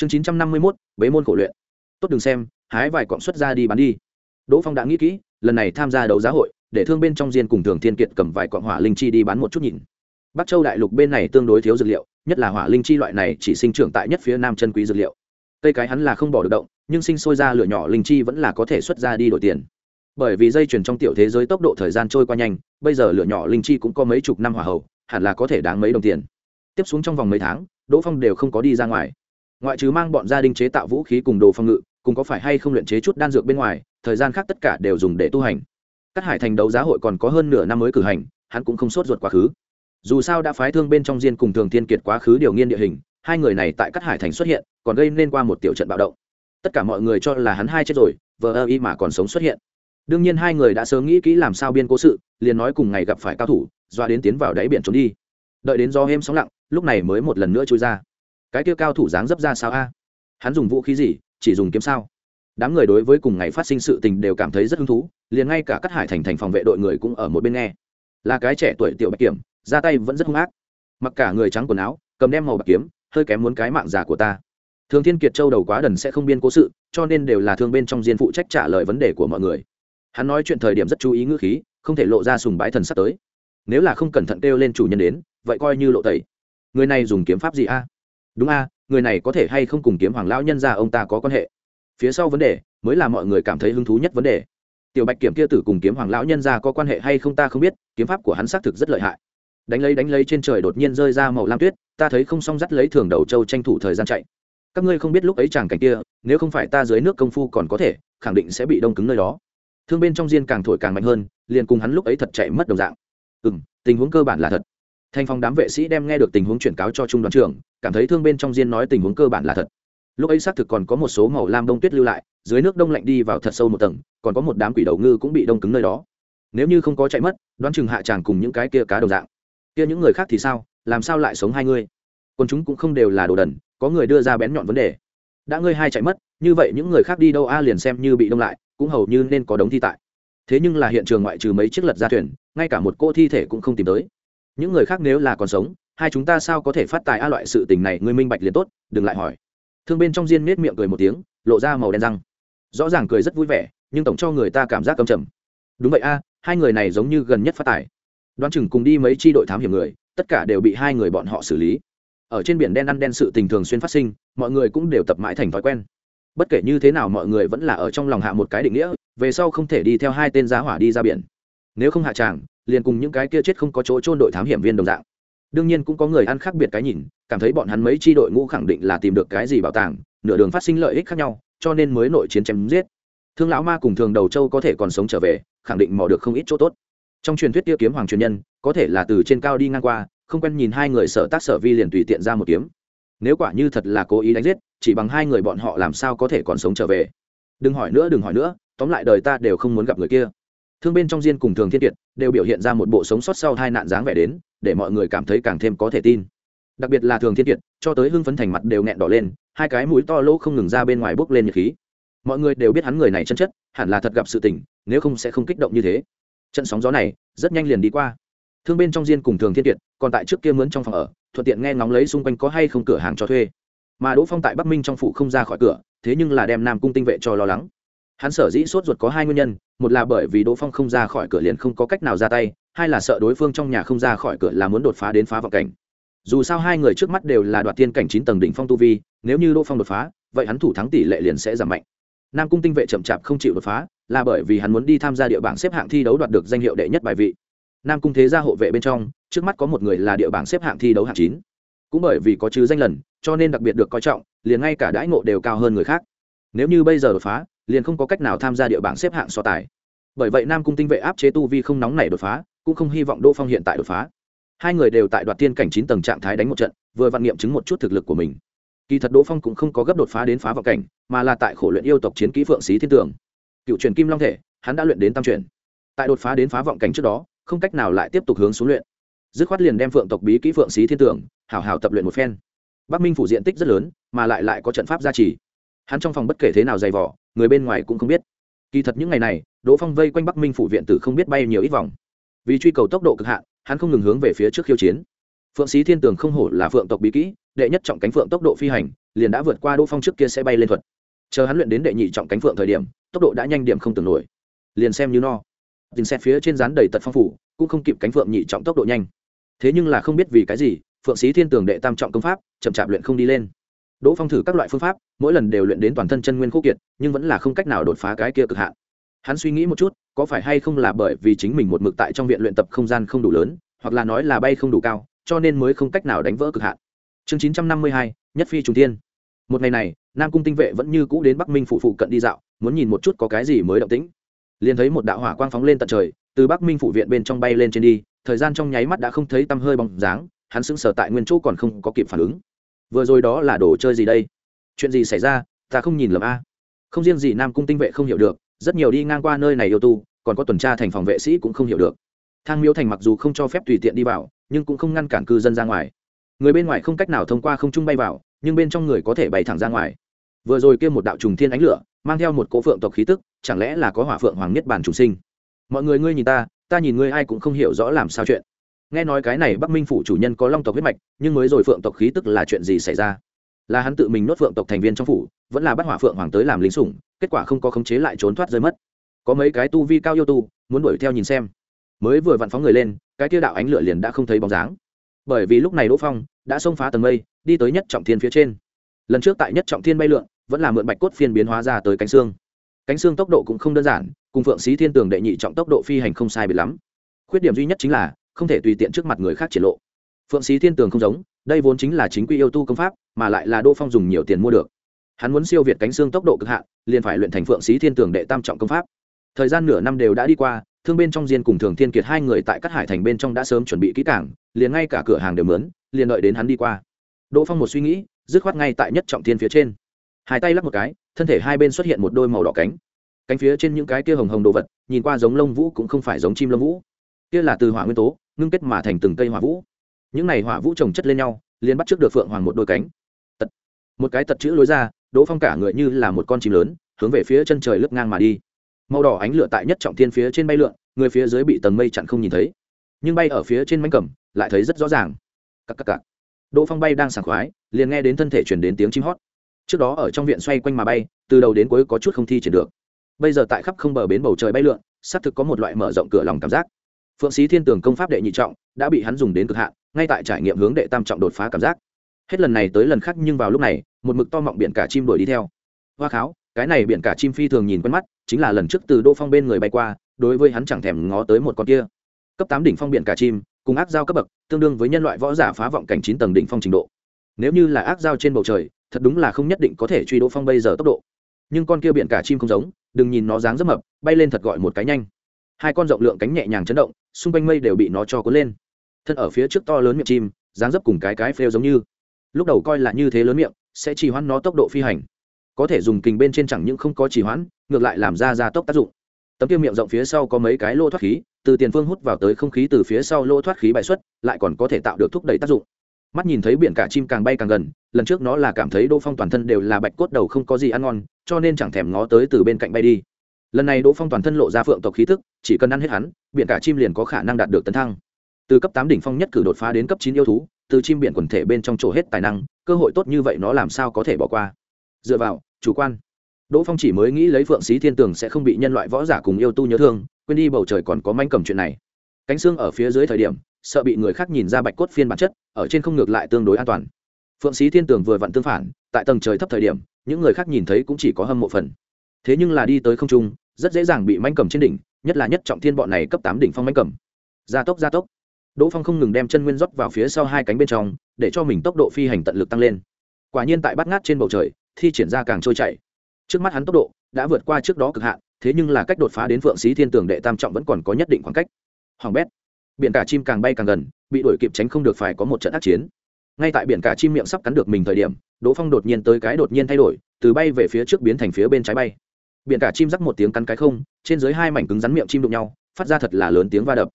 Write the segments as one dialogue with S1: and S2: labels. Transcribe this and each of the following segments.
S1: chương chín trăm năm mươi mốt, bế môn khổ luyện. Tốt đừng xem, hái vài cọng xuất ra đi bán đi. Đỗ phong đã nghĩ kỹ, lần này tham gia đấu giá hội, để thương bên trong diên cùng thường thiên kiệt cầm vài cọng hỏa linh chi đi bán một chút nhìn. Bắc châu đại lục bên này tương đối thiếu dược liệu, nhất là hỏa linh chi loại này chỉ sinh trưởng tại nhất phía nam chân quý dược liệu. Cây cái hắn là không bỏ được động, nhưng sinh sôi ra lửa nhỏ linh chi vẫn là có thể xuất ra đi đổi tiền. Bởi vì dây chuyển trong tiểu thế giới tốc độ thời gian trôi qua nhanh, bây giờ lửa nhỏ linh chi cũng có mấy chục năm hỏa hậu, hẳn là có thể đáng mấy đồng tiền. Tiếp xuống trong vòng mấy tháng, đỗ phong đều không có đi ra ngoài ngoại trừ mang bọn gia đình chế tạo vũ khí cùng đồ phòng ngự, cùng có phải hay không luyện chế chút đan dược bên ngoài, thời gian khác tất cả đều dùng để tu hành. Các hải thành đấu giá hội còn có hơn nửa năm mới cử hành, hắn cũng không sốt ruột quá khứ. Dù sao đã phái thương bên trong diên cùng thường thiên kiệt quá khứ điều nghiên địa hình, hai người này tại các hải thành xuất hiện, còn gây nên qua một tiểu trận bạo động. Tất cả mọi người cho là hắn hai chết rồi, vờ ơ y mà còn sống xuất hiện. Đương nhiên hai người đã sớm nghĩ kỹ làm sao biên cố sự, liền nói cùng ngày gặp phải cao thủ, doa đến tiến vào đáy biển trốn đi. Đợi đến do êm sóng lặng, lúc này mới một lần nữa trôi ra cái kia cao thủ dáng dấp ra sao a? Hắn dùng vũ khí gì, chỉ dùng kiếm sao? Đám người đối với cùng ngày phát sinh sự tình đều cảm thấy rất hứng thú, liền ngay cả các hải thành thành phòng vệ đội người cũng ở một bên nghe. Là cái trẻ tuổi tiểu bạch kiểm ra tay vẫn rất hung ác. Mặc cả người trắng quần áo, cầm đem màu bạc kiếm, hơi kém muốn cái mạng già của ta. Thường thiên kiệt châu đầu quá đần sẽ không biên cố sự, cho nên đều là thương bên trong diên phụ trách trả lời vấn đề của mọi người. Hắn nói chuyện thời điểm rất chú ý ngữ khí, không thể lộ ra sùng bái thần sắp tới. Nếu là không cẩn thận kêu lên chủ nhân đến, vậy coi như lộ tẩy. Người này dùng kiếm pháp gì a? Đúng a, người này có thể hay không cùng kiếm hoàng lão nhân ra ông ta có quan hệ? Phía sau vấn đề, mới là mọi người cảm thấy hứng thú nhất vấn đề. Tiểu bạch kiểm kia tử cùng kiếm hoàng lão nhân ra có quan hệ hay không ta không biết, kiếm pháp của hắn xác thực rất lợi hại. Đánh lấy đánh lấy trên trời đột nhiên rơi ra màu lam tuyết, ta thấy không xong dắt lấy thường đầu châu tranh thủ thời gian chạy. Các ngươi không biết lúc ấy chàng cảnh kia, nếu không phải ta dưới nước công phu còn có thể, khẳng định sẽ bị đông cứng nơi đó. Thương bên trong diên càng thổi càng mạnh hơn, liền cùng hắn lúc ấy thật chạy mất đồng dạng. Ừ m tình huống cơ bản là thật thành phòng đám vệ sĩ đem nghe được tình huống chuyển cáo cho trung đoàn trưởng, cảm thấy thương bên trong diên nói tình huống cơ bản là thật. Lúc ấy xác thực còn có một số màu lam đông tuyết lưu lại, dưới nước đông lạnh đi vào thật sâu một tầng, còn có một đám quỷ đầu ngư cũng bị đông cứng nơi đó. Nếu như không có chạy mất, đoán chừng hạ tràng cùng những cái kia cá đồng dạng. Kia những người khác thì sao? Làm sao lại sống hai ngươi Còn chúng cũng không đều là đồ đần, có người đưa ra bén nhọn vấn đề. Đã ngươi hai chạy mất, như vậy những người khác đi đâu a liền xem như bị đông lại, cũng hầu như nên có đống thi tại. Thế nhưng là hiện trường ngoại trừ mấy chiếc lật ra thuyền, ngay cả một cô thi thể cũng không tìm tới những người khác nếu là còn sống, hai chúng ta sao có thể phát tài a loại sự tình này? Ngươi minh bạch liền tốt, đừng lại hỏi. Thương bên trong diên nết miệng cười một tiếng, lộ ra màu đen răng. Rõ ràng cười rất vui vẻ, nhưng tổng cho người ta cảm giác cầm trầm đúng vậy a, hai người này giống như gần nhất phát tài. Đoán chừng cùng đi mấy tri đội thám hiểm người, tất cả đều bị hai người bọn họ xử lý. Ở trên biển đen ăn đen sự tình thường xuyên phát sinh, mọi người cũng đều tập mãi thành thói quen. Bất kể như thế nào mọi người vẫn là ở trong lòng hạ một cái định nghĩa, về sau không thể đi theo hai tên giá hỏa đi ra biển. Nếu không hạ tràng liền cùng những cái kia chết không có chỗ trôn đội thám hiểm viên đồng dạng. Đương nhiên cũng có người ăn khác biệt cái nhìn, cảm thấy bọn hắn mấy tri đội ngũ khẳng định là tìm được cái gì bảo tàng, nửa đường phát sinh lợi ích khác nhau, cho nên mới nội chiến chém giết. Thương lão ma cùng thường đầu châu có thể còn sống trở về, khẳng định mò được không ít chỗ tốt. Trong truyền thuyết tiêu kiếm hoàng truyền nhân, có thể là từ trên cao đi ngang qua, không quen nhìn hai người sở tác sở vi liền tùy tiện ra một kiếm. Nếu quả như thật là cố ý đánh giết, chỉ bằng hai người bọn họ làm sao có thể còn sống trở về? Đừng hỏi nữa, đừng hỏi nữa, tóm lại đời ta đều không muốn gặp người kia thương bên trong diên cùng thường thiên kiệt đều biểu hiện ra một bộ sống sót sau hai nạn dáng vẻ đến, để mọi người cảm thấy càng thêm có thể tin. Đặc biệt là thường thiên kiệt, cho tới hưng phấn thành mặt đều nghẹn đỏ lên, hai cái mũi to lỗ không ngừng ra bên ngoài bốc lên nhiệt khí. Mọi người đều biết hắn người này chân chất, hẳn là thật gặp sự tình, nếu không sẽ không kích động như thế. Trận sóng gió này, rất nhanh liền đi qua. Thương bên trong diên cùng thường thiên kiệt, còn tại trước kia mướn trong phòng ở, thuận tiện nghe ngóng lấy xung quanh có hay không cửa hàng cho thuê. Mà đỗ phong tại bắc minh trong phủ không ra khỏi cửa, thế nhưng là đem nam cung tinh vệ cho lo lắng hắn sở dĩ sốt ruột có hai nguyên nhân, một là bởi vì đỗ phong không ra khỏi cửa liền không có cách nào ra tay, hai là sợ đối phương trong nhà không ra khỏi cửa là muốn đột phá đến phá vọng cảnh. Dù sao hai người trước mắt đều là đoạt tiên cảnh chín tầng đỉnh phong tu vi, nếu như đỗ phong đột phá, vậy hắn thủ thắng tỷ lệ liền sẽ giảm mạnh. Nam cung tinh vệ chậm chạp không chịu đột phá, là bởi vì hắn muốn đi tham gia địa bảng xếp hạng thi đấu đoạt được danh hiệu đệ nhất bài vị. Nam cung thế gia hộ vệ bên trong, trước mắt có một người là địa bảng xếp hạng thi đấu hạng chín. Cũng bởi vì có chứ danh lần, cho nên đặc biệt được coi trọng, liền ngay cả đãi ngộ đều cao hơn người khác. Nếu như bây giờ đột phá liền không có cách nào tham gia địa bảng xếp hạng so tài. Bởi vậy nam cung tinh vệ áp chế tu vi không nóng này đột phá, cũng không hy vọng đỗ phong hiện tại đột phá. Hai người đều tại đoạt tiên cảnh chín tầng trạng thái đánh một trận, vừa vặn nghiệm chứng một chút thực lực của mình. Kỳ thật đỗ phong cũng không có gấp đột phá đến phá vọng cảnh, mà là tại khổ luyện yêu tộc chiến kỹ phượng xí thiên tường. Cựu truyền kim long thể, hắn đã luyện đến tam truyền. Tại đột phá đến phá vọng cảnh trước đó, không cách nào lại tiếp tục hướng xuống luyện. Dứt khoát liền đem phượng tộc bí kỹ phượng xí thiên tường, hảo hảo tập luyện một phen. Bắc minh phủ diện tích rất lớn, mà lại lại có trận pháp gia trì hắn trong phòng bất kể thế nào dày vỏ người bên ngoài cũng không biết. Kỳ thật những ngày này, đỗ phong vây quanh bắc minh phủ viện tử không biết bay nhiều ít vòng. Vì truy cầu tốc độ cực hạn, hắn không ngừng hướng về phía trước khiêu chiến. Phượng sĩ thiên tường không hổ là phượng tộc bí kỹ, đệ nhất trọng cánh phượng tốc độ phi hành, liền đã vượt qua đỗ phong trước kia sẽ bay lên thuật. Chờ hắn luyện đến đệ nhị trọng cánh phượng thời điểm, tốc độ đã nhanh điểm không tưởng nổi. Liền xem như no. Dình xe phía trên rán đầy tật phong phủ, cũng không kịp cánh phượng nhị trọng tốc độ nhanh. Thế nhưng là không biết vì cái gì, phượng sĩ thiên tường đệ tam trọng công pháp, chậm chạp luyện không đi lên đỗ phong thử các loại phương pháp, mỗi lần đều luyện đến toàn thân chân nguyên khô kiệt, nhưng vẫn là không cách nào đột phá cái kia cực hạn. Hắn suy nghĩ một chút, có phải hay không là bởi vì chính mình một mực tại trong viện luyện tập không gian không đủ lớn, hoặc là nói là bay không đủ cao, cho nên mới không cách nào đánh vỡ cực hạn. Chương chín trăm năm mươi hai, nhất phi trùng tiên một ngày này, nam cung tinh vệ vẫn như cũ đến bắc minh phụ phụ cận đi dạo, muốn nhìn một chút có cái gì mới động tĩnh. Liền thấy một đạo hỏa quang phóng lên tận trời, từ bắc minh phụ viện bên trong bay lên trên đi, thời gian trong nháy mắt đã không thấy tăm hơi bóng dáng, hắn sững sờ tại nguyên chỗ còn không có kịp phản ứng vừa rồi đó là đồ chơi gì đây? Chuyện gì xảy ra? Ta không nhìn lầm a. Không riêng gì nam cung tinh vệ không hiểu được, rất nhiều đi ngang qua nơi này yêu tu, còn có tuần tra thành phòng vệ sĩ cũng không hiểu được. Thang miếu thành mặc dù không cho phép tùy tiện đi vào, nhưng cũng không ngăn cản cư dân ra ngoài. Người bên ngoài không cách nào thông qua không trung bay vào, nhưng bên trong người có thể bay thẳng ra ngoài. Vừa rồi kia một đạo trùng thiên ánh lửa, mang theo một cỗ phượng tộc khí tức, chẳng lẽ là có hỏa phượng hoàng nhất bản trùng sinh? Mọi người ngươi nhìn ta ta nhìn ngươi ai cũng không hiểu rõ làm sao chuyện nghe nói cái này bắc minh phủ chủ nhân có long tộc huyết mạch, nhưng mới rồi phượng tộc khí tức là chuyện gì xảy ra? Là hắn tự mình nuốt phượng tộc thành viên trong phủ, vẫn là bắt hỏa phượng hoàng tới làm lính sủng, kết quả không có khống chế lại trốn thoát rơi mất. Có mấy cái tu vi cao yêu tu, muốn đuổi theo nhìn xem. Mới vừa vặn phóng người lên, cái tiêu đạo ánh lửa liền đã không thấy bóng dáng. Bởi vì lúc này đỗ phong đã xông phá tầng mây, đi tới nhất trọng thiên phía trên. Lần trước tại nhất trọng thiên bay lượn, vẫn là mượn bạch cốt phiên biến hóa ra tới cánh xương. Cánh xương tốc độ cũng không đơn giản, cùng phượng sĩ thiên tường đệ nhị trọng tốc độ phi hành không sai biệt lắm. Khuyết điểm duy nhất chính là không thể tùy tiện trước mặt người khác triển lộ. Phượng sĩ thiên tường không giống, đây vốn chính là chính quy yêu tu công pháp, mà lại là đỗ phong dùng nhiều tiền mua được. Hắn muốn siêu việt cánh xương tốc độ cực hạn, liền phải luyện thành phượng sĩ thiên tường đệ tam trọng công pháp. Thời gian nửa năm đều đã đi qua, thương bên trong diên cùng thường thiên kiệt hai người tại các hải thành bên trong đã sớm chuẩn bị kỹ cảng liền ngay cả cửa hàng đều mướn, liền đợi đến hắn đi qua. Đỗ phong một suy nghĩ, dứt khoát ngay tại nhất trọng thiên phía trên. Hai tay lắc một cái, thân thể hai bên xuất hiện một đôi màu đỏ cánh. Cánh phía trên những cái kia hồng hồng đồ vật, nhìn qua giống lông vũ cũng không phải giống chim lông vũ kia là từ hỏa nguyên tố, ngưng kết mà thành từng cây hỏa vũ. Những này hỏa vũ trồng chất lên nhau, liền bắt trước được phượng hoàng một đôi cánh. Tật. Một cái tật chữ lối ra, đỗ phong cả người như là một con chim lớn, hướng về phía chân trời lướt ngang mà đi. Màu đỏ ánh lửa tại nhất trọng thiên phía trên bay lượn, người phía dưới bị tầng mây chặn không nhìn thấy. Nhưng bay ở phía trên mánh cầm, lại thấy rất rõ ràng. Cắc cắc cắc. đỗ phong bay đang sảng khoái, liền nghe đến thân thể chuyển đến tiếng chim hót. Trước đó ở trong viện xoay quanh mà bay, từ đầu đến cuối có chút không thi triển được. Bây giờ tại khắp không bờ bến bầu trời bay lượn, xác thực có một loại mở rộng cửa lòng cảm giác phượng sĩ thiên tường công pháp đệ nhị trọng đã bị hắn dùng đến cực hạn, ngay tại trải nghiệm hướng đệ tam trọng đột phá cảm giác. Hết lần này tới lần khác nhưng vào lúc này, một mực to mọng biển cả chim đuổi đi theo. Hoa kháo, cái này biển cả chim phi thường nhìn quen mắt, chính là lần trước từ đô phong bên người bay qua, đối với hắn chẳng thèm ngó tới một con kia. Cấp tám đỉnh phong biển cả chim, cùng ác giao cấp bậc, tương đương với nhân loại võ giả phá vọng cảnh chín tầng đỉnh phong trình độ. Nếu như là ác giao trên bầu trời, thật đúng là không nhất định có thể truy đỗ phong bây giờ tốc độ. Nhưng con kia biển cả chim không giống, đừng nhìn nó dáng rất mập, bay lên thật gọi một cái nhanh hai con rộng lượng cánh nhẹ nhàng chấn động, xung quanh mây đều bị nó cho cuốn lên. Thân ở phía trước to lớn miệng chim, dáng dấp cùng cái cái phêu giống như. Lúc đầu coi là như thế lớn miệng, sẽ trì hoãn nó tốc độ phi hành. Có thể dùng kình bên trên chẳng những không có trì hoãn, ngược lại làm ra gia tốc tác dụng. Tấm tiêu miệng rộng phía sau có mấy cái lô thoát khí, từ tiền phương hút vào tới không khí từ phía sau lô thoát khí bài xuất, lại còn có thể tạo được thúc đẩy tác dụng. Mắt nhìn thấy biển cả chim càng bay càng gần, lần trước nó là cảm thấy đỗ phong toàn thân đều là bạch cốt đầu không có gì ăn ngon, cho nên chẳng thèm ngó tới từ bên cạnh bay đi lần này đỗ phong toàn thân lộ ra phượng tộc khí thức chỉ cần ăn hết hắn, biển cả chim liền có khả năng đạt được tấn thăng. Từ cấp tám đỉnh phong nhất cử đột phá đến cấp chín yêu thú, từ chim biển quần thể bên trong chỗ hết tài năng, cơ hội tốt như vậy nó làm sao có thể bỏ qua? Dựa vào, chủ quan. Đỗ phong chỉ mới nghĩ lấy phượng xí thiên tường sẽ không bị nhân loại võ giả cùng yêu tu nhớ thương, quên đi bầu trời còn có manh cầm chuyện này. Cánh xương ở phía dưới thời điểm, sợ bị người khác nhìn ra bạch cốt phiên bản chất, ở trên không ngược lại tương đối an toàn. Phượng xí thiên tường vừa vặn tương phản, tại tầng trời thấp thời điểm, những người khác nhìn thấy cũng chỉ có hâm mộ phần. Thế nhưng là đi tới không trung rất dễ dàng bị manh cầm trên đỉnh, nhất là nhất trọng thiên bọn này cấp tám đỉnh phong manh cầm. Gia tốc gia tốc. Đỗ phong không ngừng đem chân nguyên rót vào phía sau hai cánh bên trong, để cho mình tốc độ phi hành tận lực tăng lên. Quả nhiên tại bắt ngát trên bầu trời, thi triển ra càng trôi chảy. Trước mắt hắn tốc độ đã vượt qua trước đó cực hạn, thế nhưng là cách đột phá đến phượng sĩ thiên tường đệ tam trọng vẫn còn có nhất định khoảng cách. Hoàng bét. Biển cả chim càng bay càng gần, bị đuổi kịp tránh không được phải có một trận ác chiến. Ngay tại biển cả chim miệng sắp cắn được mình thời điểm, đỗ phong đột nhiên tới cái đột nhiên thay đổi, từ bay về phía trước biến thành phía bên trái bay biển cả chim rắc một tiếng cắn cái không, trên dưới hai mảnh cứng rắn miệng chim đụng nhau, phát ra thật là lớn tiếng va đập.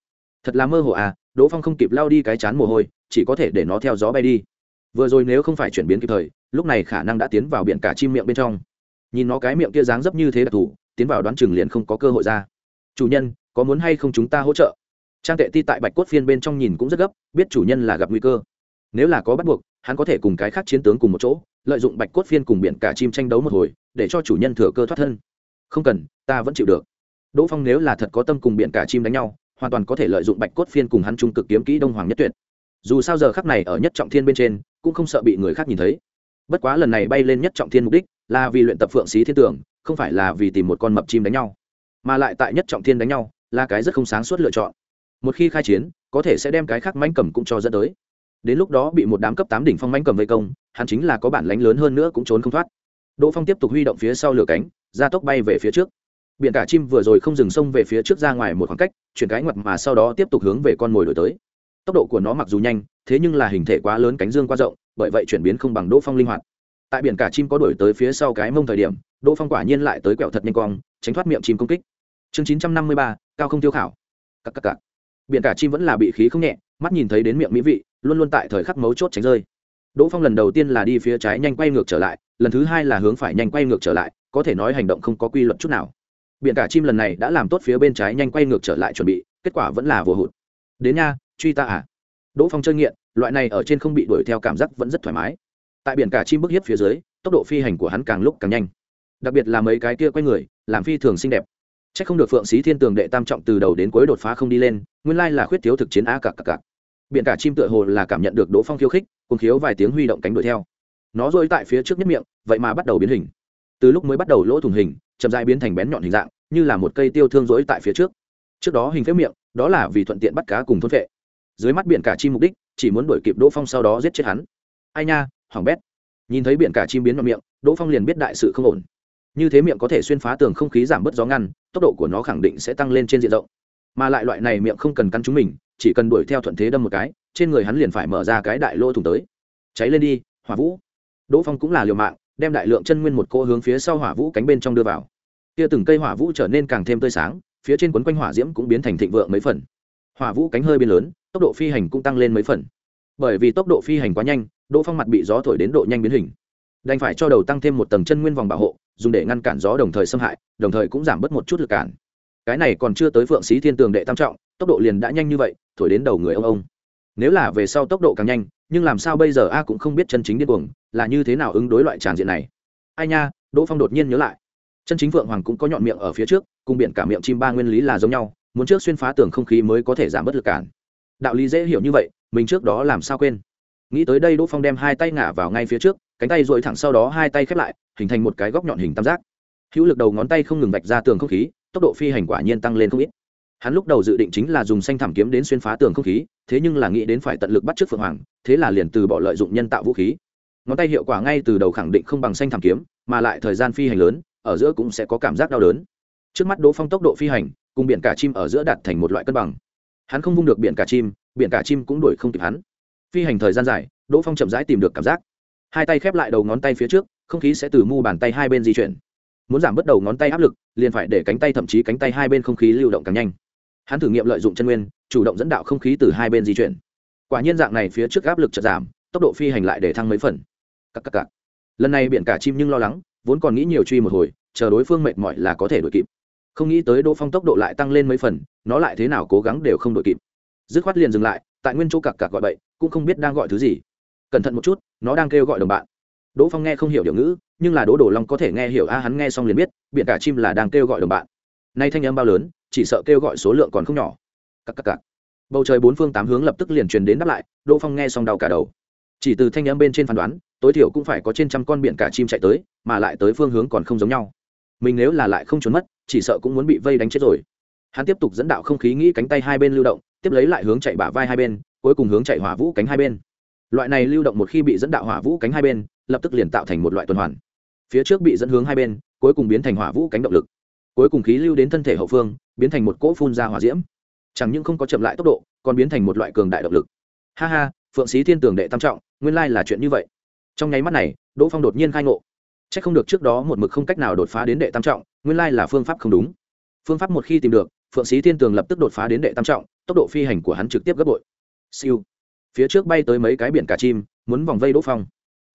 S1: Thật là mơ hồ à đỗ phong không kịp lao đi cái chán mồ hôi, chỉ có thể để nó theo gió bay đi. Vừa rồi nếu không phải chuyển biến kịp thời, lúc này khả năng đã tiến vào biển cả chim miệng bên trong. Nhìn nó cái miệng kia dáng dấp như thế đặc thù, tiến vào đoán chừng liền không có cơ hội ra. Chủ nhân, có muốn hay không chúng ta hỗ trợ? Trang tệ ti tại bạch cốt phiên bên trong nhìn cũng rất gấp, biết chủ nhân là gặp nguy cơ. Nếu là có bắt buộc, hắn có thể cùng cái khác chiến tướng cùng một chỗ, lợi dụng bạch cốt phiên cùng biển cả chim tranh đấu một hồi, để cho chủ nhân thừa cơ thoát thân không cần, ta vẫn chịu được. Đỗ phong nếu là thật có tâm cùng biện cả chim đánh nhau, hoàn toàn có thể lợi dụng bạch cốt phiên cùng hắn trung cực kiếm kỹ đông hoàng nhất tuyệt. Dù sao giờ khắc này ở nhất trọng thiên bên trên, cũng không sợ bị người khác nhìn thấy. Bất quá lần này bay lên nhất trọng thiên mục đích, là vì luyện tập phượng xí thiên tưởng, không phải là vì tìm một con mập chim đánh nhau. Mà lại tại nhất trọng thiên đánh nhau, là cái rất không sáng suốt lựa chọn. Một khi khai chiến, có thể sẽ đem cái khác manh cầm cũng cho dẫn tới. Đến lúc đó bị một đám cấp tám đỉnh phong manh cầm vây công, hắn chính là có bản lánh lớn hơn nữa cũng trốn không thoát. Đỗ phong tiếp tục huy động phía sau lửa cánh ra tốc bay về phía trước. Biển cả chim vừa rồi không dừng sông về phía trước ra ngoài một khoảng cách, chuyển cái ngoặt mà sau đó tiếp tục hướng về con mồi đổi tới. Tốc độ của nó mặc dù nhanh, thế nhưng là hình thể quá lớn, cánh dương quá rộng, bởi vậy chuyển biến không bằng đỗ phong linh hoạt. Tại biển cả chim có đổi tới phía sau cái mông thời điểm, đỗ phong quả nhiên lại tới quẹo thật nhanh quang tránh thoát miệng chim công kích. Chương chín trăm năm mươi ba, cao không tiêu khảo. Cắc cắc cắc. biển cả chim vẫn là bị khí không nhẹ, mắt nhìn thấy đến miệng mỹ vị, luôn luôn tại thời khắc mấu chốt tránh rơi. Đỗ phong lần đầu tiên là đi phía trái nhanh quay ngược trở lại, lần thứ hai là hướng phải nhanh quay ngược trở lại có thể nói hành động không có quy luật chút nào. Biển cả chim lần này đã làm tốt phía bên trái nhanh quay ngược trở lại chuẩn bị, kết quả vẫn là vừa hụt. Đến nha, truy ta à? Đỗ phong chơi nghiện, loại này ở trên không bị đuổi theo cảm giác vẫn rất thoải mái. Tại biển cả chim bức hiếp phía dưới, tốc độ phi hành của hắn càng lúc càng nhanh. Đặc biệt là mấy cái kia quay người, làm phi thường xinh đẹp. C h ắ c không được phượng xí thiên tường đệ tam trọng từ đầu đến cuối đột phá không đi lên, nguyên lai là khuyết thiếu thực chiến a cặp cặp cặp biển cả chim tựa hồ là cảm nhận được đỗ phong khiêu khích cùng khiếu vài tiếng huy động cánh đuổi theo. Nó dôi tại phía trước nhất miệng, vậy mà bắt đầu biến hình từ lúc mới bắt đầu lỗ thủng hình, chậm dãi biến thành bén nhọn hình dạng, như là một cây tiêu thương rỗi tại phía trước. Trước đó hình phép miệng, đó là vì thuận tiện bắt cá cùng thôn vệ. Dưới mắt biển cả chim mục đích, chỉ muốn đuổi kịp đỗ phong sau đó giết chết hắn. Ai nha hoàng bét. Nhìn thấy biển cả chim biến vào miệng, đỗ phong liền biết đại sự không ổn. Như thế miệng có thể xuyên phá tường không khí giảm bớt gió ngăn, tốc độ của nó khẳng định sẽ tăng lên trên diện rộng. Mà lại loại này miệng không cần cắn chúng mình, chỉ cần đuổi theo thuận thế đâm một cái, trên người hắn liền phải mở ra cái đại lỗ thủng tới. Cháy lên đi, hỏa vũ. Đỗ phong cũng là liều mạng đem đại lượng chân nguyên một cỗ hướng phía sau hỏa vũ cánh bên trong đưa vào. Kia từng cây hỏa vũ trở nên càng thêm tươi sáng, phía trên quấn quanh hỏa diễm cũng biến thành thịnh vượng mấy phần. Hỏa vũ cánh hơi biến lớn, tốc độ phi hành cũng tăng lên mấy phần. Bởi vì tốc độ phi hành quá nhanh, đỗ phong mặt bị gió thổi đến độ nhanh biến hình. Đành phải cho đầu tăng thêm một tầng chân nguyên vòng bảo hộ, dùng để ngăn cản gió đồng thời xâm hại, đồng thời cũng giảm bớt một chút lực cản. Cái này còn chưa tới phượng xí thiên tường đệ tam trọng, tốc độ liền đã nhanh như vậy, thổi đến đầu người ông ông. Nếu là về sau tốc độ càng nhanh nhưng làm sao bây giờ a cũng không biết chân chính điên cuồng, là như thế nào ứng đối loại tràng diện này. Ai nha, đỗ phong đột nhiên nhớ lại. Chân chính phượng hoàng cũng có nhọn miệng ở phía trước, cùng biển cả miệng chim ba nguyên lý là giống nhau, muốn trước xuyên phá tường không khí mới có thể giảm bớt lực cản. Đạo lý dễ hiểu như vậy, mình trước đó làm sao quên? Nghĩ tới đây đỗ phong đem hai tay ngả vào ngay phía trước, cánh tay dội thẳng sau đó hai tay khép lại, hình thành một cái góc nhọn hình tam giác. Hữu lực đầu ngón tay không ngừng vạch ra tường không khí, tốc độ phi hành quả nhiên tăng lên không ít hắn lúc đầu dự định chính là dùng xanh thảm kiếm đến xuyên phá tường không khí, thế nhưng là nghĩ đến phải tận lực bắt trước phượng hoàng, thế là liền từ bỏ lợi dụng nhân tạo vũ khí. Ngón tay hiệu quả ngay từ đầu khẳng định không bằng xanh thảm kiếm, mà lại thời gian phi hành lớn, ở giữa cũng sẽ có cảm giác đau đớn. Trước mắt đỗ phong tốc độ phi hành, cùng biển cả chim ở giữa đạt thành một loại cân bằng. Hắn không vung được biển cả chim, biển cả chim cũng đuổi không kịp hắn. Phi hành thời gian dài, đỗ phong chậm rãi tìm được cảm giác. Hai tay khép lại đầu ngón tay phía trước, không khí sẽ từ mu bàn tay hai bên di chuyển. Muốn giảm bớt đầu ngón tay áp lực, liền phải để cánh tay thậm chí cánh tay hai bên không khí lưu động càng nhanh hắn thử nghiệm lợi dụng chân nguyên, chủ động dẫn đạo không khí từ hai bên di chuyển. Quả nhiên dạng này phía trước áp lực chật giảm, tốc độ phi hành lại để thăng mấy phần. Cắc cắc cắc. lần này biển cả chim nhưng lo lắng, vốn còn nghĩ nhiều truy một hồi, chờ đối phương mệt mỏi là có thể đuổi kịp. Không nghĩ tới đỗ phong tốc độ lại tăng lên mấy phần, nó lại thế nào cố gắng đều không đuổi kịp. Dứt khoát liền dừng lại, tại nguyên chỗ cặc cặc gọi bậy, cũng không biết đang gọi thứ gì. Cẩn thận một chút, nó đang kêu gọi đồng bạn. Đỗ phong nghe không hiểu điều ngữ, nhưng là đỗ đổ long có thể nghe hiểu, a, hắn nghe xong liền biết, biển cả chim là đang kêu gọi đồng bạn. Nay thanh âm bao lớn chỉ sợ kêu gọi số lượng còn không nhỏ. Cắc cắc cắc. bầu trời bốn phương tám hướng lập tức liền truyền đến đáp lại, đỗ phong nghe xong đau cả đầu. Chỉ từ thanh âm bên trên phán đoán, tối thiểu cũng phải có trên trăm con biển cả chim chạy tới, mà lại tới phương hướng còn không giống nhau. Mình nếu là lại không trốn mất, chỉ sợ cũng muốn bị vây đánh chết rồi. Hắn tiếp tục dẫn đạo không khí nghĩ cánh tay hai bên lưu động, tiếp lấy lại hướng chạy bả vai hai bên, cuối cùng hướng chạy hỏa vũ cánh hai bên. Loại này lưu động một khi bị dẫn đạo hỏa vũ cánh hai bên, lập tức liền tạo thành một loại tuần hoàn. Phía trước bị dẫn hướng hai bên, cuối cùng biến thành hỏa vũ cánh động lực cuối cùng khí lưu đến thân thể hậu phương, biến thành một cỗ phun ra hỏa diễm. Chẳng những không có chậm lại tốc độ, còn biến thành một loại cường đại động lực. Ha ha, phượng sĩ thiên tường đệ tam trọng, nguyên lai là chuyện như vậy. Trong nháy mắt này, đỗ phong đột nhiên khai ngộ. C h ắ c không được trước đó một mực không cách nào đột phá đến đệ tam trọng, nguyên lai là phương pháp không đúng. Phương pháp một khi tìm được, phượng sĩ thiên tường lập tức đột phá đến đệ tam trọng, tốc độ phi hành của hắn trực tiếp gấp bội. Siêu. Phía trước bay tới mấy cái biển cả chim, muốn vòng vây đỗ phong.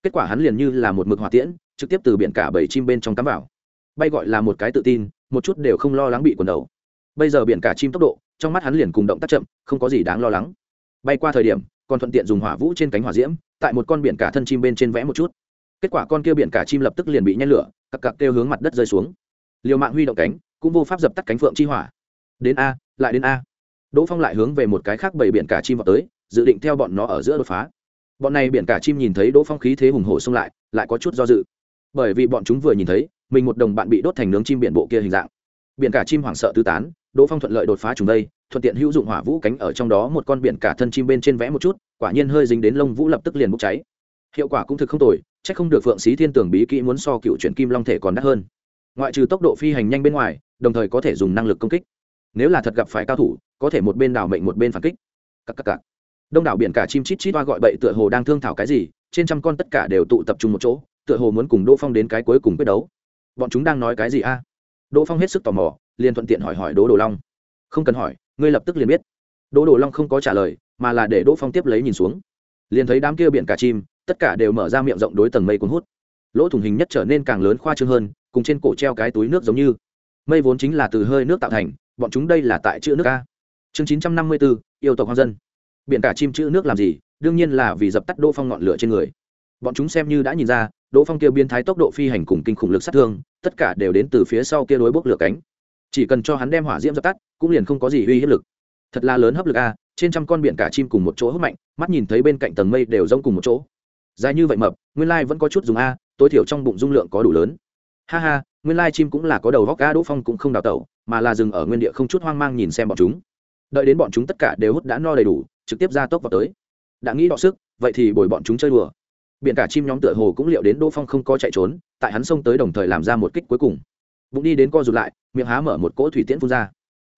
S1: Kết quả hắn liền như là một mực hỏa tiễn, trực tiếp từ biển cả bảy chim bên trong cắm vào. Bay gọi là một cái tự tin một chút đều không lo lắng bị quần đầu. Bây giờ biển cả chim tốc độ, trong mắt hắn liền cùng động tác chậm, không có gì đáng lo lắng. Bay qua thời điểm, còn thuận tiện dùng hỏa vũ trên cánh hỏa diễm, tại một con biển cả thân chim bên trên vẽ một chút. Kết quả con kia biển cả chim lập tức liền bị nhen lửa cặp cặp kêu hướng mặt đất rơi xuống. Liều mạng huy động cánh, cũng vô pháp dập tắt cánh phượng chi hỏa. Đến a, lại đến a. Đỗ phong lại hướng về một cái khác bảy biển cả chim vào tới, dự định theo bọn nó ở giữa đột phá. Bọn này biển cả chim nhìn thấy đỗ phong khí thế hùng hổ xông lại lại có chút do dự bởi vì bọn chúng vừa nhìn thấy, mình một đồng bạn bị đốt thành nướng chim biển bộ kia hình dạng. Biển cả chim hoảng sợ tứ tán, đỗ phong thuận lợi đột phá chúng đây, thuận tiện hữu dụng hỏa vũ cánh ở trong đó một con biển cả thân chim bên trên vẽ một chút, quả nhiên hơi dính đến lông vũ lập tức liền bốc cháy. Hiệu quả cũng thực không tồi c h ắ c không được phượng xí thiên tưởng bí kỹ muốn so cựu chuyển kim long thể còn đắt hơn. Ngoại trừ tốc độ phi hành nhanh bên ngoài, đồng thời có thể dùng năng lực công kích. Nếu là thật gặp phải cao thủ, có thể một bên đảo mệnh một bên phản kích. Cắc cắc cắc. đông đảo biển cả chim chít chít toa gọi bậy tựa hồ đang thương thảo cái gì, trên trăm con tất cả đều tụ tập trung một chỗ tựa hồ muốn cùng đỗ phong đến cái cuối cùng quyết đấu. Bọn chúng đang nói cái gì a? Đỗ phong hết sức tò mò, liền thuận tiện hỏi hỏi đỗ đồ long. Không cần hỏi, ngươi lập tức liền biết. Đỗ đồ long không có trả lời, mà là để đỗ phong tiếp lấy nhìn xuống. Liền thấy đám kia biển cả chim, tất cả đều mở ra miệng rộng đối tầng mây cuốn hút. Lỗ thủng hình nhất trở nên càng lớn khoa trương hơn, cùng trên cổ treo cái túi nước giống như. Mây vốn chính là từ hơi nước tạo thành, bọn chúng đây là tại chữ nước a. Chương chín trăm năm mươi bốn yêu tộc hoang dân. Biển cả chim chữ nước làm gì? Đương nhiên là vì dập tắt đỗ phong ngọn lửa trên người. Bọn chúng xem như đã nhìn ra đỗ phong kia biến thái tốc độ phi hành cùng kinh khủng lực sát thương, tất cả đều đến từ phía sau kia đối bốc lửa cánh. Chỉ cần cho hắn đem hỏa diễm dập tắt, cũng liền không có gì uy hiếp lực. Thật là lớn hấp lực a, trên trăm con biển cả chim cùng một chỗ hấp mạnh, mắt nhìn thấy bên cạnh tầng mây đều rông cùng một chỗ. Dài như vậy mập, nguyên lai vẫn có chút dùng a, tối thiểu trong bụng dung lượng có đủ lớn. Ha ha, nguyên lai chim cũng là có đầu góc a, đỗ phong cũng không đào tẩu, mà là dừng ở nguyên địa không chút hoang mang nhìn xem bọn chúng. Đợi đến bọn chúng tất cả đều hút đã no đầy đủ, trực tiếp ra tốc vào tới. Đã nghĩ đọ sức, vậy thì bồi bọn chúng chơi đùa biển cả chim nhóm tựa hồ cũng liệu đến đỗ phong không có chạy trốn, tại hắn xông tới đồng thời làm ra một kích cuối cùng. Bụng đi đến co rụt lại, miệng há mở một cỗ thủy tiễn phun ra.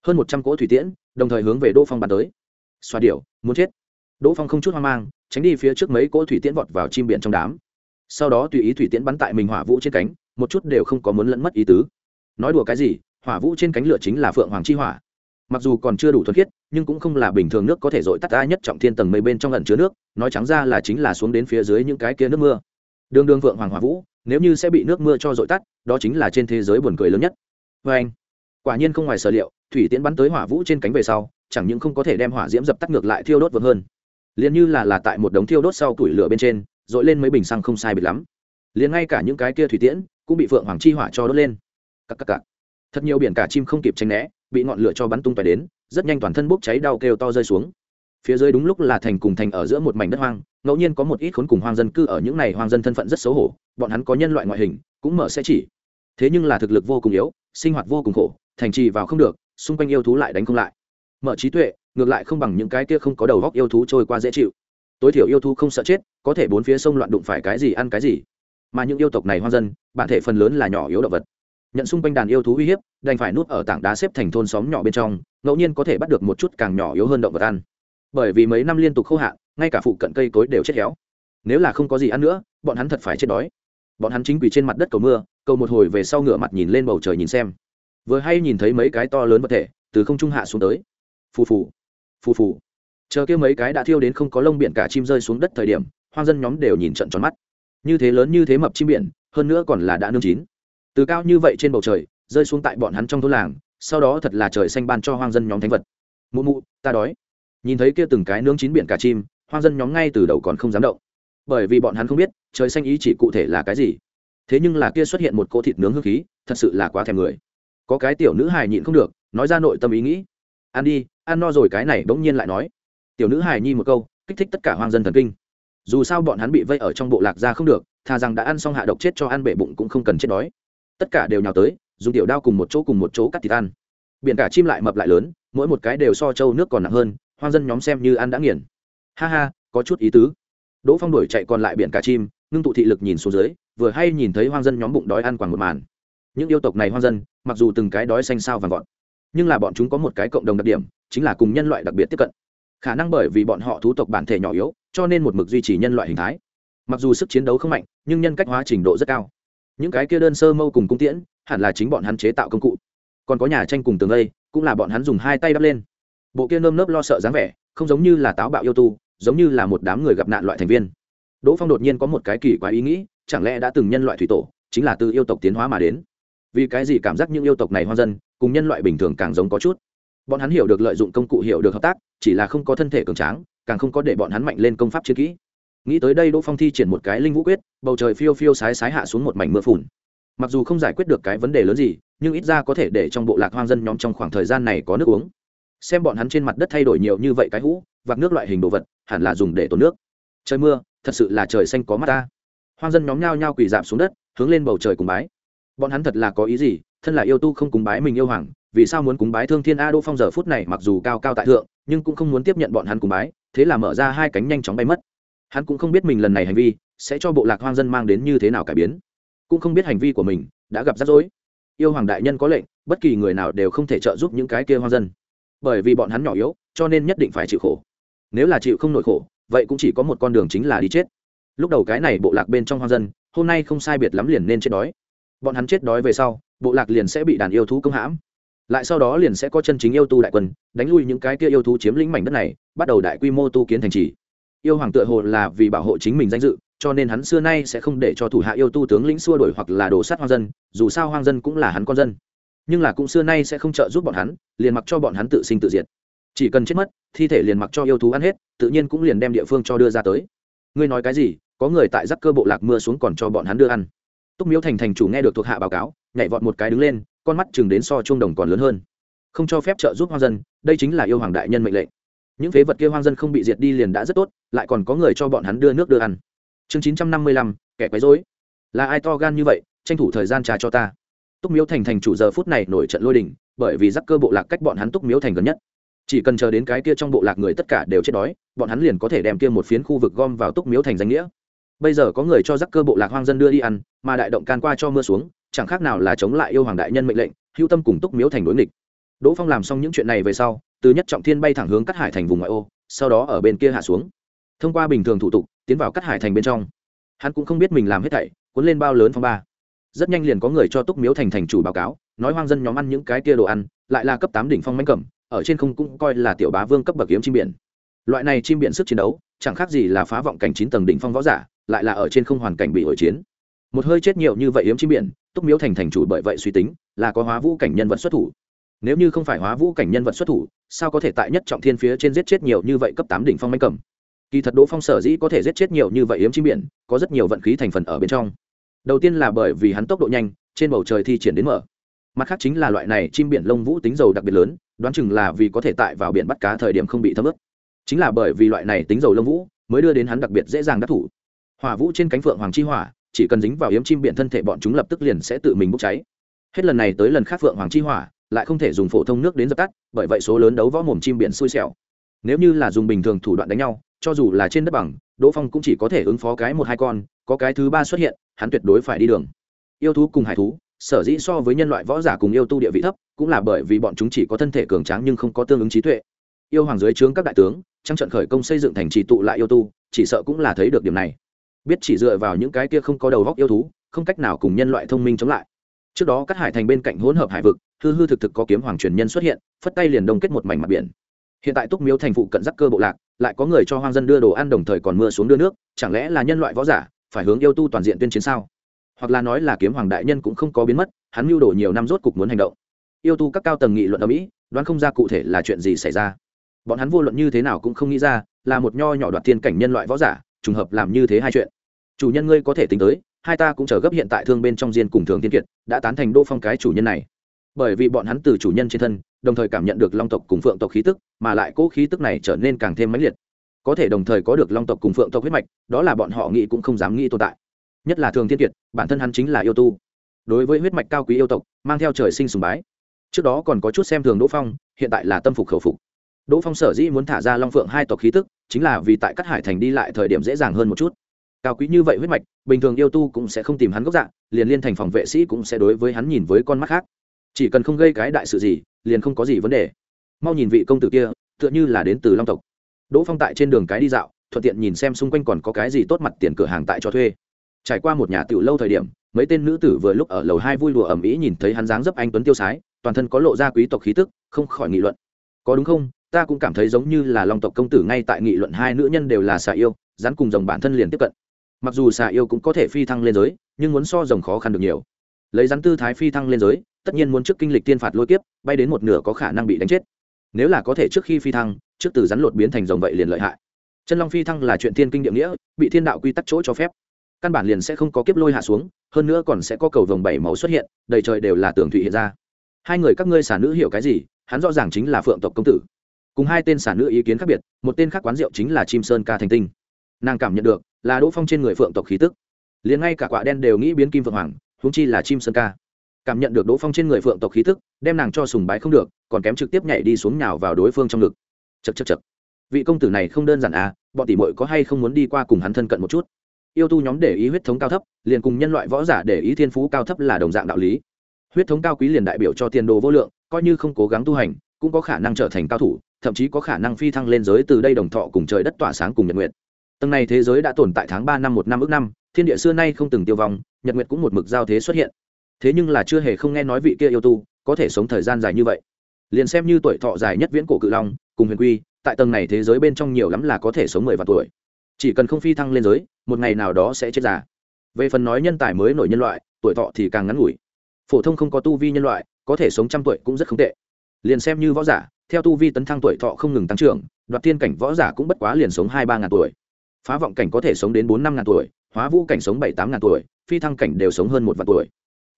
S1: Hơn một trăm cỗ thủy tiễn, đồng thời hướng về đỗ phong bắn tới. Xoa điệu muốn chết. Đỗ phong không chút hoang mang, tránh đi phía trước mấy cỗ thủy tiễn vọt vào chim biển trong đám. Sau đó tùy ý thủy tiễn bắn tại mình hỏa vũ trên cánh, một chút đều không có muốn lẫn mất ý tứ. Nói đùa cái gì, hỏa vũ trên cánh lửa chính là phượng hoàng chi hỏa mặc dù còn chưa đủ thuần khiết, nhưng cũng không là bình thường nước có thể dội tắt ta nhất trọng thiên tầng mây bên trong lần chứa nước, nói trắng ra là chính là xuống đến phía dưới những cái kia nước mưa. Đường đường vượng hoàng hỏa vũ, nếu như sẽ bị nước mưa cho dội tắt, đó chính là trên thế giới buồn cười lớn nhất. Vê anh, quả nhiên không ngoài sở liệu, thủy tiễn bắn tới hỏa vũ trên cánh về sau, chẳng những không có thể đem hỏa diễm dập tắt ngược lại thiêu đốt vượt hơn. Liền như là là tại một đống thiêu đốt sau tủi lửa bên trên, dội lên mấy bình xăng không sai biệt lắm. Liền ngay cả những cái kia thủy tiễn, cũng bị phượng hoàng chi hỏa cho đốt lên. Cắc cắc cắc. thật nhiều biển cả chim không kịp tránh né bị ngọn lửa cho bắn tung tóe đến, rất nhanh toàn thân bốc cháy đau kêu to rơi xuống. Phía dưới đúng lúc là thành cùng thành ở giữa một mảnh đất hoang, ngẫu nhiên có một ít khốn cùng hoang dân cư ở những này hoang dân thân phận rất xấu hổ, bọn hắn có nhân loại ngoại hình, cũng mở sẽ chỉ. Thế nhưng là thực lực vô cùng yếu, sinh hoạt vô cùng khổ, thành trì vào không được, xung quanh yêu thú lại đánh không lại. Mở trí tuệ, ngược lại không bằng những cái kia không có đầu góc yêu thú trôi qua dễ chịu. Tối thiểu yêu thú không sợ chết, có thể bốn phía sông loạn đụng phải cái gì ăn cái gì. Mà những yêu tộc này hoang dân, bản thể phần lớn là nhỏ yếu động vật nhận xung quanh đàn yêu thú uy hiếp, đành phải núp ở tảng đá xếp thành thôn xóm nhỏ bên trong, ngẫu nhiên có thể bắt được một chút càng nhỏ yếu hơn động vật ăn. Bởi vì mấy năm liên tục khô hạn, ngay cả phụ cận cây cối đều chết héo. Nếu là không có gì ăn nữa, bọn hắn thật phải chết đói. Bọn hắn chính quỳ trên mặt đất cầu mưa, cầu một hồi về sau ngửa mặt nhìn lên bầu trời nhìn xem. Vừa hay nhìn thấy mấy cái to lớn vật thể, từ không trung hạ xuống tới. Phù phù phù phù. Chờ kia mấy cái đã thiêu đến không có lông biển cả chim rơi xuống đất thời điểm, hoang dân nhóm đều nhìn trận tròn mắt. Như thế lớn như thế mập chim biển, hơn nữa còn là đã nương chín từ cao như vậy trên bầu trời, rơi xuống tại bọn hắn trong thôn làng, sau đó thật là trời xanh ban cho hoang dân nhóm thánh vật. Mụ mụ, ta đói. Nhìn thấy kia từng cái nướng chín biển cả chim, hoang dân nhóm ngay từ đầu còn không dám động. Bởi vì bọn hắn không biết, trời xanh ý chỉ cụ thể là cái gì. Thế nhưng là kia xuất hiện một cỗ thịt nướng hương khí, thật sự là quá thèm người. Có cái tiểu nữ hài nhịn không được, nói ra nội tâm ý nghĩ. Ăn đi, ăn no rồi cái này bỗng nhiên lại nói. Tiểu nữ hài nhi một câu, kích thích tất cả hoang dân thần kinh. Dù sao bọn hắn bị vây ở trong bộ lạc ra không được thà rằng đã ăn xong hạ độc chết cho ăn bể bụng cũng không cần chết đói tất cả đều nhào tới, dùng tiểu đao cùng một chỗ cùng một chỗ cắt thịt ăn. Biển cả chim lại mập lại lớn, mỗi một cái đều so trâu nước còn nặng hơn, hoang dân nhóm xem như ăn đã nghiền. Ha ha, có chút ý tứ. Đỗ phong đuổi chạy còn lại biển cả chim, ngưng tụ thị lực nhìn xuống dưới, vừa hay nhìn thấy hoang dân nhóm bụng đói ăn quẳng một màn. Những yêu tộc này hoang dân, mặc dù từng cái đói xanh sao vàng gọn nhưng là bọn chúng có một cái cộng đồng đặc điểm, chính là cùng nhân loại đặc biệt tiếp cận. Khả năng bởi vì bọn họ thú tộc bản thể nhỏ yếu, cho nên một mực duy trì nhân loại hình thái. Mặc dù sức chiến đấu không mạnh, nhưng nhân cách hóa trình độ rất cao những cái kia đơn sơ mâu cùng cung tiễn, hẳn là chính bọn hắn chế tạo công cụ. Còn có nhà tranh cùng tường lây cũng là bọn hắn dùng hai tay đắp lên. Bộ kia nơm nớp lo sợ dáng vẻ, không giống như là táo bạo yêu tu, giống như là một đám người gặp nạn loại thành viên. Đỗ phong đột nhiên có một cái kỳ quái ý nghĩ, chẳng lẽ đã từng nhân loại thủy tổ, chính là từ yêu tộc tiến hóa mà đến? Vì cái gì cảm giác những yêu tộc này hoang dân cùng nhân loại bình thường càng giống có chút? Bọn hắn hiểu được lợi dụng công cụ, hiểu được hợp tác, chỉ là không có thân thể cường tráng, càng không có để bọn hắn mạnh lên công pháp chiến kỹ nghĩ tới đây đỗ phong thi triển một cái linh vũ quyết, bầu trời phiêu phiêu sái sái hạ xuống một mảnh mưa phùn. Mặc dù không giải quyết được cái vấn đề lớn gì, nhưng ít ra có thể để trong bộ lạc hoang dân nhóm trong khoảng thời gian này có nước uống. Xem bọn hắn trên mặt đất thay đổi nhiều như vậy cái hũ, vạc nước loại hình đồ vật, hẳn là dùng để tốn nước. Trời mưa, thật sự là trời xanh có mắt ta. Hoang dân nhóm nhao nhao quỳ dạp xuống đất, hướng lên bầu trời cùng bái. Bọn hắn thật là có ý gì, thân là yêu tu không cúng bái mình yêu hoàng, vì sao muốn cúng bái thương thiên a đỗ phong giờ phút này mặc dù cao cao tại thượng, nhưng cũng không muốn tiếp nhận bọn hắn cúng bái, thế là mở ra hai cánh nhanh chóng bay mất hắn cũng không biết mình lần này hành vi sẽ cho bộ lạc hoang dân mang đến như thế nào cải biến, cũng không biết hành vi của mình đã gặp rắc rối. Yêu hoàng đại nhân có lệnh, bất kỳ người nào đều không thể trợ giúp những cái kia hoang dân. Bởi vì bọn hắn nhỏ yếu, cho nên nhất định phải chịu khổ. Nếu là chịu không nổi khổ, vậy cũng chỉ có một con đường chính là đi chết. Lúc đầu cái này bộ lạc bên trong hoang dân, hôm nay không sai biệt lắm liền nên chết đói. Bọn hắn chết đói về sau, bộ lạc liền sẽ bị đàn yêu thú công hãm. Lại sau đó liền sẽ có chân chính yêu tu đại quân, đánh lui những cái kia yêu thú chiếm lĩnh mảnh đất này, bắt đầu đại quy mô tu kiến thành trì yêu hoàng tựa hồ là vì bảo hộ chính mình danh dự, cho nên hắn xưa nay sẽ không để cho thủ hạ yêu tu tướng lĩnh xua đổi hoặc là đổ sát hoang dân, dù sao hoang dân cũng là hắn con dân. Nhưng là cũng xưa nay sẽ không trợ giúp bọn hắn, liền mặc cho bọn hắn tự sinh tự diệt. Chỉ cần chết mất, thi thể liền mặc cho yêu thú ăn hết, tự nhiên cũng liền đem địa phương cho đưa ra tới. Ngươi nói cái gì? Có người tại giắc cơ bộ lạc mưa xuống còn cho bọn hắn đưa ăn. Túc miếu thành thành chủ nghe được thuộc hạ báo cáo, nhảy vọt một cái đứng lên, con mắt chừng đến so chuông đồng còn lớn hơn. Không cho phép trợ giúp hoang dân, đây chính là yêu hoàng đại nhân mệnh lệnh những phế vật kia hoang dân không bị diệt đi liền đã rất tốt, lại còn có người cho bọn hắn đưa nước đưa ăn. Chương chín trăm năm mươi lăm, kẻ quấy dối là ai to gan như vậy, tranh thủ thời gian trà cho ta. Túc miếu thành thành chủ giờ phút này nổi trận lôi đình, bởi vì giắc cơ bộ lạc cách bọn hắn túc miếu thành gần nhất. Chỉ cần chờ đến cái kia trong bộ lạc người tất cả đều chết đói, bọn hắn liền có thể đem kia một phiến khu vực gom vào túc miếu thành danh nghĩa. Bây giờ có người cho giắc cơ bộ lạc hoang dân đưa đi ăn, mà đại động can qua cho mưa xuống, chẳng khác nào là chống lại yêu hoàng đại nhân mệnh lệnh hữu tâm cùng túc miếu thành đối nghịch. Đỗ phong làm xong những chuyện này về sau từ nhất trọng thiên bay thẳng hướng cắt hải thành vùng ngoại ô, sau đó ở bên kia hạ xuống. Thông qua bình thường thủ tục, tiến vào cắt hải thành bên trong. Hắn cũng không biết mình làm hết thảy, cuốn lên bao lớn phong ba. Rất nhanh liền có người cho túc miếu thành thành chủ báo cáo, nói hoang dân nhóm ăn những cái kia đồ ăn, lại là cấp tám đỉnh phong mánh cẩm ở trên không cũng coi là tiểu bá vương cấp bậc kiếm chim biển. Loại này chim biển sức chiến đấu, chẳng khác gì là phá vọng cảnh chín tầng đỉnh phong võ giả, lại là ở trên không hoàn cảnh bị hội chiến. Một hơi chết nhiều như vậy yếm chim biển, túc miếu thành thành chủ bởi vậy suy tính, là có hóa vũ cảnh nhân vật xuất thủ. Nếu như không phải hóa vũ cảnh nhân vật xuất thủ sao có thể tại nhất trọng thiên phía trên giết chết nhiều như vậy cấp tám đỉnh phong manh cầm? Kỳ thật đỗ phong sở dĩ có thể giết chết nhiều như vậy yếm chim biển, có rất nhiều vận khí thành phần ở bên trong. Đầu tiên là bởi vì hắn tốc độ nhanh, trên bầu trời thi triển đến mở. Mặt khác chính là loại này chim biển lông vũ tính dầu đặc biệt lớn, đoán chừng là vì có thể tại vào biển bắt cá thời điểm không bị thấm ướt. Chính là bởi vì loại này tính dầu lông vũ, mới đưa đến hắn đặc biệt dễ dàng đắc thủ. Hỏa vũ trên cánh phượng hoàng chi hỏa, chỉ cần dính vào yếm chim biển thân thể bọn chúng lập tức liền sẽ tự mình bốc cháy. Hết lần này tới lần khác phượng hoàng chi hỏa lại không thể dùng phổ thông nước đến dập tắt, bởi vậy số lớn đấu võ mồm chim biển xui xẻo. Nếu như là dùng bình thường thủ đoạn đánh nhau, cho dù là trên đất bằng, đỗ phong cũng chỉ có thể ứng phó cái một hai con, có cái thứ ba xuất hiện, hắn tuyệt đối phải đi đường. Yêu thú cùng hải thú, sở dĩ so với nhân loại võ giả cùng yêu tu địa vị thấp, cũng là bởi vì bọn chúng chỉ có thân thể cường tráng nhưng không có tương ứng trí tuệ. Yêu hoàng dưới trướng các đại tướng trong trận khởi công xây dựng thành trì tụ lại yêu tu, chỉ sợ cũng là thấy được điểm này. Biết chỉ dựa vào những cái kia không có đầu góc yêu thú, không cách nào cùng nhân loại thông minh chống lại trước đó các hải thành bên cạnh hỗn hợp hải vực, hư hư thực thực có kiếm hoàng truyền nhân xuất hiện, phất tay liền đông kết một mảnh mặt biển. Hiện tại túc miếu thành phụ cận giắc cơ bộ lạc, lại có người cho hoang dân đưa đồ ăn đồng thời còn mưa xuống đưa nước, chẳng lẽ là nhân loại võ giả, phải hướng yêu tu toàn diện tuyên chiến sao? Hoặc là nói là kiếm hoàng đại nhân cũng không có biến mất, hắn mưu đồ nhiều năm rốt cục muốn hành động. Yêu tu các cao tầng nghị luận ở mỹ, đoán không ra cụ thể là chuyện gì xảy ra. Bọn hắn vô luận như thế nào cũng không nghĩ ra, là một nho nhỏ đoạt thiên cảnh nhân loại võ giả, trùng hợp làm như thế hai chuyện. Chủ nhân ngươi có thể tính tới hai ta cũng chờ gấp hiện tại thương bên trong diên cùng thường tiên kiệt, đã tán thành đô phong cái chủ nhân này. Bởi vì bọn hắn từ chủ nhân trên thân, đồng thời cảm nhận được long tộc cùng phượng tộc khí tức, mà lại cỗ khí tức này trở nên càng thêm mãnh liệt. Có thể đồng thời có được long tộc cùng phượng tộc huyết mạch, đó là bọn họ nghĩ cũng không dám nghĩ tồn tại. Nhất là thường thiên kiệt, bản thân hắn chính là yêu tu. Đối với huyết mạch cao quý yêu tộc, mang theo trời sinh sùng bái. Trước đó còn có chút xem thường đỗ phong, hiện tại là tâm phục khẩu phục. Đỗ phong sở dĩ muốn thả ra long phượng hai tộc khí tức, chính là vì tại các hải thành đi lại thời điểm dễ dàng hơn một chút cao quý như vậy huyết mạch, bình thường yêu tu cũng sẽ không tìm hắn gốc dạng, liền liên thành phòng vệ sĩ cũng sẽ đối với hắn nhìn với con mắt khác. Chỉ cần không gây cái đại sự gì, liền không có gì vấn đề. Mau nhìn vị công tử kia, tựa như là đến từ long tộc. Đỗ phong tại trên đường cái đi dạo, thuận tiện nhìn xem xung quanh còn có cái gì tốt mặt tiền cửa hàng tại cho thuê. Trải qua một nhà tiểu lâu thời điểm, mấy tên nữ tử vừa lúc ở lầu hai vui đùa ẩm ý nhìn thấy hắn dáng dấp anh tuấn tiêu sái, toàn thân có lộ ra quý tộc khí tức, không khỏi nghị luận. Có đúng không? Ta cũng cảm thấy giống như là long tộc công tử ngay tại nghị luận hai nữ nhân đều là xà yêu rắn cùng dòng bản thân liền tiếp cận mặc dù xà yêu cũng có thể phi thăng lên giới, nhưng muốn so rồng khó khăn được nhiều. Lấy rắn tư thái phi thăng lên giới, tất nhiên muốn trước kinh lịch tiên phạt lôi kiếp, bay đến một nửa có khả năng bị đánh chết. Nếu là có thể trước khi phi thăng, trước từ rắn lột biến thành rồng vậy liền lợi hại. Chân long phi thăng là chuyện thiên kinh địa nghĩa, bị thiên đạo quy tắc chỗ cho phép. Căn bản liền sẽ không có kiếp lôi hạ xuống, hơn nữa còn sẽ có cầu vồng bảy màu xuất hiện, đầy trời đều là tường thụy hiện ra. Hai người các ngươi xả nữ hiểu cái gì? Hắn rõ ràng chính là phượng tộc công tử. Cùng hai tên xả nữ ý kiến khác biệt, một tên khác quán rượu chính là chim sơn ca thành tinh. Nàng cảm nhận được là đỗ phong trên người phượng tộc khí tức. Liền ngay cả quả đen đều nghĩ biến kim phượng hoàng húng chi là chim sơn ca. Cảm nhận được đỗ phong trên người phượng tộc khí tức, đem nàng cho sùng bái không được, còn kém trực tiếp nhảy đi xuống nhào vào đối phương trong ngực. Chật chật chật vị công tử này không đơn giản à bọn tỷ mội có hay không muốn đi qua cùng hắn thân cận một chút? Yêu tu nhóm để ý huyết thống cao thấp, liền cùng nhân loại võ giả để ý thiên phú cao thấp là đồng dạng đạo lý. Huyết thống cao quý liền đại biểu cho tiền đồ vô lượng, coi như không cố gắng tu hành, cũng có khả năng trở thành cao thủ, thậm chí có khả năng phi thăng lên giới từ đây đồng thọ cùng trời đất tỏa sáng cùng nhật nguyệt tầng này thế giới đã tồn tại tháng ba năm, một năm ước năm, thiên địa xưa nay không từng tiêu vong, nhật nguyệt cũng một mực giao thế xuất hiện. Thế nhưng là chưa hề không nghe nói vị kia yêu tu có thể sống thời gian dài như vậy. Liền xem như tuổi thọ dài nhất viễn cổ cự long, cùng huyền quy, tại tầng này thế giới bên trong nhiều lắm là có thể sống mười vạn tuổi. Chỉ cần không phi thăng lên giới, một ngày nào đó sẽ chết già. Về phần nói nhân tài mới nổi nhân loại, tuổi thọ thì càng ngắn ngủi. Phổ thông không có tu vi nhân loại, có thể sống trăm tuổi cũng rất không tệ. Liền xem như võ giả, theo tu vi tấn thăng tuổi thọ không ngừng tăng trưởng, đoạt tiên cảnh võ giả cũng bất quá liền sống hai ba ngàn tuổi phá vọng cảnh có thể sống đến bốn năm ngàn tuổi, hóa vũ cảnh sống bảy tám ngàn tuổi, phi thăng cảnh đều sống hơn một vạn tuổi.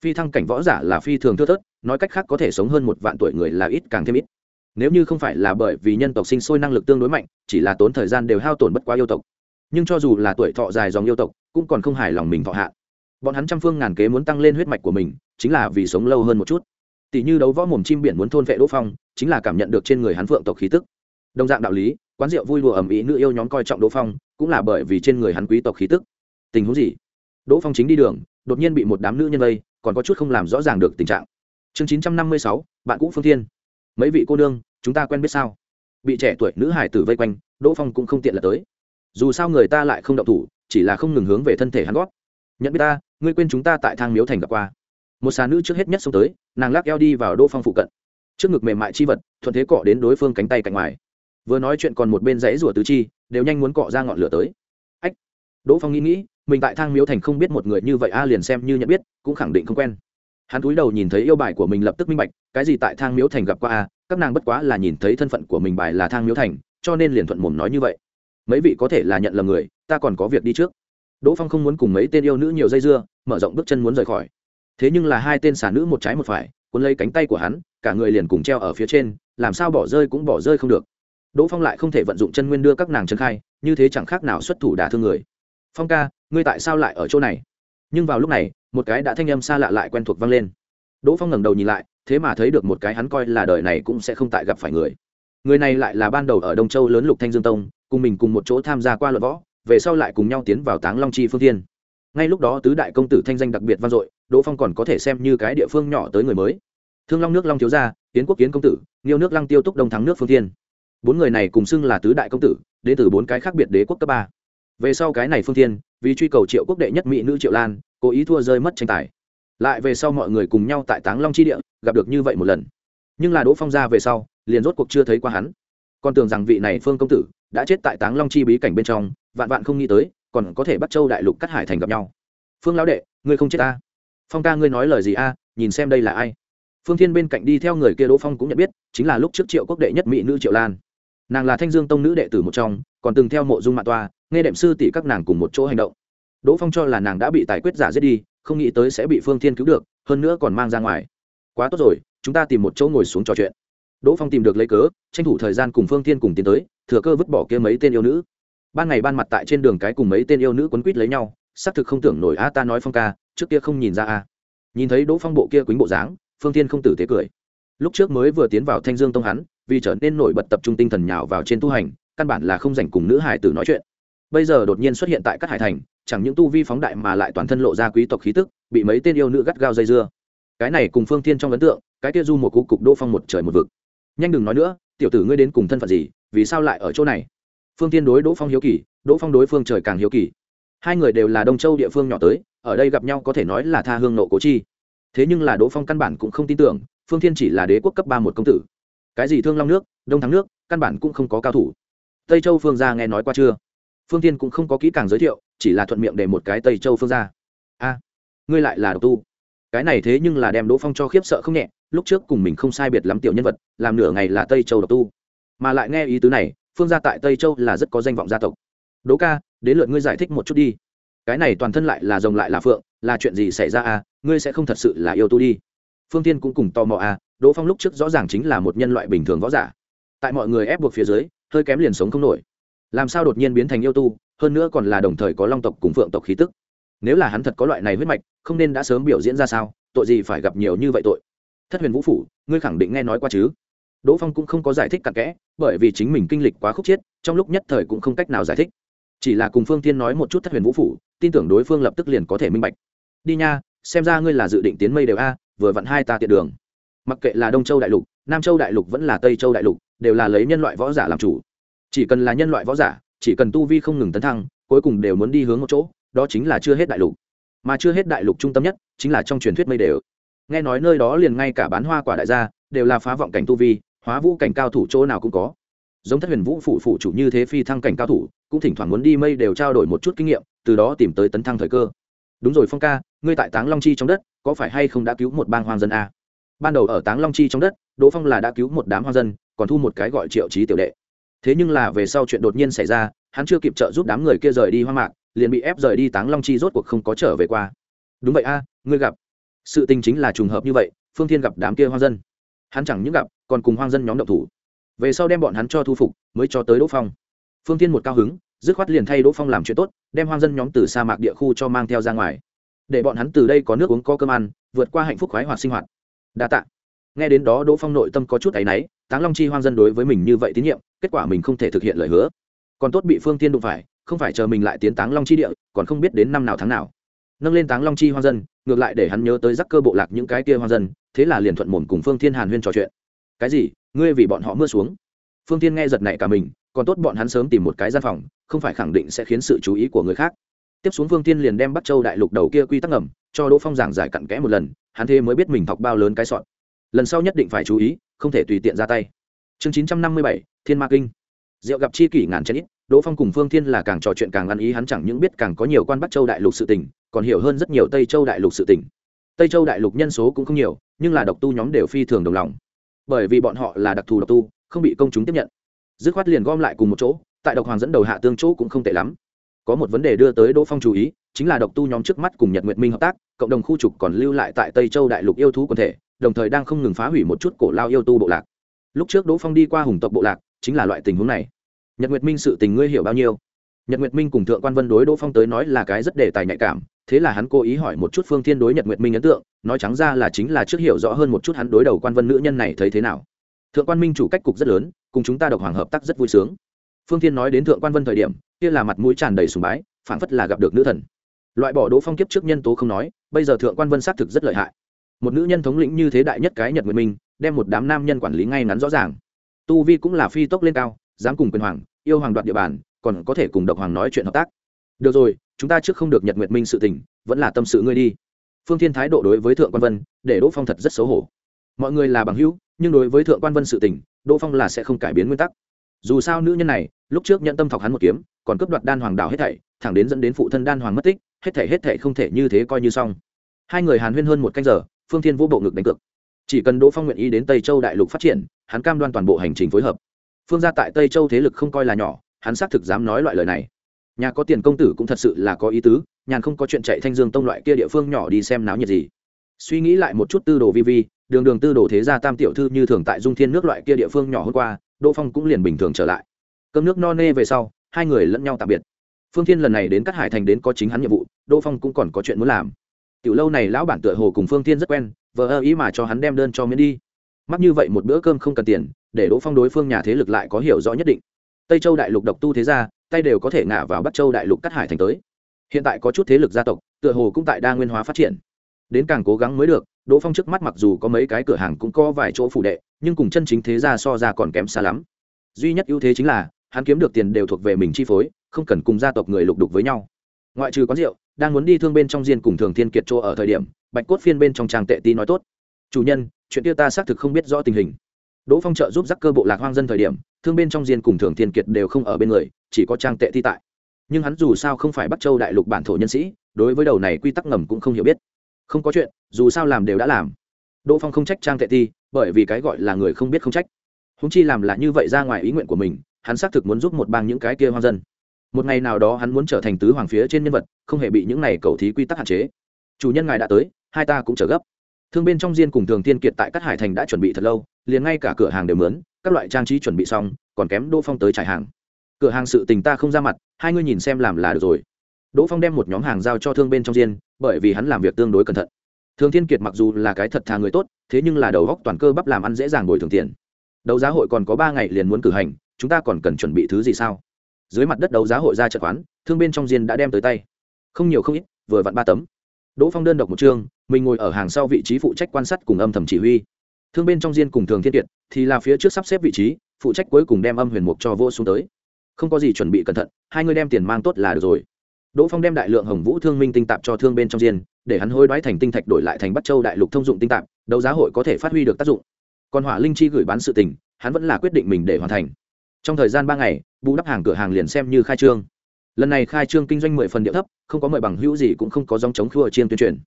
S1: Phi thăng cảnh võ giả là phi thường thưa thớt, nói cách khác có thể sống hơn một vạn tuổi người là ít càng thêm ít. Nếu như không phải là bởi vì nhân tộc sinh sôi năng lực tương đối mạnh, chỉ là tốn thời gian đều hao tổn bất quá yêu tộc. Nhưng cho dù là tuổi thọ dài dòng yêu tộc, cũng còn không hài lòng mình thọ hạ. Bọn hắn trăm phương ngàn kế muốn tăng lên huyết mạch của mình, chính là vì sống lâu hơn một chút. Tỷ như đấu võ mồm chim biển muốn thôn vệ đỗ phong, chính là cảm nhận được trên người hắn phượng tộc khí tức đồng dạng đạo lý, quán rượu vui đùa ẩm ý nữ yêu nhóm coi trọng đỗ phong, cũng là bởi vì trên người hắn quý tộc khí tức. Tình huống gì? Đỗ phong chính đi đường, đột nhiên bị một đám nữ nhân vây, còn có chút không làm rõ ràng được tình trạng. Chương chín trăm năm mươi sáu, bạn cũ phương thiên. Mấy vị cô nương, chúng ta quen biết sao? Bị trẻ tuổi nữ hải tử vây quanh, đỗ phong cũng không tiện là tới. Dù sao người ta lại không động thủ, chỉ là không ngừng hướng về thân thể hắn gót. Nhận biết ta, ngươi quên chúng ta tại thang miếu thành gặp qua. Một xà nữ trước hết nhất xông tới, nàng lắc eo đi vào đỗ phong phụ cận. Trước ngực mềm mại chi vật, thuận thế cọ đến đối phương cánh tay cạnh ngoài vừa nói chuyện còn một bên dãy rủa tứ chi, đều nhanh muốn cọ ra ngọn lửa tới. Ách, đỗ phong nghĩ nghĩ, mình tại thang miếu thành không biết một người như vậy a, liền xem như nhận biết, cũng khẳng định không quen. Hắn cúi đầu nhìn thấy yêu bài của mình lập tức minh bạch, cái gì tại thang miếu thành gặp qua a, các nàng bất quá là nhìn thấy thân phận của mình bài là thang miếu thành, cho nên liền thuận mồm nói như vậy. Mấy vị có thể là nhận lầm người, ta còn có việc đi trước. Đỗ phong không muốn cùng mấy tên yêu nữ nhiều dây dưa, mở rộng bước chân muốn rời khỏi. Thế nhưng là hai tên xà nữ một trái một phải, cuốn lấy cánh tay của hắn, cả người liền cùng treo ở phía trên, làm sao bỏ rơi cũng bỏ rơi không được đỗ phong lại không thể vận dụng chân nguyên đưa các nàng trấn khai, như thế chẳng khác nào xuất thủ đả thương người. Phong ca, ngươi tại sao lại ở chỗ này? Nhưng vào lúc này, một cái đã thanh âm xa lạ lại quen thuộc vang lên. Đỗ phong ngẩng đầu nhìn lại, thế mà thấy được một cái hắn coi là đời này cũng sẽ không tại gặp phải người. Người này lại là ban đầu ở đông châu lớn lục thanh dương tông, cùng mình cùng một chỗ tham gia qua luận võ, về sau lại cùng nhau tiến vào táng long chi phương thiên. Ngay lúc đó tứ đại công tử thanh danh đặc biệt vang dội, đỗ phong còn có thể xem như cái địa phương nhỏ tới người mới. Thương long nước long thiếu gia tiến quốc kiến công tử, nghiêu nước lăng tiêu túc đông thắng nước phương thiên bốn người này cùng xưng là tứ đại công tử, đến từ bốn cái khác biệt đế quốc cấp ba. Về sau cái này phương thiên, vì truy cầu triệu quốc đệ nhất mỹ nữ triệu lan, cố ý thua rơi mất tranh tài. Lại về sau mọi người cùng nhau tại táng long chi địa, gặp được như vậy một lần. Nhưng là đỗ phong ra về sau, liền rốt cuộc chưa thấy qua hắn. Còn tưởng rằng vị này phương công tử đã chết tại táng long chi bí cảnh bên trong, vạn vạn không nghĩ tới, còn có thể bắt châu đại lục cắt hải thành gặp nhau. Phương lão đệ, ngươi không chết ta. Phong ca ngươi nói lời gì a, nhìn xem đây là ai. Phương thiên bên cạnh đi theo người kia đỗ phong cũng nhận biết, chính là lúc trước triệu quốc đệ nhất mỹ nữ triệu lan nàng là thanh dương tông nữ đệ tử một trong, còn từng theo mộ dung mạ toa, nghe đệm sư tỷ các nàng cùng một chỗ hành động. Đỗ phong cho là nàng đã bị tài quyết giả giết đi, không nghĩ tới sẽ bị phương thiên cứu được, hơn nữa còn mang ra ngoài. Quá tốt rồi, chúng ta tìm một chỗ ngồi xuống trò chuyện. Đỗ phong tìm được lấy cớ, tranh thủ thời gian cùng phương thiên cùng tiến tới, thừa cơ vứt bỏ kia mấy tên yêu nữ. Ban ngày ban mặt tại trên đường cái cùng mấy tên yêu nữ quấn quýt lấy nhau, xác thực không tưởng nổi a ta nói phong ca, trước kia không nhìn ra a. Nhìn thấy đỗ phong bộ kia quýnh bộ dáng, phương thiên không tử tế cười. Lúc trước mới vừa tiến vào thanh dương tông hắn vì trở nên nổi bật tập trung tinh thần nhào vào trên tu hành, căn bản là không dành cùng nữ hải tử nói chuyện. Bây giờ đột nhiên xuất hiện tại các hải thành, chẳng những tu vi phóng đại mà lại toàn thân lộ ra quý tộc khí tức, bị mấy tên yêu nữ gắt gao dây dưa. Cái này cùng phương thiên trong ấn tượng, cái kia du một cú cục đỗ phong một trời một vực. Nhanh đừng nói nữa, tiểu tử ngươi đến cùng thân phận gì, vì sao lại ở chỗ này? Phương tiên đối đỗ phong hiếu kỳ, đỗ phong đối phương trời càng hiếu kỳ. Hai người đều là đông châu địa phương nhỏ tới, ở đây gặp nhau có thể nói là tha hương nộ cố chi. Thế nhưng là đỗ phong căn bản cũng không tin tưởng, phương thiên chỉ là đế quốc cấp ba một công tử cái gì thương long nước, đông thắng nước, căn bản cũng không có cao thủ. Tây châu phương gia nghe nói qua chưa? Phương thiên cũng không có kỹ càng giới thiệu, chỉ là thuận miệng để một cái tây châu phương gia. A, ngươi lại là độc tu. Cái này thế nhưng là đem đỗ phong cho khiếp sợ không nhẹ, lúc trước cùng mình không sai biệt lắm tiểu nhân vật, làm nửa ngày là tây châu độc tu. Mà lại nghe ý tứ này, phương gia tại tây châu là rất có danh vọng gia tộc. Đỗ ca, đến lượt ngươi giải thích một chút đi. Cái này toàn thân lại là rồng lại là phượng, là chuyện gì xảy ra à ngươi sẽ không thật sự là yêu tu đi phương tiên cũng cùng tò mò à đỗ phong lúc trước rõ ràng chính là một nhân loại bình thường võ giả. Tại mọi người ép buộc phía dưới, hơi kém liền sống không nổi. Làm sao đột nhiên biến thành yêu tu, hơn nữa còn là đồng thời có long tộc cùng phượng tộc khí tức. Nếu là hắn thật có loại này huyết mạch, không nên đã sớm biểu diễn ra sao, tội gì phải gặp nhiều như vậy tội. Thất huyền vũ phủ, ngươi khẳng định nghe nói qua chứ? Đỗ phong cũng không có giải thích cặn kẽ, bởi vì chính mình kinh lịch quá khúc chiết, trong lúc nhất thời cũng không cách nào giải thích. Chỉ là cùng phương tiên nói một chút thất huyền vũ phủ, tin tưởng đối phương lập tức liền có thể minh bạch. Đi nha, xem ra ngươi là dự định tiến mây đều a vừa vặn hai ta tiện đường. Mặc kệ là đông châu đại lục, nam châu đại lục vẫn là tây châu đại lục, đều là lấy nhân loại võ giả làm chủ. Chỉ cần là nhân loại võ giả, chỉ cần tu vi không ngừng tấn thăng, cuối cùng đều muốn đi hướng một chỗ, đó chính là chưa hết đại lục. Mà chưa hết đại lục trung tâm nhất chính là trong truyền thuyết mây đều. Nghe nói nơi đó liền ngay cả bán hoa quả đại gia đều là phá vọng cảnh tu vi, hóa vũ cảnh cao thủ chỗ nào cũng có. Giống thất huyền vũ phụ phụ chủ như thế phi thăng cảnh cao thủ, cũng thỉnh thoảng muốn đi mây đều trao đổi một chút kinh nghiệm, từ đó tìm tới tấn thăng thời cơ. Đúng rồi phong ca ngươi tại táng long chi trong đất, có phải hay không đã cứu một bang hoang dân a ban đầu ở táng long chi trong đất, đỗ phong là đã cứu một đám hoang dân, còn thu một cái gọi triệu trí tiểu đệ. Thế nhưng là về sau chuyện đột nhiên xảy ra, hắn chưa kịp trợ giúp đám người kia rời đi hoang mạc, liền bị ép rời đi táng long chi rốt cuộc không có trở về qua. Đúng vậy a, ngươi gặp. Sự tình chính là trùng hợp như vậy, phương thiên gặp đám kia hoang dân. Hắn chẳng những gặp, còn cùng hoang dân nhóm động thủ. Về sau đem bọn hắn cho thu phục, mới cho tới đỗ phong. Phương thiên một cao hứng, dứt khoát liền thay đỗ phong làm chuyện tốt, đem hoang dân nhóm từ sa mạc địa khu cho mang theo ra ngoài để bọn hắn từ đây có nước uống, có cơm ăn, vượt qua hạnh phúc khoái hoạt sinh hoạt. Đa t ạ nghe đến đó, đỗ phong nội tâm có chút áy náy, táng long chi hoang dân đối với mình như vậy tín nhiệm, kết quả mình không thể thực hiện lời hứa. Còn tốt bị phương tiên đụng phải, không phải chờ mình lại tiến táng long chi địa, còn không biết đến năm nào tháng nào. Nâng lên táng long chi hoang dân, ngược lại để hắn nhớ tới giắc cơ bộ lạc những cái kia hoang dân, thế là liền thuận mồm cùng phương thiên hàn huyên trò chuyện. Cái gì? Ngươi vì bọn họ mưa xuống? Phương thiên nghe giật này cả mình, còn tốt bọn hắn sớm tìm một cái gian phòng, không phải khẳng định sẽ khiến sự chú ý của người khác tiếp xuống vương tiên liền đem bắc châu đại lục đầu kia quy tắc ngầm cho đỗ phong giảng giải cặn kẽ một lần, hắn thế mới biết mình thọc bao lớn cái sọn. Lần sau nhất định phải chú ý, không thể tùy tiện ra tay. Chương chín trăm năm mươi bảy, thiên ma kinh. Rượu gặp chi kỷ ngàn chén ít, đỗ phong cùng phương thiên là càng trò chuyện càng ăn ý, hắn chẳng những biết càng có nhiều quan bắc châu đại lục sự tỉnh còn hiểu hơn rất nhiều tây châu đại lục sự tỉnh tây châu đại lục nhân số cũng không nhiều, nhưng là độc tu nhóm đều phi thường đồng lòng. Bởi vì bọn họ là đặc thù độc tu, không bị công chúng tiếp nhận. Dứt khoát liền gom lại cùng một chỗ, tại độc hoàng dẫn đầu hạ tương chỗ cũng không tệ lắm có một vấn đề đưa tới đỗ phong chú ý, chính là độc tu nhóm trước mắt cùng nhật nguyệt minh hợp tác, cộng đồng khu trục còn lưu lại tại tây châu đại lục yêu thú quần thể, đồng thời đang không ngừng phá hủy một chút cổ lao yêu tu bộ lạc. Lúc trước đỗ phong đi qua hùng tộc bộ lạc, chính là loại tình huống này. Nhật nguyệt minh sự tình ngươi hiểu bao nhiêu? Nhật nguyệt minh cùng thượng quan vân đối đỗ phong tới nói là cái rất đề tài nhạy cảm, thế là hắn cố ý hỏi một chút phương thiên đối nhật nguyệt minh ấn tượng, nói trắng ra là chính là trước hiểu rõ hơn một chút hắn đối đầu quan vân nữ nhân này thấy thế nào. Thượng quan minh chủ cách cục rất lớn, cùng chúng ta độc hoàng hợp tác rất vui sướng phương thiên nói đến thượng quan vân thời điểm, kia là mặt mũi tràn đầy sùng bái, phảng phất là gặp được nữ thần. Loại bỏ đỗ phong kiếp trước nhân tố không nói, bây giờ thượng quan vân xác thực rất lợi hại. Một nữ nhân thống lĩnh như thế đại nhất cái nhật nguyệt minh, đem một đám nam nhân quản lý ngay ngắn rõ ràng. Tu vi cũng là phi tốc lên cao, dám cùng quyền hoàng, yêu hoàng đoạt địa bàn, còn có thể cùng độc hoàng nói chuyện hợp tác. Được rồi, chúng ta trước không được nhật nguyệt minh sự tình, vẫn là tâm sự ngươi đi. Phương thiên thái độ đối với thượng quan vân, để đỗ phong thật rất xấu hổ. Mọi người là bằng hữu, nhưng đối với thượng quan vân sự tình, đỗ phong là sẽ không cải biến nguyên tắc. Dù sao nữ nhân này lúc trước nhận tâm thọc hắn một kiếm, còn cướp đoạt đan hoàng đảo hết thảy, thẳng đến dẫn đến phụ thân đan hoàng mất tích, hết thảy hết thảy không thể như thế coi như xong. Hai người hàn huyên hơn một canh giờ, phương thiên vô bộ ngực đánh cược. Chỉ cần đỗ phong nguyện ý đến tây châu đại lục phát triển, hắn cam đoan toàn bộ hành trình phối hợp. Phương gia tại tây châu thế lực không coi là nhỏ, hắn xác thực dám nói loại lời này. Nhà có tiền công tử cũng thật sự là có ý tứ, nhàn không có chuyện chạy thanh dương tông loại kia địa phương nhỏ đi xem náo nhiệt gì. Suy nghĩ lại một chút tư đồ vi vi, đường đường tư đồ thế gia tam tiểu thư như thường tại dung thiên nước loại kia địa phương nhỏ hôm qua, đỗ phong cũng liền bình thường trở lại cơm nước no nê về sau, hai người lẫn nhau tạm biệt. Phương thiên lần này đến cắt hải thành đến có chính hắn nhiệm vụ, đỗ phong cũng còn có chuyện muốn làm. Tiểu lâu này lão bản tựa hồ cùng phương thiên rất quen, vờ ơ ý mà cho hắn đem đơn cho miễn đi. Mắc như vậy một bữa cơm không cần tiền, để đỗ phong đối phương nhà thế lực lại có hiểu rõ nhất định. Tây châu đại lục độc tu thế gia, tay đều có thể ngả vào bắt châu đại lục cắt hải thành tới. Hiện tại có chút thế lực gia tộc, tựa hồ cũng tại đa nguyên hóa phát triển. Đến càng cố gắng mới được, đỗ phong trước mắt mặc dù có mấy cái cửa hàng cũng có vài chỗ phủ đệ, nhưng cùng chân chính thế gia so ra còn kém xa lắm. Duy nhất ưu thế chính là hắn kiếm được tiền đều thuộc về mình chi phối, không cần cùng gia tộc người lục đục với nhau. Ngoại trừ quán rượu, đang muốn đi thương bên trong diên cùng thường thiên kiệt chỗ ở thời điểm, bạch cốt phiên bên trong trang tệ ti nói tốt. Chủ nhân, chuyện kia ta xác thực không biết rõ tình hình. Đỗ phong trợ giúp giác cơ bộ lạc hoang dân thời điểm, thương bên trong diên cùng thường thiên kiệt đều không ở bên người, chỉ có trang tệ thi tại. Nhưng hắn dù sao không phải bắt châu đại lục bản thổ nhân sĩ, đối với đầu này quy tắc ngầm cũng không hiểu biết. Không có chuyện, dù sao làm đều đã làm. Đỗ phong không trách trang tệ ti, bởi vì cái gọi là người không biết không trách. Húng chi làm là như vậy ra ngoài ý nguyện của mình hắn xác thực muốn giúp một bang những cái kia hoang dân. Một ngày nào đó hắn muốn trở thành tứ hoàng phía trên nhân vật, không hề bị những này cầu thí quy tắc hạn chế. Chủ nhân ngài đã tới, hai ta cũng trở gấp. Thương bên trong diên cùng thường tiên kiệt tại các hải thành đã chuẩn bị thật lâu, liền ngay cả cửa hàng đều mướn, các loại trang trí chuẩn bị xong, còn kém đỗ phong tới trải hàng. Cửa hàng sự tình ta không ra mặt, hai ngươi nhìn xem làm là được rồi. Đỗ phong đem một nhóm hàng giao cho thương bên trong diên, bởi vì hắn làm việc tương đối cẩn thận. Thường thiên kiệt mặc dù là cái thật thà người tốt, thế nhưng là đầu góc toàn cơ bắp làm ăn dễ dàng bồi thường tiền. Đấu giá hội còn có ba ngày liền muốn cử hành chúng ta còn cần chuẩn bị thứ gì sao? Dưới mặt đất đấu giá hội ra chợ quán, thương bên trong diên đã đem tới tay. Không nhiều không ít, vừa vặn ba tấm. Đỗ phong đơn độc một chương, mình ngồi ở hàng sau vị trí phụ trách quan sát cùng âm thầm chỉ huy. Thương bên trong diên cùng thường thiên kiệt, thì là phía trước sắp xếp vị trí, phụ trách cuối cùng đem âm huyền mục cho vô xuống tới. Không có gì chuẩn bị cẩn thận, hai người đem tiền mang tốt là được rồi. Đỗ phong đem đại lượng hồng vũ thương minh tinh tạp cho thương bên trong diên, để hắn hối đoái thành tinh thạch đổi lại thành bắt châu đại lục thông dụng tinh tạp, đấu giá hội có thể phát huy được tác dụng. Còn hỏa linh chi gửi bán sự tình, hắn vẫn là quyết định mình để hoàn thành trong thời gian ba ngày, bù đắp hàng cửa hàng liền xem như khai trương. Lần này khai trương kinh doanh mười phần địa thấp, không có mời bằng hữu gì cũng không có dòng chống khua chiên tuyên truyền.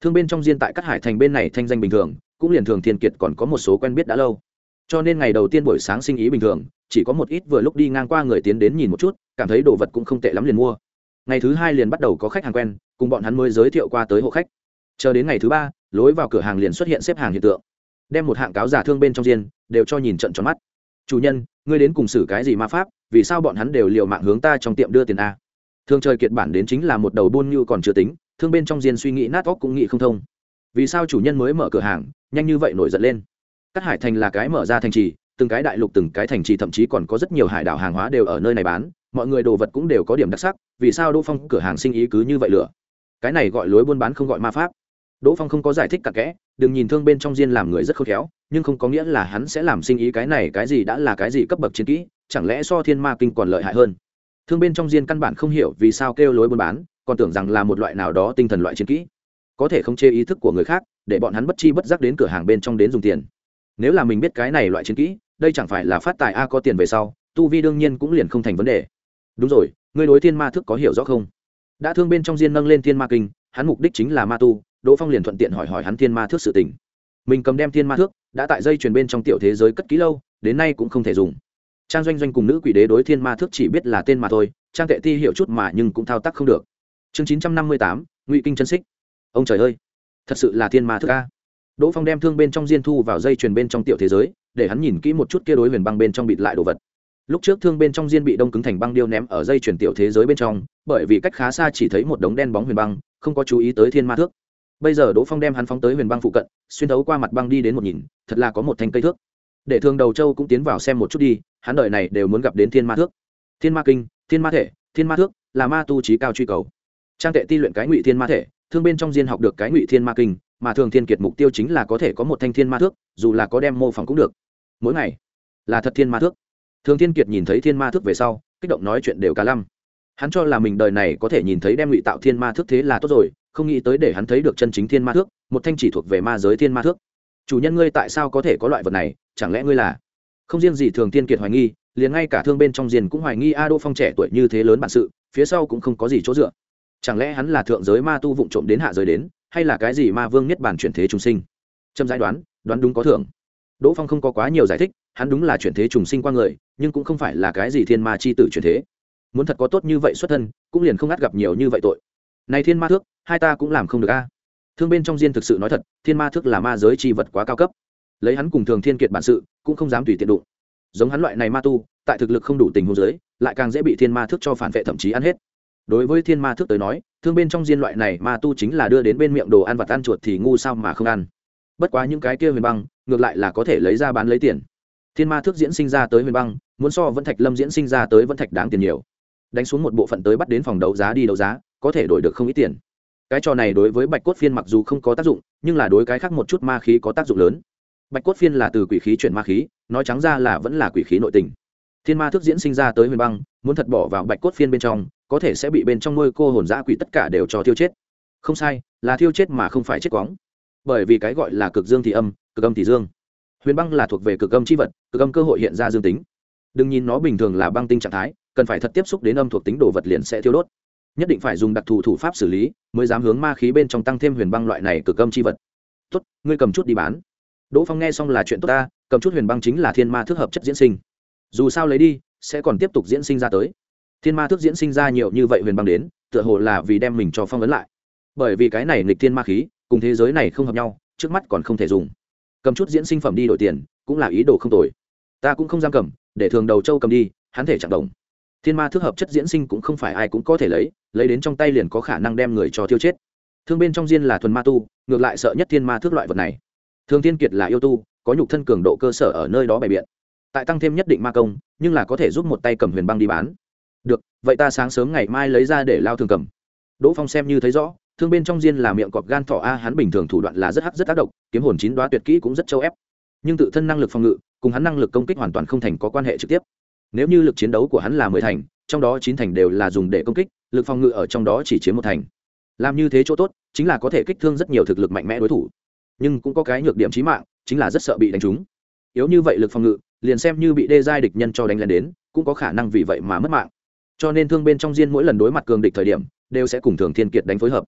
S1: Thương bên trong diên tại các hải thành bên này thanh danh bình thường, cũng liền thường thiên kiệt còn có một số quen biết đã lâu. Cho nên ngày đầu tiên buổi sáng sinh ý bình thường, chỉ có một ít vừa lúc đi ngang qua người tiến đến nhìn một chút, cảm thấy đồ vật cũng không tệ lắm liền mua. Ngày thứ hai liền bắt đầu có khách hàng quen, cùng bọn hắn mới giới thiệu qua tới hộ khách. Chờ đến ngày thứ ba, lối vào cửa hàng liền xuất hiện xếp hàng hiện tượng. Đem một hạng cáo giả thương bên trong diên đều cho nhìn trận tròn mắt chủ nhân, ngươi đến cùng xử cái gì ma pháp? Vì sao bọn hắn đều liều mạng hướng ta trong tiệm đưa tiền a? Thương trời kiệt bản đến chính là một đầu buôn như còn chưa tính, thương bên trong diên suy nghĩ nát óc cũng nghĩ không thông. Vì sao chủ nhân mới mở cửa hàng, nhanh như vậy nổi giận lên? Cát hải thành là cái mở ra thành trì, từng cái đại lục, từng cái thành trì, thậm chí còn có rất nhiều hải đảo hàng hóa đều ở nơi này bán, mọi người đồ vật cũng đều có điểm đặc sắc, vì sao đỗ phong cửa hàng sinh ý cứ như vậy lửa? Cái này gọi lối buôn bán không gọi ma pháp đỗ phong không có giải thích cặn kẽ, đừng nhìn thương bên trong diên làm người rất khôn khéo, nhưng không có nghĩa là hắn sẽ làm sinh ý cái này cái gì đã là cái gì cấp bậc chiến kỹ, chẳng lẽ so thiên ma kinh còn lợi hại hơn? Thương bên trong diên căn bản không hiểu vì sao kêu lối buôn bán, còn tưởng rằng là một loại nào đó tinh thần loại chiến kỹ. Có thể không chê ý thức của người khác, để bọn hắn bất chi bất giác đến cửa hàng bên trong đến dùng tiền. Nếu là mình biết cái này loại chiến kỹ, đây chẳng phải là phát tài a có tiền về sau, tu vi đương nhiên cũng liền không thành vấn đề. Đúng rồi, ngươi đối thiên ma thức có hiểu rõ không? Đã thương bên trong diên nâng lên thiên ma kinh, hắn mục đích chính là ma tu đỗ phong liền thuận tiện hỏi hỏi hắn thiên ma thước sự tình. Mình cầm đem thiên ma thước, đã tại dây chuyền bên trong tiểu thế giới cất kỹ lâu, đến nay cũng không thể dùng. Trang doanh doanh cùng nữ quỷ đế đối thiên ma thước chỉ biết là tên mà thôi, trang tệ ti hiểu chút mà nhưng cũng thao tác không được. Chương chín trăm năm mươi tám, ngụy kinh chân xích. Ông trời ơi, thật sự là thiên ma thước ca đỗ phong đem thương bên trong diên thu vào dây chuyền bên trong tiểu thế giới, để hắn nhìn kỹ một chút kia đối huyền băng bên trong bịt lại đồ vật. Lúc trước thương bên trong diên bị đông cứng thành băng điêu ném ở dây chuyển tiểu thế giới bên trong, bởi vì cách khá xa chỉ thấy một đống đen bóng huyền băng, không có chú ý tới thiên ma thước bây giờ đỗ phong đem hắn phóng tới huyền băng phụ cận, xuyên thấu qua mặt băng đi đến một nhìn, thật là có một thanh cây thước. Để thường đầu châu cũng tiến vào xem một chút đi, hắn đợi này đều muốn gặp đến thiên ma thước. Thiên ma kinh, thiên ma thể, thiên ma thước là ma tu trí cao truy cầu. Trang tệ ti luyện cái ngụy thiên ma thể, thương bên trong diên học được cái ngụy thiên ma kinh, mà thường thiên kiệt mục tiêu chính là có thể có một thanh thiên ma thước, dù là có đem mô phỏng cũng được. Mỗi ngày là thật thiên ma thước. Thường thiên kiệt nhìn thấy thiên ma thước về sau, kích động nói chuyện đều cả lăm hắn cho là mình đời này có thể nhìn thấy đem ngụy tạo thiên ma thước thế là tốt rồi, không nghĩ tới để hắn thấy được chân chính thiên ma thước, một thanh chỉ thuộc về ma giới thiên ma thước. Chủ nhân ngươi tại sao có thể có loại vật này, chẳng lẽ ngươi là không riêng gì thường tiên kiệt hoài nghi, liền ngay cả thương bên trong diền cũng hoài nghi a đô phong trẻ tuổi như thế lớn bản sự, phía sau cũng không có gì chỗ dựa. Chẳng lẽ hắn là thượng giới ma tu vụng trộm đến hạ giới đến, hay là cái gì ma vương nhất bản chuyển thế trùng sinh? Trâm giải đoán đoán đúng có thưởng. Đỗ phong không có quá nhiều giải thích, hắn đúng là chuyển thế trùng sinh qua người, nhưng cũng không phải là cái gì thiên ma c h i tử chuyển thế muốn thật có tốt như vậy xuất thân, cũng liền không ngắt gặp nhiều như vậy tội. Này thiên ma thước, hai ta cũng làm không được a. Thương bên trong diên thực sự nói thật, thiên ma thước là ma giới tri vật quá cao cấp. Lấy hắn cùng thường thiên kiệt bản sự, cũng không dám tùy tiện đụng. Giống hắn loại này ma tu, tại thực lực không đủ tình huống giới lại càng dễ bị thiên ma thước cho phản vệ thậm chí ăn hết. Đối với thiên ma thước tới nói, thương bên trong diên loại này ma tu chính là đưa đến bên miệng đồ ăn vặt ăn chuột thì ngu sao mà không ăn. Bất quá những cái kia huyền băng, ngược lại là có thể lấy ra bán lấy tiền. Thiên ma thước diễn sinh ra tới huyền băng, muốn so vẫn thạch lâm diễn sinh ra tới vẫn thạch đáng tiền nhiều đánh xuống một bộ phận tới bắt đến phòng đấu giá đi đấu giá, có thể đổi được không ít tiền. Cái trò này đối với bạch cốt phiên mặc dù không có tác dụng, nhưng là đối cái khác một chút ma khí có tác dụng lớn. Bạch cốt phiên là từ quỷ khí chuyển ma khí, nói trắng ra là vẫn là quỷ khí nội tình. Thiên ma thức diễn sinh ra tới huyền băng, muốn thật bỏ vào bạch cốt phiên bên trong, có thể sẽ bị bên trong nuôi cô hồn giã quỷ tất cả đều cho thiêu chết. Không sai, là thiêu chết mà không phải chết quóng. Bởi vì cái gọi là cực dương thì âm, cực âm thì dương. Huyền băng là thuộc về cực âm c h i vật, cực âm cơ hội hiện ra dương tính. Đừng nhìn nó bình thường là băng tinh trạng thái cần phải thật tiếp xúc đến âm thuộc tính đồ vật liền sẽ thiêu đốt. Nhất định phải dùng đặc thù thủ pháp xử lý, mới dám hướng ma khí bên trong tăng thêm huyền băng loại này cực âm c h i vật. Tốt, ngươi cầm chút đi bán. Đỗ phong nghe xong là chuyện tốt ta, cầm chút huyền băng chính là thiên ma thức hợp chất diễn sinh. Dù sao lấy đi, sẽ còn tiếp tục diễn sinh ra tới. Thiên ma thức diễn sinh ra nhiều như vậy huyền băng đến, tựa hồ là vì đem mình cho phong ấn lại. Bởi vì cái này nghịch thiên ma khí, cùng thế giới này không hợp nhau, trước mắt còn không thể dùng. Cầm chút diễn sinh phẩm đi đổi tiền, cũng là ý đồ không tồi. Ta cũng không giam cầm, để thường đầu châu cầm đi, hắn thể chặn đồng thiên ma thức hợp chất diễn sinh cũng không phải ai cũng có thể lấy lấy đến trong tay liền có khả năng đem người cho tiêu chết. Thương bên trong diên là thuần ma tu, ngược lại sợ nhất thiên ma thức loại vật này. Thường thiên kiệt là yêu tu, có nhục thân cường độ cơ sở ở nơi đó bày biện. Tại tăng thêm nhất định ma công, nhưng là có thể giúp một tay cầm huyền băng đi bán. Được, vậy ta sáng sớm ngày mai lấy ra để lao thường cầm. Đỗ phong xem như thấy rõ, thương bên trong diên là miệng cọp gan thọ a, hắn bình thường thủ đoạn là rất hắc, rất ác độc kiếm hồn chín đoá tuyệt kỹ cũng rất châu ép. Nhưng tự thân năng lực phòng ngự, cùng hắn năng lực công kích hoàn toàn không thành có quan hệ trực tiếp nếu như lực chiến đấu của hắn là mười thành, trong đó chín thành đều là dùng để công kích, lực phòng ngự ở trong đó chỉ chiếm một thành. Làm như thế chỗ tốt, chính là có thể kích thương rất nhiều thực lực mạnh mẽ đối thủ. Nhưng cũng có cái nhược điểm trí mạng, chính là rất sợ bị đánh trúng. Yếu như vậy lực phòng ngự, liền xem như bị đê giai địch nhân cho đánh lên đến, cũng có khả năng vì vậy mà mất mạng. Cho nên thương bên trong diên mỗi lần đối mặt cường địch thời điểm, đều sẽ cùng thường thiên kiệt đánh phối hợp.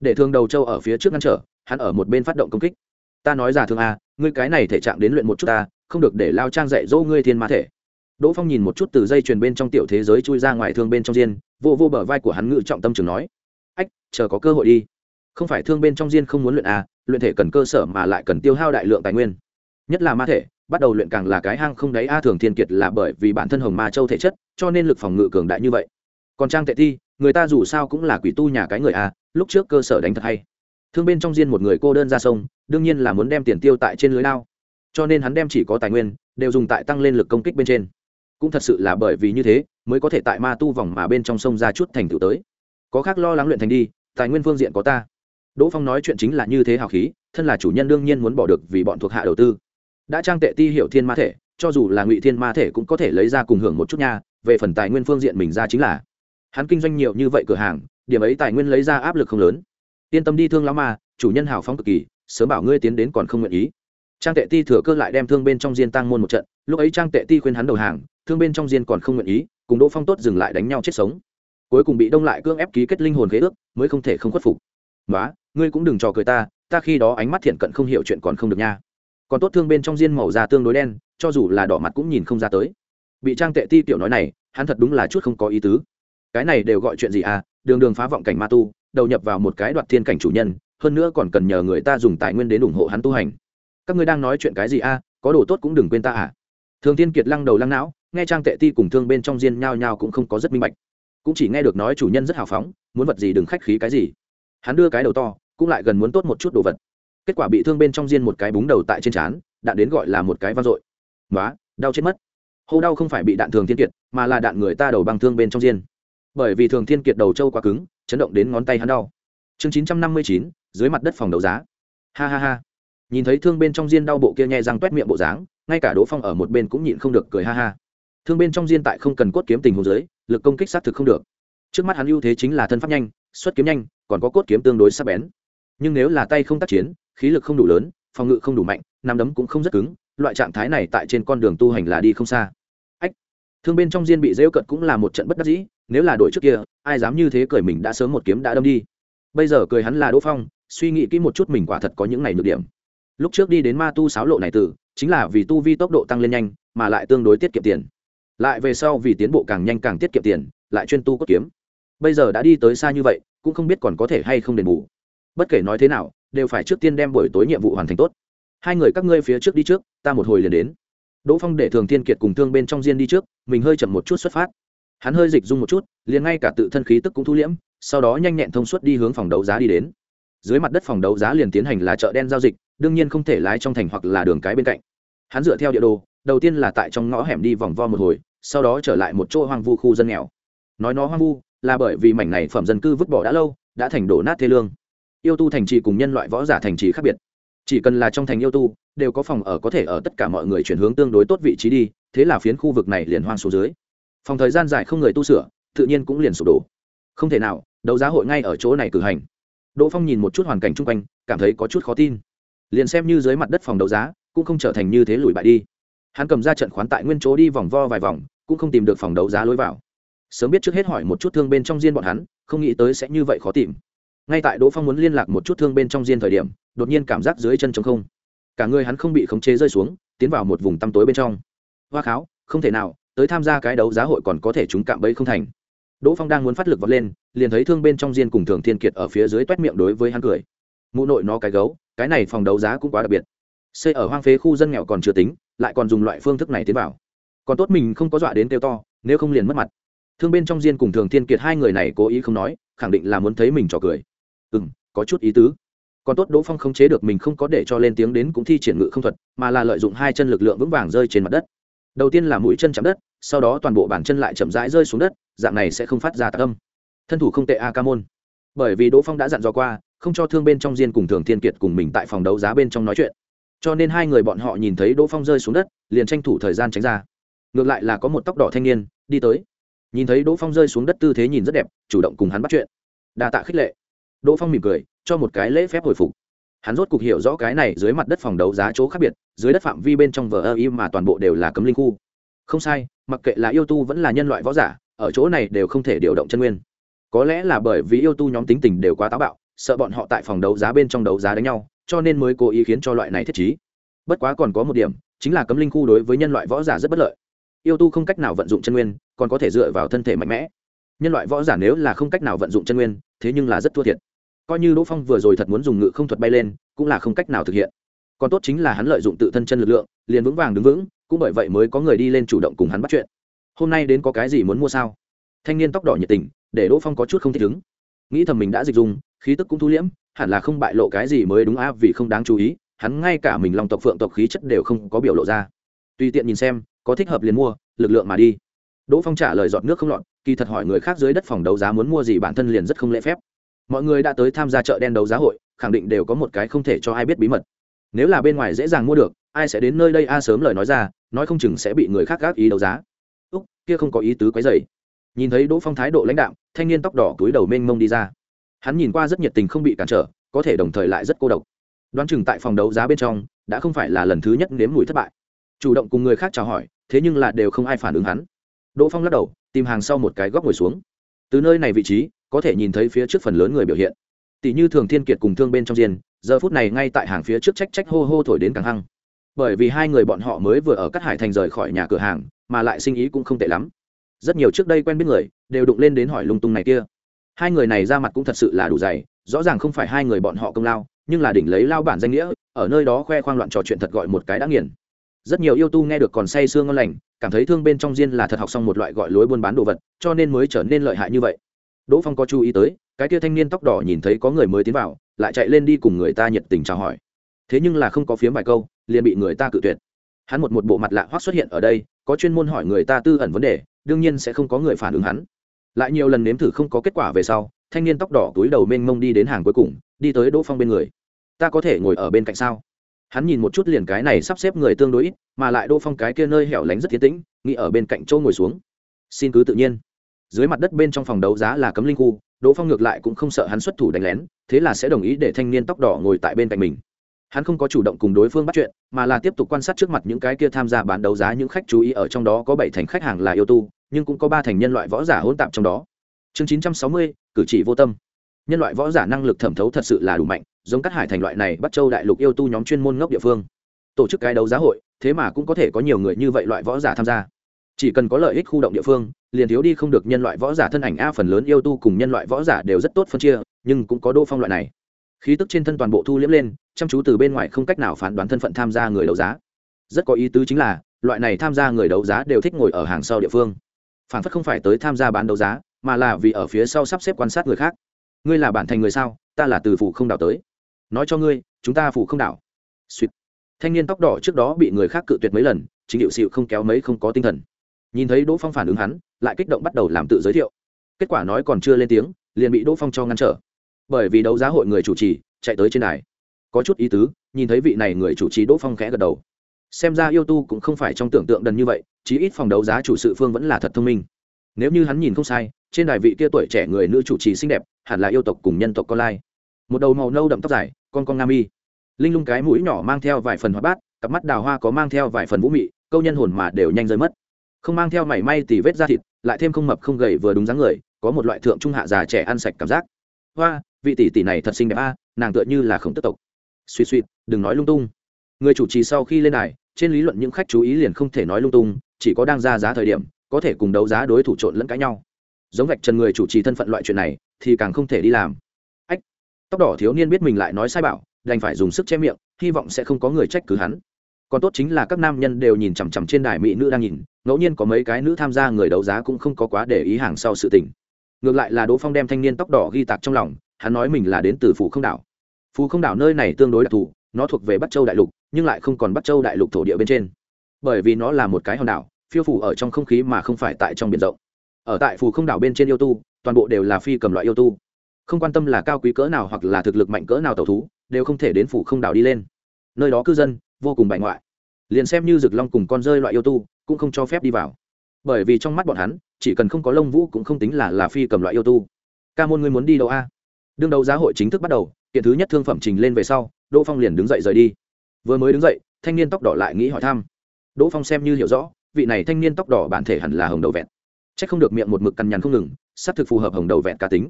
S1: Để thương đầu châu ở phía trước ngăn trở, hắn ở một bên phát động công kích. Ta nói giả thương a, ngươi cái này thể trạng đến luyện một chút ta, không được để lao trang dạy dỗ ngươi thiên ma thể đỗ phong nhìn một chút từ dây chuyền bên trong tiểu thế giới chui ra ngoài thương bên trong diên vô vô bờ vai của hắn ngự trọng tâm trường nói ách chờ có cơ hội đi. Không phải thương bên trong diên không muốn luyện à, luyện thể cần cơ sở mà lại cần tiêu hao đại lượng tài nguyên. Nhất là ma thể bắt đầu luyện càng là cái hang không đáy a thường thiên kiệt là bởi vì bản thân hồng ma châu thể chất cho nên lực phòng ngự cường đại như vậy. Còn trang tệ thi người ta dù sao cũng là quỷ tu nhà cái người a lúc trước cơ sở đánh thật hay. Thương bên trong diên một người cô đơn ra sông đương nhiên là muốn đem tiền tiêu tại trên lưới lao cho nên hắn đem chỉ có tài nguyên đều dùng tại tăng lên lực công kích bên trên cũng thật sự là bởi vì như thế, mới có thể tại ma tu vòng mà bên trong sông ra chút thành tựu tới. Có khác lo lắng luyện thành đi, tài nguyên phương diện có ta. Đỗ phong nói chuyện chính là như thế hào khí, thân là chủ nhân đương nhiên muốn bỏ được vì bọn thuộc hạ đầu tư. Đã trang tệ ti hiểu thiên ma thể, cho dù là ngụy thiên ma thể cũng có thể lấy ra cùng hưởng một chút nha, về phần tài nguyên phương diện mình ra chính là. Hắn kinh doanh nhiều như vậy cửa hàng, điểm ấy tài nguyên lấy ra áp lực không lớn. Yên tâm đi thương lão ma, chủ nhân hào phóng cực kỳ, sớm bảo ngươi tiến đến còn không nguyện ý. Trang tệ ti thừa cơ lại đem thương bên trong diên tăng môn một trận, lúc ấy trang tệ ti khuyên hắn đầu hàng thương bên trong diên còn không nguyện ý, cùng đỗ phong tốt dừng lại đánh nhau chết sống. Cuối cùng bị đông lại cưỡng ép ký kết linh hồn khế ước, mới không thể không khuất phục. Nói ngươi cũng đừng trò cười ta ta khi đó ánh mắt thiện cận không hiểu chuyện còn không được nha. Còn tốt thương bên trong diên màu da tương đối đen, cho dù là đỏ mặt cũng nhìn không ra tới. Bị trang tệ ti tiểu nói này, hắn thật đúng là chút không có ý tứ. Cái này đều gọi chuyện gì à? Đường đường phá vọng cảnh ma tu, đầu nhập vào một cái đoạt thiên cảnh chủ nhân, hơn nữa còn cần nhờ người ta dùng tài nguyên đến ủng hộ hắn tu hành. Các ngươi đang nói chuyện cái gì a có đồ tốt cũng đừng quên ta à? Thường tiên kiệt lăng đầu lăng não nghe trang tệ ti cùng thương bên trong diên nhao nhao cũng không có rất minh bạch. Cũng chỉ nghe được nói chủ nhân rất hào phóng, muốn vật gì đừng khách khí cái gì. Hắn đưa cái đầu to, cũng lại gần muốn tốt một chút đồ vật. Kết quả bị thương bên trong diên một cái búng đầu tại trên trán, đạn đến gọi là một cái vang dội. Nói đau chết mất. Hô đau không phải bị đạn thường thiên kiệt, mà là đạn người ta đầu bằng thương bên trong diên. Bởi vì thường thiên kiệt đầu trâu quá cứng, chấn động đến ngón tay hắn đau. Chương chín trăm năm mươi chín, dưới mặt đất phòng đấu giá. Ha ha ha. Nhìn thấy thương bên trong diên đau bộ kia nhẹ răng t miệng bộ dáng, ngay cả đỗ phong ở một bên cũng nhịn không được cười ha ha thương bên trong diên tại không cần cốt kiếm tình hồ dưới, lực công kích xác thực không được. Trước mắt hắn ưu thế chính là thân pháp nhanh, xuất kiếm nhanh, còn có cốt kiếm tương đối sắc bén. Nhưng nếu là tay không tác chiến, khí lực không đủ lớn, phòng ngự không đủ mạnh nằm đấm cũng không rất cứng, loại trạng thái này tại trên con đường tu hành là đi không xa. Ách! Thương bên trong diên bị rêu cận cũng là một trận bất đắc dĩ, nếu là đội trước kia, ai dám như thế cười mình đã sớm một kiếm đã đâm đi. Bây giờ cười hắn là đỗ phong, suy nghĩ kỹ một chút mình quả thật có những ngày nhược điểm. Lúc trước đi đến ma tu sáo lộ này từ, chính là vì tu vi tốc độ tăng lên nhanh, mà lại tương đối tiết kiệm tiền lại về sau vì tiến bộ càng nhanh càng tiết kiệm tiền, lại chuyên tu cốt kiếm. Bây giờ đã đi tới xa như vậy, cũng không biết còn có thể hay không đền bù. Bất kể nói thế nào, đều phải trước tiên đem buổi tối nhiệm vụ hoàn thành tốt. Hai người các ngươi phía trước đi trước, ta một hồi liền đến. Đỗ phong để thường thiên kiệt cùng thương bên trong diên đi trước, mình hơi chậm một chút xuất phát. Hắn hơi dịch dung một chút, liền ngay cả tự thân khí tức cũng thu liễm, sau đó nhanh nhẹn thông suốt đi hướng phòng đấu giá đi đến. Dưới mặt đất phòng đấu giá liền tiến hành là chợ đen giao dịch, đương nhiên không thể lái trong thành hoặc là đường cái bên cạnh. Hắn dựa theo địa đồ đầu tiên là tại trong ngõ hẻm đi vòng vo một hồi, sau đó trở lại một chỗ hoang vu khu dân nghèo. Nói nó hoang vu, là bởi vì mảnh này phẩm dân cư vứt bỏ đã lâu, đã thành đổ nát thê lương. Yêu tu thành trì cùng nhân loại võ giả thành trì khác biệt. Chỉ cần là trong thành yêu tu, đều có phòng ở có thể ở tất cả mọi người chuyển hướng tương đối tốt vị trí đi, thế là phiến khu vực này liền hoang số dưới. Phòng thời gian dài không người tu sửa, tự nhiên cũng liền sụp đổ. Không thể nào, đấu giá hội ngay ở chỗ này cử hành. Đỗ phong nhìn một chút hoàn cảnh chung quanh, cảm thấy có chút khó tin. Liền xem như dưới mặt đất phòng đấu giá, cũng không trở thành như thế lùi bại đi hắn cầm ra trận khoán tại nguyên chỗ đi vòng vo vài vòng, cũng không tìm được phòng đấu giá lối vào. Sớm biết trước hết hỏi một chút thương bên trong riêng bọn hắn, không nghĩ tới sẽ như vậy khó tìm. Ngay tại đỗ phong muốn liên lạc một chút thương bên trong riêng thời điểm, đột nhiên cảm giác dưới chân trống không. Cả người hắn không bị khống chế rơi xuống, tiến vào một vùng tăm tối bên trong. Hoa kháo, không thể nào, tới tham gia cái đấu giá hội còn có thể chúng cạm bẫy không thành. Đỗ phong đang muốn phát lực vọt lên, liền thấy thương bên trong diên cùng thường thiên kiệt ở phía dưới toét miệng đối với hắn cười. Mụ nội nó cái gấu, cái này phòng đấu giá cũng quá đặc biệt. Xây ở hoang phế khu dân nghèo còn chưa tính lại còn dùng loại phương thức này tiến vào. Còn tốt mình không có dọa đến kêu to, nếu không liền mất mặt. Thương bên trong diên cùng thường thiên kiệt hai người này cố ý không nói, khẳng định là muốn thấy mình trò cười. Ừ m có chút ý tứ. Còn tốt đỗ phong không chế được mình không có để cho lên tiếng đến cũng thi triển ngự không thuật, mà là lợi dụng hai chân lực lượng vững vàng rơi trên mặt đất. Đầu tiên là mũi chân chạm đất, sau đó toàn bộ bàn chân lại chậm rãi rơi xuống đất, dạng này sẽ không phát ra tạc âm. Thân thủ không tệ a ca môn. Bởi vì đỗ phong đã dặn dò qua, không cho thương bên trong diên cùng thường thiên kiệt cùng mình tại phòng đấu giá bên trong nói chuyện cho nên hai người bọn họ nhìn thấy đỗ phong rơi xuống đất, liền tranh thủ thời gian tránh ra. Ngược lại là có một tóc đỏ thanh niên đi tới. Nhìn thấy đỗ phong rơi xuống đất tư thế nhìn rất đẹp, chủ động cùng hắn bắt chuyện. Đa tạ khích lệ. Đỗ phong mỉm cười, cho một cái lễ phép hồi phục. Hắn rốt cục hiểu rõ cái này dưới mặt đất phòng đấu giá chỗ khác biệt, dưới đất phạm vi bên trong vờ ơ y mà toàn bộ đều là cấm linh khu. Không sai, mặc kệ là yêu tu vẫn là nhân loại võ giả, ở chỗ này đều không thể điều động chân nguyên. Có lẽ là bởi vì yêu tu nhóm tính tình đều quá táo bạo, sợ bọn họ tại phòng đấu giá bên trong đấu giá đánh nhau cho nên mới cố ý khiến cho loại này thiết trí. Bất quá còn có một điểm, chính là cấm linh khu đối với nhân loại võ giả rất bất lợi. Yêu tu không cách nào vận dụng chân nguyên, còn có thể dựa vào thân thể mạnh mẽ. Nhân loại võ giả nếu là không cách nào vận dụng chân nguyên, thế nhưng là rất thua thiệt. Coi như đỗ phong vừa rồi thật muốn dùng ngự không thuật bay lên, cũng là không cách nào thực hiện. Còn tốt chính là hắn lợi dụng tự thân chân lực lượng, liền vững vàng đứng vững, cũng bởi vậy mới có người đi lên chủ động cùng hắn bắt chuyện. Hôm nay đến có cái gì muốn mua sao? Thanh niên tóc đỏ nhiệt tình, để đỗ phong có chút không thích ứng nghĩ thầm mình đã dịch dùng khí tức cũng thu liễm, hẳn là không bại lộ cái gì mới đúng a vì không đáng chú ý, hắn ngay cả mình lòng tộc, phượng tộc khí chất đều không có biểu lộ ra. Tùy tiện nhìn xem, có thích hợp liền mua, lực lượng mà đi. Đỗ phong trả lời giọt nước không lọt, kỳ thật hỏi người khác dưới đất phòng đấu giá muốn mua gì bản thân liền rất không lễ phép. Mọi người đã tới tham gia chợ đen đấu giá hội, khẳng định đều có một cái không thể cho ai biết bí mật. Nếu là bên ngoài dễ dàng mua được, ai sẽ đến nơi đây a, sớm lời nói ra, nói không chừng sẽ bị người khác gác ý đấu giá. Úc, kia không có ý tứ quấy dày nhìn thấy đỗ phong thái độ lãnh đạo thanh niên tóc đỏ túi đầu mênh mông đi ra. Hắn nhìn qua rất nhiệt tình không bị cản trở, có thể đồng thời lại rất cô độc. Đoán chừng tại phòng đấu giá bên trong, đã không phải là lần thứ nhất nếm mùi thất bại. Chủ động cùng người khác chào hỏi, thế nhưng là đều không ai phản ứng hắn. Đỗ phong lắc đầu, tìm hàng sau một cái góc ngồi xuống. Từ nơi này vị trí, có thể nhìn thấy phía trước phần lớn người biểu hiện. Tỷ như thường thiên kiệt cùng thương bên trong diên, giờ phút này ngay tại hàng phía trước trách trách hô hô thổi đến càng hăng. Bởi vì hai người bọn họ mới vừa ở cắt hải thành rời khỏi nhà cửa hàng, mà lại sinh ý cũng không tệ lắm rất nhiều trước đây quen biết người, đều đụng lên đến hỏi lung tung này kia. Hai người này ra mặt cũng thật sự là đủ dày, rõ ràng không phải hai người bọn họ công lao, nhưng là đỉnh lấy lao bản danh nghĩa, ở nơi đó khoe khoang loạn trò chuyện thật gọi một cái đã nghiền. Rất nhiều yêu tu nghe được còn say sương ngon lành, cảm thấy thương bên trong riêng là thật học xong một loại gọi lối buôn bán đồ vật, cho nên mới trở nên lợi hại như vậy. Đỗ phong có chú ý tới, cái kia thanh niên tóc đỏ nhìn thấy có người mới tiến vào, lại chạy lên đi cùng người ta nhiệt tình chào hỏi. Thế nhưng là không có phiếm vài câu, liền bị người ta cự tuyệt. Hắn một một bộ mặt lạ hoác xuất hiện ở đây, có chuyên môn hỏi người ta tư ẩn vấn đề đương nhiên sẽ không có người phản ứng hắn. Lại nhiều lần nếm thử không có kết quả về sau, thanh niên tóc đỏ túi đầu mênh mông đi đến hàng cuối cùng, đi tới đỗ phong bên người. Ta có thể ngồi ở bên cạnh sao? Hắn nhìn một chút liền cái này sắp xếp người tương đối ít, mà lại đỗ phong cái kia nơi hẻo lánh rất tiến tĩnh, nghĩ ở bên cạnh chỗ ngồi xuống. Xin cứ tự nhiên. Dưới mặt đất bên trong phòng đấu giá là cấm linh khu, đỗ phong ngược lại cũng không sợ hắn xuất thủ đánh lén, thế là sẽ đồng ý để thanh niên tóc đỏ ngồi tại bên cạnh mình hắn không có chủ động cùng đối phương bắt chuyện, mà là tiếp tục quan sát trước mặt những cái kia tham gia bán đấu giá những khách chú ý ở trong đó có bảy thành khách hàng là yêu tu, nhưng cũng có ba thành nhân loại võ giả hỗn tạp trong đó. Chương chín trăm sáu mươi, cử chỉ vô tâm. Nhân loại võ giả năng lực thẩm thấu thật sự là đủ mạnh, giống các hải thành loại này bắt châu đại lục yêu tu nhóm chuyên môn ngốc địa phương. Tổ chức cái đấu giá hội, thế mà cũng có thể có nhiều người như vậy loại võ giả tham gia. Chỉ cần có lợi ích khu động địa phương, liền thiếu đi không được nhân loại võ giả thân ảnh, a phần lớn yêu tu cùng nhân loại võ giả đều rất tốt phân chia, nhưng cũng có đô phong loại này khí tức trên thân toàn bộ thu liếm lên, chăm chú từ bên ngoài không cách nào phán đoán thân phận tham gia người đấu giá. Rất có ý tứ chính là, loại này tham gia người đấu giá đều thích ngồi ở hàng sau địa phương. Phản phất không phải tới tham gia bán đấu giá, mà là vì ở phía sau sắp xếp quan sát người khác. Ngươi là bản thành người sao? Ta là từ phủ không đảo tới. Nói cho ngươi, chúng ta phủ không đảo. Suýt thanh niên tóc đỏ trước đó bị người khác cự tuyệt mấy lần, chính hiệu xịu không kéo mấy không có tinh thần. Nhìn thấy đỗ phong phản ứng hắn, lại kích động bắt đầu làm tự giới thiệu. Kết quả nói còn chưa lên tiếng, liền bị đỗ phong cho ngăn trở bởi vì đấu giá hội người chủ trì chạy tới trên đài. Có chút ý tứ, nhìn thấy vị này người chủ trì đỗ phong khẽ gật đầu. Xem ra yêu tu cũng không phải trong tưởng tượng đần như vậy, chí ít phòng đấu giá chủ sự phương vẫn là thật thông minh. Nếu như hắn nhìn không sai, trên đài vị kia tuổi trẻ người nữ chủ trì xinh đẹp, hẳn là yêu tộc cùng nhân tộc con lai. Một đầu màu nâu đậm tóc dài, con con nam y linh lung cái mũi nhỏ mang theo vài phần hoa bát, cặp mắt đào hoa có mang theo vài phần vũ mị, câu nhân hồn mà đều nhanh rơi mất. Không mang theo mảy may tì vết da thịt, lại thêm không mập không gầy vừa đúng dáng người, có một loại thượng trung hạ già trẻ ăn sạch cảm giác. Hoa vị tỷ tỷ này thật xinh đẹp a, nàng tựa như là khổng tức tộc. Suy suy, đừng nói lung tung. Người chủ trì sau khi lên đài, trên lý luận những khách chú ý liền không thể nói lung tung, chỉ có đang ra giá thời điểm, có thể cùng đấu giá đối thủ trộn lẫn cãi nhau. Giống vạch trần người chủ trì thân phận loại chuyện này, thì càng không thể đi làm. Ách, tóc đỏ thiếu niên biết mình lại nói sai bảo, đành phải dùng sức che miệng, hy vọng sẽ không có người trách cứ hắn. Còn tốt chính là các nam nhân đều nhìn chằm chằm trên đài mỹ nữ đang nhìn, ngẫu nhiên có mấy cái nữ tham gia người đấu giá cũng không có quá để ý hàng sau sự tình. Ngược lại là đỗ phong đem thanh niên tóc đỏ ghi tạc trong lòng hắn nói mình là đến từ phủ không đảo. Phú không đảo nơi này tương đối đặc thù, nó thuộc về bắc châu đại lục, nhưng lại không còn bắc châu đại lục thổ địa bên trên. Bởi vì nó là một cái hòn đảo, phiêu phủ ở trong không khí mà không phải tại trong biển rộng. Ở tại phù không đảo bên trên yêu tu, toàn bộ đều là phi cầm loại yêu tu. Không quan tâm là cao quý cỡ nào hoặc là thực lực mạnh cỡ nào tàu thú, đều không thể đến phủ không đảo đi lên. Nơi đó cư dân, vô cùng bại ngoại. Liền xem như rực long cùng con rơi loại yêu tu, cũng không cho phép đi vào. Bởi vì trong mắt bọn hắn, chỉ cần không có lông vũ cũng không tính là là phi cầm loại yêu tu. Ca môn ngươi muốn đi đâu a? Đương đấu giá hội chính thức bắt đầu, kiện thứ nhất thương phẩm trình lên về sau, đỗ phong liền đứng dậy rời đi. Vừa mới đứng dậy, thanh niên tóc đỏ lại nghĩ hỏi thăm. Đỗ phong xem như hiểu rõ, vị này thanh niên tóc đỏ bản thể hẳn là hồng đầu vẹn. C h ắ c không được miệng một mực cằn nhằn không ngừng s ắ c thực phù hợp hồng đầu vẹn cá tính.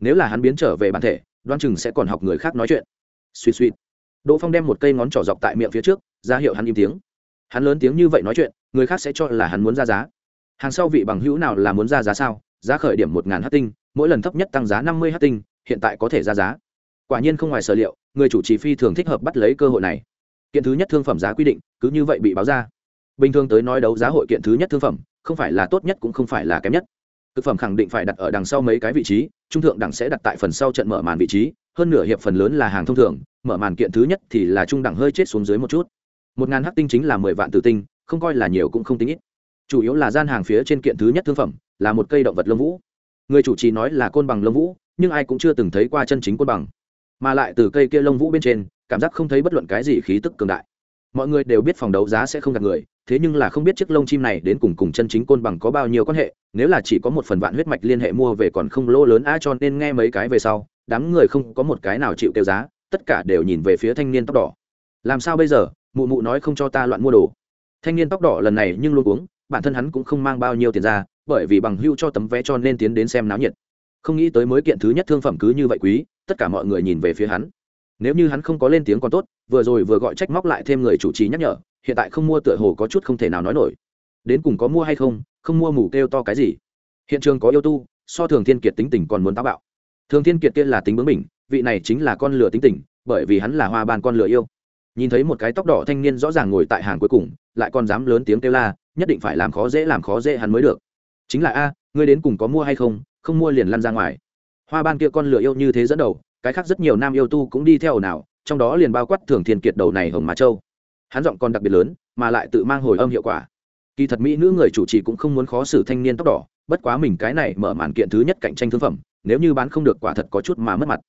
S1: Nếu là hắn biến trở về bản thể đoan chừng sẽ còn học người khác nói chuyện. Suy suy đỗ phong đem một cây ngón trỏ dọc tại miệng phía trước, ra hiệu hắn im tiếng. Hắn lớn tiếng như vậy nói chuyện, người khác sẽ cho là hắn muốn ra giá. Hàng sau vị bằng hữu nào là muốn ra giá sao? Giá khởi điểm một ngàn hát tinh, mỗi lần thấp nhất tăng giá năm mươi hát tinh hiện tại có thể ra giá. Quả nhiên không ngoài sở liệu, người chủ trì phi thường thích hợp bắt lấy cơ hội này. Kiện thứ nhất thương phẩm giá quy định, cứ như vậy bị báo ra. Bình thường tới nói đấu giá hội kiện thứ nhất thương phẩm, không phải là tốt nhất cũng không phải là kém nhất. Thực phẩm khẳng định phải đặt ở đằng sau mấy cái vị trí, trung thượng đẳng sẽ đặt tại phần sau trận mở màn vị trí, hơn nửa hiệp phần lớn là hàng thông thường, mở màn kiện thứ nhất thì là trung đẳng hơi chết xuống dưới một chút. Một ngàn hắc tinh chính là mười vạn tử tinh, không coi là nhiều cũng không tính ít. Chủ yếu là gian hàng phía trên kiện thứ nhất thương phẩm, là một cây động vật lông vũ. Người chủ trì nói là côn bằng lông vũ nhưng ai cũng chưa từng thấy qua chân chính côn bằng. Mà lại từ cây kia lông vũ bên trên, cảm giác không thấy bất luận cái gì khí tức cường đại. Mọi người đều biết phòng đấu giá sẽ không gạt người, thế nhưng là không biết chiếc lông chim này đến cùng cùng chân chính côn bằng có bao nhiêu quan hệ, nếu là chỉ có một phần vạn huyết mạch liên hệ mua về còn không lỗ lớn a cho nên nghe mấy cái về sau, đám người không có một cái nào chịu kêu giá, tất cả đều nhìn về phía thanh niên tóc đỏ. Làm sao bây giờ? Mụ mụ nói không cho ta loạn mua đồ. Thanh niên tóc đỏ lần này nhưng luôn uống, bản thân hắn cũng không mang bao nhiêu tiền ra, bởi vì bằng hưu cho tấm vé cho nên tiến đến xem náo nhiệt không nghĩ tới mới kiện thứ nhất thương phẩm cứ như vậy quý, tất cả mọi người nhìn về phía hắn. Nếu như hắn không có lên tiếng còn tốt, vừa rồi vừa gọi trách móc lại thêm người chủ trì nhắc nhở, hiện tại không mua tựa hồ có chút không thể nào nói nổi. Đến cùng có mua hay không không mua mù kêu to cái gì. Hiện trường có yêu tu, so thường thiên kiệt tính tình còn muốn táo bạo. Thường thiên kiệt kia là tính bướng mình vị này chính là con lửa tính tình, bởi vì hắn là hoa ban con lửa yêu. Nhìn thấy một cái tóc đỏ thanh niên rõ ràng ngồi tại hàng cuối cùng, lại còn dám lớn tiếng kêu la, nhất định phải làm khó dễ làm khó dễ hắn mới được. Chính là a, ngươi đến cùng có mua hay không không mua liền lăn ra ngoài. Hoa ban kia con lửa yêu như thế dẫn đầu, cái khác rất nhiều nam yêu tu cũng đi theo nào, trong đó liền bao quát thường thiên kiệt đầu này hồng mà châu. Hắn giọng còn đặc biệt lớn, mà lại tự mang hồi âm hiệu quả. Kỳ thật mỹ nữ người chủ trì cũng không muốn khó xử thanh niên tóc đỏ, bất quá mình cái này mở màn kiện thứ nhất cạnh tranh thương phẩm, nếu như bán không được quả thật có chút mà mất mặt.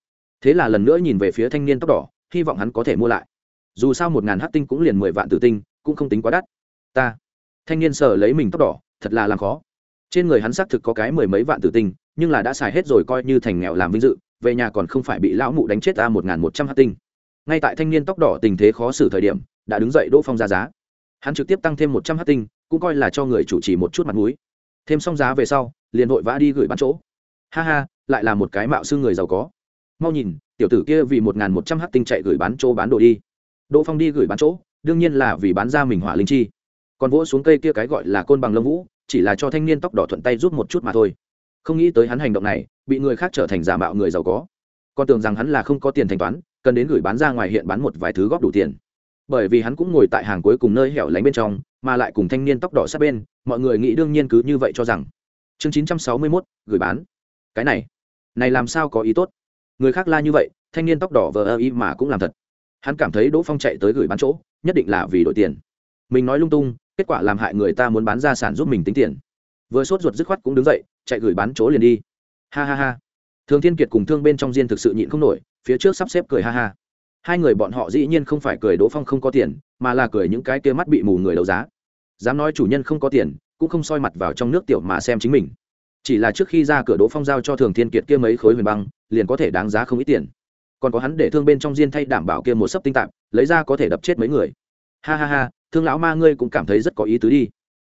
S1: Thế là lần nữa nhìn về phía thanh niên tóc đỏ, hy vọng hắn có thể mua lại. Dù sao một ngàn hát tinh cũng liền mười vạn tử tinh, cũng không tính quá đắt. Ta. Thanh niên sợ lấy mình tóc đỏ, thật là làm khó. Trên người hắn xác thực có cái mười mấy vạn tử tinh nhưng là đã xài hết rồi coi như thành nghèo làm vinh dự, về nhà còn không phải bị lão mụ đánh chết ta một ngàn một trăm hát tinh. Ngay tại thanh niên tóc đỏ tình thế khó xử thời điểm, đã đứng dậy đỗ phong ra giá. Hắn trực tiếp tăng thêm một trăm hát tinh, cũng coi là cho người chủ trì một chút mặt m ũ i thêm xong giá về sau, liền vội vã đi gửi bán chỗ. Ha ha, lại là một cái mạo xương người giàu có. Mau nhìn, tiểu tử kia vì một n g h n một trăm h tinh chạy gửi bán chỗ bán đồ đi. Đỗ phong đi gửi bán chỗ, đương nhiên là vì bán ra mình hỏa linh chi. Còn vỗ xuống cây kia cái gọi là côn bằng lông vũ, chỉ là cho thanh niên tóc đỏ thuận tay giúp một chút mà thôi không nghĩ tới hắn hành động này, bị người khác trở thành giả mạo người giàu có. Con tưởng rằng hắn là không có tiền thanh toán, cần đến gửi bán ra ngoài hiện bán một vài thứ góp đủ tiền. Bởi vì hắn cũng ngồi tại hàng cuối cùng nơi hẻo lánh bên trong, mà lại cùng thanh niên tóc đỏ sát bên, mọi người nghĩ đương nhiên cứ như vậy cho rằng. Chương chín trăm sáu mươi mốt, gửi bán. Cái này này làm sao có ý tốt? Người khác la như vậy, thanh niên tóc đỏ vờ ơ y mà cũng làm thật. Hắn cảm thấy đỗ phong chạy tới gửi bán chỗ, nhất định là vì đổi tiền. Mình nói lung tung, kết quả làm hại người ta muốn bán ra sản giúp mình tính tiền. Vừa sốt ruột dứt khoát cũng đứng dậy chạy gửi bán chỗ liền đi. Ha ha ha. Thường thiên kiệt cùng thương bên trong diên thực sự nhịn không nổi, phía trước sắp xếp cười ha ha. Hai người bọn họ dĩ nhiên không phải cười đỗ phong không có tiền, mà là cười những cái kia mắt bị mù người đấu giá. Dám nói chủ nhân không có tiền, cũng không soi mặt vào trong nước tiểu mà xem chính mình. Chỉ là trước khi ra cửa đỗ phong giao cho thường thiên kiệt kia mấy khối huyền băng, liền có thể đáng giá không ít tiền. Còn có hắn để thương bên trong diên thay đảm bảo kia một sấp tinh tạp, lấy ra có thể đập chết mấy người. Ha ha ha, thương lão ma ngươi cũng cảm thấy rất có ý tứ đi.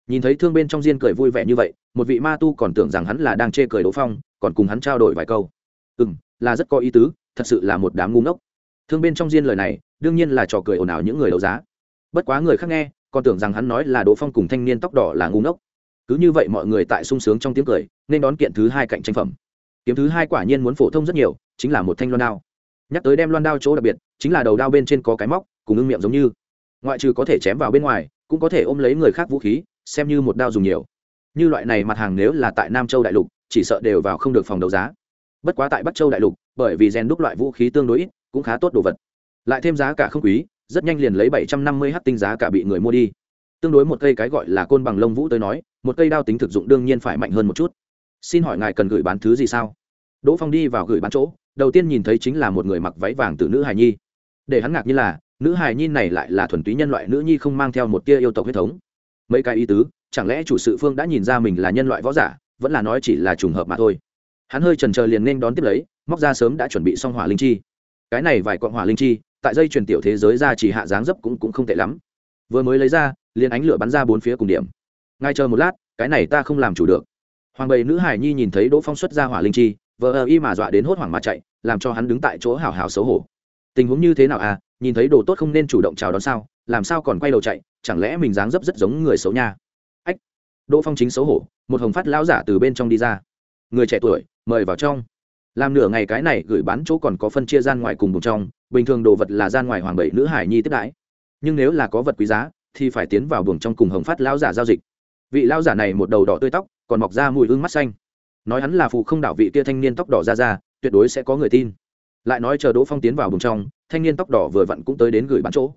S1: Nhìn thấy thương bên trong diên cười vui vẻ như vậy một vị ma tu còn tưởng rằng hắn là đang chê cười đỗ phong, còn cùng hắn trao đổi vài câu. Ừ m là rất có ý tứ, thật sự là một đám ngu ngốc. Thương bên trong diên lời này, đương nhiên là trò cười ồn ào những người đấu giá. Bất quá người khác nghe, còn tưởng rằng hắn nói là đỗ phong cùng thanh niên tóc đỏ là ngu ngốc. Cứ như vậy mọi người tại sung sướng trong tiếng cười, nên đón kiện thứ hai cạnh tranh phẩm. Kiếm thứ hai quả nhiên muốn phổ thông rất nhiều, chính là một thanh loan đao. Nhắc tới đem loan đao chỗ đặc biệt, chính là đầu đao bên trên có cái móc, cùng ưng miệng giống như. Ngoại trừ có thể chém vào bên ngoài, cũng có thể ôm lấy người khác vũ khí, xem như một đao dùng nhiều như loại này mặt hàng nếu là tại nam châu đại lục, chỉ sợ đều vào không được phòng đấu giá. Bất quá tại bắc châu đại lục, bởi vì rèn đúc loại vũ khí tương đối ít, cũng khá tốt đồ vật. Lại thêm giá cả không quý, rất nhanh liền lấy bảy trăm năm mươi h tinh giá cả bị người mua đi. Tương đối một cây cái gọi là côn bằng lông vũ tới nói, một cây đao tính thực dụng đương nhiên phải mạnh hơn một chút. Xin hỏi ngài cần gửi bán thứ gì sao? Đỗ phong đi vào gửi bán chỗ, đầu tiên nhìn thấy chính là một người mặc váy vàng từ nữ hài nhi. Để hắn ngạc như là, nữ hài nhi này lại là thuần túy nhân loại nữ nhi không mang theo một tia yêu tộc huyết thống. Mấy cái ý tứ chẳng lẽ chủ sự phương đã nhìn ra mình là nhân loại võ giả, vẫn là nói chỉ là trùng hợp mà thôi. Hắn hơi trần trờ liền nên đón tiếp lấy, móc ra sớm đã chuẩn bị xong hỏa linh chi. Cái này vài quặng hỏa linh chi, tại dây truyền tiểu thế giới ra chỉ hạ dáng dấp cũng cũng không tệ lắm. Vừa mới lấy ra, liền ánh lửa bắn ra bốn phía cùng điểm. Ngay chờ một lát, cái này ta không làm chủ được. Hoàng bầy nữ hải nhi nhìn thấy đỗ phong xuất ra hỏa linh chi, vờ ơ y mà dọa đến hốt hoảng mà chạy, làm cho hắn đứng tại chỗ hào hào xấu hổ. Tình huống như thế nào à? Nhìn thấy đồ tốt không nên chủ động chào đón sao? Làm sao còn quay đầu chạy? Chẳng lẽ mình dáng dấp rất giống người xấu nha? Đỗ phong chính xấu hổ, một hồng phát lão giả từ bên trong đi ra. Người trẻ tuổi, mời vào trong. Làm nửa ngày cái này gửi bán chỗ còn có phân chia gian ngoài cùng bùng trong, bình thường đồ vật là gian ngoài hoàng bảy nữ hải nhi tiếp đãi. Nhưng nếu là có vật quý giá, thì phải tiến vào buồng trong cùng hồng phát lão giả giao dịch. Vị lão giả này một đầu đỏ tươi tóc, còn mọc ra mùi hương mắt xanh. Nói hắn là phụ không đảo vị kia thanh niên tóc đỏ ra ra, tuyệt đối sẽ có người tin. Lại nói chờ đỗ phong tiến vào buồng trong, thanh niên tóc đỏ vừa vặn cũng tới đến gửi bán chỗ.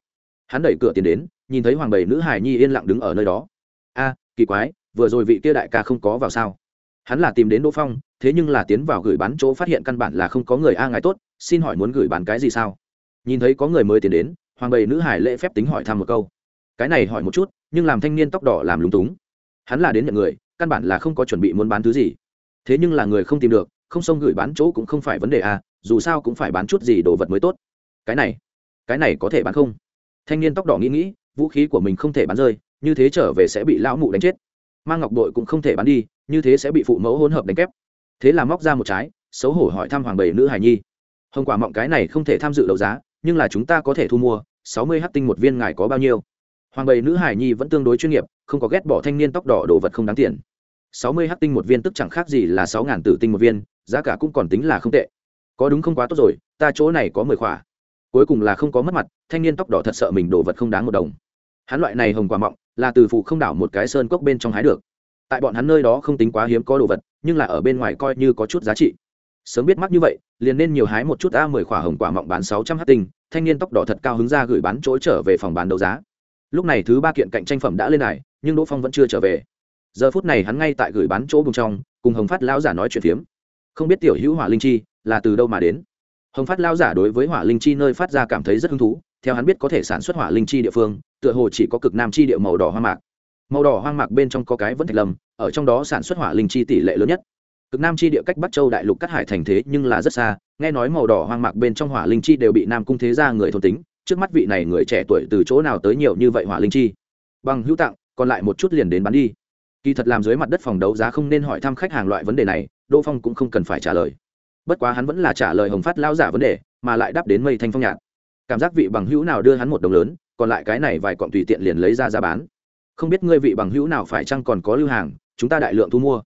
S1: Hắn đẩy cửa tiến đến, nhìn thấy hoàng bảy nữ hải nhi yên lặng đứng ở nơi đó. A, kỳ quái vừa rồi vị kia đại ca không có vào sao? Hắn là tìm đến đỗ phong, thế nhưng là tiến vào gửi bán chỗ phát hiện căn bản là không có người a ngài tốt, xin hỏi muốn gửi bán cái gì sao? Nhìn thấy có người mới tiến đến, hoàng bầy nữ hải lễ phép tính hỏi thăm một câu. Cái này hỏi một chút, nhưng làm thanh niên tóc đỏ làm lúng túng. Hắn là đến nhận người, căn bản là không có chuẩn bị muốn bán thứ gì. Thế nhưng là người không tìm được, không xông gửi bán chỗ cũng không phải vấn đề a, dù sao cũng phải bán chút gì đồ vật mới tốt. Cái này cái này có thể bán không? Thanh niên tóc đỏ nghĩ nghĩ, vũ khí của mình không thể bán rơi, như thế trở về sẽ bị lão mụ đánh chết mang ngọc đội cũng không thể bán đi, như thế sẽ bị phụ mẫu hỗn hợp đánh kép. Thế là móc ra một trái, xấu hổ hỏi thăm hoàng bảy nữ hải nhi. Hồng quả mọng cái này không thể tham dự đấu giá, nhưng là chúng ta có thể thu mua, sáu mươi h tinh một viên ngài có bao nhiêu? Hoàng bảy nữ hải nhi vẫn tương đối chuyên nghiệp, không có ghét bỏ thanh niên tóc đỏ đồ vật không đáng tiền. Sáu mươi h tinh một viên tức chẳng khác gì là sáu ngàn tử tinh một viên, giá cả cũng còn tính là không tệ. Có đúng không quá tốt rồi, ta chỗ này có mười khỏa. Cuối cùng là không có mất mặt, thanh niên tóc đỏ thật sợ mình đồ vật không đáng một đồng. Hắn loại này hồng quả mọng là từ phụ không đảo một cái sơn cốc bên trong hái được. Tại bọn hắn nơi đó không tính quá hiếm có đồ vật, nhưng là ở bên ngoài coi như có chút giá trị. Sớm biết mắc như vậy, liền nên nhiều hái một chút a mười khỏa hồng quả mọng bán sáu trăm h tinh, thanh niên tóc đỏ thật cao hứng ra gửi bán chỗ trở về phòng bán đấu giá. Lúc này thứ ba kiện cạnh tranh phẩm đã lên này nhưng đỗ phong vẫn chưa trở về. Giờ phút này hắn ngay tại gửi bán chỗ bùng trong, cùng hồng phát lão giả nói chuyện phiếm. Không biết tiểu hữu hỏa linh chi là từ đâu mà đến? Hồng phát lão giả đối với hỏa linh chi nơi phát ra cảm thấy rất hứng thú theo hắn biết có thể sản xuất hỏa linh chi địa phương, tựa hồ chỉ có cực nam chi địa màu đỏ hoang mạc. Màu đỏ hoang mạc bên trong có cái vẫn thạch lầm ở trong đó sản xuất hỏa linh chi tỷ lệ lớn nhất. Cực nam chi địa cách bắc châu đại lục cắt hải thành thế nhưng là rất xa, nghe nói màu đỏ hoang mạc bên trong hỏa linh chi đều bị nam cung thế ra người thôn tính, trước mắt vị này người trẻ tuổi từ chỗ nào tới nhiều như vậy hỏa linh chi? Bằng hữu tặng, còn lại một chút liền đến bán đi. Kỳ thật làm dưới mặt đất phòng đấu giá không nên hỏi thăm khách hàng loại vấn đề này, đỗ phong cũng không cần phải trả lời. Bất quá hắn vẫn là trả lời hồng phát lao giả vấn đề, mà lại đáp đến mây thanh phong nhạt cảm giác vị bằng hữu nào đưa hắn một đồng lớn, còn lại cái này vài cọng tùy tiện liền lấy ra ra bán. Không biết ngươi vị bằng hữu nào phải chăng còn có lưu hàng, chúng ta đại lượng thu mua.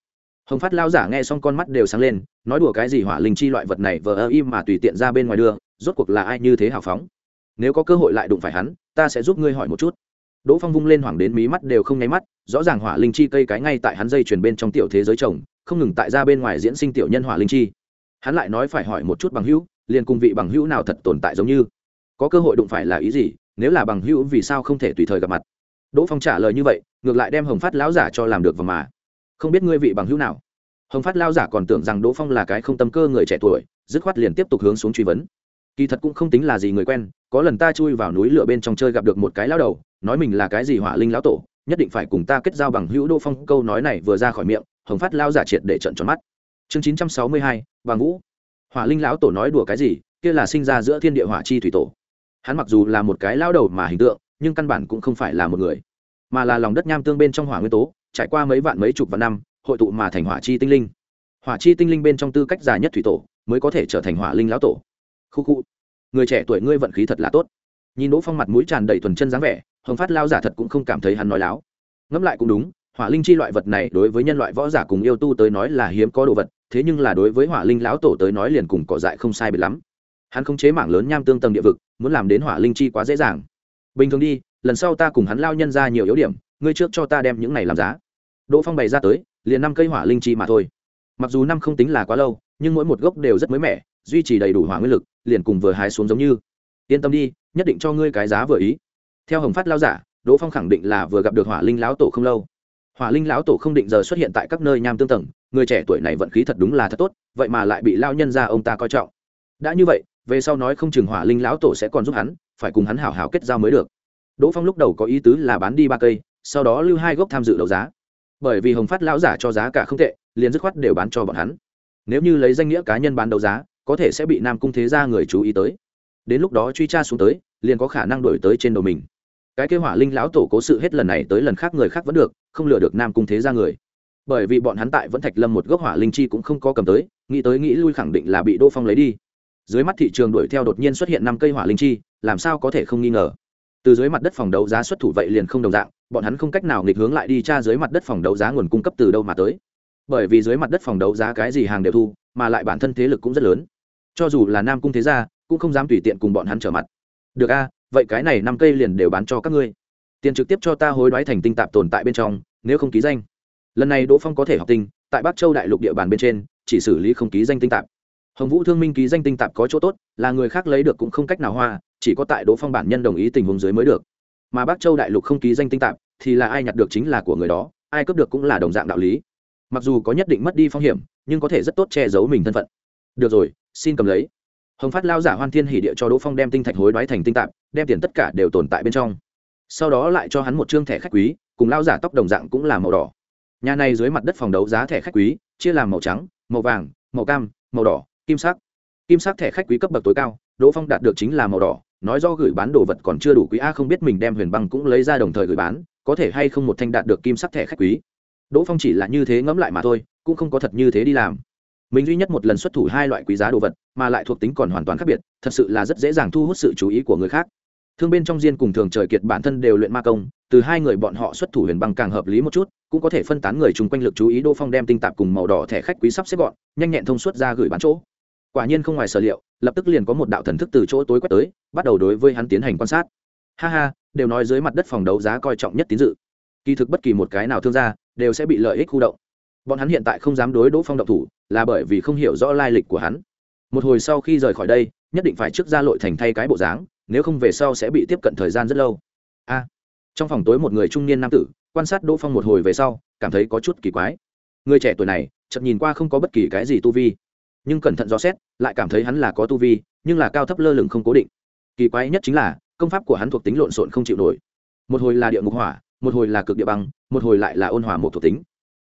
S1: Hồng phát lao giả nghe xong con mắt đều sáng lên, nói đùa cái gì hỏa linh chi loại vật này vờ ơ im mà tùy tiện ra bên ngoài đưa, rốt cuộc là ai như thế hào phóng? Nếu có cơ hội lại đụng phải hắn, ta sẽ giúp ngươi hỏi một chút. Đỗ phong vung lên hoảng đến mí mắt đều không nháy mắt, rõ ràng hỏa linh chi cây cái ngay tại hắn dây chuyển bên trong tiểu thế giới trồng không ngừng tại ra bên ngoài diễn sinh tiểu nhân hỏa linh chi. Hắn lại nói phải hỏi một chút bằng hữu, liền cùng vị bằng hữu nào thật tồn tại giống như có cơ hội đụng phải là ý gì, nếu là bằng hữu vì sao không thể tùy thời gặp mặt? Đỗ phong trả lời như vậy, ngược lại đem hồng phát lão giả cho làm được và mà. Không biết ngươi vị bằng hữu nào? Hồng phát lão giả còn tưởng rằng đỗ phong là cái không tâm cơ người trẻ tuổi, dứt khoát liền tiếp tục hướng xuống truy vấn. Kỳ thật cũng không tính là gì người quen, có lần ta chui vào núi lửa bên trong chơi gặp được một cái lão đầu, nói mình là cái gì hỏa linh lão tổ, nhất định phải cùng ta kết giao bằng hữu đỗ phong, câu nói này vừa ra khỏi miệng, hồng phát lão giả triệt để trận tròn mắt. Chương chín trăm sáu mươi hai, bằng vũ hỏa linh lão tổ nói đùa cái gì, kia là sinh ra giữa thiên địa hỏa chi thủy tổ hắn mặc dù là một cái lão đầu mà hình tượng, nhưng căn bản cũng không phải là một người, mà là lòng đất nham tương bên trong hỏa nguyên tố, trải qua mấy vạn mấy chục vạn năm, hội tụ mà thành hỏa chi tinh linh. Hỏa chi tinh linh bên trong tư cách dài nhất thủy tổ, mới có thể trở thành hỏa linh lão tổ. Khu khu. Người trẻ tuổi ngươi vận khí thật là tốt. Nhìn đỗ phong mặt mũi tràn đầy thuần chân dáng vẻ, hồng phát lao giả thật cũng không cảm thấy hắn nói láo. Ngẫm lại cũng đúng, hỏa linh chi loại vật này đối với nhân loại võ giả cùng yêu tu tới nói là hiếm có đồ vật, thế nhưng là đối với hỏa linh lão tổ tới nói liền cùng cỏ dại không sai biệt lắm hắn không chế mảng lớn nham tương tầng địa vực, muốn làm đến hỏa linh chi quá dễ dàng. Bình thường đi, lần sau ta cùng hắn lao nhân ra nhiều yếu điểm, ngươi trước cho ta đem những này làm giá. Đỗ phong bày ra tới, liền năm cây hỏa linh chi mà thôi. Mặc dù năm không tính là quá lâu, nhưng mỗi một gốc đều rất mới mẻ, duy trì đầy đủ hỏa nguyên lực, liền cùng vừa hái xuống giống như. Yên tâm đi, nhất định cho ngươi cái giá vừa ý. Theo hồng phát lao giả, đỗ phong khẳng định là vừa gặp được hỏa linh lão tổ không lâu. Hỏa linh lão tổ không định giờ xuất hiện tại các nơi nham tương tầng, người trẻ tuổi này vận khí thật đúng là thật tốt, vậy mà lại bị lao nhân ra ông ta coi trọng. Đã như vậy về sau nói không chừng hỏa linh lão tổ sẽ còn giúp hắn, phải cùng hắn hảo hảo kết giao mới được. Đỗ phong lúc đầu có ý tứ là bán đi ba cây, sau đó lưu hai gốc tham dự đấu giá. Bởi vì hồng phát lão giả cho giá cả không tệ, liền dứt khoát đều bán cho bọn hắn. Nếu như lấy danh nghĩa cá nhân bán đấu giá, có thể sẽ bị nam cung thế gia người chú ý tới. Đến lúc đó truy tra xuống tới, liền có khả năng đổi tới trên đầu mình. Cái kế hỏa linh lão tổ cố sự hết lần này tới lần khác người khác vẫn được, không lừa được nam cung thế gia người. Bởi vì bọn hắn tại vẫn thạch lâm một gốc hỏa linh chi cũng không có cầm tới, nghĩ tới nghĩ lui khẳng định là bị đỗ phong lấy đi dưới mắt thị trường đuổi theo đột nhiên xuất hiện năm cây hỏa linh chi, làm sao có thể không nghi ngờ? Từ dưới mặt đất phòng đấu giá xuất thủ vậy liền không đồng dạng, bọn hắn không cách nào nghịch hướng lại đi tra dưới mặt đất phòng đấu giá nguồn cung cấp từ đâu mà tới. Bởi vì dưới mặt đất phòng đấu giá cái gì hàng đều thu, mà lại bản thân thế lực cũng rất lớn. Cho dù là nam cung thế gia, cũng không dám tùy tiện cùng bọn hắn trở mặt. Được a, vậy cái này năm cây liền đều bán cho các ngươi. Tiền trực tiếp cho ta hối đoái thành tinh tạp tồn tại bên trong, nếu không ký danh. Lần này đỗ phong có thể học tinh, tại bắc châu đại lục địa bàn bên trên, chỉ xử lý không ký danh tinh tạp hồng vũ thương minh ký danh tinh tạp có chỗ tốt, là người khác lấy được cũng không cách nào hoa, chỉ có tại đỗ phong bản nhân đồng ý tình huống dưới mới được. Mà bắc châu đại lục không ký danh tinh tạp, thì là ai nhặt được chính là của người đó, ai cướp được cũng là đồng dạng đạo lý. Mặc dù có nhất định mất đi phong hiểm, nhưng có thể rất tốt che giấu mình thân phận. Được rồi, xin cầm lấy. Hồng phát lao giả hoan thiên hỉ địa cho đỗ phong đem tinh thạch hối đoái thành tinh tạp, đem tiền tất cả đều tồn tại bên trong. Sau đó lại cho hắn một chương thẻ khách quý, cùng lao giả tóc đồng dạng cũng là màu đỏ. Nhà này dưới mặt đất phòng đấu giá thẻ khách quý, chia làm màu trắng, màu vàng, màu cam, màu đỏ kim sắc. Kim sắc thẻ khách quý cấp bậc tối cao, đỗ phong đạt được chính là màu đỏ, nói do gửi bán đồ vật còn chưa đủ quý, a, không biết mình đem huyền băng cũng lấy ra đồng thời gửi bán, có thể hay không một thanh đạt được kim sắc thẻ khách quý. Đỗ phong chỉ là như thế ngẫm lại mà thôi, cũng không có thật như thế đi làm. Mình duy nhất một lần xuất thủ hai loại quý giá đồ vật, mà lại thuộc tính còn hoàn toàn khác biệt, thật sự là rất dễ dàng thu hút sự chú ý của người khác. Thương bên trong diên cùng thường trời kiệt bản thân đều luyện ma công, từ hai người bọn họ xuất thủ huyền băng càng hợp lý một chút, cũng có thể phân tán người chung quanh lực chú ý, đỗ phong đem tinh tạp cùng màu đỏ thẻ khách quý sắp xếp gọn, nhanh nhẹn thông suốt ra gửi bán chỗ quả nhiên không ngoài sở liệu, lập tức liền có một đạo thần thức từ chỗ tối quét tới, bắt đầu đối với hắn tiến hành quan sát. Ha ha, đều nói dưới mặt đất phòng đấu giá coi trọng nhất tín dự. Kỳ thực bất kỳ một cái nào thương gia, đều sẽ bị lợi ích khu động. Bọn hắn hiện tại không dám đối đỗ phong động thủ, là bởi vì không hiểu rõ lai lịch của hắn. Một hồi sau khi rời khỏi đây, nhất định phải trước ra lội thành thay cái bộ dáng, nếu không về sau sẽ bị tiếp cận thời gian rất lâu. A. Trong phòng tối một người trung niên nam tử, quan sát đỗ phong một hồi về sau, cảm thấy có chút kỳ quái. Người trẻ tuổi này chậm nhìn qua không có bất kỳ cái gì tu vi nhưng cẩn thận dò xét, lại cảm thấy hắn là có tu vi, nhưng là cao thấp lơ lửng không cố định. Kỳ quái nhất chính là, công pháp của hắn thuộc tính lộn xộn không chịu nổi. Một hồi là địa ngục hỏa, một hồi là cực địa băng, một hồi lại là ôn hòa một thuộc tính.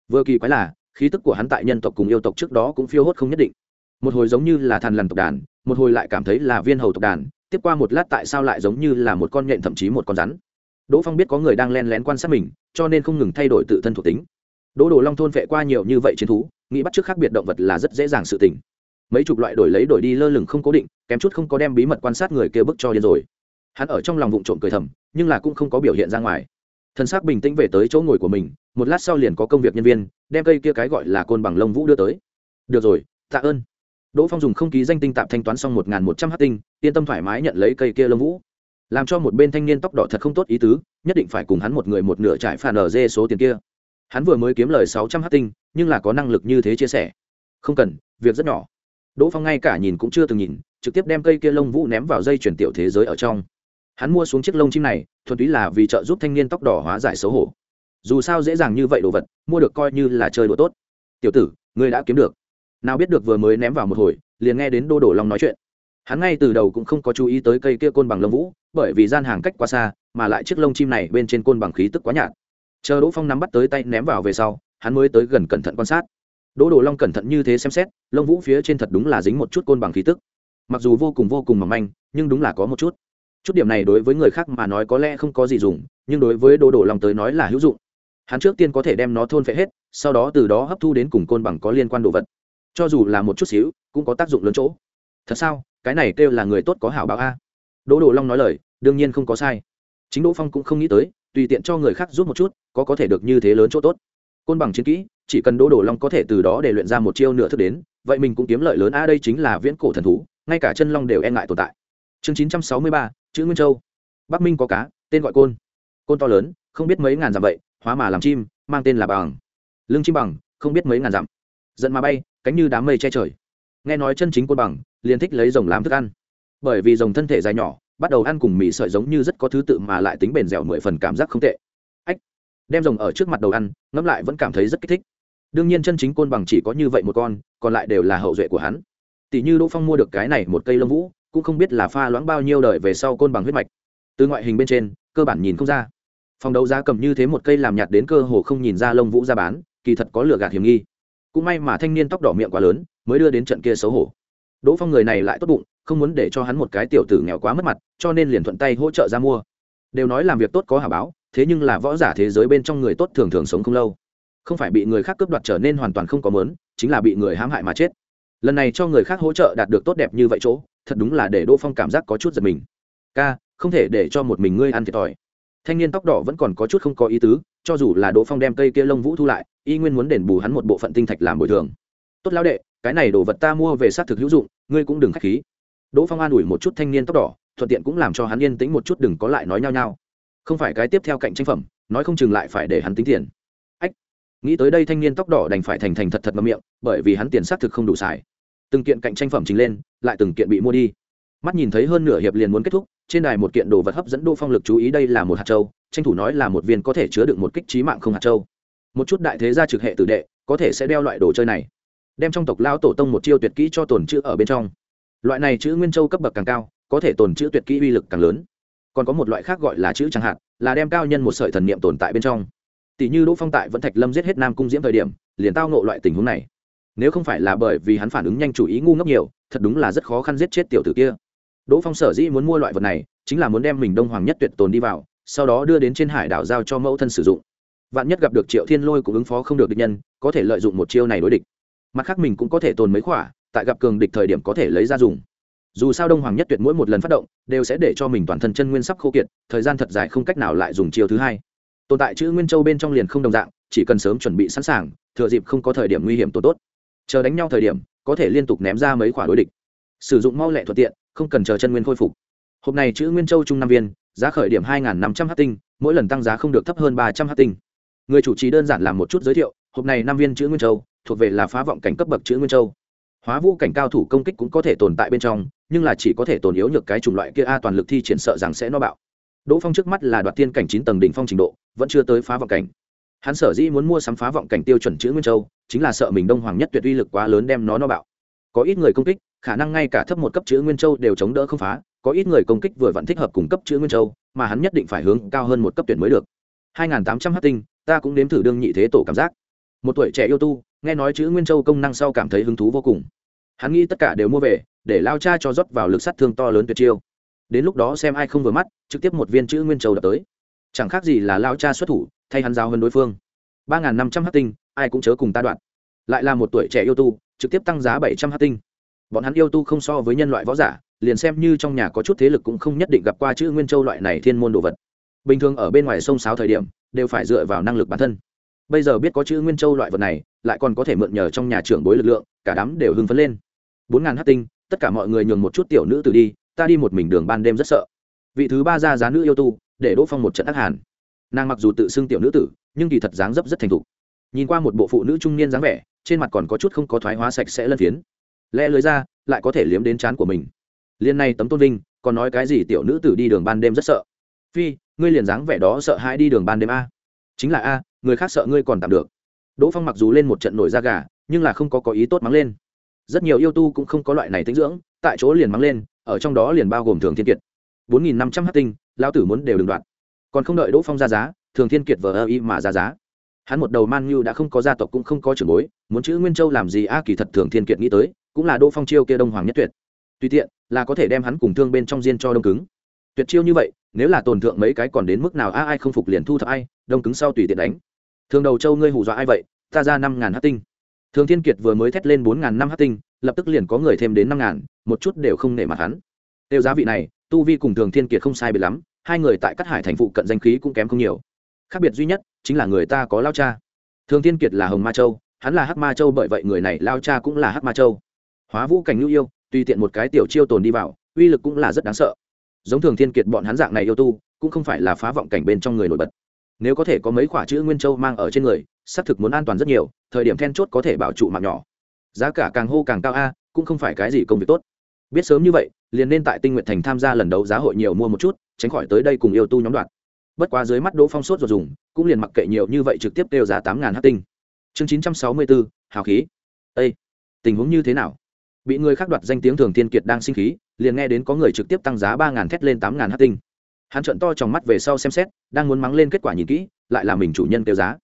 S1: Vừa kỳ quái là, khí tức của hắn tại nhân tộc cùng yêu tộc trước đó cũng phiêu hốt không nhất định. Một hồi giống như là thằn lằn tộc đàn, một hồi lại cảm thấy là viên hầu tộc đàn, tiếp qua một lát tại sao lại giống như là một con nhện thậm chí một con rắn. Đỗ phong biết có người đang len lén quan sát mình, cho nên không ngừng thay đổi tự thân thuộc tính. Đỗ đồ long thôn vệ qua nhiều như vậy chiến thú, nghĩ bắt trước khác biệt động vật là rất dễ dàng sự tình mấy chục loại đổi lấy đổi đi lơ lửng không cố định, kém chút không có đem bí mật quan sát người kia bức cho điên rồi. Hắn ở trong lòng vụng trộm cười thầm, nhưng là cũng không có biểu hiện ra ngoài. Thân xác bình tĩnh về tới chỗ ngồi của mình, một lát sau liền có công việc nhân viên, đem cây kia cái gọi là côn bằng lông vũ đưa tới. Được rồi, tạ ơn. Đỗ phong dùng không ký danh tinh tạm thanh toán xong một n một trăm h tinh, yên tâm thoải mái nhận lấy cây kia lông vũ. Làm cho một bên thanh niên tóc đỏ thật không tốt ý tứ, nhất định phải cùng hắn một người một nửa trải phản ở dê số tiền kia. Hắn vừa mới kiếm lời sáu trăm h tinh, nhưng là có năng lực như thế chia sẻ. Không cần, việc rất nhỏ đỗ phong ngay cả nhìn cũng chưa từng nhìn, trực tiếp đem cây kia lông vũ ném vào dây chuyển tiểu thế giới ở trong. Hắn mua xuống chiếc lông chim này, thuần túy là vì trợ giúp thanh niên tóc đỏ hóa giải xấu hổ. Dù sao dễ dàng như vậy đồ vật, mua được coi như là chơi đồ tốt. Tiểu tử, ngươi đã kiếm được. Nào biết được vừa mới ném vào một hồi, liền nghe đến đô đổ long nói chuyện. Hắn ngay từ đầu cũng không có chú ý tới cây kia côn bằng lông vũ, bởi vì gian hàng cách quá xa, mà lại chiếc lông chim này bên trên côn bằng khí tức quá nhạt. Chờ đỗ phong nắm bắt tới tay ném vào về sau, hắn mới tới gần cẩn thận quan sát đỗ đồ long cẩn thận như thế xem xét, lông vũ phía trên thật đúng là dính một chút côn bằng khí tức. Mặc dù vô cùng vô cùng mỏng manh, nhưng đúng là có một chút. Chút điểm này đối với người khác mà nói có lẽ không có gì dùng, nhưng đối với đỗ đồ long tới nói là hữu dụng. Hắn trước tiên có thể đem nó thôn phệ hết, sau đó từ đó hấp thu đến cùng côn bằng có liên quan đồ vật. Cho dù là một chút xíu, cũng có tác dụng lớn chỗ. Thật sao? Cái này kêu là người tốt có hảo báo a. Đỗ đồ long nói lời, đương nhiên không có sai. Chính đỗ phong cũng không nghĩ tới, tùy tiện cho người khác giúp một chút, có có thể được như thế lớn chỗ tốt côn bằng chiến kỹ, chỉ cần đỗ đổ long có thể từ đó để luyện ra một chiêu nửa thức đến, vậy mình cũng kiếm lợi lớn. A, đây chính là viễn cổ thần thú, ngay cả chân long đều e ngại tồn tại. Chương chín trăm sáu mươi ba, chữ nguyên châu. Bắc minh có cá, tên gọi côn. Côn to lớn, không biết mấy ngàn dặm vậy, hóa mà làm chim, mang tên là bằng. Lưng chim bằng, không biết mấy ngàn dặm. Giận mà bay, cánh như đám mây che trời. Nghe nói chân chính côn bằng, liền thích lấy rồng làm thức ăn. Bởi vì rồng thân thể dài nhỏ, bắt đầu ăn cùng mì sợi giống như rất có thứ tự mà lại tính bền dẻo mười phần cảm giác không tệ đem rồng ở trước mặt đầu ăn, ngẫm lại vẫn cảm thấy rất kích thích. Đương nhiên chân chính côn bằng chỉ có như vậy một con, còn lại đều là hậu duệ của hắn. Tỷ như đỗ phong mua được cái này một cây lông vũ, cũng không biết là pha loãng bao nhiêu đời về sau côn bằng huyết mạch. Từ ngoại hình bên trên, cơ bản nhìn không ra. Phòng đấu giá cầm như thế một cây làm nhạt đến cơ hồ không nhìn ra lông vũ ra bán, kỳ thật có lựa gạt hiểm nghi. Cũng may mà thanh niên tóc đỏ miệng quá lớn, mới đưa đến trận kia xấu hổ. Đỗ phong người này lại tốt bụng, không muốn để cho hắn một cái tiểu tử nghèo quá mất mặt, cho nên liền thuận tay hỗ trợ ra mua. Đều nói làm việc tốt có hả báo thế nhưng là võ giả thế giới bên trong người tốt thường thường sống không lâu. Không phải bị người khác cướp đoạt trở nên hoàn toàn không có mớn chính là bị người hãm hại mà chết. Lần này cho người khác hỗ trợ đạt được tốt đẹp như vậy chỗ, thật đúng là để đỗ phong cảm giác có chút giật mình. Ca, không thể để cho một mình ngươi ăn thiệt thòi. Thanh niên tóc đỏ vẫn còn có chút không có ý tứ, cho dù là đỗ phong đem cây kia lông vũ thu lại, y nguyên muốn đền bù hắn một bộ phận tinh thạch làm bồi thường. Tốt lão đệ, cái này đồ vật ta mua về xác thực hữu dụng, ngươi cũng đừng k h á c h khí. Đỗ phong an ủi một chút thanh niên tóc đỏ, thuận tiện cũng làm cho hắn yên tĩnh một chút, đừng có lại nói nhao nhao không phải cái tiếp theo cạnh tranh phẩm, nói không chừng lại phải để hắn tính tiền. Ách, nghĩ tới đây thanh niên tóc đỏ đành phải thành thành thật thật ngậm miệng, bởi vì hắn tiền xác thực không đủ xài. Từng kiện cạnh tranh phẩm trình lên, lại từng kiện bị mua đi. Mắt nhìn thấy hơn nửa hiệp liền muốn kết thúc, trên đài một kiện đồ vật hấp dẫn đỗ phong lực chú ý đây là một hạt châu, tranh thủ nói là một viên có thể chứa được một kích trí mạng không hạt châu. Một chút đại thế gia trực hệ tử đệ, có thể sẽ đeo loại đồ chơi này. Đem trong tộc lao tổ tông một chiêu tuyệt kỹ cho tồn chữ ở bên trong. Loại này chữ nguyên châu cấp bậc càng cao, có thể tồn chữ tuyệt kỹ uy lực càng lớn còn có một loại khác gọi là chữ chẳng hạn, là đem cao nhân một sợi thần niệm tồn tại bên trong. Tỷ như đỗ phong tại vẫn thạch lâm giết hết nam cung diễm thời điểm, liền tao nộ loại tình huống này. Nếu không phải là bởi vì hắn phản ứng nhanh chủ ý ngu ngốc nhiều, thật đúng là rất khó khăn giết chết tiểu tử kia. Đỗ phong sở dĩ muốn mua loại vật này, chính là muốn đem mình đông hoàng nhất tuyệt tồn đi vào, sau đó đưa đến trên hải đảo giao cho mẫu thân sử dụng. Vạn nhất gặp được triệu thiên lôi cũng ứng phó không được địch nhân, có thể lợi dụng một chiêu này đối địch. Mặt khác mình cũng có thể tồn mấy khỏa, tại gặp cường địch thời điểm có thể lấy ra dùng. Dù sao đông hoàng nhất tuyệt mỗi một lần phát động đều sẽ để cho mình toàn thân chân nguyên sắp khô kiệt, thời gian thật dài không cách nào lại dùng chiêu thứ hai. Tồn tại chữ nguyên châu bên trong liền không đồng dạng, chỉ cần sớm chuẩn bị sẵn sàng, thừa dịp không có thời điểm nguy hiểm tốt tốt. Chờ đánh nhau thời điểm, có thể liên tục ném ra mấy quả đối địch. Sử dụng mau lẹ thuận tiện, không cần chờ chân nguyên khôi phục. Hộp này chữ nguyên châu trung năm viên, giá khởi điểm hai năm trăm h tinh, mỗi lần tăng giá không được thấp hơn ba trăm h tinh. Người chủ trì đơn giản làm một chút giới thiệu hộp này năm viên chữ nguyên châu, thuộc về là phá vọng cảnh cấp bậc chữ nguyên châu. Hóa vũ cảnh cao thủ công kích cũng có thể tồn tại bên trong nhưng là chỉ có thể tồn yếu nhược cái chủng loại kia a toàn lực thi triển sợ rằng sẽ no bạo. Đỗ phong trước mắt là đoạt tiên cảnh chín tầng đỉnh phong trình độ, vẫn chưa tới phá vọng cảnh. Hắn sở dĩ muốn mua sắm phá vọng cảnh tiêu chuẩn chữ nguyên châu, chính là sợ mình đông hoàng nhất tuyệt uy lực quá lớn đem nó no bạo. Có ít người công kích, khả năng ngay cả thấp một cấp chữ nguyên châu đều chống đỡ không phá, có ít người công kích vừa vẫn thích hợp cùng cấp chữ nguyên châu, mà hắn nhất định phải hướng cao hơn một cấp tuyển mới được. Hai nghìn tám trăm h tinh, ta cũng nếm thử đương nhị thế tổ cảm giác. Một tuổi trẻ yêu tu, nghe nói chữ nguyên châu công năng sau cảm thấy hứng thú vô cùng. Hắn nghĩ tất cả đều mua về để lao cha cho rót vào lực sát thương to lớn tuyệt chiêu. Đến lúc đó xem ai không vừa mắt, trực tiếp một viên chữ nguyên châu đập tới. Chẳng khác gì là lao cha xuất thủ, thay hắn giao hơn đối phương. Ba n g h n năm trăm h tinh, ai cũng chớ cùng ta đoạn. Lại là một tuổi trẻ yêu tu, trực tiếp tăng giá bảy trăm h tinh. Bọn hắn yêu tu không so với nhân loại võ giả, liền xem như trong nhà có chút thế lực cũng không nhất định gặp qua chữ nguyên châu loại này thiên môn đồ vật. Bình thường ở bên ngoài sông sáo thời điểm, đều phải dựa vào năng lực bản thân. Bây giờ biết có chữ nguyên châu loại vật này, lại còn có thể mượn nhờ trong nhà trưởng bối lực lượng, cả đám đều hưng phấn lên. Bốn ngàn hát tinh tất cả mọi người nhường một chút tiểu nữ từ đi, ta đi một mình đường ban đêm rất sợ. Vị thứ ba ra giá nữ yêu tu, để đỗ phong một trận ác hàn. Nàng mặc dù tự xưng tiểu nữ tử, nhưng kỳ thật dáng dấp rất thành thục. Nhìn qua một bộ phụ nữ trung niên dáng vẻ, trên mặt còn có chút không có thoái hóa sạch sẽ lân phiến. Lẽ lưới ra, lại có thể liếm đến chán của mình. Liên này tấm tôn vinh, còn nói cái gì tiểu nữ tử đi đường ban đêm rất sợ. Phi, ngươi liền dáng vẻ đó sợ hãi đi đường ban đêm a. Chính là a, người khác sợ ngươi còn tạm được. Đỗ phong mặc dù lên một trận nổi da gà, nhưng là không có có ý tốt mắng lên rất nhiều yêu tu cũng không có loại này tính dưỡng, tại chỗ liền mắng lên, ở trong đó liền bao gồm thường thiên kiệt. Bốn nghìn năm trăm h tinh, lão tử muốn đều đừng đoạn còn không đợi đỗ phong ra giá, thường thiên kiệt vờ ơ y mà ra giá. Hắn một đầu man như đã không có gia tộc cũng không có trưởng bối, muốn chữ nguyên châu làm gì a, kỳ thật thường thiên kiệt nghĩ tới, cũng là đỗ phong chiêu kia đông hoàng nhất tuyệt. Tùy tiện, là có thể đem hắn cùng thương bên trong diên cho đông cứng. Tuyệt chiêu như vậy, nếu là tổn thượng mấy cái còn đến mức nào a, ai không phục liền thu thập ai, đông cứng sau tùy tiện đánh. Thường đầu châu ngươi hù dọa ai vậy, ta ra năm ngàn hát tinh thường thiên kiệt vừa mới thét lên bốn ngàn năm hát tinh, lập tức liền có người thêm đến năm ngàn, một chút đều không nể mặt hắn. Tiêu giá vị này, tu vi cùng thường thiên kiệt không sai biệt lắm, hai người tại cát hải thành phụ cận danh khí cũng kém không nhiều. Khác biệt duy nhất chính là người ta có lao cha. Thường thiên kiệt là hồng ma châu, hắn là hắc ma châu bởi vậy người này lao cha cũng là hắc ma châu. Hóa vũ cảnh ngưu yêu, tùy tiện một cái tiểu chiêu tồn đi vào, uy lực cũng là rất đáng sợ. Giống thường thiên kiệt bọn hắn dạng này yêu tu, cũng không phải là phá vọng cảnh bên trong người nổi bật. Nếu có thể có mấy quả chữ nguyên châu mang ở trên người xác thực muốn an toàn rất nhiều, thời điểm then chốt có thể bảo trụ mạng nhỏ. Giá cả càng hô càng cao a, cũng không phải cái gì công việc tốt. Biết sớm như vậy, liền nên tại tinh nguyện thành tham gia lần đấu giá hội nhiều mua một chút, tránh khỏi tới đây cùng yêu tu nhóm đoạt. Bất quá dưới mắt đỗ phong sốt rồi dùng, cũng liền mặc kệ nhiều như vậy trực tiếp kêu giá tám ngàn hát tinh. Chương chín trăm sáu mươi bốn, hào khí. Ây tình huống như thế nào? Bị người khác đoạt danh tiếng thường tiên kiệt đang sinh khí, liền nghe đến có người trực tiếp tăng giá ba ngàn thét lên tám ngàn hát tinh. Hắn trợn to trong mắt về sau xem xét, đang muốn mắng lên kết quả nhìn kỹ, lại là mình chủ nhân kêu giá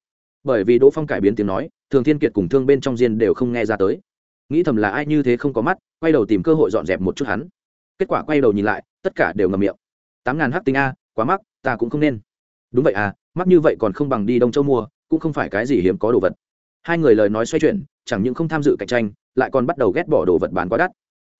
S1: bởi vì đỗ phong cải biến tiếng nói, thường thiên kiệt cùng thương bên trong diên đều không nghe ra tới. Nghĩ thầm là ai như thế không có mắt, quay đầu tìm cơ hội dọn dẹp một chút hắn. Kết quả quay đầu nhìn lại, tất cả đều ngầm miệng. Tám ngàn hắc tinh a, quá mắc, ta cũng không nên. Đúng vậy à mắc như vậy còn không bằng đi đông châu mua, cũng không phải cái gì hiếm có đồ vật. Hai người lời nói xoay chuyển, chẳng những không tham dự cạnh tranh, lại còn bắt đầu ghét bỏ đồ vật bán quá đắt.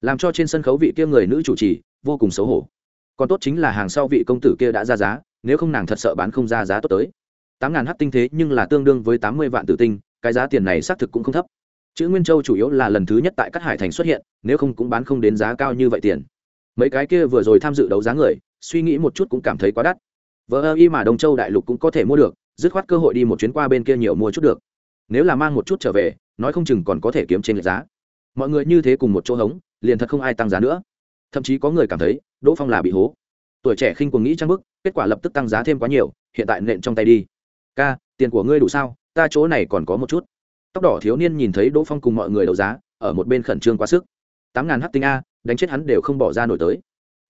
S1: Làm cho trên sân khấu vị kia người nữ chủ trì, vô cùng xấu hổ. Còn tốt chính là hàng sau vị công tử kia đã ra giá, nếu không nàng thật sợ bán không ra giá tốt tới tám ngàn h tinh thế nhưng là tương đương với tám mươi vạn tử tinh, cái giá tiền này xác thực cũng không thấp. Chữ nguyên châu chủ yếu là lần thứ nhất tại các hải thành xuất hiện, nếu không cũng bán không đến giá cao như vậy tiền. Mấy cái kia vừa rồi tham dự đấu giá người, suy nghĩ một chút cũng cảm thấy quá đắt. Vợ ơ y mà đông châu đại lục cũng có thể mua được, dứt khoát cơ hội đi một chuyến qua bên kia nhiều mua chút được. Nếu là mang một chút trở về, nói không chừng còn có thể kiếm trên lệch giá. Mọi người như thế cùng một chỗ hống, liền thật không ai tăng giá nữa. Thậm chí có người cảm thấy, đỗ phong là bị hố. Tuổi trẻ khinh cuồng nghĩ trang bức, kết quả lập tức tăng giá thêm quá nhiều, hiện tại nện trong tay đi ca, tiền của ngươi đủ sao? Ta chỗ này còn có một chút. Tóc đỏ thiếu niên nhìn thấy đỗ phong cùng mọi người đấu giá, ở một bên khẩn trương quá sức. Tám ngàn h tinh a, đánh chết hắn đều không bỏ ra nổi tới.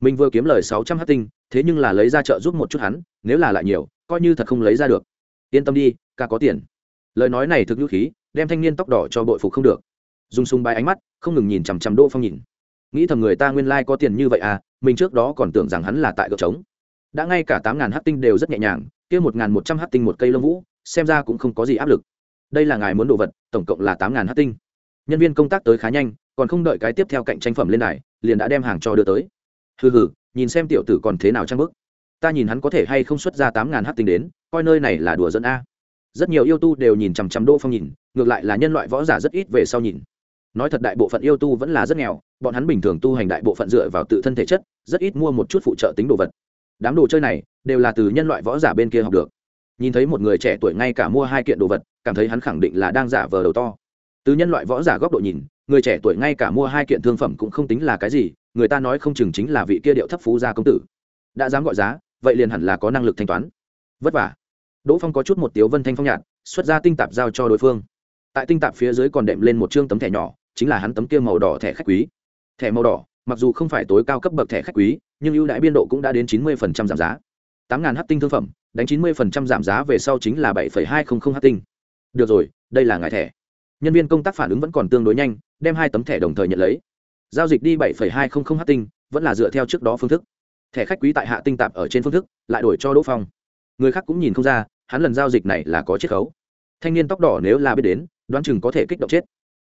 S1: Mình vừa kiếm lời sáu trăm h tinh, thế nhưng là lấy ra chợ giúp một chút hắn, nếu là lại nhiều, coi như thật không lấy ra được. Yên tâm đi, ca có tiền. Lời nói này thực ngữ khí, đem thanh niên tóc đỏ cho bội phục không được. Dùng sung bay ánh mắt, không ngừng nhìn chằm chằm đỗ phong nhìn. Nghĩ thầm người ta nguyên lai、like、có tiền như vậy à mình trước đó còn tưởng rằng hắn là tại gợp trống. Đã ngay cả tám ngàn h tinh đều rất nhẹ nhàng kia một ngàn một trăm h tinh một cây lông vũ, xem ra cũng không có gì áp lực. Đây là ngài muốn đồ vật, tổng cộng là tám ngàn h tinh. Nhân viên công tác tới khá nhanh, còn không đợi cái tiếp theo cạnh tranh phẩm lên này liền đã đem hàng cho đưa tới. Hừ hừ, nhìn xem tiểu tử còn thế nào trang bức ta nhìn hắn có thể hay không xuất ra tám ngàn h tinh đến, coi nơi này là đùa dẫn a. Rất nhiều yêu tu đều nhìn chằm chằm đỗ phong nhìn, ngược lại là nhân loại võ giả rất ít về sau nhìn. Nói thật đại bộ phận yêu tu vẫn là rất nghèo, bọn hắn bình thường tu hành đại bộ phận dựa vào tự thân thể chất, rất ít mua một chút phụ trợ tính đồ vật đám đồ chơi này đều là từ nhân loại võ giả bên kia học được. Nhìn thấy một người trẻ tuổi ngay cả mua hai kiện đồ vật, cảm thấy hắn khẳng định là đang giả vờ đầu to. Từ nhân loại võ giả góc độ nhìn, người trẻ tuổi ngay cả mua hai kiện thương phẩm cũng không tính là cái gì, người ta nói không chừng chính là vị kia điệu thấp phú gia công tử. Đã dám gọi giá, vậy liền hẳn là có năng lực thanh toán. Vất vả. Đỗ phong có chút một tiếu vân thanh phong nhạt, xuất ra tinh tạp giao cho đối phương. Tại tinh tạp phía dưới còn đệm lên một chương tấm thẻ nhỏ, chính là hắn tấm kia màu đỏ thẻ khách quý. Thẻ màu đỏ mặc dù không phải tối cao cấp bậc thẻ khách quý, nhưng ưu đãi biên độ cũng đã đến chín mươi giảm giá. tám h tinh thương phẩm, đánh chín mươi giảm giá về sau chính là bảy hai trăm linh h tinh. Được rồi, đây là ngài thẻ. Nhân viên công tác phản ứng vẫn còn tương đối nhanh, đem hai tấm thẻ đồng thời nhận lấy. Giao dịch đi bảy hai trăm linh h tinh, vẫn là dựa theo trước đó phương thức. Thẻ khách quý tại hạ tinh tạp ở trên phương thức, lại đổi cho đỗ phong. Người khác cũng nhìn không ra, hắn lần giao dịch này là có chiết khấu. Thanh niên tóc đỏ nếu là biết đến, đoán chừng có thể kích động chết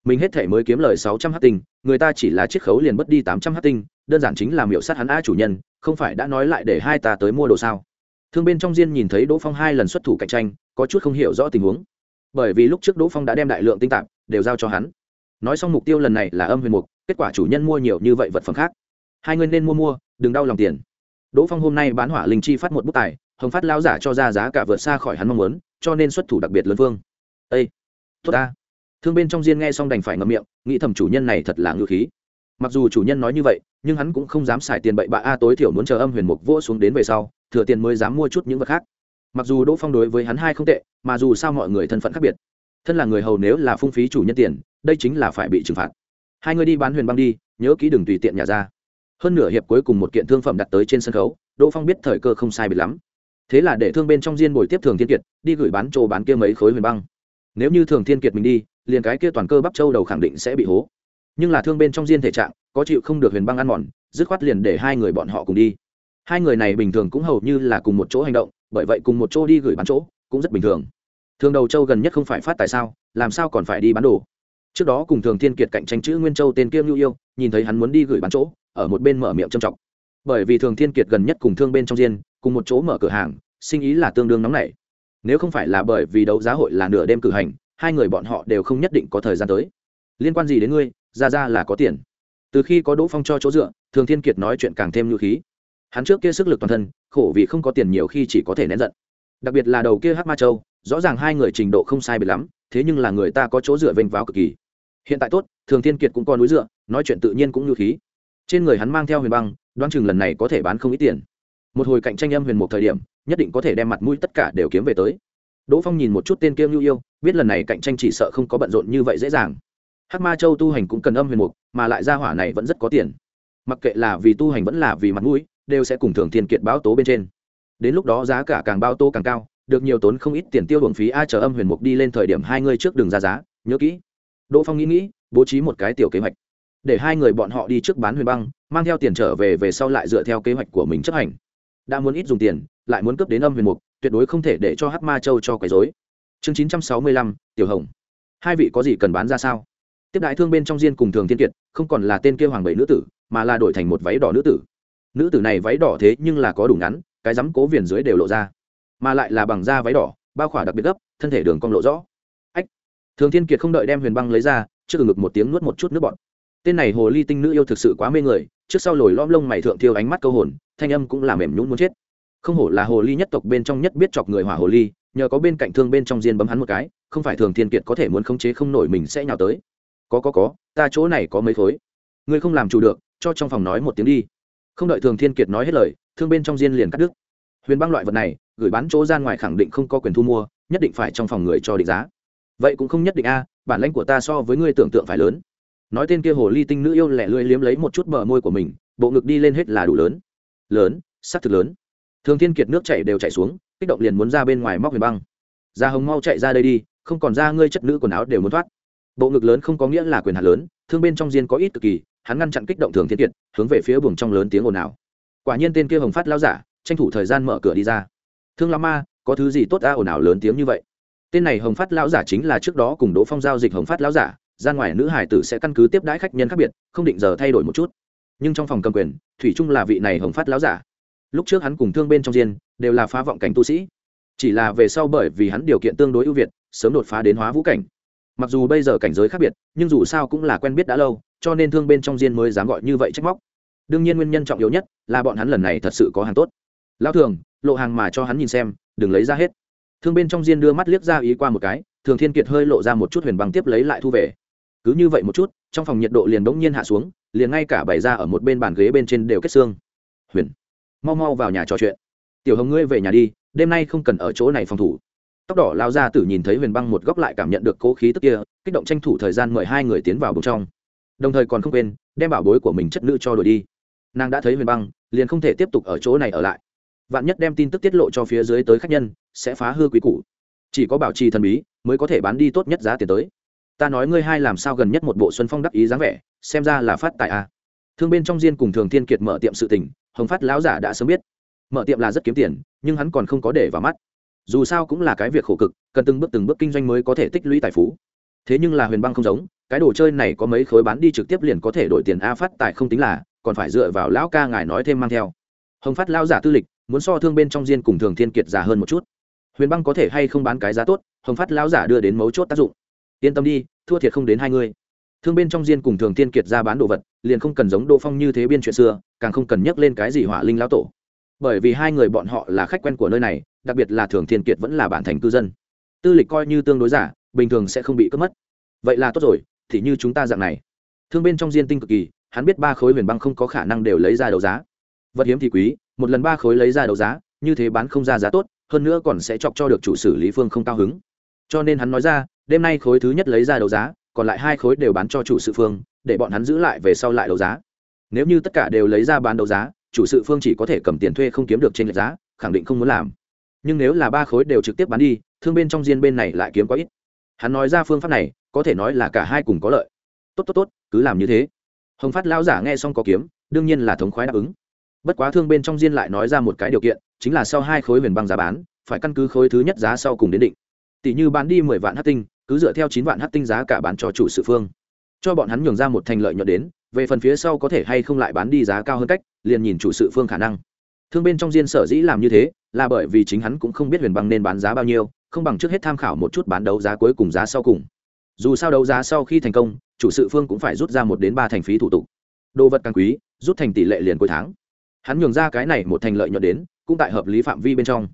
S1: mình hết thể mới kiếm lời sáu trăm h tinh, người ta chỉ là chiết khấu liền mất đi tám trăm h tinh, đơn giản chính là miểu sát hắn a chủ nhân, không phải đã nói lại để hai ta tới mua đồ sao? Thương bên trong diên nhìn thấy đỗ phong hai lần xuất thủ cạnh tranh, có chút không hiểu rõ tình huống. Bởi vì lúc trước đỗ phong đã đem đại lượng tinh tạp đều giao cho hắn. Nói xong mục tiêu lần này là âm huyền mục, kết quả chủ nhân mua nhiều như vậy vật phẩm khác. Hai người nên mua mua, đừng đau lòng tiền. Đỗ phong hôm nay bán hỏa linh chi phát một bức tài, hồng phát lao giả cho ra giá cả vượt xa khỏi hắn mong muốn, cho nên xuất thủ đặc biệt lớn vương. Ây tốt ta thương bên trong diên nghe xong đành phải ngậm miệng, nghĩ thầm chủ nhân này thật là ngự khí. Mặc dù chủ nhân nói như vậy, nhưng hắn cũng không dám xài tiền bậy bạ a tối thiểu muốn chờ âm huyền mục vỗ xuống đến về sau, thừa tiền mới dám mua chút những vật khác. Mặc dù đỗ phong đối với hắn hai không tệ, mà dù sao mọi người thân phận khác biệt. Thân là người hầu nếu là phung phí chủ nhân tiền, đây chính là phải bị trừng phạt. Hai người đi bán huyền băng đi, nhớ kỹ đừng tùy tiện nhà ra. Hơn nửa hiệp cuối cùng một kiện thương phẩm đặt tới trên sân khấu, đỗ phong biết thời cơ không sai bị lắm. Thế là để thương bên trong diên bồi tiếp thường thiên kiệt, đi gửi bán chỗ bán kia mấy khối huyền băng nếu như thường thiên kiệt mình đi, liền cái kia toàn cơ bắp châu đầu khẳng định sẽ bị hố. Nhưng là thương bên trong diên thể trạng, có chịu không được huyền băng ăn mòn, dứt khoát liền để hai người bọn họ cùng đi. Hai người này bình thường cũng hầu như là cùng một chỗ hành động, bởi vậy cùng một chỗ đi gửi bán chỗ, cũng rất bình thường. Thường đầu châu gần nhất không phải phát tại sao, làm sao còn phải đi bán đồ? Trước đó cùng thường thiên kiệt cạnh tranh chữ nguyên châu tên kiêm lưu yêu, nhìn thấy hắn muốn đi gửi bán chỗ, ở một bên mở miệng trầm trọng. Bởi vì thường thiên kiệt gần nhất cùng thương bên trong diên, cùng một chỗ mở cửa hàng, sinh ý là tương đương nóng nảy nếu không phải là bởi vì đấu giá hội là nửa đêm cử hành, hai người bọn họ đều không nhất định có thời gian tới. Liên quan gì đến ngươi, ra ra là có tiền. Từ khi có đỗ phong cho chỗ dựa, thường thiên kiệt nói chuyện càng thêm nhu khí. Hắn trước kia sức lực toàn thân, khổ vì không có tiền nhiều khi chỉ có thể nén giận. Đặc biệt là đầu kia hát ma châu, rõ ràng hai người trình độ không sai biệt lắm, thế nhưng là người ta có chỗ dựa vênh váo cực kỳ. Hiện tại tốt, thường thiên kiệt cũng có núi dựa, nói chuyện tự nhiên cũng nhu khí. Trên người hắn mang theo huyền băng, đoán chừng lần này có thể bán không ít tiền một hồi cạnh tranh âm huyền một thời điểm, nhất định có thể đem mặt mũi tất cả đều kiếm về tới. Đỗ phong nhìn một chút tên kiêm nhu yêu, biết lần này cạnh tranh chỉ sợ không có bận rộn như vậy dễ dàng. Hắc ma châu tu hành cũng cần âm huyền mục, mà lại ra hỏa này vẫn rất có tiền. Mặc kệ là vì tu hành vẫn là vì mặt mũi, đều sẽ cùng thường thiên kiệt báo tố bên trên. Đến lúc đó giá cả càng bao tô càng cao, được nhiều tốn không ít tiền tiêu hưởng phí a chờ âm huyền mục đi lên thời điểm hai người trước đường ra giá, nhớ kỹ. Đỗ phong nghĩ nghĩ, bố trí một cái tiểu kế hoạch. Để hai người bọn họ đi trước bán huyền băng, mang theo tiền trở về về sau lại dựa theo kế hoạch của mình chấp hành đã muốn ít dùng tiền, lại muốn cướp đến âm huyền mục, tuyệt đối không thể để cho hắc ma châu cho quấy dối chương chín trăm sáu mươi lăm, tiểu hồng. Hai vị có gì cần bán ra sao? Tiếp đại thương bên trong diên cùng thường thiên kiệt, không còn là tên kia hoàng bảy nữ tử, mà là đổi thành một váy đỏ nữ tử. Nữ tử này váy đỏ thế nhưng là có đủ ngắn, cái rắm cố viền dưới đều lộ ra, mà lại là bằng da váy đỏ, bao khỏa đặc biệt gấp, thân thể đường cong lộ rõ. Ách! Thường thiên kiệt không đợi đem huyền băng lấy ra, trước ngực một tiếng nuốt một chút nước bọt. Tên này hồ ly tinh nữ yêu thực sự quá mê người, trước sau lồi lom lông mày thượng thiêu ánh mắt câu hồn thanh âm cũng làm mềm nhũn muốn chết. Không hổ là hồ ly nhất tộc bên trong nhất biết chọc người hỏa hồ ly, nhờ có bên cạnh thương bên trong diên bấm hắn một cái, không phải thường thiên kiệt có thể muốn khống chế không nổi mình sẽ nhào tới. Có có có, ta chỗ này có mấy khối. Ngươi không làm chủ được, cho trong phòng nói một tiếng đi. Không đợi thường thiên kiệt nói hết lời, thương bên trong diên liền cắt đứt. Huyền băng loại vật này, gửi bán chỗ gian ngoài khẳng định không có quyền thu mua, nhất định phải trong phòng người cho định giá. Vậy cũng không nhất định a, bản lãnh của ta so với ngươi tưởng tượng phải lớn. Nói tên kia hồ ly tinh nữ yêu lẻ lưỡi liếm lấy một chút bờ môi của mình, bộ ngực đi lên hết là đủ lớn lớn, sắc thực lớn. Thường thiên kiệt nước chảy đều chảy xuống, kích động liền muốn ra bên ngoài móc huyền băng. Da hồng mau chạy ra đây đi, không còn ra ngươi chất nữ quần áo đều muốn thoát. Bộ ngực lớn không có nghĩa là quyền hạt lớn, thương bên trong diên có ít cực kỳ, hắn ngăn chặn kích động thường thiên kiệt, hướng về phía buồng trong lớn tiếng ồn ào. Quả nhiên tên kia hồng phát lao giả, tranh thủ thời gian mở cửa đi ra. Thương la ma, có thứ gì tốt a? Ồn ào lớn tiếng như vậy. Tên này hồng phát lão giả chính là trước đó cùng đỗ phong giao dịch hồng phát lão giả, ra ngoài nữ hải tử sẽ căn cứ tiếp đãi khách nhân khác biệt, không định giờ thay đổi một chút nhưng trong phòng cầm quyền, thủy trung là vị này hồng phát lão giả. Lúc trước hắn cùng thương bên trong diên, đều là phá vọng cảnh tu sĩ. Chỉ là về sau bởi vì hắn điều kiện tương đối ưu việt, sớm đột phá đến hóa vũ cảnh. Mặc dù bây giờ cảnh giới khác biệt, nhưng dù sao cũng là quen biết đã lâu, cho nên thương bên trong diên mới dám gọi như vậy trách móc. Đương nhiên nguyên nhân trọng yếu nhất là bọn hắn lần này thật sự có hàng tốt. Lão thường, lộ hàng mà cho hắn nhìn xem, đừng lấy ra hết. Thương bên trong diên đưa mắt liếc ra ý qua một cái, thường thiên kiệt hơi lộ ra một chút huyền băng tiếp lấy lại thu về. Cứ như vậy một chút, trong phòng nhiệt độ liền bỗng nhiên hạ xuống liền ngay cả bày ra ở một bên bàn ghế bên trên đều kết xương. Huyền, mau mau vào nhà trò chuyện. Tiểu hồng ngươi về nhà đi, đêm nay không cần ở chỗ này phòng thủ. Tóc đỏ lao ra tử nhìn thấy huyền băng một góc lại cảm nhận được cố khí tức kia, kích động tranh thủ thời gian mời hai người tiến vào bên trong. Đồng thời còn không quên, đem bảo bối của mình chất nữ cho đổi đi. Nàng đã thấy huyền băng, liền không thể tiếp tục ở chỗ này ở lại. Vạn nhất đem tin tức tiết lộ cho phía dưới tới khách nhân, sẽ phá hư quý cũ chỉ có bảo trì thần bí, mới có thể bán đi tốt nhất giá tiền tới ta nói ngươi hai làm sao gần nhất một bộ xuân phong đắc ý dáng vẻ, xem ra là phát tại a à. thương bên trong diên cùng thường thiên kiệt mở tiệm sự tình, hồng phát lão giả đã sớm biết. Mở tiệm là rất kiếm tiền, nhưng hắn còn không có để vào mắt. Dù sao cũng là cái việc khổ cực, cần từng bước từng bước kinh doanh mới có thể tích lũy tài phú. Thế nhưng là huyền băng không giống, cái đồ chơi này có mấy khối bán đi trực tiếp liền có thể đổi tiền a phát tài không tính là, còn phải dựa vào lão ca ngài nói thêm mang theo. Hồng phát lão giả tư lịch, muốn so thương bên trong diên cùng thường thiên kiệt giả hơn một chút. Huyền băng có thể hay không bán cái giá tốt, hồng phát lão giả đưa đến mấu chốt tác dụng yên tâm đi, thua thiệt không đến hai người. Thương bên trong diên cùng thường thiên kiệt ra bán đồ vật, liền không cần giống đỗ phong như thế biên chuyện xưa, càng không cần nhắc lên cái gì hỏa linh lão tổ. Bởi vì hai người bọn họ là khách quen của nơi này, đặc biệt là thường thiên kiệt vẫn là bản thành cư dân. Tư lịch coi như tương đối giả, bình thường sẽ không bị cướp mất. Vậy là tốt rồi, thì như chúng ta dạng này. Thương bên trong diên tinh cực kỳ, hắn biết ba khối huyền băng không có khả năng đều lấy ra đấu giá. Vật hiếm thì quý, một lần ba khối lấy ra đấu giá, như thế bán không ra giá tốt, hơn nữa còn sẽ chọc cho được chủ xử lý phương không cao hứng cho nên hắn nói ra, đêm nay khối thứ nhất lấy ra đấu giá, còn lại hai khối đều bán cho chủ sự phương, để bọn hắn giữ lại về sau lại đấu giá. Nếu như tất cả đều lấy ra bán đấu giá, chủ sự phương chỉ có thể cầm tiền thuê không kiếm được trên lệch giá, khẳng định không muốn làm. Nhưng nếu là ba khối đều trực tiếp bán đi, thương bên trong diên bên này lại kiếm quá ít. Hắn nói ra phương pháp này, có thể nói là cả hai cùng có lợi. Tốt tốt tốt, cứ làm như thế. Hồng phát lão giả nghe xong có kiếm, đương nhiên là thống khoái đáp ứng. Bất quá thương bên trong diên lại nói ra một cái điều kiện, chính là sau hai khối huyền băng giá bán, phải căn cứ khối thứ nhất giá sau cùng đến định tỷ như bán đi mười vạn hát tinh, cứ dựa theo chín vạn hát tinh giá cả bán cho chủ sự phương. Cho bọn hắn nhường ra một thành lợi nhuận đến, về phần phía sau có thể hay không lại bán đi giá cao hơn cách, liền nhìn chủ sự phương khả năng. Thương bên trong diên sở dĩ làm như thế, là bởi vì chính hắn cũng không biết huyền băng nên bán giá bao nhiêu, không bằng trước hết tham khảo một chút bán đấu giá cuối cùng giá sau cùng. Dù sao đấu giá sau khi thành công, chủ sự phương cũng phải rút ra một đến ba thành phí thủ tục. Đồ vật càng quý, rút thành tỷ lệ liền cuối tháng. Hắn nhường ra cái này một thành lợi nhuận đến, cũng tại hợp lý phạm vi bên trong.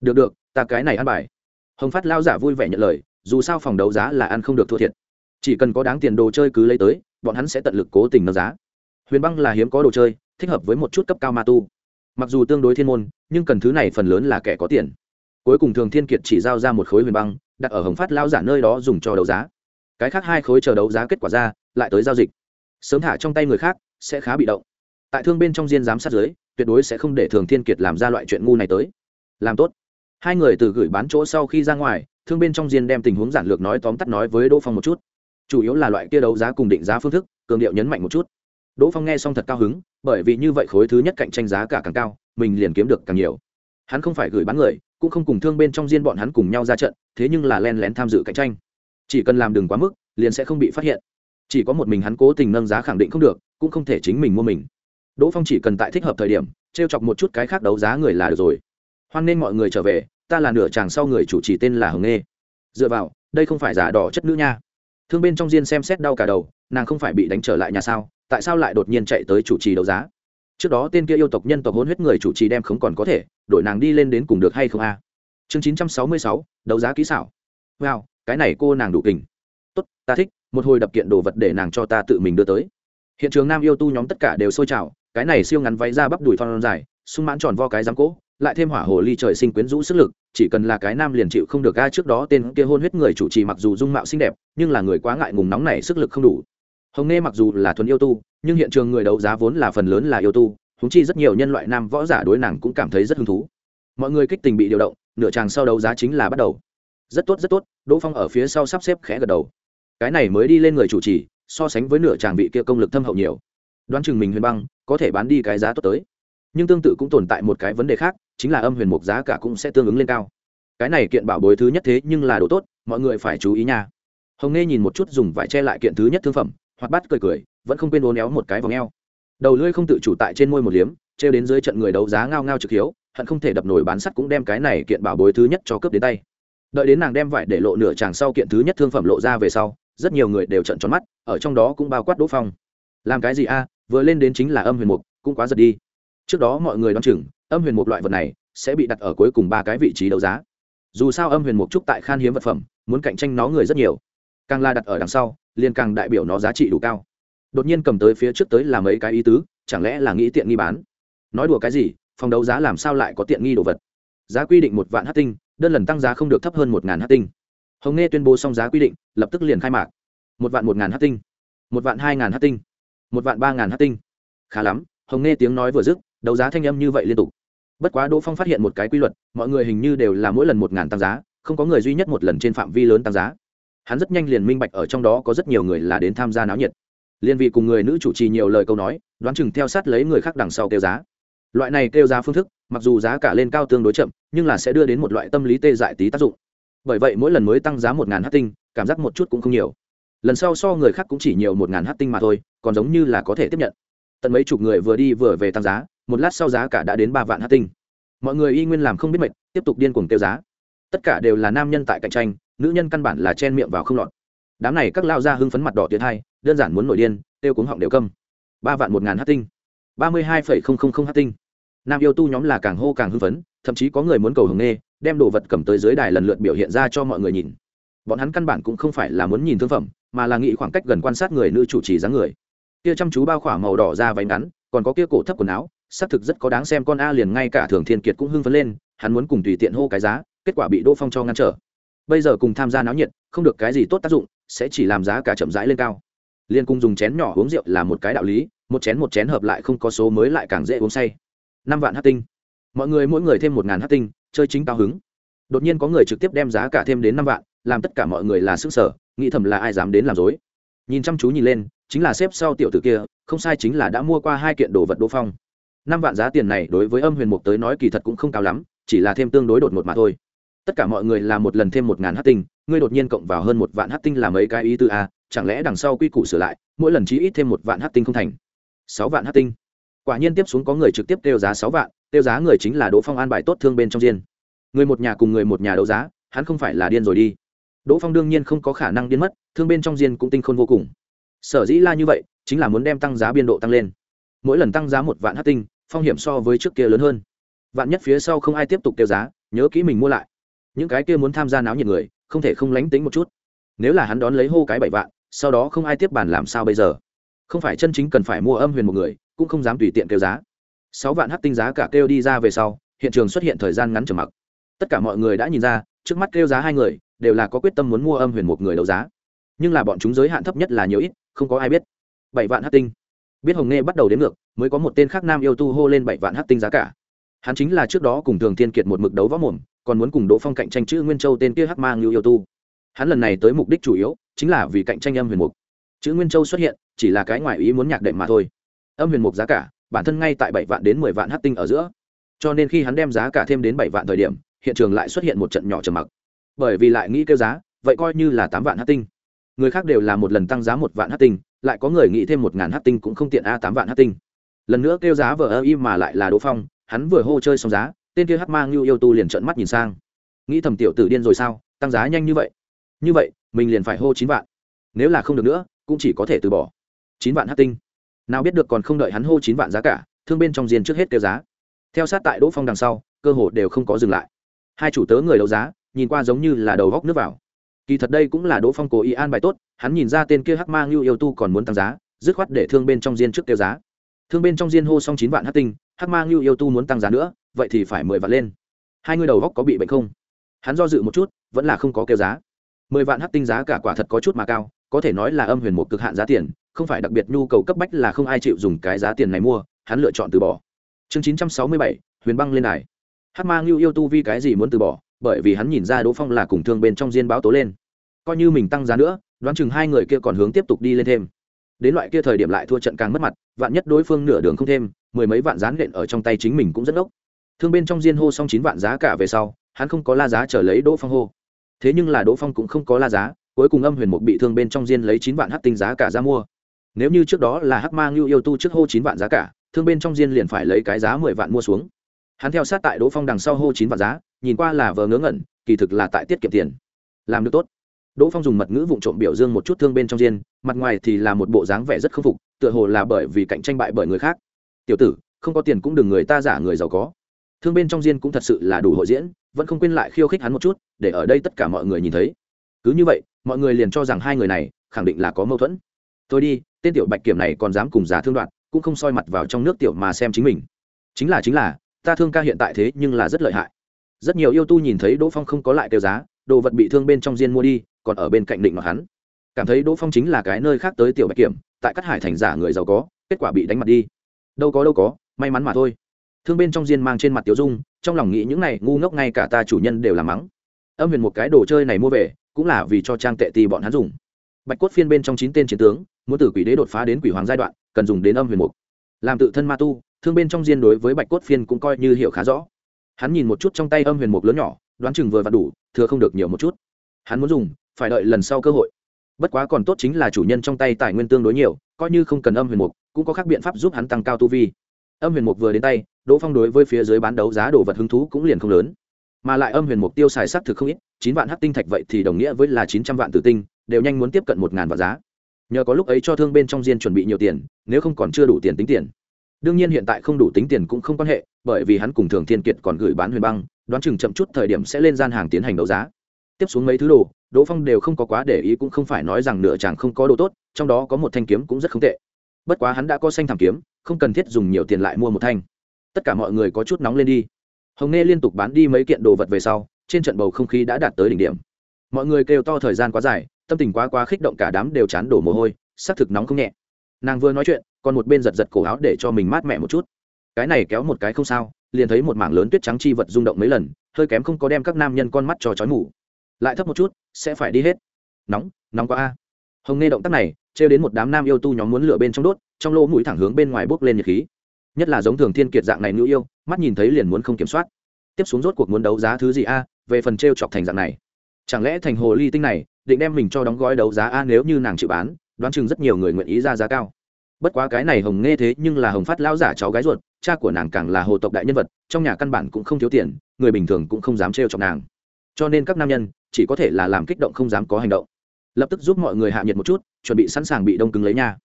S1: Được được, ta cái này ăn bài hồng phát lao giả vui vẻ nhận lời, dù sao phòng đấu giá là ăn không được thua thiệt. Chỉ cần có đáng tiền đồ chơi cứ lấy tới, bọn hắn sẽ tận lực cố tình nâng giá. Huyền băng là hiếm có đồ chơi, thích hợp với một chút cấp cao ma tu. Mặc dù tương đối thiên môn, nhưng cần thứ này phần lớn là kẻ có tiền. Cuối cùng thường thiên kiệt chỉ giao ra một khối huyền băng, đặt ở hồng phát lao giả nơi đó dùng cho đấu giá. Cái khác hai khối chờ đấu giá kết quả ra, lại tới giao dịch. Sớm thả trong tay người khác, sẽ khá bị động. Tại thương bên trong diên giám sát giới, tuyệt đối sẽ không để thường thiên kiệt làm ra loại chuyện ngu này tới. Làm tốt hai người từ gửi bán chỗ sau khi ra ngoài, thương bên trong diên đem tình huống giản lược nói tóm tắt nói với đỗ phong một chút. Chủ yếu là loại kia đấu giá cùng định giá phương thức, cường điệu nhấn mạnh một chút. Đỗ phong nghe xong thật cao hứng, bởi vì như vậy khối thứ nhất cạnh tranh giá cả càng cao, mình liền kiếm được càng nhiều. Hắn không phải gửi bán người, cũng không cùng thương bên trong diên bọn hắn cùng nhau ra trận, thế nhưng là len lén tham dự cạnh tranh. Chỉ cần làm đừng quá mức, liền sẽ không bị phát hiện. Chỉ có một mình hắn cố tình nâng giá khẳng định không được, cũng không thể chính mình mua mình. Đỗ phong chỉ cần tại thích hợp thời điểm t r e o chọc một chút cái khác đấu giá người là được rồi hoan nên mọi người trở về, ta là nửa chàng sau người chủ trì tên là hồng nghê. Dựa vào, đây không phải giả đỏ chất nữ nha. Thương bên trong diên xem xét đau cả đầu, nàng không phải bị đánh trở lại nhà sao, tại sao lại đột nhiên chạy tới chủ trì đấu giá? Trước đó tên kia yêu tộc nhân tộc hôn huyết người chủ trì đem không còn có thể, đổi nàng đi lên đến cùng được hay không a? Chương chín trăm sáu mươi sáu, đấu giá kỹ xảo. Wow, cái này cô nàng đủ kình. Tốt, ta thích, một hồi đập kiện đồ vật để nàng cho ta tự mình đưa tới. Hiện trường nam yêu tu nhóm tất cả đều sôi trào, cái này siêu ngắn váy ra bắp đùi thon dài, sung mãn tròn vo cái giám cỗ lại thêm hỏa hồ ly trời sinh quyến rũ sức lực, chỉ cần là cái nam liền chịu không được ga trước đó tên kia hôn huyết người chủ trì mặc dù dung mạo xinh đẹp, nhưng là người quá ngại ngùng nóng này sức lực không đủ. Hồng nghe mặc dù là thuần yêu tu, nhưng hiện trường người đấu giá vốn là phần lớn là yêu tu húng chi rất nhiều nhân loại nam võ giả đối nàng cũng cảm thấy rất hứng thú. Mọi người kích tình bị điều động, nửa chàng sau đấu giá chính là bắt đầu. Rất tốt rất tốt, đỗ phong ở phía sau sắp xếp khẽ gật đầu. Cái này mới đi lên người chủ trì, so sánh với nửa chàng vị kia công lực thâm hậu nhiều. Đoán chừng mình huyền băng, có thể bán đi cái giá tốt tới. Nhưng tương tự cũng tồn tại một cái vấn đề khác chính là âm huyền mục giá cả cũng sẽ tương ứng lên cao. Cái này kiện bảo bối thứ nhất thế nhưng là đồ tốt, mọi người phải chú ý nha. Hồng nghe nhìn một chút dùng vải che lại kiện thứ nhất thương phẩm hoặc bắt cười cười, vẫn không quên ố éo một cái vòng eo. Đầu lưỡi không tự chủ tại trên môi một liếm trêu đến dưới trận người đấu giá ngao ngao trực hiếu, hận không thể đập nổi bán sắt cũng đem cái này kiện bảo bối thứ nhất cho cướp đến tay. Đợi đến nàng đem vải để lộ nửa chàng sau kiện thứ nhất thương phẩm lộ ra về sau, rất nhiều người đều trận tròn mắt, ở trong đó cũng bao quát đỗ phong. Làm cái gì a, vừa lên đến chính là âm huyền mục, cũng quá giật đi. Trước đó mọi người đoán chừng âm huyền mục loại vật này sẽ bị đặt ở cuối cùng ba cái vị trí đấu giá. Dù sao âm huyền mục trúc tại khan hiếm vật phẩm, muốn cạnh tranh nó người rất nhiều. Càng la đặt ở đằng sau, liền càng đại biểu nó giá trị đủ cao. Đột nhiên cầm tới phía trước tới là mấy cái ý tứ, chẳng lẽ là nghĩ tiện nghi bán? Nói đùa cái gì, phòng đấu giá làm sao lại có tiện nghi đồ vật? Giá quy định một vạn hát tinh, đơn lần tăng giá không được thấp hơn một ngàn hát tinh. Hồng nghe tuyên bố xong giá quy định, lập tức liền khai mạc. Một vạn một ngàn hát tinh. Một vạn hai ngàn hát tinh. Một vạn ba ngàn hát tinh. Khá lắm, hồng nghe tiếng nói vừa dứt, đấu giá thanh âm như vậy liên tục bất quá đỗ phong phát hiện một cái quy luật, mọi người hình như đều là mỗi lần một ngàn tăng giá, không có người duy nhất một lần trên phạm vi lớn tăng giá. Hắn rất nhanh liền minh bạch ở trong đó có rất nhiều người là đến tham gia náo nhiệt. Liên vị cùng người nữ chủ trì nhiều lời câu nói, đoán chừng theo sát lấy người khác đằng sau kêu giá. Loại này kêu giá phương thức, mặc dù giá cả lên cao tương đối chậm, nhưng là sẽ đưa đến một loại tâm lý tê dại tí tác dụng. Bởi vậy mỗi lần mới tăng giá một ngàn hát tinh, cảm giác một chút cũng không nhiều. Lần sau so người khác cũng chỉ nhiều một ngàn hát tinh mà thôi, còn giống như là có thể tiếp nhận. Tận mấy chục người vừa đi vừa về tăng giá một lát sau giá cả đã đến ba vạn hát tinh. Mọi người y nguyên làm không biết mệt, tiếp tục điên cuồng tiêu giá. Tất cả đều là nam nhân tại cạnh tranh, nữ nhân căn bản là chen miệng vào không lọt. Đám này các lao ra hưng phấn mặt đỏ tiến hai, đơn giản muốn nổi điên, tiêu cuống họng đều câm. Ba vạn một ngàn hát tinh. ba mươi hai phẩy không không không hát tinh. Nam yêu tu nhóm là càng hô càng hưng phấn, thậm chí có người muốn cầu hồng nghê, đem đồ vật cầm tới dưới đài lần lượt biểu hiện ra cho mọi người nhìn. Bọn hắn căn bản cũng không phải là muốn nhìn thương phẩm, mà là nghĩ khoảng cách gần quan sát người nữ chủ trì dáng người. Kia chăm chú bao khỏa màu đỏ ra váy ngắn, còn có kia cổ thấp quần áo xác thực rất có đáng xem, con a liền ngay cả thường thiên kiệt cũng hưng phấn lên, hắn muốn cùng tùy tiện hô cái giá, kết quả bị đỗ phong cho ngăn trở. Bây giờ cùng tham gia náo nhiệt, không được cái gì tốt tác dụng, sẽ chỉ làm giá cả chậm rãi lên cao. Liên cung dùng chén nhỏ uống rượu là một cái đạo lý, một chén một chén hợp lại không có số mới lại càng dễ uống say. Năm vạn hát tinh. Mọi người mỗi người thêm một ngàn hát tinh, chơi chính cao hứng. Đột nhiên có người trực tiếp đem giá cả thêm đến năm vạn, làm tất cả mọi người là xứng sở nghĩ thầm là ai dám đến làm dối. Nhìn chăm chú nhìn lên, chính là xếp sau tiểu tử kia, không sai chính là đã mua qua hai kiện đồ vật đỗ phong năm vạn giá tiền này đối với âm huyền mục tới nói kỳ thật cũng không cao lắm, chỉ là thêm tương đối đột ngột mà thôi. Tất cả mọi người là một lần thêm một ngàn hát tinh, ngươi đột nhiên cộng vào hơn một vạn hát tinh là mấy cái ý tư a chẳng lẽ đằng sau quy củ sửa lại, mỗi lần chí ít thêm một vạn hát tinh không thành? Sáu vạn hát tinh. Quả nhiên tiếp xuống có người trực tiếp kêu giá sáu vạn tiêu giá người chính là đỗ phong an bài tốt thương bên trong diên người một nhà cùng người một nhà đấu giá, hắn không phải là điên rồi đi. Đỗ phong đương nhiên không có khả năng điên mất, thương bên trong diên cũng tinh khôn vô cùng. Sở dĩ la như vậy, chính là muốn đem tăng giá biên độ tăng lên mỗi lần tăng giá một vạn hát tinh, phong hiểm so với trước kia lớn hơn. Vạn nhất phía sau không ai tiếp tục tiêu giá, nhớ kỹ mình mua lại. Những cái kia muốn tham gia náo nhiệt người, không thể không lánh tính một chút. Nếu là hắn đón lấy hô cái bảy vạn, sau đó không ai tiếp bàn làm sao bây giờ? Không phải chân chính cần phải mua âm huyền một người, cũng không dám tùy tiện kêu giá. Sáu vạn hát tinh giá cả kêu đi ra về sau, hiện trường xuất hiện thời gian ngắn trở mặc. Tất cả mọi người đã nhìn ra, trước mắt kêu giá hai người, đều là có quyết tâm muốn mua âm huyền một người đấu giá. Nhưng là bọn chúng giới hạn thấp nhất là nhiều ít, không có ai biết. Bảy vạn hát tinh biết hồng nghe bắt đầu đến ngược, mới có một tên khác nam yêu tu hô lên bảy vạn hát tinh giá cả. Hắn chính là trước đó cùng thường thiên kiệt một mực đấu võ mồm, còn muốn cùng đỗ phong cạnh tranh chữ nguyên châu tên kia hát mang như yêu tu. Hắn lần này tới mục đích chủ yếu, chính là vì cạnh tranh âm huyền mục. Chữ nguyên châu xuất hiện, chỉ là cái ngoài ý muốn nhạc đệm mà thôi. Âm huyền mục giá cả, bản thân ngay tại bảy vạn đến mười vạn hát tinh ở giữa. Cho nên khi hắn đem giá cả thêm đến bảy vạn thời điểm, hiện trường lại xuất hiện một trận nhỏ trầm mặc. Bởi vì lại nghĩ kêu giá, vậy coi như là tám vạn hát tinh người khác đều là một lần tăng giá một vạn hát tinh, lại có người nghĩ thêm một ngàn hát tinh cũng không tiện a tám vạn hát tinh. Lần nữa kêu giá vờ ơ y mà lại là đỗ phong, hắn vừa hô chơi xong giá, tên kia hát mang như yêu tu liền trợn mắt nhìn sang. Nghĩ thầm tiểu tử điên rồi sao, tăng giá nhanh như vậy. Như vậy, mình liền phải hô chín vạn. Nếu là không được nữa, cũng chỉ có thể từ bỏ. Chín vạn hát tinh. Nào biết được còn không đợi hắn hô chín vạn giá cả, thương bên trong diên trước hết kêu giá. Theo sát tại đỗ phong đằng sau, cơ hồ đều không có dừng lại. Hai chủ tớ người đấu giá, nhìn qua giống như là đầu góc nước vào kỳ thật đây cũng là đỗ phong cố ý an bài tốt, hắn nhìn ra tên kia hắc ma ngưu yêu tu còn muốn tăng giá, dứt khoát để thương bên trong diên trước tiêu giá. Thương bên trong diên hô xong chín vạn hát tinh, hắc ma ngưu yêu tu muốn tăng giá nữa, vậy thì phải mười vạn lên. Hai người đầu góc có bị bệnh không? Hắn do dự một chút, vẫn là không có kêu giá. Mười vạn hát tinh giá cả quả thật có chút mà cao, có thể nói là âm huyền một cực hạn giá tiền, không phải đặc biệt nhu cầu cấp bách là không ai chịu dùng cái giá tiền này mua, hắn lựa chọn từ bỏ. Chương chín trăm sáu mươi bảy, huyền băng lên đài. Hát mang lưu yêu tu vì cái gì muốn từ bỏ? Bởi vì hắn nhìn ra đỗ phong là cùng thương bên trong diên báo tố lên. Coi như mình tăng giá nữa, đoán chừng hai người kia còn hướng tiếp tục đi lên thêm. Đến loại kia thời điểm lại thua trận càng mất mặt, vạn nhất đối phương nửa đường không thêm, mười mấy vạn giá nện ở trong tay chính mình cũng rất ốc thương bên trong diên hô xong chín vạn giá cả về sau, hắn không có la giá trở lấy đỗ phong hô. Thế nhưng là đỗ phong cũng không có la giá, cuối cùng âm huyền mục bị thương bên trong diên lấy chín vạn hát tinh giá cả ra mua. Nếu như trước đó là hắc mang lưu yêu tu trước hô chín vạn giá cả, thương bên trong diên liền phải lấy cái giá mười vạn mua xuống. Hắn theo sát tại đỗ phong đằng sau hô chín vạn giá nhìn qua là vờ ngớ ngẩn, kỳ thực là tại tiết kiệm tiền. Làm được tốt. Đỗ phong dùng mật ngữ vụ trộm biểu dương một chút thương bên trong riêng, mặt ngoài thì là một bộ dáng vẻ rất khâm phục, tựa hồ là bởi vì cạnh tranh bại bởi người khác. Tiểu tử, không có tiền cũng đừng người ta giả người giàu có. Thương bên trong riêng cũng thật sự là đủ hội diễn, vẫn không quên lại khiêu khích hắn một chút, để ở đây tất cả mọi người nhìn thấy. Cứ như vậy, mọi người liền cho rằng hai người này khẳng định là có mâu thuẫn. Tôi đi, tên tiểu bạch kiểm này còn dám cùng giá thương đoạn, cũng không soi mặt vào trong nước tiểu mà xem chính mình. Chính là chính là, ta thương ca hiện tại thế nhưng là rất lợi hại rất nhiều yêu tu nhìn thấy đỗ phong không có lại tiêu giá, đồ vật bị thương bên trong diên mua đi, còn ở bên cạnh định mặc hắn. Cảm thấy đỗ phong chính là cái nơi khác tới tiểu bạch kiểm, tại cát hải thành giả người giàu có, kết quả bị đánh mặt đi. Đâu có đâu có, may mắn mà thôi. Thương bên trong diên mang trên mặt tiểu dung, trong lòng nghĩ những này, ngu ngốc ngay cả ta chủ nhân đều làm mắng. Âm huyền một cái đồ chơi này mua về, cũng là vì cho trang tệ tì bọn hắn dùng. Bạch cốt phiên bên trong chín tên chiến tướng, muốn từ quỷ đế đột phá đến quỷ hoàng giai đoạn, cần dùng đến âm huyền mục làm tự thân ma tu, thương bên trong diên đối với bạch cốt phiên cũng coi như hiểu khá rõ hắn nhìn một chút trong tay âm huyền mục lớn nhỏ, đoán chừng vừa và đủ, thừa không được nhiều một chút. Hắn muốn dùng, phải đợi lần sau cơ hội. Bất quá còn tốt chính là chủ nhân trong tay tài nguyên tương đối nhiều, coi như không cần âm huyền mục, cũng có các biện pháp giúp hắn tăng cao tu vi. Âm huyền mục vừa đến tay, đỗ phong đối với phía dưới bán đấu giá đồ vật hứng thú cũng liền không lớn. Mà lại âm huyền mục tiêu xài sắc thực không ít, chín vạn hắc tinh thạch vậy thì đồng nghĩa với là chín trăm vạn tử tinh, đều nhanh muốn tiếp cận một ngàn vạn giá. Nhờ có lúc ấy cho thương bên trong diên chuẩn bị nhiều tiền, nếu không còn chưa đủ tiền tính tiền đương nhiên hiện tại không đủ tính tiền cũng không quan hệ, bởi vì hắn cùng thường thiên kiệt còn gửi bán huyền băng, đoán chừng chậm chút thời điểm sẽ lên gian hàng tiến hành đấu giá. Tiếp xuống mấy thứ đồ, đỗ phong đều không có quá để ý cũng không phải nói rằng nửa chàng không có đồ tốt, trong đó có một thanh kiếm cũng rất không tệ. Bất quá hắn đã có xanh thảm kiếm, không cần thiết dùng nhiều tiền lại mua một thanh. Tất cả mọi người có chút nóng lên đi. Hồng nghe liên tục bán đi mấy kiện đồ vật về sau, trên trận bầu không khí đã đạt tới đỉnh điểm. Mọi người kêu to thời gian quá dài, tâm tình quá quá khích động cả đám đều chán đổ mồ hôi xác thực nóng không nhẹ nàng vừa nói chuyện, còn một bên giật giật cổ áo để cho mình mát mẹ một chút. Cái này kéo một cái không sao, liền thấy một mảng lớn tuyết trắng chi vật rung động mấy lần, hơi kém không có đem các nam nhân con mắt cho chói mù. Lại thấp một chút, sẽ phải đi hết. Nóng nóng quá a. Hồng nghe động tác này, trêu đến một đám nam yêu tu nhóm muốn lửa bên trong đốt, trong lỗ mũi thẳng hướng bên ngoài bốc lên nhiệt khí. Nhất là giống thường thiên kiệt dạng này nữ yêu, mắt nhìn thấy liền muốn không kiểm soát. Tiếp xuống rốt cuộc muốn đấu giá thứ gì a, về phần t chọc thành dạng này. Chẳng lẽ thành hồ ly tinh này, định đem mình cho đóng gói đấu giá a nếu như nàng chịu bán đoán chừng rất nhiều người nguyện ý ra giá cao. Bất quá cái này hồng nghe thế nhưng là hồng phát lão giả cháu gái ruột, cha của nàng càng là hồ tộc đại nhân vật, trong nhà căn bản cũng không thiếu tiền, người bình thường cũng không dám trêu chọc nàng. Cho nên các nam nhân, chỉ có thể là làm kích động không dám có hành động. Lập tức giúp mọi người hạ nhiệt một chút, chuẩn bị sẵn sàng bị đông cứng lấy nha.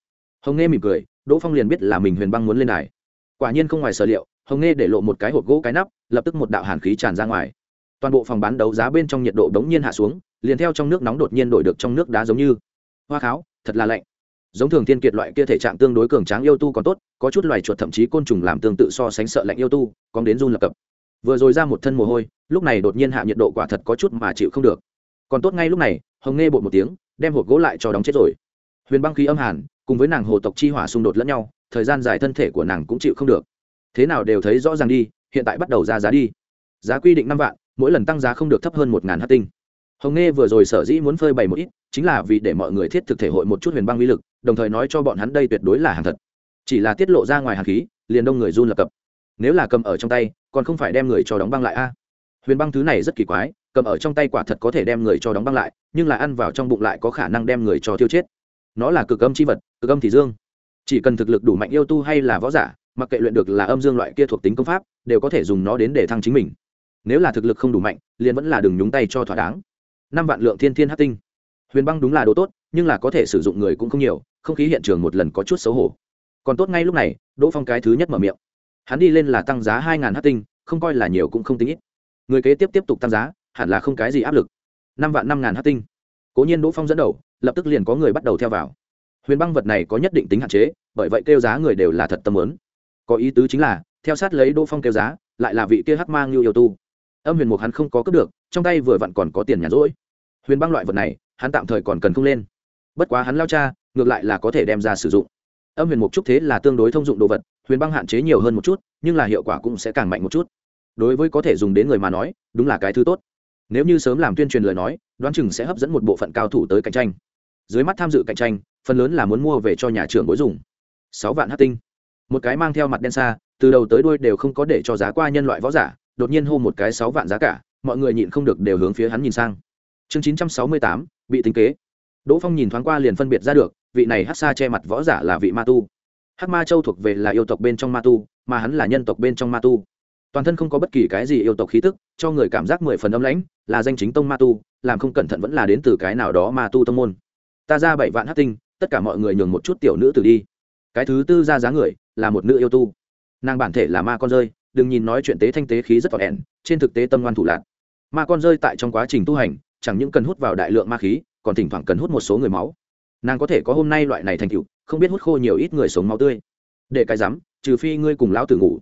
S1: Hồng nghe mỉm cười, đỗ phong liền biết là mình huyền băng muốn lên đài. Quả nhiên không ngoài sở liệu, hồng nghe để lộ một cái hộp gỗ cái nắp, lập tức một đạo hàn khí tràn ra ngoài. Toàn bộ phòng bán đấu giá bên trong nhiệt độ đống nhiên hạ xuống, liền theo trong nước nóng đột nhiên đổi được trong nước đá giống như. Hoa kháo thật là lạnh. Giống thường thiên kiệt loại kia thể trạng tương đối cường tráng yêu tu còn tốt, có chút loài chuột thậm chí côn trùng làm tương tự so sánh sợ lạnh yêu tu còn đến run lập cập. Vừa rồi ra một thân mồ hôi, lúc này đột nhiên hạ nhiệt độ quả thật có chút mà chịu không được. Còn tốt ngay lúc này, hồng nghe bột một tiếng, đem hộp gỗ lại cho đóng chết rồi. Huyền băng khí âm hàn, cùng với nàng hồ tộc chi hỏa xung đột lẫn nhau, thời gian dài thân thể của nàng cũng chịu không được. Thế nào đều thấy rõ ràng đi, hiện tại bắt đầu ra giá đi. Giá quy định năm vạn, mỗi lần tăng giá không được thấp hơn một ngàn hát tinh hồng nghe vừa rồi sở dĩ muốn phơi bày một ít, chính là vì để mọi người thiết thực thể hội một chút huyền băng uy lực, đồng thời nói cho bọn hắn đây tuyệt đối là hàng thật. Chỉ là tiết lộ ra ngoài hàn khí, liền đông người run lập cập. Nếu là cầm ở trong tay, còn không phải đem người cho đóng băng lại a? Huyền băng thứ này rất kỳ quái, cầm ở trong tay quả thật có thể đem người cho đóng băng lại, nhưng là ăn vào trong bụng lại có khả năng đem người cho tiêu chết. Nó là cực âm c h i vật, cực âm thì dương. Chỉ cần thực lực đủ mạnh yêu tu hay là võ giả, mặc kệ luyện được là âm dương loại kia thuộc tính công pháp, đều có thể dùng nó đến để thăng chính mình. Nếu là thực lực không đủ mạnh, liền vẫn là đừng nhúng tay cho thỏa đáng năm vạn lượng thiên thiên hát tinh. Huyền băng đúng là đồ tốt, nhưng là có thể sử dụng người cũng không nhiều, không khí hiện trường một lần có chút xấu hổ. Còn tốt ngay lúc này, đỗ phong cái thứ nhất mở miệng. Hắn đi lên là tăng giá hai ngàn hát tinh, không coi là nhiều cũng không tính ít. Người kế tiếp tiếp tục tăng giá, hẳn là không cái gì áp lực. Năm vạn năm ngàn hát tinh. Cố nhiên đỗ phong dẫn đầu, lập tức liền có người bắt đầu theo vào. Huyền băng vật này có nhất định tính hạn chế, bởi vậy kêu giá người đều là thật tâm lớn có ý tứ chính là, theo sát lấy đỗ phong kêu giá, lại là vị kia hắc mang như yêu tu. Âm huyền mục hắn không có cướp được, trong tay vừa vặn còn có tiền nhàn rỗi huyền băng loại vật này, hắn tạm thời còn cần không lên. Bất quá hắn lao cha, ngược lại là có thể đem ra sử dụng. Âm huyền mục trúc thế là tương đối thông dụng đồ vật, huyền băng hạn chế nhiều hơn một chút, nhưng là hiệu quả cũng sẽ càng mạnh một chút. Đối với có thể dùng đến người mà nói, đúng là cái thứ tốt. Nếu như sớm làm tuyên truyền lời nói, đoán chừng sẽ hấp dẫn một bộ phận cao thủ tới cạnh tranh. Dưới mắt tham dự cạnh tranh, phần lớn là muốn mua về cho nhà trưởng bối dùng. Sáu vạn hát tinh. Một cái mang theo mặt đen xa, từ đầu tới đuôi đều không có để cho giá qua nhân loại võ giả, đột nhiên hô một cái sáu vạn giá cả, mọi người nhịn không được đều hướng phía hắn nhìn sang chương chín trăm sáu mươi tám, bị tính kế. Đỗ phong nhìn thoáng qua liền phân biệt ra được, vị này hát xa che mặt võ giả là vị ma tu. Hát ma châu thuộc về là yêu tộc bên trong ma tu, mà hắn là nhân tộc bên trong ma tu. Toàn thân không có bất kỳ cái gì yêu tộc khí tức, cho người cảm giác mười phần âm lãnh, là danh chính tông ma tu, làm không cẩn thận vẫn là đến từ cái nào đó ma tu tông môn. Ta ra bảy vạn hát tinh, tất cả mọi người nhường một chút tiểu nữ tử đi. Cái thứ tư ra giá người, là một nữ yêu tu. Nàng bản thể là ma con rơi, đừng nhìn nói chuyện tế thanh tế khí rất tỏ đèn trên thực tế tâm ngoan thủ lạc. Ma con rơi tại trong quá trình tu hành chẳng những cần hút vào đại lượng ma khí, còn thỉnh thoảng cần hút một số người máu. Nàng có thể có hôm nay loại này thành cựu không biết hút khô nhiều ít người sống máu tươi. Để cái rắm trừ phi ngươi cùng lão tử ngủ.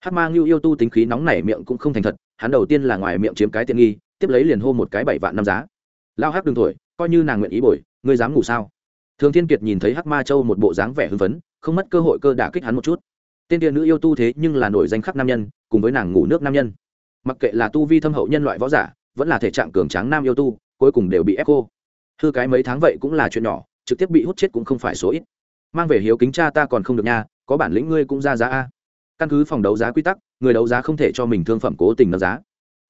S1: Hát ma ngưu yêu tu tính khí nóng nảy miệng cũng không thành thật, hắn đầu tiên là ngoài miệng chiếm cái tiện nghi, tiếp lấy liền hô một cái bảy vạn năm giá. Lao hát đừng thổi, coi như nàng nguyện ý bồi, ngươi dám ngủ sao? Thường thiên kiệt nhìn thấy hắc ma châu một bộ dáng vẻ hưng phấn, không mất cơ hội cơ đả kích hắn một chút. Tên tiên nữ yêu tu thế nhưng là nổi danh khắp nam nhân, cùng với nàng ngủ nước nam nhân. Mặc kệ là tu vi thâm hậu nhân loại võ giả vẫn là thể trạng cường tráng nam yêu tu, cuối cùng đều bị ép cô hư cái mấy tháng vậy cũng là chuyện nhỏ, trực tiếp bị hút chết cũng không phải số ít. Mang về hiếu kính cha ta còn không được nha, có bản lĩnh ngươi cũng ra giá a. Căn cứ phòng đấu giá quy tắc, người đấu giá không thể cho mình thương phẩm cố tình nâng giá.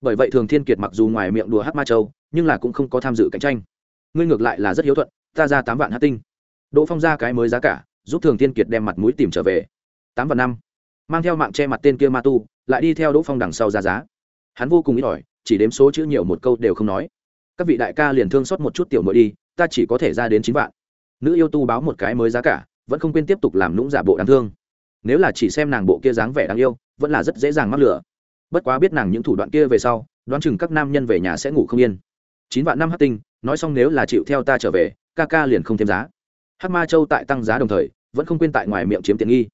S1: Bởi vậy thường thiên kiệt mặc dù ngoài miệng đùa hát ma châu, nhưng là cũng không có tham dự cạnh tranh. Ngươi ngược lại là rất hiếu thuận, ta ra tám vạn hát tinh. Đỗ phong ra cái mới giá cả, giúp thường thiên kiệt đem mặt mũi tìm trở về. Tám vạn năm. Mang theo mạng che mặt tên kia ma tu, lại đi theo đỗ phong đằng sau ra giá. Hắn vô cùng ít ỏi chỉ đếm số chữ nhiều một câu đều không nói. Các vị đại ca liền thương xót một chút tiểu muội đi, ta chỉ có thể ra đến chín vạn. Nữ yêu tu báo một cái mới giá cả, vẫn không quên tiếp tục làm nũng giả bộ đáng thương. Nếu là chỉ xem nàng bộ kia dáng vẻ đáng yêu, vẫn là rất dễ dàng mắc lửa. Bất quá biết nàng những thủ đoạn kia về sau, đoán chừng các nam nhân về nhà sẽ ngủ không yên. Chín vạn năm hát tinh, nói xong nếu là chịu theo ta trở về, ca ca liền không thêm giá. Hát ma châu tại tăng giá đồng thời, vẫn không quên tại ngoài miệng chiếm tiện nghi.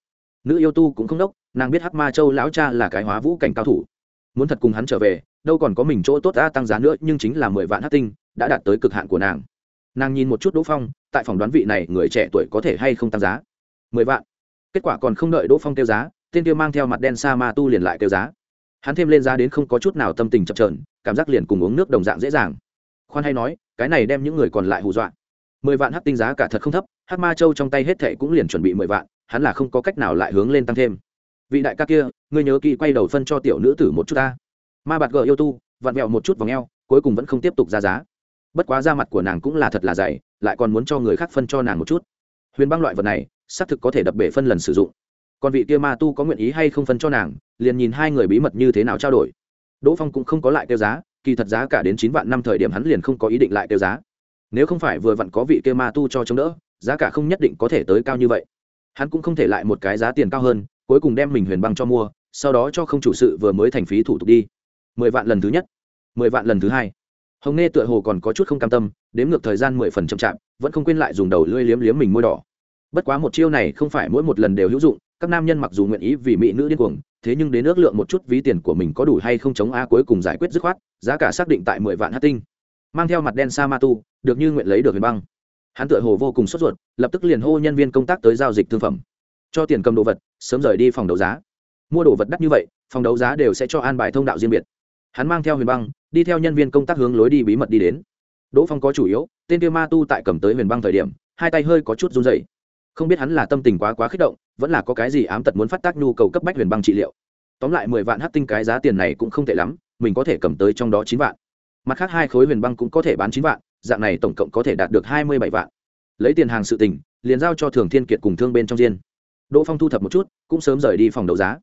S1: Nữ yêu tu cũng không đốc, nàng biết hát ma châu lão cha là cái hóa vũ cảnh cao thủ. Muốn thật cùng hắn trở về đâu còn có mình chỗ tốt đã tăng giá nữa, nhưng chính là mười vạn hát tinh đã đạt tới cực hạn của nàng. Nàng nhìn một chút đỗ phong, tại phòng đoán vị này người trẻ tuổi có thể hay không tăng giá. Mười vạn. Kết quả còn không đợi đỗ phong kêu giá, tên tiêu mang theo mặt đen sa ma tu liền lại kêu giá. Hắn thêm lên giá đến không có chút nào tâm tình chập trờn cảm giác liền cùng uống nước đồng dạng dễ dàng. Khoan hay nói, cái này đem những người còn lại hù dọa. Mười vạn hát tinh giá cả thật không thấp, hát ma châu trong tay hết thệ cũng liền chuẩn bị mười vạn, hắn là không có cách nào lại hướng lên tăng thêm. Vị đại ca kia, ngươi nhớ kỹ quay đầu phân cho tiểu nữ tử một chút ta ma bạt gờ yêu tu, vặn vẹo một chút vào ngheo cuối cùng vẫn không tiếp tục ra giá. Bất quá da mặt của nàng cũng là thật là dày, lại còn muốn cho người khác phân cho nàng một chút. Huyền băng loại vật này, xác thực có thể đập bể phân lần sử dụng. Còn vị kia ma tu có nguyện ý hay không phân cho nàng, liền nhìn hai người bí mật như thế nào trao đổi. Đỗ phong cũng không có lại tiêu giá, kỳ thật giá cả đến chín vạn năm thời điểm hắn liền không có ý định lại tiêu giá. Nếu không phải vừa vặn có vị kia ma tu cho chống đỡ, giá cả không nhất định có thể tới cao như vậy. Hắn cũng không thể lại một cái giá tiền cao hơn, cuối cùng đem mình huyền băng cho mua, sau đó cho không chủ sự vừa mới thành phí thủ tục đi mười vạn lần thứ nhất, mười vạn lần thứ hai. Hồng nghe tựa hồ còn có chút không cam tâm, đếm ngược thời gian mười phần chậm chạp, vẫn không quên lại dùng đầu lưỡi liếm liếm mình môi đỏ. Bất quá một chiêu này không phải mỗi một lần đều hữu dụng, các nam nhân mặc dù nguyện ý vì mỹ nữ điên cuồng, thế nhưng đến ước lượng một chút ví tiền của mình có đủ hay không chống a cuối cùng giải quyết dứt khoát, giá cả xác định tại mười vạn hát tinh. Mang theo mặt đen sa ma tu, được như nguyện lấy được huyền băng. Hắn tựa hồ vô cùng sốt ruột, lập tức liền hô nhân viên công tác tới giao dịch thương phẩm. Cho tiền cầm đồ vật, sớm rời đi phòng đấu giá. Mua đồ vật đắt như vậy, phòng đấu giá đều sẽ cho an bài thông đạo riêng biệt hắn mang theo huyền băng, đi theo nhân viên công tác hướng lối đi bí mật đi đến. Đỗ phong có chủ yếu, tên kia ma tu tại cầm tới huyền băng thời điểm, hai tay hơi có chút run dày không biết hắn là tâm tình quá quá kích động, vẫn là có cái gì ám tật muốn phát tác nhu cầu cấp bách huyền băng trị liệu. Tóm lại mười vạn hát tinh cái giá tiền này cũng không tệ lắm, mình có thể cầm tới trong đó chín vạn. Mặt khác hai khối huyền băng cũng có thể bán chín vạn, dạng này tổng cộng có thể đạt được hai mươi bảy vạn. Lấy tiền hàng sự tình, liền giao cho thường thiên kiệt cùng thương bên trong riêng. Đỗ phong thu thập một chút, cũng sớm rời đi phòng đấu giá.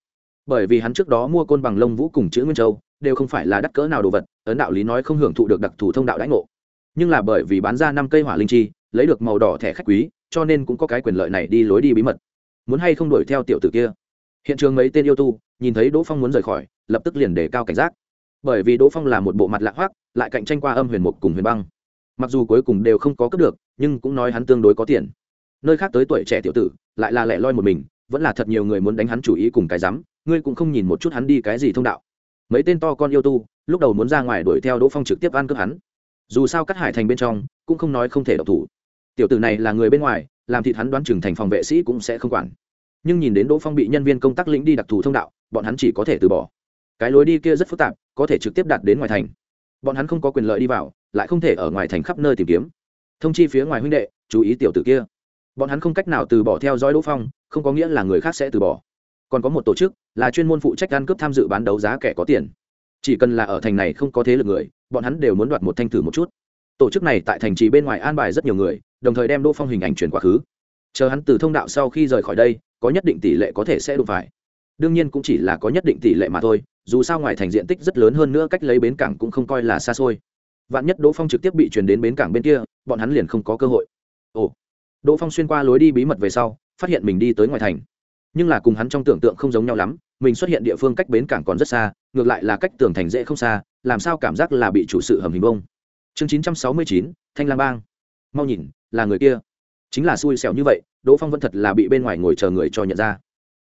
S1: Bởi vì hắn trước đó mua côn bằng lông vũ cùng chữ nguyên châu đều không phải là đắt cỡ nào đồ vật, ấn đạo lý nói không hưởng thụ được đặc thù thông đạo đãi ngộ. Nhưng là bởi vì bán ra năm cây hỏa linh chi, lấy được màu đỏ thẻ khách quý, cho nên cũng có cái quyền lợi này đi lối đi bí mật. Muốn hay không đuổi theo tiểu tử kia? Hiện trường mấy tên yêu tu, nhìn thấy đỗ phong muốn rời khỏi, lập tức liền đề cao cảnh giác. Bởi vì đỗ phong là một bộ mặt lạ hoác lại cạnh tranh qua âm huyền mục cùng huyền băng. Mặc dù cuối cùng đều không có cướp được, nhưng cũng nói hắn tương đối có tiền. Nơi khác tới tuổi trẻ tiểu tử, lại là lẻ loi một mình, vẫn là thật nhiều người muốn đánh hắn chủ ý cùng cái rắm ngươi cũng không nhìn một chút hắn đi cái gì thông đạo mấy tên to con yêu tu, lúc đầu muốn ra ngoài đuổi theo đỗ phong trực tiếp ăn cướp hắn. Dù sao cắt hải thành bên trong, cũng không nói không thể độc thủ. Tiểu tử này là người bên ngoài, làm thịt hắn đoán chừng thành phòng vệ sĩ cũng sẽ không quản. Nhưng nhìn đến đỗ phong bị nhân viên công tác lĩnh đi đặc thù thông đạo, bọn hắn chỉ có thể từ bỏ. Cái lối đi kia rất phức tạp, có thể trực tiếp đặt đến ngoài thành. Bọn hắn không có quyền lợi đi vào, lại không thể ở ngoài thành khắp nơi tìm kiếm. Thông chi phía ngoài huynh đệ, chú ý tiểu tử kia. Bọn hắn không cách nào từ bỏ theo dõi đỗ phong, không có nghĩa là người khác sẽ từ bỏ. Còn có một tổ chức là chuyên môn phụ trách ăn cướp tham dự bán đấu giá kẻ có tiền. Chỉ cần là ở thành này không có thế lực người, bọn hắn đều muốn đoạt một thanh thử một chút. Tổ chức này tại thành trì bên ngoài an bài rất nhiều người, đồng thời đem đỗ phong hình ảnh chuyển quá khứ. Chờ hắn từ thông đạo sau khi rời khỏi đây, có nhất định tỷ lệ có thể sẽ đụng phải. Đương nhiên cũng chỉ là có nhất định tỷ lệ mà thôi, dù sao ngoài thành diện tích rất lớn hơn nữa cách lấy bến cảng cũng không coi là xa xôi. Vạn nhất đỗ phong trực tiếp bị chuyển đến bến cảng bên kia, bọn hắn liền không có cơ hội. Ồ. Đỗ phong xuyên qua lối đi bí mật về sau, phát hiện mình đi tới ngoài thành. Nhưng là cùng hắn trong tưởng tượng không giống nhau lắm mình xuất hiện địa phương cách bến cảng còn rất xa, ngược lại là cách tường thành dễ không xa, làm sao cảm giác là bị chủ sự hầm hình bông. Chương chín trăm sáu mươi chín, thanh lang bang. Mau nhìn, là người kia. Chính là xui xẻo như vậy, đỗ phong vẫn thật là bị bên ngoài ngồi chờ người cho nhận ra.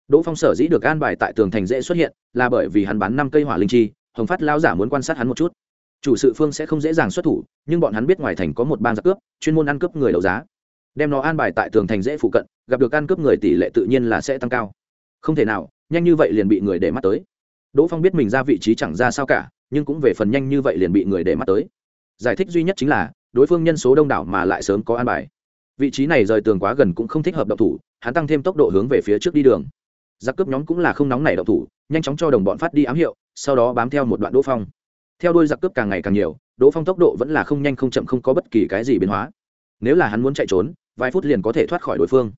S1: Đỗ phong sở dĩ được an bài tại tường thành dễ xuất hiện, là bởi vì hắn bán năm cây hỏa linh chi, hồng phát lao giả muốn quan sát hắn một chút. Chủ sự phương sẽ không dễ dàng xuất thủ, nhưng bọn hắn biết ngoài thành có một bang giặc cướp, chuyên môn ăn cướp người đấu giá. Đem nó an bài tại tường thành dễ phụ cận, gặp được ăn cướp người tỷ lệ tự nhiên là sẽ tăng cao. Không thể nào nhanh như vậy liền bị người để mắt tới. Đỗ phong biết mình ra vị trí chẳng ra sao cả, nhưng cũng về phần nhanh như vậy liền bị người để mắt tới. Giải thích duy nhất chính là, đối phương nhân số đông đảo mà lại sớm có an bài. Vị trí này rời tường quá gần cũng không thích hợp động thủ, hắn tăng thêm tốc độ hướng về phía trước đi đường. Giặc cướp nhóm cũng là không nóng nảy động thủ, nhanh chóng cho đồng bọn phát đi ám hiệu, sau đó bám theo một đoạn đỗ phong. Theo đuôi giặc cướp càng ngày càng nhiều, đỗ phong tốc độ vẫn là không nhanh không chậm không có bất kỳ cái gì biến hóa. Nếu là hắn muốn chạy trốn, vài phút liền có thể thoát khỏi đối phương.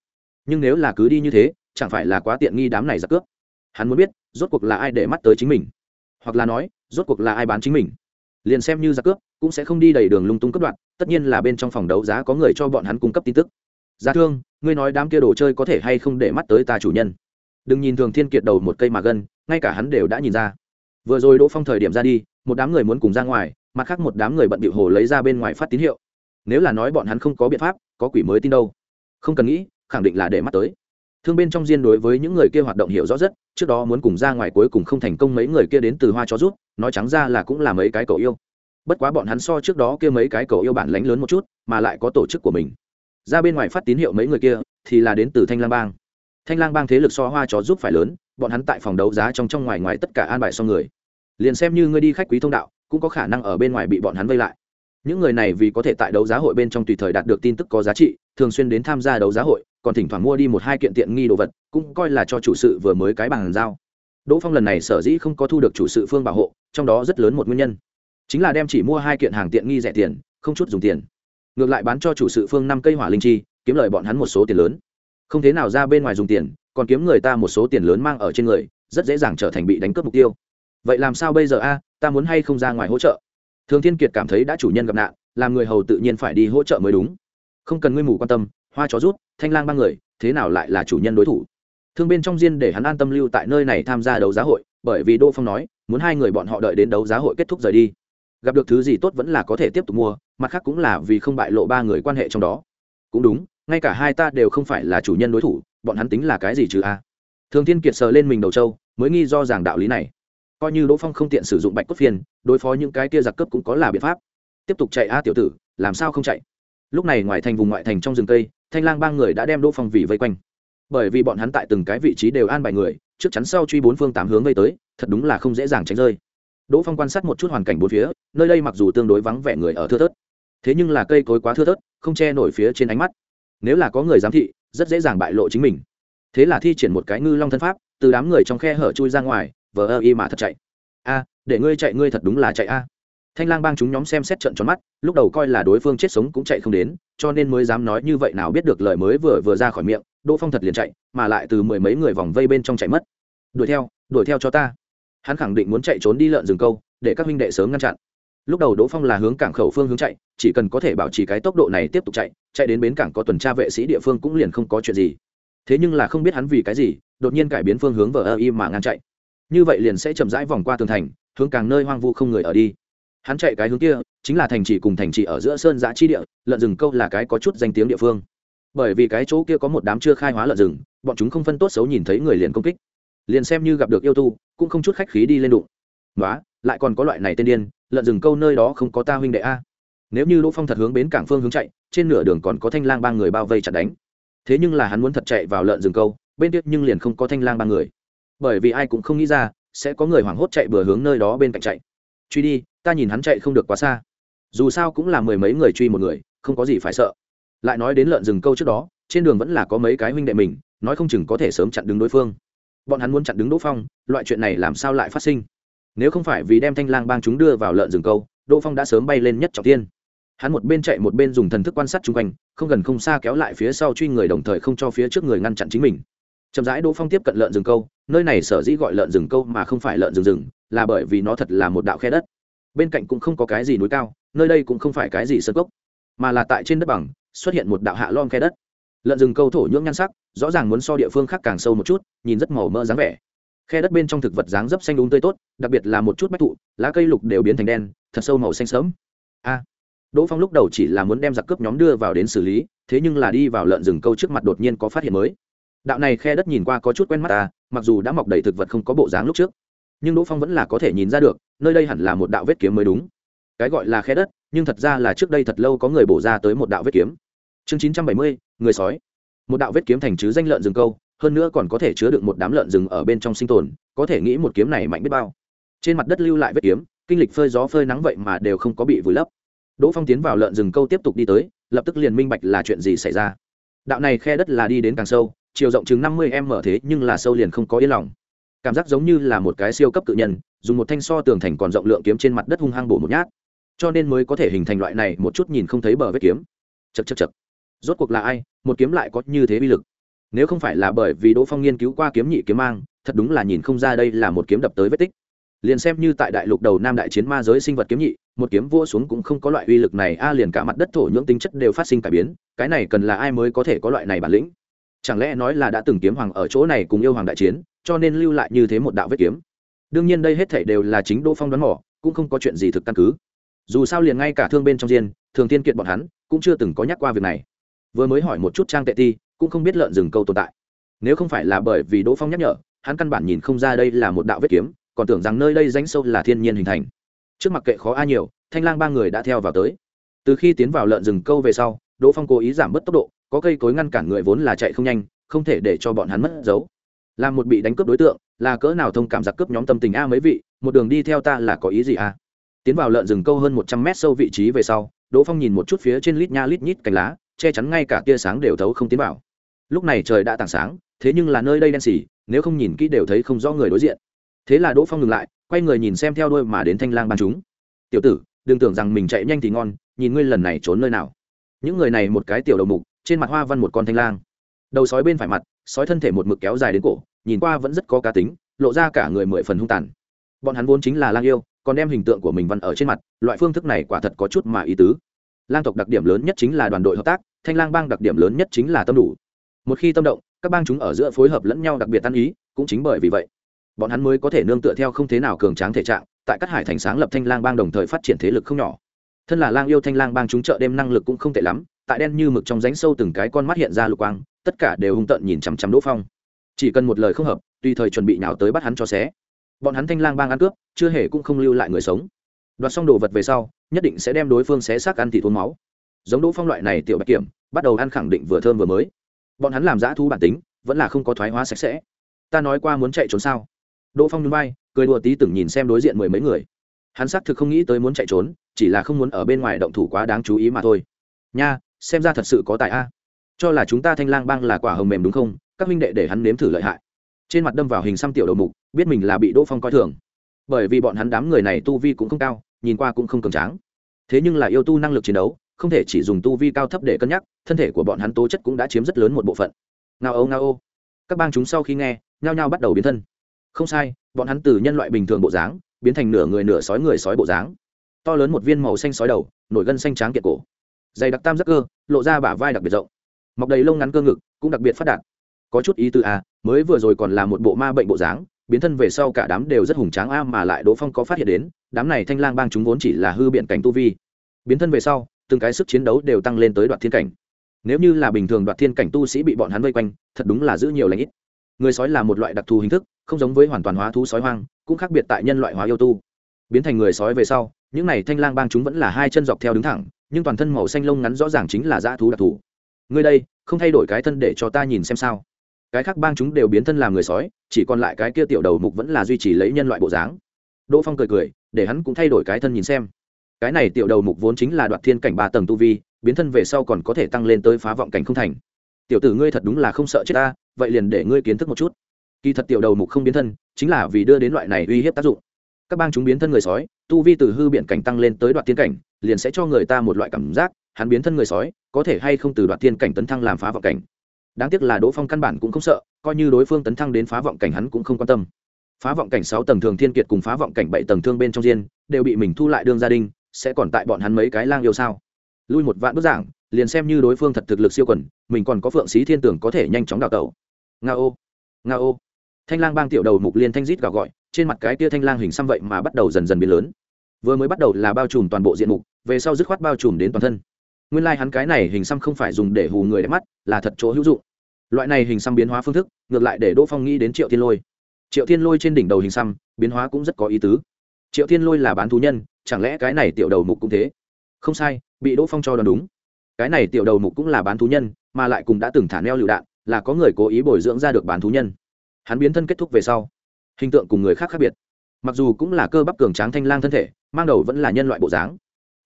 S1: Nhưng nếu là cứ đi như thế, chẳng phải là quá tiện nghi đám này giặc cướp hắn muốn biết, rốt cuộc là ai để mắt tới chính mình. Hoặc là nói, rốt cuộc là ai bán chính mình. Liền xem như giặc cướp, cũng sẽ không đi đầy đường lung tung cấp đoạn tất nhiên là bên trong phòng đấu giá có người cho bọn hắn cung cấp tin tức. Giá thương, ngươi nói đám kia đồ chơi có thể hay không để mắt tới ta chủ nhân? Đừng nhìn thường thiên kiệt đầu một cây mà gân, ngay cả hắn đều đã nhìn ra. Vừa rồi đỗ phong thời điểm ra đi, một đám người muốn cùng ra ngoài, mặt khác một đám người bận bịu hồ lấy ra bên ngoài phát tín hiệu. Nếu là nói bọn hắn không có biện pháp, có quỷ mới tin đâu. Không cần nghĩ, khẳng định là để mắt tới thương bên trong diên đối với những người kia hoạt động hiểu rõ rất, trước đó muốn cùng ra ngoài cuối cùng không thành công mấy người kia đến từ hoa chó rút, nói trắng ra là cũng là mấy cái cậu yêu. Bất quá bọn hắn so trước đó kia mấy cái cậu yêu bản lánh lớn một chút, mà lại có tổ chức của mình. Ra bên ngoài phát tín hiệu mấy người kia, thì là đến từ thanh lang bang. Thanh lang bang thế lực so hoa chó giúp phải lớn, bọn hắn tại phòng đấu giá trong trong ngoài ngoài tất cả an bài so người. Liền xem như ngươi đi khách quý thông đạo, cũng có khả năng ở bên ngoài bị bọn hắn vây lại những người này vì có thể tại đấu giá hội bên trong tùy thời đạt được tin tức có giá trị, thường xuyên đến tham gia đấu giá hội, còn thỉnh thoảng mua đi một hai kiện tiện nghi đồ vật, cũng coi là cho chủ sự vừa mới cái bàn giao. Đỗ phong lần này sở dĩ không có thu được chủ sự phương bảo hộ, trong đó rất lớn một nguyên nhân. Chính là đem chỉ mua hai kiện hàng tiện nghi rẻ tiền, không chút dùng tiền. Ngược lại bán cho chủ sự phương năm cây hỏa linh chi, kiếm lời bọn hắn một số tiền lớn. Không thế nào ra bên ngoài dùng tiền, còn kiếm người ta một số tiền lớn mang ở trên người, rất dễ dàng trở thành bị đánh cướp mục tiêu. Vậy làm sao bây giờ a? Ta muốn hay không ra ngoài hỗ trợ? Thường thiên kiệt cảm thấy đã chủ nhân gặp nạn, làm người hầu tự nhiên phải đi hỗ trợ mới đúng. Không cần ngươi mù quan tâm, hoa chó rút, thanh lang ba người, thế nào lại là chủ nhân đối thủ? Thương bên trong diên để hắn an tâm lưu tại nơi này tham gia đấu giá hội, bởi vì đỗ phong nói, muốn hai người bọn họ đợi đến đấu giá hội kết thúc rời đi. Gặp được thứ gì tốt vẫn là có thể tiếp tục mua, mặt khác cũng là vì không bại lộ ba người quan hệ trong đó. Cũng đúng, ngay cả hai ta đều không phải là chủ nhân đối thủ, bọn hắn tính là cái gì chứ a? Thường thiên kiệt sờ lên mình đầu trâu, mới nghi do giảng đạo lý này coi như đỗ phong không tiện sử dụng bạch cốt phiên, đối phó những cái kia giặc cướp cũng có là biện pháp. Tiếp tục chạy a tiểu tử, làm sao không chạy? Lúc này ngoài thành vùng ngoại thành trong rừng cây, thanh lang ba người đã đem đỗ phong vì vây quanh. Bởi vì bọn hắn tại từng cái vị trí đều an bài người, trước chắn sau truy bốn phương tám hướng vây tới, thật đúng là không dễ dàng tránh rơi. Đỗ phong quan sát một chút hoàn cảnh bốn phía, nơi đây mặc dù tương đối vắng vẻ người ở thưa thớt, thế nhưng là cây cối quá thưa thớt, không che nổi phía trên ánh mắt. Nếu là có người giám thị, rất dễ dàng bại lộ chính mình. Thế là thi triển một cái ngư long thân pháp, từ đám người trong khe hở chui ra ngoài vờ ơ y mà thật chạy. A, để ngươi chạy ngươi thật đúng là chạy a. Thanh lang bang chúng nhóm xem xét trận tròn mắt, lúc đầu coi là đối phương chết sống cũng chạy không đến, cho nên mới dám nói như vậy nào biết được lời mới vừa vừa ra khỏi miệng, đỗ phong thật liền chạy, mà lại từ mười mấy người vòng vây bên trong chạy mất. Đuổi theo đuổi theo cho ta. Hắn khẳng định muốn chạy trốn đi lợn rừng câu, để các huynh đệ sớm ngăn chặn. Lúc đầu đỗ phong là hướng cảng khẩu phương hướng chạy, chỉ cần có thể bảo trì cái tốc độ này tiếp tục chạy chạy đến bến cảng có tuần tra vệ sĩ địa phương cũng liền không có chuyện gì. Thế nhưng là không biết hắn vì cái gì, đột nhiên cải biến phương hướng vờ ơ y mà ngăn chạy như vậy liền sẽ chậm rãi vòng qua tường thành, hướng càng nơi hoang vu không người ở đi. Hắn chạy cái hướng kia, chính là thành trì cùng thành trì ở giữa sơn giã chi địa, lợn rừng câu là cái có chút danh tiếng địa phương. Bởi vì cái chỗ kia có một đám chưa khai hóa lợn rừng, bọn chúng không phân tốt xấu nhìn thấy người liền công kích. Liền xem như gặp được yêu tu, cũng không chút khách khí đi lên đụng. Nói lại còn có loại này tên điên, lợn rừng câu nơi đó không có ta huynh đệ a. Nếu như đỗ phong thật hướng bến cảng phương hướng chạy, trên nửa đường còn có thanh lang ba người bao vây chặt đánh. Thế nhưng là hắn muốn thật chạy vào lợn rừng câu, bên tiếc nhưng liền không có thanh lang ba người bởi vì ai cũng không nghĩ ra, sẽ có người hoảng hốt chạy bừa hướng nơi đó bên cạnh chạy. Truy đi, ta nhìn hắn chạy không được quá xa. Dù sao cũng là mười mấy người truy một người, không có gì phải sợ. Lại nói đến lợn rừng câu trước đó, trên đường vẫn là có mấy cái huynh đệ mình, nói không chừng có thể sớm chặn đứng đối phương. Bọn hắn muốn chặn đứng đỗ phong, loại chuyện này làm sao lại phát sinh? Nếu không phải vì đem thanh lang bang chúng đưa vào lợn rừng câu, đỗ phong đã sớm bay lên nhất trọng tiên hắn một bên chạy một bên dùng thần thức quan sát chung quanh, không gần không xa kéo lại phía sau truy người đồng thời không cho phía trước người ngăn chặn chính mình chậm rãi đỗ phong tiếp cận lợn rừng câu, nơi này sở dĩ gọi lợn rừng câu mà không phải lợn rừng rừng, là bởi vì nó thật là một đạo khe đất. Bên cạnh cũng không có cái gì núi cao, nơi đây cũng không phải cái gì sơ cốc, mà là tại trên đất bằng, xuất hiện một đạo hạ lon khe đất. Lợn rừng câu thổ nhưỡng nhan sắc, rõ ràng muốn so địa phương khác càng sâu một chút, nhìn rất màu mỡ dáng vẻ. Khe đất bên trong thực vật dáng dấp xanh đúng tươi tốt, đặc biệt là một chút bách thụ, lá cây lục đều biến thành đen, thật sâu màu xanh sớm a! Đỗ phong lúc đầu chỉ là muốn đem giặc cướp nhóm đưa vào đến xử lý, thế nhưng là đi vào lợn rừng câu trước mặt đột nhiên có phát hiện mới đạo này khe đất nhìn qua có chút quen mắt ta, mặc dù đã mọc đầy thực vật không có bộ dáng lúc trước, nhưng đỗ phong vẫn là có thể nhìn ra được, nơi đây hẳn là một đạo vết kiếm mới đúng. Cái gọi là khe đất, nhưng thật ra là trước đây thật lâu có người bổ ra tới một đạo vết kiếm. Chương chín trăm bảy mươi, người sói. Một đạo vết kiếm thành chứ danh lợn rừng câu, hơn nữa còn có thể chứa được một đám lợn rừng ở bên trong sinh tồn, có thể nghĩ một kiếm này mạnh biết bao. Trên mặt đất lưu lại vết kiếm, kinh lịch phơi gió phơi nắng vậy mà đều không có bị vùi lấp. Đỗ phong tiến vào lợn rừng câu tiếp tục đi tới, lập tức liền minh bạch là chuyện gì xảy ra. Đạo này khe đất là đi đến càng sâu chiều rộng chừng năm mươi m mở thế nhưng là sâu liền không có yên lòng. Cảm giác giống như là một cái siêu cấp cự nhân, dùng một thanh so tường thành còn rộng lượng kiếm trên mặt đất hung hăng bổ một nhát. Cho nên mới có thể hình thành loại này, một chút nhìn không thấy bờ vết kiếm. Chật chật chật rốt cuộc là ai? Một kiếm lại có như thế bi lực. Nếu không phải là bởi vì đỗ phong nghiên cứu qua kiếm nhị kiếm mang, thật đúng là nhìn không ra đây là một kiếm đập tới vết tích. Liền xem như tại đại lục đầu nam đại chiến ma giới sinh vật kiếm nhị, một kiếm vua xuống cũng không có loại uy lực này, a à liền cả mặt đất thổ nhưỡng tính chất đều phát sinh cải biến, cái này cần là ai mới có thể có loại này bản lĩnh? Chẳng lẽ nói là đã từng kiếm hoàng ở chỗ này cùng yêu hoàng đại chiến, cho nên lưu lại như thế một đạo vết kiếm? Đương nhiên đây hết thảy đều là chính đỗ phong đoán mỏ cũng không có chuyện gì thực căn cứ. Dù sao liền ngay cả thương bên trong diên, thường tiên kiện bọn hắn, cũng chưa từng có nhắc qua việc này. Vừa mới hỏi một chút trang tệ ti, cũng không biết lợn rừng câu tồn tại. Nếu không phải là bởi vì đỗ phong nhắc nhở, hắn căn bản nhìn không ra đây là một đạo vết kiếm, còn tưởng rằng nơi đây ránh sâu là thiên nhiên hình thành. Trước mặt kệ khó a nhiều, thanh lang ba người đã theo vào tới. Từ khi tiến vào lợn rừng câu về sau, đỗ phong cố ý giảm bớt tốc độ có cây cối ngăn cản người vốn là chạy không nhanh, không thể để cho bọn hắn mất dấu. Làm một bị đánh cướp đối tượng, là cỡ nào thông cảm giặc cướp nhóm tâm tình a mấy vị, một đường đi theo ta là có ý gì a? Tiến vào lợn rừng câu hơn một trăm mét sâu vị trí về sau, đỗ phong nhìn một chút phía trên lít nha lít nhít cành lá, che chắn ngay cả tia sáng đều thấu không tiến vào. Lúc này trời đã tảng sáng, thế nhưng là nơi đây đen xỉ nếu không nhìn kỹ đều thấy không rõ người đối diện. Thế là đỗ phong ngừng lại, quay người nhìn xem theo đôi mà đến thanh lang bắn chúng. Tiểu tử, đừng tưởng rằng mình chạy nhanh thì ngon, nhìn ngươi lần này trốn nơi nào. Những người này một cái tiểu đầu mục trên mặt hoa văn một con thanh lang. Đầu sói bên phải mặt, sói thân thể một mực kéo dài đến cổ, nhìn qua vẫn rất có cá tính, lộ ra cả người mười phần hung tàn. Bọn hắn vốn chính là lang yêu, còn đem hình tượng của mình văn ở trên mặt, loại phương thức này quả thật có chút mà ý tứ. Lang tộc đặc điểm lớn nhất chính là đoàn đội hợp tác, thanh lang bang đặc điểm lớn nhất chính là tâm đủ. Một khi tâm động, các bang chúng ở giữa phối hợp lẫn nhau đặc biệt tan ý, cũng chính bởi vì vậy, bọn hắn mới có thể nương tựa theo không thế nào cường tráng thể trạng, tại các hải thành sáng lập thanh lang bang đồng thời phát triển thế lực không nhỏ. Thân là lang yêu thanh lang bang chúng trợ đêm năng lực cũng không tệ lắm tại đen như mực trong ránh sâu từng cái con mắt hiện ra lục quang, tất cả đều hung tợn nhìn chằm chằm đỗ phong. Chỉ cần một lời không hợp, tùy thời chuẩn bị nào tới bắt hắn cho xé. Bọn hắn thanh lang bang ăn cướp, chưa hề cũng không lưu lại người sống. Đoạt xong đồ vật về sau, nhất định sẽ đem đối phương xé xác ăn thịt uống máu. Giống đỗ phong loại này tiểu bạch kiểm, bắt đầu ăn khẳng định vừa thơm vừa mới. Bọn hắn làm giã thu bản tính, vẫn là không có thoái hóa sạch sẽ. Ta nói qua muốn chạy trốn sao? Đỗ phong núi bay cười đùa tí từng nhìn xem đối diện mười mấy người. Hắn xác thực không nghĩ tới muốn chạy trốn, chỉ là không muốn ở bên ngoài động thủ quá đáng chú ý mà thôi. Nha xem ra thật sự có tài a. Cho là chúng ta thanh lang bang là quả hồng mềm đúng không? Các minh đệ để hắn nếm thử lợi hại. Trên mặt đâm vào hình xăm tiểu đầu mục, biết mình là bị đỗ phong coi thường. Bởi vì bọn hắn đám người này tu vi cũng không cao, nhìn qua cũng không cường tráng. Thế nhưng là yêu tu năng lực chiến đấu, không thể chỉ dùng tu vi cao thấp để cân nhắc, thân thể của bọn hắn tố chất cũng đã chiếm rất lớn một bộ phận. Ngao âu ngao ô. Các bang chúng sau khi nghe, nhao nhao bắt đầu biến thân. Không sai, bọn hắn từ nhân loại bình thường bộ dáng, biến thành nửa người nửa sói người sói bộ dáng. To lớn một viên màu xanh sói đầu, nổi gân xanh tráng kiệt cổ dày đặc tam giác cơ, lộ ra bả vai đặc biệt rộng. Mọc đầy lông ngắn cơ ngực, cũng đặc biệt phát đạt. Có chút ý tư a à, mới vừa rồi còn là một bộ ma bệnh bộ dáng, biến thân về sau cả đám đều rất hùng tráng a mà lại đỗ phong có phát hiện đến, đám này thanh lang bang chúng vốn chỉ là hư biện cảnh tu vi. Biến thân về sau, từng cái sức chiến đấu đều tăng lên tới đoạn thiên cảnh. Nếu như là bình thường đoạn thiên cảnh tu sĩ bị bọn hắn vây quanh, thật đúng là giữ nhiều lãnh ít. Người sói là một loại đặc thù hình thức, không giống với hoàn toàn hóa thú sói hoang, cũng khác biệt tại nhân loại hóa yêu tu. Biến thành người sói về sau, những này thanh lang bang chúng vẫn là hai chân dọc theo đứng thẳng nhưng toàn thân màu xanh lông ngắn rõ ràng chính là dã thú đặc thù. Người đây, không thay đổi cái thân để cho ta nhìn xem sao? Cái khác bang chúng đều biến thân làm người sói, chỉ còn lại cái kia tiểu đầu mục vẫn là duy trì lấy nhân loại bộ dáng. Đỗ phong cười cười, để hắn cũng thay đổi cái thân nhìn xem. Cái này tiểu đầu mục vốn chính là đoạt thiên cảnh ba tầng tu vi, biến thân về sau còn có thể tăng lên tới phá vọng cảnh không thành. Tiểu tử ngươi thật đúng là không sợ chết ta, vậy liền để ngươi kiến thức một chút. Kỳ thật tiểu đầu mục không biến thân, chính là vì đưa đến loại này uy hiếp tác dụng. Các bang chúng biến thân người sói, tu vi từ hư biện cảnh tăng lên tới đoạt tiên cảnh liền sẽ cho người ta một loại cảm giác, hắn biến thân người sói, có thể hay không từ đoạt tiên cảnh tấn thăng làm phá vọng cảnh. Đáng tiếc là đỗ phong căn bản cũng không sợ, coi như đối phương tấn thăng đến phá vọng cảnh hắn cũng không quan tâm. Phá vọng cảnh sáu tầng thường thiên kiệt cùng phá vọng cảnh bảy tầng thương bên trong diên đều bị mình thu lại đương gia đình, sẽ còn tại bọn hắn mấy cái lang yêu sao? Lui một vạn bức giảng, liền xem như đối phương thật thực lực siêu quần, mình còn có phượng sĩ thiên tưởng có thể nhanh chóng đào tẩu. Nga ô nga ô. Thanh lang bang tiểu đầu mục liên thanh rít gào gọi, trên mặt cái tia thanh lang hình xăm vậy mà bắt đầu dần dần biến lớn vừa mới bắt đầu là bao trùm toàn bộ diện mục, về sau dứt khoát bao trùm đến toàn thân. Nguyên lai、like、hắn cái này hình xăm không phải dùng để hù người đẹp mắt, là thật chỗ hữu dụng. Loại này hình xăm biến hóa phương thức, ngược lại để đỗ phong nghĩ đến triệu thiên lôi. Triệu thiên lôi trên đỉnh đầu hình xăm, biến hóa cũng rất có ý tứ. Triệu thiên lôi là bán thú nhân, chẳng lẽ cái này tiểu đầu mục cũng thế? Không sai, bị đỗ phong cho đoán đúng. Cái này tiểu đầu mục cũng là bán thú nhân, mà lại cùng đã từng thả neo lựu đạn, là có người cố ý bồi dưỡng ra được bán thú nhân. Hắn biến thân kết thúc về sau. Hình tượng cùng người khác khác biệt. Mặc dù cũng là cơ bắp cường tráng thanh lang thân thể mang đầu vẫn là nhân loại bộ dáng.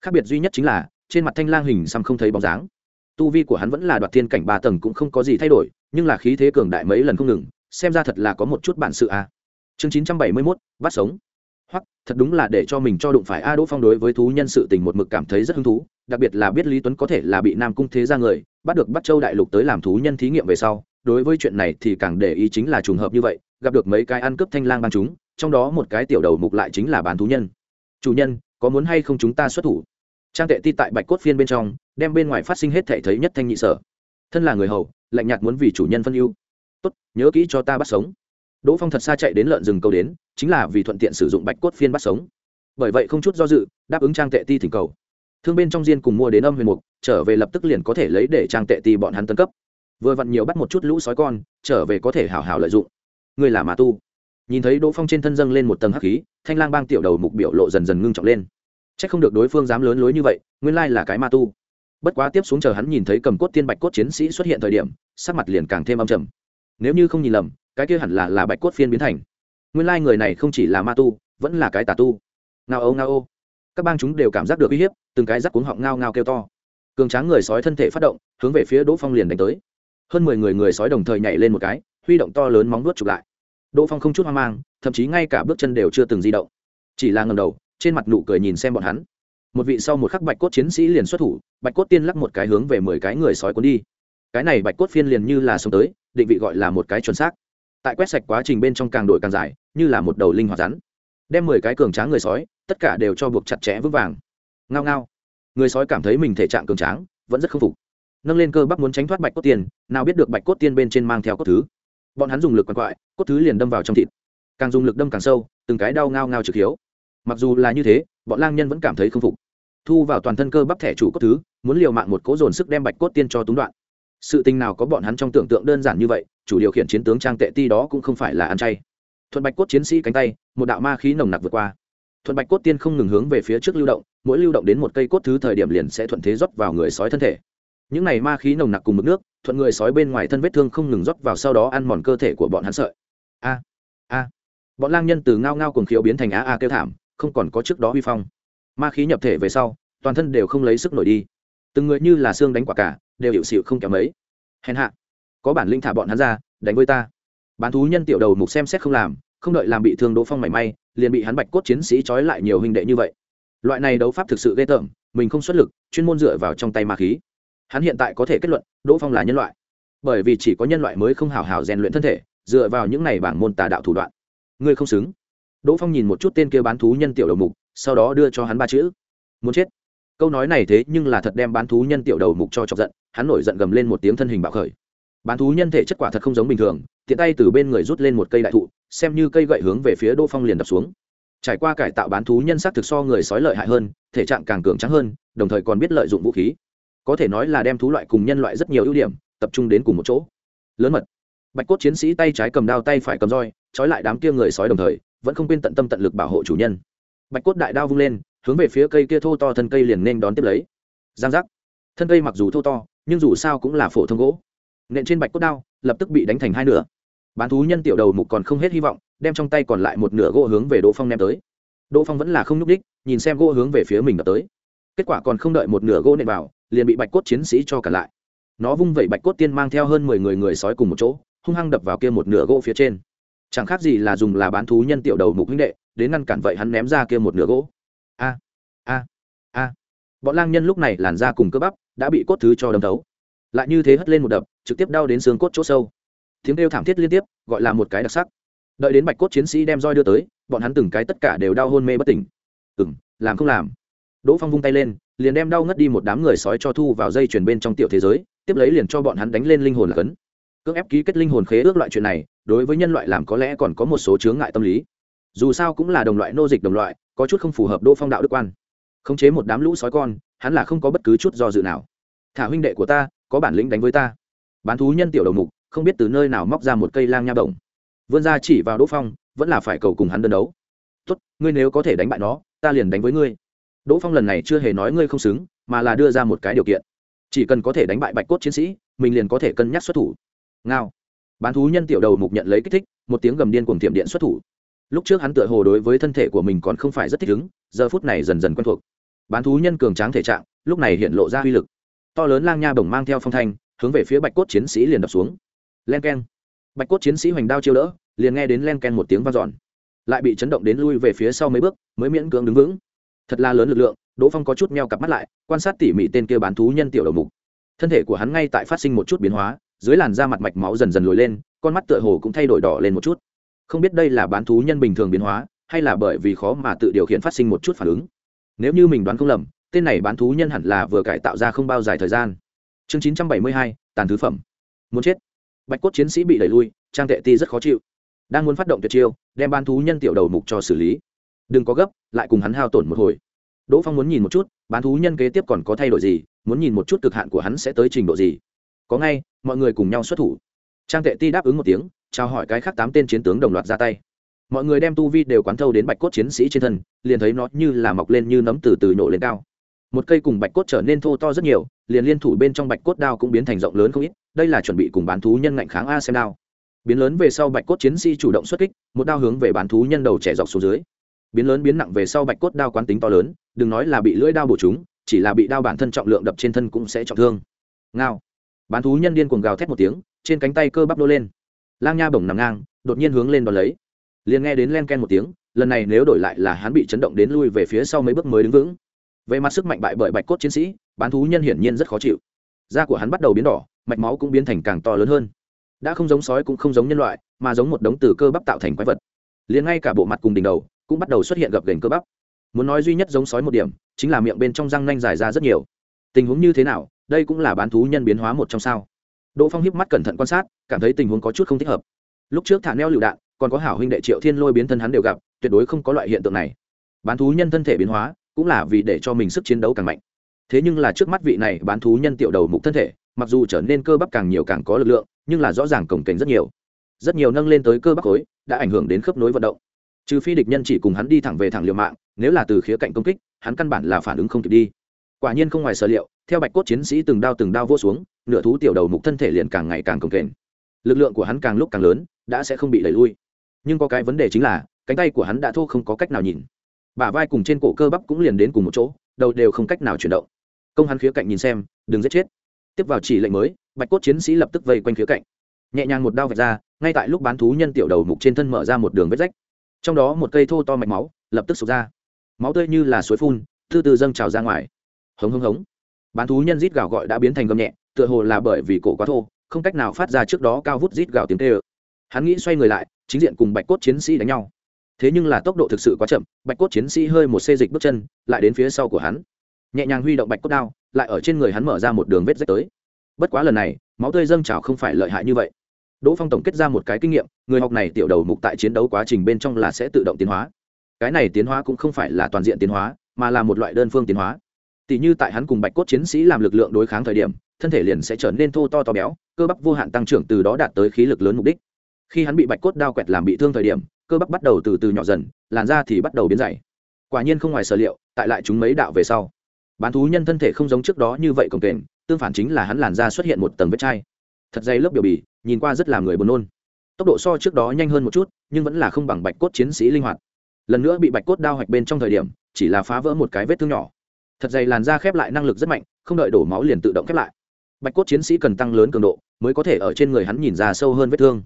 S1: Khác biệt duy nhất chính là, trên mặt thanh lang hình xăm không thấy bóng dáng. Tu vi của hắn vẫn là đoạt thiên cảnh ba tầng cũng không có gì thay đổi, nhưng là khí thế cường đại mấy lần không ngừng, xem ra thật là có một chút bản sự à. chương chín trăm bảy mươi mốt, bắt sống. Hoặc, thật đúng là để cho mình cho đụng phải a đỗ phong đối với thú nhân sự tình một mực cảm thấy rất hứng thú, đặc biệt là biết lý tuấn có thể là bị nam cung thế ra người, bắt được bắt châu đại lục tới làm thú nhân thí nghiệm về sau, đối với chuyện này thì càng để ý chính là trùng hợp như vậy, gặp được mấy cái ăn cướp thanh lang bang chúng, trong đó một cái tiểu đầu mục lại chính là bán thú nhân chủ nhân, có muốn hay không chúng ta xuất thủ? Trang tệ ti tại bạch cốt phiên bên trong, đem bên ngoài phát sinh hết thể thấy nhất thanh nhị sở. Thân là người hầu, lạnh nhạt muốn vì chủ nhân phân ưu. Tốt, nhớ kỹ cho ta bắt sống. Đỗ phong thật xa chạy đến lợn rừng câu đến, chính là vì thuận tiện sử dụng bạch cốt phiên bắt sống. Bởi vậy không chút do dự, đáp ứng trang tệ ti thỉnh cầu. Thương bên trong diên cùng mua đến âm huyền mục, trở về lập tức liền có thể lấy để trang tệ ti bọn hắn tân cấp. Vừa vặn nhiều bắt một chút lũ sói con, trở về có thể hào hào lợi dụng. Người là mà tu. Nhìn thấy đỗ phong trên thân dâng lên một tầng hắc khí thanh lang bang tiểu đầu mục biểu lộ dần dần ngưng trọng lên. C h ắ c không được đối phương dám lớn lối như vậy, nguyên lai là cái ma tu. Bất quá tiếp xuống chờ hắn nhìn thấy cầm cốt tiên bạch cốt chiến sĩ xuất hiện thời điểm, sắc mặt liền càng thêm âm trầm. Nếu như không nhìn lầm, cái kia hẳn là là bạch cốt phiên biến thành. Nguyên lai người này không chỉ là ma tu, vẫn là cái tà tu. Ngao âu ngao ô. Các bang chúng đều cảm giác được uy hiếp, từng cái rắc cuống họng ngao ngao kêu to. Cường tráng người sói thân thể phát động, hướng về phía đỗ phong liền đánh tới. Hơn mười người người sói đồng thời nhảy lên một cái, huy động to lớn móng nuốt chụp lại đỗ phong không chút hoang mang thậm chí ngay cả bước chân đều chưa từng di động. Chỉ là ngầm đầu trên mặt nụ cười nhìn xem bọn hắn. Một vị sau một khắc bạch cốt chiến sĩ liền xuất thủ bạch cốt tiên lắc một cái hướng về mười cái người sói cuốn đi. Cái này bạch cốt phiên liền như là sống tới định vị gọi là một cái chuẩn xác. Tại quét sạch quá trình bên trong càng đổi càng dài như là một đầu linh hoạt rắn. Đem mười cái cường tráng người sói tất cả đều cho buộc chặt chẽ vững vàng. Ngao ngao. Người sói cảm thấy mình thể trạng cường tráng vẫn rất k phục. Nâng lên cơ bắp muốn tránh thoát bạch cốt tiên, nào biết được bạch cốt tiên bên trên mang theo cốt thứ bọn hắn dùng lực quằn quại, cốt thứ liền đâm vào trong thịt. Càng dùng lực đâm càng sâu, từng cái đau ngao ngao trực hiếu. Mặc dù là như thế, bọn lang nhân vẫn cảm thấy không phục. Thu vào toàn thân cơ bắp thẻ chủ cốt thứ, muốn liều mạng một cố dồn sức đem bạch cốt tiên cho túng đoạn. Sự tình nào có bọn hắn trong tưởng tượng đơn giản như vậy, chủ điều khiển chiến tướng trang tệ ti đó cũng không phải là ăn chay. Thuận bạch cốt chiến sĩ cánh tay, một đạo ma khí nồng nặc vượt qua. Thuận bạch cốt tiên không ngừng hướng về phía trước lưu động, mỗi lưu động đến một cây cốt thứ thời điểm liền sẽ thuận thế rót vào người sói thân thể những này ma khí nồng nặc cùng mực nước, thuận người sói bên ngoài thân vết thương không ngừng rót vào sau đó ăn mòn cơ thể của bọn hắn sợi. A a. Bọn lang nhân từ ngao ngao cùng khiếu biến thành a a kêu thảm, không còn có trước đó huy phong. Ma khí nhập thể về sau, toàn thân đều không lấy sức nổi đi. Từng người như là xương đánh quả cả, đều hiệu xịu không kém mấy. Hèn hạ. Có bản linh thả bọn hắn ra, đánh với ta. Bán thú nhân tiểu đầu mục xem xét không làm, không đợi làm bị thương đỗ phong mảy may, liền bị hắn bạch cốt chiến sĩ trói lại nhiều huynh đệ như vậy. Loại này đấu pháp thực sự ghê tởm, mình không xuất lực, chuyên môn dựa vào trong tay ma khí hắn hiện tại có thể kết luận, đỗ phong là nhân loại. Bởi vì chỉ có nhân loại mới không hào hào rèn luyện thân thể, dựa vào những này bảng môn tà đạo thủ đoạn. Ngươi không xứng. Đỗ phong nhìn một chút tên kia bán thú nhân tiểu đầu mục, sau đó đưa cho hắn ba chữ. Muốn chết. Câu nói này thế nhưng là thật đem bán thú nhân tiểu đầu mục cho chọc giận, hắn nổi giận gầm lên một tiếng thân hình bạo khởi. Bán thú nhân thể chất quả thật không giống bình thường, tiện tay từ bên người rút lên một cây đại thụ, xem như cây gậy hướng về phía đỗ phong liền đập xuống. Trải qua cải tạo bán thú nhân sắc thực so người sói lợi hại hơn, thể trạng càng cường trắng hơn, đồng thời còn biết lợi dụng vũ khí có thể nói là đem thú loại cùng nhân loại rất nhiều ưu điểm tập trung đến cùng một chỗ. Lớn mật. Bạch cốt chiến sĩ tay trái cầm đao tay phải cầm roi, trói lại đám kia người sói đồng thời, vẫn không quên tận tâm tận lực bảo hộ chủ nhân. Bạch cốt đại đao vung lên, hướng về phía cây kia thô to thân cây liền nên đón tiếp lấy. Giang giác. Thân cây mặc dù thô to, nhưng dù sao cũng là phổ thông gỗ. Nện trên bạch cốt đao, lập tức bị đánh thành hai nửa. Bán thú nhân tiểu đầu mục còn không hết hy vọng, đem trong tay còn lại một nửa gỗ hướng về đỗ phong đem tới. Đỗ phong vẫn là không n ú c đích nhìn xem gỗ hướng về phía mình đập tới kết quả còn không đợi một nửa gỗ nện vào, liền bị bạch cốt chiến sĩ cho cả lại. Nó vung vẩy bạch cốt tiên mang theo hơn mười người người sói cùng một chỗ, hung hăng đập vào kia một nửa gỗ phía trên. Chẳng khác gì là dùng là bán thú nhân tiểu đầu mục huynh đệ, đến ngăn cản vậy hắn ném ra kia một nửa gỗ. A a a. Bọn lang nhân lúc này làn da cùng cơ bắp đã bị cốt thứ cho đâm thấu. Lại như thế hất lên một đập, trực tiếp đau đến xương cốt chỗ sâu. Tiếng kêu thảm thiết liên tiếp, gọi là một cái đặc sắc. Đợi đến bạch cốt chiến sĩ đem roi đưa tới, bọn hắn từng cái tất cả đều đau hôn mê bất tỉnh. Ừ làm không làm đỗ phong vung tay lên, liền đem đau ngất đi một đám người sói cho thu vào dây chuyền bên trong tiểu thế giới, tiếp lấy liền cho bọn hắn đánh lên linh hồn là cấn. Cưỡng ép ký kết linh hồn khế ước loại chuyện này, đối với nhân loại làm có lẽ còn có một số chướng ngại tâm lý. Dù sao cũng là đồng loại nô dịch đồng loại, có chút không phù hợp đỗ phong đạo đức quan. Khống chế một đám lũ sói con, hắn là không có bất cứ chút do dự nào. Thả huynh đệ của ta, có bản lĩnh đánh với ta. Bán thú nhân tiểu đầu mục, không biết từ nơi nào móc ra một cây lang nha bổng. Vươn ra chỉ vào đỗ phong, vẫn là phải cầu cùng hắn đơn đấu. Tốt, ngươi nếu có thể đánh bại nó, ta liền đánh với ngươi đỗ phong lần này chưa hề nói ngươi không xứng, mà là đưa ra một cái điều kiện. Chỉ cần có thể đánh bại bạch cốt chiến sĩ, mình liền có thể cân nhắc xuất thủ. Ngao. Bán thú nhân tiểu đầu mục nhận lấy kích thích, một tiếng gầm điên cùng tiệm điện xuất thủ. Lúc trước hắn tựa hồ đối với thân thể của mình còn không phải rất thích ứng, giờ phút này dần dần quen thuộc. Bán thú nhân cường tráng thể trạng, lúc này hiện lộ ra uy lực. To lớn lang nha bổng mang theo phong thanh, hướng về phía bạch cốt chiến sĩ liền đập xuống. Len k e n bạch cốt chiến sĩ hoành đao chiêu đỡ, liền nghe đến len k e n một tiếng v a n giòn lại bị chấn động đến lui về phía sau mấy bước, mới miễn cưỡng đứng vững thật là lớn lực lượng, đỗ phong có chút meo cặp mắt lại, quan sát tỉ mỉ tên kia bán thú nhân tiểu đầu mục. Thân thể của hắn ngay tại phát sinh một chút biến hóa, dưới làn da mặt mạch máu dần dần lồi lên, con mắt tựa hồ cũng thay đổi đỏ lên một chút. Không biết đây là bán thú nhân bình thường biến hóa, hay là bởi vì khó mà tự điều khiển phát sinh một chút phản ứng. Nếu như mình đoán không lầm, tên này bán thú nhân hẳn là vừa cải tạo ra không bao dài thời gian. Chương chín trăm bảy mươi hai, tàn thứ phẩm. Muốn chết. Bạch cốt chiến sĩ bị đẩy lui, trang tệ ti rất khó chịu. Đang muốn phát động tuyệt chiêu, đem bán thú nhân tiểu đầu mục cho xử lý đừng có gấp, lại cùng hắn hao tổn một hồi. Đỗ phong muốn nhìn một chút, bán thú nhân kế tiếp còn có thay đổi gì, muốn nhìn một chút cực hạn của hắn sẽ tới trình độ gì. Có ngay, mọi người cùng nhau xuất thủ. Trang tệ ti đáp ứng một tiếng, chào hỏi cái khác tám tên chiến tướng đồng loạt ra tay. Mọi người đem tu vi đều quán thâu đến bạch cốt chiến sĩ trên thân, liền thấy nó như là mọc lên như nấm từ từ nổ lên cao. Một cây cùng bạch cốt trở nên thô to rất nhiều, liền liên thủ bên trong bạch cốt đao cũng biến thành rộng lớn không ít, đây là chuẩn bị cùng bán thú nhân ngạnh kháng a xem đao. Biến lớn về sau bạch cốt chiến sĩ chủ động xuất kích, một đao hướng về bán thú nhân đầu trẻ dọc xuống dưới biến lớn biến nặng về sau bạch cốt đao quán tính to lớn, đừng nói là bị lưỡi đao bổ chúng, chỉ là bị đao bản thân trọng lượng đập trên thân cũng sẽ trọng thương. Ngao. Bán thú nhân điên cuồng gào thét một tiếng, trên cánh tay cơ bắp đô lên. Lang nha bổng nằm ngang, đột nhiên hướng lên đón lấy. Liền nghe đến len ken một tiếng, lần này nếu đổi lại là hắn bị chấn động đến lui về phía sau mấy bước mới đứng vững. Về mặt sức mạnh bại bởi bạch cốt chiến sĩ, bán thú nhân hiển nhiên rất khó chịu. Da của hắn bắt đầu biến đỏ, mạch máu cũng biến thành càng to lớn hơn. Đã không giống sói cũng không giống nhân loại, mà giống một đống từ cơ bắp tạo thành quái vật. Liền ngay cả bộ mặt cùng đỉnh đầu cũng bắt đầu xuất hiện gập gành cơ bắp. Muốn nói duy nhất giống sói một điểm, chính là miệng bên trong răng nanh dài ra rất nhiều. Tình huống như thế nào, đây cũng là bán thú nhân biến hóa một trong sao. Đỗ phong hiếp mắt cẩn thận quan sát, cảm thấy tình huống có chút không thích hợp. Lúc trước thả neo lựu đạn, còn có hảo huynh đệ triệu thiên lôi biến thân hắn đều gặp, tuyệt đối không có loại hiện tượng này. Bán thú nhân thân thể biến hóa, cũng là vì để cho mình sức chiến đấu càng mạnh. Thế nhưng là trước mắt vị này bán thú nhân tiểu đầu mục thân thể, mặc dù trở nên cơ bắp càng nhiều càng có lực lượng, nhưng là rõ ràng cổng kềnh rất nhiều. Rất nhiều nâng lên tới cơ bắp khối, đã ảnh hưởng đến khớp nối vận động trừ phi địch nhân chỉ cùng hắn đi thẳng về thẳng liều mạng, nếu là từ khía cạnh công kích, hắn căn bản là phản ứng không kịp đi. Quả nhiên không ngoài sở liệu, theo bạch cốt chiến sĩ từng đao từng đao vô xuống, nửa thú tiểu đầu mục thân thể liền càng ngày càng cồng kềnh. Lực lượng của hắn càng lúc càng lớn, đã sẽ không bị đẩy lui. Nhưng có cái vấn đề chính là, cánh tay của hắn đã thô không có cách nào nhìn. Bả vai cùng trên cổ cơ bắp cũng liền đến cùng một chỗ, đầu đều không cách nào chuyển động. Công hắn khía cạnh nhìn xem, đừng giết chết. Tiếp vào chỉ lệnh mới, bạch cốt chiến sĩ lập tức vây quanh khía cạnh. Nhẹ nhàng một đao vạch ra, ngay tại lúc bán thú nhân tiểu đầu mục trên thân mở ra một đường vết rách trong đó một cây thô to mạch máu, lập tức sụp ra. Máu tươi như là suối phun, từ từ dâng trào ra ngoài. Hống hống hống. Bán thú nhân rít gào gọi đã biến thành gầm nhẹ, tựa hồ là bởi vì cổ quá thô, không cách nào phát ra trước đó cao vút rít gào tiếng tê ơ hắn nghĩ xoay người lại, chính diện cùng bạch cốt chiến sĩ đánh nhau. Thế nhưng là tốc độ thực sự quá chậm, bạch cốt chiến sĩ hơi một xê dịch bước chân, lại đến phía sau của hắn. Nhẹ nhàng huy động bạch cốt đao, lại ở trên người hắn mở ra một đường vết rách tới. Bất quá lần này, máu tươi dâng trào không phải lợi hại như vậy đỗ phong tổng kết ra một cái kinh nghiệm, người học này tiểu đầu mục tại chiến đấu quá trình bên trong là sẽ tự động tiến hóa. Cái này tiến hóa cũng không phải là toàn diện tiến hóa, mà là một loại đơn phương tiến hóa. Tỷ như tại hắn cùng bạch cốt chiến sĩ làm lực lượng đối kháng thời điểm, thân thể liền sẽ trở nên thô to to béo, cơ bắp vô hạn tăng trưởng từ đó đạt tới khí lực lớn mục đích. Khi hắn bị bạch cốt đao quẹt làm bị thương thời điểm, cơ bắp bắt đầu từ từ nhỏ dần, làn da thì bắt đầu biến dày. Quả nhiên không ngoài sở liệu, tại lại chúng mấy đạo về sau. Bán thú nhân thân thể không giống trước đó như vậy cồng kềnh, tương phản chính là hắn làn da xuất hiện một tầng vết chai thật dày lớp biểu bì, nhìn qua rất là người buồn nôn. Tốc độ so trước đó nhanh hơn một chút, nhưng vẫn là không bằng bạch cốt chiến sĩ linh hoạt. Lần nữa bị bạch cốt đao hoạch bên trong thời điểm, chỉ là phá vỡ một cái vết thương nhỏ. Thật dày làn da khép lại năng lực rất mạnh, không đợi đổ máu liền tự động khép lại. Bạch cốt chiến sĩ cần tăng lớn cường độ, mới có thể ở trên người hắn nhìn ra sâu hơn vết thương.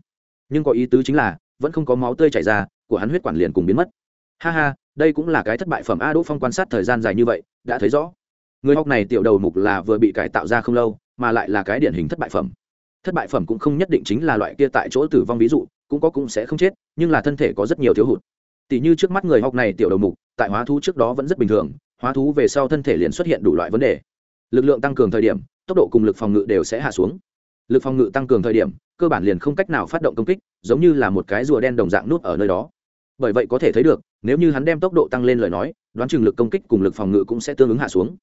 S1: Nhưng có ý tứ chính là, vẫn không có máu tươi chảy ra, của hắn huyết quản liền cùng biến mất. Ha ha, đây cũng là cái thất bại phẩm a đỗ phong quan sát thời gian dài như vậy, đã thấy rõ. Người học này tiểu đầu mục là vừa bị cải tạo ra không lâu, mà lại là cái điển hình thất bại phẩm thất bại phẩm cũng không nhất định chính là loại kia tại chỗ tử vong ví dụ, cũng có cũng sẽ không chết, nhưng là thân thể có rất nhiều thiếu hụt. Tỷ như trước mắt người học này tiểu đầu mục, tại hóa thú trước đó vẫn rất bình thường, hóa thú về sau thân thể liền xuất hiện đủ loại vấn đề. Lực lượng tăng cường thời điểm, tốc độ cùng lực phòng ngự đều sẽ hạ xuống. Lực phòng ngự tăng cường thời điểm, cơ bản liền không cách nào phát động công kích, giống như là một cái rùa đen đồng dạng nút ở nơi đó. Bởi vậy có thể thấy được, nếu như hắn đem tốc độ tăng lên lời nói, đoán chừng lực công kích cùng lực phòng ngự cũng sẽ tương ứng hạ xuống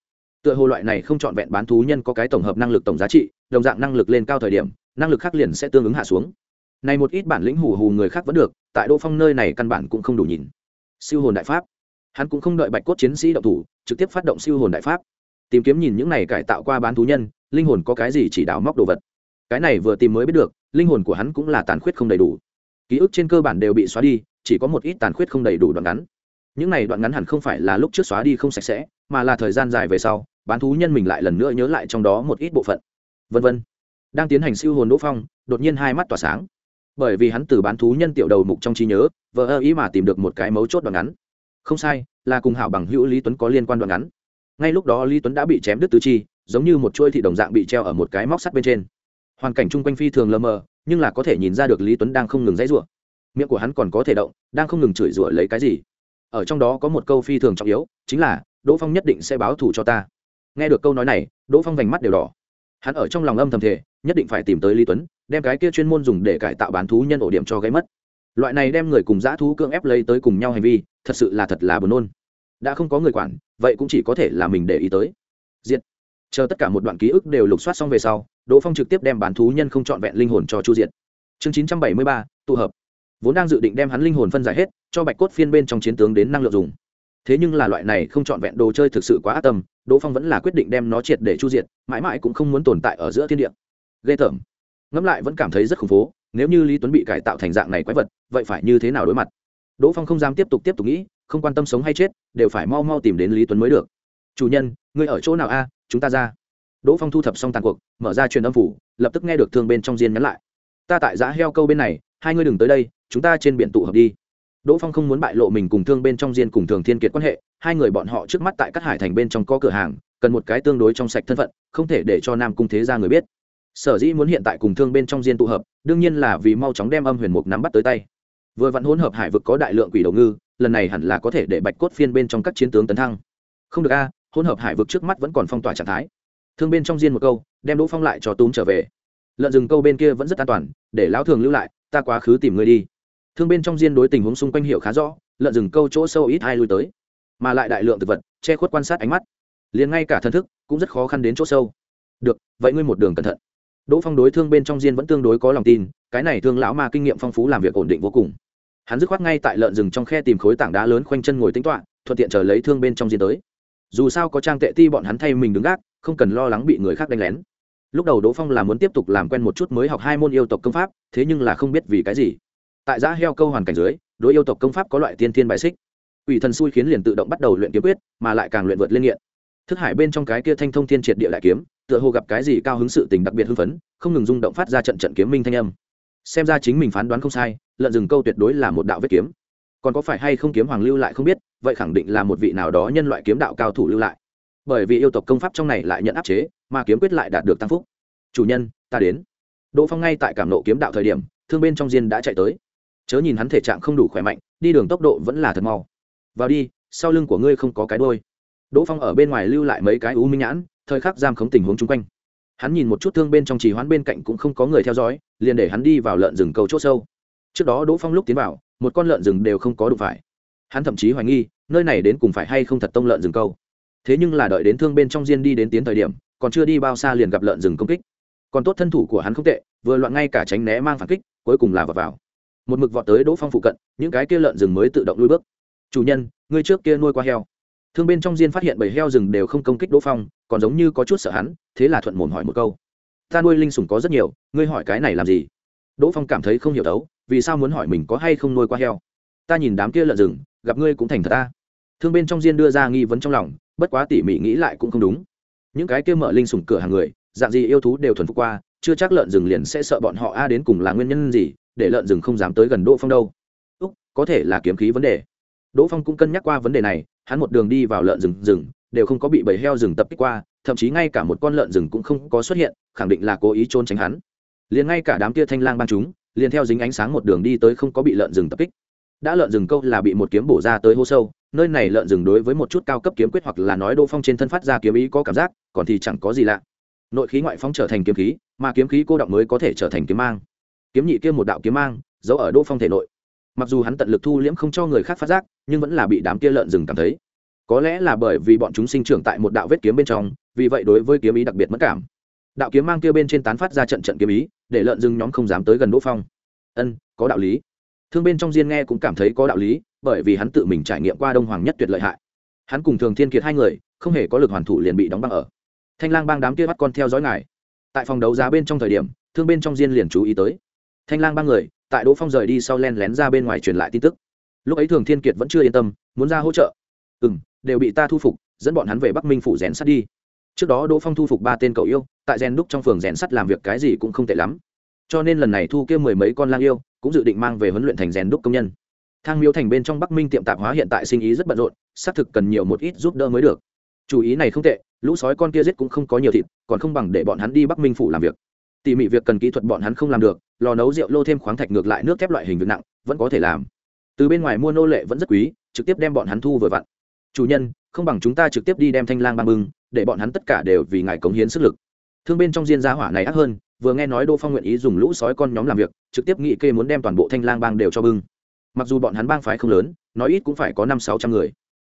S1: tựa hồ loại này không c h ọ n vẹn bán thú nhân có cái tổng hợp năng lực tổng giá trị, đồng dạng năng lực lên cao thời điểm, năng lực khác liền sẽ tương ứng hạ xuống. Này một ít bản lĩnh hù hù người khác vẫn được, tại đỗ phong nơi này căn bản cũng không đủ nhìn. Siêu hồn đại pháp. Hắn cũng không đợi bạch cốt chiến sĩ động thủ, trực tiếp phát động siêu hồn đại pháp. Tìm kiếm nhìn những này cải tạo qua bán thú nhân, linh hồn có cái gì chỉ đào móc đồ vật. Cái này vừa tìm mới biết được, linh hồn của hắn cũng là tàn khuyết không đầy đủ. Ký ức trên cơ bản đều bị xóa đi, chỉ có một ít tàn khuyết không đầy đủ đoạn ngắn. Những này đoạn ngắn hẳn không phải là lúc trước xóa đi không sạch sẽ, mà là thời gian dài về sau bán thú nhân mình lại lần nữa nhớ lại trong đó một ít bộ phận. Vân vân. Đang tiến hành siêu hồn đỗ phong, đột nhiên hai mắt tỏa sáng. Bởi vì hắn từ bán thú nhân tiểu đầu mục trong trí nhớ vợ ơ ý mà tìm được một cái mấu chốt đoạn ngắn. Không sai, là cùng hảo bằng hữu lý tuấn có liên quan đoạn ngắn. Ngay lúc đó lý tuấn đã bị chém đứt tứ chi, giống như một chuôi thị đồng dạng bị treo ở một cái móc sắt bên trên. Hoàn cảnh chung quanh phi thường lờ mờ, nhưng là có thể nhìn ra được lý tuấn đang không ngừng dãy rủa. Miệng của hắn còn có thể động, đang không ngừng chửi rủa lấy cái gì. Ở trong đó có một câu phi thường trọng yếu, chính là, đỗ phong nhất định sẽ báo thù cho ta nghe được câu nói này, đỗ phong vành mắt đều đỏ. Hắn ở trong lòng âm thầm thể nhất định phải tìm tới lý tuấn, đem cái kia chuyên môn dùng để cải tạo bán thú nhân ổ điểm cho gây mất. Loại này đem người cùng dã thú cưỡng ép lấy tới cùng nhau hành vi, thật sự là thật là buồn nôn. Đã không có người quản, vậy cũng chỉ có thể là mình để ý tới. Diện chờ tất cả một đoạn ký ức đều lục soát xong về sau, đỗ phong trực tiếp đem bán thú nhân không trọn vẹn linh hồn cho chu diệt. Chương chín trăm bảy mươi ba, tụ hợp. Vốn đang dự định đem hắn linh hồn phân giải hết, cho bạch cốt phiên bên trong chiến tướng đến năng lượng dùng. Thế nhưng là loại này không trọn vẹn đồ chơi thực sự quá ác tâm đỗ phong vẫn là quyết định đem nó triệt để chu diệt, mãi mãi cũng không muốn tồn tại ở giữa thiên địa. Ghê tởm. Ngẫm lại vẫn cảm thấy rất khủng phố, nếu như lý tuấn bị cải tạo thành dạng này quái vật, vậy phải như thế nào đối mặt? Đỗ phong không dám tiếp tục tiếp tục nghĩ, không quan tâm sống hay chết, đều phải mau mau tìm đến lý tuấn mới được. Chủ nhân, ngươi ở chỗ nào a? Chúng ta ra. Đỗ phong thu thập xong tàn cuộc, mở ra truyền âm phủ, lập tức nghe được thương bên trong diên nhắn lại. Ta tại giã heo câu bên này, hai ngươi đừng tới đây, chúng ta trên biển tụ hợp đi đỗ phong không muốn bại lộ mình cùng thương bên trong diên cùng thường thiên kiệt quan hệ, hai người bọn họ trước mắt tại Cát hải thành bên trong có cửa hàng, cần một cái tương đối trong sạch thân phận, không thể để cho nam cung thế gia người biết. Sở dĩ muốn hiện tại cùng thương bên trong diên tụ hợp, đương nhiên là vì mau chóng đem âm huyền mục nắm bắt tới tay. Vừa vặn hỗn hợp hải vực có đại lượng quỷ đầu ngư, lần này hẳn là có thể để bạch cốt phiên bên trong các chiến tướng tấn thăng. Không được a, hỗn hợp hải vực trước mắt vẫn còn phong tỏa trạng thái. Thương bên trong diên một câu, đem đỗ phong lại cho túm trở về. Lợn rừng câu bên kia vẫn rất an toàn, để lão thường lưu lại, ta quá khứ tìm người đi thương bên trong diên đối tình huống xung quanh hiểu khá rõ, lợn rừng câu chỗ sâu ít ai lui tới, mà lại đại lượng thực vật, che khuất quan sát ánh mắt. Liền ngay cả thân thức cũng rất khó khăn đến chỗ sâu. Được, vậy ngươi một đường cẩn thận. Đỗ phong đối thương bên trong diên vẫn tương đối có lòng tin, cái này thương lão mà kinh nghiệm phong phú làm việc ổn định vô cùng. Hắn dứt khoát ngay tại lợn rừng trong khe tìm khối tảng đá lớn khoanh chân ngồi tính toạ thuận tiện chờ lấy thương bên trong diên tới. Dù sao có trang tệ ti bọn hắn thay mình đứng gác, không cần lo lắng bị người khác đánh lén. Lúc đầu đỗ phong là muốn tiếp tục làm quen một chút mới học hai môn yêu tộc công pháp, thế nhưng là không biết vì cái gì tại giã heo câu hoàn cảnh dưới, đối yêu tộc công pháp có loại tiên thiên bài xích. Ủy thần xui khiến liền tự động bắt đầu luyện kiếm quyết, mà lại càng luyện vượt lên nghiện. Thức hải bên trong cái kia thanh thông thiên triệt địa đại kiếm, tựa hồ gặp cái gì cao hứng sự tình đặc biệt hưng phấn, không ngừng rung động phát ra trận trận kiếm minh thanh âm. Xem ra chính mình phán đoán không sai, lợn rừng câu tuyệt đối là một đạo vết kiếm. Còn có phải hay không kiếm hoàng lưu lại không biết, vậy khẳng định là một vị nào đó nhân loại kiếm đạo cao thủ lưu lại. Bởi vì yêu tộc công pháp trong này lại nhận áp chế, mà kiếm quyết lại đạt được tăng phúc. Chủ nhân, ta đến. Đỗ phong ngay tại cảm nộ kiếm đạo thời điểm, thương bên trong diên đã chạy tới chớ nhìn hắn thể trạng không đủ khỏe mạnh đi đường tốc độ vẫn là thật mau. Vào đi sau lưng của ngươi không có cái đôi đỗ phong ở bên ngoài lưu lại mấy cái u minh nhãn thời khắc giam khống tình huống chung quanh. Hắn nhìn một chút thương bên trong trì hoãn bên cạnh cũng không có người theo dõi liền để hắn đi vào lợn rừng cầu c h ỗ sâu. Trước đó đỗ phong lúc tiến vào một con lợn rừng đều không có đụng phải. Hắn thậm chí hoài nghi nơi này đến cùng phải hay không thật tông lợn rừng câu. Thế nhưng là đợi đến thương bên trong diên đi đến tiến thời điểm còn chưa đi bao xa liền gặp lợn rừng công kích. Còn tốt thân thủ của hắn không tệ vừa loạn ngay cả tránh né mang phản kích cuối cùng là vào, vào một mực vọt tới đỗ phong phụ cận, những cái kia lợn rừng mới tự động lui bước. Chủ nhân, ngươi trước kia nuôi qua heo. Thương bên trong diên phát hiện bầy heo rừng đều không công kích đỗ phong, còn giống như có chút sợ hắn, thế là thuận mồm hỏi một câu. Ta nuôi linh sủng có rất nhiều, ngươi hỏi cái này làm gì? Đỗ phong cảm thấy không hiểu đấu, vì sao muốn hỏi mình có hay không nuôi qua heo. Ta nhìn đám kia lợn rừng, gặp ngươi cũng thành thật ta. Thương bên trong diên đưa ra nghi vấn trong lòng, bất quá tỉ mỉ nghĩ lại cũng không đúng. Những cái kia mở linh sủng cửa hàng người, dạng gì yêu thú đều thuần phục qua, chưa chắc lợn rừng liền sẽ sợ bọn họ, a, đến cùng là nguyên nhân gì? Để lợn rừng không dám tới gần đỗ phong đâu. Úc, có thể là kiếm khí vấn đề. Đỗ phong cũng cân nhắc qua vấn đề này, hắn một đường đi vào lợn rừng rừng, đều không có bị bầy heo rừng tập kích qua, thậm chí ngay cả một con lợn rừng cũng không có xuất hiện, khẳng định là cố ý trốn tránh hắn. Liền ngay cả đám kia thanh lang ban chúng, liền theo dính ánh sáng một đường đi tới không có bị lợn rừng tập kích. Đã lợn rừng câu là bị một kiếm bổ ra tới hô sâu, nơi này lợn rừng đối với một chút cao cấp kiếm quyết hoặc là nói đỗ phong trên thân phát ra kiếm ý có cảm giác, còn thì chẳng có gì lạ. Nội khí ngoại phong trở thành kiếm khí, mà kiếm khí cô động mới có thể trở thành kiếm mang kiếm nhị kia một đạo kiếm mang, giấu ở đỗ phong thể nội. Mặc dù hắn tận lực thu liễm không cho người khác phát giác, nhưng vẫn là bị đám kia lợn rừng cảm thấy. Có lẽ là bởi vì bọn chúng sinh trưởng tại một đạo vết kiếm bên trong, vì vậy đối với kiếm ý đặc biệt mất cảm. Đạo kiếm mang kia bên trên tán phát ra trận trận kiếm ý, để lợn rừng nhóm không dám tới gần đỗ phong. Ân, có đạo lý. Thương bên trong diên nghe cũng cảm thấy có đạo lý, bởi vì hắn tự mình trải nghiệm qua đông hoàng nhất tuyệt lợi hại. Hắn cùng thường thiên kiệt hai người, không hề có lực hoàn thủ liền bị đóng băng ở. Thanh lang bang đám kia bắt con theo dõi ngài. Tại phòng đấu giá bên trong thời điểm, thương bên trong diên liền chú ý tới thanh lang ba người, tại đỗ phong rời đi sau len lén ra bên ngoài truyền lại tin tức. Lúc ấy thường thiên kiệt vẫn chưa yên tâm, muốn ra hỗ trợ. Ừ m đều bị ta thu phục, dẫn bọn hắn về bắc minh phủ rèn sắt đi. Trước đó đỗ phong thu phục ba tên cậu yêu, tại rèn đúc trong phường rèn sắt làm việc cái gì cũng không tệ lắm. Cho nên lần này thu kia mười mấy con lang yêu, cũng dự định mang về huấn luyện thành rèn đúc công nhân. Thang miếu thành bên trong bắc minh tiệm tạp hóa hiện tại sinh ý rất bận rộn, xác thực cần nhiều một ít giúp đỡ mới được. Chủ ý này không tệ, lũ sói con kia giết cũng không có nhiều thịt, còn không bằng để bọn hắn đi bắc minh phủ làm việc tỉ mỉ việc cần kỹ thuật bọn hắn không làm được, lò nấu rượu lô thêm khoáng thạch ngược lại nước thép loại hình việc nặng, vẫn có thể làm. Từ bên ngoài mua nô lệ vẫn rất quý, trực tiếp đem bọn hắn thu vừa vặn. Chủ nhân, không bằng chúng ta trực tiếp đi đem thanh lang băng bưng, để bọn hắn tất cả đều vì ngài cống hiến sức lực. Thương bên trong diên gia hỏa này ác hơn, vừa nghe nói đô phong nguyện ý dùng lũ sói con nhóm làm việc, trực tiếp nghị kê muốn đem toàn bộ thanh lang bang đều cho bưng. Mặc dù bọn hắn bang phái không lớn, nói ít cũng phải có năm sáu trăm người.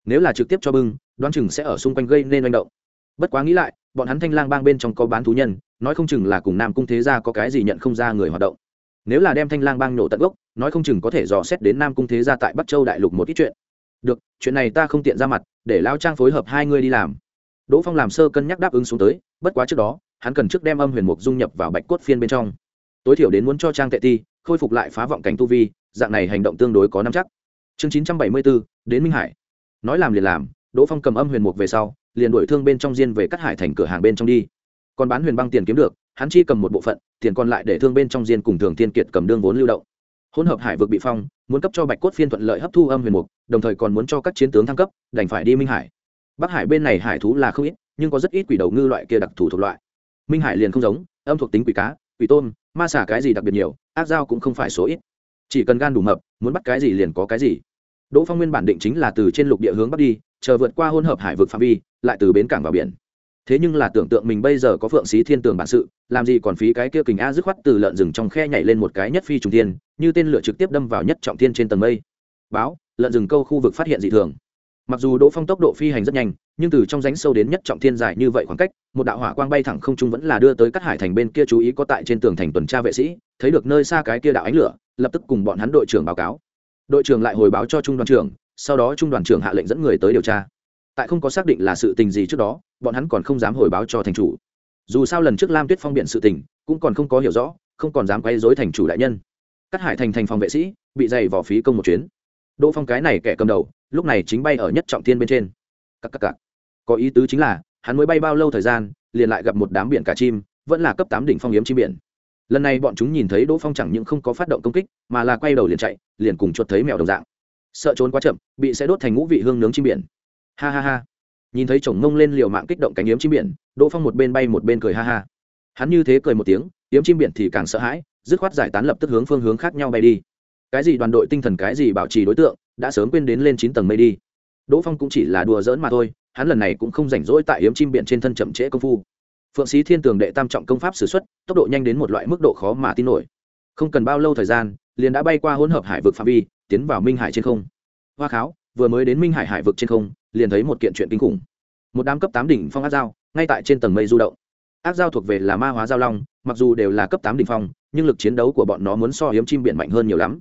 S1: Nếu là trực tiếp cho bưng, đoán chừng sẽ ở xung quanh gây nên manh động. Bất quá nghĩ lại, bọn hắn thanh lang bang bên trong có bán thú nhân nói không chừng là cùng nam cung thế gia có cái gì nhận không ra người hoạt động. Nếu là đem thanh lang bang nổ tận gốc, nói không chừng có thể dò xét đến nam cung thế gia tại bắc châu đại lục một ít chuyện. Được, chuyện này ta không tiện ra mặt, để lao trang phối hợp hai người đi làm. Đỗ phong làm sơ cân nhắc đáp ứng xuống tới, bất quá trước đó, hắn cần trước đem âm huyền mục dung nhập vào bạch cốt phiên bên trong. Tối thiểu đến muốn cho trang tệ ti khôi phục lại phá vọng cảnh tu vi, dạng này hành động tương đối có năm chắc. Chương chín trăm bảy mươi bốn đến minh hải. Nói làm liền làm, đỗ phong cầm âm huyền mục về sau, liền đuổi thương bên trong diên về cắt hải thành cửa hàng bên trong đi còn bán huyền băng tiền kiếm được, hắn chi cầm một bộ phận, tiền còn lại để thương bên trong diên cùng thường thiên kiệt cầm đương vốn lưu động. Hỗn hợp hải vực bị phong, muốn cấp cho bạch cốt phiên thuận lợi hấp thu âm huyền mục, đồng thời còn muốn cho các chiến tướng thăng cấp, đành phải đi minh hải. Bắc hải bên này hải thú là không ít, nhưng có rất ít quỷ đầu ngư loại kia đặc thù thuộc loại. Minh hải liền không giống, âm thuộc tính quỷ cá, quỷ tôm, ma xả cái gì đặc biệt nhiều, ác dao cũng không phải số ít. Chỉ cần gan đủ mập, muốn bắt cái gì liền có cái gì. Đỗ phong nguyên bản định chính là từ trên lục địa hướng bắc đi, chờ vượt qua hôn hợp hải vực phạm vi, lại từ bến cảng vào biển thế nhưng là tưởng tượng mình bây giờ có phượng xí thiên tường bản sự, làm gì còn phí cái kia kình a dứt khoát từ lợn rừng trong khe nhảy lên một cái nhất phi trùng thiên, như tên lửa trực tiếp đâm vào nhất trọng thiên trên tầng mây. Báo, lợn rừng câu khu vực phát hiện dị thường. Mặc dù đỗ phong tốc độ phi hành rất nhanh, nhưng từ trong rãnh sâu đến nhất trọng thiên dài như vậy khoảng cách, một đạo hỏa quang bay thẳng không trung vẫn là đưa tới các hải thành bên kia chú ý có tại trên tường thành tuần tra vệ sĩ, thấy được nơi xa cái kia đạo ánh lửa, lập tức cùng bọn hắn đội trưởng báo cáo. Đội trưởng lại hồi báo cho trung đoàn trưởng, sau đó trung đoàn trưởng hạ lệnh dẫn người tới điều tra tại không có xác định là sự tình gì trước đó, bọn hắn còn không dám hồi báo cho thành chủ. Dù sao lần trước lam tuyết phong biện sự tình, cũng còn không có hiểu rõ, không còn dám quay dối thành chủ đại nhân. Cắt hải thành thành phòng vệ sĩ, bị dày vỏ phí công một chuyến. Đỗ phong cái này kẻ cầm đầu, lúc này chính bay ở nhất trọng thiên bên trên. Cắc cắc cắc. có ý tứ chính là, hắn mới bay bao lâu thời gian, liền lại gặp một đám biển cả chim, vẫn là cấp tám đỉnh phong yếm chim biển. Lần này bọn chúng nhìn thấy đỗ phong chẳng những không có phát động công kích, mà là quay đầu liền chạy, liền cùng chuột thấy mèo đồng dạng. Sợ trốn quá chậm, bị sẽ đốt thành ngũ vị hương nướng chim biển ha ha ha. Nhìn thấy chồng mông lên liều mạng kích động cánh yếm chim biển, đỗ phong một bên bay một bên cười ha ha. Hắn như thế cười một tiếng, yếm chim biển thì càng sợ hãi, dứt khoát giải tán lập tức hướng phương hướng khác nhau bay đi. Cái gì đoàn đội tinh thần, cái gì bảo trì đối tượng, đã sớm quên đến lên chín tầng mây đi. Đỗ phong cũng chỉ là đùa giỡn mà thôi, hắn lần này cũng không rảnh rỗi tại yếm chim biển trên thân chậm trễ công phu. Phượng sĩ thiên tường đệ tam trọng công pháp s ử x u ấ t tốc độ nhanh đến một loại mức độ khó mà tin nổi. Không cần bao lâu thời gian, liền đã bay qua hỗn hợp hải vực phạm vi, tiến vào minh hải trên không. Hoa kháo, vừa mới đến minh hải hải vực trên không liền thấy một kiện chuyện kinh khủng. Một đám cấp tám đỉnh phong áp giao ngay tại trên tầng mây du động. Áp giao thuộc về là ma hóa giao long, mặc dù đều là cấp tám đỉnh phong, nhưng lực chiến đấu của bọn nó muốn so hiếm chim biển mạnh hơn nhiều lắm.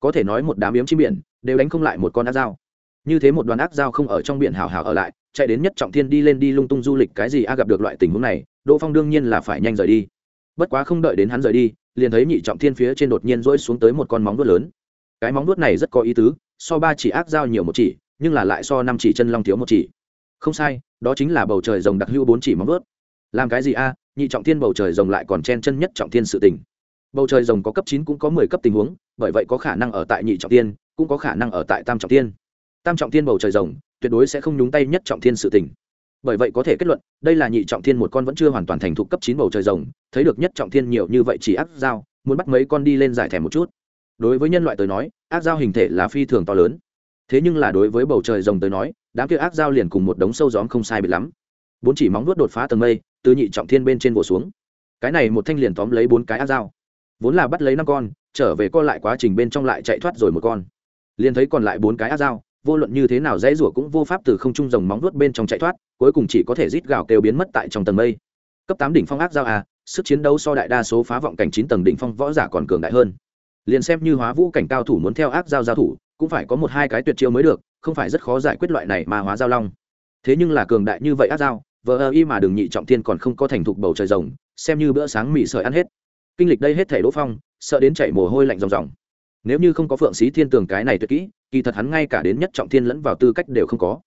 S1: Có thể nói một đám hiếm chim biển đều đánh không lại một con áp giao như thế một đoàn áp giao không ở trong biển hào hào ở lại, chạy đến nhất trọng thiên đi lên đi lung tung du lịch cái gì a gặp được loại tình huống này, đỗ phong đương nhiên là phải nhanh rời đi. Bất quá không đợi đến hắn rời đi, liền thấy nhị trọng thiên phía trên đột nhiên rỗi xuống tới một con móng vuốt lớn. Cái móng vuốt này rất có ý tứ, so ba chỉ ác giao nhiều một chỉ nhưng là lại so năm chỉ chân long thiếu một chỉ. Không sai, đó chính là bầu trời rồng đặc hữu bốn chỉ móng vuốt. Làm cái gì a? Nhị trọng thiên bầu trời rồng lại còn chen chân nhất trọng thiên sự tình. Bầu trời rồng có cấp chín cũng có mười cấp tình huống, bởi vậy có khả năng ở tại nhị trọng thiên, cũng có khả năng ở tại tam trọng thiên. Tam trọng thiên bầu trời rồng, tuyệt đối sẽ không nhúng tay nhất trọng thiên sự tình. Bởi vậy có thể kết luận, đây là nhị trọng thiên một con vẫn chưa hoàn toàn thành thục cấp chín bầu trời rồng, thấy được nhất trọng thiên nhiều như vậy chỉ ác dao, muốn bắt mấy con đi lên giải thẻ một chút. Đối với nhân loại tới nói, ác dao hình thể là phi thường to lớn thế nhưng là đối với bầu trời rồng tới nói, đám kia ác dao liền cùng một đống sâu gióm không sai biệt lắm. Bốn chỉ móng vuốt đột phá tầng mây từ nhị trọng thiên bên trên vỗ xuống. Cái này một thanh liền tóm lấy bốn cái ác dao. Vốn là bắt lấy năm con, trở về co lại quá trình bên trong lại chạy thoát rồi một con. Liền thấy còn lại bốn cái ác dao, vô luận như thế nào dãy rủa cũng vô pháp từ không trung rồng móng vuốt bên trong chạy thoát, cuối cùng chỉ có thể rít gào kêu biến mất tại trong tầng mây. Cấp tám đỉnh phong ác dao à sức chiến đấu so đại đa số phá vọng cảnh chín tầng đỉnh phong võ giả còn cường đại hơn. Liền xem như hóa vũ cảnh cao thủ muốn theo ác dao giao thủ cũng phải có một hai cái tuyệt chiêu mới được, không phải rất khó giải quyết loại này mà hóa giao long. Thế nhưng là cường đại như vậy ác dao vờ ơ y mà đường nhị trọng thiên còn không có thành thục bầu trời rồng, xem như bữa sáng mì sợi ăn hết. Kinh lịch đây hết thể đỗ phong, sợ đến chảy mồ hôi lạnh ròng ròng. Nếu như không có phượng sĩ thiên tường cái này tuyệt kỹ, kỳ thật hắn ngay cả đến nhất trọng thiên lẫn vào tư cách đều không có.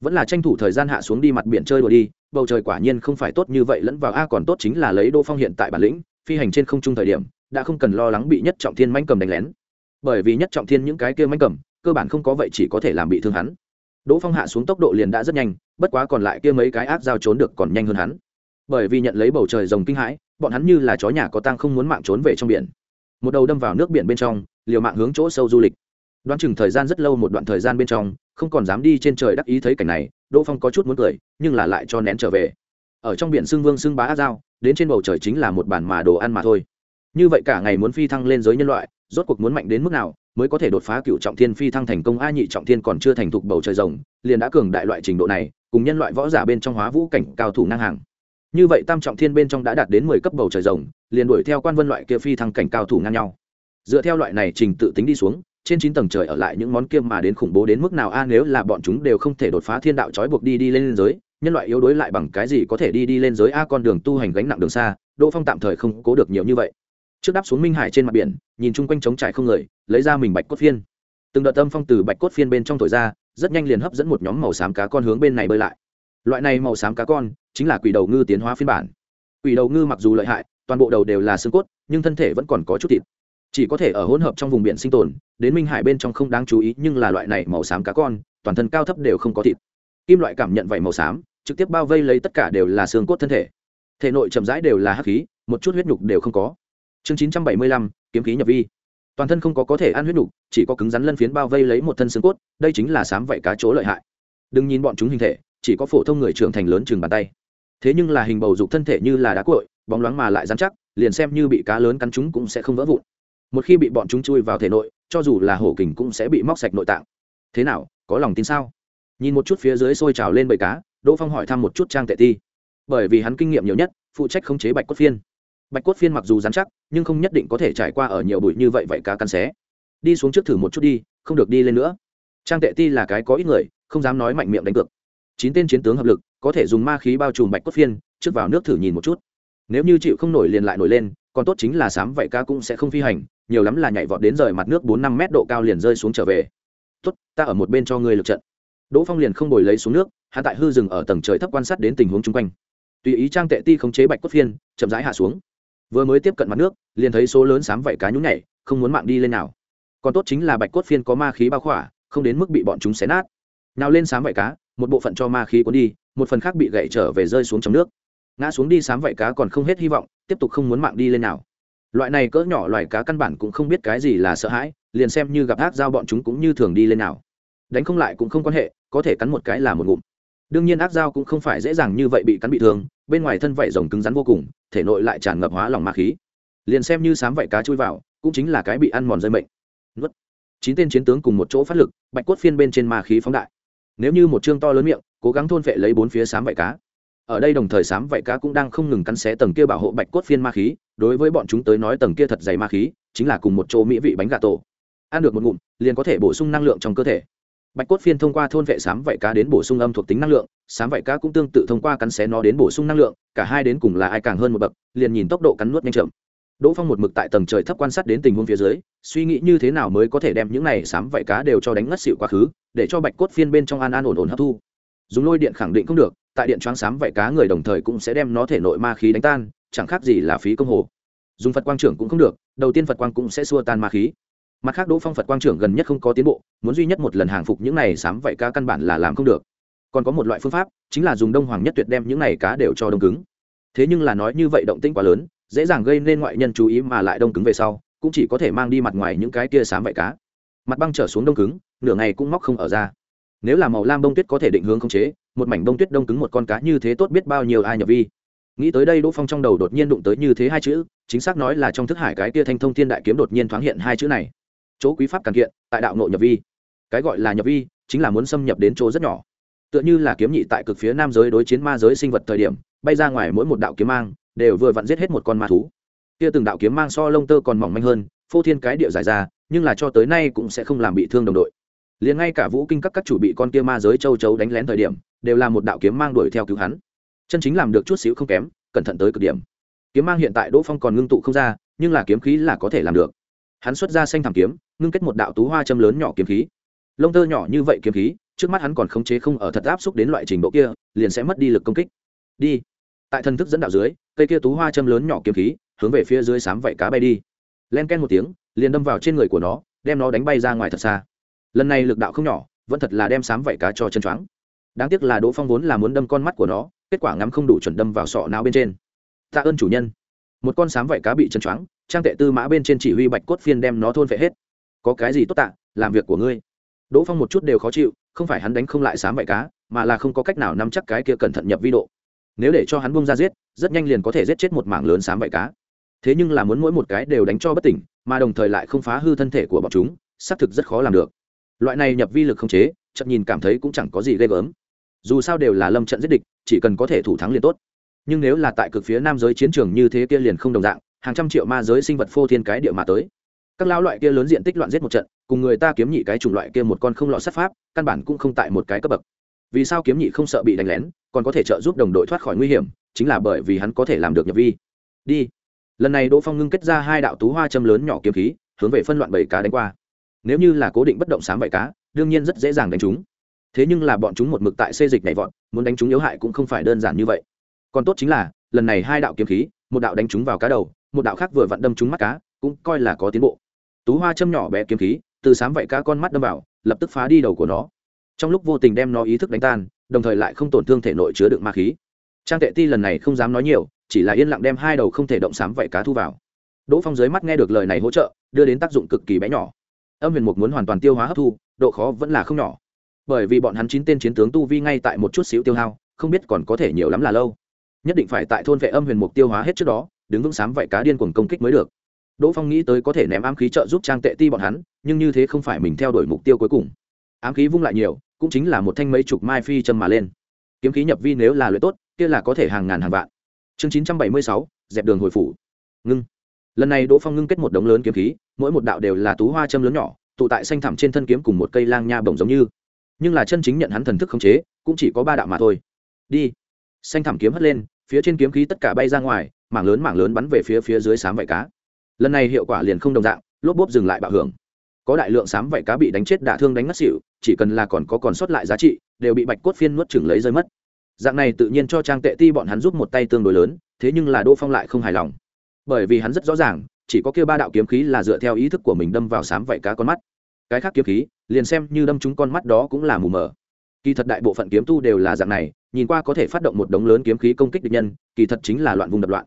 S1: Vẫn là tranh thủ thời gian hạ xuống đi mặt biển chơi đùa đi, bầu trời quả nhiên không phải tốt như vậy lẫn vào a, còn tốt chính là lấy đỗ phong hiện tại bản lĩnh, phi hành trên không trung thời điểm, đã không cần lo lắng bị nhất trọng thiên manh cầm đánh lén bởi vì nhất trọng thiên những cái kia mánh cầm, cơ bản không có vậy chỉ có thể làm bị thương hắn. Đỗ phong hạ xuống tốc độ liền đã rất nhanh, bất quá còn lại kia mấy cái ác giao trốn được còn nhanh hơn hắn. Bởi vì nhận lấy bầu trời rồng kinh hãi, bọn hắn như là chó nhà có tang không muốn mạng trốn về trong biển. Một đầu đâm vào nước biển bên trong, liều mạng hướng chỗ sâu du lịch. Đoán chừng thời gian rất lâu một đoạn thời gian bên trong, không còn dám đi trên trời đắc ý thấy cảnh này, đỗ phong có chút muốn cười, nhưng là lại cho nén trở về. Ở trong biển xưng vương xưng bá ác dao, đến trên bầu trời chính là một bản mà đồ ăn mà thôi. Như vậy cả ngày muốn phi thăng lên giới nhân loại rốt cuộc muốn mạnh đến mức nào mới có thể đột phá cựu trọng thiên phi thăng thành công? A nhị trọng thiên còn chưa thành thục bầu trời rồng, liền đã cường đại loại trình độ này, cùng nhân loại võ giả bên trong hóa vũ cảnh cao thủ ngang hàng. Như vậy tam trọng thiên bên trong đã đạt đến mười cấp bầu trời rồng, liền đuổi theo quan vân loại kia phi thăng cảnh cao thủ ngang nhau. Dựa theo loại này trình tự tính đi xuống, trên chín tầng trời ở lại những món kia mà đến khủng bố đến mức nào? A nếu là bọn chúng đều không thể đột phá thiên đạo trói buộc đi đi lên giới, nhân loại yếu đuối lại bằng cái gì có thể đi đi lên giới? A con đường tu hành gánh nặng đường xa, đỗ phong tạm thời không cố được nhiều như vậy trước đáp xuống minh hải trên mặt biển, nhìn chung quanh trống trải không người, lấy ra mình bạch cốt phiên. Từng đợt tâm phong từ bạch cốt phiên bên trong thổi ra, rất nhanh liền hấp dẫn một nhóm màu xám cá con hướng bên này bơi lại. Loại này màu xám cá con chính là quỷ đầu ngư tiến hóa phiên bản. Quỷ đầu ngư mặc dù lợi hại, toàn bộ đầu đều là xương cốt, nhưng thân thể vẫn còn có chút thịt. Chỉ có thể ở hỗn hợp trong vùng biển sinh tồn, đến minh hải bên trong không đáng chú ý, nhưng là loại này màu xám cá con, toàn thân cao thấp đều không có thịt. Kim loại cảm nhận vậy màu xám, trực tiếp bao vây lấy tất cả đều là xương cốt thân thể. Thể nội chậm rãi đều là hắc khí, một chút huyết nhục đều không có chương chín trăm bảy mươi lăm kiếm khí nhập vi. Toàn thân không có có thể ăn huyết đủ, chỉ có cứng rắn lân phiến bao vây lấy một thân xương cốt đây chính là sám vậy cá chỗ lợi hại. Đừng nhìn bọn chúng hình thể chỉ có phổ thông người trưởng thành lớn chừng bàn tay. Thế nhưng là hình bầu dục thân thể như là đá cội bóng loáng mà lại dán chắc liền xem như bị cá lớn cắn chúng cũng sẽ không vỡ vụn. Một khi bị bọn chúng chui vào thể nội cho dù là hổ kình cũng sẽ bị móc sạch nội tạng. Thế nào có lòng tin sao? Nhìn một chút phía dưới sôi trào lên bầy cá đỗ phong hỏi thăm một chút trang tệ ti. Bởi vì hắn kinh nghiệm nhiều nhất phụ trách khống chế bạch cốt phiên bạch cốt phiên mặc dù dán chắc, nhưng không nhất định có thể trải qua ở nhiều bụi như vậy vậy cá căn xé. Đi xuống trước thử một chút đi, không được đi lên nữa. Trang tệ ti là cái có ít người, không dám nói mạnh miệng đánh cược. Chín tên chiến tướng hợp lực, có thể dùng ma khí bao trùm bạch cốt phiên, trước vào nước thử nhìn một chút. Nếu như chịu không nổi liền lại nổi lên, còn tốt chính là sám vậy cá cũng sẽ không phi hành, nhiều lắm là nhảy vọt đến rời mặt nước bốn năm mét độ cao liền rơi xuống trở về. Tốt, ta ở một bên cho ngươi lực trận. Đỗ phong liền không bồi lấy xuống nước hạ tại hư rừng ở tầng trời thấp quan sát đến tình huống chung quanh. Tùy ý trang tệ ti khống chế bạch cốt phiên, chậm rãi hạ xuống vừa mới tiếp cận mặt nước, liền thấy số lớn sám vảy cá nhún nhảy, không muốn mạng đi lên nào. Còn tốt chính là bạch cốt phiên có ma khí bao khỏa, không đến mức bị bọn chúng xé nát. Nào lên sám vảy cá, một bộ phận cho ma khí cuốn đi, một phần khác bị gậy trở về rơi xuống trong nước. Ngã xuống đi sám vảy cá còn không hết hy vọng, tiếp tục không muốn mạng đi lên nào. Loại này cỡ nhỏ loài cá căn bản cũng không biết cái gì là sợ hãi, liền xem như gặp ác giao bọn chúng cũng như thường đi lên nào. Đánh không lại cũng không quan hệ, có thể cắn một cái là một ngụm đương nhiên ác dao cũng không phải dễ dàng như vậy bị cắn bị thương, bên ngoài thân vảy rồng cứng rắn vô cùng, thể nội lại tràn ngập hóa lòng ma khí. Liền xem như sám vảy cá chui vào, cũng chính là cái bị ăn mòn rơi mệnh. Nuốt. Chín tên chiến tướng cùng một chỗ phát lực, bạch cốt phiên bên trên ma khí phóng đại. Nếu như một chương to lớn miệng, cố gắng thôn vệ lấy bốn phía sám vảy cá. Ở đây đồng thời sám vảy cá cũng đang không ngừng cắn xé tầng kia bảo hộ bạch cốt phiên ma khí, đối với bọn chúng tới nói tầng kia thật dày ma khí, chính là cùng một chỗ mỹ vị bánh gà tổ. Ăn được một ngụm, liền có thể bổ sung năng lượng trong cơ thể bạch cốt phiên thông qua thôn vệ sám vảy cá đến bổ sung âm thuộc tính năng lượng, sám vảy cá cũng tương tự thông qua cắn xé nó đến bổ sung năng lượng, cả hai đến cùng là ai càng hơn một bậc, liền nhìn tốc độ cắn nuốt nhanh chậm. Đỗ phong một mực tại tầng trời thấp quan sát đến tình huống phía dưới, suy nghĩ như thế nào mới có thể đem những này sám vảy cá đều cho đánh ngất xịu quá khứ, để cho bạch cốt phiên bên trong an an ổn ổn hấp thu. Dùng lôi điện khẳng định không được, tại điện choáng sám vảy cá người đồng thời cũng sẽ đem nó thể nội ma khí đánh tan, chẳng khác gì là phí công hồ. Dùng phật quang trưởng cũng không được, đầu tiên phật quang cũng sẽ xua tan ma khí mặt khác đỗ phong phật quang trưởng gần nhất không có tiến bộ, muốn duy nhất một lần hàng phục những này sám vậy cá căn bản là làm không được. Còn có một loại phương pháp, chính là dùng đông hoàng nhất tuyệt đem những này cá đều cho đông cứng. Thế nhưng là nói như vậy động tĩnh quá lớn, dễ dàng gây nên ngoại nhân chú ý mà lại đông cứng về sau, cũng chỉ có thể mang đi mặt ngoài những cái kia sám vậy cá. Mặt băng trở xuống đông cứng, nửa ngày cũng móc không ở ra. Nếu là màu lam đông tuyết có thể định hướng khống chế, một mảnh đông tuyết đông cứng một con cá như thế tốt biết bao nhiêu ai nhập vi. Nghĩ tới đây đỗ phong trong đầu đột nhiên đụng tới như thế hai chữ, chính xác nói là trong thức hải cái kia thanh thông thiên đại kiếm đột nhiên thoáng hiện hai chữ này chỗ quý pháp càng kiện, tại đạo nội nhập vi. Cái gọi là nhập vi, chính là muốn xâm nhập đến chỗ rất nhỏ. Tựa như là kiếm nhị tại cực phía nam giới đối chiến ma giới sinh vật thời điểm, bay ra ngoài mỗi một đạo kiếm mang, đều vừa vặn giết hết một con ma thú. Kia từng đạo kiếm mang so lông tơ còn mỏng manh hơn, phô thiên cái địa dài ra, nhưng là cho tới nay cũng sẽ không làm bị thương đồng đội. Liền ngay cả vũ kinh các các chủ bị con kia ma giới châu chấu đánh lén thời điểm, đều là một đạo kiếm mang đuổi theo cứu hắn. Chân chính làm được chút xíu không kém, cẩn thận tới cực điểm. Kiếm mang hiện tại đỗ phong còn ngưng tụ không ra, nhưng là kiếm khí là có thể làm được hắn xuất ra xanh thảm kiếm, ngưng kết một đạo tú hoa châm lớn nhỏ kiếm khí. Lông tơ nhỏ như vậy kiếm khí, trước mắt hắn còn khống chế không ở thật áp xúc đến loại trình độ kia, liền sẽ mất đi lực công kích. Đi. Tại thần thức dẫn đạo dưới, cây kia tú hoa châm lớn nhỏ kiếm khí, hướng về phía dưới sám vảy cá bay đi. Len ken một tiếng, liền đâm vào trên người của nó, đem nó đánh bay ra ngoài thật xa. Lần này lực đạo không nhỏ, vẫn thật là đem sám vảy cá cho chân choáng. Đáng tiếc là đỗ phong vốn là muốn đâm con mắt của nó, kết quả ngắm không đủ chuẩn đâm vào sọ não bên trên. Tạ ơn chủ nhân. Một con sám vảy cá bị chân choáng trang tệ tư mã bên trên chỉ huy bạch cốt phiên đem nó thôn vệ hết. Có cái gì tốt tạ, làm việc của ngươi. Đỗ phong một chút đều khó chịu, không phải hắn đánh không lại sám vảy cá, mà là không có cách nào nắm chắc cái kia cẩn thận nhập vi độ. Nếu để cho hắn bung ra giết, rất nhanh liền có thể giết chết một mảng lớn sám vảy cá. Thế nhưng là muốn mỗi một cái đều đánh cho bất tỉnh, mà đồng thời lại không phá hư thân thể của bọn chúng, xác thực rất khó làm được. Loại này nhập vi lực không chế chậm nhìn cảm thấy cũng chẳng có gì ghê gớm. Dù sao đều là lâm trận giết địch, chỉ cần có thể thủ thắng liền tốt. Nhưng nếu là tại cực phía nam giới chiến trường như thế kia liền không đồng dạng hàng trăm triệu ma giới sinh vật phô thiên cái địa mà tới. Các lão loại kia lớn diện tích loạn giết một trận, cùng người ta kiếm nhị cái chủng loại kia một con không lọ sát pháp, căn bản cũng không tại một cái cấp bậc. Vì sao kiếm nhị không sợ bị đánh lén, còn có thể trợ giúp đồng đội thoát khỏi nguy hiểm, chính là bởi vì hắn có thể làm được nhập vi. Đi. Lần này đỗ phong ngưng kết ra hai đạo tú hoa châm lớn nhỏ kiếm khí, hướng về phân loạn bảy cá đánh qua. Nếu như là cố định bất động sám bảy cá, đương nhiên rất dễ dàng đánh chúng. Thế nhưng là bọn chúng một mực tại xê dịch nhảy vọt, muốn đánh chúng yếu hại cũng không phải đơn giản như vậy. Còn tốt chính là, lần này hai đạo kiếm khí, một đạo đánh chúng vào cá đầu một đạo khác vừa vặn đâm trúng mắt cá, cũng coi là có tiến bộ. Tú hoa châm nhỏ bé kiếm khí, từ sám vậy cá con mắt đâm vào, lập tức phá đi đầu của nó. Trong lúc vô tình đem nó ý thức đánh tan, đồng thời lại không tổn thương thể nội chứa đựng ma khí. Trang tệ ti lần này không dám nói nhiều, chỉ là yên lặng đem hai đầu không thể động sám vảy cá thu vào. Đỗ phong dưới mắt nghe được lời này hỗ trợ, đưa đến tác dụng cực kỳ bé nhỏ. Âm huyền mục muốn hoàn toàn tiêu hóa hấp thu, độ khó vẫn là không nhỏ. Bởi vì bọn hắn chín tên chiến tướng tu vi ngay tại một chút xíu tiêu hao, không biết còn có thể nhiều lắm là lâu. Nhất định phải tại thôn vệ âm huyền mục tiêu hóa hết trước đó đứng vững sám vậy cá điên cuồng công kích mới được. Đỗ phong nghĩ tới có thể ném ám khí trợ giúp trang tệ ti bọn hắn, nhưng như thế không phải mình theo đuổi mục tiêu cuối cùng. Ám khí vung lại nhiều, cũng chính là một thanh mấy chục mai phi châm mà lên. Kiếm khí nhập vi nếu là luyện tốt, kia là có thể hàng ngàn hàng vạn. Chương chín trăm bảy mươi sáu, dẹp đường hồi phủ. Ngưng. Lần này đỗ phong ngưng kết một đống lớn kiếm khí, mỗi một đạo đều là tú hoa châm lớn nhỏ, tụ tại xanh thẳm trên thân kiếm cùng một cây lang nha bổng giống như. Nhưng là chân chính nhận hắn thần thức khống chế, cũng chỉ có ba đạo mà thôi. Đi. Xanh thẳm kiếm hất lên, phía trên kiếm khí tất cả bay ra ngoài mảng lớn mảng lớn bắn về phía phía dưới sám vảy cá. Lần này hiệu quả liền không đồng dạng, lốp bốp dừng lại bạo hưởng. Có đại lượng sám vảy cá bị đánh chết đả thương đánh ngất xỉu, chỉ cần là còn có còn sót lại giá trị, đều bị bạch cốt phiên nuốt chừng lấy rơi mất. Dạng này tự nhiên cho trang tệ ti bọn hắn giúp một tay tương đối lớn, thế nhưng là đỗ phong lại không hài lòng. Bởi vì hắn rất rõ ràng, chỉ có kia ba đạo kiếm khí là dựa theo ý thức của mình đâm vào sám vảy cá con mắt. Cái khác kiếm khí, liền xem như đâm trúng con mắt đó cũng là mù mờ. Kỳ thật đại bộ phận kiếm tu đều là dạng này, nhìn qua có thể phát động một đống lớn kiếm khí công kích địch nhân, kỳ thật chính là loạn vùng đập loạn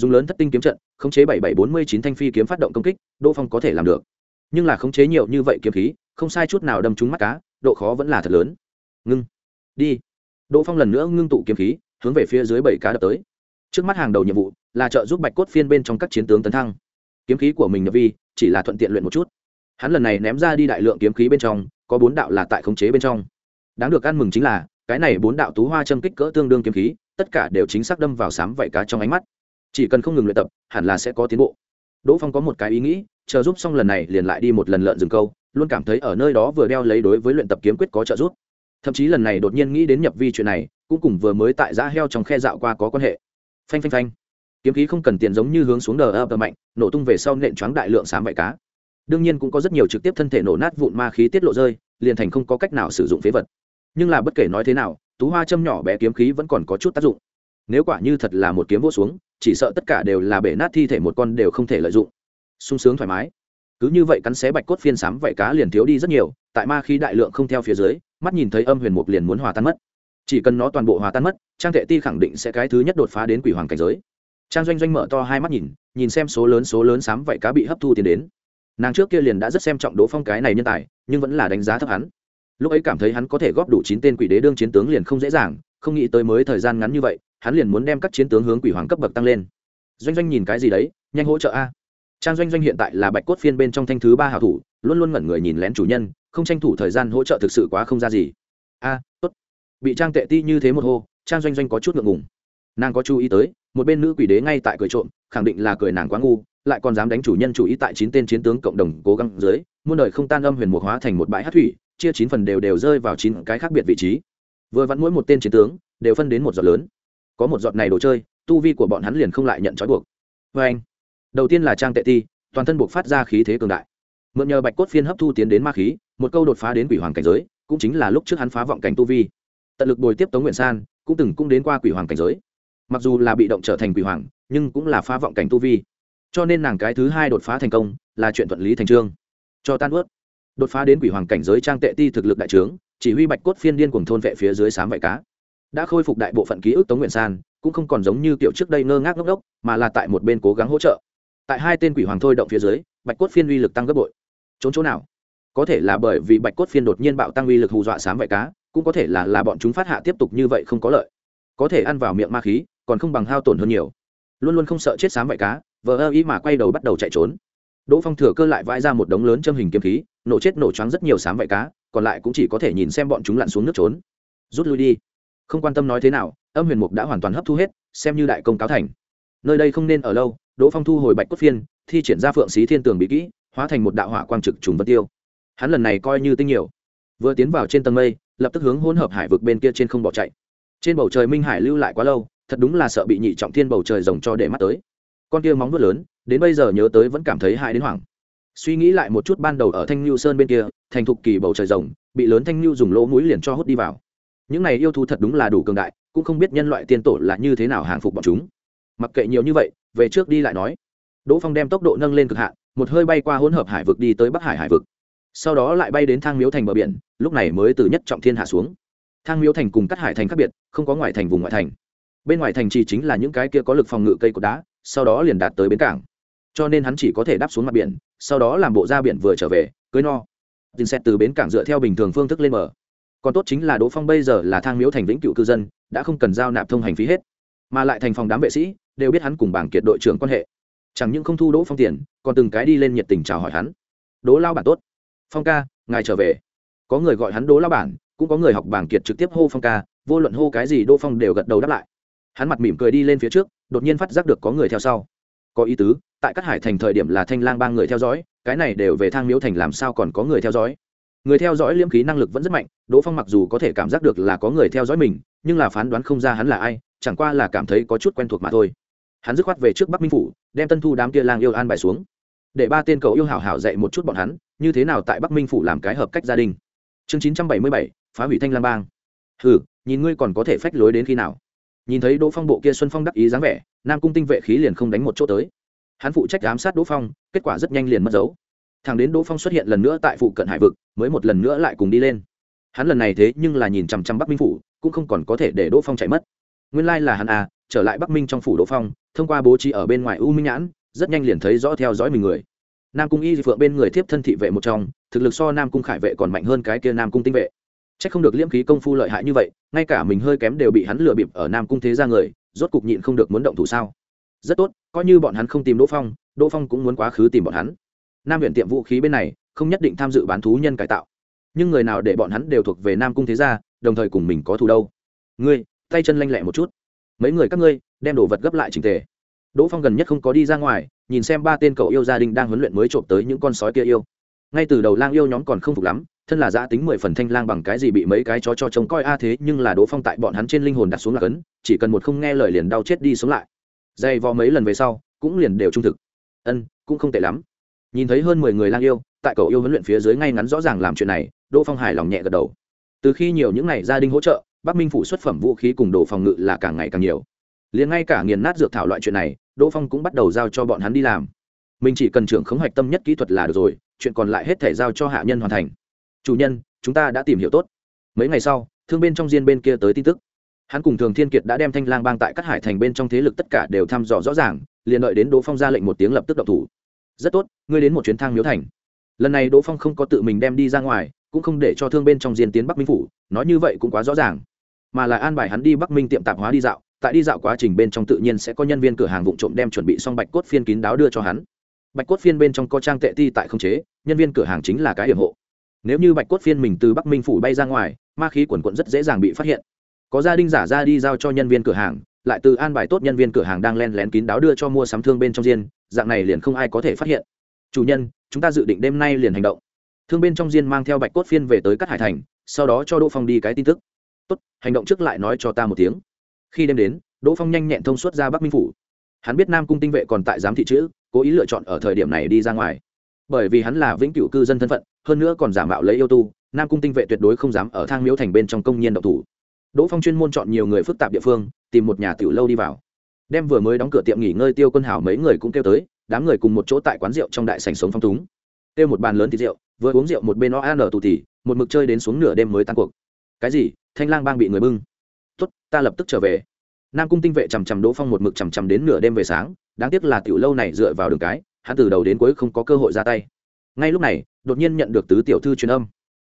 S1: dùng lớn thất tinh kiếm trận, khống chế bảy bảy bốn mươi chín thanh phi kiếm phát động công kích, đỗ phong có thể làm được. Nhưng là khống chế nhiều như vậy kiếm khí, không sai chút nào đâm trúng mắt cá, độ khó vẫn là thật lớn. Ngưng. Đi. Đỗ phong lần nữa ngưng tụ kiếm khí, hướng về phía dưới bảy cá đập tới. Trước mắt hàng đầu nhiệm vụ là trợ giúp bạch cốt phiên bên trong các chiến tướng tấn thăng. Kiếm khí của mình nhập vi, chỉ là thuận tiện luyện một chút. Hắn lần này ném ra đi đại lượng kiếm khí bên trong, có bốn đạo là tại khống chế bên trong. Đáng được ăn mừng chính là, cái này bốn đạo tú hoa châm kích cỡ tương đương kiếm khí, tất cả đều chính xác đâm vào sám vảy cá trong ánh mắt chỉ cần không ngừng luyện tập, hẳn là sẽ có tiến bộ. Đỗ phong có một cái ý nghĩ, chờ giúp xong lần này liền lại đi một lần lợn rừng câu, luôn cảm thấy ở nơi đó vừa đeo lấy đối với luyện tập kiếm quyết có trợ giúp. Thậm chí lần này đột nhiên nghĩ đến nhập vi chuyện này, cũng cùng vừa mới tại giã heo trong khe dạo qua có quan hệ. Phanh phanh phanh. Kiếm khí không cần tiền giống như hướng xuống đờ ập mạnh, nổ tung về sau nện choáng đại lượng sám vảy cá. Đương nhiên cũng có rất nhiều trực tiếp thân thể nổ nát vụn ma khí tiết lộ rơi, liền thành không có cách nào sử dụng phế vật. Nhưng là bất kể nói thế nào, tú hoa châm nhỏ bé kiếm khí vẫn còn có chút tác dụng nếu quả như thật là một kiếm vô xuống, chỉ sợ tất cả đều là bể nát thi thể một con đều không thể lợi dụng. Sung sướng thoải mái. Cứ như vậy cắn xé bạch cốt phiên sám vậy cá liền thiếu đi rất nhiều, tại ma khí đại lượng không theo phía dưới, mắt nhìn thấy âm huyền mục liền muốn hòa tan mất. Chỉ cần nó toàn bộ hòa tan mất, trang thệ ti khẳng định sẽ cái thứ nhất đột phá đến quỷ hoàng cảnh giới. Trang doanh doanh mở to hai mắt nhìn nhìn xem số lớn số lớn sám vậy cá bị hấp thu tiến đến. Nàng trước kia liền đã rất xem trọng đỗ phong cái này nhân tài, nhưng vẫn là đánh giá thấp hắn. Lúc ấy cảm thấy hắn có thể góp đủ chín tên quỷ đế đương chiến tướng liền không dễ dàng, không nghĩ tới mới thời gian ngắn như vậy hắn liền muốn đem các chiến tướng hướng quỷ hoàng cấp bậc tăng lên. Doanh doanh nhìn cái gì đấy, nhanh hỗ trợ a. Trang doanh doanh hiện tại là bạch cốt phiên bên trong thanh thứ ba hảo thủ, luôn luôn ngẩn người nhìn lén chủ nhân, không tranh thủ thời gian hỗ trợ thực sự quá không ra gì. A, tốt. Bị trang tệ ti như thế một hô, trang doanh doanh có chút ngượng ngùng. Nàng có chú ý tới, một bên nữ quỷ đế ngay tại cười trộm, khẳng định là cười nàng quá ngu, lại còn dám đánh chủ nhân chủ ý tại chín tên chiến tướng cộng đồng cố gắng dưới, muôn đời không tan âm huyền mục hóa thành một bãi hát thủy, chia chín phần đều đều rơi vào chín cái khác biệt vị trí. Vừa vặn mỗi một tên chiến tướng đều phân đến một giọt lớn có một giọt này đồ chơi, tu vi của bọn hắn liền không lại nhận trói buộc. Vê anh, đầu tiên là trang tệ ti, toàn thân buộc phát ra khí thế cường đại. Mượn nhờ bạch cốt phiên hấp thu tiến đến ma khí, một câu đột phá đến quỷ hoàng cảnh giới, cũng chính là lúc trước hắn phá vọng cảnh tu vi. Tận lực bồi tiếp tống nguyện san, cũng từng cũng đến qua quỷ hoàng cảnh giới. Mặc dù là bị động trở thành quỷ hoàng, nhưng cũng là phá vọng cảnh tu vi. Cho nên nàng cái thứ hai đột phá thành công, là chuyện thuận lý thành trương. Cho tan ướt. Đột phá đến quỷ hoàng cảnh giới trang tệ ti thực lực đại trướng, chỉ huy bạch cốt phiên điên cùng thôn vệ phía dưới sám vải cá đã khôi phục đại bộ phận ký ức tống nguyện san, cũng không còn giống như kiểu trước đây ngơ ngác ngốc đốc mà là tại một bên cố gắng hỗ trợ. Tại hai tên quỷ hoàng thôi động phía dưới, bạch cốt phiên uy lực tăng gấp bội. Trốn chỗ nào? Có thể là bởi vì bạch cốt phiên đột nhiên bạo tăng uy lực hù dọa sám vải cá, cũng có thể là là bọn chúng phát hạ tiếp tục như vậy không có lợi. Có thể ăn vào miệng ma khí, còn không bằng hao tổn hơn nhiều. Luôn luôn không sợ chết sám vải cá, vờ ơ ý mà quay đầu bắt đầu chạy trốn. Đỗ phong thừa cơ lại vãi ra một đống lớn châm hình kiếm khí, nổ chết nổ choáng rất nhiều sám vải cá, còn lại cũng chỉ có thể nhìn xem bọn chúng lặn xuống nước trốn. Rút lui đi không quan tâm nói thế nào, âm huyền mục đã hoàn toàn hấp thu hết, xem như đại công cáo thành. Nơi đây không nên ở lâu, đỗ phong thu hồi bạch cốt phiên, thi triển ra phượng xí thiên tường bị kỹ, hóa thành một đạo hỏa quang trực trùng vân tiêu. Hắn lần này coi như tinh nhiều. Vừa tiến vào trên tầng mây, lập tức hướng hỗn hợp hải vực bên kia trên không bỏ chạy. Trên bầu trời minh hải lưu lại quá lâu, thật đúng là sợ bị nhị trọng thiên bầu trời rồng cho để mắt tới. Con kia móng vuốt lớn, đến bây giờ nhớ tới vẫn cảm thấy hại đến hoảng. Suy nghĩ lại một chút ban đầu ở thanh lưu sơn bên kia, thành thục kỳ bầu trời rồng, bị lớn thanh lưu dùng lỗ mũi liền cho hút đi vào những này yêu thú thật đúng là đủ cường đại, cũng không biết nhân loại tiên tổ là như thế nào hàng phục bọn chúng. Mặc kệ nhiều như vậy, về trước đi lại nói. Đỗ phong đem tốc độ nâng lên cực hạn, một hơi bay qua hỗn hợp hải vực đi tới bắc hải hải vực. Sau đó lại bay đến thang miếu thành bờ biển, lúc này mới từ nhất trọng thiên hạ xuống. Thang miếu thành cùng cắt hải thành khác biệt, không có ngoại thành vùng ngoại thành. Bên ngoài thành trì chính là những cái kia có lực phòng ngự cây cột đá, sau đó liền đạt tới bến cảng. Cho nên hắn chỉ có thể đáp xuống mặt biển, sau đó làm bộ ra biển vừa trở về, cưới no. Tin xét từ bến cảng dựa theo bình thường phương thức lên mở còn tốt chính là đỗ phong bây giờ là thang miếu thành vĩnh cựu cư dân, đã không cần giao nạp thông hành phí hết. Mà lại thành phòng đám vệ sĩ, đều biết hắn cùng bảng kiệt đội trưởng quan hệ. Chẳng những không thu đỗ phong tiền, còn từng cái đi lên nhiệt tình chào hỏi hắn. Đỗ lao bản tốt. Phong ca, ngài trở về. Có người gọi hắn đỗ lao bản cũng có người học bảng kiệt trực tiếp hô phong ca vô luận hô cái gì đỗ phong đều gật đầu đáp lại. Hắn mặt mỉm cười đi lên phía trước, đột nhiên phát giác được có người theo sau. Có ý tứ, tại các hải thành thời điểm là thanh lang ba người theo dõi, cái này đều về thang miếu thành làm sao còn có người theo dõi? Người theo dõi liễm khí năng lực vẫn rất mạnh, đỗ phong mặc dù có thể cảm giác được là có người theo dõi mình, nhưng là phán đoán không ra hắn là ai, chẳng qua là cảm thấy có chút quen thuộc mà thôi. Hắn dứt khoát về trước bắc minh phủ, đem tân thu đám kia lang yêu an bài xuống. Để ba tên cậu yêu hảo hảo dạy một chút bọn hắn, như thế nào tại bắc minh phủ làm cái hợp cách gia đình. Chương chín trăm bảy mươi bảy, phá hủy thanh Lam bang. Hừ, nhìn ngươi còn có thể phách lối đến khi nào? Nhìn thấy đỗ phong bộ kia xuân phong đắc ý dáng vẻ, nam cung tinh vệ khí liền không đánh một chỗ tới. Hắn phụ trách giám sát đỗ phong, kết quả rất nhanh liền mất dấu thằng đến đỗ phong xuất hiện lần nữa tại phụ cận hải vực, mới một lần nữa lại cùng đi lên. Hắn lần này thế nhưng là nhìn chằm chằm bắc minh phủ, cũng không còn có thể để đỗ phong chạy mất. Nguyên lai là hắn à trở lại bắc minh trong phủ đỗ phong, thông qua bố trí ở bên ngoài u minh nhãn, rất nhanh liền thấy rõ theo dõi mình người. Nam cung y phượng bên người tiếp thân thị vệ một trong, thực lực so nam cung khải vệ còn mạnh hơn cái kia nam cung tinh vệ. C h ắ c không được liễm khí công phu lợi hại như vậy, ngay cả mình hơi kém đều bị hắn lừa bịp ở nam cung thế ra người, rốt cục nhịn không được muốn động thủ sao? Rất tốt, coi như bọn hắn không tìm đỗ phong đỗ phong cũng muốn quá khứ tìm bọn hắn nam huyện tiệm vũ khí bên này, không nhất định tham dự bán thú nhân cải tạo. Nhưng người nào để bọn hắn đều thuộc về nam cung thế gia, đồng thời cùng mình có thù đâu. Ngươi, tay chân lanh lẹ một chút. Mấy người các ngươi, đem đồ vật gấp lại trình tề. Đỗ phong gần nhất không có đi ra ngoài, nhìn xem ba tên cậu yêu gia đình đang huấn luyện mới trộm tới những con sói kia yêu. Ngay từ đầu lang yêu nhóm còn không phục lắm, thân là giã tính mười phần thanh lang bằng cái gì bị mấy cái chó cho trông coi a à thế, nhưng là đỗ phong tại bọn hắn trên linh hồn đặt xuống là cấn, chỉ cần một không nghe lời liền đau chết đi sống lại. Dày vò mấy lần về sau, cũng liền đều trung thực. Ân, cũng không tệ lắm nhìn thấy hơn mười người lang yêu, tại cầu yêu huấn luyện phía dưới ngay ngắn rõ ràng làm chuyện này, đỗ phong hài lòng nhẹ gật đầu. Từ khi nhiều những ngày gia đình hỗ trợ, bắc minh phủ xuất phẩm vũ khí cùng đồ phòng ngự là càng ngày càng nhiều. Liền ngay cả nghiền nát dược thảo loại chuyện này, đỗ phong cũng bắt đầu giao cho bọn hắn đi làm. Mình chỉ cần trưởng khống hoạch tâm nhất kỹ thuật là được rồi, chuyện còn lại hết thể giao cho hạ nhân hoàn thành. Chủ nhân, chúng ta đã tìm hiểu tốt. Mấy ngày sau, thương bên trong diên bên kia tới tin tức. Hắn cùng thường thiên kiệt đã đem thanh lang bang tại các hải thành bên trong thế lực tất cả đều thăm dò rõ ràng, liền đợi đến đỗ phong ra lệnh một tiếng lập tức độc thủ rất tốt, ngươi đến một chuyến thang miếu thành. Lần này đỗ phong không có tự mình đem đi ra ngoài, cũng không để cho thương bên trong diên tiến bắc minh phủ, nói như vậy cũng quá rõ ràng. Mà là an bài hắn đi bắc minh tiệm tạp hóa đi dạo, tại đi dạo quá trình bên trong tự nhiên sẽ có nhân viên cửa hàng vụ trộm đem chuẩn bị xong bạch cốt phiên kín đáo đưa cho hắn. Bạch cốt phiên bên trong có trang tệ ti tại không chế, nhân viên cửa hàng chính là cái hiểm hộ. Nếu như bạch cốt phiên mình từ bắc minh phủ bay ra ngoài, ma khí quần quận rất dễ dàng bị phát hiện. Có gia đình giả ra đi giao cho nhân viên cửa hàng, lại từ an bài tốt nhân viên cửa hàng đang len lén kín đáo đưa cho mua sắm thương bên trong diên dạng này liền không ai có thể phát hiện. Chủ nhân, chúng ta dự định đêm nay liền hành động. Thương bên trong diên mang theo bạch cốt phiên về tới các hải thành, sau đó cho đỗ phong đi cái tin tức. Tốt, hành động trước lại nói cho ta một tiếng. Khi đêm đến, đỗ phong nhanh nhẹn thông suốt ra bắc minh phủ. Hắn biết nam cung tinh vệ còn tại giám thị chữ, cố ý lựa chọn ở thời điểm này đi ra ngoài. Bởi vì hắn là vĩnh cửu cư dân thân phận, hơn nữa còn giả mạo lấy yêu tu, nam cung tinh vệ tuyệt đối không dám ở thang miếu thành bên trong công nhân độc thủ. Đỗ phong chuyên môn chọn nhiều người phức tạp địa phương, tìm một nhà tiểu lâu đi vào đem vừa mới đóng cửa tiệm nghỉ ngơi tiêu quân hảo mấy người cũng kêu tới, đám người cùng một chỗ tại quán rượu trong đại sành sống phong túng. Kêu một bàn lớn thịt rượu, vừa uống rượu một bên o an tù tỉ một mực chơi đến xuống nửa đêm mới tan cuộc. Cái gì? Thanh lang bang bị người bưng. Tốt, ta lập tức trở về. Nam cung tinh vệ chằm chằm đỗ phong một mực chằm chằm đến nửa đêm về sáng, đáng tiếc là tiểu lâu này dựa vào đường cái, hắn từ đầu đến cuối không có cơ hội ra tay. Ngay lúc này, đột nhiên nhận được tứ tiểu thư truyền âm.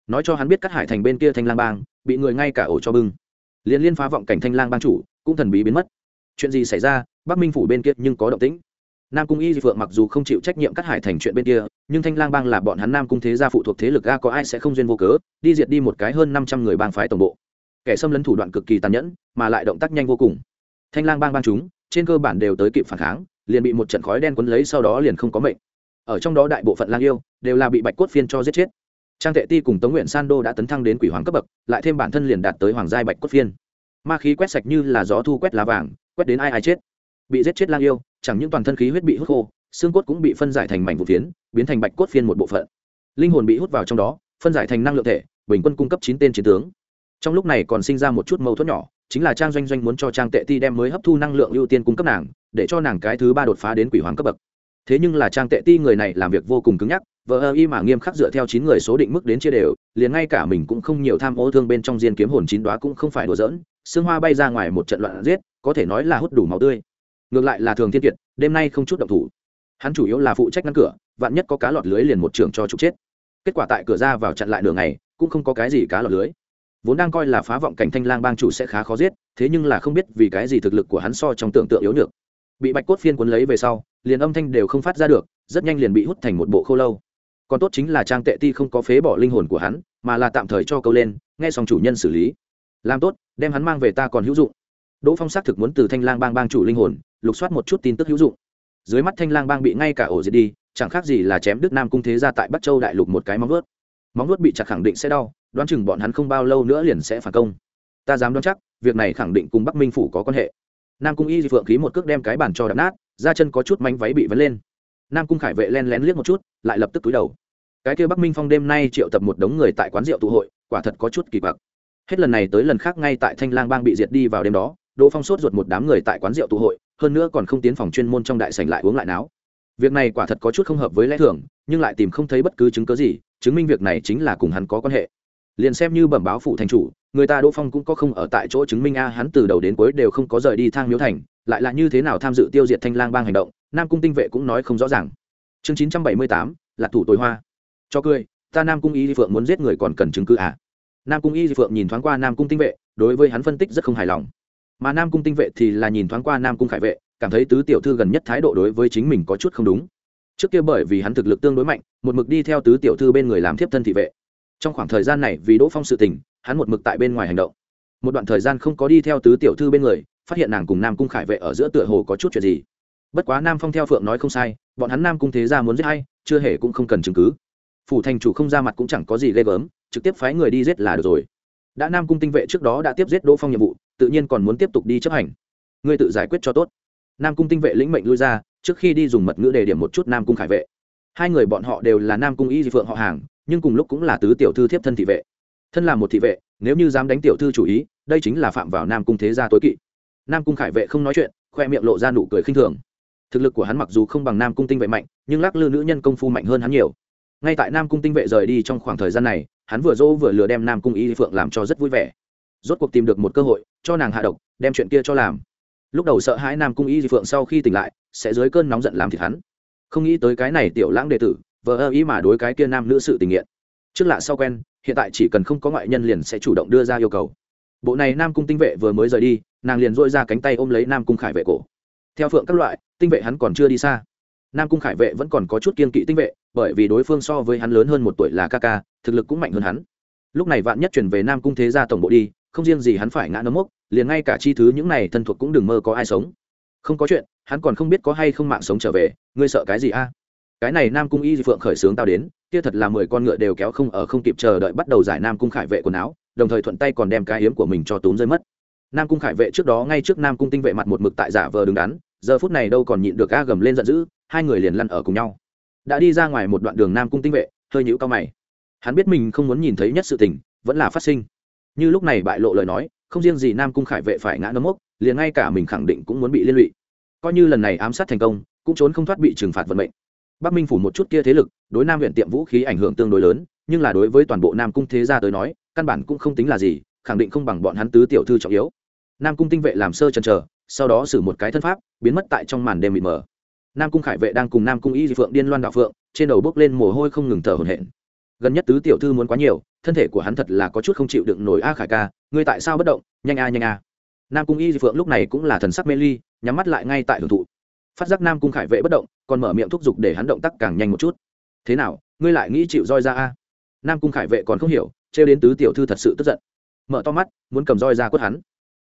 S1: Nói cho hắn biết các hải thành bên kia thanh lang bang, bị người ngay cả ổ cho bưng. Liên liên phá vọng cảnh thanh lang bang chủ, cũng thần bí biến mất chuyện gì xảy ra, bắc minh phủ bên kia nhưng có động tĩnh. Nam cung y di phượng mặc dù không chịu trách nhiệm cắt hải thành chuyện bên kia, nhưng thanh lang bang là bọn hắn nam cung thế gia phụ thuộc thế lực ga có ai sẽ không duyên vô cớ, đi diệt đi một cái hơn năm trăm người bang phái tổng bộ. Kẻ xâm lấn thủ đoạn cực kỳ tàn nhẫn, mà lại động tác nhanh vô cùng. Thanh lang bang bang chúng, trên cơ bản đều tới kịp phản kháng, liền bị một trận khói đen quấn lấy, sau đó liền không có mệnh. Ở trong đó đại bộ phận lang yêu, đều là bị bạch cốt phiên cho giết chết. Trang tệ ti cùng tống nguyện san đô đã tấn thăng đến quỷ hoàng cấp bậc, lại thêm bản thân liền đạt tới hoàng giai bạch cốt phiên ma khí quét sạch như là gió thu quét lá vàng, quét đến ai ai chết. Bị giết chết lang yêu, chẳng những toàn thân khí huyết bị hút khô, xương cốt cũng bị phân giải thành mảnh vụ phiến, biến thành bạch cốt phiên một bộ phận. Linh hồn bị hút vào trong đó, phân giải thành năng lượng thể, bình quân cung cấp chín tên chiến tướng. Trong lúc này còn sinh ra một chút mâu thuẫn nhỏ, chính là trang doanh doanh muốn cho trang tệ ti đem mới hấp thu năng lượng ưu tiên cung cấp nàng, để cho nàng cái thứ ba đột phá đến quỷ hoàng cấp bậc. Thế nhưng là trang tệ ti người này làm việc vô cùng cứng nhắc vợ ơ y mà nghiêm khắc dựa theo chín người số định mức đến chia đều, liền ngay cả mình cũng không nhiều tham ô thương bên trong diên kiếm hồn chín đoá cũng không phải đùa giỡn xương hoa bay ra ngoài một trận loạn giết, có thể nói là hút đủ máu tươi. Ngược lại là thường thiên kiệt, đêm nay không chút động thủ. Hắn chủ yếu là phụ trách ngăn cửa, vạn nhất có cá lọt lưới liền một trường cho trục chết. Kết quả tại cửa ra vào chặn lại đường này cũng không có cái gì cá lọt lưới. Vốn đang coi là phá vọng cảnh thanh lang bang chủ sẽ khá khó giết, thế nhưng là không biết vì cái gì thực lực của hắn so trong tưởng tượng yếu nhược. Bị bạch cốt phiên cuốn lấy về sau, liền âm thanh đều không phát ra được, rất nhanh liền bị hút thành một bộ khô lâu. Còn tốt chính là trang tệ ti không có phế bỏ linh hồn của hắn, mà là tạm thời cho câu lên, nghe xong chủ nhân xử lý làm tốt, đem hắn mang về ta còn hữu dụng. Đỗ phong xác thực muốn từ thanh lang bang bang chủ linh hồn, lục soát một chút tin tức hữu dụng. Dưới mắt thanh lang bang bị ngay cả ổ diệt đi, chẳng khác gì là chém đức nam cung thế ra tại bắc châu đại lục một cái móng vuốt. Móng vuốt bị chặt khẳng định sẽ đau, đoán chừng bọn hắn không bao lâu nữa liền sẽ phản công. Ta dám đoán chắc, việc này khẳng định cùng bắc minh phủ có quan hệ. Nam cung y di phượng khí một cước đem cái bàn cho đập nát ra chân có chút manh váy bị vấn lên. Nam cung khải vệ len lén liếc một chút, lại lập tức túi đầu. Cái kia bắc minh phong đêm nay triệu tập một đống người tại quán rượu tụ hội, quả thật có chút kỳ quặc hết lần này tới lần khác ngay tại thanh lang bang bị diệt đi vào đêm đó, đỗ phong sốt ruột một đám người tại quán rượu tụ hội, hơn nữa còn không tiến phòng chuyên môn trong đại sảnh lại uống lại náo. Việc này quả thật có chút không hợp với lẽ thường, nhưng lại tìm không thấy bất cứ chứng cớ gì, chứng minh việc này chính là cùng hắn có quan hệ. Liền xem như bẩm báo phụ thành chủ, người ta đỗ phong cũng có không ở tại chỗ chứng minh a, hắn từ đầu đến cuối đều không có rời đi thang miếu thành, lại là như thế nào tham dự tiêu diệt thanh lang bang hành động, nam cung tinh vệ cũng nói không rõ ràng. Chương chín trăm bảy mươi tám, là thủ tối hoa. Cho cười, ta nam cung y phượng muốn giết người còn cần chứng cứ à? Nam cung y di phượng nhìn thoáng qua nam cung tinh vệ, đối với hắn phân tích rất không hài lòng. Mà nam cung tinh vệ thì là nhìn thoáng qua nam cung khải vệ, cảm thấy tứ tiểu thư gần nhất thái độ đối với chính mình có chút không đúng. Trước kia bởi vì hắn thực lực tương đối mạnh, một mực đi theo tứ tiểu thư bên người làm thiếp thân thị vệ. Trong khoảng thời gian này vì đỗ phong sự tình, hắn một mực tại bên ngoài hành động. Một đoạn thời gian không có đi theo tứ tiểu thư bên người, phát hiện nàng cùng nam cung khải vệ ở giữa tựa hồ có chút chuyện gì. Bất quá nam phong theo phượng nói không sai, bọn hắn nam cung thế ra muốn giết hay, chưa hề cũng không cần chứng cứ. Phủ thành chủ không ra mặt cũng chẳng có gì ghê gớm trực tiếp phái người đi giết là được rồi. Đã nam cung tinh vệ trước đó đã tiếp giết đỗ phong nhiệm vụ, tự nhiên còn muốn tiếp tục đi chấp hành. Ngươi tự giải quyết cho tốt. Nam cung tinh vệ lĩnh mệnh lui ra, trước khi đi dùng mật ngữ đề điểm một chút nam cung khải vệ. Hai người bọn họ đều là nam cung y di phượng họ hàng, nhưng cùng lúc cũng là tứ tiểu thư thiếp thân thị vệ. Thân là một thị vệ, nếu như dám đánh tiểu thư chủ ý, đây chính là phạm vào nam cung thế gia tối kỵ. Nam cung khải vệ không nói chuyện, khoe miệng lộ ra nụ cười khinh thường. Thực lực của hắn mặc dù không bằng nam cung tinh vệ mạnh, nhưng lắc lư nữ nhân công phu mạnh hơn hắn nhiều. Ngay tại nam cung tinh vệ rời đi trong khoảng thời gian này hắn vừa dỗ vừa lừa đem nam cung y phượng làm cho rất vui vẻ. Rốt cuộc tìm được một cơ hội, cho nàng hạ độc, đem chuyện kia cho làm. Lúc đầu sợ hãi nam cung y phượng sau khi tỉnh lại, sẽ dưới cơn nóng giận làm thịt hắn. Không nghĩ tới cái này tiểu lãng đệ tử vợ ơ ý mà đối cái kia nam nữ sự tình nghiện. Trước lạ sau quen, hiện tại chỉ cần không có ngoại nhân liền sẽ chủ động đưa ra yêu cầu. Bộ này nam cung tinh vệ vừa mới rời đi, nàng liền dội ra cánh tay ôm lấy nam cung khải vệ cổ. Theo phượng các loại, tinh vệ hắn còn chưa đi xa nam cung khải vệ vẫn còn có chút kiên kỵ tinh vệ, bởi vì đối phương so với hắn lớn hơn một tuổi là ca ca, thực lực cũng mạnh hơn hắn. Lúc này vạn nhất chuyển về nam cung thế gia tổng bộ đi, không riêng gì hắn phải ngã nấm mốc, liền ngay cả chi thứ những này thân thuộc cũng đừng mơ có ai sống. Không có chuyện, hắn còn không biết có hay không mạng sống trở về, ngươi sợ cái gì a? Cái này nam cung y phượng khởi sướng tao đến, kia thật là mười con ngựa đều kéo không ở không kịp chờ đợi bắt đầu giải nam cung khải vệ quần áo, đồng thời thuận tay còn đem cái hiếm của mình cho túm rơi mất. Nam cung khải vệ trước đó ngay trước nam cung tinh vệ mặt một mực tại giả vờ đứng đắn, giờ phút này đâu còn nhịn được a gầm lên giận dữ hai người liền lăn ở cùng nhau. Đã đi ra ngoài một đoạn đường nam cung tinh vệ, hơi nhũ cao mày. Hắn biết mình không muốn nhìn thấy nhất sự tình, vẫn là phát sinh. Như lúc này bại lộ lời nói, không riêng gì nam cung khải vệ phải ngã nấm mốc, liền ngay cả mình khẳng định cũng muốn bị liên lụy. Coi như lần này ám sát thành công, cũng trốn không thoát bị trừng phạt vận mệnh. Bắc minh phủ một chút kia thế lực, đối nam huyện tiệm vũ khí ảnh hưởng tương đối lớn, nhưng là đối với toàn bộ nam cung thế gia tới nói, căn bản cũng không tính là gì, khẳng định không bằng bọn hắn tứ tiểu thư trọng yếu. Nam cung tinh vệ làm sơ chần chờ, sau đó xử một cái thân pháp, biến mất tại trong màn đêm mịt mờ nam cung khải vệ đang cùng nam cung y di phượng điên loan đạo phượng, trên đầu bốc lên mồ hôi không ngừng thở hổn hển. Gần nhất tứ tiểu thư muốn quá nhiều, thân thể của hắn thật là có chút không chịu đựng nổi a khải ca, ngươi tại sao bất động? Nhanh a nhanh a. Nam cung y di phượng lúc này cũng là thần sắc mê ly, nhắm mắt lại ngay tại hưởng thụ. Phát giác nam cung khải vệ bất động, còn mở miệng thúc giục để hắn động tác càng nhanh một chút. Thế nào, ngươi lại nghĩ chịu roi ra a? Nam cung khải vệ còn không hiểu, trêu đến tứ tiểu thư thật sự tức giận. Mở to mắt, muốn cầm roi ra quất hắn.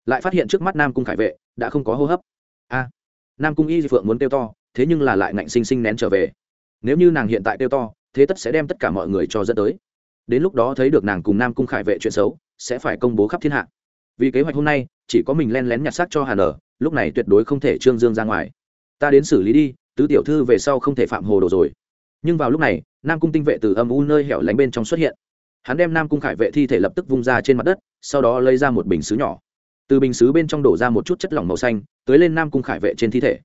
S1: Lại phát hiện trước mắt nam cung khải vệ, đã không có hô hấp. A. Nam cung y di phượng muốn kêu to thế nhưng là lại ngạnh sinh sinh nén trở về. Nếu như nàng hiện tại kêu to, thế tất sẽ đem tất cả mọi người cho dẫn tới. Đến lúc đó thấy được nàng cùng nam cung khải vệ chuyện xấu, sẽ phải công bố khắp thiên hạ. Vì kế hoạch hôm nay, chỉ có mình len lén nhặt xác cho hà nở, lúc này tuyệt đối không thể trương dương ra ngoài. Ta đến xử lý đi, tứ tiểu thư về sau không thể phạm hồ đồ rồi. Nhưng vào lúc này, nam cung tinh vệ từ âm u nơi hẻo lánh bên trong xuất hiện. Hắn đem nam cung khải vệ thi thể lập tức vung ra trên mặt đất, sau đó lấy ra một bình xứ nhỏ. Từ bình xứ bên trong đổ ra một chút chất lỏng màu xanh tới lên nam cung khải vệ trên thi thể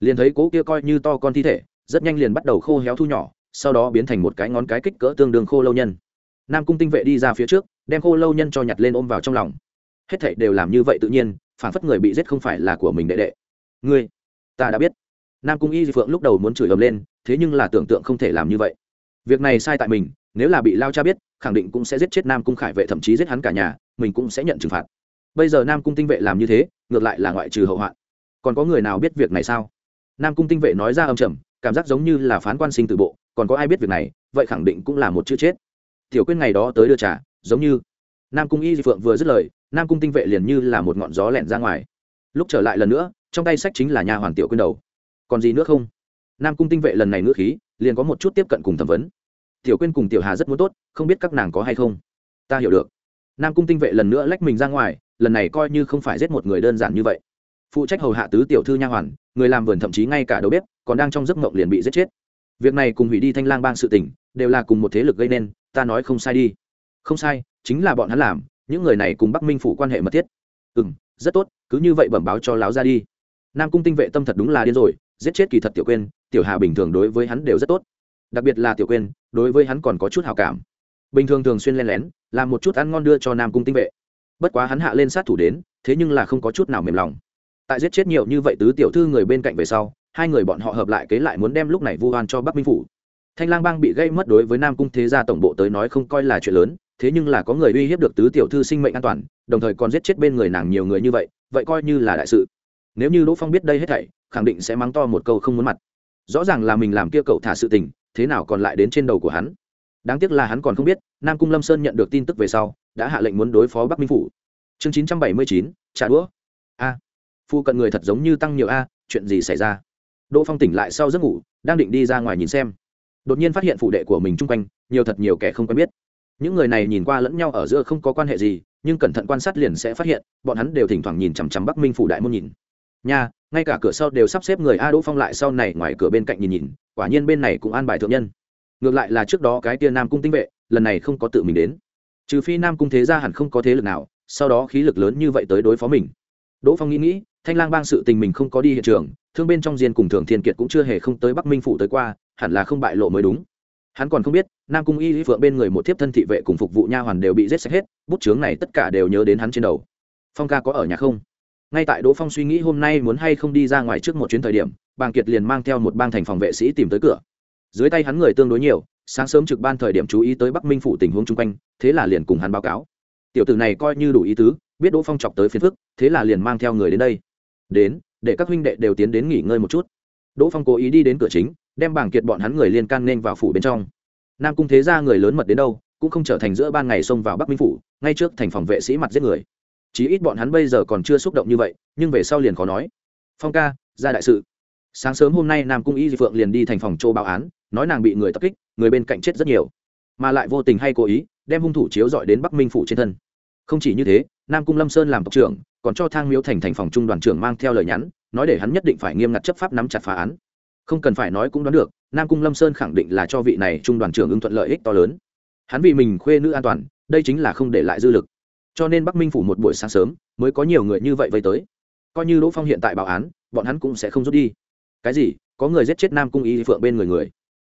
S1: liền thấy cố kia coi như to con thi thể, rất nhanh liền bắt đầu khô héo thu nhỏ, sau đó biến thành một cái ngón cái kích cỡ tương đương khô lâu nhân. Nam cung tinh vệ đi ra phía trước, đem khô lâu nhân cho nhặt lên ôm vào trong lòng. Hết thảy đều làm như vậy tự nhiên, phản phất người bị giết không phải là của mình đệ đệ. Ngươi, ta đã biết. Nam cung y di phượng lúc đầu muốn chửi ầm lên, thế nhưng là tưởng tượng không thể làm như vậy. Việc này sai tại mình, nếu là bị lao cha biết, khẳng định cũng sẽ giết chết nam cung khải vệ, thậm chí giết hắn cả nhà, mình cũng sẽ nhận trừng phạt. Bây giờ nam cung tinh vệ làm như thế, ngược lại là ngoại trừ hậu hoạn. Còn có người nào biết việc này sao? Nam cung tinh vệ nói ra âm trầm, cảm giác giống như là phán quan sinh từ bộ, còn có ai biết việc này, vậy khẳng định cũng là một chữ chết. Tiểu quyên ngày đó tới đưa trả giống như nam cung y di phượng vừa dứt lời, nam cung tinh vệ liền như là một ngọn gió lẹn ra ngoài. Lúc trở lại lần nữa, trong tay sách chính là nhà hoàng tiểu quyên đầu. Còn gì nữa không? Nam cung tinh vệ lần này ngữ khí, liền có một chút tiếp cận cùng thẩm vấn. Tiểu quyên cùng tiểu hà rất muốn tốt, không biết các nàng có hay không? Ta hiểu được. Nam cung tinh vệ lần nữa lách mình ra ngoài, lần này coi như không phải giết một người đơn giản như vậy phụ trách hầu hạ tứ tiểu thư nha hoàn, người làm vườn thậm chí ngay cả đầu bếp, còn đang trong giấc mộng liền bị giết chết. Việc này cùng hủy đi thanh lang bang sự tỉnh đều là cùng một thế lực gây nên, ta nói không sai đi. Không sai, chính là bọn hắn làm, những người này cùng bắc minh phủ quan hệ mật thiết. Ừ m rất tốt, cứ như vậy bẩm báo cho láo ra đi. Nam cung tinh vệ tâm thật đúng là điên rồi, giết chết kỳ thật tiểu quên tiểu hà bình thường đối với hắn đều rất tốt. Đặc biệt là tiểu quên đối với hắn còn có chút hào cảm. Bình thường thường xuyên len lén, làm một chút ăn ngon đưa cho nam cung tinh vệ. Bất quá hắn hạ lên sát thủ đến, thế nhưng là không có chút nào mềm lòng tại giết chết nhiều như vậy tứ tiểu thư người bên cạnh về sau, hai người bọn họ hợp lại kế lại muốn đem lúc này vu oan cho bắc minh phủ. Thanh lang bang bị gây mất đối với nam cung thế gia tổng bộ tới nói không coi là chuyện lớn, thế nhưng là có người uy hiếp được tứ tiểu thư sinh mệnh an toàn, đồng thời còn giết chết bên người nàng nhiều người như vậy vậy coi như là đại sự. Nếu như đỗ phong biết đây hết thảy, khẳng định sẽ mắng to một câu không muốn mặt. Rõ ràng là mình làm kia cậu thả sự tình, thế nào còn lại đến trên đầu của hắn. Đáng tiếc là hắn còn không biết, nam cung lâm sơn nhận được tin tức về sau, đã hạ lệnh muốn đối phó bắc minh phủ. Chương chín trăm bảy mươi chín, trả đũa phu cận người thật giống như tăng nhiều a, chuyện gì xảy ra? Đỗ phong tỉnh lại sau giấc ngủ, đang định đi ra ngoài nhìn xem. Đột nhiên phát hiện phụ đệ của mình chung quanh, nhiều thật nhiều kẻ không quen biết. Những người này nhìn qua lẫn nhau ở giữa không có quan hệ gì, nhưng cẩn thận quan sát liền sẽ phát hiện, bọn hắn đều thỉnh thoảng nhìn chằm chằm bắc minh phủ đại môn nhìn. Nha, ngay cả cửa sau đều sắp xếp người a đỗ phong lại sau này ngoài cửa bên cạnh nhìn nhìn, quả nhiên bên này cũng an bài thượng nhân. Ngược lại là trước đó cái tia nam cung tinh vệ, lần này không có tự mình đến. Trừ phi nam cung thế gia hẳn không có thế lực nào, sau đó khí lực lớn như vậy tới đối phó mình đỗ phong nghĩ nghĩ, thanh lang bang sự tình mình không có đi hiện trường, thương bên trong diên cùng thường thiên kiệt cũng chưa hề không tới bắc minh phủ tới qua, hẳn là không bại lộ mới đúng. Hắn còn không biết, nam cung y lý phượng bên người một thiếp thân thị vệ cùng phục vụ nha hoàn đều bị giết sạch hết, bút chướng này tất cả đều nhớ đến hắn trên đầu. Phong ca có ở nhà không? Ngay tại đỗ phong suy nghĩ hôm nay muốn hay không đi ra ngoài trước một chuyến thời điểm, bàng kiệt liền mang theo một bang thành phòng vệ sĩ tìm tới cửa. Dưới tay hắn người tương đối nhiều, sáng sớm trực ban thời điểm chú ý tới bắc minh phủ tình huống chung quanh, thế là liền cùng hắn báo cáo. Tiểu tử này coi như đủ ý tứ biết đỗ phong chọc tới phiền phức, thế là liền mang theo người đến đây. Đến, để các huynh đệ đều tiến đến nghỉ ngơi một chút. Đỗ phong cố ý đi đến cửa chính, đem bảng kiệt bọn hắn người liên can nên vào phủ bên trong. Nam cung thế ra người lớn mật đến đâu, cũng không trở thành giữa ban ngày xông vào bắc minh phủ, ngay trước thành phòng vệ sĩ mặt giết người. Chí ít bọn hắn bây giờ còn chưa xúc động như vậy, nhưng về sau liền khó nói. Phong ca, ra đại sự. Sáng sớm hôm nay nam cung y dị phượng liền đi thành phòng châu báo án, nói nàng bị người tập kích, người bên cạnh chết rất nhiều. Mà lại vô tình hay cố ý, đem hung thủ chiếu dọi đến bắc minh phủ trên thân. Không chỉ như thế nam cung lâm sơn làm tộc trưởng, còn cho thang miếu thành thành phòng trung đoàn trưởng mang theo lời nhắn, nói để hắn nhất định phải nghiêm ngặt chấp pháp nắm chặt phá án. Không cần phải nói cũng đoán được, nam cung lâm sơn khẳng định là cho vị này trung đoàn trưởng ưng thuận lợi ích to lớn. Hắn vì mình khuê nữ an toàn, đây chính là không để lại dư lực. Cho nên bắc minh phủ một buổi sáng sớm mới có nhiều người như vậy vây tới. Coi như đỗ phong hiện tại báo án, bọn hắn cũng sẽ không rút đi. Cái gì? Có người giết chết nam cung y phượng bên người người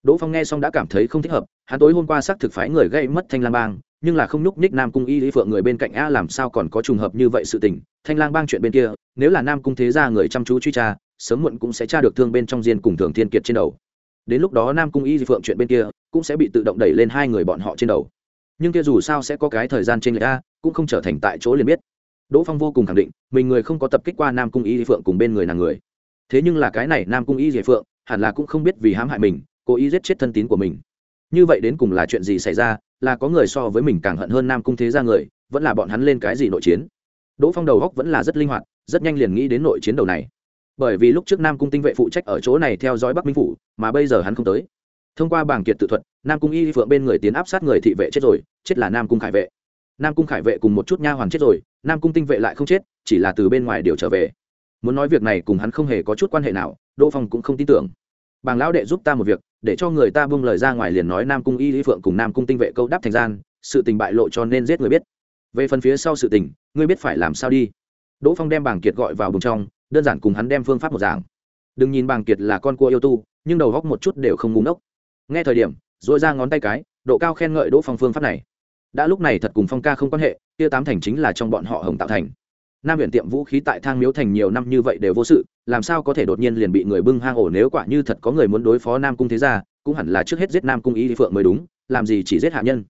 S1: đỗ phong nghe xong đã cảm thấy không thích hợp, hắn tối hôm qua xác thực phái người gây mất thanh lang bang, nhưng là không nhúc ních nam cung y lý phượng người bên cạnh a làm sao còn có trùng hợp như vậy sự tình. Thanh lang bang chuyện bên kia, nếu là nam cung thế gia người chăm chú truy tra, sớm muộn cũng sẽ tra được thương bên trong diên cùng thường thiên kiệt trên đầu. Đến lúc đó nam cung y lý phượng chuyện bên kia cũng sẽ bị tự động đẩy lên hai người bọn họ trên đầu. Nhưng kia dù sao sẽ có cái thời gian trên lệch a, cũng không trở thành tại chỗ liền biết. Đỗ phong vô cùng khẳng định, mình người không có tập kích qua nam cung y lý phượng cùng bên người nàng người. Thế nhưng là cái này nam cung y lý phượng hẳn là cũng không biết vì hãm hại mình cố ý giết chết thân tín của mình. Như vậy đến cùng là chuyện gì xảy ra, là có người so với mình càng hận hơn nam cung thế gia người, vẫn là bọn hắn lên cái gì nội chiến? Đỗ phong đầu góc vẫn là rất linh hoạt, rất nhanh liền nghĩ đến nội chiến đầu này. Bởi vì lúc trước nam cung tinh vệ phụ trách ở chỗ này theo dõi bắc minh phủ, mà bây giờ hắn không tới. Thông qua bảng kiệt tự thuật, nam cung y phượng bên người tiến áp sát người thị vệ chết rồi, chết là nam cung khải vệ. Nam cung khải vệ cùng một chút nha hoàn chết rồi, nam cung tinh vệ lại không chết, chỉ là từ bên ngoài điều trở về. Muốn nói việc này cùng hắn không hề có chút quan hệ nào, đỗ phong cũng không tin tưởng. Bàng lão đệ giúp ta một việc để cho người ta buông lời ra ngoài liền nói nam cung y lý phượng cùng nam cung tinh vệ câu đáp thành gian, sự tình bại lộ cho nên giết người biết. Về phần phía sau sự tình, ngươi biết phải làm sao đi. Đỗ phong đem bàng kiệt gọi vào bùng trong, đơn giản cùng hắn đem phương pháp một giảng đừng nhìn bàng kiệt là con cua yêu tu, nhưng đầu góc một chút đều không ngúng ốc nghe thời điểm dội ra ngón tay cái, độ cao khen ngợi đỗ phong phương pháp này. Đã lúc này thật cùng phong ca không quan hệ, kia tám thành chính là trong bọn họ hồng tạo thành. Nam huyện tiệm vũ khí tại thang miếu thành nhiều năm như vậy đều vô sự làm sao có thể đột nhiên liền bị người bưng hang ổ nếu quả như thật có người muốn đối phó nam cung thế gia, cũng hẳn là trước hết giết nam cung y phượng mới đúng, làm gì chỉ giết hạ nhân.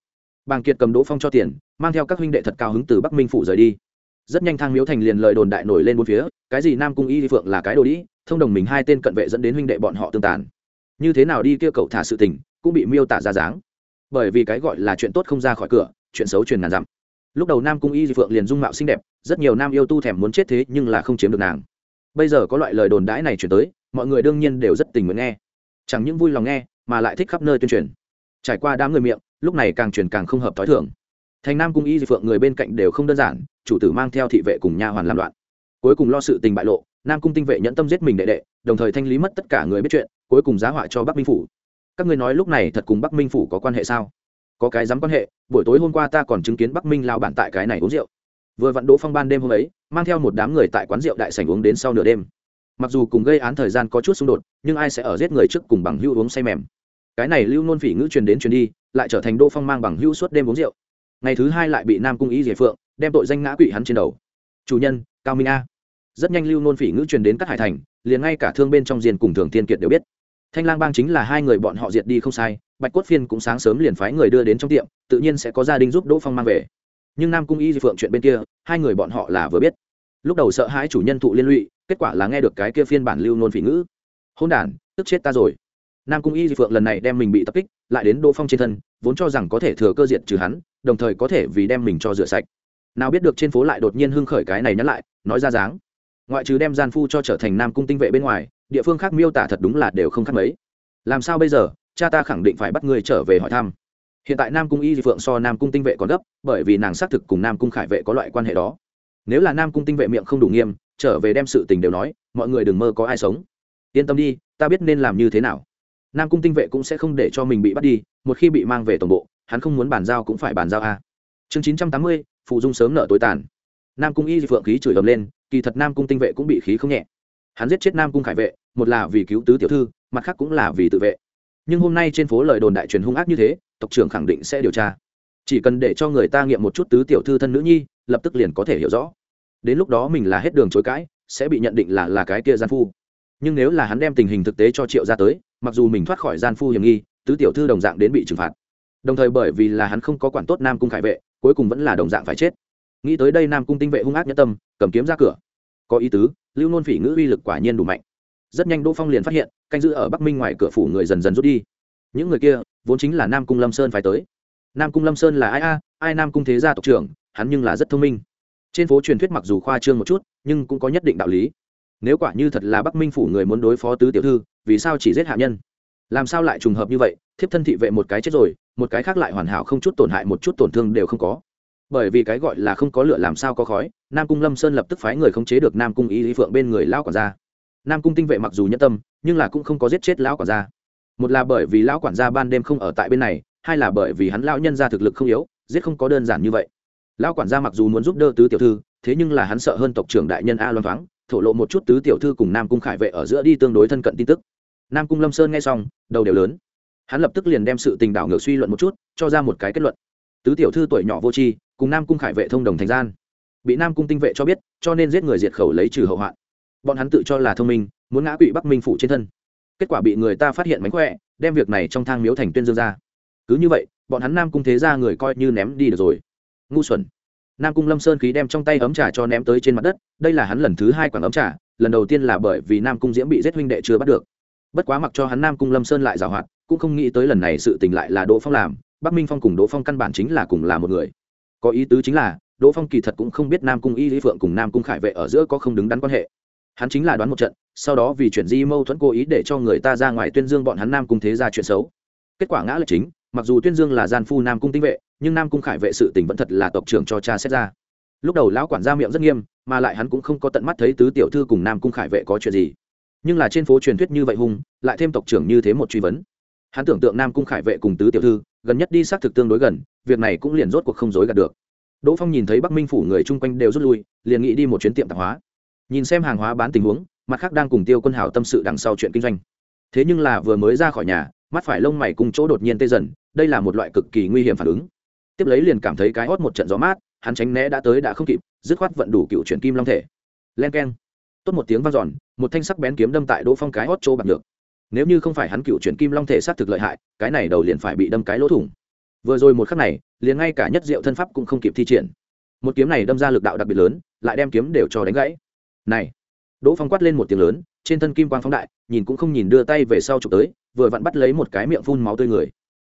S1: Bàng kiệt cầm đỗ phong cho tiền, mang theo các huynh đệ thật cao hứng từ bắc minh phủ rời đi. Rất nhanh thang miếu thành liền lời đồn đại nổi lên bốn phía, cái gì nam cung y phượng là cái đồ đĩ, thông đồng mình hai tên cận vệ dẫn đến huynh đệ bọn họ tương tàn. Như thế nào đi kia cậu thả sự tình, cũng bị miêu tả ra dáng. Bởi vì cái gọi là chuyện tốt không ra khỏi cửa, chuyện xấu truyền ngàn dặm. Lúc đầu nam cung y phượng liền dung mạo xinh đẹp, rất nhiều nam yêu tu thèm muốn chết thế nhưng là không chiếm được nàng bây giờ có loại lời đồn đãi này chuyển tới, mọi người đương nhiên đều rất tình nguyện nghe. Chẳng những vui lòng nghe, mà lại thích khắp nơi tuyên truyền. Trải qua đám người miệng, lúc này càng truyền càng không hợp t h ó i thưởng thành nam cung y Dị phượng người bên cạnh đều không đơn giản, chủ tử mang theo thị vệ cùng nha hoàn làm loạn. Cuối cùng lo sự tình bại lộ, nam cung tinh vệ nhẫn tâm giết mình đệ đệ, đồng thời thanh lý mất tất cả người biết chuyện, cuối cùng giá họa cho bắc minh phủ. Các ngươi nói lúc này thật cùng bắc minh phủ có quan hệ sao? Có cái dám quan hệ, buổi tối hôm qua ta còn chứng kiến bắc minh lao bản tại cái này uống rượu vừa vặn đỗ phong ban đêm hôm ấy, mang theo một đám người tại quán rượu đại sảnh uống đến sau nửa đêm. Mặc dù cùng gây án thời gian có chút xung đột, nhưng ai sẽ ở giết người trước cùng bằng hữu uống say mềm. Cái này lưu nôn phỉ ngữ truyền đến truyền đi, lại trở thành đỗ phong mang bằng hữu suốt đêm uống rượu. Ngày thứ hai lại bị nam cung ý diệ phượng đem tội danh ngã quỵ hắn trên đầu. Chủ nhân, cao minh a. Rất nhanh lưu nôn phỉ ngữ truyền đến các hải thành, liền ngay cả thương bên trong diền cùng thường tiên kiệt đều biết. Thanh lang bang chính là hai người bọn họ diệt đi không sai, bạch cốt phiên cũng sáng sớm liền phái người đưa đến trong tiệm, tự nhiên sẽ có gia đình giúp đỗ phong mang về nhưng nam cung y di phượng chuyện bên kia, hai người bọn họ là vừa biết. Lúc đầu sợ hãi chủ nhân thụ liên lụy, kết quả là nghe được cái kia phiên bản lưu nôn phỉ ngữ. Hôn đ tức chết ta rồi. Nam cung y di phượng lần này đem mình bị tập kích, lại đến đỗ phong trên thân, vốn cho rằng có thể thừa cơ diện trừ hắn, đồng thời có thể vì đem mình cho rửa sạch. Nào biết được trên phố lại đột nhiên hưng khởi cái này nhắc lại, nói ra dáng. Ngoại trừ đem gian phu cho trở thành nam cung tinh vệ bên ngoài, địa phương khác miêu tả thật đúng là đều không khác mấy. Làm sao bây giờ? Cha ta khẳng định phải bắt người trở về hỏi thăm hiện tại nam cung y di phượng so nam cung tinh vệ còn gấp, bởi vì nàng xác thực cùng nam cung khải vệ có loại quan hệ đó. Nếu là nam cung tinh vệ miệng không đủ nghiêm, trở về đem sự tình đều nói, mọi người đừng mơ có ai sống. Yên tâm đi, ta biết nên làm như thế nào. Nam cung tinh vệ cũng sẽ không để cho mình bị bắt đi, một khi bị mang về tổng bộ, hắn không muốn bàn giao cũng phải bàn giao a. Chương chín trăm tám mươi, phụ dung sớm nợ tối tàn. Nam cung y di phượng khí chửi ầm lên, kỳ thật nam cung tinh vệ cũng bị khí không nhẹ. Hắn giết chết nam cung khải vệ, một là vì cứu tứ tiểu thư, mặt khác cũng là vì tự vệ. Nhưng hôm nay trên phố lời đồn đại truyền hung ác như thế tộc trưởng khẳng định sẽ điều tra. Chỉ cần để cho người ta nghiệm một chút tứ tiểu thư thân nữ nhi, lập tức liền có thể hiểu rõ. Đến lúc đó mình là hết đường chối cãi, sẽ bị nhận định là là cái kia gian phu. Nhưng nếu là hắn đem tình hình thực tế cho triệu ra tới, mặc dù mình thoát khỏi gian phu hiểm nghi, tứ tiểu thư đồng dạng đến bị trừng phạt. Đồng thời bởi vì là hắn không có quản tốt nam cung khải vệ, cuối cùng vẫn là đồng dạng phải chết. Nghĩ tới đây nam cung tinh vệ hung ác nhất tâm, cầm kiếm ra cửa. Có ý tứ, lưu nôn phỉ ngữ uy lực quả nhiên đủ mạnh. Rất nhanh đỗ phong liền phát hiện, canh giữ ở bắc minh ngoài cửa phủ người dần dần rút đi. Những người kia vốn chính là nam cung lâm sơn phải tới. Nam cung lâm sơn là ai a? Ai nam cung thế gia tộc trưởng, hắn nhưng là rất thông minh. Trên phố truyền thuyết mặc dù khoa trương một chút, nhưng cũng có nhất định đạo lý. Nếu quả như thật là bắc minh phủ người muốn đối phó tứ tiểu thư, vì sao chỉ giết hạ nhân? Làm sao lại trùng hợp như vậy? Thiếp thân thị vệ một cái chết rồi, một cái khác lại hoàn hảo không chút tổn hại, một chút tổn thương đều không có. Bởi vì cái gọi là không có lửa làm sao có khói, nam cung lâm sơn lập tức phái người khống chế được nam cung y lý phượng bên người lão quản gia. Nam cung tinh vệ mặc dù nhân tâm, nhưng là cũng không có giết chết lão quản gia một là bởi vì lão quản gia ban đêm không ở tại bên này, hai là bởi vì hắn lão nhân ra thực lực không yếu, giết không có đơn giản như vậy. Lão quản gia mặc dù muốn giúp đỡ tứ tiểu thư, thế nhưng là hắn sợ hơn tộc trưởng đại nhân a loan thoáng, thổ lộ một chút tứ tiểu thư cùng nam cung khải vệ ở giữa đi tương đối thân cận tin tức. Nam cung lâm sơn nghe xong, đầu đều lớn. Hắn lập tức liền đem sự tình đảo ngược suy luận một chút, cho ra một cái kết luận. Tứ tiểu thư tuổi nhỏ vô tri, cùng nam cung khải vệ thông đồng thành gian. Bị nam cung tinh vệ cho biết, cho nên giết người diệt khẩu lấy trừ hậu hoạn. Bọn hắn tự cho là thông minh, muốn ngã quỵ bắc minh phủ trên thân kết quả bị người ta phát hiện mánh khỏe, đem việc này trong thang miếu thành tuyên dương ra. Cứ như vậy, bọn hắn nam cung thế ra người coi như ném đi được rồi. Ngu xuẩn. Nam cung lâm sơn khí đem trong tay ấm trà cho ném tới trên mặt đất, đây là hắn lần thứ hai quảng ấm trà, lần đầu tiên là bởi vì nam cung diễm bị giết huynh đệ chưa bắt được. Bất quá mặc cho hắn nam cung lâm sơn lại giảo hoạt, cũng không nghĩ tới lần này sự tình lại là đỗ phong làm, bắc minh phong cùng đỗ phong căn bản chính là cùng là một người. Có ý tứ chính là, đỗ phong kỳ thật cũng không biết nam cung y lý phượng cùng nam cung khải vệ ở giữa có không đứng đắn quan hệ hắn chính là đoán một trận, sau đó vì chuyện di mâu thuẫn cố ý để cho người ta ra ngoài tuyên dương bọn hắn nam cung thế ra chuyện xấu. Kết quả ngã là chính, mặc dù tuyên dương là gian phu nam cung tinh vệ, nhưng nam cung khải vệ sự tình vẫn thật là tộc trưởng cho cha xét ra. Lúc đầu lão quản gia miệng rất nghiêm, mà lại hắn cũng không có tận mắt thấy tứ tiểu thư cùng nam cung khải vệ có chuyện gì. Nhưng là trên phố truyền thuyết như vậy hung, lại thêm tộc trưởng như thế một truy vấn. Hắn tưởng tượng nam cung khải vệ cùng tứ tiểu thư, gần nhất đi xác thực tương đối gần, việc này cũng liền rốt cuộc không dối gạt được. Đỗ phong nhìn thấy bắc minh phủ người chung quanh đều rút lui, liền nghĩ đi một chuyến tiệm tạp hóa nhìn xem hàng hóa bán tình huống, mặt khác đang cùng tiêu quân hào tâm sự đằng sau chuyện kinh doanh. Thế nhưng là vừa mới ra khỏi nhà, mắt phải lông mày cùng chỗ đột nhiên tê dần, đây là một loại cực kỳ nguy hiểm phản ứng. Tiếp lấy liền cảm thấy cái hót một trận gió mát, hắn tránh né đã tới đã không kịp, dứt khoát vận đủ cựu chuyển kim long thể. Len k e n tốt một tiếng vang giòn một thanh sắc bén kiếm đâm tại đỗ phong cái hót chỗ bạc được nếu như không phải hắn cựu chuyển kim long thể xác thực lợi hại, cái này đầu liền phải bị đâm cái lỗ thủng. Vừa rồi một khắc này, liền ngay cả nhất diệu thân pháp cũng không kịp thi triển. Một kiếm này đâm ra lực đạo đặc biệt lớn, lại đem kiếm đều cho đánh gãy này, đỗ phong quát lên một tiếng lớn, trên thân kim quang phóng đại, nhìn cũng không nhìn đưa tay về sau chụp tới, vừa vặn bắt lấy một cái miệng phun máu tươi người.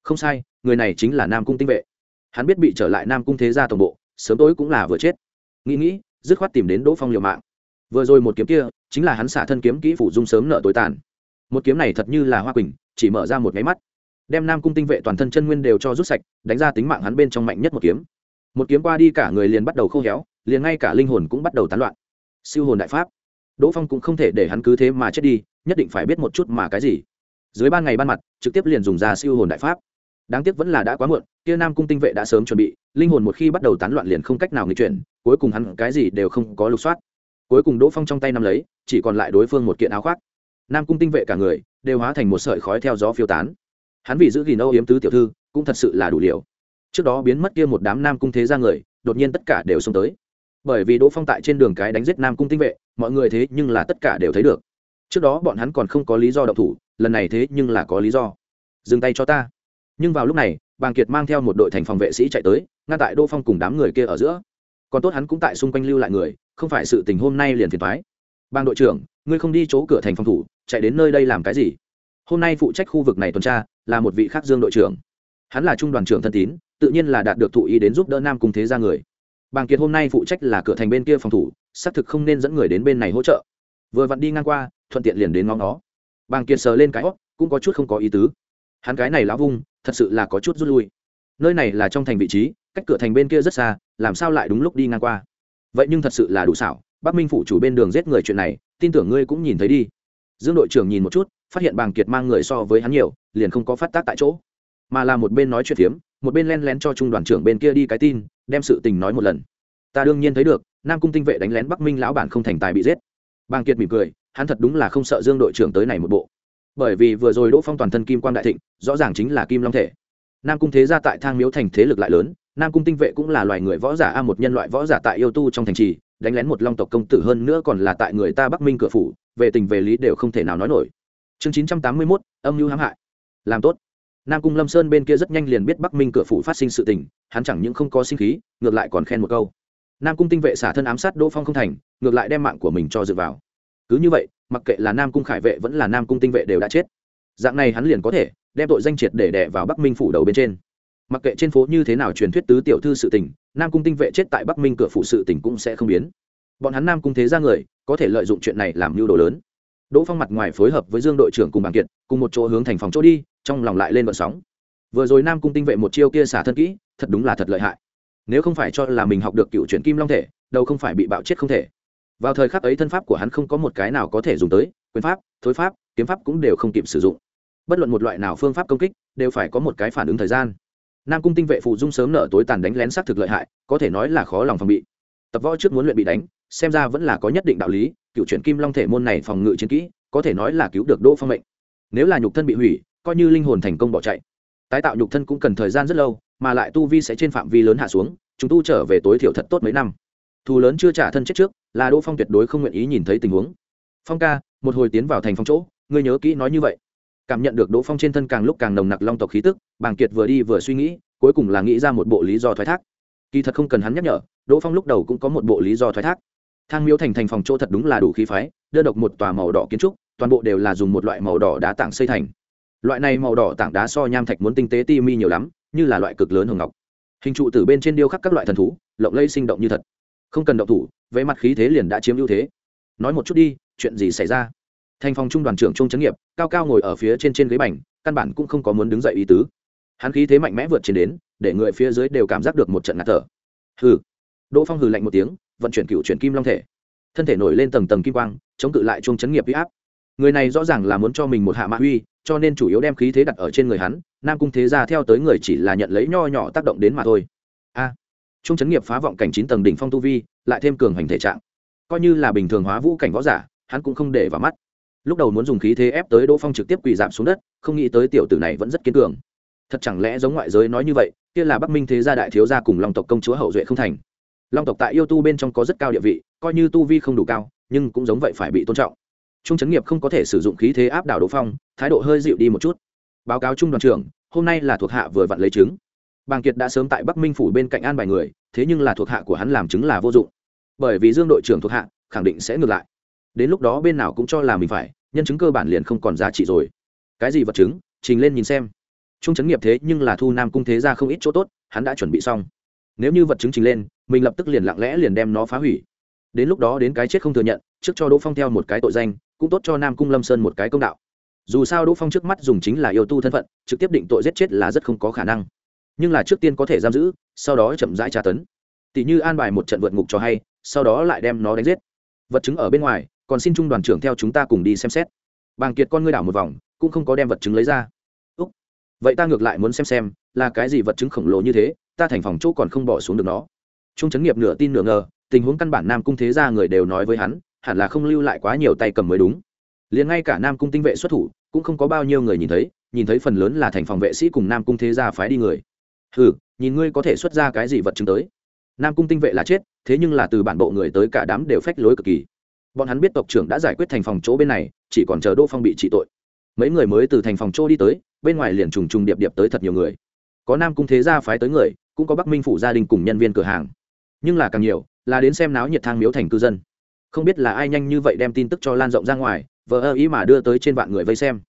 S1: Không sai, người này chính là nam cung tinh vệ. Hắn biết bị trở lại nam cung thế gia tổng bộ, sớm tối cũng là vừa chết. Nghĩ nghĩ, dứt khoát tìm đến đỗ phong liều mạng. Vừa rồi một kiếm kia, chính là hắn xả thân kiếm kỹ phủ dung sớm nợ tối tàn. Một kiếm này thật như là hoa quỳnh, chỉ mở ra một nháy mắt. Đem nam cung tinh vệ toàn thân chân nguyên đều cho rút sạch, đánh ra tính mạng hắn bên trong mạnh nhất một kiếm. Một kiếm qua đi cả người liền bắt đầu khô héo, liền ngay cả linh hồn cũng bắt đầu tán loạn siêu hồn đại pháp. Đỗ phong cũng không thể để hắn cứ thế mà chết đi, nhất định phải biết một chút mà cái gì. Dưới ban ngày ban mặt, trực tiếp liền dùng ra siêu hồn đại pháp. Đáng tiếc vẫn là đã quá muộn, kia nam cung tinh vệ đã sớm chuẩn bị, linh hồn một khi bắt đầu tán loạn liền không cách nào nghi chuyển, cuối cùng hắn cái gì đều không có lục soát. Cuối cùng đỗ phong trong tay nắm lấy, chỉ còn lại đối phương một kiện áo khoác. Nam cung tinh vệ cả người đều hóa thành một sợi khói theo gió phiêu tán. Hắn vì giữ gìn âu yếm tứ tiểu thư, cũng thật sự là đủ liều. Trước đó biến mất kia một đám nam cung thế ra người, đột nhiên tất cả đều xông tới bởi vì đỗ phong tại trên đường cái đánh giết nam cung tinh vệ, mọi người thế nhưng là tất cả đều thấy được. Trước đó bọn hắn còn không có lý do đậu thủ, lần này thế nhưng là có lý do. Dừng tay cho ta. Nhưng vào lúc này, bàng kiệt mang theo một đội thành phòng vệ sĩ chạy tới, ngăn tại đỗ phong cùng đám người kia ở giữa. Còn tốt hắn cũng tại xung quanh lưu lại người, không phải sự tình hôm nay liền phiền thoái bang đội trưởng, ngươi không đi chỗ cửa thành phòng thủ, chạy đến nơi đây làm cái gì? Hôm nay phụ trách khu vực này tuần tra, là một vị khác dương đội trưởng. Hắn là trung đoàn trưởng thân tín, tự nhiên là đạt được thụ ý đến giúp đỡ nam cùng thế ra người bàng kiệt hôm nay phụ trách là cửa thành bên kia phòng thủ, xác thực không nên dẫn người đến bên này hỗ trợ. Vừa vặn đi ngang qua, thuận tiện liền đến ngóng nó bàng kiệt sờ lên cái óc, cũng có chút không có ý tứ. Hắn cái này lão vung, thật sự là có chút rút lui. Nơi này là trong thành vị trí, cách cửa thành bên kia rất xa, làm sao lại đúng lúc đi ngang qua? Vậy nhưng thật sự là đủ xảo, bắc minh phủ chủ bên đường giết người chuyện này, tin tưởng ngươi cũng nhìn thấy đi. Dương đội trưởng nhìn một chút, phát hiện bàng kiệt mang người so với hắn nhiều, liền không có phát tác tại chỗ mà là một bên nói chuyện phiếm, một bên len lén cho trung đoàn trưởng bên kia đi cái tin, đem sự tình nói một lần. Ta đương nhiên thấy được, nam cung tinh vệ đánh lén bắc minh lão bản không thành tài bị giết. Bàng kiệt mỉm cười, hắn thật đúng là không sợ dương đội trưởng tới này một bộ. Bởi vì vừa rồi đỗ phong toàn thân kim quan đại thịnh, rõ ràng chính là kim long thể. Nam cung thế gia tại thang miếu thành thế lực lại lớn, nam cung tinh vệ cũng là loài người võ giả a một nhân loại võ giả tại yêu tu trong thành trì, đánh lén một long tộc công tử hơn nữa còn là tại người ta bắc minh cửa phủ, về tình về lý đều không thể nào nói nổi. Chương chín trăm tám mươi mốt, âm mưu hãm hại. Làm tốt nam cung lâm sơn bên kia rất nhanh liền biết bắc minh cửa phủ phát sinh sự tình, hắn chẳng những không có sinh khí, ngược lại còn khen một câu. Nam cung tinh vệ xả thân ám sát đỗ phong không thành, ngược lại đem mạng của mình cho dựa vào. Cứ như vậy, mặc kệ là nam cung khải vệ vẫn là nam cung tinh vệ đều đã chết. Dạng này hắn liền có thể đem tội danh triệt để đẻ vào bắc minh phủ đầu bên trên. Mặc kệ trên phố như thế nào truyền thuyết tứ tiểu thư sự tình, nam cung tinh vệ chết tại bắc minh cửa phủ sự tình cũng sẽ không biến. Bọn hắn nam cung thế ra người, có thể lợi dụng chuyện này làm mưu đồ lớn. Đỗ phong mặt ngoài phối hợp với dương đội trưởng cùng bàng kiệt, cùng một chỗ hướng thành phòng chỗ đi trong lòng lại lên vận sóng. Vừa rồi nam cung tinh vệ một chiêu kia xả thân kỹ, thật đúng là thật lợi hại. Nếu không phải cho là mình học được cựu chuyển kim long thể, đâu không phải bị bạo chết không thể. Vào thời khắc ấy thân pháp của hắn không có một cái nào có thể dùng tới, quyền pháp, thối pháp, kiếm pháp cũng đều không kịp sử dụng. Bất luận một loại nào phương pháp công kích, đều phải có một cái phản ứng thời gian. Nam cung tinh vệ phụ dung sớm nở tối tàn đánh lén xác thực lợi hại, có thể nói là khó lòng phòng bị. Tập võ trước muốn luyện bị đánh, xem ra vẫn là có nhất định đạo lý, cựu chuyển kim long thể môn này phòng ngự chiến kỹ, có thể nói là cứu được đỗ phong mệnh. Nếu là nhục thân bị hủy coi như linh hồn thành công bỏ chạy. Tái tạo nhục thân cũng cần thời gian rất lâu, mà lại tu vi sẽ trên phạm vi lớn hạ xuống, chúng tu trở về tối thiểu thật tốt mấy năm. Thù lớn chưa trả thân chết trước, là đỗ phong tuyệt đối không nguyện ý nhìn thấy tình huống. Phong ca, một hồi tiến vào thành phong chỗ, ngươi nhớ kỹ nói như vậy. Cảm nhận được đỗ phong trên thân càng lúc càng nồng nặc long tộc khí tức, bàng kiệt vừa đi vừa suy nghĩ, cuối cùng là nghĩ ra một bộ lý do thoái thác. Kỳ thật không cần hắn nhắc nhở, đỗ phong lúc đầu cũng có một bộ lý do thoái thác. Thang miếu thành thành phòng chỗ thật đúng là đủ khí phái đưa độc một tòa màu đỏ kiến trúc, toàn bộ đều là dùng một loại màu đỏ đá tảng xây thành loại này màu đỏ tảng đá so nham thạch muốn tinh tế ti mi nhiều lắm, như là loại cực lớn hồng ngọc. Hình trụ từ bên trên điêu khắc các loại thần thú, lộng lây sinh động như thật. Không cần động thủ về mặt khí thế liền đã chiếm ưu thế. Nói một chút đi, chuyện gì xảy ra? Thành phòng trung đoàn trưởng trung trấn nghiệp, cao cao ngồi ở phía trên trên ghế bành, căn bản cũng không có muốn đứng dậy ý tứ. Hắn khí thế mạnh mẽ vượt trên đến, để người phía dưới đều cảm giác được một trận ngạt thở. Hừ. Đỗ phong hừ lạnh một tiếng, vận chuyển cựu chuyển kim long thể. Thân thể nổi lên tầng tầng kim quang, chống cự lại trung chấn nghiệp huy áp. Người này rõ ràng là muốn cho mình một hạ mạ huy cho nên chủ yếu đem khí thế đặt ở trên người hắn nam cung thế ra theo tới người chỉ là nhận lấy nho nhỏ tác động đến mà thôi. A à, trung chấn nghiệp phá vọng cảnh chín tầng đỉnh phong tu vi lại thêm cường hành thể trạng. Coi như là bình thường hóa vũ cảnh võ giả hắn cũng không để vào mắt. Lúc đầu muốn dùng khí thế ép tới đỗ phong trực tiếp quỳ giảm xuống đất không nghĩ tới tiểu tử này vẫn rất kiên cường. Thật chẳng lẽ giống ngoại giới nói như vậy kia là bắc minh thế gia đại thiếu gia cùng Long tộc công chúa hậu duệ không thành. Long tộc tại yêu tu bên trong có rất cao địa vị coi như tu vi không đủ cao nhưng cũng giống vậy phải bị tôn trọng trung chấn nghiệp không có thể sử dụng khí thế áp đảo đỗ phong, thái độ hơi dịu đi một chút. Báo cáo trung đoàn trưởng, hôm nay là thuộc hạ vừa vặn lấy chứng bàng kiệt đã sớm tại bắc minh phủ bên cạnh an bài người, thế nhưng là thuộc hạ của hắn làm chứng là vô dụng. Bởi vì dương đội trưởng thuộc hạ, khẳng định sẽ ngược lại. Đến lúc đó bên nào cũng cho là mình phải, nhân chứng cơ bản liền không còn giá trị rồi. Cái gì vật chứng? Trình lên nhìn xem. Trung chấn nghiệp thế nhưng là thu nam cung thế ra không ít chỗ tốt, hắn đã chuẩn bị xong. Nếu như vật chứng trình lên, mình lập tức liền lặng lẽ liền đem nó phá hủy. Đến lúc đó đến cái chết không thừa nhận, trước cho đỗ phong theo một cái tội danh cũng tốt cho nam cung lâm sơn một cái công đạo. Dù sao đỗ phong trước mắt dùng chính là yêu tu thân phận, trực tiếp định tội giết chết là rất không có khả năng. Nhưng là trước tiên có thể giam giữ, sau đó chậm rãi tra tấn. Tỷ như an bài một trận vượt ngục cho hay, sau đó lại đem nó đánh giết. Vật chứng ở bên ngoài, còn xin trung đoàn trưởng theo chúng ta cùng đi xem xét. Bàng kiệt con ngươi đảo một vòng, cũng không có đem vật chứng lấy ra. Úc. vậy ta ngược lại muốn xem xem, là cái gì vật chứng khổng lồ như thế, ta thành phòng chỗ còn không bỏ xuống được nó. Trung chấn nghiệp nửa tin nửa ngờ, tình huống căn bản nam cung thế gia người đều nói với hắn hẳn là không lưu lại quá nhiều tay cầm mới đúng. Liền ngay cả nam cung tinh vệ xuất thủ, cũng không có bao nhiêu người nhìn thấy nhìn thấy phần lớn là thành phòng vệ sĩ cùng nam cung thế gia phái đi người. Hừ, nhìn ngươi có thể xuất ra cái gì vật chứng tới. Nam cung tinh vệ là chết, thế nhưng là từ bản bộ người tới cả đám đều phách lối cực kỳ. Bọn hắn biết tộc trưởng đã giải quyết thành phòng chỗ bên này, chỉ còn chờ đỗ phong bị trị tội. Mấy người mới từ thành phòng chỗ đi tới, bên ngoài liền trùng trùng điệp điệp tới thật nhiều người. Có nam cung thế gia phái tới người, cũng có bắc minh phủ gia đình cùng nhân viên cửa hàng. Nhưng là càng nhiều, là đến xem náo nhiệt thang miếu thành cư dân không biết là ai nhanh như vậy đem tin tức cho lan rộng ra ngoài, vờ ơ ý mà đưa tới trên vạn người vây xem.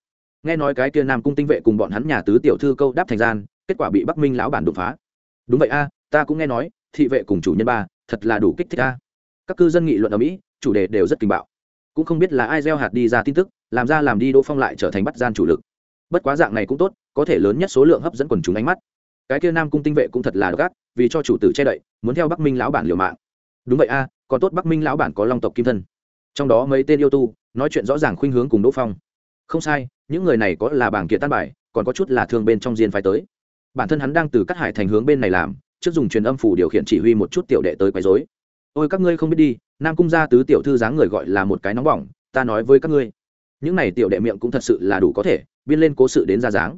S1: Nghe nói cái kia nam cung tinh vệ cùng bọn hắn nhà tứ tiểu thư câu đáp thành gian, kết quả bị bắc minh lão bản đột phá. Đúng vậy a, ta cũng nghe nói, thị vệ cùng chủ nhân ba, thật là đủ kích thích a. Các cư dân nghị luận ở mỹ, chủ đề đều rất kinh bạo. Cũng không biết là ai gieo hạt đi ra tin tức, làm ra làm đi đỗ phong lại trở thành bắt gian chủ lực. Bất quá dạng này cũng tốt, có thể lớn nhất số lượng hấp dẫn quần chúng ánh mắt. Cái kia nam cung tinh vệ cũng thật là gắt vì cho chủ tử che đậy, muốn theo bắc minh lão bản liều mạng. Đúng vậy a còn tốt bắc minh lão bản có long tộc kim thân. Trong đó mấy tên yêu tu, nói chuyện rõ ràng khuynh hướng cùng đỗ phong. Không sai, những người này có là bảng kiệt tan bài, còn có chút là thương bên trong diên phái tới. Bản thân hắn đang từ cắt hải thành hướng bên này làm, trước dùng truyền âm phủ điều khiển chỉ huy một chút tiểu đệ tới quấy dối ôi, các ngươi không biết đi, nam cung gia tứ tiểu thư dáng người gọi là một cái nóng bỏng, ta nói với các ngươi, những này tiểu đệ miệng cũng thật sự là đủ có thể, biên lên cố sự đến ra dáng.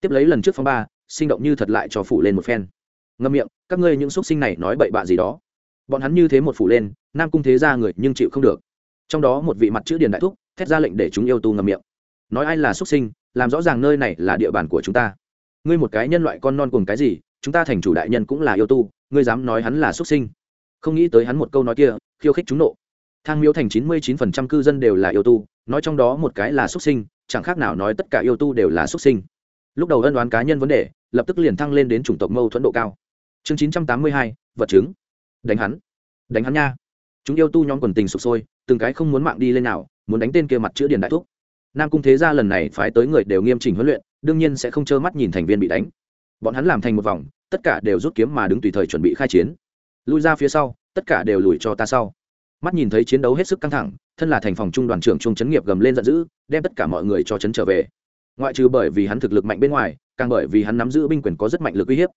S1: Tiếp lấy lần trước phong ba, sinh động như thật lại cho phủ lên một phen. Ngâm miệng, các ngươi những x u ấ t sinh này nói bậy bạ gì đó bọn hắn như thế một phủ lên, nam cung thế ra người nhưng chịu không được. Trong đó một vị mặt chữ điền đại thúc, thét ra lệnh để chúng yêu tu ngầm miệng. Nói ai là xuất sinh, làm rõ ràng nơi này là địa bàn của chúng ta. Ngươi một cái nhân loại con non cùng cái gì, chúng ta thành chủ đại nhân cũng là yêu tu, ngươi dám nói hắn là xuất sinh. Không nghĩ tới hắn một câu nói kia, khiêu khích chúng nộ. Thang miếu thành chín mươi chín phần trăm cư dân đều là yêu tu, nói trong đó một cái là xuất sinh, chẳng khác nào nói tất cả yêu tu đều là xuất sinh. Lúc đầu ân đoán cá nhân vấn đề, lập tức liền thăng lên đến chủng tộc mâu thuẫn độ cao. Chương chín trăm tám mươi hai, vật chứng đánh hắn. Đánh hắn nha. Chúng yêu tu nhóm quần tình sụp sôi, từng cái không muốn mạng đi lên nào, muốn đánh tên kia mặt chữ điền đại thúc. Nam cung thế gia lần này phái tới người đều nghiêm chỉnh huấn luyện, đương nhiên sẽ không trơ mắt nhìn thành viên bị đánh. Bọn hắn làm thành một vòng, tất cả đều rút kiếm mà đứng tùy thời chuẩn bị khai chiến. Lui ra phía sau, tất cả đều lùi cho ta sau. Mắt nhìn thấy chiến đấu hết sức căng thẳng, thân là thành phòng trung đoàn trưởng trung chấn nghiệp gầm lên giận dữ, đem tất cả mọi người cho chấn trở về. Ngoại trừ bởi vì hắn thực lực mạnh bên ngoài, càng bởi vì hắn nắm giữ binh quyền có rất mạnh lực uy hiếp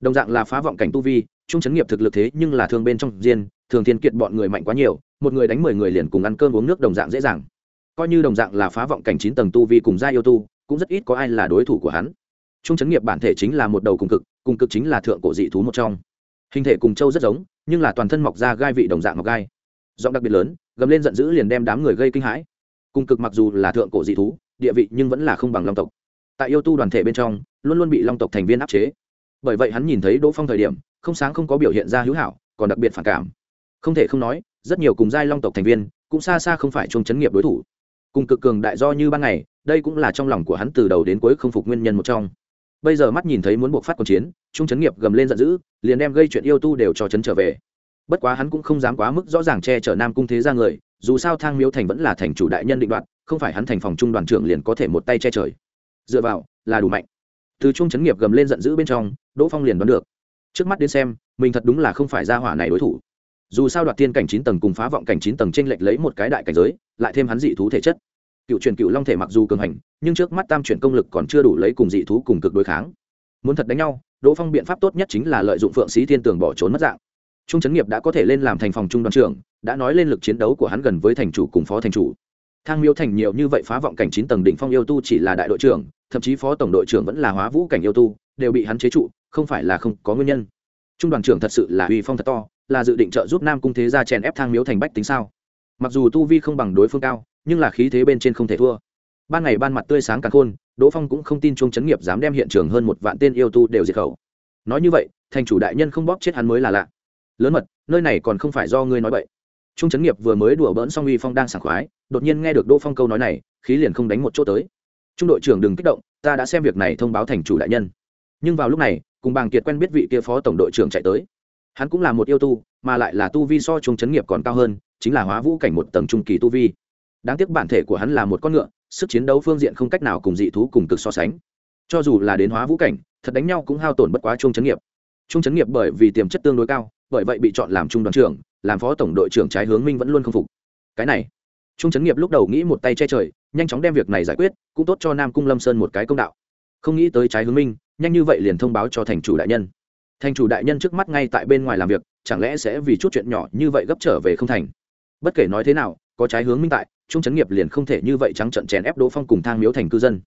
S1: đồng dạng là phá vọng cảnh tu vi, trung chấn nghiệp thực lực thế nhưng là thương bên trong diên, thường thiên kiệt bọn người mạnh quá nhiều, một người đánh mười người liền cùng ăn cơm uống nước đồng dạng dễ dàng. Coi như đồng dạng là phá vọng cảnh chín tầng tu vi cùng gia yêu tu, cũng rất ít có ai là đối thủ của hắn. Trung chấn nghiệp bản thể chính là một đầu cùng cực cùng cực chính là thượng cổ dị thú một trong. Hình thể cùng châu rất giống, nhưng là toàn thân mọc ra gai vị đồng dạng ngọc gai. Giọng đặc biệt lớn, gầm lên giận dữ liền đem đám người gây kinh hãi. Cùng cực mặc dù là thượng cổ dị thú, địa vị nhưng vẫn là không bằng long tộc. Tại yêu tu đoàn thể bên trong, luôn luôn bị long tộc thành viên áp chế bởi vậy hắn nhìn thấy đỗ phong thời điểm, không sáng không có biểu hiện ra hữu hảo, còn đặc biệt phản cảm. Không thể không nói, rất nhiều cùng giai long tộc thành viên cũng xa xa không phải chung chấn nghiệp đối thủ. Cùng cực cường đại do như ban ngày, đây cũng là trong lòng của hắn từ đầu đến cuối không phục nguyên nhân một trong. Bây giờ mắt nhìn thấy muốn buộc phát cuộc chiến trung chấn nghiệp gầm lên giận dữ, liền đem gây chuyện yêu tu đều cho chấn trở về. Bất quá hắn cũng không dám quá mức rõ ràng che chở nam cung thế ra người, dù sao thang miếu thành vẫn là thành chủ đại nhân định đoạt, không phải hắn thành phòng trung đoàn trưởng liền có thể một tay che trời. Dựa vào, là đủ mạnh từ trung chấn nghiệp gầm lên giận dữ bên trong, đỗ phong liền đoán được. Trước mắt đến xem, mình thật đúng là không phải ra hỏa này đối thủ. Dù sao đoạt tiên cảnh chín tầng cùng phá vọng cảnh chín tầng t r ê n lệch lấy một cái đại cảnh giới, lại thêm hắn dị thú thể chất. Cựu truyền cựu long thể mặc dù cường hành, nhưng trước mắt tam chuyển công lực còn chưa đủ lấy cùng dị thú cùng cực đối kháng. Muốn thật đánh nhau, đỗ phong biện pháp tốt nhất chính là lợi dụng phượng sĩ thiên tường bỏ trốn mất dạng. Trung chấn nghiệp đã có thể lên làm thành phòng trung đoàn trưởng, đã nói lên lực chiến đấu của hắn gần với thành chủ cùng phó thành chủ. Thang miêu thành nhiều như vậy phá vọng cảnh chín tầng đỉnh phong yêu tu chỉ là đại đội trưởng thậm chí phó tổng đội trưởng vẫn là hóa vũ cảnh yêu tu, đều bị hắn chế trụ, không phải là không có nguyên nhân. Trung đoàn trưởng thật sự là uy phong thật to, là dự định trợ giúp nam cung thế gia chèn ép thang miếu thành bách tính sao? Mặc dù tu vi không bằng đối phương cao, nhưng là khí thế bên trên không thể thua. Ban ngày ban mặt tươi sáng càng khôn, đỗ phong cũng không tin chung chấn nghiệp dám đem hiện trường hơn một vạn tên yêu tu đều diệt khẩu. Nói như vậy, thành chủ đại nhân không bóp chết hắn mới là lạ. Lớn mật, nơi này còn không phải do ngươi nói vậy trung chấn nghiệp vừa mới đùa bỡn xong uy phong đang sảng khoái, đột nhiên nghe được đỗ phong câu nói này, khí liền không đánh một chỗ tới trung đội trưởng đừng kích động, ta đã xem việc này thông báo thành chủ đại nhân. Nhưng vào lúc này, cùng bàng kiệt quen biết vị kia phó tổng đội trưởng chạy tới. Hắn cũng là một yêu tu, mà lại là tu vi so trung chấn nghiệp còn cao hơn, chính là hóa vũ cảnh một tầng trung kỳ tu vi. Đáng tiếc bản thể của hắn là một con ngựa, sức chiến đấu phương diện không cách nào cùng dị thú cùng cực so sánh. Cho dù là đến hóa vũ cảnh, thật đánh nhau cũng hao tổn bất quá trung chấn nghiệp. Trung chấn nghiệp bởi vì tiềm chất tương đối cao, bởi vậy bị chọn làm trung đoàn trưởng, làm phó tổng đội trưởng trái hướng minh vẫn luôn không phục. Cái này trung chấn nghiệp lúc đầu nghĩ một tay che trời nhanh chóng đem việc này giải quyết, cũng tốt cho nam cung lâm sơn một cái công đạo. Không nghĩ tới trái hướng minh, nhanh như vậy liền thông báo cho thành chủ đại nhân. Thành chủ đại nhân trước mắt ngay tại bên ngoài làm việc, chẳng lẽ sẽ vì chút chuyện nhỏ như vậy gấp trở về không thành? Bất kể nói thế nào, có trái hướng minh tại, trung chấn nghiệp liền không thể như vậy trắng trận chèn ép đỗ phong cùng thang miếu thành cư dân.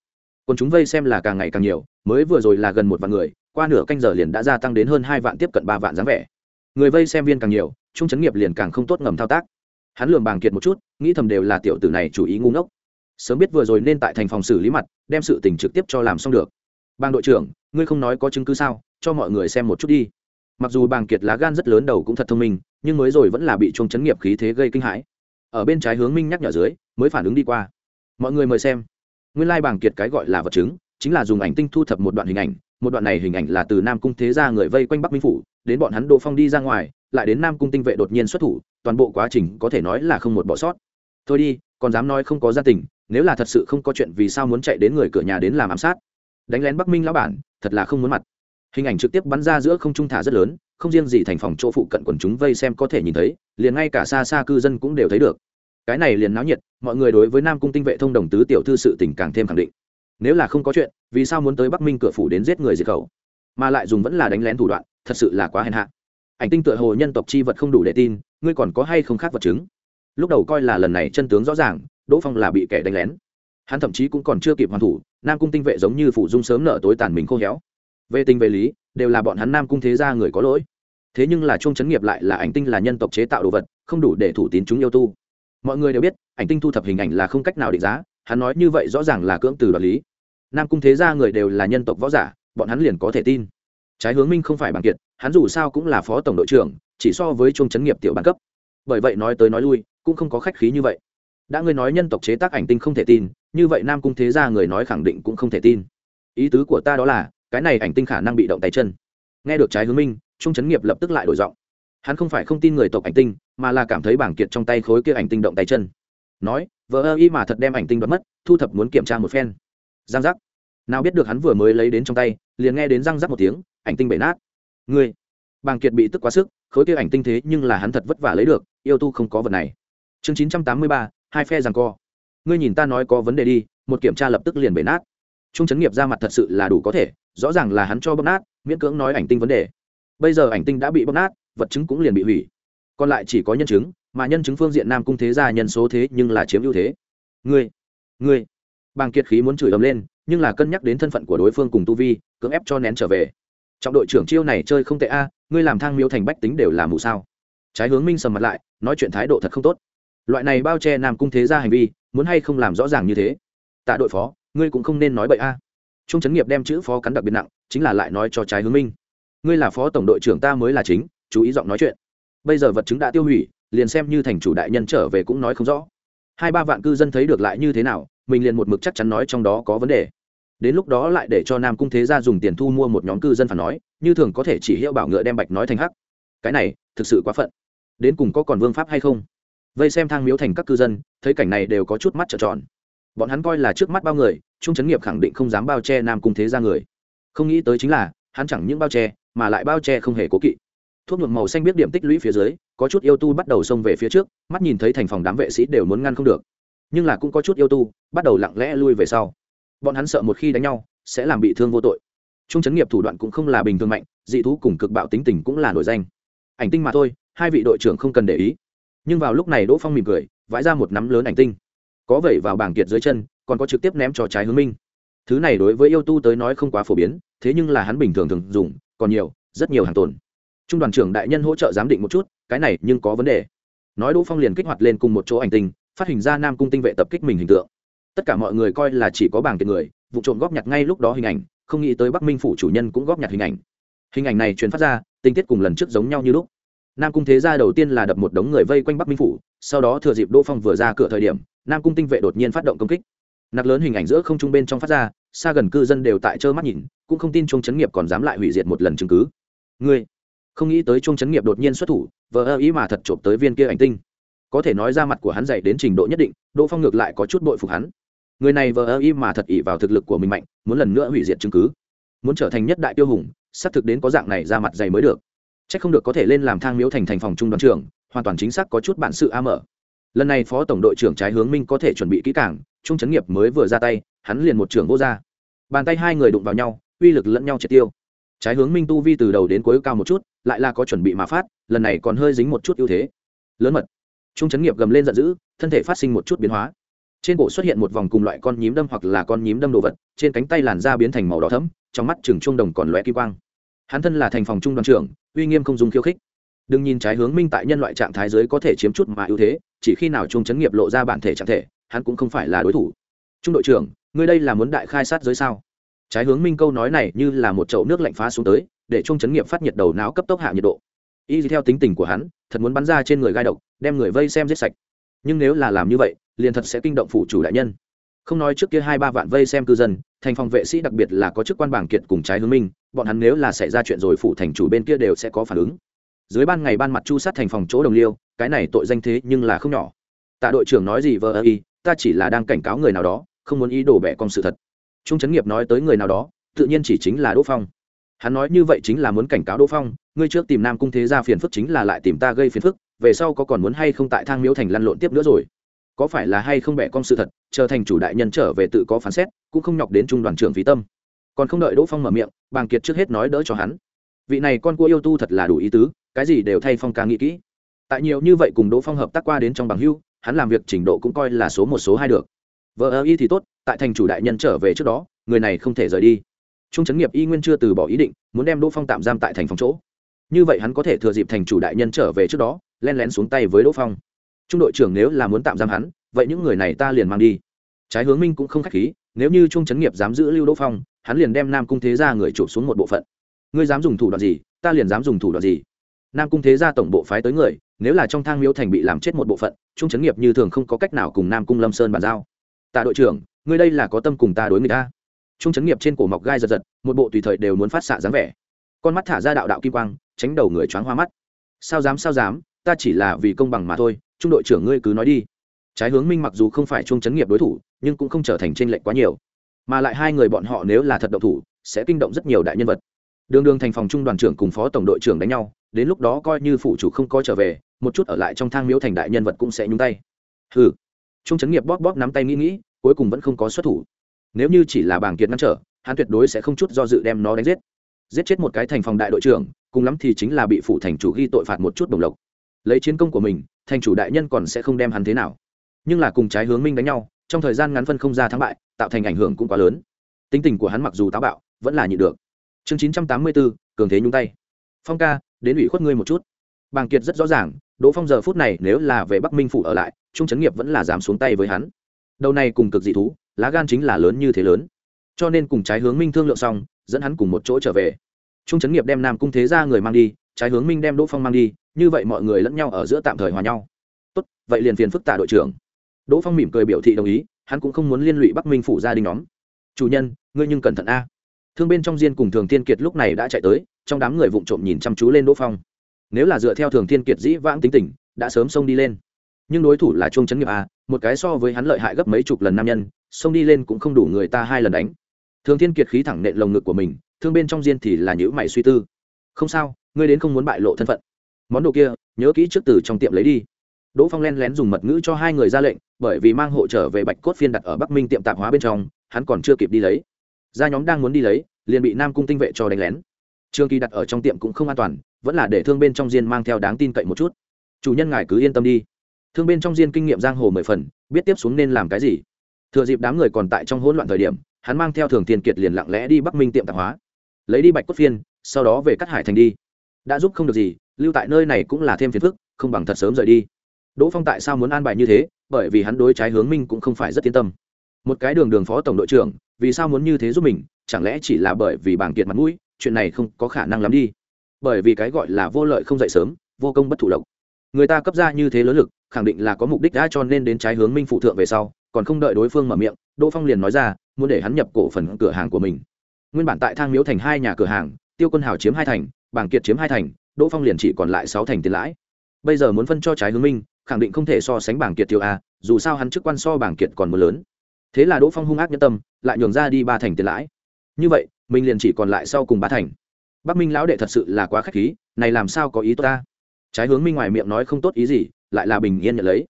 S1: Còn chúng vây xem là càng ngày càng nhiều, mới vừa rồi là gần một vạn người, qua nửa canh giờ liền đã gia tăng đến hơn hai vạn tiếp cận ba vạn dáng vẻ. Người vây xem viên càng nhiều, trung chấn nghiệp liền càng không tốt ngầm thao tác. Hắn lường bàng kiệt một chút, nghĩ thầm đều là tiểu tử này chủ ý ngu ngốc sớm biết vừa rồi nên tại thành phòng xử lý mặt, đem sự tình trực tiếp cho làm xong được. Bang đội trưởng, ngươi không nói có chứng cứ sao? Cho mọi người xem một chút đi. Mặc dù bàng kiệt lá gan rất lớn đầu cũng thật thông minh, nhưng mới rồi vẫn là bị chuông chấn nghiệp khí thế gây kinh hãi. Ở bên trái hướng minh nhắc nhở dưới, mới phản ứng đi qua. Mọi người mời xem. Nguyên lai bàng kiệt cái gọi là vật chứng, chính là dùng ảnh tinh thu thập một đoạn hình ảnh, một đoạn này hình ảnh là từ nam cung thế gia người vây quanh bắc minh phủ, đến bọn hắn đỗ phong đi ra ngoài, lại đến nam cung tinh vệ đột nhiên xuất thủ, toàn bộ quá trình có thể nói là không một bỏ sót. Thôi đi, còn dám nói không có gia tình nếu là thật sự không có chuyện vì sao muốn chạy đến người cửa nhà đến làm ám sát. Đánh lén bắc minh lão bản, thật là không muốn mặt. Hình ảnh trực tiếp bắn ra giữa không trung thả rất lớn, không riêng gì thành phòng chỗ phụ cận quần chúng vây xem có thể nhìn thấy, liền ngay cả xa xa cư dân cũng đều thấy được. Cái này liền náo nhiệt, mọi người đối với nam cung tinh vệ thông đồng tứ tiểu thư sự tình càng thêm khẳng định. Nếu là không có chuyện, vì sao muốn tới bắc minh cửa phủ đến giết người diệt khẩu? Mà lại dùng vẫn là đánh lén thủ đoạn, thật sự là quá hèn hạ. Ảnh tinh tựa hồ nhân tộc chi vật không đủ để tin, ngươi còn có hay không khác vật chứng? Lúc đầu coi là lần này chân tướng rõ ràng đỗ phong là bị kẻ đánh lén. Hắn thậm chí cũng còn chưa kịp hoàn thủ, nam cung tinh vệ giống như phủ dung sớm nở tối tàn mình khô héo. Về tình về lý, đều là bọn hắn nam cung thế gia người có lỗi. Thế nhưng là Chung chấn nghiệp lại là ảnh tinh là nhân tộc chế tạo đồ vật, không đủ để thủ tín chúng yêu tu. Mọi người đều biết, ảnh tinh thu thập hình ảnh là không cách nào định giá, hắn nói như vậy rõ ràng là cưỡng từ đoạt lý. Nam cung thế gia người đều là nhân tộc võ giả, bọn hắn liền có thể tin. Trái hướng minh không phải bằng kiệt, hắn dù sao cũng là phó tổng đội trưởng, chỉ so với Chung chấn nghiệp tiểu bán cấp. Bởi vậy nói tới nói lui, cũng không có khách khí như vậy đã ngươi nói nhân tộc chế tác ảnh tinh không thể tin, như vậy nam cung thế gia người nói khẳng định cũng không thể tin. Ý tứ của ta đó là, cái này ảnh tinh khả năng bị động tay chân. Nghe được trái hướng minh, trung chấn nghiệp lập tức lại đổi giọng. Hắn không phải không tin người tộc ảnh tinh, mà là cảm thấy bảng kiệt trong tay khối kia ảnh tinh động tay chân. Nói vợ ơ y mà thật đem ảnh tinh đoạt mất, thu thập muốn kiểm tra một phen. Giang giác. Nào biết được hắn vừa mới lấy đến trong tay, liền nghe đến răng rắc một tiếng, ảnh tinh bể nát. Người bàng kiệt bị tức quá sức, khối kia ảnh tinh thế nhưng là hắn thật vất vả lấy được, yêu tu không có vật này. Chương chín trăm tám mươi ba hai phe rằng co. Ngươi nhìn ta nói có vấn đề đi, một kiểm tra lập tức liền bể nát. Trung chấn nghiệp ra mặt thật sự là đủ có thể, rõ ràng là hắn cho bóp nát, miễn cưỡng nói ảnh tinh vấn đề. Bây giờ ảnh tinh đã bị bóp nát, vật chứng cũng liền bị hủy. Còn lại chỉ có nhân chứng, mà nhân chứng phương diện nam cung thế gia nhân số thế nhưng là chiếm ưu thế. Ngươi ngươi. Bàng kiệt khí muốn chửi ấm lên, nhưng là cân nhắc đến thân phận của đối phương cùng tu vi, cưỡng ép cho nén trở về. Trọng đội trưởng chiêu này chơi không tệ a, ngươi làm thang miếu thành bách tính đều là mù sao? Trái hướng minh sầm mặt lại, nói chuyện thái độ thật không tốt loại này bao che nam cung thế gia hành vi, muốn hay không làm rõ ràng như thế? Tạ đội phó, ngươi cũng không nên nói bậy a. Trung chấn nghiệp đem chữ phó cắn đặc biệt nặng, chính là lại nói cho trái hướng minh. Ngươi là phó tổng đội trưởng ta mới là chính, chú ý giọng nói chuyện. Bây giờ vật chứng đã tiêu hủy, liền xem như thành chủ đại nhân trở về cũng nói không rõ. Hai ba vạn cư dân thấy được lại như thế nào, mình liền một mực chắc chắn nói trong đó có vấn đề. Đến lúc đó lại để cho nam cung thế gia dùng tiền thu mua một nhóm cư dân phản nói, như thường có thể chỉ hiệu bảo ngựa đem bạch nói thành hắc. Cái này, thực sự quá phận. Đến cùng có còn vương pháp hay không? Vây xem thang miếu thành các cư dân, thấy cảnh này đều có chút mắt trợn tròn. Bọn hắn coi là trước mắt bao người, trung chấn nghiệp khẳng định không dám bao che nam cung thế gia người. Không nghĩ tới chính là, hắn chẳng những bao che, mà lại bao che không hề cố kỵ. Thuốc nhuộm màu xanh biết điểm tích lũy phía dưới, có chút yêu tu bắt đầu xông về phía trước, mắt nhìn thấy thành phòng đám vệ sĩ đều muốn ngăn không được. Nhưng là cũng có chút yêu tu, bắt đầu lặng lẽ lui về sau. Bọn hắn sợ một khi đánh nhau, sẽ làm bị thương vô tội. Trung chấn nghiệp thủ đoạn cũng không là bình thường mạnh, dị thú cùng cực bạo tính tình cũng là nổi danh. Ảnh tinh mà thôi, hai vị đội trưởng không cần để ý nhưng vào lúc này đỗ phong mỉm cười, vãi ra một nắm lớn ảnh tinh. Có vẩy vào bảng kiệt dưới chân, còn có trực tiếp ném cho trái hướng minh. Thứ này đối với yêu tu tới nói không quá phổ biến, thế nhưng là hắn bình thường thường dùng, còn nhiều, rất nhiều hàng tồn. Trung đoàn trưởng đại nhân hỗ trợ giám định một chút, cái này nhưng có vấn đề. Nói đỗ phong liền kích hoạt lên cùng một chỗ ảnh tinh, phát hình ra nam cung tinh vệ tập kích mình hình tượng. Tất cả mọi người coi là chỉ có bảng kiệt người, vụ trộm góp nhặt ngay lúc đó hình ảnh, không nghĩ tới bắc minh phủ chủ nhân cũng góp nhặt hình ảnh. Hình ảnh này truyền phát ra tinh tiết cùng lần trước giống nhau như lúc nam cung thế gia đầu tiên là đập một đống người vây quanh bắc minh phủ, sau đó thừa dịp đỗ phong vừa ra cửa thời điểm, nam cung tinh vệ đột nhiên phát động công kích. Nặc lớn hình ảnh giữa không trung bên trong phát ra, xa gần cư dân đều tại trơ mắt nhìn, cũng không tin Chung chấn nghiệp còn dám lại hủy diệt một lần chứng cứ. Ngươi, không nghĩ tới Chung chấn nghiệp đột nhiên xuất thủ, vờ ơ ý mà thật trộm tới viên kia ảnh tinh. Có thể nói ra mặt của hắn dạy đến trình độ nhất định, đỗ phong ngược lại có chút bội phục hắn. Người này vờ ơ ý mà thật ỉ vào thực lực của mình mạnh, muốn lần nữa hủy diệt chứng cứ. Muốn trở thành nhất đại tiêu hùng, xác thực đến có dạng này ra mặt dày mới được c h ắ c không được có thể lên làm thang miếu thành thành phòng trung đoàn trưởng, hoàn toàn chính xác có chút bản sự a mở. Lần này phó tổng đội trưởng trái hướng minh có thể chuẩn bị kỹ cảng trung chấn nghiệp mới vừa ra tay, hắn liền một trưởng vô ra bàn tay hai người đụng vào nhau, uy lực lẫn nhau triệt tiêu. Trái hướng minh tu vi từ đầu đến cuối cao một chút, lại là có chuẩn bị mà phát, lần này còn hơi dính một chút ưu thế. Lớn mật. Trung chấn nghiệp gầm lên giận dữ, thân thể phát sinh một chút biến hóa. Trên cổ xuất hiện một vòng cùng loại con nhím đâm hoặc là con nhím đâm đồ vật, trên cánh tay làn da biến thành màu đỏ thấm trong mắt chừng trung đồng còn lóe kim quang hắn thân là thành phòng trung đoàn trưởng, uy nghiêm không dùng khiêu khích. Đừng nhìn trái hướng minh tại nhân loại trạng thái giới có thể chiếm chút mà ưu thế, chỉ khi nào trung chấn nghiệp lộ ra bản thể trạng thể, hắn cũng không phải là đối thủ. Trung đội trưởng, ngươi đây là muốn đại khai sát giới sao? Trái hướng minh câu nói này như là một chậu nước lạnh phá xuống tới, để trung chấn nghiệp phát nhiệt đầu não cấp tốc hạ nhiệt độ. Y theo tính tình của hắn, thật muốn bắn ra trên người gai độc, đem người vây xem giết sạch. Nhưng nếu là làm như vậy, liền thật sẽ kinh động phủ chủ đại nhân không nói trước kia hai ba vạn vây xem cư dân, thành phòng vệ sĩ đặc biệt là có chức quan bảng kiệt cùng trái hướng minh, bọn hắn nếu là xảy ra chuyện rồi phủ thành chủ bên kia đều sẽ có phản ứng. Dưới ban ngày ban mặt chu sát thành phòng chỗ đồng liêu, cái này tội danh thế nhưng là không nhỏ. Tạ đội trưởng nói gì vờ ơ y, ta chỉ là đang cảnh cáo người nào đó, không muốn ý đổ bẻ con sự thật. Trung trấn nghiệp nói tới người nào đó, tự nhiên chỉ chính là đỗ phong. Hắn nói như vậy chính là muốn cảnh cáo đỗ phong, ngươi trước tìm nam cung thế ra phiền phức chính là lại tìm ta gây phiền phức, về sau có còn muốn hay không tại thang miếu thành lăn lộn tiếp nữa rồi có phải là hay không bẻ con sự thật, trở thành chủ đại nhân trở về tự có phán xét, cũng không nhọc đến trung đoàn trưởng phí tâm. Còn không đợi đỗ phong mở miệng, bàng kiệt trước hết nói đỡ cho hắn. Vị này con cua yêu tu thật là đủ ý tứ, cái gì đều thay phong ca nghĩ kỹ. Tại nhiều như vậy cùng đỗ phong hợp tác qua đến trong bằng hưu, hắn làm việc trình độ cũng coi là số một, số hai được. Vợ ơ y thì tốt, tại thành chủ đại nhân trở về trước đó, người này không thể rời đi. Trung chấn nghiệp y nguyên chưa từ bỏ ý định, muốn đem đỗ phong tạm giam tại thành phòng chỗ. Như vậy hắn có thể thừa dịp thành chủ đại nhân trở về trước đó, len lén xuống tay với đỗ phong trung đội trưởng nếu là muốn tạm giam hắn, vậy những người này ta liền mang đi. Trái hướng minh cũng không k h á c h khí, nếu như trung chấn nghiệp dám giữ lưu đỗ phong, hắn liền đem nam cung thế ra người chụp xuống một bộ phận. Ngươi dám dùng thủ đoạn gì, ta liền dám dùng thủ đoạn gì. Nam cung thế gia tổng bộ phái tới người, nếu là trong thang miếu thành bị làm chết một bộ phận, trung chấn nghiệp như thường không có cách nào cùng nam cung lâm sơn bàn giao. Tạ đội trưởng, ngươi đây là có tâm cùng ta đối người ta trung chấn nghiệp trên cổ mọc gai giật giật, một bộ tùy thời đều muốn phát xạ dáng vẻ. Con mắt thả ra đạo đạo kim quang, tránh đầu người choáng hoa mắt. Sao dám sao dám, ta chỉ là vì công bằng mà thôi trung đội trưởng ngươi cứ nói đi. Trái hướng minh mặc dù không phải chung chấn nghiệp đối thủ, nhưng cũng không trở thành tranh lệch quá nhiều. Mà lại hai người bọn họ nếu là thật động thủ, sẽ kinh động rất nhiều đại nhân vật. Đường đường thành phòng trung đoàn trưởng cùng phó tổng đội trưởng đánh nhau, đến lúc đó coi như phụ chủ không coi trở về, một chút ở lại trong thang miếu thành đại nhân vật cũng sẽ nhúng tay. Hừ. Trung chấn nghiệp bóp bóp nắm tay nghĩ nghĩ, cuối cùng vẫn không có xuất thủ. Nếu như chỉ là bảng kiệt ngăn trở, hắn tuyệt đối sẽ không chút do dự đem nó đánh giết. Giết chết một cái thành phòng đại đội trưởng, cùng lắm thì chính là bị phụ thành chủ ghi tội phạt một chút đồng lộc. Lấy chiến công của mình thành chủ đại nhân còn sẽ không đem hắn thế nào. Nhưng là cùng trái hướng minh đánh nhau, trong thời gian ngắn phân không ra thắng bại, tạo thành ảnh hưởng cũng quá lớn. Tính tình của hắn mặc dù táo bạo, vẫn là nhịn được. Chương chín trăm tám mươi bốn cường thế nhung tay. Phong ca, đến ủy khuất ngươi một chút. Bàng kiệt rất rõ ràng, đỗ phong giờ phút này nếu là về bắc minh phủ ở lại, trung trấn nghiệp vẫn là dám xuống tay với hắn. Đầu này cùng cực dị thú, lá gan chính là lớn như thế lớn. Cho nên cùng trái hướng minh thương lượng xong, dẫn hắn cùng một chỗ trở về. Trung trấn nghiệp đem nam cung thế ra người mang đi trái hướng minh đem đỗ phong mang đi, như vậy mọi người lẫn nhau ở giữa tạm thời hòa nhau. Tốt, vậy liền phiền phức tạ đội trưởng. Đỗ phong mỉm cười biểu thị đồng ý, hắn cũng không muốn liên lụy bắc minh phủ gia đình nhóm. Chủ nhân, ngươi nhưng cẩn thận a. Thương bên trong diên cùng thường thiên kiệt lúc này đã chạy tới, trong đám người vụng trộm nhìn chăm chú lên đỗ phong. Nếu là dựa theo thường thiên kiệt dĩ vãng tính tình, đã sớm xông đi lên. Nhưng đối thủ là trung Trấn nghiệp a, một cái so với hắn lợi hại gấp mấy chục lần nam nhân, xông đi lên cũng không đủ người ta hai lần đánh. Thường thiên kiệt khí thẳng nện lồng ngực của mình, thương bên trong diên thì là nhữ mày suy tư. Không sao ngươi đến không muốn bại lộ thân phận. Món đồ kia, nhớ kỹ trước từ trong tiệm lấy đi. Đỗ phong len lén dùng mật ngữ cho hai người ra lệnh, bởi vì mang hộ trở về bạch cốt phiên đặt ở bắc minh tiệm tạp hóa bên trong, hắn còn chưa kịp đi lấy. Ra nhóm đang muốn đi lấy, liền bị nam cung tinh vệ cho đánh lén. Trương kỳ đặt ở trong tiệm cũng không an toàn, vẫn là để thương bên trong diên mang theo đáng tin cậy một chút. Chủ nhân ngài cứ yên tâm đi. Thương bên trong diên kinh nghiệm giang hồ mười phần, biết tiếp xuống nên làm cái gì. Thừa dịp đám người còn tại trong hỗn loạn thời điểm, hắn mang theo thường tiền kiệt liền lặng lẽ đi bắc minh tiệm tạp hóa. Lấy đi bạch cốt phiên, sau đó về cắt hải thành đi đã giúp không được gì, lưu tại nơi này cũng là thêm phiền phức, không bằng thật sớm rời đi. Đỗ phong tại sao muốn an bài như thế? Bởi vì hắn đối trái hướng minh cũng không phải rất yên tâm. Một cái đường đường phó tổng đội trưởng, vì sao muốn như thế giúp mình? Chẳng lẽ chỉ là bởi vì bảng kiệt mặt mũi? Chuyện này không có khả năng lắm đi. Bởi vì cái gọi là vô lợi không dậy sớm, vô công bất thủ lộc. Người ta cấp ra như thế lớn lực, khẳng định là có mục đích đã cho nên đến trái hướng minh phụ thượng về sau, còn không đợi đối phương mở miệng, đỗ phong liền nói ra, muốn để hắn nhập cổ phần cửa hàng của mình. Nguyên bản tại thang miếu thành hai nhà cửa hàng, tiêu quân hào chiếm hai thành bảng kiệt chiếm hai thành, đỗ phong liền chỉ còn lại sáu thành tiền lãi. Bây giờ muốn phân cho trái hướng minh, khẳng định không thể so sánh bảng kiệt tiêu a, dù sao hắn chức quan so bảng kiệt còn mưa lớn. Thế là đỗ phong hung ác nhân tâm, lại nhường ra đi ba thành tiền lãi. Như vậy, mình liền chỉ còn lại sau cùng ba thành. Bắc minh lão đệ thật sự là quá k h á c h khí, này làm sao có ý tốt ta? Trái hướng minh ngoài miệng nói không tốt ý gì, lại là bình yên nhận lấy.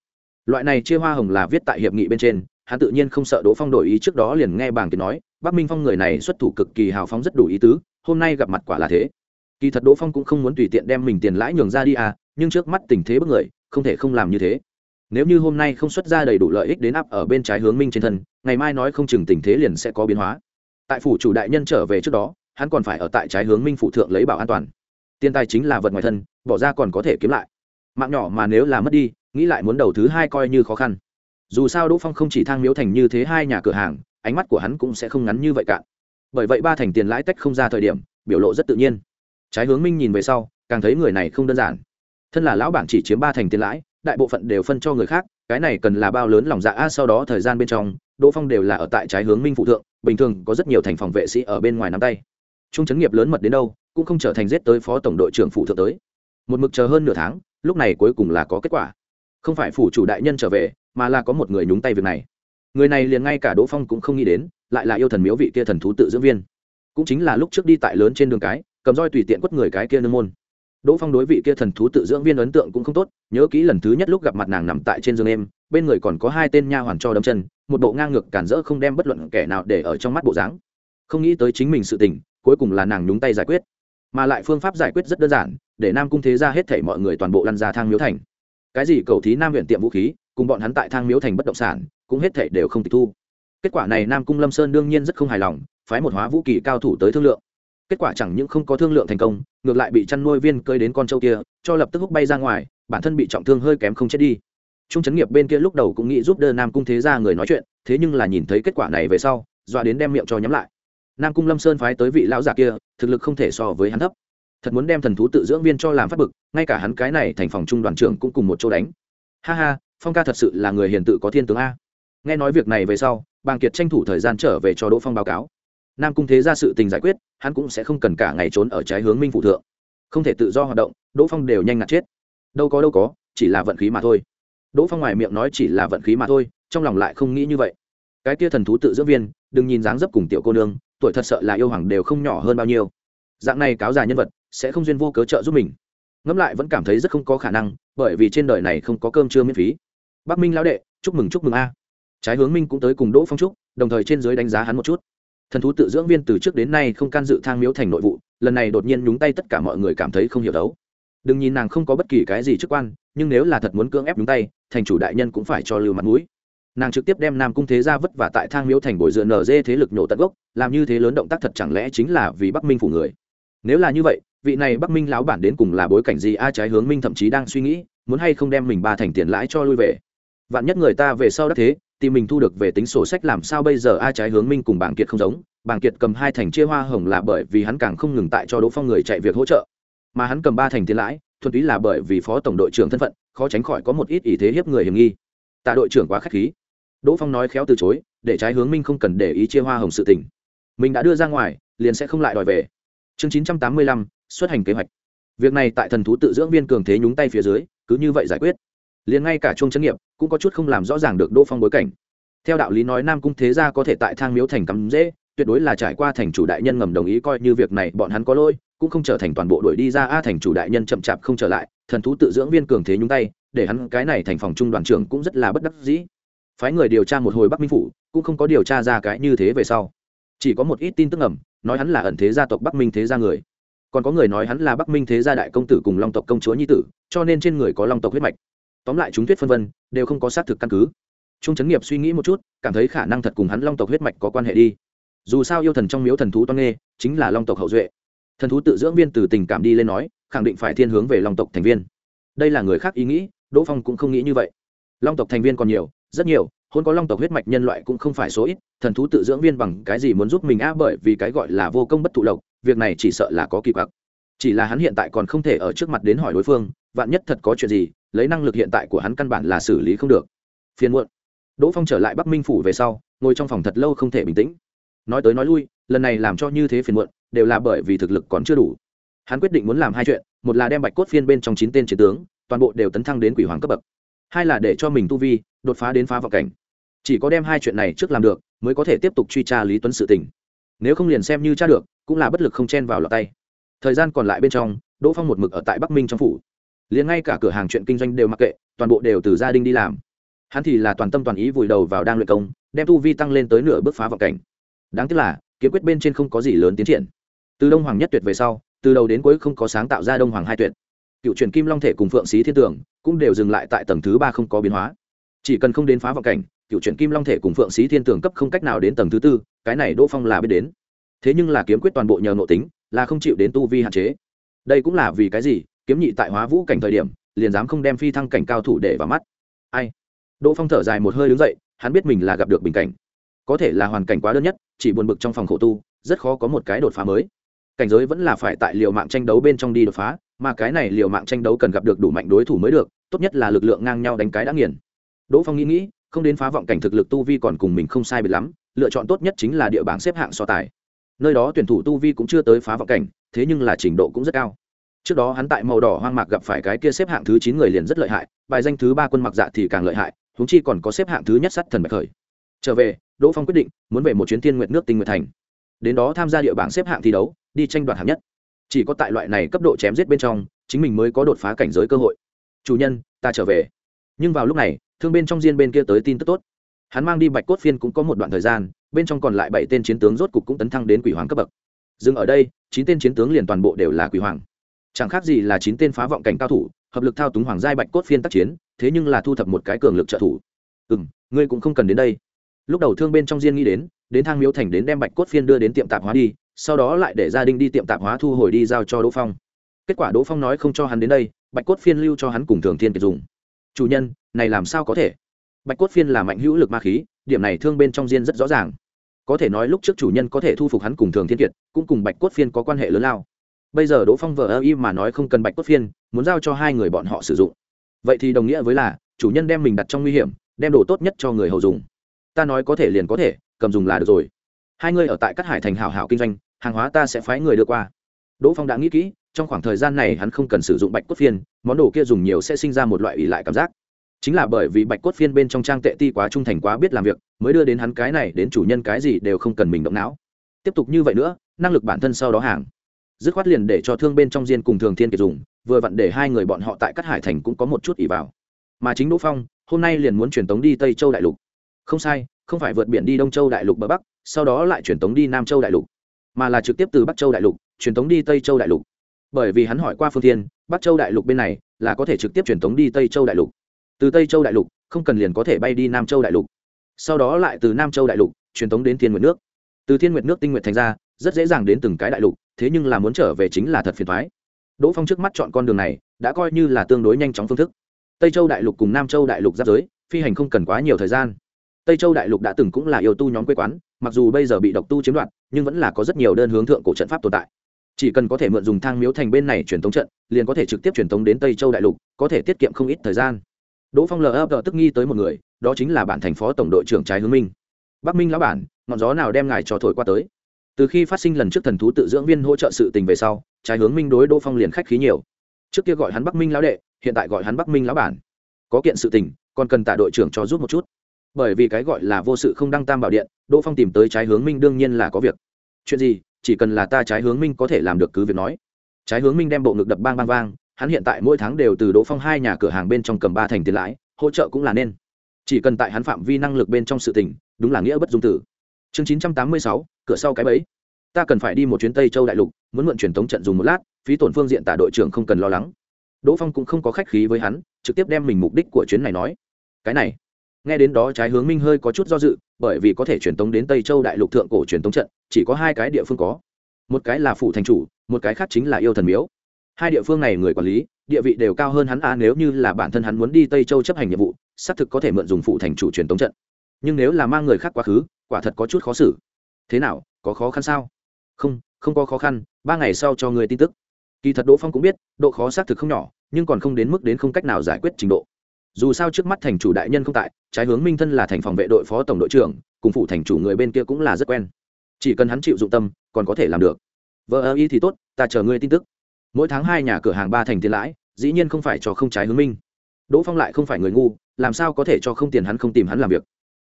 S1: Loại này chia hoa hồng là viết tại hiệp nghị bên trên, hắn tự nhiên không sợ đỗ phong đổi ý trước đó liền nghe bảng kiệt nói, bắc minh phong người này xuất thủ cực kỳ hào phóng rất đủ ý tứ, hôm nay gặp mặt quả là thế kỳ thật đỗ phong cũng không muốn tùy tiện đem mình tiền lãi nhường ra đi à nhưng trước mắt tình thế bất người, không thể không làm như thế. Nếu như hôm nay không xuất ra đầy đủ lợi ích đến áp ở bên trái hướng minh trên thân, ngày mai nói không chừng tình thế liền sẽ có biến hóa. Tại phủ chủ đại nhân trở về trước đó, hắn còn phải ở tại trái hướng minh phụ thượng lấy bảo an toàn. Tiền tài chính là vật ngoài thân, bỏ ra còn có thể kiếm lại. Mạng nhỏ mà nếu là mất đi, nghĩ lại muốn đầu thứ hai coi như khó khăn. Dù sao đỗ phong không chỉ thang miếu thành như thế hai nhà cửa hàng, ánh mắt của hắn cũng sẽ không ngắn như vậy cạn. bởi vậy ba thành tiền lãi tách không ra thời điểm, biểu lộ rất tự nhiên trái hướng minh nhìn về sau, càng thấy người này không đơn giản. Thân là lão bản chỉ chiếm ba thành tiền lãi, đại bộ phận đều phân cho người khác, cái này cần là bao lớn lòng dạ a, sau đó thời gian bên trong, đỗ phong đều là ở tại trái hướng minh phụ thượng, bình thường có rất nhiều thành phòng vệ sĩ ở bên ngoài nắm tay. Trung chấn nghiệp lớn mật đến đâu, cũng không trở thành giết tới phó tổng đội trưởng phụ thượng tới. Một mực chờ hơn nửa tháng, lúc này cuối cùng là có kết quả. Không phải phủ chủ đại nhân trở về, mà là có một người nhúng tay việc này. Người này liền ngay cả đỗ phong cũng không nghĩ đến, lại là yêu thần miếu vị kia thần thú tự dưỡng viên. Cũng chính là lúc trước đi tại lớn trên đường cái cầm roi tùy tiện quất người cái kia nương môn. Đỗ phong đối vị kia thần thú tự dưỡng viên ấn tượng cũng không tốt, nhớ kỹ lần thứ nhất lúc gặp mặt nàng nằm tại trên giường em, bên người còn có hai tên nha hoàn cho đâm chân, một bộ ngang ngược cản rỡ không đem bất luận kẻ nào để ở trong mắt bộ dáng. Không nghĩ tới chính mình sự tình, cuối cùng là nàng nhúng tay giải quyết. Mà lại phương pháp giải quyết rất đơn giản, để nam cung thế ra hết thảy mọi người toàn bộ lăn ra thang miếu thành. Cái gì cầu thí nam huyện tiệm vũ khí, cùng bọn hắn tại thang miếu thành bất động sản, cũng hết thảy đều không tịch thu. Kết quả này nam cung lâm sơn đương nhiên rất không hài lòng, phái một hóa vũ kỳ cao thủ tới thương lượng kết quả chẳng những không có thương lượng thành công, ngược lại bị chăn nuôi viên cơi đến con trâu kia, cho lập tức hút bay ra ngoài, bản thân bị trọng thương hơi kém không chết đi. Trung chấn nghiệp bên kia lúc đầu cũng nghĩ giúp đỡ nam cung thế ra người nói chuyện, thế nhưng là nhìn thấy kết quả này về sau dọa đến đem miệng cho nhắm lại. Nam cung lâm sơn phái tới vị lão già kia, thực lực không thể so với hắn thấp. Thật muốn đem thần thú tự dưỡng viên cho làm phát bực, ngay cả hắn cái này thành phòng trung đoàn trưởng cũng cùng một chỗ đánh. Ha ha, phong ca thật sự là người hiền tự có thiên tướng a. Nghe nói việc này về sau, bàng kiệt tranh thủ thời gian trở về cho đỗ phong báo cáo nam cung thế ra sự tình giải quyết, hắn cũng sẽ không cần cả ngày trốn ở trái hướng minh phụ thượng. Không thể tự do hoạt động, đỗ phong đều nhanh ngạt chết. Đâu có đâu có, chỉ là vận khí mà thôi. Đỗ phong ngoài miệng nói chỉ là vận khí mà thôi, trong lòng lại không nghĩ như vậy. Cái kia thần thú tự dưỡng viên, đừng nhìn dáng dấp cùng tiểu cô nương, tuổi thật sợ là yêu hoàng đều không nhỏ hơn bao nhiêu. Dạng này cáo già nhân vật, sẽ không duyên vô cớ trợ giúp mình. Ngẫm lại vẫn cảm thấy rất không có khả năng, bởi vì trên đời này không có cơm trưa miễn phí. Bắc minh lão đệ, chúc mừng chúc mừng a. Trái hướng minh cũng tới cùng đỗ phong trúc đồng thời trên dưới đánh giá hắn một chút thần thú tự dưỡng viên từ trước đến nay không can dự thang miếu thành nội vụ, lần này đột nhiên nhúng tay tất cả mọi người cảm thấy không hiểu đấu. Đừng nhìn nàng không có bất kỳ cái gì chức quan, nhưng nếu là thật muốn cưỡng ép nhúng tay, thành chủ đại nhân cũng phải cho lưu mặt mũi. Nàng trực tiếp đem nam cung thế ra vất vả tại thang miếu thành bồi dựa nở dê thế lực nhổ tận gốc, làm như thế lớn động tác thật chẳng lẽ chính là vì bắc minh phủ người? Nếu là như vậy, vị này bắc minh láo bản đến cùng là bối cảnh gì a trái hướng minh thậm chí đang suy nghĩ, muốn hay không đem mình ba thành tiền lãi cho lui về? Vạn nhất người ta về sau đắc thế tìm mình thu được về tính sổ sách làm sao bây giờ? A trái hướng minh cùng bảng kiệt không giống. Bảng kiệt cầm hai thành chia hoa hồng là bởi vì hắn càng không ngừng tại cho đỗ phong người chạy việc hỗ trợ, mà hắn cầm ba thành tiền lãi, thuần túy là bởi vì phó tổng đội trưởng thân phận, khó tránh khỏi có một ít ý thế hiếp người hiểm nghi. Tạ đội trưởng quá k h á c h khí. Đỗ phong nói khéo từ chối, để trái hướng minh không cần để ý chia hoa hồng sự tình. Mình đã đưa ra ngoài, liền sẽ không lại đòi về. Chương chín trăm tám mươi lăm, xuất hành kế hoạch. Việc này tại thần thú tự dưỡng viên cường thế nhúng tay phía dưới, cứ như vậy giải quyết liền ngay cả chuông chấn nghiệp cũng có chút không làm rõ ràng được đỗ phong bối cảnh. Theo đạo lý nói, nam cung thế gia có thể tại thang miếu thành cắm dễ, tuyệt đối là trải qua thành chủ đại nhân ngầm đồng ý coi như việc này, bọn hắn có lỗi, cũng không trở thành toàn bộ đuổi đi ra, a, thành chủ đại nhân chậm chạp không trở lại, thần thú tự dưỡng viên cường thế nhúng tay, để hắn cái này thành phòng trung đoàn trưởng cũng rất là bất đắc dĩ. Phái người điều tra một hồi bắc minh phủ, cũng không có điều tra ra cái như thế về sau. Chỉ có một ít tin tức ẩm nói hắn là ẩn thế gia tộc bắc minh thế gia người. Còn có người nói hắn là bắc minh thế gia đại công tử cùng long tộc công chúa nhi tử, cho nên trên người có long tộc huyết mạch tóm lại chúng thuyết phân vân, đều không có xác thực căn cứ. Trung chấn nghiệp suy nghĩ một chút, cảm thấy khả năng thật cùng hắn long tộc huyết mạch có quan hệ đi. Dù sao yêu thần trong miếu thần thú toan nghê, chính là long tộc hậu duệ. Thần thú tự dưỡng viên từ tình cảm đi lên nói, khẳng định phải thiên hướng về long tộc thành viên. Đây là người khác ý nghĩ, đỗ phong cũng không nghĩ như vậy. Long tộc thành viên còn nhiều, rất nhiều, hôn có long tộc huyết mạch nhân loại cũng không phải số ít, thần thú tự dưỡng viên bằng cái gì muốn giúp mình á bởi vì cái gọi là vô công bất thụ lộc, việc này chỉ sợ là có kỳ quặc chỉ là hắn hiện tại còn không thể ở trước mặt đến hỏi đối phương, vạn nhất thật có chuyện gì, lấy năng lực hiện tại của hắn căn bản là xử lý không được. Phiền muộn. Đỗ phong trở lại bắc minh phủ về sau, ngồi trong phòng thật lâu không thể bình tĩnh. Nói tới nói lui, lần này làm cho như thế phiền muộn, đều là bởi vì thực lực còn chưa đủ. Hắn quyết định muốn làm hai chuyện, một là đem bạch cốt phiên bên trong chín tên chiến tướng, toàn bộ đều tấn thăng đến quỷ hoàng cấp bậc. Hai là để cho mình tu vi đột phá đến phá vào cảnh. Chỉ có đem hai chuyện này trước làm được, mới có thể tiếp tục truy tra lý tuấn sự tình. Nếu không liền xem như tra được, cũng là bất lực không chen vào lọt tay thời gian còn lại bên trong, đỗ phong một mực ở tại bắc minh trong phủ. Liền ngay cả cửa hàng chuyện kinh doanh đều mặc kệ, toàn bộ đều từ gia đình đi làm. Hắn thì là toàn tâm toàn ý vùi đầu vào đang luyện công, đem tu vi tăng lên tới nửa bước phá vào cảnh. Đáng tiếc là, kiếm quyết bên trên không có gì lớn tiến triển. Từ đông hoàng nhất tuyệt về sau, từ đầu đến cuối không có sáng tạo ra đông hoàng hai tuyệt. Cựu truyền kim long thể cùng phượng xí thiên tưởng cũng đều dừng lại tại tầng thứ ba không có biến hóa. Chỉ cần không đến phá vọng cảnh, cựu truyền kim long thể cùng phượng xí thiên tưởng cấp không cách nào đến tầng thứ tư, cái này đỗ phong là biết đến. Thế nhưng là kiếm quyết toàn bộ nhờ nội tính là không chịu đến tu vi hạn chế. Đây cũng là vì cái gì? Kiếm nhị tại hóa vũ cảnh thời điểm, liền dám không đem phi thăng cảnh cao thủ để vào mắt. Ai? Đỗ phong thở dài một hơi đứng dậy, hắn biết mình là gặp được bình cảnh. Có thể là hoàn cảnh quá đơn nhất, chỉ buồn bực trong phòng khổ tu, rất khó có một cái đột phá mới. Cảnh giới vẫn là phải tại liều mạng tranh đấu bên trong đi đột phá, mà cái này liều mạng tranh đấu cần gặp được đủ mạnh đối thủ mới được, tốt nhất là lực lượng ngang nhau đánh cái đã nghiền. Đỗ phong nghĩ nghĩ, không đến phá vọng cảnh thực lực tu vi còn cùng mình không sai biệt lắm, lựa chọn tốt nhất chính là địa bảng xếp hạng so tài nơi đó tuyển thủ tu vi cũng chưa tới phá vọng cảnh, thế nhưng là trình độ cũng rất cao. Trước đó hắn tại màu đỏ hoang mạc gặp phải cái kia xếp hạng thứ chín người liền rất lợi hại, bài danh thứ ba quân mặc dạ thì càng lợi hại húng chi còn có xếp hạng thứ nhất sắt thần bạch khởi. Trở về, đỗ phong quyết định muốn về một chuyến thiên nguyện nước tinh nguyệt thành. Đến đó tham gia địa bảng xếp hạng thi đấu, đi tranh đoạt hạng nhất. Chỉ có tại loại này cấp độ chém giết bên trong, chính mình mới có đột phá cảnh giới cơ hội. Chủ nhân, ta trở về. Nhưng vào lúc này, thương bên trong diên bên kia tới tin tức tốt. Hắn mang đi bạch cốt phiên cũng có một đoạn thời gian bên trong còn lại bảy tên chiến tướng rốt cục cũng tấn thăng đến quỷ hoàng cấp bậc. Dừng ở đây, chín tên chiến tướng liền toàn bộ đều là quỷ hoàng. Chẳng khác gì là chín tên phá vọng cảnh cao thủ, hợp lực thao túng hoàng giai bạch cốt phiên tác chiến, thế nhưng là thu thập một cái cường lực trợ thủ. Ừ m ngươi cũng không cần đến đây. Lúc đầu thương bên trong diên nghĩ đến đến thang miếu thành đến đem bạch cốt phiên đưa đến tiệm tạp hóa đi, sau đó lại để gia đình đi tiệm tạp hóa thu hồi đi giao cho đỗ phong. Kết quả đỗ phong nói không cho hắn đến đây, bạch cốt phiên lưu cho hắn cùng thường thiên kiệt dùng. Chủ nhân, này làm sao có thể? Bạch cốt phiên là mạnh hữu lực ma khí, điểm này thương bên trong diên rất rõ ràng có thể nói lúc trước chủ nhân có thể thu phục hắn cùng thường thiên kiệt, cũng cùng bạch cốt phiên có quan hệ lớn lao. Bây giờ đỗ phong vờ ơ y mà nói không cần bạch cốt phiên, muốn giao cho hai người bọn họ sử dụng. Vậy thì đồng nghĩa với là, chủ nhân đem mình đặt trong nguy hiểm, đem đồ tốt nhất cho người hầu dùng. Ta nói có thể liền có thể, cầm dùng là được rồi. Hai người ở tại các hải thành hảo hảo kinh doanh, hàng hóa ta sẽ phái người đưa qua. Đỗ phong đã nghĩ kỹ, trong khoảng thời gian này hắn không cần sử dụng bạch cốt phiên, món đồ kia dùng nhiều sẽ sinh ra một loại ủy lại cảm giác chính là bởi vì bạch cốt phiên bên trong trang tệ ti quá trung thành quá biết làm việc, mới đưa đến hắn cái này đến chủ nhân cái gì đều không cần mình động não. Tiếp tục như vậy nữa, năng lực bản thân sau đó hàng. Dứt khoát liền để cho thương bên trong diên cùng thường thiên kiệt dùng, vừa vặn để hai người bọn họ tại cát hải thành cũng có một chút ỉ vào. Mà chính đỗ phong, hôm nay liền muốn truyền tống đi tây châu đại lục. Không sai, không phải vượt biển đi đông châu đại lục bờ bắc, sau đó lại truyền tống đi nam châu đại lục, mà là trực tiếp từ bắc châu đại lục, truyền tống đi tây châu đại lục. Bởi vì hắn hỏi qua phương thiên, bắc châu đại lục bên này là có thể trực tiếp truyền tống đi tây châu đại lục từ tây châu đại lục, không cần liền có thể bay đi nam châu đại lục. Sau đó lại từ nam châu đại lục, truyền tống đến thiên nguyệt nước. Từ thiên nguyệt nước tinh nguyệt thành ra, rất dễ dàng đến từng cái đại lục, thế nhưng là muốn trở về chính là thật phiền thoái đỗ phong trước mắt chọn con đường này, đã coi như là tương đối nhanh chóng phương thức. Tây châu đại lục cùng nam châu đại lục giáp giới, phi hành không cần quá nhiều thời gian. Tây châu đại lục đã từng cũng là yêu tu nhóm quê quán, mặc dù bây giờ bị độc tu chiếm đoạt, nhưng vẫn là có rất nhiều đơn hướng thượng cổ trận pháp tồn tại. Chỉ cần có thể mượn dùng thang miếu thành bên này truyền tống trận, liền có thể trực tiếp truyền tống đến tây châu đại lục, có thể tiết kiệm không ít thời gian đỗ phong lờ ấp tức nghi tới một người, đó chính là bản thành phó tổng đội trưởng trái hướng minh. Bắc minh lão bản, ngọn gió nào đem ngài cho thổi qua tới? Từ khi phát sinh lần trước thần thú tự dưỡng viên hỗ trợ sự tình về sau, trái hướng minh đối đỗ phong liền khách khí nhiều. Trước kia gọi hắn bắc minh lão đệ, hiện tại gọi hắn bắc minh lão bản. Có kiện sự tình, còn cần tạ đội trưởng cho giúp một chút. Bởi vì cái gọi là vô sự không đăng tam bảo điện, đỗ phong tìm tới trái hướng minh đương nhiên là có việc. Chuyện gì, chỉ cần là ta trái hướng minh có thể làm được cứ việc nói. Trái hướng minh đem bộ ngực đập bang bang vang hắn hiện tại mỗi tháng đều từ đỗ phong hai nhà cửa hàng bên trong cầm ba thành tiền lãi, hỗ trợ cũng là nên. Chỉ cần tại hắn phạm vi năng lực bên trong sự tình, đúng là nghĩa bất dung tử. Chương chín trăm tám mươi sáu, cửa sau cái bẫy. Ta cần phải đi một chuyến tây châu đại lục, muốn mượn truyền thống trận dùng một lát, phí tổn phương diện tả đội trưởng không cần lo lắng. Đỗ phong cũng không có khách khí với hắn, trực tiếp đem mình mục đích của chuyến này nói. Cái này, nghe đến đó trái hướng minh hơi có chút do dự, bởi vì có thể truyền tống đến tây châu đại lục thượng cổ truyền tống trận, chỉ có hai cái địa phương có. Một cái là phủ thành chủ, một cái khác chính là yêu thần miếu hai địa phương này người quản lý, địa vị đều cao hơn hắn a nếu như là bản thân hắn muốn đi tây châu chấp hành nhiệm vụ, xác thực có thể mượn dùng phụ thành chủ truyền tống trận. Nhưng nếu là mang người khác quá khứ, quả thật có chút khó xử. Thế nào, có khó khăn sao? Không không có khó khăn, ba ngày sau cho người tin tức. Kỳ thật đỗ phong cũng biết, độ khó xác thực không nhỏ, nhưng còn không đến mức đến không cách nào giải quyết trình độ. Dù sao trước mắt thành chủ đại nhân không tại, trái hướng minh thân là thành phòng vệ đội phó tổng đội trưởng, cùng phụ thành chủ người bên kia cũng là rất quen. Chỉ cần hắn chịu dụng tâm, còn có thể làm được. Vợ ơ y thì tốt, ta chờ ngươi tin tức mỗi tháng hai nhà cửa hàng ba thành tiền lãi, dĩ nhiên không phải cho không trái hướng minh. Đỗ phong lại không phải người ngu, làm sao có thể cho không tiền hắn không tìm hắn làm việc?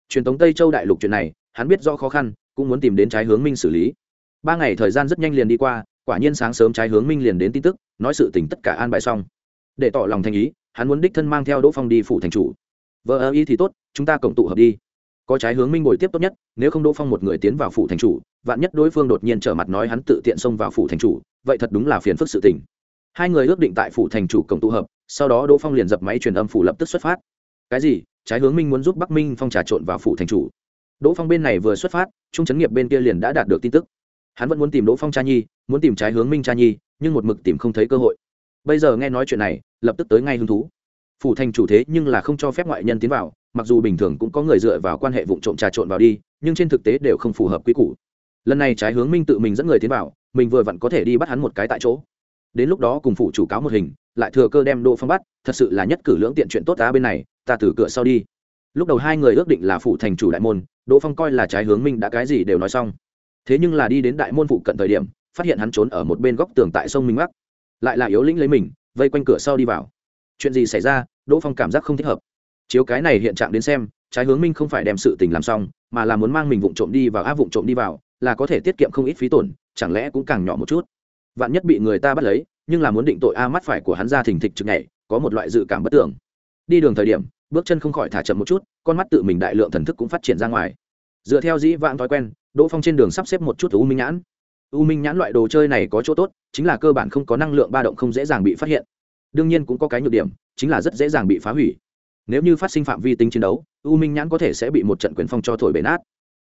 S1: Truyền thống tây châu đại lục chuyện này, hắn biết rõ khó khăn, cũng muốn tìm đến trái hướng minh xử lý. Ba ngày thời gian rất nhanh liền đi qua, quả nhiên sáng sớm trái hướng minh liền đến tin tức, nói sự tình tất cả an bài xong. Để tỏ lòng thành ý, hắn muốn đích thân mang theo đỗ phong đi phủ thành chủ. Vợ ơ ý thì tốt, chúng ta cộng tụ hợp đi có trái hướng minh ngồi tiếp tốt nhất, nếu không đỗ phong một người tiến vào phủ thành chủ, vạn nhất đối phương đột nhiên trở mặt nói hắn tự tiện xông vào phủ thành chủ, vậy thật đúng là phiền phức sự tình. Hai người ước định tại phủ thành chủ cổng tụ hợp, sau đó đỗ phong liền dập máy truyền âm phủ lập tức xuất phát. Cái gì? Trái hướng minh muốn giúp bắc minh phong trà trộn vào phủ thành chủ. Đỗ phong bên này vừa xuất phát, trung chấn nghiệp bên kia liền đã đạt được tin tức. Hắn vẫn muốn tìm đỗ phong cha nhi, muốn tìm trái hướng minh cha nhi, nhưng một mực tìm không thấy cơ hội. Bây giờ nghe nói chuyện này, lập tức tới ngay hứng thú. Phủ thành chủ thế nhưng là không cho phép ngoại nhân tiến vào mặc dù bình thường cũng có người dựa vào quan hệ vụ trộm trà trộn vào đi, nhưng trên thực tế đều không phù hợp quy củ. Lần này trái hướng minh tự mình dẫn người tiến vào, mình vừa vặn có thể đi bắt hắn một cái tại chỗ. Đến lúc đó cùng phủ chủ cáo một hình, lại thừa cơ đem đỗ phong bắt, thật sự là nhất cử lưỡng tiện chuyện tốt ta bên này, ta từ cửa sau đi. Lúc đầu hai người ước định là phủ thành chủ đại môn, đỗ phong coi là trái hướng minh đã cái gì đều nói xong. Thế nhưng là đi đến đại môn phụ cận thời điểm, phát hiện hắn trốn ở một bên góc tường tại sông minh bắc. Lại là yếu lĩnh lấy mình, vây quanh cửa sau đi vào. Chuyện gì xảy ra, đỗ phong cảm giác không thích hợp chiếu cái này hiện trạng đến xem, trái hướng minh không phải đem sự tình làm xong, mà là muốn mang mình vụng trộm đi vào áp vụng trộm đi vào, là có thể tiết kiệm không ít phí tổn, chẳng lẽ cũng càng nhỏ một chút. Vạn nhất bị người ta bắt lấy, nhưng là muốn định tội a mắt phải của hắn ra thình thịch chực nhảy, có một loại dự cảm bất tưởng. Đi đường thời điểm, bước chân không khỏi thả chậm một chút, con mắt tự mình đại lượng thần thức cũng phát triển ra ngoài. Dựa theo dĩ vãng thói quen, đỗ phong trên đường sắp xếp một chút u minh nhãn. U minh nhãn loại đồ chơi này có chỗ tốt, chính là cơ bản không có năng lượng ba động không dễ dàng bị phát hiện. Đương nhiên cũng có cái nhược điểm, chính là rất dễ dàng bị phá hủy nếu như phát sinh phạm vi tính chiến đấu, u minh nhãn có thể sẽ bị một trận quyền phong cho thổi bể nát.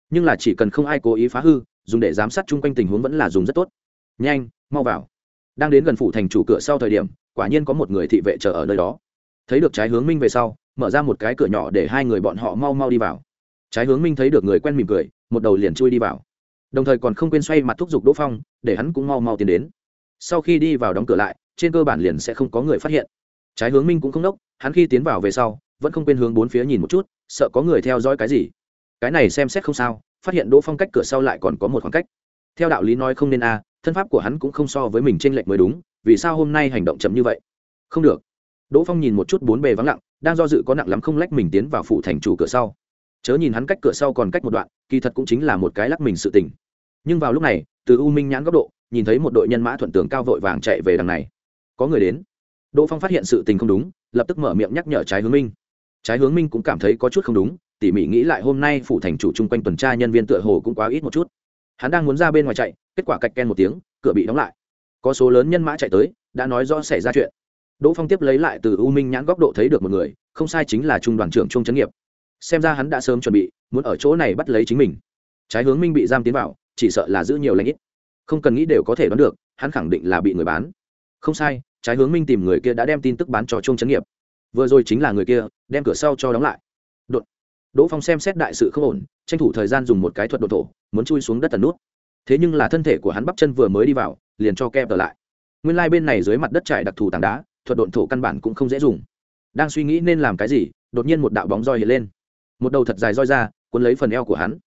S1: Nhưng là chỉ cần không ai cố ý phá hư, dùng để giám sát chung quanh tình huống vẫn là dùng rất tốt. Nhanh, mau vào. Đang đến gần phủ thành chủ cửa sau thời điểm, quả nhiên có một người thị vệ chờ ở nơi đó. Thấy được trái hướng minh về sau, mở ra một cái cửa nhỏ để hai người bọn họ mau mau đi vào. Trái hướng minh thấy được người quen mỉm cười, một đầu liền chui đi vào. Đồng thời còn không quên xoay mặt thúc giục đỗ phong, để hắn cũng mau mau tiến đến. Sau khi đi vào đóng cửa lại, trên cơ bản liền sẽ không có người phát hiện. Trái hướng minh cũng không đốc, hắn khi tiến vào về sau vẫn không quên hướng bốn phía nhìn một chút, sợ có người theo dõi cái gì. Cái này xem xét không sao, phát hiện đỗ phong cách cửa sau lại còn có một khoảng cách. Theo đạo lý nói không nên a, thân pháp của hắn cũng không so với mình t r ê n lệch mới đúng, vì sao hôm nay hành động chậm như vậy? Không được. Đỗ phong nhìn một chút bốn bề vắng lặng, đang do dự có nặng lắm không lách mình tiến vào phủ thành chủ cửa sau. Chớ nhìn hắn cách cửa sau còn cách một đoạn, kỳ thật cũng chính là một cái lắc mình sự tình. Nhưng vào lúc này, từ u minh nhãn góc độ, nhìn thấy một đội nhân mã thuận tường cao vội vàng chạy về đằng này. Có người đến. Đỗ phong phát hiện sự tình không đúng, lập tức mở miệng nhắc nhở trái hướng minh trái hướng minh cũng cảm thấy có chút không đúng, tỉ mỉ nghĩ lại hôm nay phủ thành chủ chung quanh tuần tra nhân viên tựa hồ cũng quá ít một chút. Hắn đang muốn ra bên ngoài chạy, kết quả cạch ken một tiếng, cửa bị đóng lại. Có số lớn nhân mã chạy tới, đã nói rõ xảy ra chuyện. Đỗ phong tiếp lấy lại từ u minh nhãn góc độ thấy được một người, không sai chính là trung đoàn trưởng trung trấn nghiệp. Xem ra hắn đã sớm chuẩn bị, muốn ở chỗ này bắt lấy chính mình. Trái hướng minh bị giam tiến vào, chỉ sợ là giữ nhiều lãnh ít. Không cần nghĩ đều có thể đoán được, hắn khẳng định là bị người bán. Không sai, trái hướng minh tìm người kia đã đem tin tức bán cho trung trấn nghiệp vừa rồi chính là người kia, đem cửa sau cho đóng lại. Đột. Đỗ phong xem xét đại sự không ổn, tranh thủ thời gian dùng một cái thuật đột thổ, muốn chui xuống đất tần nút. Thế nhưng là thân thể của hắn bắp chân vừa mới đi vào, liền cho kẹp trở lại. Nguyên lai、like、bên này dưới mặt đất trải đặc thù tảng đá, thuật độn thổ căn bản cũng không dễ dùng. Đang suy nghĩ nên làm cái gì, đột nhiên một đạo bóng roi hiện lên. Một đầu thật dài roi ra, cuốn lấy phần eo của hắn.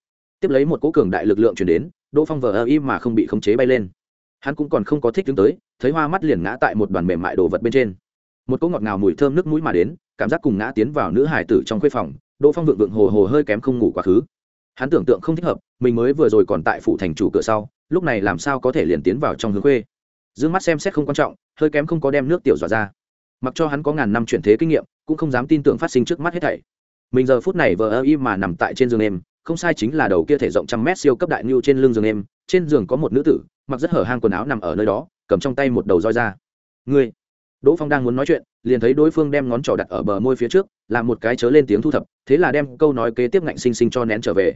S1: Tiếp lấy một cố cường đại lực lượng chuyển đến, đỗ phong vờ ơ im mà không bị khống chế bay lên. Hắn cũng còn không có thích đứng tới, thấy hoa mắt liền ngã tại một đoàn mềm mại đồ vật bên trên một cỗ ngọt ngào mùi thơm nước mũi mà đến, cảm giác cùng ngã tiến vào nữ hải tử trong khuê phòng, đỗ phong vượng vượng hồ hồ hơi kém không ngủ quá khứ. Hắn tưởng tượng không thích hợp, mình mới vừa rồi còn tại phủ thành chủ cửa sau, lúc này làm sao có thể liền tiến vào trong hướng khuê. D ư ơ n g mắt xem xét không quan trọng, hơi kém không có đem nước tiểu dọa ra. Mặc cho hắn có ngàn năm chuyển thế kinh nghiệm, cũng không dám tin tưởng phát sinh trước mắt hết thảy. Mình giờ phút này vờ ơ y mà nằm tại trên giường em, không sai chính là đầu kia thể rộng trăm mét siêu cấp đại ngưu trên lưng giường em, trên giường có một nữ tử, mặc rất hở hang quần áo nằm ở nơi đó, cầm trong tay một đầu roi ra. Ngươi đỗ phong đang muốn nói chuyện, liền thấy đối phương đem ngón trỏ đặt ở bờ môi phía trước, làm một cái chớ lên tiếng thu thập, thế là đem câu nói kế tiếp ngạnh xinh xinh cho nén trở về.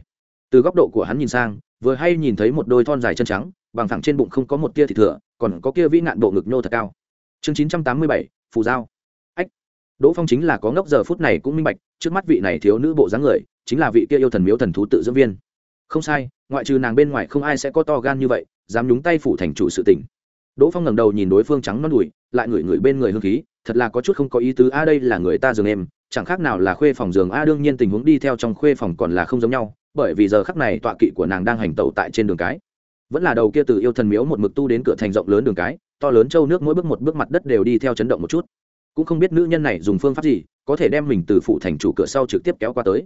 S1: Từ góc độ của hắn nhìn sang, vừa hay nhìn thấy một đôi thon dài chân trắng, bằng thẳng trên bụng không có một tia thịt thừa, còn có kia vĩ nạn bộ ngực nhô thật cao. Chương chín trăm tám mươi bảy, phù giao. Ách! Đỗ phong chính là có ngốc giờ phút này cũng minh bạch, trước mắt vị này thiếu nữ bộ dáng người, chính là vị kia yêu thần miếu thần thú tự dưỡng viên. Không sai, ngoại trừ nàng bên ngoài không ai sẽ có to gan như vậy, dám nhúng tay phủ thành chủ sự tỉnh đỗ phong ngẩng đầu nhìn đối phương trắng non đùi, lại ngửi ngửi bên người hương khí, thật là có chút không có ý tứ, a, đây là người ta giường em, chẳng khác nào là khuê phòng giường a, đương nhiên tình huống đi theo trong khuê phòng còn là không giống nhau, bởi vì giờ khắc này tọa kỵ của nàng đang hành tẩu tại trên đường cái. Vẫn là đầu kia từ yêu thần miếu một mực tu đến cửa thành rộng lớn đường cái, to lớn châu nước mỗi bước một bước mặt đất đều đi theo chấn động một chút. Cũng không biết nữ nhân này dùng phương pháp gì, có thể đem mình từ phụ thành chủ cửa sau trực tiếp kéo qua tới.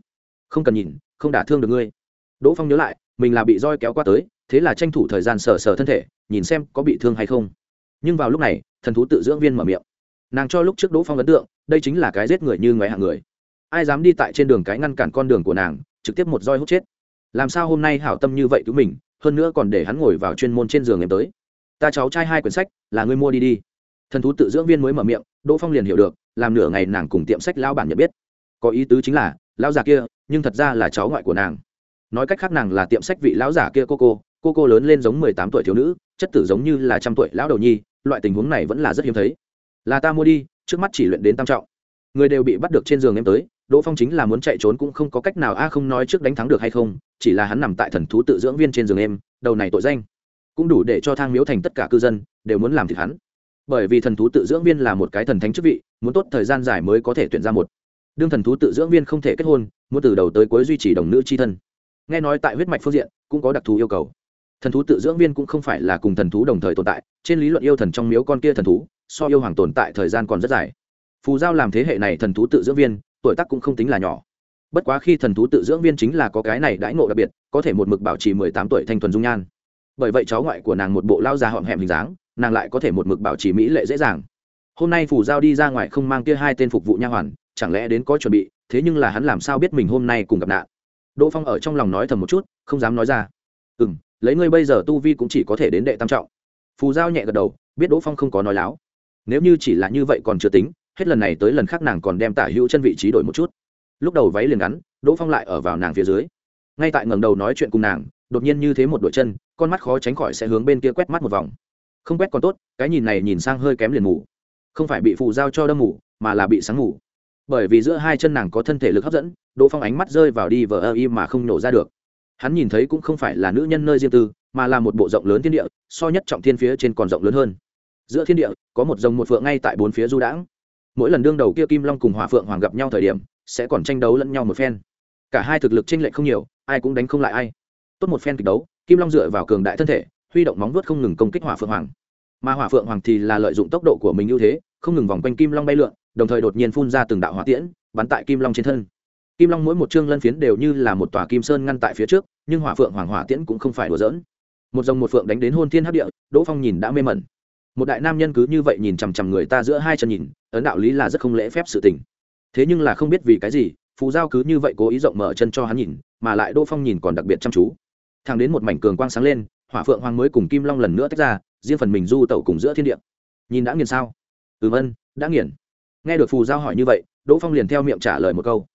S1: Không cần nhìn, không đả thương được ngươi. Đỗ phong nhớ lại, mình là bị roi kéo qua tới thế là tranh thủ thời gian sờ sờ thân thể, nhìn xem có bị thương hay không. Nhưng vào lúc này, thần thú tự dưỡng viên mở miệng. Nàng cho lúc trước đỗ phong ấn tượng, đây chính là cái giết người như ngoại hạng người. Ai dám đi tại trên đường cái ngăn cản con đường của nàng, trực tiếp một roi hút chết. Làm sao hôm nay hảo tâm như vậy cứu mình, hơn nữa còn để hắn ngồi vào chuyên môn trên giường em tới. Ta cháu trai hai quyển sách, là ngươi mua đi đi. Thần thú tự dưỡng viên mới mở miệng, đỗ phong liền hiểu được, làm nửa ngày nàng cùng tiệm sách lao bản nhận biết. Có ý tứ chính là, lão già kia, nhưng thật ra là cháu ngoại của nàng. Nói cách khác nàng là tiệm sách vị lão giả kia cô cô cô cô lớn lên giống mười tám tuổi thiếu nữ, chất tử giống như là trăm tuổi lão đầu nhi, loại tình huống này vẫn là rất hiếm thấy. Là ta mua đi, trước mắt chỉ luyện đến tam trọng. Người đều bị bắt được trên giường em tới, đỗ phong chính là muốn chạy trốn cũng không có cách nào, a, không nói trước đánh thắng được hay không, chỉ là hắn nằm tại thần thú tự dưỡng viên trên giường em, đầu này tội danh. Cũng đủ để cho thang miếu thành tất cả cư dân đều muốn làm thịt hắn. Bởi vì thần thú tự dưỡng viên là một cái thần thánh chức vị, muốn tốt thời gian dài mới có thể tuyển ra một. Đương thần thú tự dưỡng viên không thể kết hôn, muốn từ đầu tới cuối duy trì đồng nữ c h i thân. Nghe nói tại huyết mạch phương diện cũng có đặc thù yêu cầu thần thú tự dưỡng viên cũng không phải là cùng thần thú đồng thời tồn tại, trên lý luận yêu thần trong miếu con kia thần thú, so yêu hoàng tồn tại thời gian còn rất dài. Phù giao làm thế hệ này thần thú tự dưỡng viên, tuổi tác cũng không tính là nhỏ. Bất quá khi thần thú tự dưỡng viên chính là có cái này đãi ngộ đặc biệt, có thể một mực bảo trì mười tám tuổi thanh thuần dung nhan. Bởi vậy cháu ngoại của nàng một bộ lao già họm hẹm hình dáng, nàng lại có thể một mực bảo trì mỹ lệ dễ dàng. Hôm nay phù giao đi ra ngoài không mang kia hai tên phục vụ nha hoàn, chẳng lẽ đến có chuẩn bị, thế nhưng là hắn làm sao biết mình hôm nay cùng gặp nạn. Đỗ phong ở trong lòng nói thầm một chút, không dám nói ra. Ừ m lấy ngươi bây giờ tu vi cũng chỉ có thể đến đệ tam trọng. Phù giao nhẹ gật đầu biết đỗ phong không có nói láo. Nếu như chỉ là như vậy còn chưa tính hết lần này tới lần khác nàng còn đem tả hữu chân vị trí đổi một chút. Lúc đầu váy liền ngắn đỗ phong lại ở vào nàng phía dưới. Ngay tại ngầm đầu nói chuyện cùng nàng đột nhiên như thế một đội chân con mắt khó tránh khỏi sẽ hướng bên kia quét mắt một vòng. Không quét còn tốt cái nhìn này nhìn sang hơi kém liền ngủ. không phải bị phù giao cho đâm ngủ, mà là bị sáng ngủ. bởi vì giữa hai chân nàng có thân thể lực hấp dẫn đỗ phong ánh mắt rơi vào đi vờ ơ y mà không nổ ra được hắn nhìn thấy cũng không phải là nữ nhân nơi riêng tư, mà là một bộ rộng lớn thiên địa, so nhất trọng thiên phía trên còn rộng lớn hơn. Giữa thiên địa, có một dòng một phượng ngay tại bốn phía du đãng. Mỗi lần đương đầu kia kim long cùng hỏa phượng hoàng gặp nhau thời điểm, sẽ còn tranh đấu lẫn nhau một phen. Cả hai thực lực tranh lệch không nhiều, ai cũng đánh không lại ai. Tốt một phen kịch đấu, kim long dựa vào cường đại thân thể, huy động móng vuốt không ngừng công kích hỏa phượng hoàng. Mà hỏa phượng hoàng thì là lợi dụng tốc độ của mình ưu thế, không ngừng vòng quanh kim long bay lượn, đồng thời đột nhiên phun ra từng đạo hỏa tiễn, bắn tại kim long trên thân kim long mỗi một chương lân phiến đều như là một tòa kim sơn ngăn tại phía trước, nhưng hỏa phượng hoàng hỏa tiễn cũng không phải đùa dỡn một dòng một phượng đánh đến hôn thiên hấp địa, đỗ phong nhìn đã mê mẩn. Một đại nam nhân cứ như vậy nhìn chằm chằm người ta giữa hai chân nhìn, ấn đạo lý là rất không lễ phép sự tình. Thế nhưng là không biết vì cái gì, phù giao cứ như vậy cố ý rộng mở chân cho hắn nhìn, mà lại đỗ phong nhìn còn đặc biệt chăm chú. Thang đến một mảnh cường quang sáng lên, hỏa phượng hoàng mới cùng kim long lần nữa tách ra, riêng phần mình du tẩu cùng giữa thiên địa. Nhìn đã nghiền sao? Ừm ân, đã nghiền. Nghe được phù giao hỏi như vậy, đỗ phong liền theo miệng trả lời một câu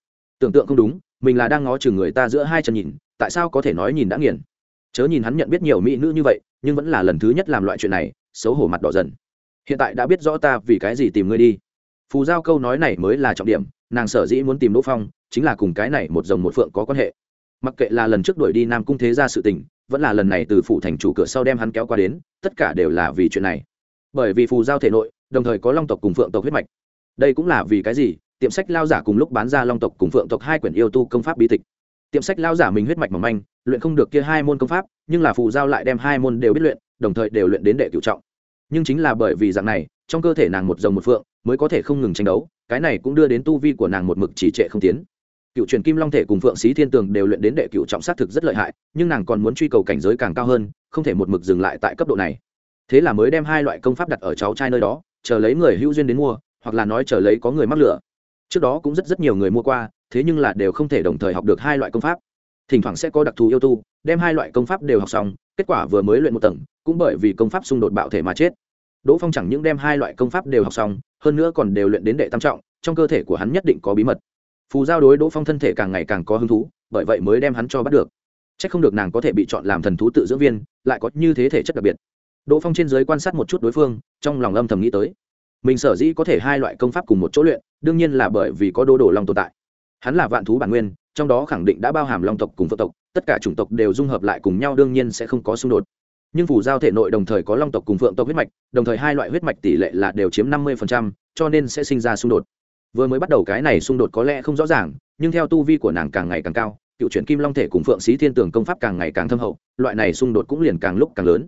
S1: tưởng tượng không đúng, mình là đang ngó chừng người ta giữa hai chân nhìn, tại sao có thể nói nhìn đã nghiền? Chớ nhìn hắn nhận biết nhiều mỹ nữ như vậy, nhưng vẫn là lần thứ nhất làm loại chuyện này, xấu hổ mặt đỏ dần. Hiện tại đã biết rõ ta vì cái gì tìm ngươi đi. Phù giao câu nói này mới là trọng điểm, nàng sở dĩ muốn tìm đỗ phong, chính là cùng cái này một dòng một phượng có quan hệ. Mặc kệ là lần trước đuổi đi nam cung thế ra sự tình, vẫn là lần này từ phủ thành chủ cửa sau đem hắn kéo qua đến, tất cả đều là vì chuyện này. Bởi vì phù giao thể nội, đồng thời có long tộc cùng phượng tộc huyết mạch. Đây cũng là vì cái gì? Tiệm sách lao giả cùng lúc bán ra long tộc cùng phượng tộc hai quyển yêu tu công pháp bí tịch. Tiệm sách lao giả mình huyết mạch mỏng manh, luyện không được kia hai môn công pháp, nhưng là phù giao lại đem hai môn đều biết luyện, đồng thời đều luyện đến đệ cựu trọng. Nhưng chính là bởi vì dạng này, trong cơ thể nàng một dòng một phượng, mới có thể không ngừng tranh đấu, cái này cũng đưa đến tu vi của nàng một mực chỉ trệ không tiến. Cựu truyền kim long thể cùng phượng sĩ thiên tường đều luyện đến đệ cựu trọng sát thực rất lợi hại, nhưng nàng còn muốn truy cầu cảnh giới càng cao hơn, không thể một mực dừng lại tại cấp độ này. Thế là mới đem hai loại công pháp đặt ở cháu trai nơi đó, chờ lấy người hữu duyên đến mua, hoặc là nói chờ lấy có người mắc lửa trước đó cũng rất rất nhiều người mua qua, thế nhưng là đều không thể đồng thời học được hai loại công pháp. Thỉnh thoảng sẽ có đặc thù yêu tu, đem hai loại công pháp đều học xong, kết quả vừa mới luyện một tầng, cũng bởi vì công pháp xung đột bạo thể mà chết. Đỗ phong chẳng những đem hai loại công pháp đều học xong, hơn nữa còn đều luyện đến đệ tam trọng, trong cơ thể của hắn nhất định có bí mật. Phù giao đối đỗ phong thân thể càng ngày càng có hứng thú, bởi vậy mới đem hắn cho bắt được. C h ắ c không được nàng có thể bị chọn làm thần thú tự dưỡng viên, lại có như thế thể chất đặc biệt. Đỗ phong trên giới quan sát một chút đối phương, trong lòng âm thầm nghĩ tới mình sở dĩ có thể hai loại công pháp cùng một chỗ luyện, đương nhiên là bởi vì có đô đồ long tồn tại. Hắn là vạn thú bản nguyên, trong đó khẳng định đã bao hàm long tộc cùng phượng tộc, tất cả chủng tộc đều dung hợp lại cùng nhau đương nhiên sẽ không có xung đột. Nhưng phủ giao thể nội đồng thời có long tộc cùng phượng tộc huyết mạch, đồng thời hai loại huyết mạch tỷ lệ là đều chiếm năm mươi cho nên sẽ sinh ra xung đột. Vừa mới bắt đầu cái này xung đột có lẽ không rõ ràng, nhưng theo tu vi của nàng càng ngày càng cao, cựu chuyển kim long thể cùng phượng sĩ thiên tường công pháp càng ngày càng thâm hậu, loại này xung đột cũng liền càng lúc càng lớn.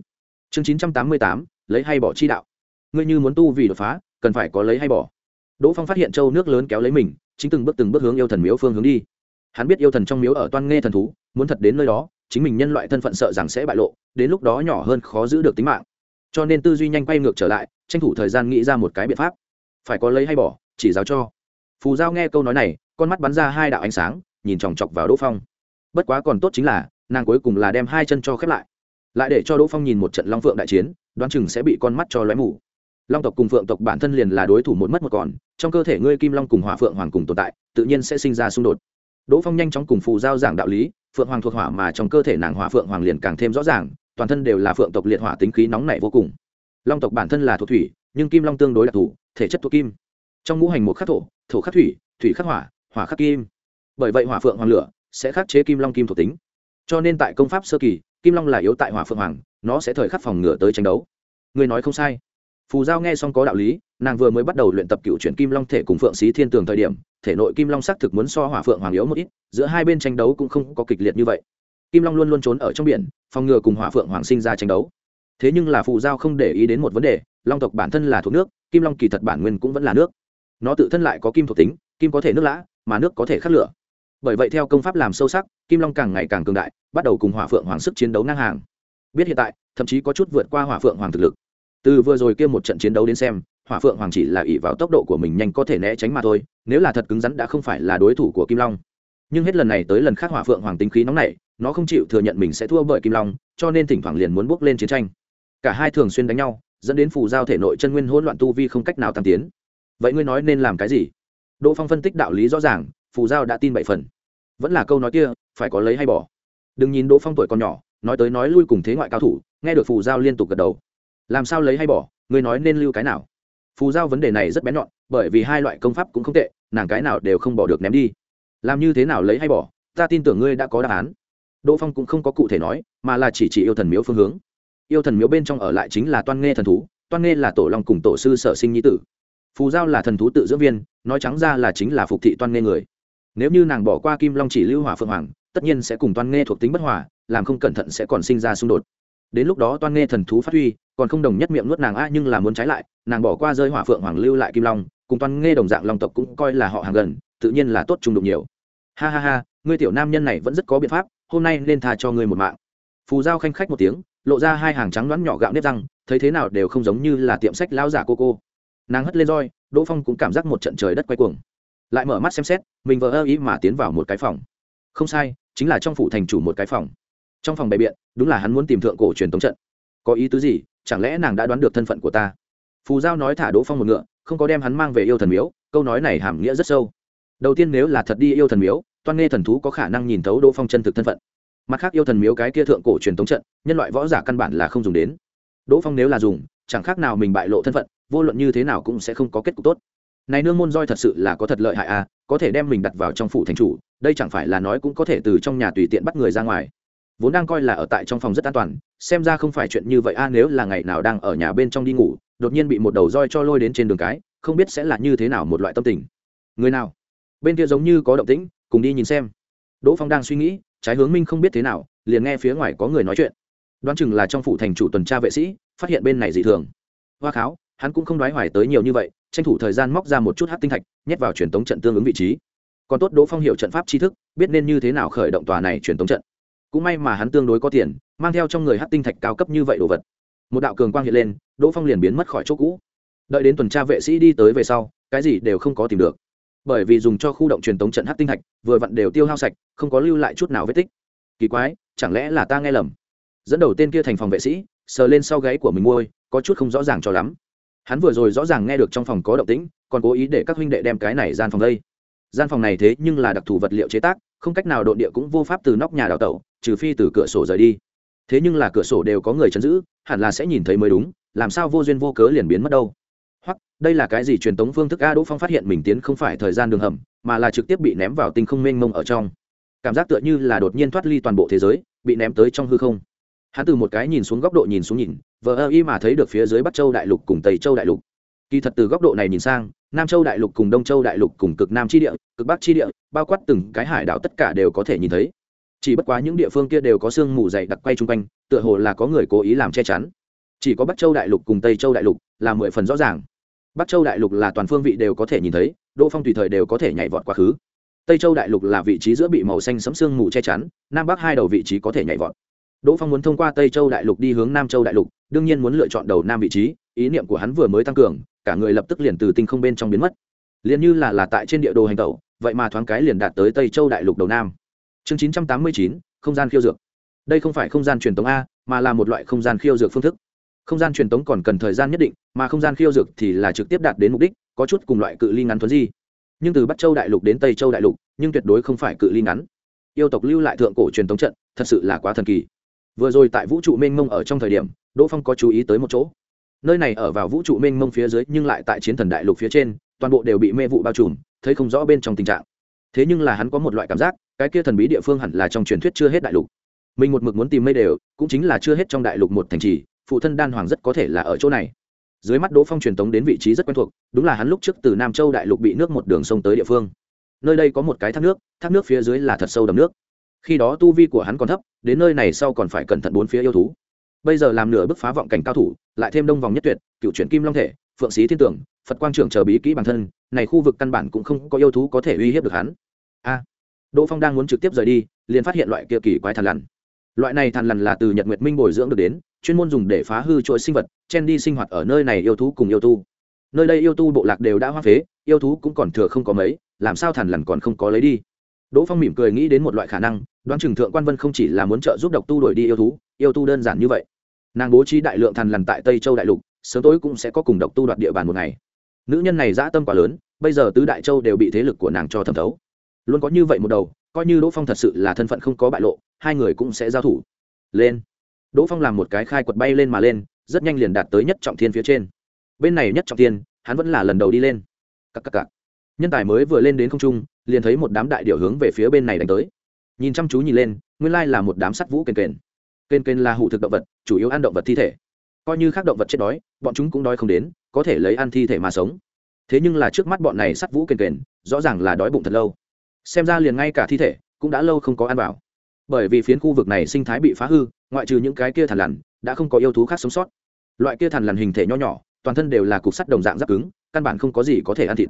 S1: Chương chín trăm tám mươi tám, lấy hay bỏ chi đạo. Ngươi như muốn tu vì đột phá cần phải có lấy hay bỏ. Đỗ phong phát hiện châu nước lớn kéo lấy mình, chính từng bước từng bước hướng yêu thần miếu phương hướng đi. Hắn biết yêu thần trong miếu ở toan nghe thần thú, muốn thật đến nơi đó, chính mình nhân loại thân phận sợ rằng sẽ bại lộ, đến lúc đó nhỏ hơn khó giữ được tính mạng. Cho nên tư duy nhanh quay ngược trở lại, tranh thủ thời gian nghĩ ra một cái biện pháp. Phải có lấy hay bỏ, chỉ giáo cho. Phù giao nghe câu nói này, con mắt bắn ra hai đạo ánh sáng, nhìn chòng chọc vào đỗ phong. Bất quá còn tốt chính là, nàng cuối cùng là đem hai chân cho khép lại. Lại để cho đỗ phong nhìn một trận long phượng đại chiến, đoán chừng sẽ bị con mắt cho lóe mù long tộc cùng phượng tộc bản thân liền là đối thủ một mất một còn, trong cơ thể ngươi kim long cùng hỏa phượng hoàng cùng tồn tại, tự nhiên sẽ sinh ra xung đột. Đỗ phong nhanh chóng cùng phù giao giảng đạo lý, phượng hoàng thuộc hỏa mà trong cơ thể nàng hỏa phượng hoàng liền càng thêm rõ ràng, toàn thân đều là phượng tộc liệt hỏa tính khí nóng nảy vô cùng. Long tộc bản thân là thuộc thủy, nhưng kim long tương đối đặc thù, thể chất thuộc kim. Trong ngũ hành một khắc thổ thổ khắc thủy thủy khắc hỏa hỏa khắc kim. Bởi vậy hỏa phượng hoàng lửa sẽ khắc chế kim long kim thuộc tính. Cho nên tại công pháp sơ kỳ, kim long là yếu tại hỏa phượng hoàng, nó sẽ thời khắc phòng ngừa tới tranh đấu. Người nói không sai phù giao nghe xong có đạo lý, nàng vừa mới bắt đầu luyện tập cựu chuyển kim long thể cùng phượng xí thiên tường thời điểm, thể nội kim long xác thực muốn so hỏa phượng hoàng yếu một ít, giữa hai bên tranh đấu cũng không có kịch liệt như vậy. Kim long luôn luôn trốn ở trong biển, phòng ngừa cùng hỏa phượng hoàng sinh ra tranh đấu. Thế nhưng là phù giao không để ý đến một vấn đề, long tộc bản thân là thuộc nước, kim long kỳ thật bản nguyên cũng vẫn là nước. Nó tự thân lại có kim thuộc tính, kim có thể nước lã, mà nước có thể khắc lửa. Bởi vậy theo công pháp làm sâu sắc, kim long càng ngày càng cường đại, bắt đầu cùng hỏa phượng hoàng sức chiến đấu ngang hàng. Biết hiện tại, thậm chí có chút vượt qua hỏa phượng hoàng thực lực từ vừa rồi kia một trận chiến đấu đến xem, hỏa phượng hoàng chỉ là ỷ vào tốc độ của mình nhanh có thể né tránh mà thôi, nếu là thật cứng rắn đã không phải là đối thủ của kim long. Nhưng hết lần này tới lần khác hỏa phượng hoàng tính khí nóng nảy, nó không chịu thừa nhận mình sẽ thua bởi kim long, cho nên thỉnh thoảng liền muốn bước lên chiến tranh. Cả hai thường xuyên đánh nhau, dẫn đến phù giao thể nội chân nguyên hỗn loạn tu vi không cách nào tăng tiến. Vậy ngươi nói nên làm cái gì? Đỗ phong phân tích đạo lý rõ ràng, phù giao đã tin bảy phần. Vẫn là câu nói kia, phải có lấy hay bỏ. Đừng nhìn đỗ phong tuổi còn nhỏ, nói tới nói lui cùng thế ngoại cao thủ, nghe được phù giao liên tục gật đầu làm sao lấy hay bỏ, ngươi nói nên lưu cái nào? Phù giao vấn đề này rất bén nhọn, bởi vì hai loại công pháp cũng không tệ, nàng cái nào đều không bỏ được ném đi. Làm như thế nào lấy hay bỏ, ta tin tưởng ngươi đã có đáp án. Đỗ phong cũng không có cụ thể nói, mà là chỉ chỉ yêu thần miếu phương hướng. Yêu thần miếu bên trong ở lại chính là toan nghe thần thú, toan nghe là tổ long cùng tổ sư sở sinh nhi tử. Phù giao là thần thú tự dưỡng viên, nói trắng ra là chính là phục thị toan nghe người. Nếu như nàng bỏ qua kim long chỉ lưu hỏa phượng hoàng, tất nhiên sẽ cùng toan nghe thuộc tính bất hòa, làm không cẩn thận sẽ còn sinh ra xung đột đến lúc đó toan nghe thần thú phát huy, còn không đồng nhất miệng nuốt nàng a nhưng là muốn trái lại, nàng bỏ qua rơi hỏa phượng hoàng lưu lại kim long, cùng toan nghe đồng dạng long tộc cũng coi là họ hàng gần, tự nhiên là tốt trung đụng nhiều. Ha ha ha, ngươi tiểu nam nhân này vẫn rất có biện pháp, hôm nay nên tha cho ngươi một mạng. Phù giao khanh khách một tiếng, lộ ra hai hàng trắng đoán nhỏ gạo nếp răng, thấy thế nào đều không giống như là tiệm sách lao giả cô cô. Nàng hất lên roi, đỗ phong cũng cảm giác một trận trời đất quay cuồng. Lại mở mắt xem xét, mình vờ ơ ý mà tiến vào một cái phòng. Không sai, chính là trong phủ thành chủ một cái phòng trong phòng bày biện, đúng là hắn muốn tìm thượng cổ truyền tống trận. Có ý tứ gì? Chẳng lẽ nàng đã đoán được thân phận của ta? Phù giao nói thả đỗ phong một ngựa, không có đem hắn mang về yêu thần miếu, câu nói này hàm nghĩa rất sâu. Đầu tiên nếu là thật đi yêu thần miếu, toan nghe thần thú có khả năng nhìn thấu đỗ phong chân thực thân phận. Mặt khác yêu thần miếu cái kia thượng cổ truyền tống trận, nhân loại võ giả căn bản là không dùng đến. Đỗ phong nếu là dùng, chẳng khác nào mình bại lộ thân phận, vô luận như thế nào cũng sẽ không có kết cục tốt. Này nương môn roi thật sự là có thật lợi hại à có thể đem mình đặt vào trong phủ thành chủ, đây chẳng phải là nói cũng có thể từ trong nhà tùy tiện bắt người ra ngoài vốn đang coi là ở tại trong phòng rất an toàn xem ra không phải chuyện như vậy. A à, nếu là ngày nào đang ở nhà bên trong đi ngủ đột nhiên bị một đầu roi cho lôi đến trên đường cái không biết sẽ là như thế nào một loại tâm tình. Người nào? Bên kia giống như có động tĩnh cùng đi nhìn xem. Đỗ phong đang suy nghĩ trái hướng minh không biết thế nào liền nghe phía ngoài có người nói chuyện. Đoán chừng là trong phủ thành chủ tuần tra vệ sĩ phát hiện bên này dị thường. Hoa kháo hắn cũng không đoái hoài tới nhiều như vậy tranh thủ thời gian móc ra một chút hát tinh thạch nhét vào truyền tống trận tương ứng vị trí. Còn tốt đỗ phong hiệu trận pháp tri thức biết nên như thế nào khởi động tòa này truyền tống trận cũng may mà hắn tương đối có tiền, mang theo trong người hát tinh thạch cao cấp như vậy đồ vật. Một đạo cường quang hiện lên, đỗ phong liền biến mất khỏi chỗ cũ. Đợi đến tuần tra vệ sĩ đi tới về sau, cái gì đều không có tìm được. Bởi vì dùng cho khu động truyền tống trận hát tinh thạch, vừa vặn đều tiêu hao sạch, không có lưu lại chút nào vết tích. Kỳ quái, chẳng lẽ là ta nghe lầm? Dẫn đầu tên kia thành phòng vệ sĩ, sờ lên sau gáy của mình môi có chút không rõ ràng cho lắm. Hắn vừa rồi rõ ràng nghe được trong phòng có động tĩnh, còn cố ý để các huynh đệ đem cái này gian phòng đây gian phòng này thế nhưng là đặc thù vật liệu chế tác, không cách nào độn địa cũng vô pháp từ nóc nhà đào tẩu, trừ phi từ cửa sổ rời đi. Thế nhưng là cửa sổ đều có người chấn giữ, hẳn là sẽ nhìn thấy mới đúng, làm sao vô duyên vô cớ liền biến mất đâu? Hoặc, đây là cái gì truyền tống phương thức a đỗ phong phát hiện mình tiến không phải thời gian đường hầm, mà là trực tiếp bị ném vào tinh không mênh mông ở trong. Cảm giác tựa như là đột nhiên thoát ly toàn bộ thế giới, bị ném tới trong hư không. Hắn từ một cái nhìn xuống góc độ nhìn xuống nhìn, vờ ơ y mà thấy được phía dưới bắc châu đại lục cùng tây châu đại lục kỳ thật từ góc độ này nhìn sang, nam châu đại lục cùng đông châu đại lục cùng cực nam tri địa, cực bắc tri địa, bao quát từng cái hải đảo tất cả đều có thể nhìn thấy. Chỉ bất quá những địa phương kia đều có sương mù dày đặc quay chung quanh, tựa hồ là có người cố ý làm che chắn. Chỉ có bắc châu đại lục cùng tây châu đại lục là mười phần rõ ràng. Bắc châu đại lục là toàn phương vị đều có thể nhìn thấy đỗ phong tùy thời đều có thể nhảy vọt quá khứ. Tây châu đại lục là vị trí giữa bị màu xanh sấm sương mù che chắn, nam bắc hai đầu vị trí có thể nhảy vọt. Đỗ phong muốn thông qua tây châu đại lục đi hướng nam châu đại lục, đương nhiên muốn lựa chọn đầu nam vị trí, ý niệm của hắn vừa mới tăng cường cả người lập tức liền từ tinh không bên trong biến mất. Liền như là là tại trên địa đồ hành tẩu, vậy mà thoáng cái liền đạt tới tây châu đại lục đầu nam. Chương chín trăm tám mươi chín, không gian khiêu dược. Đây không phải không gian truyền tống a, mà là một loại không gian khiêu dược phương thức. Không gian truyền tống còn cần thời gian nhất định, mà không gian khiêu dược thì là trực tiếp đạt đến mục đích, có chút cùng loại cự ly ngắn thuấn di. Nhưng từ bắc châu đại lục đến tây châu đại lục, nhưng tuyệt đối không phải cự ly ngắn. Yêu tộc lưu lại thượng cổ truyền tống trận, thật sự là quá thần kỳ. Vừa rồi tại vũ trụ mênh mông ở trong thời điểm, đỗ phong có chú ý tới một chỗ nơi này ở vào vũ trụ mênh mông phía dưới, nhưng lại tại chiến thần đại lục phía trên, toàn bộ đều bị mê vụ bao trùm, thấy không rõ bên trong tình trạng. Thế nhưng là hắn có một loại cảm giác, cái kia thần bí địa phương hẳn là trong truyền thuyết chưa hết đại lục. Mình một mực muốn tìm mây đều, cũng chính là chưa hết trong đại lục một thành trì, phụ thân đan hoàng rất có thể là ở chỗ này. Dưới mắt đỗ phong truyền tống đến vị trí rất quen thuộc, đúng là hắn lúc trước từ nam châu đại lục bị nước một đường sông tới địa phương. Nơi đây có một cái thác nước thác nước phía dưới là thật sâu đầm nước. Khi đó tu vi của hắn còn thấp, đến nơi này sau còn phải cẩn thận bốn phía yêu thú bây giờ làm nửa bước phá vọng cảnh cao thủ, lại thêm đông vòng nhất tuyệt, cựu chuyển kim long thể, phượng sĩ thiên tưởng, phật quang trưởng chờ bí kỹ bản thân, này khu vực căn bản cũng không có yêu thú có thể uy hiếp được hắn. A, đỗ phong đang muốn trực tiếp rời đi, liền phát hiện loại kia kỳ quái thằn lằn. Loại này thằn lằn là từ nhật nguyệt minh bồi dưỡng được đến, chuyên môn dùng để phá hư chuỗi sinh vật, chen đi sinh hoạt ở nơi này yêu thú cùng yêu tu. Nơi đây yêu tu bộ lạc đều đã hoa phế, yêu thú cũng còn thừa không có mấy, làm sao thằn lằn còn không có lấy đi? Đỗ phong mỉm cười nghĩ đến một loại khả năng đoán chừng thượng quan vân không chỉ là muốn trợ giúp độc tu đổi đi yêu thú, yêu tu đơn giản như vậy. Nàng bố trí đại lượng thằn lằn tại tây châu đại lục, sớm tối cũng sẽ có cùng độc tu đoạt địa bàn một ngày. Nữ nhân này dã tâm quá lớn, bây giờ tứ đại châu đều bị thế lực của nàng cho thẩm thấu. Luôn có như vậy một đầu, coi như đỗ phong thật sự là thân phận không có bại lộ, hai người cũng sẽ giao thủ. Lên. Đỗ phong làm một cái khai quật bay lên mà lên, rất nhanh liền đạt tới nhất trọng thiên phía trên. Bên này nhất trọng thiên, hắn vẫn là lần đầu đi lên. Cắc cắc cắc. nhân tài mới vừa lên đến không trung, liền thấy một đám đại điệu hướng về phía bên này đánh tới nhìn chăm chú nhìn lên, nguyên lai là một đám sắt vũ kền kền. Kền kền là hụ thực động vật, chủ yếu ăn động vật thi thể. Coi như khác động vật chết đói, bọn chúng cũng đói không đến, có thể lấy ăn thi thể mà sống. Thế nhưng là trước mắt bọn này sắt vũ kền kền, rõ ràng là đói bụng thật lâu. Xem ra liền ngay cả thi thể cũng đã lâu không có ăn vào. Bởi vì phiến khu vực này sinh thái bị phá hư, ngoại trừ những cái kia thằn lằn, đã không có yêu thú khác sống sót. Loại kia thằn lằn hình thể nho nhỏ, toàn thân đều là cục sắt đồng dạng giáp cứng, căn bản không có gì có thể ăn thịt.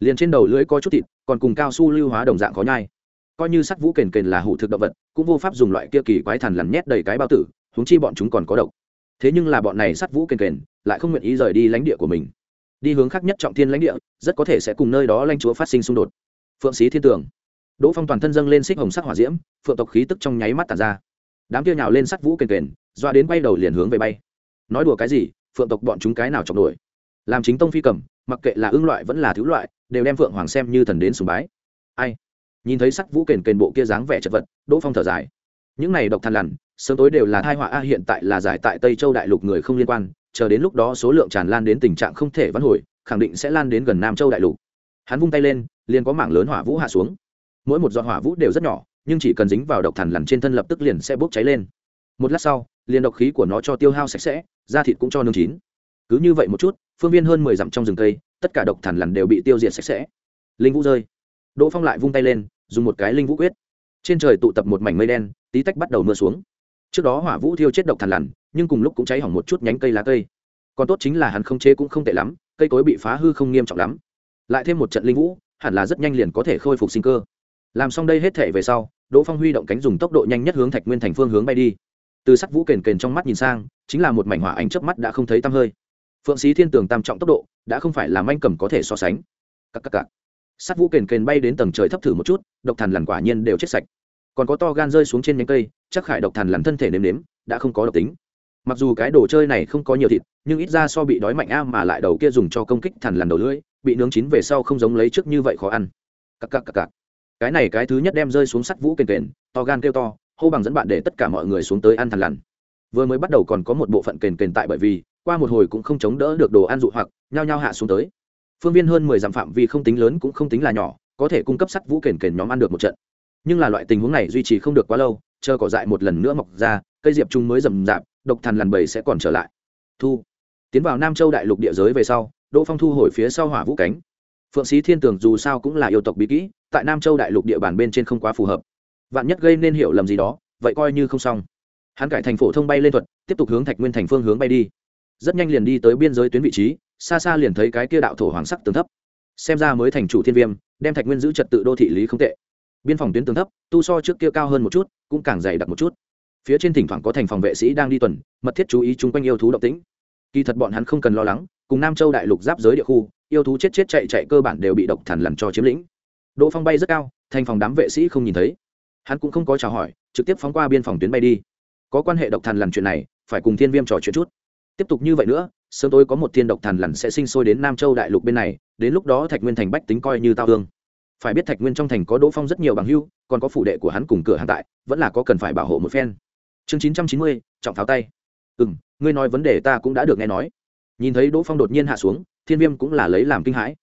S1: Liền trên đầu lưỡi có chút thịt, còn cùng cao su lưu hóa đồng dạng khó nhai coi như sắt vũ kền kền là hủ thực động vật, cũng vô pháp dùng loại kia kỳ quái thằn lằn nhét đầy cái bao tử húng chi bọn chúng còn có độc. Thế nhưng là bọn này sắt vũ kền kền lại không nguyện ý rời đi lãnh địa của mình. Đi hướng khác nhất trọng thiên lãnh địa, rất có thể sẽ cùng nơi đó lãnh chúa phát sinh xung đột. Phượng sĩ thiên tường. Đỗ phong toàn thân dâng lên xích hồng sắc hỏa diễm, phượng tộc khí tức trong nháy mắt tàn ra. Đám kia nhào lên sắt vũ kền kền, doa đến bay đầu liền hướng về bay. Nói đùa cái gì, phượng tộc bọn chúng cái nào chọc đuổi? Làm chính tông phi cầm, mặc kệ là ưng loại vẫn là thứ loại, đều đem phượng hoàng xem như thần đến sùng bái. Ai? Nhìn thấy sắt vũ kền kền bộ kia dáng vẻ chật vật, đỗ phong thở dài. Những này độc than lằn, sớm tối đều là thai họa a, hiện tại là giải tại tây châu đại lục người không liên quan, chờ đến lúc đó số lượng tràn lan đến tình trạng không thể vãn hồi, khẳng định sẽ lan đến gần nam châu đại lục. Hắn vung tay lên, liền có mảng lớn hỏa vũ hạ xuống. Mỗi một giọt hỏa vũ đều rất nhỏ, nhưng chỉ cần dính vào độc thằn lằn trên thân lập tức liền sẽ bốc cháy lên. Một lát sau, liền độc khí của nó cho tiêu hao sạch sẽ, da thịt cũng cho nương chín. Cứ như vậy một chút, phương viên hơn mười dặm trong rừng cây, tất cả độc thằn lằn đều bị tiêu diệt sạch sẽ. Linh vũ rơi. Đỗ phong lại vung tay lên dùng một cái linh vũ quyết. Trên trời tụ tập một mảnh mây đen, tí tách bắt đầu mưa xuống. Trước đó hỏa vũ thiêu chết độc thằn lằn, nhưng cùng lúc cũng cháy hỏng một chút nhánh cây lá cây. Còn tốt chính là hắn không chế cũng không tệ lắm, cây cối bị phá hư không nghiêm trọng lắm. Lại thêm một trận linh vũ, hẳn là rất nhanh liền có thể khôi phục sinh cơ. Làm xong đây hết thể về sau, đỗ phong huy động cánh dùng tốc độ nhanh nhất hướng thạch nguyên thành phương hướng bay đi. Từ sắc vũ kền kền trong mắt nhìn sang, chính là một mảnh hỏa ánh chớp mắt đã không thấy tăm hơi. Phượng sĩ thiên tường tam trọng tốc độ, đã không phải là manh cầm có thể so sánh. Cắc cắc cắc sắt vũ kền kền bay đến tầng trời thấp thử một chút, độc thần lằn quả nhiên đều chết sạch. Còn có to gan rơi xuống trên nhánh cây, chắc khải độc thần lằn thân thể nếm nếm, đã không có độc tính. Mặc dù cái đồ chơi này không có nhiều thịt, nhưng ít ra so bị đói mạnh a mà lại đầu kia dùng cho công kích thần lằn đầu lưỡi, bị nướng chín về sau không giống lấy trước như vậy khó ăn. Cặc cặc cặc cặc. Cái này cái thứ nhất đem rơi xuống sắt vũ kền kền, to gan kêu to, hô bằng dẫn bạn để tất cả mọi người xuống tới ăn thần lằn. Vừa mới bắt đầu còn có một bộ phận kền kền tại bởi vì, qua một hồi cũng không chống đỡ được đồ ăn dụ hoặc, nhao nhao hạ xuống tới phương viên hơn mười dặm phạm vi không tính lớn cũng không tính là nhỏ, có thể cung cấp sắt vũ kền kền nhóm ăn được một trận. Nhưng là loại tình huống này duy trì không được quá lâu, chờ cỏ dại một lần nữa mọc ra, cây diệp trung mới rầm rạp, độc thần lằn bầy sẽ còn trở lại. Thu. Tiến vào nam châu đại lục địa giới về sau, đỗ phong thu hồi phía sau hỏa vũ cánh. Phượng sĩ thiên tường dù sao cũng là yêu tộc bí kỹ, tại nam châu đại lục địa bàn bên trên không quá phù hợp. Vạn nhất gây nên hiểu lầm gì đó, vậy coi như không xong. Hắn cải thành phổ thông bay lên thuật, tiếp tục hướng thạch nguyên thành phương hướng bay đi. Rất nhanh liền đi tới biên giới tuyến vị trí xa xa liền thấy cái kia đạo thổ hoàng sắc tường thấp. Xem ra mới thành chủ thiên viêm, đem thạch nguyên giữ trật tự đô thị lý không tệ. Biên phòng tuyến tường thấp, tu so trước kia cao hơn một chút, cũng càng dày đặc một chút. Phía trên thỉnh thoảng có thành phòng vệ sĩ đang đi tuần, mật thiết chú ý chung quanh yêu thú động tĩnh. Kỳ thật bọn hắn không cần lo lắng, cùng nam châu đại lục giáp giới địa khu, yêu thú chết chết chạy chạy cơ bản đều bị độc thần làm cho chiếm lĩnh. Độ phong bay rất cao, thành phòng đám vệ sĩ không nhìn thấy. Hắn cũng không có chào hỏi, trực tiếp phóng qua biên phòng tuyến bay đi. Có quan hệ độc thần làm chuyện này, phải cùng thiên viêm trò chuyện chút tiếp tục như vậy nữa, sớm tối có một thiên độc thần lằn sẽ sinh sôi đến nam châu đại lục bên này, đến lúc đó thạch nguyên thành bách tính coi như tao hương phải biết thạch nguyên trong thành có đỗ phong rất nhiều bằng hưu còn có phụ đệ của hắn cùng cửa hàng tại, vẫn là có cần phải bảo hộ một phen. Chương chín trăm chín mươi, trọng tháo tay. Ừ m ngươi nói vấn đề ta cũng đã được nghe nói. Nhìn thấy đỗ phong đột nhiên hạ xuống, thiên viêm cũng là lấy làm kinh hãi.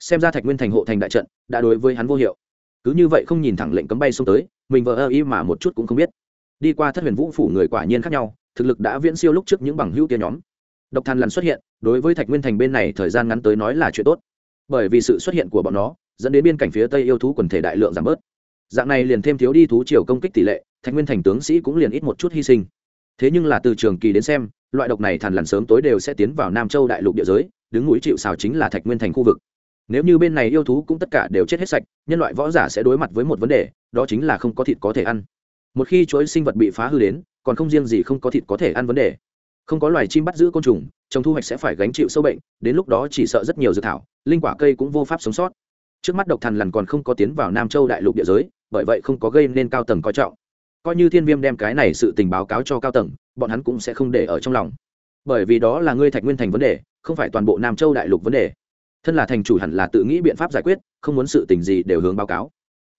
S1: Xem ra thạch nguyên thành hộ thành đại trận, đã đối với hắn vô hiệu. Cứ như vậy không nhìn thẳng lệnh cấm bay xông tới, mình vợ ơ y mà một chút cũng không biết. Đi qua thất huyền vũ phủ người quả nhiên khác nhau thực lực đã viễn siêu lúc trước những bằng hữu kia nhóm. Độc than lần xuất hiện, đối với thạch nguyên thành bên này thời gian ngắn tới nói là chuyện tốt. Bởi vì sự xuất hiện của bọn nó, dẫn đến biên cảnh phía tây yêu thú quần thể đại lượng giảm bớt. Dạng này liền thêm thiếu đi thú chiều công kích tỷ lệ, thạch nguyên thành tướng sĩ cũng liền ít một chút hy sinh. Thế nhưng là từ trường kỳ đến xem, loại độc này thần lằn sớm tối đều sẽ tiến vào nam châu đại lục địa giới, đứng núi chịu xào chính là thạch nguyên thành khu vực. Nếu như bên này yêu thú cũng tất cả đều chết hết sạch, nhân loại võ giả sẽ đối mặt với một vấn đề, đó chính là không có thịt có thể ăn. Một khi chuỗi sinh vật bị phá hư đến còn không riêng gì không có thịt có thể ăn vấn đề. Không có loài chim bắt giữ côn trùng, trồng thu hoạch sẽ phải gánh chịu sâu bệnh, đến lúc đó chỉ sợ rất nhiều dược thảo, linh quả cây cũng vô pháp sống sót. Trước mắt độc thần lằn còn không có tiến vào nam châu đại lục địa giới, bởi vậy không có gây nên cao tầng coi trọng. Coi như thiên viêm đem cái này sự tình báo cáo cho cao tầng, bọn hắn cũng sẽ không để ở trong lòng. Bởi vì đó là ngươi thạch nguyên thành vấn đề, không phải toàn bộ nam châu đại lục vấn đề. Thân là thành chủ hẳn là tự nghĩ biện pháp giải quyết, không muốn sự tình gì đều hướng báo cáo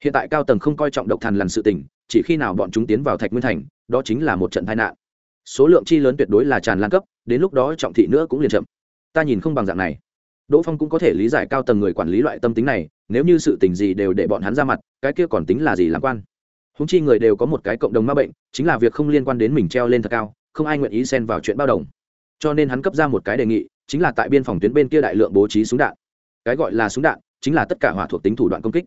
S1: hiện tại cao tầng không coi trọng độc thần lần sự tình, chỉ khi nào bọn chúng tiến vào thạch nguyên thành, đó chính là một trận tai nạn. Số lượng chi lớn tuyệt đối là tràn lan cấp, đến lúc đó trọng thị nữa cũng liền chậm. Ta nhìn không bằng dạng này. Đỗ phong cũng có thể lý giải cao tầng người quản lý loại tâm tính này, nếu như sự tình gì đều để bọn hắn ra mặt, cái kia còn tính là gì làm quan? Húng chi người đều có một cái cộng đồng ma bệnh, chính là việc không liên quan đến mình treo lên thật cao, không ai nguyện ý xen vào chuyện bao đồng. Cho nên hắn cấp ra một cái đề nghị, chính là tại biên phòng tuyến bên kia đại lượng bố trí súng đạn. Cái gọi là súng đạn, chính là tất cả hỏa thuộc tính thủ đoạn công kích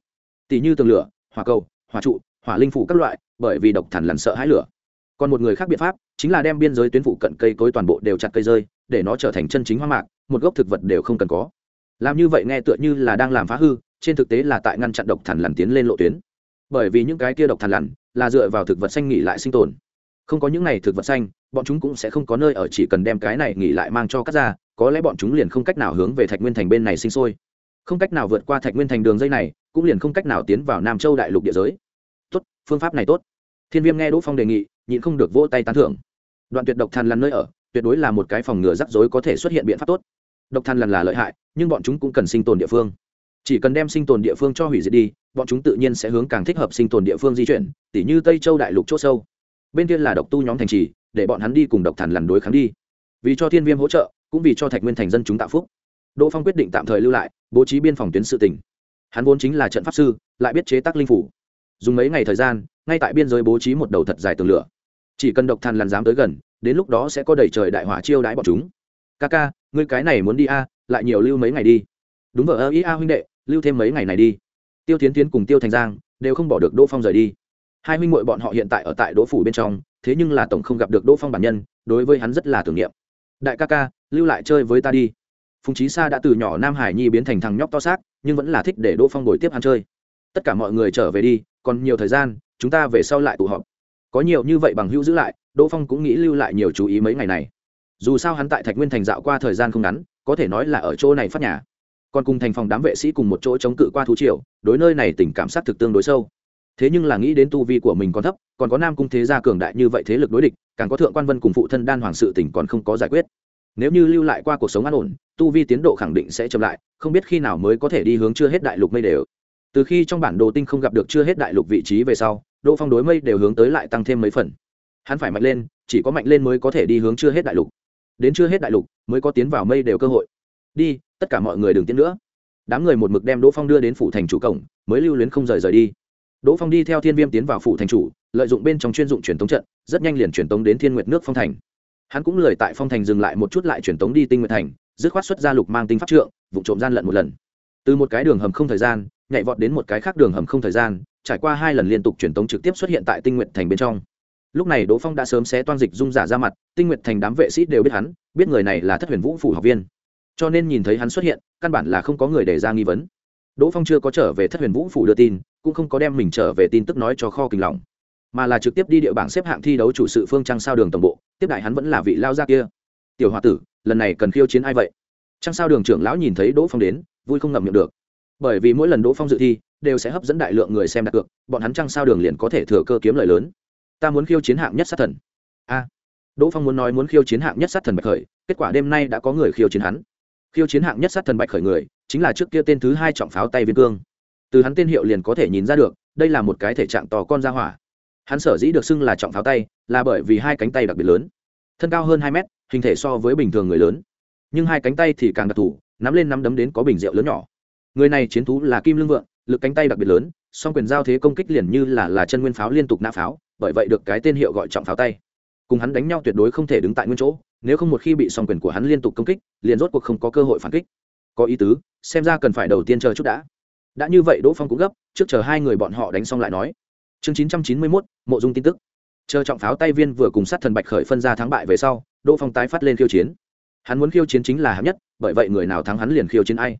S1: tỷ như tường lửa, hỏa cầu, hỏa trụ, hỏa linh phủ các loại, bởi vì độc thản lằn sợ hãi lửa. Còn một người khác biện pháp, chính là đem biên giới tuyến phụ cận cây cối toàn bộ đều chặt cây rơi, để nó trở thành chân chính hoa mạc, một gốc thực vật đều không cần có. Làm như vậy nghe tựa như là đang làm phá hư, trên thực tế là tại ngăn chặn độc thản lằn tiến lên lộ tuyến. Bởi vì những cái kia độc thản lằn là dựa vào thực vật xanh nghỉ lại sinh tồn. Không có những này thực vật xanh, bọn chúng cũng sẽ không có nơi ở chỉ cần đem cái này nghỉ lại mang cho cắt ra, có lẽ bọn chúng liền không cách nào hướng về thạch nguyên thành bên này sinh sôi. Không cách nào vượt qua thạch nguyên thành đường dây này cũng liền không cách nào tiến vào nam châu đại lục địa giới. Tốt, phương pháp này tốt. Thiên viêm nghe đỗ phong đề nghị, nhịn không được vỗ tay tán thưởng. Đoạn tuyệt độc than lằn nơi ở, tuyệt đối là một cái phòng ngừa rắc rối có thể xuất hiện biện pháp tốt. Độc than lằn là lợi hại, nhưng bọn chúng cũng cần sinh tồn địa phương. Chỉ cần đem sinh tồn địa phương cho hủy diệt đi, bọn chúng tự nhiên sẽ hướng càng thích hợp sinh tồn địa phương di chuyển, tỉ như tây châu đại lục c h ỗ sâu. Bên kia là độc tu nhóm thành trì, để bọn hắn đi cùng độc thần lằn đối kháng đi. Vì cho thiên viêm hỗ trợ, cũng vì cho thạch nguyên thành dân chúng tạo phúc. Đỗ phong quyết định tạm thời lưu lại, bố trí biên phòng tuyến sự tỉnh hắn vốn chính là trận pháp sư, lại biết chế tác linh phủ. Dùng mấy ngày thời gian, ngay tại biên giới bố trí một đầu thật dài tường lửa. Chỉ cần độc thần lằn dám tới gần, đến lúc đó sẽ có đầy trời đại hỏa chiêu đãi bọn chúng. Ca ca ngươi cái này muốn đi a, lại nhiều lưu mấy ngày đi. Đúng vợ ơ ý a huynh đệ, lưu thêm mấy ngày này đi. Tiêu tiến tiến cùng tiêu thành giang đều không bỏ được đỗ phong rời đi. Hai huynh muội bọn họ hiện tại ở tại đỗ phủ bên trong, thế nhưng là tổng không gặp được đỗ phong bản nhân, đối với hắn rất là tưởng niệm. Đại ca ca, lưu lại chơi với ta đi phùng trí sa đã từ nhỏ nam hải nhi biến thành thằng nhóc to xác, nhưng vẫn là thích để đỗ phong đổi tiếp ăn chơi. Tất cả mọi người trở về đi, còn nhiều thời gian, chúng ta về sau lại tụ họp. Có nhiều như vậy bằng hữu giữ lại, đỗ phong cũng nghĩ lưu lại nhiều chú ý mấy ngày này. Dù sao hắn tại thạch nguyên thành dạo qua thời gian không ngắn, có thể nói là ở chỗ này phát nhà. Còn cùng thành phòng đám vệ sĩ cùng một chỗ chống cự qua thú triều, đối nơi này tình cảm sát thực tương đối sâu. Thế nhưng là nghĩ đến tu vi của mình còn thấp, còn có nam cung thế gia cường đại như vậy thế lực đối địch, càng có thượng quan vân cùng phụ thân đan hoàng sự tỉnh còn không có giải quyết. Nếu như lưu lại qua cuộc sống an ổn tu vi tiến độ khẳng định sẽ chậm lại, không biết khi nào mới có thể đi hướng chưa hết đại lục mây đều. Từ khi trong bản đồ tinh không gặp được chưa hết đại lục vị trí về sau đỗ phong đối mây đều hướng tới lại tăng thêm mấy phần. Hắn phải mạnh lên, chỉ có mạnh lên mới có thể đi hướng chưa hết đại lục. Đến chưa hết đại lục, mới có tiến vào mây đều cơ hội. Đi, tất cả mọi người đừng tiến nữa. Đám người một mực đem đỗ phong đưa đến phủ thành chủ cổng, mới lưu luyến không rời rời đi. Đỗ phong đi theo thiên viêm tiến vào phủ thành chủ, lợi dụng bên trong chuyên dụng truyền tống trận, rất nhanh liền truyền tống đến thiên nguyệt nước phong thành. Hắn cũng lười tại phong thành dừng lại một chút lại truyền tống đi tinh nguyệt thành dứt khoát xuất ra lục mang tinh pháp trượng, vụ trộm gian lận một lần. Từ một cái đường hầm không thời gian, nhảy vọt đến một cái khác đường hầm không thời gian, trải qua hai lần liên tục truyền tống trực tiếp xuất hiện tại tinh nguyện thành bên trong. Lúc này đỗ phong đã sớm xé toan dịch dung giả ra mặt, tinh nguyện thành đám vệ sĩ đều biết hắn, biết người này là thất huyền vũ phủ học viên. Cho nên nhìn thấy hắn xuất hiện, căn bản là không có người để ra nghi vấn. Đỗ phong chưa có trở về thất huyền vũ phủ đưa tin, cũng không có đem mình trở về tin tức nói cho kho kinh lòng, mà là trực tiếp đi địa bảng xếp hạng thi đấu chủ sự phương trăng sao đường tổng bộ, tiếp đại hắn vẫn là vị lao gia kia. Tiểu h o a tử lần này cần khiêu chiến ai vậy? Chăng sao đường trưởng lão nhìn thấy đỗ phong đến, vui không ngậm miệng được. Bởi vì mỗi lần đỗ phong dự thi, đều sẽ hấp dẫn đại lượng người xem đặt cược, bọn hắn chăng sao đường liền có thể thừa cơ kiếm lời lớn. Ta muốn khiêu chiến hạng nhất sát thần. A. Đỗ phong muốn nói muốn khiêu chiến hạng nhất sát thần bạch khởi, kết quả đêm nay đã có người khiêu chiến hắn. Khiêu chiến hạng nhất sát thần bạch khởi người, chính là trước kia tên thứ hai trọng pháo tay viên cương. Từ hắn tên hiệu liền có thể nhìn ra được, đây là một cái thể trạng to con ra hỏa. Hắn sở dĩ được xưng là trọng pháo tay, là bởi vì hai cánh tay đặc biệt lớn. Thân cao hơn hai mét hình thể so với bình thường người lớn. Nhưng hai cánh tay thì càng đặc thù, nắm lên nắm đấm đến có bình rượu lớn nhỏ. Người này chiến thú là kim lương vượng, lực cánh tay đặc biệt lớn, song quyền giao thế công kích liền như là là chân nguyên pháo liên tục nã pháo, bởi vậy được cái tên hiệu gọi trọng pháo tay. Cùng hắn đánh nhau tuyệt đối không thể đứng tại nguyên chỗ, nếu không một khi bị song quyền của hắn liên tục công kích, liền rốt cuộc không có cơ hội phản kích. Có ý tứ, xem ra cần phải đầu tiên chờ chút đã. Đã như vậy đỗ phong cũng gấp, trước chờ hai người bọn họ đánh xong lại nói. Chương chín trăm chín mươi mốt, mộ dung tin tức. Chờ trọng pháo tay viên vừa cùng sát thần bạch khởi phân ra thắng bại về sau đỗ phong tái phát lên khiêu chiến. Hắn muốn khiêu chiến chính là hạng nhất, bởi vậy người nào thắng hắn liền khiêu chiến ai.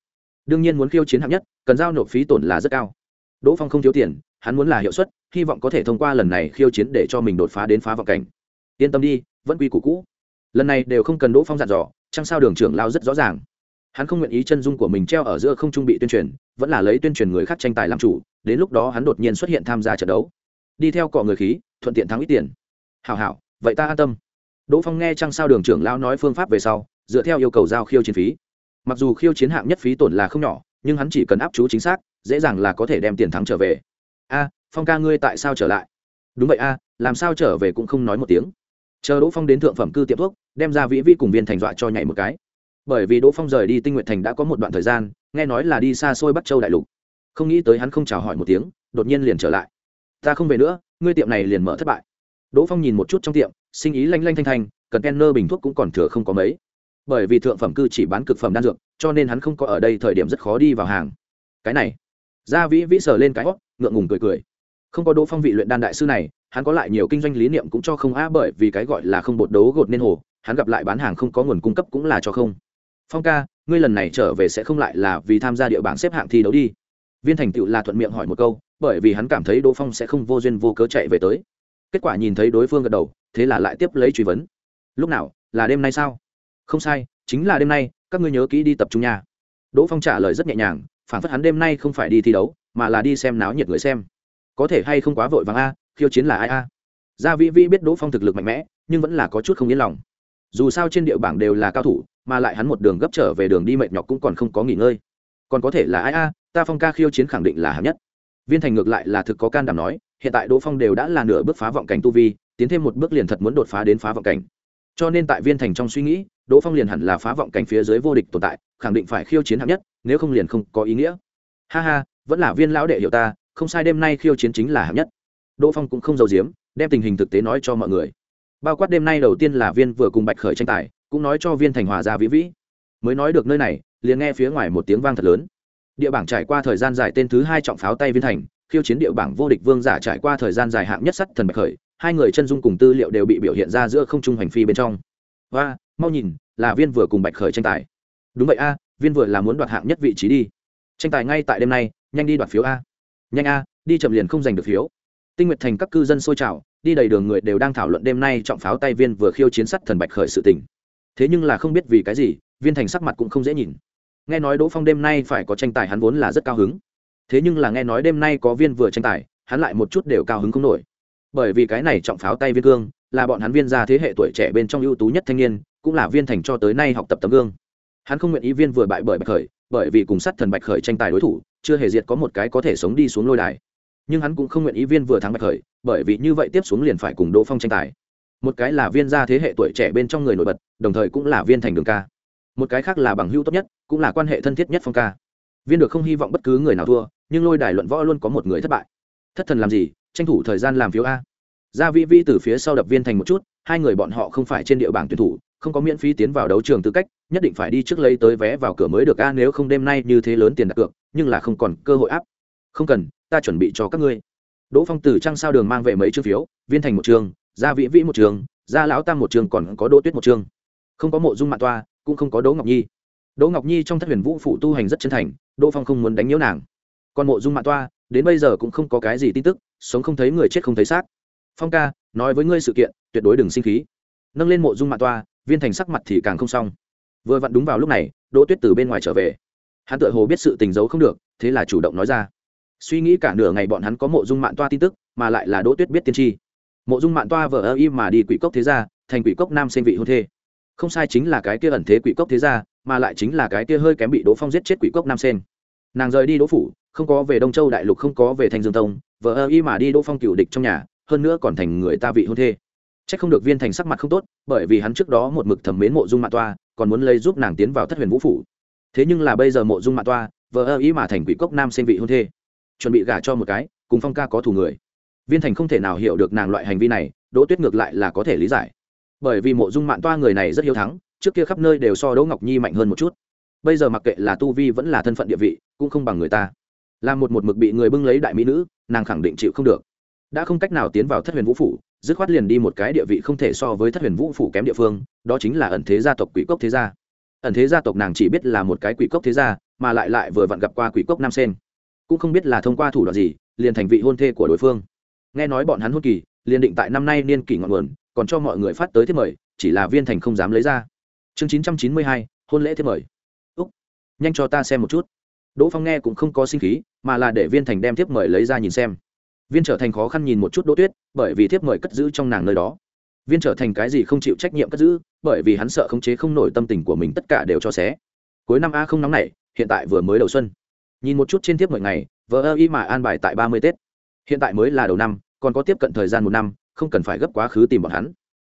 S1: Đương nhiên muốn khiêu chiến hạng nhất, cần giao nộp phí tổn là rất cao. Đỗ phong không thiếu tiền, hắn muốn là hiệu suất, hy vọng có thể thông qua lần này khiêu chiến để cho mình đột phá đến phá vọng cảnh. Yên tâm đi, vẫn quy củ cũ. Lần này đều không cần đỗ phong dặn dò, chăng sao đường trưởng lao rất rõ ràng. Hắn không nguyện ý chân dung của mình treo ở giữa không trung bị tuyên truyền, vẫn là lấy tuyên truyền người khác tranh tài làm chủ, đến lúc đó hắn đột nhiên xuất hiện tham gia trận đấu. Đi theo cọ người khí, thuận tiện thắng ít tiền. Hảo hảo, vậy ta an tâm đỗ phong nghe trăng sao đường trưởng Lão nói phương pháp về sau, dựa theo yêu cầu giao khiêu chiến phí. Mặc dù khiêu chiến hạng nhất phí tổn là không nhỏ, nhưng hắn chỉ cần áp chú chính xác, dễ dàng là có thể đem tiền thắng trở về. A, phong ca ngươi tại sao trở lại? Đúng vậy a, làm sao trở về cũng không nói một tiếng. Chờ đỗ phong đến thượng phẩm cư tiệm thuốc, đem ra vĩ vi cùng viên thành dọa cho nhảy một cái. Bởi vì đỗ phong rời đi tinh nguyện thành đã có một đoạn thời gian, nghe nói là đi xa xôi bắt châu đại lục. Không nghĩ tới hắn không chào hỏi một tiếng, đột nhiên liền trở lại. Ta không về nữa, ngươi tiệm này liền mở thất bại đỗ phong nhìn một chút trong tiệm, sinh ý lanh lanh thanh thanh, cần kenner bình thuốc cũng còn thừa không có mấy. Bởi vì thượng phẩm cư chỉ bán cực phẩm đan dược, cho nên hắn không có ở đây thời điểm rất khó đi vào hàng. Cái này, gia vĩ vĩ sờ lên cái hót ngượng ngùng cười cười. Không có đỗ phong vị luyện đan đại sư này, hắn có lại nhiều kinh doanh lý niệm cũng cho không á bởi vì cái gọi là không bột đấu gột nên hồ, hắn gặp lại bán hàng không có nguồn cung cấp cũng là cho không. Phong ca, ngươi lần này trở về sẽ không lại là vì tham gia địa bảng xếp hạng thi đấu đi. Viên thành tựu là thuận miệng hỏi một câu, bởi vì hắn cảm thấy đỗ phong sẽ không vô duyên vô cớ chạy về tới kết quả nhìn thấy đối phương gật đầu, thế là lại tiếp lấy truy vấn. Lúc nào, là đêm nay sao? Không sai, chính là đêm nay, các ngươi nhớ kỹ đi tập trung nhà đỗ phong trả lời rất nhẹ nhàng, phản phất hắn đêm nay không phải đi thi đấu, mà là đi xem náo nhiệt người xem. Có thể hay không quá vội vàng a, khiêu chiến là ai a? Gia vĩ vĩ biết đỗ phong thực lực mạnh mẽ, nhưng vẫn là có chút không yên lòng. Dù sao trên địa bảng đều là cao thủ, mà lại hắn một đường gấp trở về đường đi mệt nhọc cũng còn không có nghỉ ngơi. Còn có thể là ai a, ta phong ca khiêu chiến khẳng định là hạng nhất. Viên thành ngược lại là thực có can đảm nói hiện tại đỗ phong đều đã là nửa bước phá vọng cảnh tu vi, tiến thêm một bước liền thật muốn đột phá đến phá vọng cảnh. Cho nên tại viên thành trong suy nghĩ, đỗ phong liền hẳn là phá vọng cảnh phía dưới vô địch tồn tại, khẳng định phải khiêu chiến hạng nhất, nếu không liền không có ý nghĩa. Ha ha, vẫn là viên lão đệ hiểu ta, không sai đêm nay khiêu chiến chính là hạng nhất. Đỗ phong cũng không giấu giếm, đem tình hình thực tế nói cho mọi người. Bao quát đêm nay đầu tiên là viên vừa cùng bạch khởi tranh tài, cũng nói cho viên thành hòa ra vĩ vĩ. Mới nói được nơi này, liền nghe phía ngoài một tiếng vang thật lớn. Địa bảng trải qua thời gian dài tên thứ hai trọng pháo tay viên thành khiêu chiến địa bảng vô địch vương giả trải qua thời gian dài hạng nhất sắt thần bạch khởi, hai người chân dung cùng tư liệu đều bị biểu hiện ra giữa không trung hành phi bên trong. Và mau nhìn, là viên vừa cùng bạch khởi tranh tài. Đúng vậy a, viên vừa là muốn đoạt hạng nhất vị trí đi. Tranh tài ngay tại đêm nay, nhanh đi đoạt phiếu a. Nhanh a, đi chậm liền không giành được phiếu. Tinh nguyệt thành các cư dân xôi trào, đi đầy đường người đều đang thảo luận đêm nay trọng pháo tay viên vừa khiêu chiến sắt thần bạch khởi sự tình. Thế nhưng là không biết vì cái gì, viên thành sắc mặt cũng không dễ nhìn. Nghe nói đỗ phong đêm nay phải có tranh tài hắn vốn là rất cao hứng thế nhưng là nghe nói đêm nay có viên vừa tranh tài, hắn lại một chút đều cao hứng không nổi. Bởi vì cái này trọng pháo tay viên cương, là bọn hắn viên ra thế hệ tuổi trẻ bên trong ưu tú nhất thanh niên, cũng là viên thành cho tới nay học tập tấm gương. Hắn không nguyện ý viên vừa bại bởi bạch khởi, bởi vì cùng sát thần bạch khởi tranh tài đối thủ, chưa hề diệt có một cái có thể sống đi xuống lôi đài. Nhưng hắn cũng không nguyện ý viên vừa thắng bạch khởi, bởi vì như vậy tiếp xuống liền phải cùng đỗ phong tranh tài. Một cái là viên gia thế hệ tuổi trẻ bên trong người nổi bật, đồng thời cũng là viên thành đường ca. Một cái khác là bằng hữu tốt nhất, cũng là quan hệ thân thiết nhất phong ca. Viên được không hy vọng bất cứ người nào thua nhưng lôi đài luận võ luôn có một người thất bại. Thất thần làm gì? Tranh thủ thời gian làm phiếu a. Gia vĩ vi từ phía sau đập viên thành một chút, hai người bọn họ không phải trên địa bảng tuyển thủ, không có miễn phí tiến vào đấu trường tư cách, nhất định phải đi trước lấy tới vé vào cửa mới được a nếu không đêm nay như thế lớn tiền đặt cược, nhưng là không còn cơ hội áp. Không cần, ta chuẩn bị cho các ngươi. Đỗ phong từ trăng sao đường mang về mấy chữ phiếu, viên thành một trường, gia vĩ vĩ một trường, gia lão tam một trường còn có đỗ tuyết một trường. Không có mộ dung mạng toa, cũng không có đỗ ngọc nhi. Đỗ ngọc nhi trong thất huyền vũ phụ tu hành rất chân thành, đỗ phong không muốn đánh nhiễu nàng còn mộ dung mạng toa, đến bây giờ cũng không có cái gì tin tức, sống không thấy người chết không thấy xác. Phong ca, nói với ngươi sự kiện, tuyệt đối đừng sinh khí. Nâng lên mộ dung mạng toa, viên thành sắc mặt thì càng không xong. Vừa vặn đúng vào lúc này, đỗ tuyết từ bên ngoài trở về. Hắn tự hồ biết sự tình giấu không được, thế là chủ động nói ra. Suy nghĩ cả nửa ngày bọn hắn có mộ dung mạng toa tin tức, mà lại là đỗ tuyết biết tiên tri. Mộ dung mạng toa vờ ơ y mà đi quỷ cốc thế gia, thành quỷ cốc nam sinh vị hôn thê. Không sai chính là cái kia ẩn thế quỷ cốc thế gia, mà lại chính là cái kia hơi kém bị đỗ phong giết chết quỷ cốc nam sen nàng rời đi đỗ phủ không có về đông châu đại lục, không có về thanh dương tông vợ ơ y mà đi đỗ phong cựu địch trong nhà, hơn nữa còn thành người ta vị hôn thê. C h ắ c không được viên thành sắc mặt không tốt, bởi vì hắn trước đó một mực thẩm mến mộ dung mạ toa, còn muốn lấy giúp nàng tiến vào thất huyền vũ phủ. Thế nhưng là bây giờ mộ dung mạ toa vợ ơ Y mà thành quỷ cốc nam sinh vị hôn thê. Chuẩn bị gả cho một cái, cùng phong ca có thù người. Viên thành không thể nào hiểu được nàng loại hành vi này, đỗ tuyết ngược lại là có thể lý giải. Bởi vì mộ dung mạn toa người này rất hiếu thắng, trước kia khắp nơi đều so đỗ ngọc nhi mạnh hơn một chút. Bây giờ mặc kệ là tu vi vẫn là thân phận địa vị, cũng không bằng người ta là một một mực bị người bưng lấy đại mỹ nữ, nàng khẳng định chịu không được. Đã không cách nào tiến vào thất huyền vũ phủ, dứt khoát liền đi một cái địa vị không thể so với thất huyền vũ phủ kém địa phương, đó chính là ẩn thế gia tộc quỷ cốc thế gia. Ẩn thế gia tộc nàng chỉ biết là một cái quỷ cốc thế gia, mà lại lại vừa vặn gặp qua quỷ cốc nam sen. Cũng không biết là thông qua thủ đoạn gì, liền thành vị hôn thê của đối phương. Nghe nói bọn hắn hôn kỳ, liền định tại năm nay niên kỷ ngọn nguồn, còn cho mọi người phát tới thiết mời, chỉ là viên thành không dám lấy ra. Chương chín trăm chín mươi hai, hôn lễ thiết mời. Úc, nhanh cho ta xem một chút đỗ phong nghe cũng không có sinh khí, mà là để viên thành đem thiếp mời lấy ra nhìn xem. Viên trở thành khó khăn nhìn một chút đỗ tuyết, bởi vì thiếp mời cất giữ trong nàng nơi đó. Viên trở thành cái gì không chịu trách nhiệm cất giữ, bởi vì hắn sợ khống chế không nổi tâm tình của mình tất cả đều cho xé. Cuối năm a không nóng này hiện tại vừa mới đầu xuân. Nhìn một chút trên thiếp mời ngày, vờ ơ y mà an bài tại ba mươi tết. Hiện tại mới là đầu năm, còn có tiếp cận thời gian một năm, không cần phải gấp quá khứ tìm bọn hắn.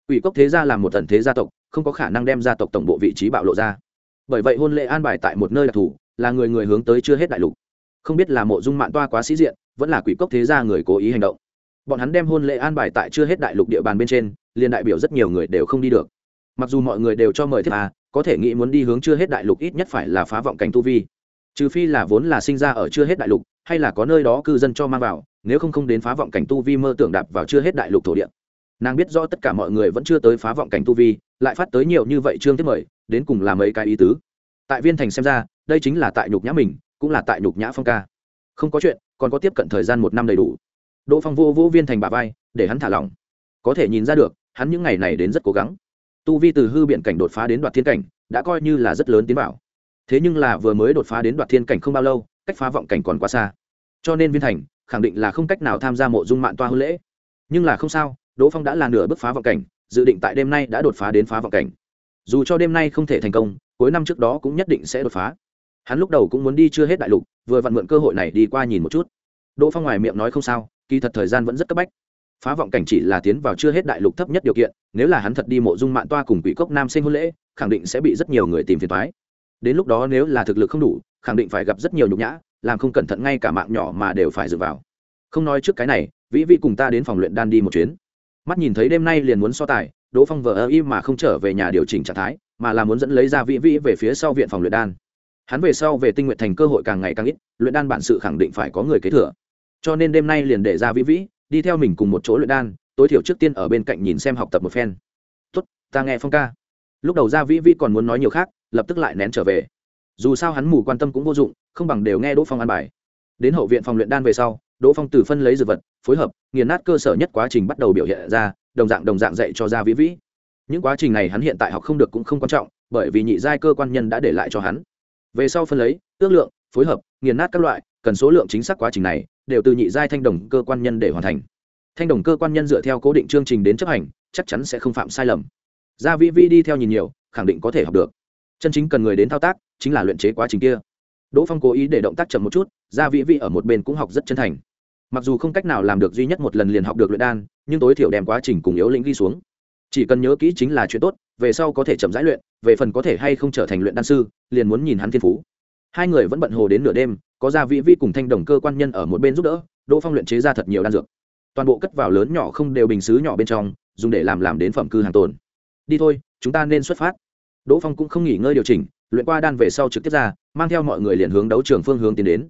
S1: Ủy cốc thế gia là một tần thế gia tộc, không có khả năng đem gia tộc tổng bộ vị trí bạo lộ ra. Bởi vậy hôn lễ an bài tại một nơi đặc thù là người người hướng tới chưa hết đại lục. Không biết là mộ dung mạng toa quá sĩ diện, vẫn là quỷ cốc thế gia người cố ý hành động. Bọn hắn đem hôn lễ an bài tại chưa hết đại lục địa bàn bên trên, liền đại biểu rất nhiều người đều không đi được. Mặc dù mọi người đều cho mời thiết à có thể nghĩ muốn đi hướng chưa hết đại lục ít nhất phải là phá vọng cảnh tu vi. Trừ phi là vốn là sinh ra ở chưa hết đại lục, hay là có nơi đó cư dân cho mang vào, nếu không không đến phá vọng cảnh tu vi mơ tưởng đạp vào chưa hết đại lục thổ địa. Nàng biết rõ tất cả mọi người vẫn chưa tới phá vọng cảnh tu vi, lại phát tới nhiều như vậy trương thiết mời, đến cùng là mấy cái ý tứ. Tại viên thành xem ra đây chính là tại nhục nhã mình, cũng là tại nhục nhã phong ca. Không có chuyện, còn có tiếp cận thời gian một năm đầy đủ. Đỗ phong vô vô viên thành bà vai, để hắn thả lỏng. Có thể nhìn ra được, hắn những ngày này đến rất cố gắng. Tu vi từ hư biện cảnh đột phá đến đoạt thiên cảnh, đã coi như là rất lớn tiến bảo thế nhưng là vừa mới đột phá đến đoạt thiên cảnh không bao lâu, cách phá vọng cảnh còn quá xa. Cho nên viên thành, khẳng định là không cách nào tham gia mộ dung mạng toa hôn lễ. Nhưng là không sao, đỗ phong đã là nửa bước phá vọng cảnh, dự định tại đêm nay đã đột phá đến phá vọng cảnh. Dù cho đêm nay không thể thành công, cuối năm trước đó cũng nhất định sẽ đột phá hắn lúc đầu cũng muốn đi chưa hết đại lục, vừa vặn mượn cơ hội này đi qua nhìn một chút. Đỗ phong ngoài miệng nói không sao, kỳ thật thời gian vẫn rất cấp bách. Phá vọng cảnh chỉ là tiến vào chưa hết đại lục thấp nhất điều kiện, nếu là hắn thật đi mộ dung mạng toa cùng quỷ cốc nam sinh hôn lễ, khẳng định sẽ bị rất nhiều người tìm phiền thoái đến lúc đó nếu là thực lực không đủ, khẳng định phải gặp rất nhiều nhục nhã, làm không cẩn thận ngay cả mạng nhỏ mà đều phải dựa vào. Không nói trước cái này, vĩ vi cùng ta đến phòng luyện đan đi một chuyến. Mắt nhìn thấy đêm nay liền muốn so tài, đỗ phong vờ ơ y mà không trở về nhà điều chỉnh trạng thái, mà là muốn dẫn lấy ra vĩ vĩ về phía sau viện phòng luyện đan hắn về sau về tinh nguyện thành cơ hội càng ngày càng ít, luyện đan bản sự khẳng định phải có người kế thừa. Cho nên đêm nay liền để ra vĩ vĩ, đi theo mình cùng một chỗ luyện đan, tối thiểu trước tiên ở bên cạnh nhìn xem học tập một phen. Tốt, ta nghe phong ca. Lúc đầu ra vĩ vĩ còn muốn nói nhiều khác, lập tức lại nén trở về. Dù sao hắn mù quan tâm cũng vô dụng, không bằng đều nghe đỗ phong an bài. Đến hậu viện phòng luyện đan về sau, đỗ phong từ phân lấy dược vật, phối hợp, nghiền nát cơ sở nhất quá trình bắt đầu biểu hiện ra, đồng dạng đồng dạng dạy cho ra vĩ vĩ. Những quá trình này hắn hiện tại học không được cũng không quan trọng, bởi vì nhị giai cơ quan nhân đã để lại cho hắn về sau phân lấy, ước lượng, phối hợp, nghiền nát các loại, cần số lượng chính xác quá trình này, đều từ nhị giai thanh đồng cơ quan nhân để hoàn thành. Thanh đồng cơ quan nhân dựa theo cố định chương trình đến chấp hành, chắc chắn sẽ không phạm sai lầm. Gia vĩ vi đi theo nhìn nhiều, khẳng định có thể học được. Chân chính cần người đến thao tác, chính là luyện chế quá trình kia. Đỗ phong cố ý để động tác chậm một chút, gia vĩ vi ở một bên cũng học rất chân thành. Mặc dù không cách nào làm được duy nhất một lần liền học được luyện đan, nhưng tối thiểu đem quá trình cùng yếu lĩnh ghi xuống chỉ cần nhớ kỹ chính là chuyện tốt, về sau có thể chậm rãi luyện, về phần có thể hay không trở thành luyện đan sư, liền muốn nhìn hắn thiên phú. Hai người vẫn bận hồ đến nửa đêm, có gia vị vi cùng thanh đồng cơ quan nhân ở một bên giúp đỡ, đỗ phong luyện chế ra thật nhiều đan dược. Toàn bộ cất vào lớn nhỏ không đều bình xứ nhỏ bên trong, dùng để làm làm đến phẩm cư hàng tồn. Đi thôi, chúng ta nên xuất phát. Đỗ phong cũng không nghỉ ngơi điều chỉnh, luyện qua đan về sau trực tiếp ra, mang theo mọi người liền hướng đấu trường phương hướng tiến đến.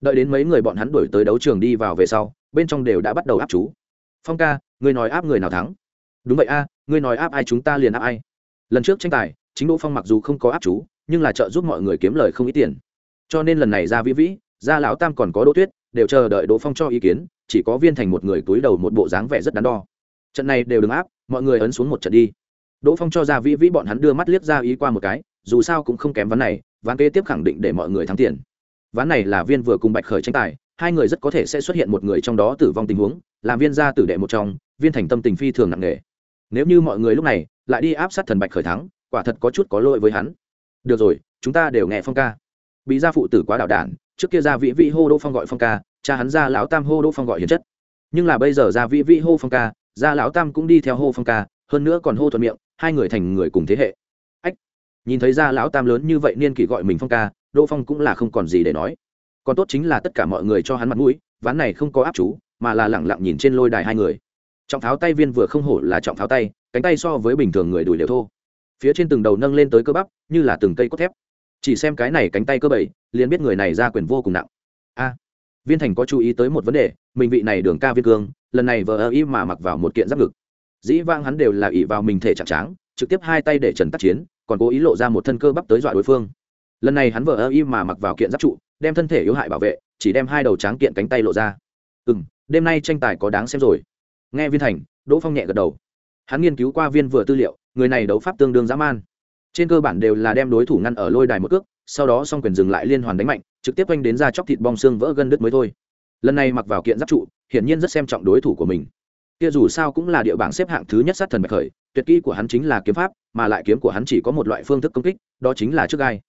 S1: Đợi đến mấy người bọn hắn đuổi tới đấu trường đi vào về sau, bên trong đều đã bắt đầu áp chú. Phong ca, ngươi nói áp người nào thắng? Đúng vậy a ngươi nói áp ai chúng ta liền áp ai. Lần trước tranh tài, chính đỗ phong mặc dù không có áp chú, nhưng là trợ giúp mọi người kiếm lời không ít tiền. Cho nên lần này ra vĩ vĩ, ra lão tam còn có đỗ tuyết, đều chờ đợi đỗ phong cho ý kiến, chỉ có viên thành một người túi đầu một bộ dáng vẻ rất đắn đo. Trận này đều đừng áp, mọi người ấn xuống một trận đi. Đỗ phong cho ra vĩ vĩ bọn hắn đưa mắt liếc ra ý qua một cái, dù sao cũng không kém ván này, ván kế tiếp khẳng định để mọi người thắng tiền. Ván này là viên vừa cùng bạch khởi tranh tài, hai người rất có thể sẽ xuất hiện một người trong đó tử vong tình huống, làm viên gia tử đệ một trong, viên thành tâm tình phi thường nặng nề nếu như mọi người lúc này lại đi áp sát thần bạch khởi thắng, quả thật có chút có lỗi với hắn. Được rồi, chúng ta đều nghe phong ca. Bị gia phụ tử quá đạo đản, trước kia gia vị vị hô đỗ phong gọi phong ca, cha hắn gia lão tam hô đỗ phong gọi hiền chất. Nhưng là bây giờ gia vị vị hô phong ca, gia lão tam cũng đi theo hô phong ca, hơn nữa còn hô thuận miệng, hai người thành người cùng thế hệ. Ách, nhìn thấy gia lão tam lớn như vậy niên kỷ gọi mình phong ca, đỗ phong cũng là không còn gì để nói. Còn tốt chính là tất cả mọi người cho hắn mặt mũi, ván này không có áp chú, mà là lẳng lặng nhìn trên lôi đài hai người trọng pháo tay viên vừa không hổ là trọng pháo tay, cánh tay so với bình thường người đùi đều thô. Phía trên từng đầu nâng lên tới cơ bắp, như là từng cây cốt thép. Chỉ xem cái này cánh tay cơ bảy liền biết người này ra quyền vô cùng nặng. A. Viên thành có chú ý tới một vấn đề, mình vị này đường ca viên cương, lần này vờ ơ y mà mặc vào một kiện giáp ngực. Dĩ vang hắn đều là ỉ vào mình thể chặt tráng, trực tiếp hai tay để trần tác chiến, còn cố ý lộ ra một thân cơ bắp tới dọa đối phương. Lần này hắn vờ ơ y mà mặc vào kiện giáp trụ, đem thân thể yếu hại bảo vệ, chỉ đem hai đầu tráng kiện cánh tay lộ ra. Ừ m đêm nay tranh tài có đáng xem rồi nghe viên thành, đỗ phong nhẹ gật đầu. Hắn nghiên cứu qua viên vừa tư liệu, người này đấu pháp tương đương dã man. Trên cơ bản đều là đem đối thủ ngăn ở lôi đài một cước, sau đó xong quyền dừng lại liên hoàn đánh mạnh, trực tiếp oanh đến ra chóc thịt bong xương vỡ gân đứt mới thôi. Lần này mặc vào kiện giáp trụ, hiển nhiên rất xem trọng đối thủ của mình. Kia dù sao cũng là địa bảng xếp hạng thứ nhất sát thần bạch khởi, tuyệt kỹ của hắn chính là kiếm pháp, mà lại kiếm của hắn chỉ có một loại phương thức công kích, đó chính là trước gai.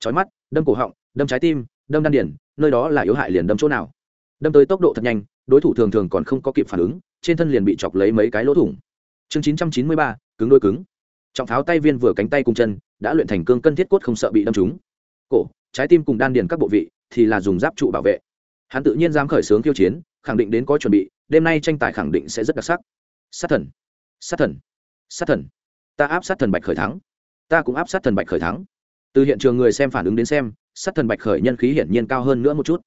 S1: Chói mắt, đâm cổ họng, đâm trái tim, đâm đan điển nơi đó là yếu hại liền đâm chỗ nào. Đâm tới tốc độ thật nhanh đối thủ thường thường còn không có kịp phản ứng, trên thân liền bị chọc lấy mấy cái lỗ thủng. Chương chín trăm chín mươi ba, cứng đôi cứng. Trọng pháo tay viên vừa cánh tay cùng chân, đã luyện thành cương cân thiết cốt không sợ bị đâm trúng. Cổ, trái tim cùng đan điền các bộ vị thì là dùng giáp trụ bảo vệ. Hắn tự nhiên dám khởi xướng kiêu chiến, khẳng định đến có chuẩn bị, đêm nay tranh tài khẳng định sẽ rất đặc sắc. Sát thần sát thần sát thần. Ta áp sát thần bạch khởi thắng. Ta cũng áp sát thần bạch khởi thắng. Từ hiện trường người xem phản ứng đến xem, sát thần bạch khởi nhân khí hiển nhiên cao hơn nữa một chút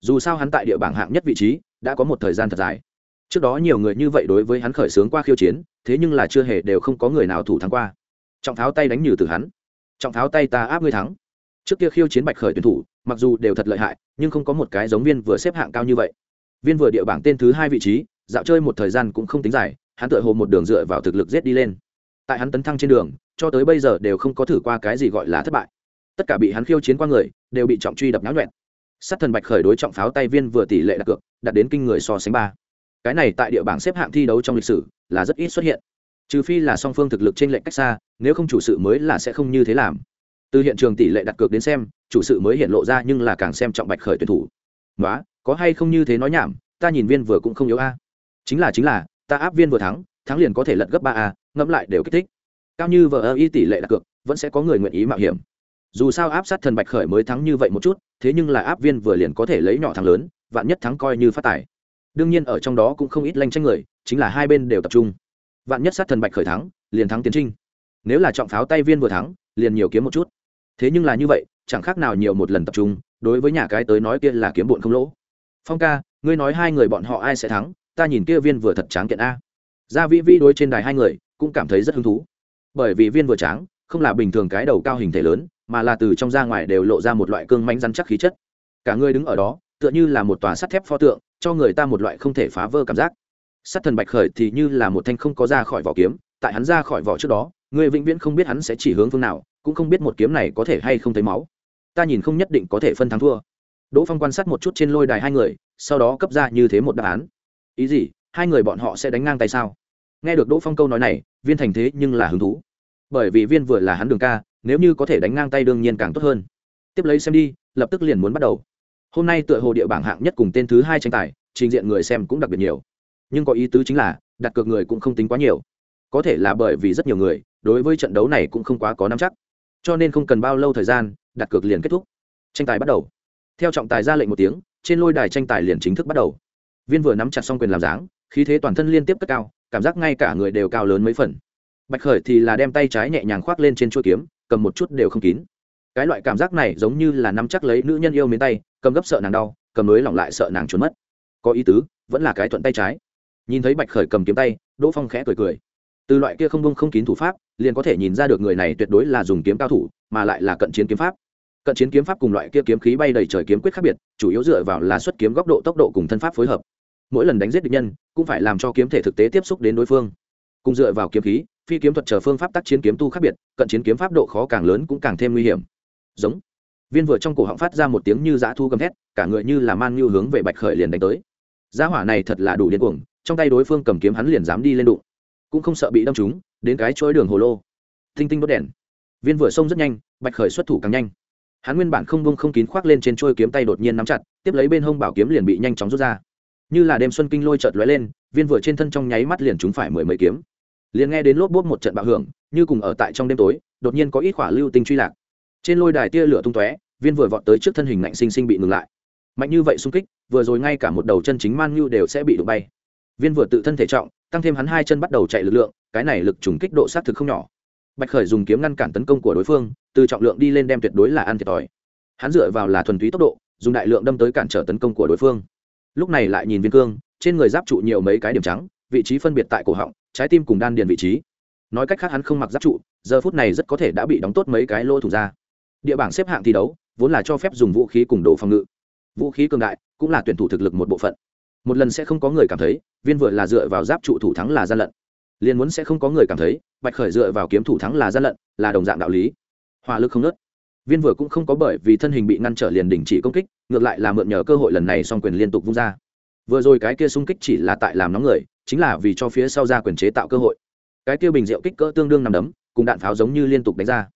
S1: dù sao hắn tại địa bảng hạng nhất vị trí, đã có một thời gian thật dài. Trước đó nhiều người như vậy đối với hắn khởi xướng qua khiêu chiến, thế nhưng là chưa hề đều không có người nào thủ thắng qua. Trọng tháo tay đánh nhừ từ hắn. Trọng tháo tay ta áp ngươi thắng. Trước kia khiêu chiến bạch khởi tuyển thủ, mặc dù đều thật lợi hại, nhưng không có một cái giống viên vừa xếp hạng cao như vậy. Viên vừa địa bảng tên thứ hai vị trí, dạo chơi một thời gian cũng không tính dài, hắn tựa hồ một đường dựa vào thực lực giết đi lên. Tại hắn tấn thăng trên đường, cho tới bây giờ đều không có thử qua cái gì gọi là thất bại. Tất cả bị hắn khiêu chiến qua người, đều bị trọng truy đập náo nhuẹn sát thần bạch khởi đối trọng pháo tay viên vừa tỷ lệ đặt cược, đạt đến kinh người so sánh ba. Cái này tại địa bảng xếp hạng thi đấu trong lịch sử là rất ít xuất hiện. Trừ phi là song phương thực lực trên lệnh cách xa, nếu không chủ sự mới là sẽ không như thế làm. Từ hiện trường tỷ lệ đặt cược đến xem, chủ sự mới hiện lộ ra nhưng là càng xem trọng bạch khởi tuyển thủ. Nói có hay không như thế nói nhảm, ta nhìn viên vừa cũng không yếu a. Chính là chính là, ta áp viên vừa thắng thắng liền có thể lật gấp ba a, ngẫm lại đều kích thích. Cao như vợ ơ y tỷ lệ đặt cược, vẫn sẽ có người nguyện ý mạo hiểm dù sao áp sát thần bạch khởi mới thắng như vậy một chút, thế nhưng là áp viên vừa liền có thể lấy nhỏ thắng lớn, vạn nhất thắng coi như phát tài. Đương nhiên ở trong đó cũng không ít lanh tranh người, chính là hai bên đều tập trung. Vạn nhất sát thần bạch khởi thắng, liền thắng tiến trinh. Nếu là trọng pháo tay viên vừa thắng, liền nhiều kiếm một chút. Thế nhưng là như vậy, chẳng khác nào nhiều một lần tập trung, đối với nhà cái tới nói kia là kiếm bụn không lỗ. Phong ca, ngươi nói hai người bọn họ ai sẽ thắng, ta nhìn kia viên vừa thật tráng kiện a. Gia vĩ vĩ đối trên đài hai người, cũng cảm thấy rất hứng thú. Bởi vì viên vừa tráng, không là bình thường cái đầu cao hình thể lớn mà là từ trong ra ngoài đều lộ ra một loại cương mánh rắn chắc khí chất. Cả người đứng ở đó, tựa như là một tòa sắt thép pho tượng, cho người ta một loại không thể phá vỡ cảm giác. Sắt thần bạch khởi thì như là một thanh không có ra khỏi vỏ kiếm, tại hắn ra khỏi vỏ trước đó, người vĩnh viễn không biết hắn sẽ chỉ hướng phương nào, cũng không biết một kiếm này có thể hay không thấy máu. Ta nhìn không nhất định có thể phân thắng thua. Đỗ phong quan sát một chút trên lôi đài hai người, sau đó cấp ra như thế một đáp án. Ý gì? Hai người bọn họ sẽ đánh ngang tay sao? Nghe được đỗ phong câu nói này, viên thành thế nhưng là hứng thú. Bởi vì viên vừa là hắn đường ca nếu như có thể đánh ngang tay đương nhiên càng tốt hơn. Tiếp lấy xem đi, lập tức liền muốn bắt đầu. Hôm nay tựa hồ địa bảng hạng nhất cùng tên thứ hai tranh tài, trình diện người xem cũng đặc biệt nhiều. Nhưng có ý tứ chính là, đặt cược người cũng không tính quá nhiều. Có thể là bởi vì rất nhiều người, đối với trận đấu này cũng không quá có nắm chắc. Cho nên không cần bao lâu thời gian, đặt cược liền kết thúc. Tranh tài bắt đầu. Theo trọng tài ra lệnh một tiếng, trên lôi đài tranh tài liền chính thức bắt đầu. Viên vừa nắm chặt xong quyền làm dáng, khí thế toàn thân liên tiếp cất cao, cảm giác ngay cả người đều cao lớn mấy phần. Bạch khởi thì là đem tay trái nhẹ nhàng khoác lên trên chuôi kiếm cầm một chút đều không kín. Cái loại cảm giác này giống như là nắm chắc lấy nữ nhân yêu mến tay, cầm gấp sợ nàng đau, cầm nối lỏng lại sợ nàng trốn mất. Có ý tứ, vẫn là cái thuận tay trái. Nhìn thấy bạch khởi cầm kiếm tay, đỗ phong khẽ cười cười. Từ loại kia không bông không kín thủ pháp, liền có thể nhìn ra được người này tuyệt đối là dùng kiếm cao thủ, mà lại là cận chiến kiếm pháp. Cận chiến kiếm pháp cùng loại kia kiếm khí bay đầy trời kiếm quyết khác biệt, chủ yếu dựa vào là xuất kiếm góc độ, tốc độ cùng thân pháp phối hợp. Mỗi lần đánh giết địch nhân, cũng phải làm cho kiếm thể thực tế tiếp xúc đến đối phương. Cùng dựa vào kiếm khí phi kiếm thuật chờ phương pháp tác chiến kiếm tu khác biệt, cận chiến kiếm pháp độ khó càng lớn cũng càng thêm nguy hiểm. Giống. Viên vừa trong cổ họng phát ra một tiếng như dã thu gầm thét, cả người như là man như hướng về bạch khởi liền đánh tới. Giá hỏa này thật là đủ điên cuồng, trong tay đối phương cầm kiếm hắn liền dám đi lên đụng. Cũng không sợ bị đâm trúng, đến cái chuỗi đường hồ lô. Thinh tinh đốt đèn. Viên vừa xông rất nhanh, bạch khởi xuất thủ càng nhanh. Hắn nguyên bản không bông không kín khoác lên trên trôi kiếm tay đột nhiên nắm chặt, tiếp lấy bên hông bảo kiếm liền bị nhanh chóng rút ra. Như là đêm xuân kinh lôi chợt lóe lên, viên vừa trên thân trong nháy mắt liền trúng phải mười mấy kiếm liền nghe đến lốp bốp một trận bạo hưởng, như cùng ở tại trong đêm tối, đột nhiên có ít khỏa lưu tinh truy lạc. Trên lôi đài tia lửa tung tóe, viên vừa vọt tới trước thân hình lạnh sinh sinh bị ngừng lại. Mạnh như vậy xung kích, vừa rồi ngay cả một đầu chân chính man như đều sẽ bị đụng bay. Viên vừa tự thân thể trọng, tăng thêm hắn hai chân bắt đầu chạy lực lượng, cái này lực trùng kích độ sát thực không nhỏ. Bạch khởi dùng kiếm ngăn cản tấn công của đối phương, từ trọng lượng đi lên đem tuyệt đối là ăn thiệt thòi. Hắn dựa vào là thuần túy tốc độ, dùng đại lượng đâm tới cản trở tấn công của đối phương. Lúc này lại nhìn viên cương, trên người giáp trụ nhiều mấy cái điểm trắng, vị trí phân biệt tại cổ họng trái tim cùng đan điền vị trí. Nói cách khác hắn không mặc giáp trụ, giờ phút này rất có thể đã bị đóng tốt mấy cái lỗ thủ ra. Địa bảng xếp hạng thi đấu, vốn là cho phép dùng vũ khí cùng đồ phòng ngự. Vũ khí cường đại, cũng là tuyển thủ thực lực một bộ phận. Một lần sẽ không có người cảm thấy, viên vừa là dựa vào giáp trụ thủ thắng là gian lận. Liền muốn sẽ không có người cảm thấy, bạch khởi dựa vào kiếm thủ thắng là gian lận, là đồng dạng đạo lý. Hỏa lực không nớt viên vừa cũng không có bởi vì thân hình bị ngăn trở liền đình chỉ công kích, ngược lại là mượn nhờ cơ hội lần này song quyền liên tục vung ra. Vừa rồi cái kia xung kích chỉ là tại làm nóng người chính là vì cho phía sau ra quyền chế tạo cơ hội. Cái kia bình rượu kích cỡ tương đương nằm đấm, cùng đạn pháo giống như liên tục đánh ra.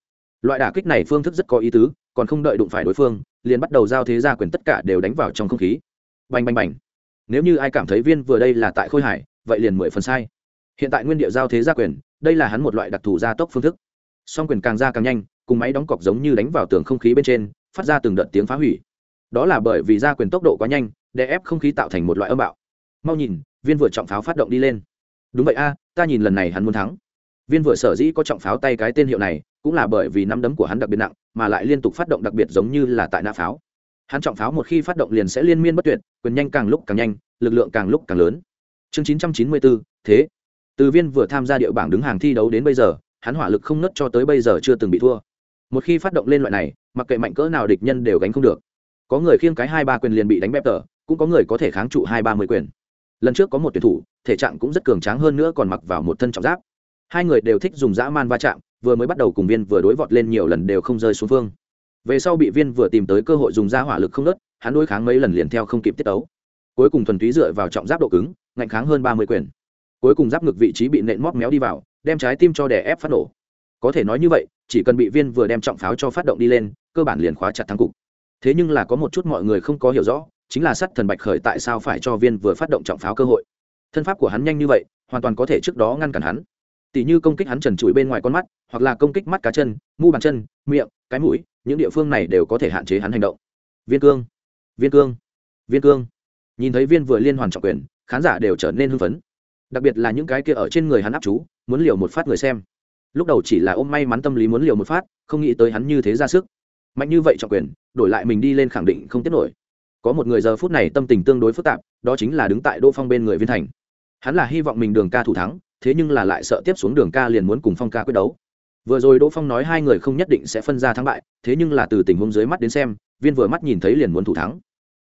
S1: Loại đả kích này phương thức rất có ý tứ, còn không đợi đụng phải đối phương, liền bắt đầu giao thế ra quyền tất cả đều đánh vào trong không khí. Bành bành bành. Nếu như ai cảm thấy viên vừa đây là tại khôi hải vậy liền mười phần sai. Hiện tại nguyên địa giao thế gia quyền, đây là hắn một loại đặc thù gia tốc phương thức. Song quyền càng ra càng nhanh, cùng máy đóng cọc giống như đánh vào tường không khí bên trên, phát ra từng đợt tiếng phá hủy. Đó là bởi vì gia quyền tốc độ quá nhanh, để ép không khí tạo thành một loại âm bạo. Mau nhìn viên vừa trọng pháo phát động đi lên. Đúng vậy a, ta nhìn lần này hắn muốn thắng. Viên vừa sở dĩ có trọng pháo tay cái tên hiệu này, cũng là bởi vì nắm đấm của hắn đặc biệt nặng, mà lại liên tục phát động đặc biệt giống như là tại nã pháo. Hắn trọng pháo một khi phát động liền sẽ liên miên bất tuyệt, quyền nhanh càng lúc càng nhanh, lực lượng càng lúc càng lớn. Chương chín trăm chín mươi bốn, thế. Từ viên vừa tham gia địa bảng đứng hàng thi đấu đến bây giờ, hắn hỏa lực không nứt cho tới bây giờ chưa từng bị thua. Một khi phát động lên loại này, mặc kệ mạnh cỡ nào địch nhân đều gánh không được. Có người khiêng cái hai ba quyền liền bị đánh bẹp tờ cũng có người có thể kháng trụ hai ba mươi quyền lần trước có một tuyển thủ, thể trạng cũng rất cường tráng hơn nữa còn mặc vào một thân trọng giáp. Hai người đều thích dùng dã man va chạm, vừa mới bắt đầu cùng viên vừa đối vọt lên nhiều lần đều không rơi xuống phương. Về sau bị viên vừa tìm tới cơ hội dùng ra hỏa lực không nớt hắn đối kháng mấy lần liền theo không kịp tiết tấu. Cuối cùng thuần túy dựa vào trọng giáp độ cứng, ngạnh kháng hơn ba mươi quyền. Cuối cùng giáp ngực vị trí bị nện móp méo đi vào, đem trái tim cho đè ép phát nổ. Có thể nói như vậy, chỉ cần bị viên vừa đem trọng pháo cho phát động đi lên, cơ bản liền khóa chặt thắng cục. Thế nhưng là có một chút mọi người không có hiểu rõ chính là sát thần bạch khởi tại sao phải cho viên vừa phát động trọng pháo cơ hội. Thân pháp của hắn nhanh như vậy, hoàn toàn có thể trước đó ngăn cản hắn. Tỉ như công kích hắn trần trụi bên ngoài con mắt, hoặc là công kích mắt cá chân, mu bàn chân, miệng, cái mũi, những địa phương này đều có thể hạn chế hắn hành động. Viên cương viên cương viên cương. Nhìn thấy viên vừa liên hoàn trọng quyền, khán giả đều trở nên hưng phấn. Đặc biệt là những cái kia ở trên người hắn áp chú, muốn liều một phát người xem. Lúc đầu chỉ là ôm may mắn tâm lý muốn liều một phát, không nghĩ tới hắn như thế ra sức. Mạnh như vậy trọng quyền, đổi lại mình đi lên khẳng định không tiết nổi có một người giờ phút này tâm tình tương đối phức tạp, đó chính là đứng tại đỗ phong bên người viên thành. Hắn là hy vọng mình đường ca thủ thắng, thế nhưng là lại sợ tiếp xuống đường ca liền muốn cùng phong ca quyết đấu. Vừa rồi đỗ phong nói hai người không nhất định sẽ phân ra thắng bại, thế nhưng là từ tình huống dưới mắt đến xem, viên vừa mắt nhìn thấy liền muốn thủ thắng.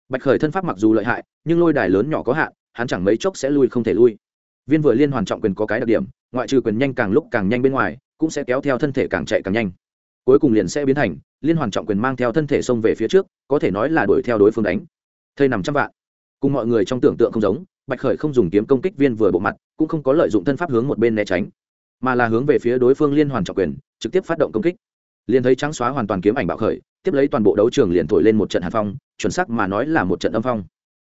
S1: Bạch khởi thân pháp mặc dù lợi hại, nhưng lôi đài lớn nhỏ có hạn, hắn chẳng mấy chốc sẽ lui không thể lui. Viên vừa liên hoàn trọng quyền có cái đặc điểm, ngoại trừ quyền nhanh càng lúc càng nhanh bên ngoài, cũng sẽ kéo theo thân thể càng chạy càng nhanh cuối cùng liền sẽ biến thành, liên hoàn trọng quyền mang theo thân thể xông về phía trước, có thể nói là đuổi theo đối phương đánh. Thây nằm trăm vạn. Cùng mọi người trong tưởng tượng không giống, bạch khởi không dùng kiếm công kích viên vừa bộ mặt, cũng không có lợi dụng thân pháp hướng một bên né tránh, mà là hướng về phía đối phương liên hoàn trọng quyền, trực tiếp phát động công kích. Liền thấy trắng xóa hoàn toàn kiếm ảnh bạo khởi, tiếp lấy toàn bộ đấu trường liền thổi lên một trận hàn phong, chuẩn sắc mà nói là một trận âm phong.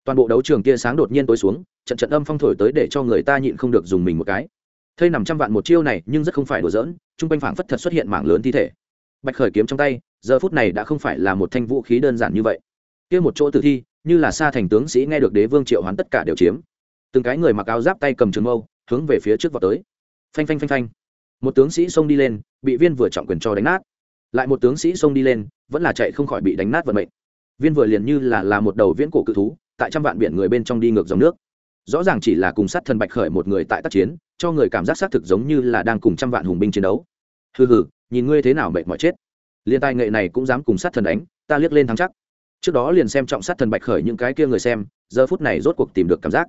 S1: Toàn bộ đấu trường tia sáng đột nhiên tối xuống, trận trận âm phong thổi tới để cho người ta nhịn không được dùng mình một cái. Thây nằm trăm vạn một chiêu này, nhưng rất không phải đùa giỡn, chung quanh phảng phất thật xuất hiện mảng lớn thi thể bạch khởi kiếm trong tay, giờ phút này đã không phải là một thanh vũ khí đơn giản như vậy. Kia một chỗ tử thi, như là xa thành tướng sĩ nghe được đế vương triệu hoán tất cả đều chiếm. Từng cái người mặc áo giáp tay cầm trường mâu, hướng về phía trước vào tới. Phanh phanh phanh phanh. Một tướng sĩ xông đi lên, bị viên vừa trọng quyền cho đánh nát. Lại một tướng sĩ xông đi lên, vẫn là chạy không khỏi bị đánh nát vận mệnh. Viên vừa liền như là là một đầu viễn cổ cự thú, tại trăm vạn biển người bên trong đi ngược dòng nước. Rõ ràng chỉ là cùng sát thần bạch khởi một người tại tác chiến, cho người cảm giác xác thực giống như là đang cùng trăm vạn hùng binh chiến đấu. Hừ hừ nhìn ngươi thế nào mệt mỏi chết. Liên tài nghệ này cũng dám cùng sát thần đánh, ta liếc lên thắng chắc. Trước đó liền xem trọng sát thần bạch khởi những cái kia người xem, giờ phút này rốt cuộc tìm được cảm giác.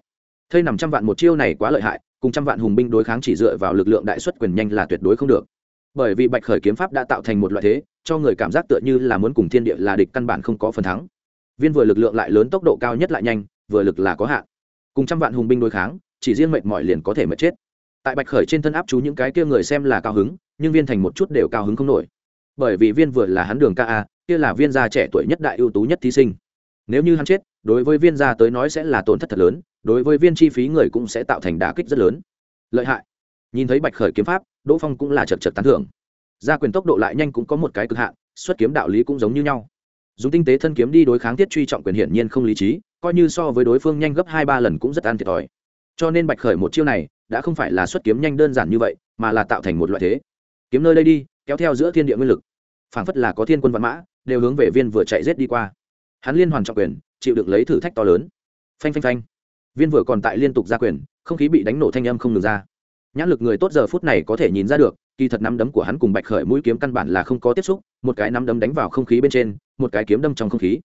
S1: Thây nằm trăm vạn một chiêu này quá lợi hại, cùng trăm vạn hùng binh đối kháng chỉ dựa vào lực lượng đại xuất quyền nhanh là tuyệt đối không được. Bởi vì bạch khởi kiếm pháp đã tạo thành một loại thế, cho người cảm giác tựa như là muốn cùng thiên địa là địch căn bản không có phần thắng. Viên vừa lực lượng lại lớn tốc độ cao nhất lại nhanh, vừa lực là có hạn. Cùng trăm vạn hùng binh đối kháng, chỉ riêng mệt mỏi liền có thể mệt chết. Tại bạch khởi trên thân áp chú những cái kia người xem là cao hứng nhưng viên thành một chút đều cao hứng không nổi. Bởi vì viên vừa là hắn đường ca a, kia là viên gia trẻ tuổi nhất đại ưu tú nhất thí sinh. Nếu như hắn chết, đối với viên gia tới nói sẽ là tổn thất thật lớn, đối với viên chi phí người cũng sẽ tạo thành đả kích rất lớn. Lợi hại. Nhìn thấy bạch khởi kiếm pháp, đỗ phong cũng là chật chật tán thưởng. Gia quyền tốc độ lại nhanh cũng có một cái cực hạn, xuất kiếm đạo lý cũng giống như nhau. Dùng tinh tế thân kiếm đi đối kháng tiết truy trọng quyền hiển nhiên không lý trí, coi như so với đối phương nhanh gấp hai ba lần cũng rất ăn thiệt thòi. Cho nên bạch khởi một chiêu này, đã không phải là xuất kiếm nhanh đơn giản như vậy, mà là tạo thành một loại thế kiếm nơi đây đi, kéo theo giữa thiên địa nguyên lực. Phảng phất là có thiên quân văn mã, đều hướng về viên vừa chạy rết đi qua. Hắn liên hoàn trọng quyền, chịu được lấy thử thách to lớn. Phanh phanh phanh. Viên vừa còn tại liên tục ra quyền, không khí bị đánh nổ thanh âm không ngừng ra. Nhãn lực người tốt giờ phút này có thể nhìn ra được, kỳ thật nắm đấm của hắn cùng bạch khởi mũi kiếm căn bản là không có tiếp xúc, một cái nắm đấm đánh vào không khí bên trên, một cái kiếm đâm trong không khí.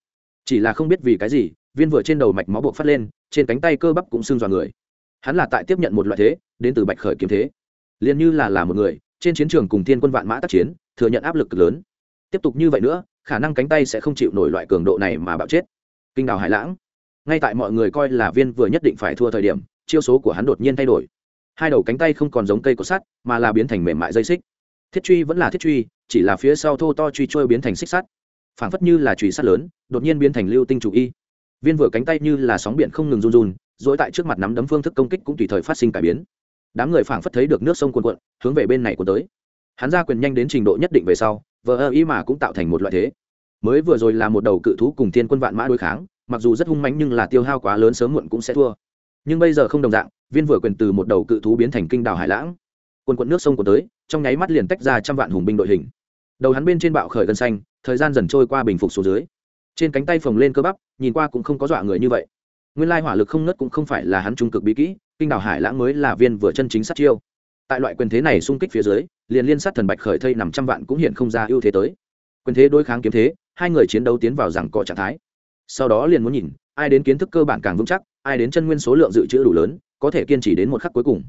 S1: Chỉ là không biết vì cái gì, viên vừa trên đầu mạch máu buộc phát lên, trên cánh tay cơ bắp cũng sưng dọa người. Hắn là tại tiếp nhận một loại thế, đến từ bạch khởi kiếm thế. Liền như là là một người trên chiến trường cùng thiên quân vạn mã tác chiến, thừa nhận áp lực lớn. Tiếp tục như vậy nữa, khả năng cánh tay sẽ không chịu nổi loại cường độ này mà bạo chết. Kinh đào hải lãng. Ngay tại mọi người coi là viên vừa nhất định phải thua thời điểm, chiêu số của hắn đột nhiên thay đổi. Hai đầu cánh tay không còn giống cây cột sắt, mà là biến thành mềm mại dây xích. Thiết truy vẫn là thiết truy, chỉ là phía sau thô to truy trôi biến thành xích sắt. Phảng phất như là truy sắt lớn, đột nhiên biến thành lưu tinh chủ y. Viên vừa cánh tay như là sóng biển không ngừng run run dỗi tại trước mặt nắm đấm phương thức công kích cũng tùy thời phát sinh cải biến đám người phảng phất thấy được nước sông cuồn cuộn, hướng về bên này cuốn tới. Hắn ra quyền nhanh đến trình độ nhất định về sau, vờ ơ ý mà cũng tạo thành một loại thế. Mới vừa rồi là một đầu cự thú cùng thiên quân vạn mã đối kháng, mặc dù rất hung mãnh nhưng là tiêu hao quá lớn sớm muộn cũng sẽ thua. Nhưng bây giờ không đồng dạng, viên vừa quyền từ một đầu cự thú biến thành kinh đảo hải lãng. Quân quận nước sông của tới, trong nháy mắt liền tách ra trăm vạn hùng binh đội hình. Đầu hắn bên trên bạo khởi gân xanh, thời gian dần trôi qua bình phục xuống dưới. Trên cánh tay phồng lên cơ bắp, nhìn qua cũng không có dọa người như vậy. Nguyên lai hỏa lực không nứt cũng không phải là hắn trung cực bí kỹ kinh đảo hải lãng mới là viên vừa chân chính sát chiêu. Tại loại quyền thế này xung kích phía dưới, liền liên sát thần bạch khởi thây nằm trăm vạn cũng hiện không ra ưu thế tới. Quyền thế đối kháng kiếm thế, hai người chiến đấu tiến vào rằng cọ trạng thái. Sau đó liền muốn nhìn, ai đến kiến thức cơ bản càng vững chắc, ai đến chân nguyên số lượng dự trữ đủ lớn, có thể kiên trì đến một khắc cuối cùng.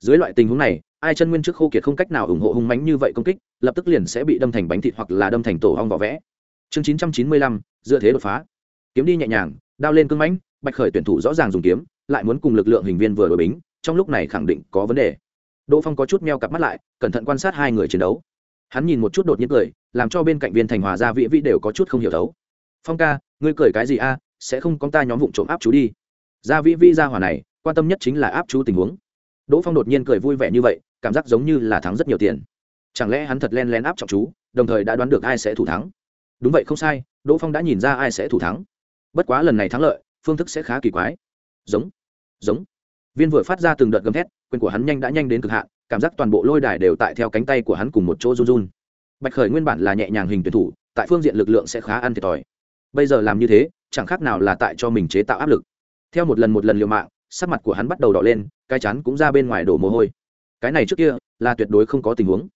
S1: Dưới loại tình huống này, ai chân nguyên trước khô kiệt không cách nào ủng hộ hung mánh như vậy công kích, lập tức liền sẽ bị đâm thành bánh thịt hoặc là đâm thành tổ hong vỏ vẽ. Chương chín trăm chín mươi lăm, dựa thế đột phá. Kiếm đi nhẹ nhàng, đao lên cưng mãnh, bạch khởi tuyển thủ rõ ràng dùng kiếm lại muốn cùng lực lượng hình viên vừa đổi bính, trong lúc này khẳng định có vấn đề. Đỗ phong có chút meo cặp mắt lại, cẩn thận quan sát hai người chiến đấu. Hắn nhìn một chút đột nhiên cười, làm cho bên cạnh viên thành hòa gia vĩ vĩ đều có chút không hiểu thấu. Phong ca, ngươi cười cái gì a? Sẽ không có ta nhóm vụ trộm áp chú đi. Gia vĩ vĩ gia hỏa này, quan tâm nhất chính là áp chú tình huống. Đỗ phong đột nhiên cười vui vẻ như vậy, cảm giác giống như là thắng rất nhiều tiền. Chẳng lẽ hắn thật len lén áp trọng chú, đồng thời đã đoán được ai sẽ thủ thắng? Đúng vậy, không sai, đỗ phong đã nhìn ra ai sẽ thủ thắng. Bất quá lần này thắng lợi, phương thức sẽ khá kỳ quái. Giống giống. Viên vừa phát ra từng đợt gầm thét, quyền của hắn nhanh đã nhanh đến cực hạn, cảm giác toàn bộ lôi đài đều tại theo cánh tay của hắn cùng một chỗ run run. Bạch khởi nguyên bản là nhẹ nhàng hình tuyển thủ, tại phương diện lực lượng sẽ khá ăn thiệt thòi. Bây giờ làm như thế, chẳng khác nào là tại cho mình chế tạo áp lực. Theo một lần một lần liều mạng, sắc mặt của hắn bắt đầu đỏ lên, cái chắn cũng ra bên ngoài đổ mồ hôi. Cái này trước kia, là tuyệt đối không có tình huống.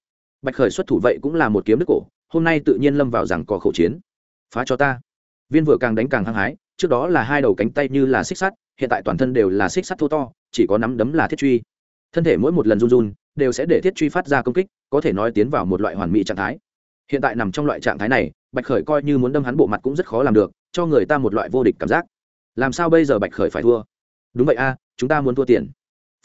S1: Bạch khởi xuất thủ vậy cũng là một kiếm đức cổ, hôm nay tự nhiên lâm vào rằng cò khẩu chiến. Phá cho ta. Viên vừa càng đánh càng hăng hái, trước đó là hai đầu cánh tay như là xích sắt hiện tại toàn thân đều là xích sắt thô to, chỉ có nắm đấm là thiết truy. Thân thể mỗi một lần run run, đều sẽ để thiết truy phát ra công kích, có thể nói tiến vào một loại hoàn mỹ trạng thái. Hiện tại nằm trong loại trạng thái này, bạch khởi coi như muốn đâm hắn bộ mặt cũng rất khó làm được, cho người ta một loại vô địch cảm giác. Làm sao bây giờ bạch khởi phải thua? Đúng vậy a, chúng ta muốn thua tiền.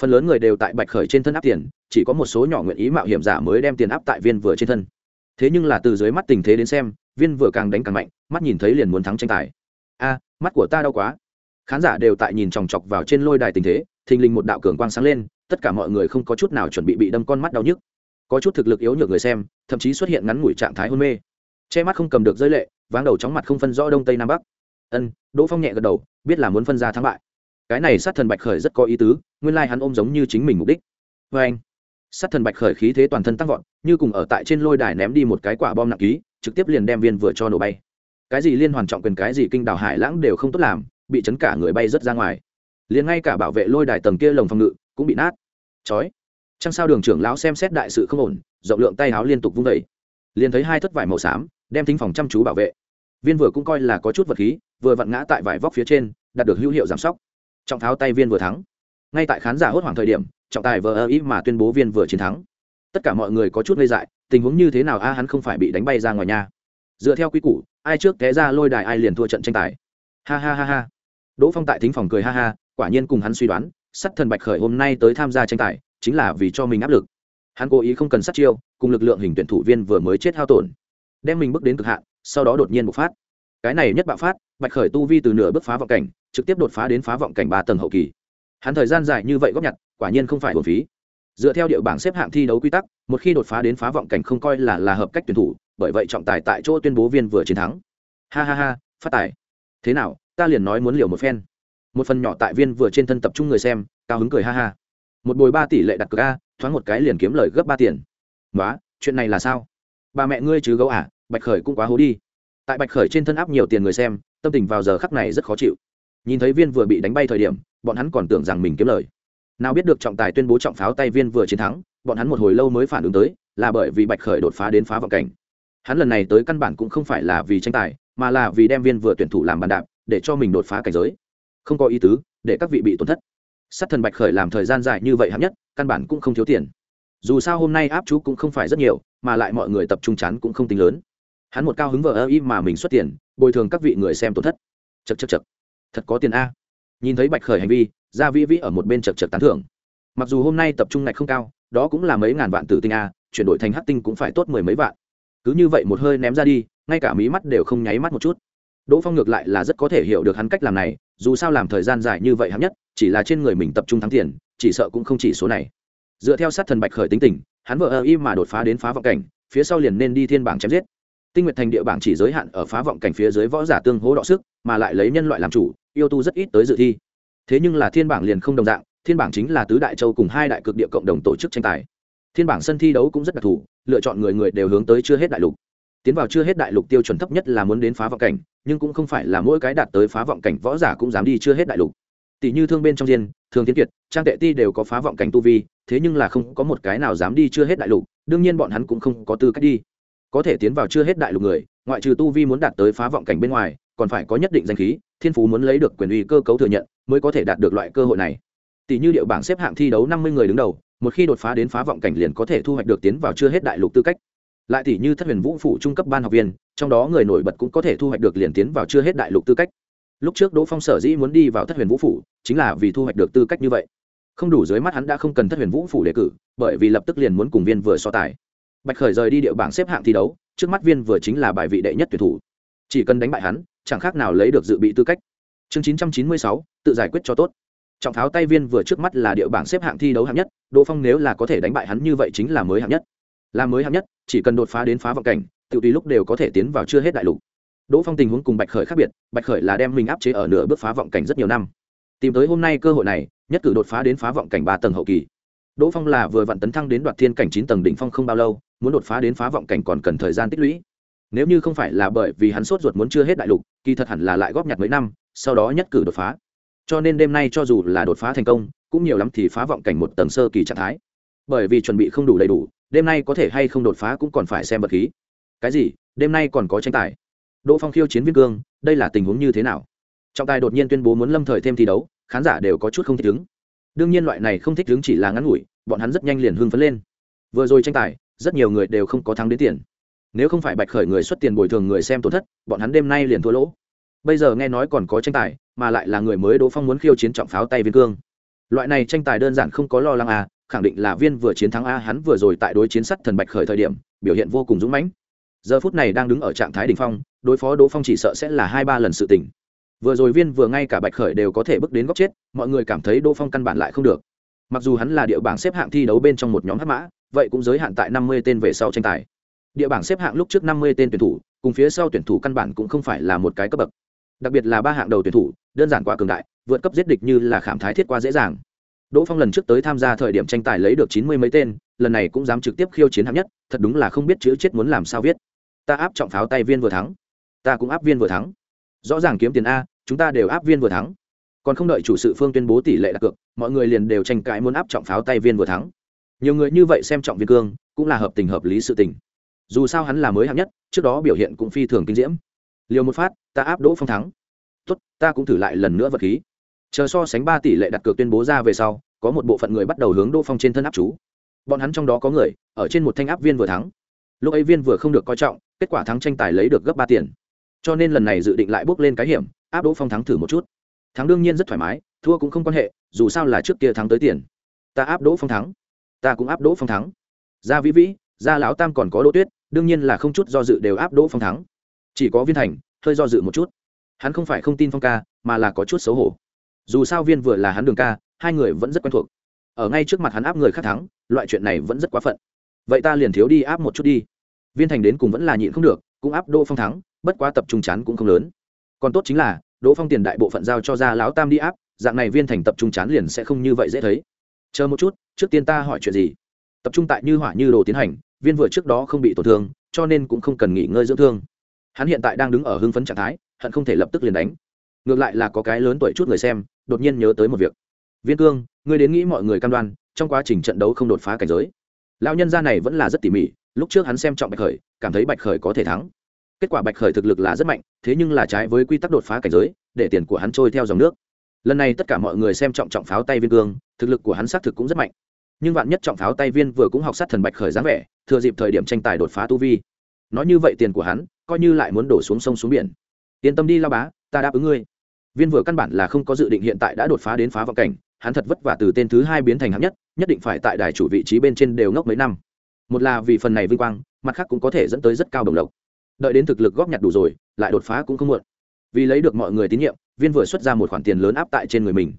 S1: Phần lớn người đều tại bạch khởi trên thân áp tiền, chỉ có một số nhỏ nguyện ý mạo hiểm giả mới đem tiền áp tại viên vừa trên thân. Thế nhưng là từ dưới mắt tình thế đến xem, viên vừa càng đánh càng mạnh, mắt nhìn thấy liền muốn thắng tranh tài. A, mắt của ta đau quá khán giả đều tại nhìn chòng chọc vào trên lôi đài tình thế, thình lình một đạo cường quang sáng lên, tất cả mọi người không có chút nào chuẩn bị bị đâm con mắt đau nhức. Có chút thực lực yếu nhược người xem, thậm chí xuất hiện ngắn ngủi trạng thái hôn mê. Che mắt không cầm được rơi lệ, váng đầu chóng mặt không phân rõ đông tây nam bắc. Ân, đỗ phong nhẹ gật đầu, biết là muốn phân ra thắng bại. Cái này sát thần bạch khởi rất có ý tứ, nguyên lai hắn ôm giống như chính mình mục đích. Vê anh, sát thần bạch khởi khí thế toàn thân tăng vọt, như cùng ở tại trên lôi đài ném đi một cái quả bom nặng ký, trực tiếp liền đem viên vừa cho nổ bay. Cái gì liên hoàn trọng quyền, cái gì kinh đào hải lãng đều không tốt làm bị chấn cả người bay rất ra ngoài. Liền ngay cả bảo vệ lôi đài tầng kia lồng phòng ngự cũng bị nát. Chói. Trăng sao đường trưởng lão xem xét đại sự không ổn, rộng lượng tay áo liên tục vung vẩy liền thấy hai thất vải màu xám, đem thính phòng chăm chú bảo vệ. Viên vừa cũng coi là có chút vật khí, vừa vặn ngã tại vải vóc phía trên, đạt được hữu hiệu giảm sóc. Trọng tháo tay viên vừa thắng. Ngay tại khán giả hốt hoảng thời điểm, trọng tài vờ ơ ý mà tuyên bố viên vừa chiến thắng. Tất cả mọi người có chút ngây dại, tình huống như thế nào a, hắn không phải bị đánh bay ra ngoài nhà dựa theo quy củ, ai trước té ra lôi đài ai liền thua trận tranh tài. Ha ha ha ha đỗ phong tại thính phòng cười ha ha, quả nhiên cùng hắn suy đoán, sắt thần bạch khởi hôm nay tới tham gia tranh tài, chính là vì cho mình áp lực. Hắn cố ý không cần sát chiêu, cùng lực lượng hình tuyển thủ viên vừa mới chết hao tổn. Đem mình bước đến cực hạn, sau đó đột nhiên bộc phát. Cái này nhất bạo phát, bạch khởi tu vi từ nửa bước phá vọng cảnh, trực tiếp đột phá đến phá vọng cảnh ba tầng hậu kỳ. Hắn thời gian dài như vậy góp nhặt, quả nhiên không phải hồn phí. Dựa theo địa bảng xếp hạng thi đấu quy tắc, một khi đột phá đến phá vọng cảnh không coi là là hợp cách tuyển thủ, bởi vậy trọng tài tại chỗ tuyên bố viên vừa chiến thắng. Ha ha ha, phát tài. Thế nào ta liền nói muốn liều một phen. Một phần nhỏ tại viên vừa trên thân tập trung người xem, cao hứng cười ha ha. Một bồi ba tỷ lệ đặt cược a, thoáng một cái liền kiếm lời gấp ba tiền. Nói chuyện này là sao? Bà mẹ ngươi chứ gấu à bạch khởi cũng quá hố đi. Tại bạch khởi trên thân áp nhiều tiền người xem, tâm tình vào giờ khắc này rất khó chịu. Nhìn thấy viên vừa bị đánh bay thời điểm, bọn hắn còn tưởng rằng mình kiếm lời. Nào biết được trọng tài tuyên bố trọng pháo tay viên vừa chiến thắng, bọn hắn một hồi lâu mới phản ứng tới, là bởi vì bạch khởi đột phá đến phá vọng cảnh. Hắn lần này tới căn bản cũng không phải là vì tranh tài, mà là vì đem viên vừa tuyển thủ làm bàn đạp để cho mình đột phá cảnh giới. Không có ý tứ, để các vị bị tổn thất. Sát thần bạch khởi làm thời gian dài như vậy hạng nhất, căn bản cũng không thiếu tiền. Dù sao hôm nay áp chú cũng không phải rất nhiều, mà lại mọi người tập trung chắn cũng không tính lớn. Hắn một cao hứng vợ ơ y mà mình xuất tiền, bồi thường các vị người xem tổn thất. Chật chật chật thật có tiền a. Nhìn thấy bạch khởi hành vi ra vĩ vĩ ở một bên chật chật tán thưởng. Mặc dù hôm nay tập trung ngạch không cao, đó cũng là mấy ngàn vạn tử tinh a, chuyển đổi thành hát tinh cũng phải tốt mười mấy vạn. Cứ như vậy một hơi ném ra đi, ngay cả mí mắt đều không nháy mắt một chút đỗ phong ngược lại là rất có thể hiểu được hắn cách làm này, dù sao làm thời gian dài như vậy hắn nhất, chỉ là trên người mình tập trung thắng tiền, chỉ sợ cũng không chỉ số này. Dựa theo sát thần bạch khởi tính tình, hắn vợ ơ y mà đột phá đến phá vọng cảnh, phía sau liền nên đi thiên bảng chém giết. Tinh nguyệt thành địa bảng chỉ giới hạn ở phá vọng cảnh phía dưới võ giả tương hỗ đọ sức, mà lại lấy nhân loại làm chủ, yêu tu rất ít tới dự thi. Thế nhưng là thiên bảng liền không đồng dạng, thiên bảng chính là tứ đại châu cùng hai đại cực địa cộng đồng tổ chức tranh tài. Thiên bảng sân thi đấu cũng rất đặc thù, lựa chọn người người đều hướng tới chưa hết đại lục tiến vào chưa hết đại lục tiêu chuẩn thấp nhất là muốn đến phá vọng cảnh, nhưng cũng không phải là mỗi cái đạt tới phá vọng cảnh võ giả cũng dám đi chưa hết đại lục. Tỷ như thương bên trong diên, thường tiến kiệt, trang tệ ti đều có phá vọng cảnh tu vi, thế nhưng là không có một cái nào dám đi chưa hết đại lục, đương nhiên bọn hắn cũng không có tư cách đi. Có thể tiến vào chưa hết đại lục người, ngoại trừ tu vi muốn đạt tới phá vọng cảnh bên ngoài, còn phải có nhất định danh khí, thiên phú muốn lấy được quyền uy cơ cấu thừa nhận mới có thể đạt được loại cơ hội này. Tỷ như điệu bảng xếp hạng thi đấu năm mươi người đứng đầu, một khi đột phá đến phá vọng cảnh liền có thể thu hoạch được tiến vào chưa hết đại lục tư cách lại tỷ như thất huyền vũ phủ trung cấp ban học viên, trong đó người nổi bật cũng có thể thu hoạch được liền tiến vào chưa hết đại lục tư cách. Lúc trước đỗ phong sở dĩ muốn đi vào thất huyền vũ phủ, chính là vì thu hoạch được tư cách như vậy. Không đủ dưới mắt hắn đã không cần thất huyền vũ phủ đề cử, bởi vì lập tức liền muốn cùng viên vừa so tài. Bạch khởi rời đi địa bảng xếp hạng thi đấu, trước mắt viên vừa chính là bài vị đệ nhất tuyển thủ. Chỉ cần đánh bại hắn, chẳng khác nào lấy được dự bị tư cách. Chương chín trăm chín mươi sáu, tự giải quyết cho tốt. Trọng tháo tay viên vừa trước mắt là địa bảng xếp hạng thi đấu hạng nhất, đỗ phong nếu là có thể đánh bại hắn như vậy chính là mới hạng nhất. Là mới hạng nhất chỉ cần đột phá đến phá vọng cảnh tự tùy lúc đều có thể tiến vào chưa hết đại lục. Đỗ phong tình huống cùng bạch khởi khác biệt, bạch khởi là đem mình áp chế ở nửa bước phá vọng cảnh rất nhiều năm. Tìm tới hôm nay cơ hội này, nhất cử đột phá đến phá vọng cảnh ba tầng hậu kỳ. Đỗ phong là vừa vặn tấn thăng đến đoạt thiên cảnh chín tầng đỉnh phong không bao lâu, muốn đột phá đến phá vọng cảnh còn cần thời gian tích lũy. Nếu như không phải là bởi vì hắn sốt ruột muốn chưa hết đại lục, kỳ thật hẳn là lại góp nhặt mấy năm, sau đó nhất cử đột phá. Cho nên đêm nay cho dù là đột phá thành công, cũng nhiều lắm thì phá vọng cảnh một tầng sơ kỳ trạng thái bởi vì chuẩn bị không đủ đầy đủ, đêm nay có thể hay không đột phá cũng còn phải xem vật khí. Cái gì? Đêm nay còn có tranh tài. Đỗ phong khiêu chiến viên cương, đây là tình huống như thế nào? Trọng tài đột nhiên tuyên bố muốn lâm thời thêm thi đấu, khán giả đều có chút không thích ứng. Đương nhiên loại này không thích ứng chỉ là ngắn ngủi, bọn hắn rất nhanh liền hưng phấn lên. Vừa rồi tranh tài, rất nhiều người đều không có thắng đến tiền. Nếu không phải bạch khởi người xuất tiền bồi thường người xem tổn thất, bọn hắn đêm nay liền thua lỗ. Bây giờ nghe nói còn có tranh tài, mà lại là người mới đỗ phong muốn khiêu chiến trọng pháo tay viên cương. Loại này tranh tài đơn giản không có lo lắng à khẳng định là viên vừa chiến thắng a, hắn vừa rồi tại đối chiến sắt thần bạch khởi thời điểm, biểu hiện vô cùng dũng mãnh. Giờ phút này đang đứng ở trạng thái đ ỉ n h phong, đối phó đỗ phong chỉ sợ sẽ là hai ba lần sự tỉnh vừa rồi viên vừa ngay cả bạch khởi đều có thể bước đến góc chết, mọi người cảm thấy đỗ phong căn bản lại không được. Mặc dù hắn là địa bảng xếp hạng thi đấu bên trong một nhóm hát mã, vậy cũng giới hạn tại năm mươi tên về sau tranh tài. Địa bảng xếp hạng lúc trước năm mươi tên tuyển thủ, cùng phía sau tuyển thủ căn bản cũng không phải là một cái cấp bậc. Đặc biệt là ba hạng đầu tuyển thủ, đơn giản quá cường đại, vượt cấp giết địch như là khảm thái thiết qua dễ dàng đỗ phong lần trước tới tham gia thời điểm tranh tài lấy được chín mươi mấy tên, lần này cũng dám trực tiếp khiêu chiến hạng nhất, thật đúng là không biết chữ chết muốn làm sao viết. Ta áp trọng pháo tay viên vừa thắng. Ta cũng áp viên vừa thắng. Rõ ràng kiếm tiền a, chúng ta đều áp viên vừa thắng. Còn không đợi chủ sự phương tuyên bố tỷ lệ đặt cược, mọi người liền đều tranh cãi muốn áp trọng pháo tay viên vừa thắng. Nhiều người như vậy xem trọng viên cương, cũng là hợp tình hợp lý sự tình. Dù sao hắn là mới hạng nhất, trước đó biểu hiện cũng phi thường kinh diễm. Liều một phát, ta áp đỗ phong thắng. Tốt, ta cũng thử lại lần nữa vật khí chờ so sánh ba tỷ lệ đặt cược tuyên bố ra về sau, có một bộ phận người bắt đầu hướng đỗ phong trên thân áp chú. Bọn hắn trong đó có người, ở trên một thanh áp viên vừa thắng. Lúc ấy viên vừa không được coi trọng, kết quả thắng tranh tài lấy được gấp ba tiền. Cho nên lần này dự định lại bước lên cái hiểm, áp đỗ phong thắng thử một chút. Thắng đương nhiên rất thoải mái, thua cũng không quan hệ, dù sao là trước kia thắng tới tiền. Ta áp đỗ phong thắng. Ta cũng áp đỗ phong thắng. Gia vĩ vĩ, gia lão tam còn có đỗ tuyết, đương nhiên là không chút do dự đều áp đỗ phong thắng. Chỉ có viên thành, hơi do dự một chút. Hắn không phải không tin phong ca, mà là có chút xấu hổ dù sao viên vừa là hắn đường ca, hai người vẫn rất quen thuộc. Ở ngay trước mặt hắn áp người khác thắng, loại chuyện này vẫn rất quá phận. Vậy ta liền thiếu đi áp một chút đi. Viên thành đến cùng vẫn là nhịn không được, cũng áp đỗ phong thắng, bất quá tập trung chán cũng không lớn. Còn tốt chính là, đỗ phong tiền đại bộ phận giao cho ra lão tam đi áp, dạng này viên thành tập trung chán liền sẽ không như vậy dễ thấy. Chờ một chút, trước tiên ta hỏi chuyện gì? Tập trung tại như hỏa như đồ tiến hành, viên vừa trước đó không bị tổn thương, cho nên cũng không cần nghỉ ngơi dưỡng thương. Hắn hiện tại đang đứng ở hưng phấn trạng thái, hận không thể lập tức liền đánh ngược lại là có cái lớn tuổi chút người xem, đột nhiên nhớ tới một việc. Viên cương, ngươi đến nghĩ mọi người cam đoan, trong quá trình trận đấu không đột phá cảnh giới. Lão nhân gia này vẫn là rất tỉ mỉ, lúc trước hắn xem trọng bạch khởi, cảm thấy bạch khởi có thể thắng. Kết quả bạch khởi thực lực là rất mạnh, thế nhưng là trái với quy tắc đột phá cảnh giới, để tiền của hắn trôi theo dòng nước. Lần này tất cả mọi người xem trọng trọng pháo tay viên cương, thực lực của hắn xác thực cũng rất mạnh. Nhưng vạn nhất trọng pháo tay viên vừa cũng học sát thần bạch khởi dáng vẻ, thừa dịp thời điểm tranh tài đột phá tu vi. Nói như vậy tiền của hắn, coi như lại muốn đổ xuống sông xuống biển. Yên tâm đi lao bá ta đáp ứng ngươi. Viên vừa căn bản là không có dự định hiện tại đã đột phá đến phá vọng cảnh, hắn thật vất vả từ tên thứ hai biến thành hạng nhất nhất định phải tại đài chủ vị trí bên trên đều ngốc mấy năm. Một là vì phần này vinh quang, mặt khác cũng có thể dẫn tới rất cao đồng lộc. Đợi đến thực lực góp nhặt đủ rồi, lại đột phá cũng không muộn. Vì lấy được mọi người tín nhiệm, viên vừa xuất ra một khoản tiền lớn áp tại trên người mình.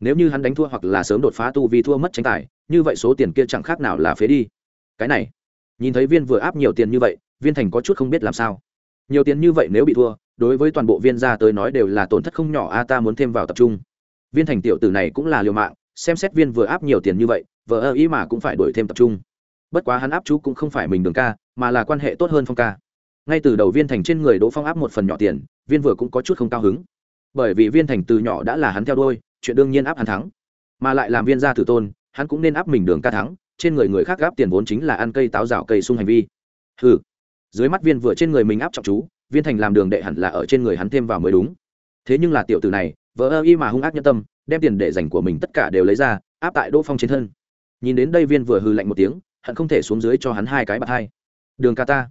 S1: Nếu như hắn đánh thua hoặc là sớm đột phá tu vì thua mất tranh tài, như vậy số tiền kia chẳng khác nào là phế đi. Cái này, nhìn thấy viên vừa áp nhiều tiền như vậy, viên thành có chút không biết làm sao. Nhiều tiền như vậy nếu bị thua đối với toàn bộ viên gia tới nói đều là tổn thất không nhỏ, a, ta muốn thêm vào tập trung. Viên thành tiểu tử này cũng là liều mạng, xem xét viên vừa áp nhiều tiền như vậy vợ ơ ý mà cũng phải đổi thêm tập trung. Bất quá hắn áp chú cũng không phải mình đường ca, mà là quan hệ tốt hơn phong ca. Ngay từ đầu viên thành trên người đỗ phong áp một phần nhỏ tiền, viên vừa cũng có chút không cao hứng. Bởi vì viên thành từ nhỏ đã là hắn theo đôi chuyện đương nhiên áp hắn thắng. Mà lại làm viên gia tử tôn, hắn cũng nên áp mình đường ca thắng, trên người người khác gáp tiền vốn chính là ăn cây táo rào cây sung hành vi. Ừ dưới mắt viên vừa trên người mình áp trọng chú viên thành làm đường đệ hẳn là ở trên người hắn thêm vào mới đúng. Thế nhưng là tiểu tử này, vợ ơ y mà hung ác nhân tâm, đem tiền để dành của mình tất cả đều lấy ra, áp tại đỗ phong trên thân. Nhìn đến đây viên vừa hư lạnh một tiếng, hận không thể xuống dưới cho hắn hai cái bạt hai. Đường ca ta.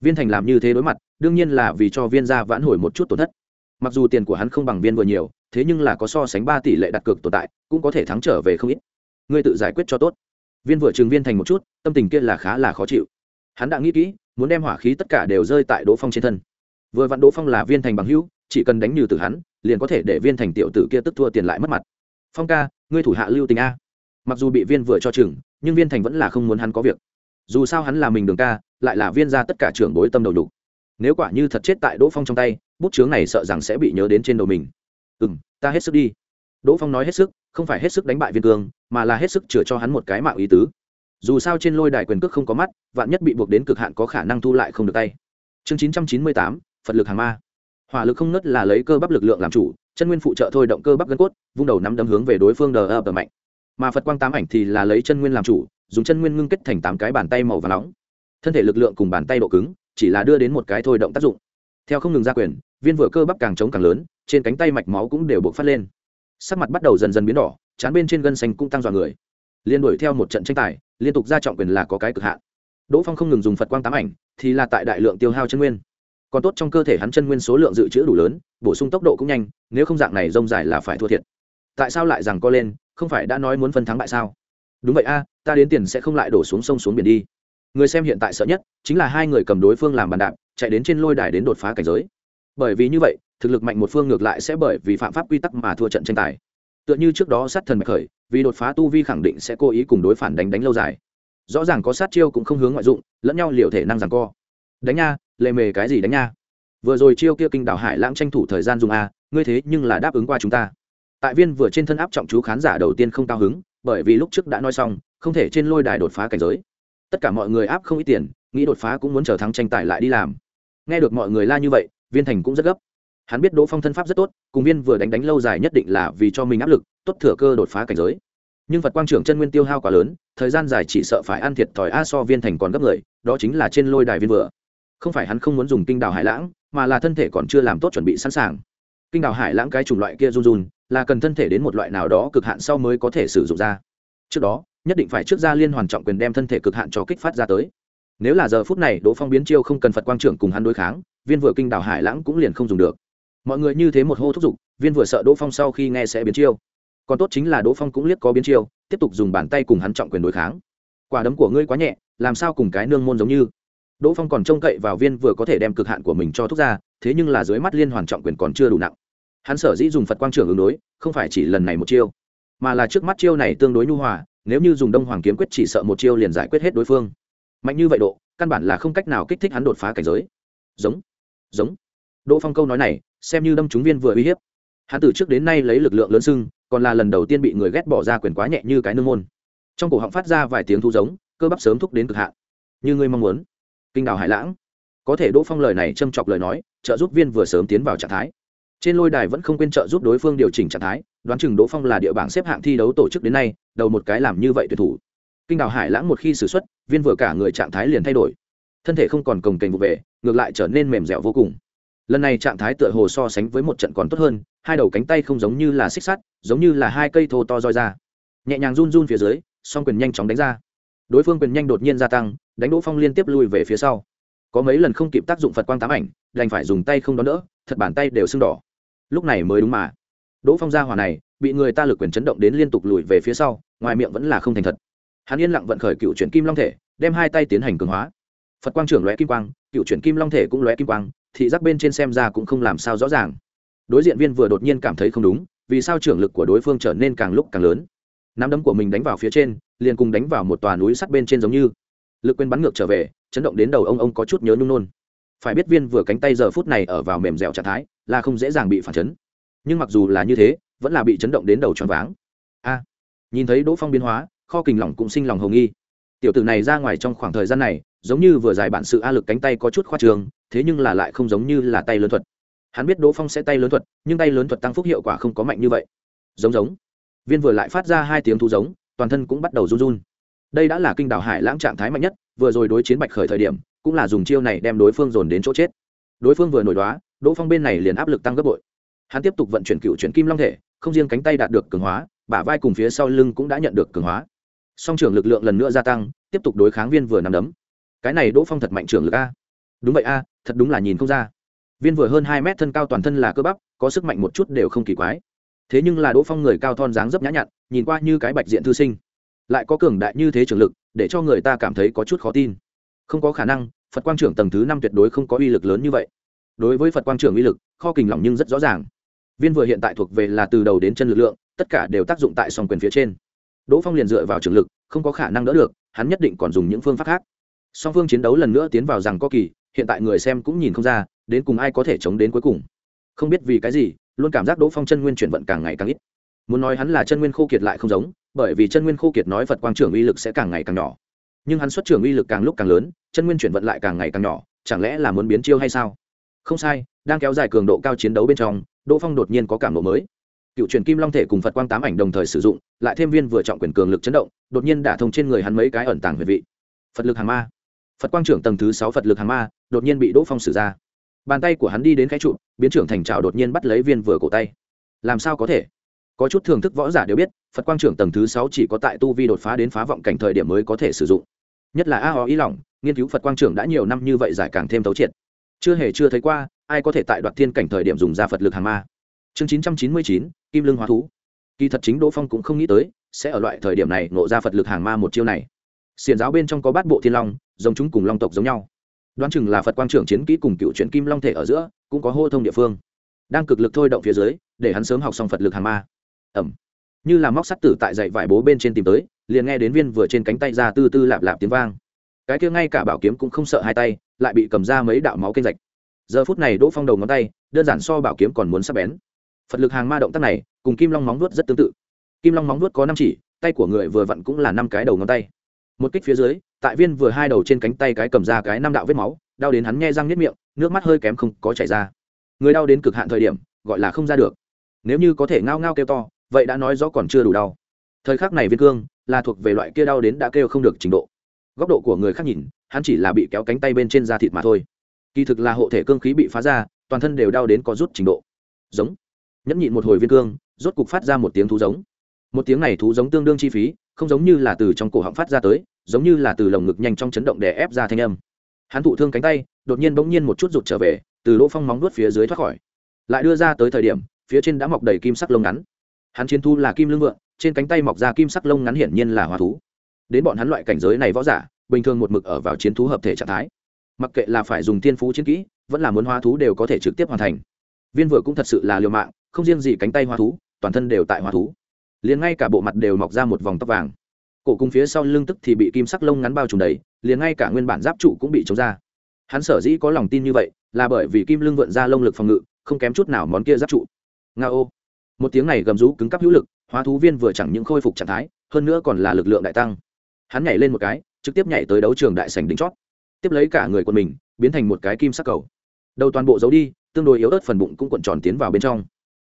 S1: Viên thành làm như thế đối mặt, đương nhiên là vì cho viên gia vãn hồi một chút tổn thất. Mặc dù tiền của hắn không bằng viên vừa nhiều, thế nhưng là có so sánh ba tỷ lệ đặt cược tồn tại, cũng có thể thắng trở về không ít. Ngươi tự giải quyết cho tốt. Viên vừa trừng viên thành một chút, tâm tình kia là khá là khó chịu. Hắn đã nghĩ kỹ, muốn đem hỏa khí tất cả đều rơi tại đỗ phong trên thân vừa vặn đỗ phong là viên thành bằng hữu, chỉ cần đánh như từ hắn, liền có thể để viên thành tiểu tử kia tức thua tiền lại mất mặt. Phong ca, ngươi thủ hạ lưu tình a. Mặc dù bị viên vừa cho chừng, nhưng viên thành vẫn là không muốn hắn có việc. Dù sao hắn là mình đường ca, lại là viên ra tất cả trưởng bối tâm đầu đục nếu quả như thật chết tại đỗ phong trong tay, bút chướng này sợ rằng sẽ bị nhớ đến trên đầu mình. Ừ m ta hết sức đi. Đỗ phong nói hết sức, không phải hết sức đánh bại viên cương mà là hết sức chừa cho hắn một cái mạng ý tứ. Dù sao trên lôi đài quyền cước không có mắt, vạn nhất bị buộc đến cực hạn có khả năng thu lại không được tay. Chương chín trăm chín mươi tám phật lực hàng ma. Hỏa lực không nứt là lấy cơ bắp lực lượng làm chủ, chân nguyên phụ trợ thôi động cơ bắp gân cốt, vung đầu nắm đấm hướng về đối phương đờ ập mạnh. Mà phật quang tám ảnh thì là lấy chân nguyên làm chủ, dùng chân nguyên ngưng kết thành tám cái bàn tay màu và nóng. Thân thể lực lượng cùng bàn tay độ cứng, chỉ là đưa đến một cái thôi động tác dụng. Theo không ngừng ra quyền, viên vừa cơ bắp càng trống càng lớn, trên cánh tay mạch máu cũng đều buộc phát lên. Sắc mặt bắt đầu dần dần biến đỏ, chán bên trên gân xanh cũng tăng dọa người. Liên đuổi theo một trận tranh tài, liên tục ra trọng quyền là có cái cực hạn. Đỗ phong không ngừng dùng phật quang tám ảnh, thì là tại đại lượng tiêu hao chân nguyên còn tốt trong cơ thể hắn chân nguyên số lượng dự trữ đủ lớn, bổ sung tốc độ cũng nhanh, nếu không dạng này rông dài là phải thua thiệt. Tại sao lại rằng co lên, không phải đã nói muốn phân thắng bại sao? Đúng vậy a, ta đến tiền sẽ không lại đổ xuống sông xuống biển đi. Người xem hiện tại sợ nhất, chính là hai người cầm đối phương làm bàn đạp, chạy đến trên lôi đài đến đột phá cảnh giới. Bởi vì như vậy, thực lực mạnh một phương ngược lại sẽ bởi vì phạm pháp quy tắc mà thua trận tranh tài. Tựa như trước đó sát thần bạch khởi, vì đột phá tu vi khẳng định sẽ cố ý cùng đối phản đánh đánh lâu dài. Rõ ràng có sát chiêu cũng không hướng ngoại dụng, lẫn nhau liều thể năng rằng co. Đánh nha lề mề cái gì đánh nha? Vừa rồi chiêu kia kinh đảo hải lãng tranh thủ thời gian dùng a, ngươi thế nhưng là đáp ứng qua chúng ta. Tại viên vừa trên thân áp trọng chú khán giả đầu tiên không cao hứng, bởi vì lúc trước đã nói xong, không thể trên lôi đài đột phá cảnh giới. Tất cả mọi người áp không ít tiền, nghĩ đột phá cũng muốn chờ thắng tranh tài lại đi làm. Nghe được mọi người la như vậy, viên thành cũng rất gấp. Hắn biết đỗ phong thân pháp rất tốt, cùng viên vừa đánh đánh lâu dài nhất định là vì cho mình áp lực, tốt thừa cơ đột phá cảnh giới. Nhưng phật quang trưởng chân nguyên tiêu hao quá lớn, thời gian dài chỉ sợ phải ăn thiệt thòi a so viên thành còn gấp người, đó chính là trên lôi đài viên vừa không phải hắn không muốn dùng kinh đào hải lãng, mà là thân thể còn chưa làm tốt chuẩn bị sẵn sàng. Kinh đào hải lãng cái chủng loại kia run run, là cần thân thể đến một loại nào đó cực hạn sau mới có thể sử dụng ra. Trước đó, nhất định phải trước ra liên hoàn trọng quyền đem thân thể cực hạn cho kích phát ra tới. Nếu là giờ phút này đỗ phong biến chiêu không cần phật quang trưởng cùng hắn đối kháng, viên vừa kinh đào hải lãng cũng liền không dùng được. Mọi người như thế một hô thúc giục, viên vừa sợ đỗ phong sau khi nghe sẽ biến chiêu. Còn tốt chính là đỗ phong cũng liếc có biến chiêu, tiếp tục dùng bàn tay cùng hắn trọng quyền đối kháng. Quả đấm của ngươi quá nhẹ, làm sao cùng cái nương môn giống như? Đỗ phong còn trông cậy vào viên vừa có thể đem cực hạn của mình cho thúc ra, thế nhưng là dưới mắt liên hoàn trọng quyền còn chưa đủ nặng. Hắn sở dĩ dùng phật quang trưởng ứng đối, không phải chỉ lần này một chiêu, mà là trước mắt chiêu này tương đối nhu hòa, nếu như dùng đông hoàng kiếm quyết chỉ sợ một chiêu liền giải quyết hết đối phương. Mạnh như vậy độ, căn bản là không cách nào kích thích hắn đột phá cảnh giới. Giống giống. Đỗ phong câu nói này, xem như đâm chúng viên vừa uy hiếp. Hắn từ trước đến nay lấy lực lượng lớn sưng còn là lần đầu tiên bị người ghét bỏ ra quyền quá nhẹ như cái nương môn. Trong cổ họng phát ra vài tiếng thu giống, cơ bắp sớm thúc đến cực hạn. Như ngươi mong muốn kinh đào hải lãng. Có thể đỗ phong lời này châm chọc lời nói, trợ giúp viên vừa sớm tiến vào trạng thái. Trên lôi đài vẫn không quên trợ giúp đối phương điều chỉnh trạng thái, đoán chừng đỗ phong là địa bảng xếp hạng thi đấu tổ chức đến nay, đầu một cái làm như vậy tuyển thủ. Kinh đào hải lãng một khi xử x u ấ t viên vừa cả người trạng thái liền thay đổi. Thân thể không còn cồng kềnh vụ về, ngược lại trở nên mềm dẻo vô cùng. Lần này trạng thái tựa hồ so sánh với một trận còn tốt hơn, hai đầu cánh tay không giống như là xích sắt, giống như là hai cây thô to roi ra. Nhẹ nhàng run run phía dưới, song quyền nhanh chóng đánh ra đối phương quyền nhanh đột nhiên gia tăng, đánh đỗ phong liên tiếp lui về phía sau. Có mấy lần không kịp tác dụng phật quang tám ảnh, đành phải dùng tay không đón đỡ, thật bàn tay đều sưng đỏ. Lúc này mới đúng mà. Đỗ phong gia hỏa này, bị người ta lực quyền chấn động đến liên tục lùi về phía sau, ngoài miệng vẫn là không thành thật. Hắn yên lặng vận khởi cựu chuyển kim long thể, đem hai tay tiến hành cường hóa. Phật quang trưởng lóe kim quang, cựu chuyển kim long thể cũng lóe kim quang, thị giác bên trên xem ra cũng không làm sao rõ ràng. Đối diện viên vừa đột nhiên cảm thấy không đúng, vì sao trưởng lực của đối phương trở nên càng lúc càng lớn? Nắm đấm của mình đánh vào phía trên liền cùng đánh vào một tòa núi sắt bên trên giống như. Lực quên bắn ngược trở về, chấn động đến đầu ông ông có chút nhớ nung nôn. Phải biết viên vừa cánh tay giờ phút này ở vào mềm dẻo trạng thái, là không dễ dàng bị phản chấn. Nhưng mặc dù là như thế, vẫn là bị chấn động đến đầu tròn váng. A, nhìn thấy đỗ phong biến hóa, kho kình lỏng cũng sinh lòng hồng nghi. Tiểu tử này ra ngoài trong khoảng thời gian này, giống như vừa giải bản sự a lực cánh tay có chút khoa trường, thế nhưng là lại không giống như là tay lớn thuật. Hắn biết đỗ phong sẽ tay lớn thuật, nhưng tay lớn thuật tăng phúc hiệu quả không có mạnh như vậy. Giống giống. Viên vừa lại phát ra hai tiếng thu giống toàn thân cũng bắt đầu run run. Đây đã là kinh đảo hải lãng trạng thái mạnh nhất, vừa rồi đối chiến bạch khởi thời điểm, cũng là dùng chiêu này đem đối phương dồn đến chỗ chết. Đối phương vừa nổi đoá, đỗ phong bên này liền áp lực tăng gấp bội. Hắn tiếp tục vận chuyển cựu chuyển kim long thể, không riêng cánh tay đạt được cường hóa, bả vai cùng phía sau lưng cũng đã nhận được cường hóa. Song trưởng lực lượng lần nữa gia tăng, tiếp tục đối kháng viên vừa nằm đấm. Cái này đỗ phong thật mạnh trưởng lực a. Đúng vậy a, thật đúng là nhìn không ra. Viên vừa hơn hai mét thân cao toàn thân là cơ bắp, có sức mạnh một chút đều không kỳ quái thế nhưng là đỗ phong người cao thon dáng dấp nhã nhặn, nhìn qua như cái bạch diện thư sinh. Lại có cường đại như thế trường lực, để cho người ta cảm thấy có chút khó tin. Không có khả năng, phật quang trưởng tầng thứ năm tuyệt đối không có uy lực lớn như vậy. Đối với phật quang trưởng uy lực, kho kình lỏng nhưng rất rõ ràng. Viên vừa hiện tại thuộc về là từ đầu đến chân lực lượng, tất cả đều tác dụng tại sòng quyền phía trên. Đỗ phong liền dựa vào trường lực, không có khả năng đỡ được, hắn nhất định còn dùng những phương pháp khác. Song phương chiến đấu lần nữa tiến vào rằng có kỳ, hiện tại người xem cũng nhìn không ra, đến cùng ai có thể chống đến cuối cùng. Không biết vì cái gì luôn cảm giác đỗ phong chân nguyên chuyển vận càng ngày càng ít. Muốn nói hắn là chân nguyên khô kiệt lại không giống, bởi vì chân nguyên khô kiệt nói phật quang trưởng uy lực sẽ càng ngày càng nhỏ. Nhưng hắn xuất trưởng uy lực càng lúc càng lớn, chân nguyên chuyển vận lại càng ngày càng nhỏ, chẳng lẽ là muốn biến chiêu hay sao? Không sai, đang kéo dài cường độ cao chiến đấu bên trong, đỗ phong đột nhiên có cảm ngộ mới. Cựu truyền kim long thể cùng phật quang tám ảnh đồng thời sử dụng, lại thêm viên vừa trọng quyền cường lực chấn động, đột nhiên đả thông trên người hắn mấy cái ẩn tàng về vị. Phật lực hàng ma. Phật quang trưởng tầng thứ sáu phật lực hàng ma, đột nhiên bị đỗ phong xử ra bàn tay của hắn đi đến cái trụ, biến trưởng thành trào đột nhiên bắt lấy viên vừa cổ tay. Làm sao có thể? Có chút thưởng thức võ giả đều biết, phật quang trưởng tầng thứ sáu chỉ có tại tu vi đột phá đến phá vọng cảnh thời điểm mới có thể sử dụng. Nhất là a ho ý lỏng, nghiên cứu phật quang trưởng đã nhiều năm như vậy giải càng thêm thấu triệt. Chưa hề chưa thấy qua, ai có thể tại đoạt thiên cảnh thời điểm dùng ra phật lực hàng ma. Chương chín trăm chín mươi chín, kim lương hóa thú. Kỳ thật chính đỗ phong cũng không nghĩ tới, sẽ ở loại thời điểm này ngộ ra phật lực hàng ma một chiêu này. Xiền giáo bên trong có bát bộ thiên long, giống chúng cùng long tộc giống nhau đoán chừng là phật quang trưởng chiến kỹ cùng cựu chuyện kim long thể ở giữa, cũng có hô thông địa phương. Đang cực lực thôi động phía dưới, để hắn sớm học xong phật lực hàng ma. Ẩm. Như là móc sắt tử tại dậy vải bố bên trên tìm tới, liền nghe đến viên vừa trên cánh tay ra tư tư lạp lạp tiếng vang. Cái kia ngay cả bảo kiếm cũng không sợ hai tay, lại bị cầm ra mấy đạo máu kênh rạch. Giờ phút này đỗ phong đầu ngón tay, đơn giản so bảo kiếm còn muốn sắp bén. Phật lực hàng ma động tác này, cùng kim long móng vuốt rất tương tự. Kim long móng vuốt có năm chỉ, tay của người vừa vặn cũng là năm cái đầu ngón tay. Một kích phía dưới tại viên vừa hai đầu trên cánh tay cái cầm ra cái năm đạo vết máu, đau đến hắn nghe răng nhếch miệng, nước mắt hơi kém không có chảy ra. Người đau đến cực hạn thời điểm, gọi là không ra được. Nếu như có thể ngao ngao kêu to, vậy đã nói rõ còn chưa đủ đau. Thời khắc này viên cương là thuộc về loại kia đau đến đã kêu không được trình độ. Góc độ của người khác nhìn, hắn chỉ là bị kéo cánh tay bên trên da thịt mà thôi. Kỳ thực là hộ thể cương khí bị phá ra, toàn thân đều đau đến có rút trình độ. Giống. Nhẫn nhịn một hồi viên cương, rốt cục phát ra một tiếng thú giống. Một tiếng này thú giống tương đương chi phí, không giống như là từ trong cổ họng phát ra tới giống như là từ lồng ngực nhanh trong chấn động để ép ra thanh âm. Hắn thụ thương cánh tay, đột nhiên bỗng nhiên một chút rụt trở về, từ lỗ phong móng đuốt phía dưới thoát khỏi. Lại đưa ra tới thời điểm, phía trên đã mọc đầy kim sắc lông ngắn. Hắn chiến thu là kim lương vượng, trên cánh tay mọc ra kim sắc lông ngắn hiển nhiên là hóa thú. Đến bọn hắn loại cảnh giới này võ giả, bình thường một mực ở vào chiến thú hợp thể trạng thái. Mặc kệ là phải dùng tiên phú chiến kỹ, vẫn là muốn hóa thú đều có thể trực tiếp hoàn thành. Viên vừa cũng thật sự là liều mạng, không riêng gì cánh tay hóa thú, toàn thân đều tại hóa thú. Liền ngay cả bộ mặt đều mọc ra một vòng tóc vàng cổ cung phía sau lưng tức thì bị kim sắc lông ngắn bao trùm đầy, liền ngay cả nguyên bản giáp trụ cũng bị chống ra. Hắn sở dĩ có lòng tin như vậy, là bởi vì kim lưng vượn ra lông lực phòng ngự, không kém chút nào món kia giáp trụ. Nga ô một tiếng này gầm rú cứng cắp hữu lực, hóa thú viên vừa chẳng những khôi phục trạng thái, hơn nữa còn là lực lượng đại tăng. Hắn nhảy lên một cái, trực tiếp nhảy tới đấu trường đại sành đính chót. Tiếp lấy cả người quân mình, biến thành một cái kim sắc cầu. Đầu toàn bộ giấu đi, tương đối yếu ớt phần bụng cũng cuộn tròn tiến vào bên trong.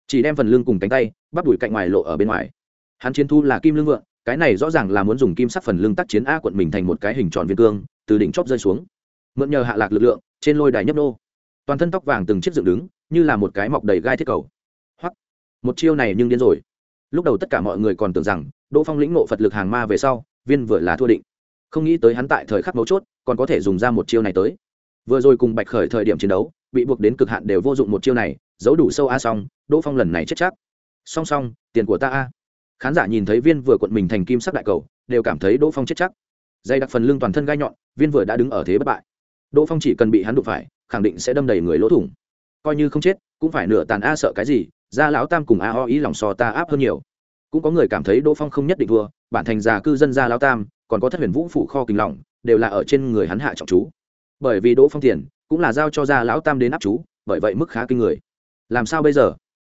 S1: Chỉ đem phần lưng cùng cánh tay bắt đùi cạnh ngoài lộ ở bên ngoài. Hắn chiến thu là kim lưng vượng cái này rõ ràng là muốn dùng kim sắc phần lưng tác chiến a quận mình thành một cái hình tròn viên cương, từ đỉnh chóp rơi xuống. Mượn nhờ hạ lạc lực lượng, trên lôi đài nhấp nô. Toàn thân tóc vàng từng chiếc dựng đứng, như là một cái mọc đầy gai thiết cầu. Hoặc một chiêu này nhưng điên rồi. Lúc đầu tất cả mọi người còn tưởng rằng, đỗ phong lĩnh nộ phật lực hàng ma về sau, viên vừa là thua định. Không nghĩ tới hắn tại thời khắc mấu chốt, còn có thể dùng ra một chiêu này tới. Vừa rồi cùng bạch khởi thời điểm chiến đấu, bị buộc đến cực hạn đều vô dụng một chiêu này, giấu đủ sâu a xong, đỗ phong lần này chết chắc. Song song, tiền của ta a khán giả nhìn thấy viên vừa cuộn mình thành kim sắc đại cầu, đều cảm thấy đỗ phong chết chắc. Dây đặc phần lưng toàn thân gai nhọn, viên vừa đã đứng ở thế bất bại. Đỗ phong chỉ cần bị hắn đụng phải, khẳng định sẽ đâm đầy người lỗ thủng. Coi như không chết, cũng phải nửa tàn a sợ cái gì, ra lão tam cùng a ho ý lòng sò ta áp hơn nhiều. Cũng có người cảm thấy đỗ phong không nhất định thua, bản thành già cư dân gia lão tam, còn có thất huyền vũ phủ kho kinh lòng, đều là ở trên người hắn hạ trọng chú. Bởi vì đỗ phong tiền, cũng là giao cho gia lão tam đến áp chú, bởi vậy mức khá kinh người. Làm sao bây giờ?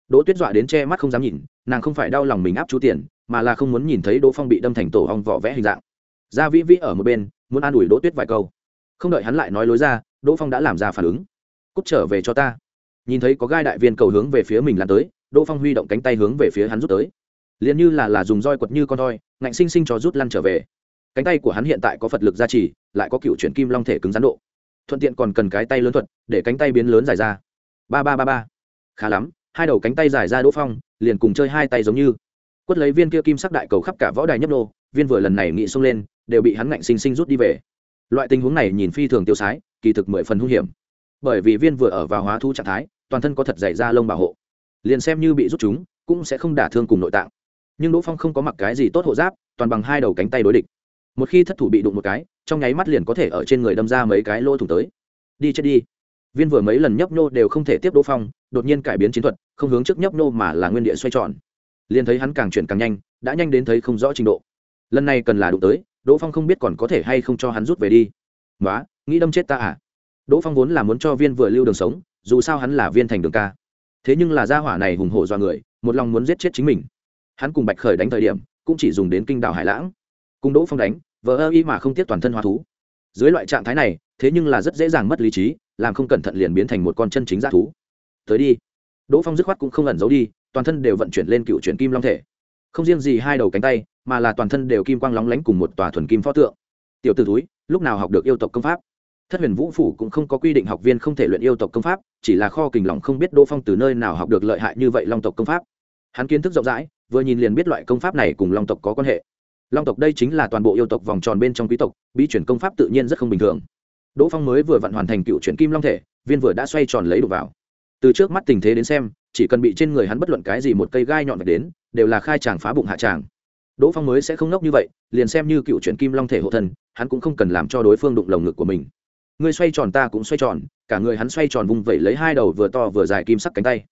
S1: Đỗ tuyết dọa đến che mắt không dám nhìn, nàng không phải đau lòng mình áp chú tiền, mà là không muốn nhìn thấy đỗ phong bị đâm thành tổ hong vỏ vẽ hình dạng. Gia vĩ vĩ ở một bên, muốn an ủi đỗ tuyết vài câu. Không đợi hắn lại nói lối ra, đỗ phong đã làm ra phản ứng. Cút trở về cho ta. Nhìn thấy có gai đại viên cầu hướng về phía mình lan tới, đỗ phong huy động cánh tay hướng về phía hắn rút tới. Liền như là là dùng roi quật như con roi ngạnh sinh sinh cho rút lăn trở về. Cánh tay của hắn hiện tại có phật lực gia trì, lại có cựu chuyển kim long thể cứng rắn độ. Thuận tiện còn cần cái tay lớn thuật, để cánh tay biến lớn dài ra. Ba ba ba ba. Khá lắm hai đầu cánh tay dài ra đỗ phong, liền cùng chơi hai tay giống như. Quất lấy viên kia kim sắc đại cầu khắp cả võ đài nhấp nô, viên vừa lần này nghị xông lên, đều bị hắn ngạnh sinh sinh rút đi về. Loại tình huống này nhìn phi thường tiêu sái, kỳ thực mười phần hung hiểm. Bởi vì viên vừa ở vào hóa thu trạng thái, toàn thân có thật dày da lông bảo hộ. Liền xem như bị rút chúng, cũng sẽ không đả thương cùng nội tạng. Nhưng đỗ phong không có mặc cái gì tốt hộ giáp, toàn bằng hai đầu cánh tay đối địch. Một khi thất thủ bị đụng một cái, trong nháy mắt liền có thể ở trên người đâm ra mấy cái lỗ thủng tới. Đi chết đi viên vừa mấy lần nhấp nhô đều không thể tiếp đỗ phong, đột nhiên cải biến chiến thuật, không hướng trước nhấp nhô mà là nguyên địa xoay tròn. Liền thấy hắn càng chuyển càng nhanh, đã nhanh đến thấy không rõ trình độ. Lần này cần là đụng tới, đỗ phong không biết còn có thể hay không cho hắn rút về đi. Nói nghĩ đâm chết ta à? Đỗ phong vốn là muốn cho viên vừa lưu đường sống, dù sao hắn là viên thành đường ca. Thế nhưng là gia hỏa này hùng hổ do người, một lòng muốn giết chết chính mình. Hắn cùng bạch khởi đánh thời điểm, cũng chỉ dùng đến kinh đảo hải lãng. Cùng đỗ phong đánh, vờ ơ y mà không tiếc toàn thân hoa thú. Dưới loại trạng thái này, thế nhưng là rất dễ dàng mất lý trí làm không cẩn thận liền biến thành một con chân chính g thú. Tới đi. Đỗ phong dứt khoát cũng không ẩn giấu đi, toàn thân đều vận chuyển lên cựu chuyển kim long thể. Không riêng gì hai đầu cánh tay, mà là toàn thân đều kim quang lóng lánh cùng một tòa thuần kim pho tượng. Tiểu t ử túi lúc nào học được yêu tộc công pháp? Thất huyền vũ phủ cũng không có quy định học viên không thể luyện yêu tộc công pháp, chỉ là kho kình lòng không biết đỗ phong từ nơi nào học được lợi hại như vậy long tộc công pháp. Hắn kiến thức rộng rãi, vừa nhìn liền biết loại công pháp này cùng long tộc có quan hệ. Long tộc đây chính là toàn bộ yêu tộc vòng tròn bên trong quý tộc, bí chuyển công pháp tự nhiên rất không bình thường đỗ phong mới vừa vặn hoàn thành cựu chuyển kim long thể viên vừa đã xoay tròn lấy đục vào. Từ trước mắt tình thế đến xem chỉ cần bị trên người hắn bất luận cái gì một cây gai nhọn vạch đến đều là khai tràng phá bụng hạ tràng. Đỗ phong mới sẽ không nốc như vậy liền xem như cựu chuyển kim long thể hộ thần hắn cũng không cần làm cho đối phương đụng lồng ngực của mình. Ngươi xoay tròn ta cũng xoay tròn cả người hắn xoay tròn vùng vẩy lấy hai đầu vừa to vừa dài kim sắc cánh tay.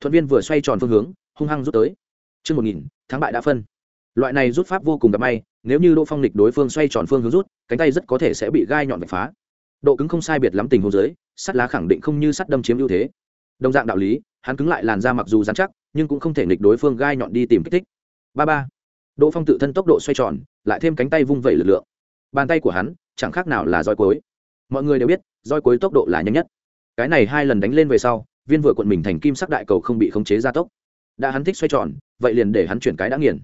S1: Thuận viên vừa xoay tròn phương hướng hung hăng rút tới. Trước 1000, thắng bại đã phân. Loại này rút pháp vô cùng gặp may, nếu như Đỗ Phong lịch đối phương xoay tròn phương hướng rút, cánh tay rất có thể sẽ bị gai nhọn vạch phá. Độ cứng không sai biệt lắm tình huống dưới, sắt lá khẳng định không như sắt đâm chiếm ưu thế. Đồng dạng đạo lý, hắn cứng lại làn da mặc dù rắn chắc, nhưng cũng không thể nghịch đối phương gai nhọn đi tìm kích thích. Ba ba. Đỗ Phong tự thân tốc độ xoay tròn, lại thêm cánh tay vung vẩy lực lượng. Bàn tay của hắn chẳng khác nào là roi cuối. Mọi người đều biết, roi cuối tốc độ là nhanh nhất. Cái này hai lần đánh lên về sau, viên vừa cuộn mình thành kim sắc đại cầu không bị khống chế gia tốc. Đã hắn thích xoay tròn, vậy liền để hắn chuyển cái đã nghiền.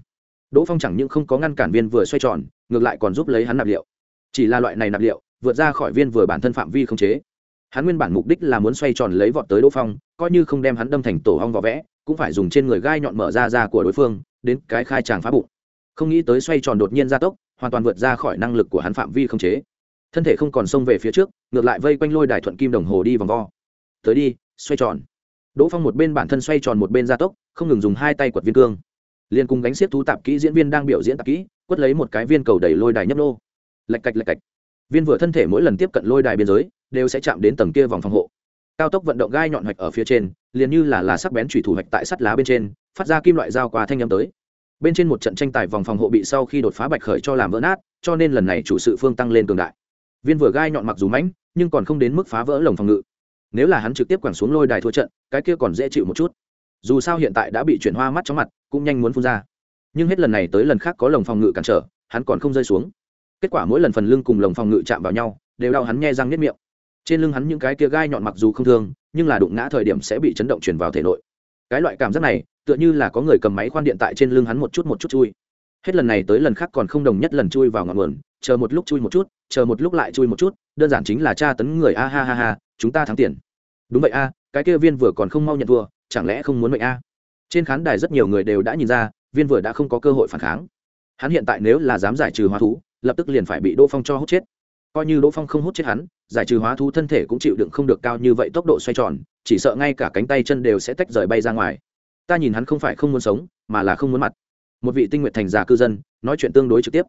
S1: Đỗ Phong chẳng những không có ngăn cản viên vừa xoay tròn, ngược lại còn giúp lấy hắn nạp liệu. Chỉ là loại này nạp liệu, vượt ra khỏi viên vừa bản thân phạm vi không chế. Hắn nguyên bản mục đích là muốn xoay tròn lấy vọt tới Đỗ Phong, coi như không đem hắn đâm thành tổ hong vỏ vẽ, cũng phải dùng trên người gai nhọn mở ra ra của đối phương, đến cái khai tràng phá bụng. Không nghĩ tới xoay tròn đột nhiên gia tốc, hoàn toàn vượt ra khỏi năng lực của hắn phạm vi không chế. Thân thể không còn xông về phía trước, ngược lại vây quanh lôi đài thuận kim đồng hồ đi vòng vo. Tới đi, xoay tròn. Đỗ Phong một bên bản thân xoay tròn một bên gia tốc, không ngừng dùng hai tay quật viên cương liền cùng gánh xiết thú tạp kỹ diễn viên đang biểu diễn tạp kỹ quất lấy một cái viên cầu đẩy lôi đài nhấp nô lạch cạch lạch cạch viên vừa thân thể mỗi lần tiếp cận lôi đài biên giới, đều sẽ chạm đến tầng kia vòng phòng hộ. Cao tốc vận động gai nhọn hoạch ở phía trên, liền như là là sắc bén thủy thủ hoạch tại sắt lá bên trên, phát ra kim loại dao qua thanh â m tới. Bên trên một trận tranh tài vòng phòng hộ bị sau khi đột phá bạch khởi cho làm vỡ nát, cho nên lần này chủ sự phương tăng lên cường đại. Viên vừa gai nhọn mặc dù mãnh, nhưng còn không đến mức phá vỡ lồng phòng ngự. Nếu là hắn trực tiếp quẳng xuống lôi đài thua trận, cái kia còn dễ chịu một chút. Dù sao hiện tại đã bị chuyển hoa mắt chóng mặt, cũng nhanh muốn phun ra. Nhưng hết lần này tới lần khác có lồng phòng ngự cản trở, hắn còn không rơi xuống kết quả mỗi lần phần lưng cùng lồng phòng ngự chạm vào nhau, đều đau hắn nghe răng nếp miệng. Trên lưng hắn những cái kia gai nhọn mặc dù không thương, nhưng là đụng ngã thời điểm sẽ bị chấn động truyền vào thể nội. Cái loại cảm giác này, tựa như là có người cầm máy khoan điện tại trên lưng hắn một chút một chút chui. Hết lần này tới lần khác còn không đồng nhất lần chui vào ngọn nguồn, chờ một lúc chui một chút, chờ một lúc lại chui một chút, đơn giản chính là tra tấn người, a ha ha ha, chúng ta thắng tiền. Đúng vậy a, cái kia viên vừa còn không mau nhận thua, chẳng lẽ không muốn mệnh a? Trên khán đài rất nhiều người đều đã nhìn ra, viên vừa đã không có cơ hội phản kháng. Hắn hiện tại nếu là dám giải trừ hóa thú lập tức liền phải bị đỗ phong cho hút chết. Coi như đỗ phong không hút chết hắn, giải trừ hóa thú thân thể cũng chịu đựng không được cao như vậy tốc độ xoay tròn, chỉ sợ ngay cả cánh tay chân đều sẽ tách rời bay ra ngoài. Ta nhìn hắn không phải không muốn sống, mà là không muốn mặt. Một vị tinh nguyện thành già cư dân, nói chuyện tương đối trực tiếp.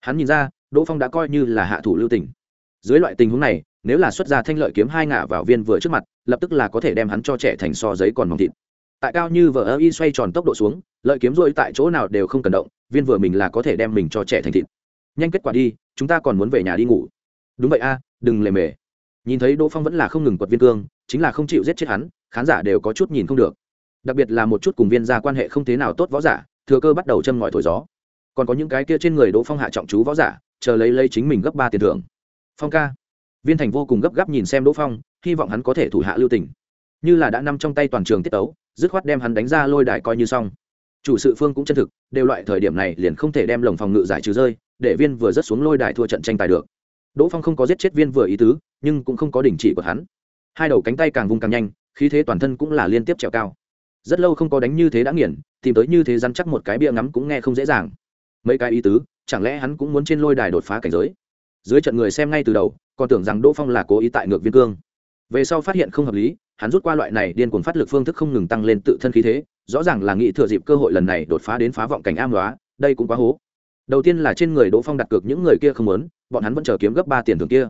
S1: Hắn nhìn ra, đỗ phong đã coi như là hạ thủ lưu tình. Dưới loại tình huống này, nếu là xuất ra thanh lợi kiếm hai ngả vào viên vừa trước mặt, lập tức là có thể đem hắn cho trẻ thành so giấy còn mỏng thịt. Tại cao như vợ ơ y xoay tròn tốc độ xuống, lợi kiếm rôi tại chỗ nào đều không cần động, viên vừa mình là có thể đem mình cho trẻ thành thịt nhanh kết quả đi, chúng ta còn muốn về nhà đi ngủ. Đúng vậy a, đừng lề mề. Nhìn thấy đỗ phong vẫn là không ngừng quật viên cương, chính là không chịu giết chết hắn, khán giả đều có chút nhìn không được. Đặc biệt là một chút cùng viên gia quan hệ không thế nào tốt võ giả, thừa cơ bắt đầu châm ngòi thổi gió. Còn có những cái kia trên người đỗ phong hạ trọng chú võ giả, chờ lấy lấy chính mình gấp ba tiền thưởng. Phong ca. Viên thành vô cùng gấp gáp nhìn xem đỗ phong, hy vọng hắn có thể thủ hạ lưu tình. Như là đã nằm trong tay toàn trường tiết tấu, dứt khoát đem hắn đánh ra lôi đài coi như xong. Chủ sự phương cũng chân thực, đều loại thời điểm này liền không thể đem lồng phòng ngự giải trừ rơi để viên vừa rất xuống lôi đài thua trận tranh tài được. Đỗ phong không có giết chết viên vừa ý tứ, nhưng cũng không có đình chỉ của hắn. Hai đầu cánh tay càng vùng càng nhanh, khí thế toàn thân cũng là liên tiếp trèo cao. Rất lâu không có đánh như thế đã nghiền, tìm tới như thế dăn chắc một cái bia ngắm cũng nghe không dễ dàng. Mấy cái ý tứ, chẳng lẽ hắn cũng muốn trên lôi đài đột phá cảnh giới? Dưới trận người xem ngay từ đầu, còn tưởng rằng đỗ phong là cố ý tại ngược viên cương. Về sau phát hiện không hợp lý, hắn rút qua loại này điên cuồng phát lực phương thức không ngừng tăng lên tự thân khí thế, rõ ràng là nghĩ thừa dịp cơ hội lần này đột phá đến phá vọng cảnh am đoá đây cũng quá hố đầu tiên là trên người đỗ phong đặt cược những người kia không muốn, bọn hắn vẫn chờ kiếm gấp ba tiền thưởng kia.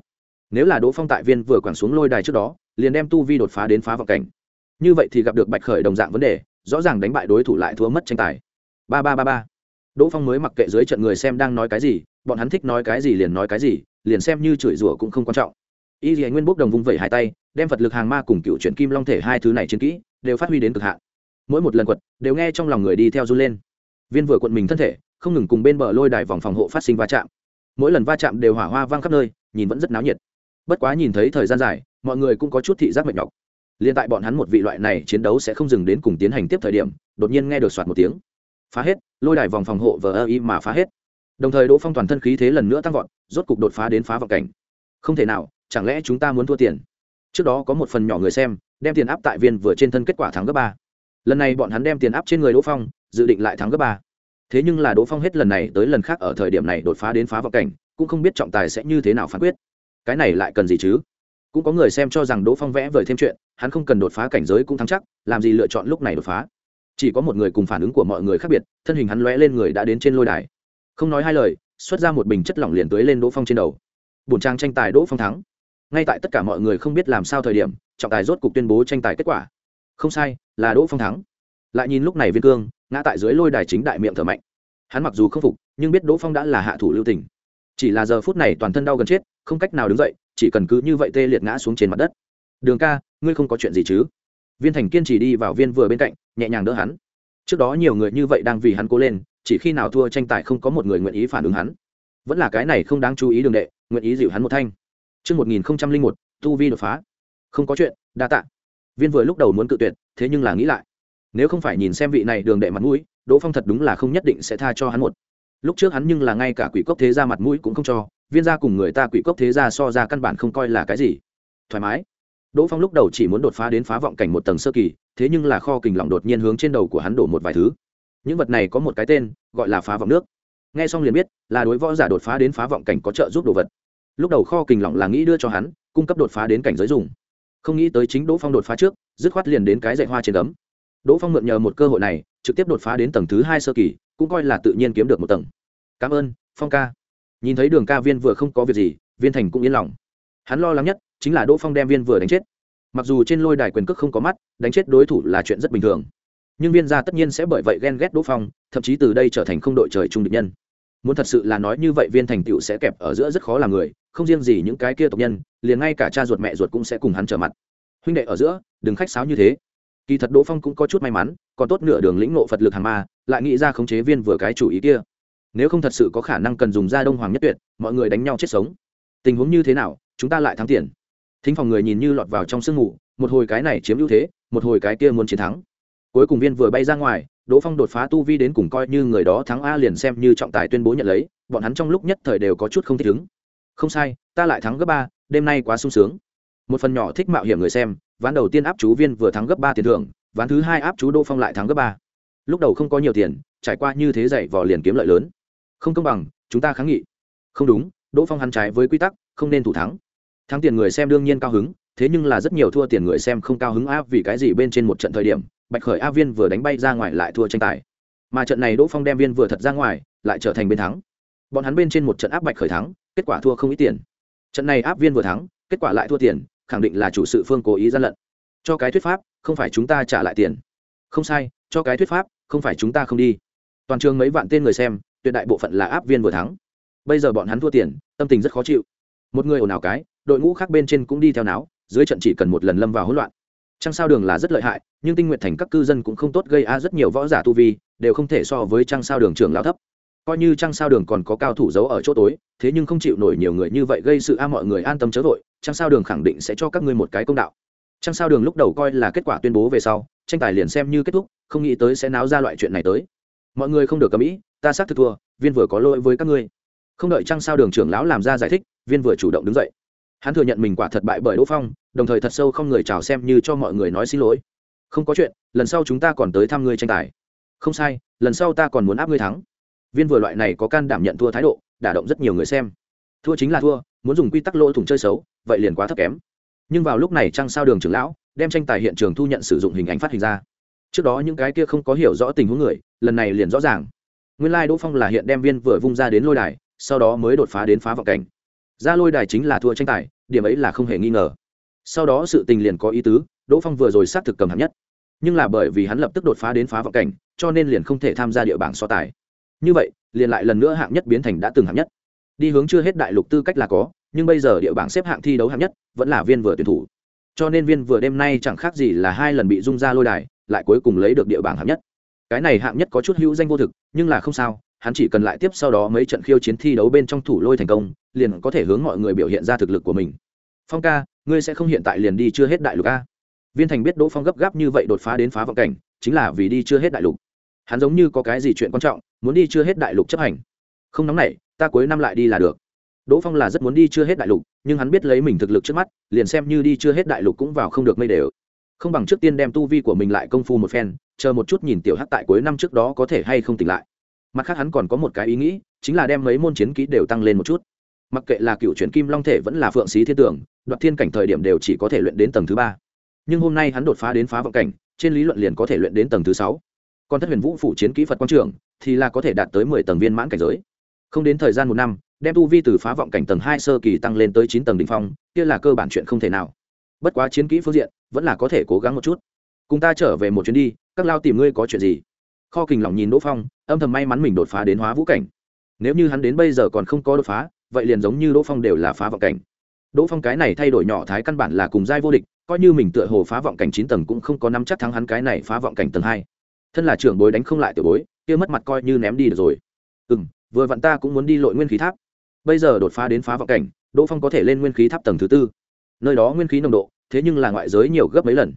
S1: Nếu là đỗ phong tại viên vừa quẳng xuống lôi đài trước đó, liền đem tu vi đột phá đến phá vọng cảnh. Như vậy thì gặp được bạch khởi đồng dạng vấn đề, rõ ràng đánh bại đối thủ lại thua mất tranh tài. Ba ba ba ba. Đỗ phong mới mặc kệ dưới trận người xem đang nói cái gì, bọn hắn thích nói cái gì liền nói cái gì, liền xem như chửi rủa cũng không quan trọng. Y dì nguyên bốc đồng vung vẩy hai tay, đem phật lực hàng ma cùng cựu chuyển kim long thể hai thứ này chiến kỹ, đều phát huy đến cực hạn. Mỗi một lần quật, đều nghe trong lòng người đi theo run lên. Viên vừa quận mình thân thể không ngừng cùng bên bờ lôi đài vòng phòng hộ phát sinh va chạm. Mỗi lần va chạm đều hỏa hoa vang khắp nơi, nhìn vẫn rất náo nhiệt. Bất quá nhìn thấy thời gian dài, mọi người cũng có chút thị giác mệt nhọc. Liên tại bọn hắn một vị loại này chiến đấu sẽ không dừng đến cùng tiến hành tiếp thời điểm, đột nhiên nghe được soạt một tiếng. Phá hết, lôi đài vòng phòng hộ vờ ơ y mà phá hết. Đồng thời đỗ phong toàn thân khí thế lần nữa tăng vọt, rốt cục đột phá đến phá vọng cảnh. Không thể nào, chẳng lẽ chúng ta muốn thua tiền? Trước đó có một phần nhỏ người xem, đem tiền áp tại viên vừa trên thân kết quả thắng gấp ba. Lần này bọn hắn đem tiền áp trên người đỗ phong, dự định lại thắng gấp ba thế nhưng là đỗ phong hết lần này tới lần khác ở thời điểm này đột phá đến phá vọng cảnh, cũng không biết trọng tài sẽ như thế nào phán quyết. Cái này lại cần gì chứ? Cũng có người xem cho rằng đỗ phong vẽ vời thêm chuyện, hắn không cần đột phá cảnh giới cũng thắng chắc, làm gì lựa chọn lúc này đột phá? Chỉ có một người cùng phản ứng của mọi người khác biệt, thân hình hắn lóe lên người đã đến trên lôi đài. Không nói hai lời, xuất ra một bình chất lỏng liền tưới lên đỗ phong trên đầu. Bổn trang tranh tài đỗ phong thắng. Ngay tại tất cả mọi người không biết làm sao thời điểm, trọng tài rốt cục tuyên bố tranh tài kết quả. Không sai, là đỗ phong thắng lại nhìn lúc này viên cương ngã tại dưới lôi đài chính đại miệng thở mạnh. Hắn mặc dù không phục nhưng biết đỗ phong đã là hạ thủ lưu tình. Chỉ là giờ phút này toàn thân đau gần chết không cách nào đứng dậy chỉ cần cứ như vậy tê liệt ngã xuống trên mặt đất. Đường ca ngươi không có chuyện gì chứ? Viên thành kiên trì đi vào viên vừa bên cạnh nhẹ nhàng đỡ hắn. Trước đó nhiều người như vậy đang vì hắn cố lên chỉ khi nào thua tranh tài không có một người nguyện ý phản ứng hắn. Vẫn là cái này không đáng chú ý đường đệ nguyện ý dịu hắn một thanh. Trước 1001, tu vi đột phá. Không có chuyện, đa tạ. Viên vừa lúc đầu muốn cự tuyệt, thế nhưng là nghĩ lại. Nếu không phải nhìn xem vị này đường đệ mặt mũi, Đỗ Phong thật đúng là không nhất định sẽ tha cho hắn một. Lúc trước hắn nhưng là ngay cả quỷ cốc thế gia mặt mũi cũng không cho, viên gia cùng người ta quỷ cốc thế gia so ra căn bản không coi là cái gì. Thoải mái. Đỗ Phong lúc đầu chỉ muốn đột phá đến phá vọng cảnh một tầng sơ kỳ, thế nhưng là kho kình lỏng đột nhiên hướng trên đầu của hắn đổ một vài thứ. Những vật này có một cái tên, gọi là phá vọng nước. Nghe xong liền biết, là đối võ giả đột phá đến phá vọng cảnh có trợ giúp đồ vật. Lúc đầu kho kình lỏng là nghĩ đưa cho hắn, cung cấp đột phá đến cảnh giới dùng. Không nghĩ tới chính Đỗ Phong đột phá trước, dứt khoát liền đến cái dạy hoa trên gấm. Đỗ Phong mượn nhờ một cơ hội này, trực tiếp đột phá đến tầng thứ hai sơ kỳ, cũng coi là tự nhiên kiếm được một tầng. Cảm ơn, Phong ca. Nhìn thấy Đường Ca Viên vừa không có việc gì, Viên Thành cũng yên lòng. Hắn lo lắng nhất chính là Đỗ Phong đem Viên vừa đánh chết mặc dù trên lôi đài quyền cước không có mắt đánh chết đối thủ là chuyện rất bình thường nhưng viên gia tất nhiên sẽ bởi vậy ghen ghét đỗ phong thậm chí từ đây trở thành không đội trời chung địch nhân muốn thật sự là nói như vậy viên thành tựu sẽ kẹp ở giữa rất khó làm người không riêng gì những cái kia tộc nhân liền ngay cả cha ruột mẹ ruột cũng sẽ cùng hắn trở mặt huynh đệ ở giữa đừng khách sáo như thế kỳ thật đỗ phong cũng có chút may mắn, còn tốt nửa đường lĩnh Nộ phật lực hàng ma, lại nghĩ ra khống chế viên vừa cái chủ ý kia. Nếu không thật sự có khả năng cần dùng da đông hoàng nhất tuyệt, mọi người đánh nhau chết sống. Tình huống như thế nào, chúng ta lại thắng tiền. Thính phòng người nhìn như lọt vào trong sương mù, một hồi cái này chiếm ưu thế, một hồi cái kia muốn chiến thắng. Cuối cùng viên vừa bay ra ngoài, đỗ phong đột phá tu vi đến cùng coi như người đó thắng a liền xem như trọng tài tuyên bố nhận lấy, bọn hắn trong lúc nhất thời đều có chút không thích ứng. Không sai, ta lại thắng gấp ba, đêm nay quá sung sướng một phần nhỏ thích mạo hiểm người xem, ván đầu tiên áp chú viên vừa thắng gấp ba tiền thưởng, ván thứ hai áp chú đỗ phong lại thắng gấp ba. Lúc đầu không có nhiều tiền, trải qua như thế dạy vò liền kiếm lợi lớn. Không công bằng, chúng ta kháng nghị. Không đúng, đỗ phong hắn trái với quy tắc, không nên thủ thắng. Thắng tiền người xem đương nhiên cao hứng, thế nhưng là rất nhiều thua tiền người xem không cao hứng a vì cái gì bên trên một trận thời điểm, bạch khởi a viên vừa đánh bay ra ngoài lại thua tranh tài. Mà trận này đỗ phong đem viên vừa thật ra ngoài, lại trở thành bên thắng. Bọn hắn bên trên một trận áp bạch khởi thắng, kết quả thua không ít tiền. Trận này áp viên vừa thắng, kết quả lại thua tiền khẳng định là chủ sự phương cố ý gian lận. Cho cái thuyết pháp, không phải chúng ta trả lại tiền. Không sai, cho cái thuyết pháp, không phải chúng ta không đi. Toàn trường mấy vạn tên người xem, tuyệt đại bộ phận là áp viên vừa thắng. Bây giờ bọn hắn thua tiền, tâm tình rất khó chịu. Một người ồn ào cái, đội ngũ khác bên trên cũng đi theo náo, dưới trận chỉ cần một lần lâm vào hỗn loạn. Trăng sao đường là rất lợi hại, nhưng tinh nguyện thành các cư dân cũng không tốt gây a rất nhiều võ giả tu vi, đều không thể so với trăng sao đường trưởng lao thấp. Coi như trăng sao đường còn có cao thủ giấu ở chỗ tối, thế nhưng không chịu nổi nhiều người như vậy gây sự a mọi người an tâm chớ vội trăng sao đường khẳng định sẽ cho các ngươi một cái công đạo. Trăng sao đường lúc đầu coi là kết quả tuyên bố về sau, tranh tài liền xem như kết thúc, không nghĩ tới sẽ náo ra loại chuyện này tới. Mọi người không được cầm ý, ta xác thực thua, viên vừa có lỗi với các ngươi. Không đợi trăng sao đường trưởng lão làm ra giải thích, viên vừa chủ động đứng dậy. Hắn thừa nhận mình quả thật bại bởi đỗ phong, đồng thời thật sâu không người chào xem như cho mọi người nói xin lỗi. Không có chuyện, lần sau chúng ta còn tới thăm ngươi tranh tài. Không sai, lần sau ta còn muốn áp ngươi thắng. Viên vừa loại này có can đảm nhận thua thái độ, đả động rất nhiều người xem. Thua chính là thua, muốn dùng quy tắc lỗ thủng chơi xấu vậy liền quá thấp kém. Nhưng vào lúc này trăng sao đường trưởng lão đem tranh tài hiện trường thu nhận sử dụng hình ảnh phát hình ra. Trước đó những cái kia không có hiểu rõ tình huống người, lần này liền rõ ràng. Nguyên lai、like、đỗ phong là hiện đem viên vừa vung ra đến lôi đài, sau đó mới đột phá đến phá vọng cảnh. Ra lôi đài chính là thua tranh tài, điểm ấy là không hề nghi ngờ. Sau đó sự tình liền có ý tứ, đỗ phong vừa rồi xác thực cầm hạng nhất. Nhưng là bởi vì hắn lập tức đột phá đến phá vọng cảnh, cho nên liền không thể tham gia địa bảng so tài. Như vậy, liền lại lần nữa hạng nhất biến thành đã từng hạng nhất. Đi hướng chưa hết đại lục tư cách là có nhưng bây giờ địa bảng xếp hạng thi đấu hạng nhất vẫn là viên vừa tuyển thủ. Cho nên viên vừa đêm nay chẳng khác gì là hai lần bị rung ra lôi đài lại cuối cùng lấy được địa bảng hạng nhất. Cái này hạng nhất có chút hữu danh vô thực nhưng là không sao hắn chỉ cần lại tiếp sau đó mấy trận khiêu chiến thi đấu bên trong thủ lôi thành công liền có thể hướng mọi người biểu hiện ra thực lực của mình. Phong ca ngươi sẽ không hiện tại liền đi chưa hết đại lục a? Viên thành biết đỗ phong gấp gáp như vậy đột phá đến phá vọng cảnh chính là vì đi chưa hết đại lục. Hắn giống như có cái gì chuyện quan trọng muốn đi chưa hết đại lục chấp hành. Không nóng này, ta cuối năm lại đi là được đỗ phong là rất muốn đi chưa hết đại lục nhưng hắn biết lấy mình thực lực trước mắt liền xem như đi chưa hết đại lục cũng vào không được mây đều. Không bằng trước tiên đem tu vi của mình lại công phu một phen chờ một chút nhìn tiểu hắc tại cuối năm trước đó có thể hay không tỉnh lại. Mặt khác hắn còn có một cái ý nghĩ chính là đem mấy môn chiến kỹ đều tăng lên một chút. Mặc kệ là cựu chuyển kim long thể vẫn là phượng xí thiên tưởng đoạt thiên cảnh thời điểm đều chỉ có thể luyện đến tầng thứ ba. Nhưng hôm nay hắn đột phá đến phá vọng cảnh trên lý luận liền có thể luyện đến tầng thứ sáu. Còn thất huyền vũ phụ chiến kỹ phật quang trưởng, thì là có thể đạt tới mười tầng viên mãn cảnh giới. Không đến thời gian một năm đem tu vi từ phá vọng cảnh tầng hai sơ kỳ tăng lên tới chín tầng đ ỉ n h phong, kia là cơ bản chuyện không thể nào. Bất quá chiến kỹ phương diện, vẫn là có thể cố gắng một chút. Cùng ta trở về một chuyến đi, các lao tìm ngươi có chuyện gì? Kho kình lòng nhìn đỗ phong, âm thầm may mắn mình đột phá đến hóa vũ cảnh. Nếu như hắn đến bây giờ còn không có đột phá, vậy liền giống như đỗ phong đều là phá vọng cảnh. Đỗ phong cái này thay đổi nhỏ thái căn bản là cùng giai vô địch, coi như mình tựa hồ phá vọng cảnh chín tầng cũng không có năm chắc thắng hắn cái này phá vọng cảnh tầng hai. Thân là trưởng bối đánh không lại tiểu bối, kia mất mặt coi như ném đi được rồi. Ừ m vừa vặn ta cũng muốn đi lội nguyên khí tháp bây giờ đột phá đến phá vọng cảnh đỗ phong có thể lên nguyên khí tháp tầng thứ tư. Nơi đó nguyên khí nồng độ thế nhưng là ngoại giới nhiều gấp mấy lần.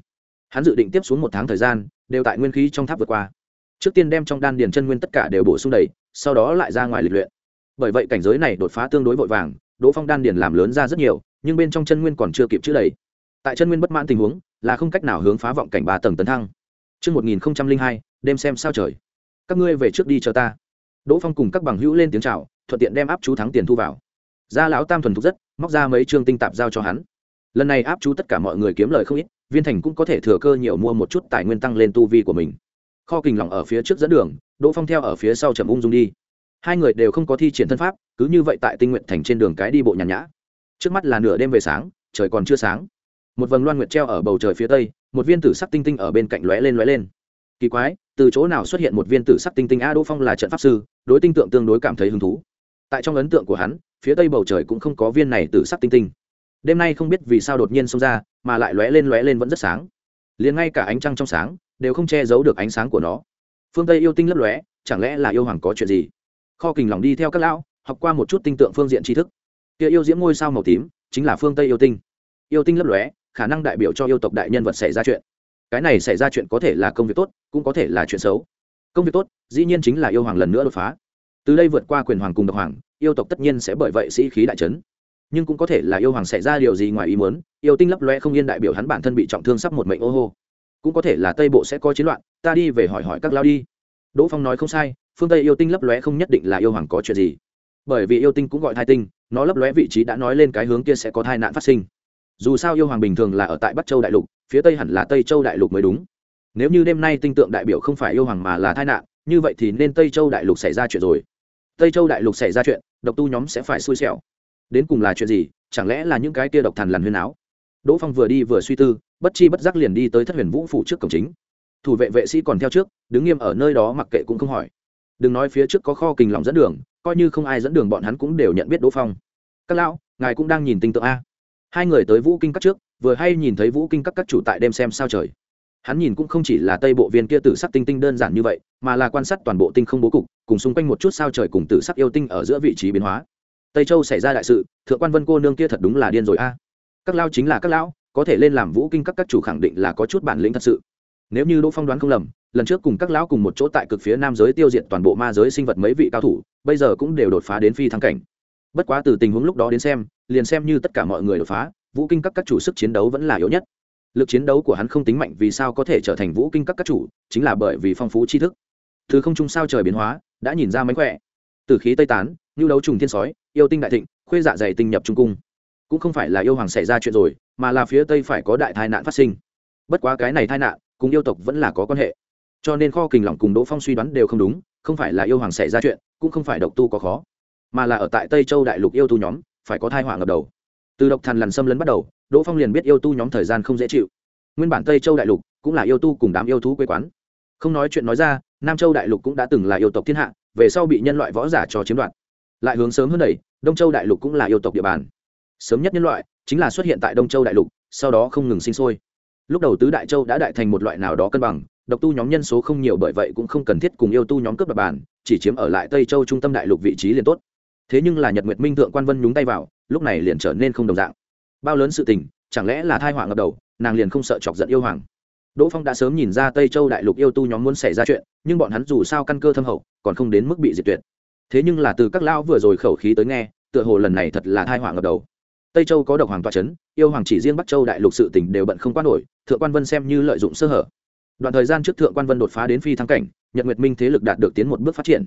S1: Hắn dự định tiếp xuống một tháng thời gian đều tại nguyên khí trong tháp vượt qua. Trước tiên đem trong đan điền chân nguyên tất cả đều bổ sung đầy sau đó lại ra ngoài lịch luyện. Bởi vậy cảnh giới này đột phá tương đối vội vàng đỗ phong đan điền làm lớn ra rất nhiều nhưng bên trong chân nguyên còn chưa kịp chữ đầy. Tại chân nguyên bất mãn tình huống là không cách nào hướng phá vọng cảnh ba tầng tấn thăng. Trước 1002, đêm xem sao trời. Các ngươi về trước đi chờ ta. Đỗ Phong cùng các bằng hữu lên tiếng chào, thuận tiện đem áp chú thắng tiền thu vào. Gia lão Tam thuần thục rất, móc ra mấy trương tinh tạp giao cho hắn. Lần này áp chú tất cả mọi người kiếm lời không ít, Viên Thành cũng có thể thừa cơ nhiều mua một chút tài nguyên tăng lên tu vi của mình. Kho kình lỏng ở phía trước dẫn đường, Đỗ Phong theo ở phía sau chậm ung dung đi. Hai người đều không có thi triển thân pháp, cứ như vậy tại Tinh Nguyện Thành trên đường cái đi bộ nhàn nhã. Trước mắt là nửa đêm về sáng, trời còn chưa sáng một vầng loan nguyệt treo ở bầu trời phía tây một viên tử sắc tinh tinh ở bên cạnh lóe lên lóe lên kỳ quái từ chỗ nào xuất hiện một viên tử sắc tinh tinh a đỗ phong là trận pháp sư đối tinh tượng tương đối cảm thấy hứng thú tại trong ấn tượng của hắn, phía tây bầu trời cũng không có viên này tử sắc tinh tinh. Đêm nay không biết vì sao đột nhiên xông ra, mà lại lóe lên lóe lên vẫn rất sáng. Liền ngay cả ánh trăng trong sáng, đều không che giấu được ánh sáng của nó. Phương tây yêu tinh lấp lóe, chẳng lẽ là yêu hoàng có chuyện gì? Kho kình lòng đi theo các lão, học qua một chút tinh tượng phương diện tri thức. Kia yêu diễm ngôi sao màu tím, chính là phương tây yêu tinh. Yêu tinh lấp lóe, khả năng đại biểu cho yêu tộc đại nhân vật xảy ra chuyện. Cái này xảy ra chuyện có thể là công việc tốt, cũng có thể là chuyện xấu. Công việc tốt, dĩ nhiên chính là yêu hoàng lần nữa đột phá từ đây vượt qua quyền hoàng cùng độc hoàng, yêu tộc tất nhiên sẽ bởi vậy sĩ khí đại trấn nhưng cũng có thể là yêu hoàng xảy ra điều gì ngoài ý muốn, yêu tinh lấp loe không yên đại biểu hắn bản thân bị trọng thương sắp một mệnh ô hô. Cũng có thể là tây bộ sẽ có chiến loạn, ta đi về hỏi hỏi các lao đi. Đỗ phong nói không sai, phương tây yêu tinh lấp lóe không nhất định là yêu hoàng có chuyện gì. Bởi vì yêu tinh cũng gọi thai tinh, nó lấp lóe vị trí đã nói lên cái hướng kia sẽ có thai nạn phát sinh. Dù sao yêu hoàng bình thường là ở tại bắc châu đại lục, phía tây hẳn là tây châu đại lục mới đúng. Nếu như đêm nay tinh tượng đại biểu không phải yêu hoàng mà là tai nạn, như vậy thì nên tây châu đại lục xảy ra chuyện rồi tây châu đại lục xảy ra chuyện, độc tu nhóm sẽ phải xui xẻo. Đến cùng là chuyện gì, chẳng lẽ là những cái kia độc thần lằn huyên áo? Đỗ phong vừa đi vừa suy tư, bất chi bất giác liền đi tới thất huyền vũ phủ trước cổng chính. Thủ vệ vệ sĩ còn theo trước, đứng nghiêm ở nơi đó mặc kệ cũng không hỏi. Đừng nói phía trước có kho kình lòng dẫn đường, coi như không ai dẫn đường bọn hắn cũng đều nhận biết đỗ phong. Các lão, ngài cũng đang nhìn tinh tượng a. Hai người tới vũ kinh các trước, vừa hay nhìn thấy vũ kinh các các chủ tại đêm xem sao trời hắn nhìn cũng không chỉ là tây bộ viên kia tử sắc tinh tinh đơn giản như vậy, mà là quan sát toàn bộ tinh không bố cục, cùng xung quanh một chút sao trời cùng tử sắc yêu tinh ở giữa vị trí biến hóa. Tây châu xảy ra đại sự, thượng quan vân cô nương kia thật đúng là điên rồi a. À. Các lao chính là các lão, có thể lên làm vũ kinh các các chủ khẳng định là có chút bản lĩnh thật sự. Nếu như đỗ phong đoán không lầm, lần trước cùng các lão cùng một chỗ tại cực phía nam giới tiêu diệt toàn bộ ma giới sinh vật mấy vị cao thủ, bây giờ cũng đều đột phá đến phi thăng cảnh. Bất quá từ tình huống lúc đó đến xem, liền xem như tất cả mọi người đột phá, vũ kinh các các chủ sức chiến đấu vẫn là yếu nhất lực chiến đấu của hắn không tính mạnh vì sao có thể trở thành vũ kinh các các chủ, chính là bởi vì phong phú tri thức. Thứ không trung sao trời biến hóa, đã nhìn ra mánh khỏe. Từ khí tây tán như đấu trùng thiên sói, yêu tinh đại thịnh, khuê dạ dày tinh nhập trung cung. Cũng không phải là yêu hoàng xảy ra chuyện rồi, mà là phía tây phải có đại tai nạn phát sinh. Bất quá cái này tai nạn, cùng yêu tộc vẫn là có quan hệ. Cho nên kho kình lỏng cùng đỗ phong suy đoán đều không đúng, không phải là yêu hoàng xảy ra chuyện, cũng không phải độc tu có khó, mà là ở tại tây châu đại lục yêu tu nhóm, phải có thai họa ngập đầu. Từ độc thần lằn xâm lấn bắt đầu đỗ phong liền biết yêu tu nhóm thời gian không dễ chịu. Nguyên bản tây châu đại lục cũng là yêu tu cùng đám yêu thú quê quán. Không nói chuyện nói ra, nam châu đại lục cũng đã từng là yêu tộc thiên hạ, về sau bị nhân loại võ giả cho chiếm đoạt. Lại hướng sớm hơn đẩy, đông châu đại lục cũng là yêu tộc địa bàn. Sớm nhất nhân loại chính là xuất hiện tại đông châu đại lục, sau đó không ngừng sinh sôi. Lúc đầu tứ đại châu đã đại thành một loại nào đó cân bằng, độc tu nhóm nhân số không nhiều bởi vậy cũng không cần thiết cùng yêu tu nhóm cướp địa bàn, chỉ chiếm ở lại tây châu trung tâm đại lục vị trí liền tốt. Thế nhưng là nhật nguyệt minh thượng quan vân nhúng tay vào, lúc này liền trở nên không đồng dạng bao lớn sự tình, chẳng lẽ là thai họa ngập đầu, nàng liền không sợ chọc giận yêu hoàng. Đỗ phong đã sớm nhìn ra tây châu đại lục yêu tu nhóm muốn xảy ra chuyện, nhưng bọn hắn dù sao căn cơ thâm hậu, còn không đến mức bị diệt tuyệt. Thế nhưng là từ các lão vừa rồi khẩu khí tới nghe, tựa hồ lần này thật là thai họa ngập đầu. Tây châu có độc hoàng toa c h ấ n yêu hoàng chỉ riêng bắc châu đại lục sự tỉnh đều bận không quan nổi, thượng quan vân xem như lợi dụng sơ hở. Đoạn thời gian trước thượng quan vân đột phá đến phi thăng cảnh, nhật nguyệt minh thế lực đạt được tiến một bước phát triển.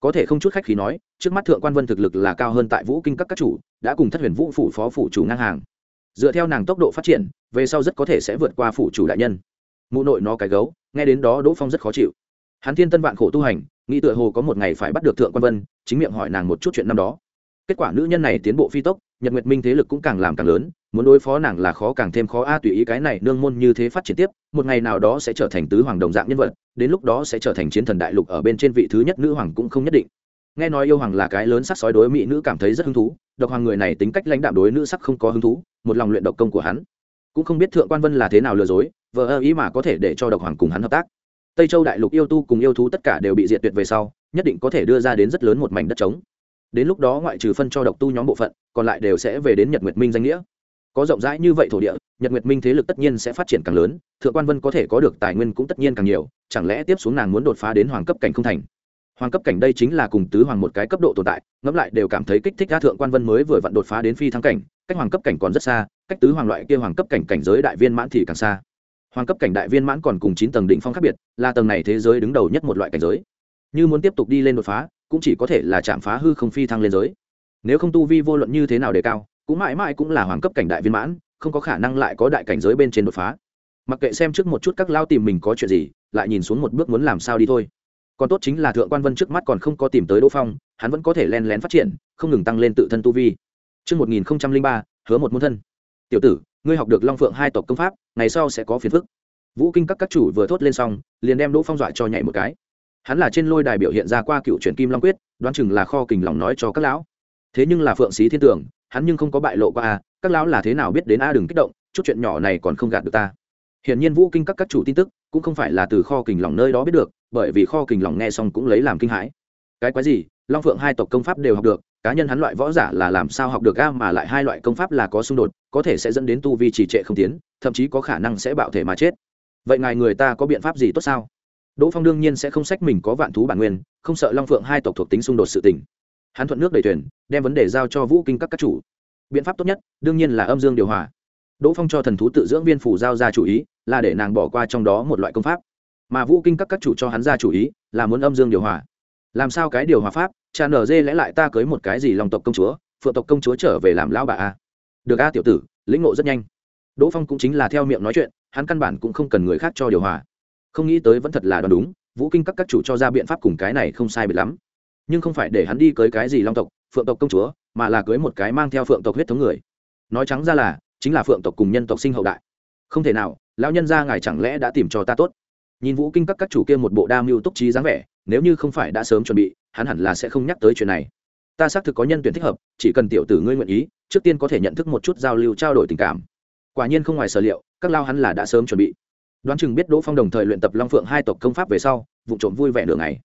S1: Có thể không chút khách khí nói, trước mắt thượng quan vân thực lực là cao hơn tại vũ kinh các các chủ đã cùng thất huyền vũ phủ phó phủ chủ ngang hàng. Dựa theo nàng tốc độ phát triển, về sau rất có thể sẽ vượt qua phủ chủ đại nhân. Mụ nội nó cái gấu, nghe đến đó đỗ phong rất khó chịu. Hắn thiên tân vạn khổ tu hành, nghĩ tựa hồ có một ngày phải bắt được thượng quan vân, chính miệng hỏi nàng một chút chuyện năm đó. Kết quả nữ nhân này tiến bộ phi tốc, nhật nguyệt minh thế lực cũng càng làm càng lớn, muốn đối phó nàng là khó càng thêm khó. A, tùy ý cái này nương môn như thế phát triển tiếp, một ngày nào đó sẽ trở thành tứ hoàng đồng dạng nhân vật, đến lúc đó sẽ trở thành chiến thần đại lục ở bên trên vị thứ nhất nữ hoàng cũng không nhất định nghe nói yêu hoàng là cái lớn sắc sói đối mỹ nữ cảm thấy rất hứng thú, độc hoàng người này tính cách lãnh đạm đối nữ sắc không có hứng thú, một lòng luyện độc công của hắn. Cũng không biết thượng quan vân là thế nào lừa dối vợ ơ ý mà có thể để cho độc hoàng cùng hắn hợp tác. Tây châu đại lục yêu tu cùng yêu thú tất cả đều bị diệt tuyệt về sau, nhất định có thể đưa ra đến rất lớn một mảnh đất trống. Đến lúc đó ngoại trừ phân cho độc tu nhóm bộ phận, còn lại đều sẽ về đến nhật nguyệt minh danh nghĩa. Có rộng rãi như vậy thổ địa, nhật nguyệt minh thế lực tất nhiên sẽ phát triển càng lớn, thượng quan vân có thể có được tài nguyên cũng tất nhiên càng nhiều, chẳng lẽ tiếp xuống nàng muốn đột phá đến hoàng cấp cảnh không thành? Hoàng cấp cảnh đây chính là cùng tứ hoàng một cái cấp độ tồn tại, ngẫm lại đều cảm thấy kích thích ra thượng quan vân mới vừa vặn đột phá đến phi thăng cảnh, cách hoàng cấp cảnh còn rất xa, cách tứ hoàng loại kia hoàng cấp cảnh cảnh giới đại viên mãn thì càng xa. Hoàng cấp cảnh đại viên mãn còn cùng chín tầng đỉnh phong khác biệt, là tầng này thế giới đứng đầu nhất một loại cảnh giới. Như muốn tiếp tục đi lên đột phá, cũng chỉ có thể là chạm phá hư không phi thăng lên giới. Nếu không tu vi vô luận như thế nào đề cao, cũng mãi mãi cũng là hoàng cấp cảnh đại viên mãn, không có khả năng lại có đại cảnh giới bên trên đột phá. Mặc kệ xem trước một chút các lao tìm mình có chuyện gì, lại nhìn xuống một bước muốn làm sao đi thôi còn tốt chính là thượng quan vân trước mắt còn không có tìm tới đỗ phong hắn vẫn có thể len lén phát triển không ngừng tăng lên tự thân tu vi Trước 1003, hứa một môn thân. Tiểu tử, ngươi học được Long Phượng hai tộc công pháp, ngày sau sẽ có phiền phức. Vũ Kinh các các chủ vừa thốt lên xong, liền đem Đỗ Phong dọa cho nhảy một cái. Hắn là trên lôi đài biểu hiện ra qua cựu truyền Kim Long quyết, đoán chừng là kho kình lòng nói cho các lão. Thế nhưng là Phượng Sĩ Thiên Tưởng, hắn nhưng không có bại lộ qua a, các lão là thế nào biết đến a đừng kích động, chút chuyện nhỏ này còn không gạt được ta. Hiển nhiên Vũ Kinh các các chủ tin tức cũng không phải là từ kho kình lòng nơi đó biết được, bởi vì kho kình lòng nghe xong cũng lấy làm kinh hãi. Cái quái gì? Long Phượng hai tộc công pháp đều học được, cá nhân hắn loại võ giả là làm sao học được a mà lại hai loại công pháp là có xung đột, có thể sẽ dẫn đến tu vi trì trệ không tiến, thậm chí có khả năng sẽ bạo thể mà chết. Vậy ngài người ta có biện pháp gì tốt sao? Đỗ Phong đương nhiên sẽ không sách mình có vạn thú bản nguyên, không sợ Long Phượng hai tộc thuộc tính xung đột sự tình. Hắn thuận nước đẩy thuyền, đem vấn đề giao cho Vũ Kinh các các chủ. Biện pháp tốt nhất, đương nhiên là âm dương điều hòa. Đỗ Phong cho thần thú tự dưỡng viên phủ giao ra chủ ý, là để nàng bỏ qua trong đó một loại công pháp. Mà Vũ Kinh các các chủ cho hắn ra chủ ý, là muốn âm dương điều hòa. Làm sao cái điều hòa pháp, cha nở dê lẽ lại ta cưới một cái gì lòng tộc công chúa, phượng tộc công chúa trở về làm lão bà a. Được a tiểu tử, lĩnh ngộ rất nhanh. Đỗ Phong cũng chính là theo miệng nói chuyện, hắn căn bản cũng không cần người khác cho điều hòa. Không nghĩ tới vẫn thật là đoán đúng, Vũ Kinh các các chủ cho ra biện pháp cùng cái này không sai biệt lắm. Nhưng không phải để hắn đi cưới cái gì long tộc, phượng tộc công chúa, mà là cưới một cái mang theo phượng tộc huyết thống người. Nói trắng ra là, chính là phượng tộc cùng nhân tộc sinh hậu đại. Không thể nào, lão nhân gia ngài chẳng lẽ đã tìm cho ta tốt? Nhìn vũ kinh các các chủ kia một bộ đa mưu túc trí dáng vẻ, nếu như không phải đã sớm chuẩn bị, hắn hẳn là sẽ không nhắc tới chuyện này. Ta xác thực có nhân tuyển thích hợp, chỉ cần tiểu tử ngươi nguyện ý, trước tiên có thể nhận thức một chút giao lưu trao đổi tình cảm. Quả nhiên không ngoài sở liệu, các lao hắn là đã sớm chuẩn bị. Đoán chừng biết đỗ phong đồng thời luyện tập long phượng hai tộc công pháp về sau, vụ trộm vui vẻ đường này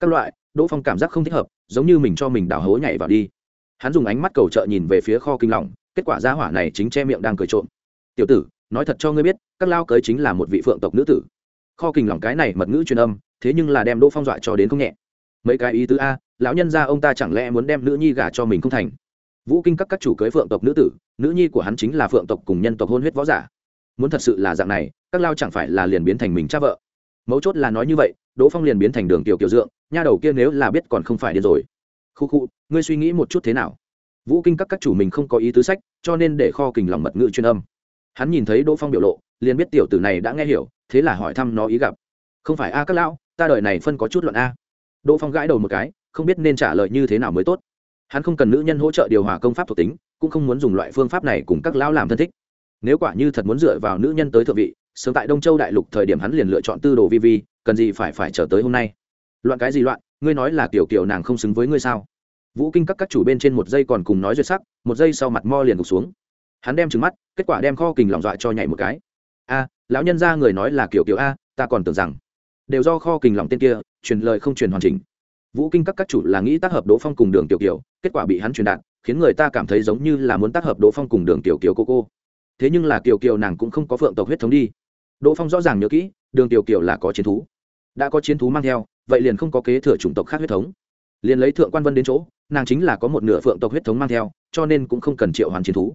S1: các loại, đỗ phong cảm giác không thích hợp, giống như mình cho mình đào hố nhảy vào đi. Hắn dùng ánh mắt cầu trợ nhìn về phía kho kinh lỏng kết quả gia hỏa này chính che miệng đang cười trộm. Tiểu tử, nói thật cho ngươi biết, các lao cưới chính là một vị phượng tộc nữ tử. Kho kình lòng cái này mật ngữ truyền âm, thế nhưng là đem đỗ phong dọa cho đến không nhẹ. Mấy cái ý tứ a, lão nhân ra ông ta chẳng lẽ muốn đem nữ nhi gả cho mình không thành? Vũ kinh các các chủ cưới phượng tộc nữ tử, nữ nhi của hắn chính là phượng tộc cùng nhân tộc hôn huyết võ giả. Muốn thật sự là dạng này, các lao chẳng phải là liền biến thành mình cha vợ. Mấu chốt là nói như vậy, đỗ phong liền biến thành đường tiểu kiều dượng, nha đầu kia nếu là biết còn không phải điên rồi. Khu khu, ngươi suy nghĩ một chút thế nào? Vũ kinh các các chủ mình không có ý tứ sách, cho nên để kho kình lòng mật ngữ chuyên âm. Hắn nhìn thấy đỗ phong biểu lộ, liền biết tiểu tử này đã nghe hiểu, thế là hỏi thăm nó ý gặp. Không phải a các lão, ta đợi này phân có chút luận a. Đỗ phong gãi đầu một cái, không biết nên trả lời như thế nào mới tốt. Hắn không cần nữ nhân hỗ trợ điều hòa công pháp thuộc tính, cũng không muốn dùng loại phương pháp này cùng các lão làm thân thích. Nếu quả như thật muốn dựa vào nữ nhân tới thượng vị, sớm tại đông châu đại lục thời điểm hắn liền lựa chọn tư đồ vi vi, cần gì phải phải chờ tới hôm nay? Loạn cái gì loạn, ngươi nói là kiểu kiểu nàng không xứng với ngươi sao? Vũ kinh các các chủ bên trên một giây còn cùng nói duyệt sắc, một giây sau mặt mo liền gục xuống. Hắn đem trứng mắt, kết quả đem kho kình lòng dọa cho nhảy một cái. A, lão nhân ra người nói là kiểu kiểu a, ta còn tưởng rằng đều do kho kình lòng tên kia, truyền lời không truyền hoàn chỉnh. Vũ kinh các các chủ là nghĩ tác hợp đỗ phong cùng đường tiểu kiều, kết quả bị hắn truyền đạt, khiến người ta cảm thấy giống như là muốn tác hợp đỗ phong cùng đường tiểu kiều cô cô. Thế nhưng là kiều kiều nàng cũng không có phượng tộc huyết thống đi. Đỗ phong rõ ràng nhớ kỹ, đường tiểu kiều là có chiến thú, đã có chiến thú mang theo, vậy liền không có kế thừa chủng tộc khác huyết thống. Liền lấy thượng quan vân đến chỗ nàng chính là có một nửa phượng tộc huyết thống mang theo, cho nên cũng không cần triệu hoàn chiến thú.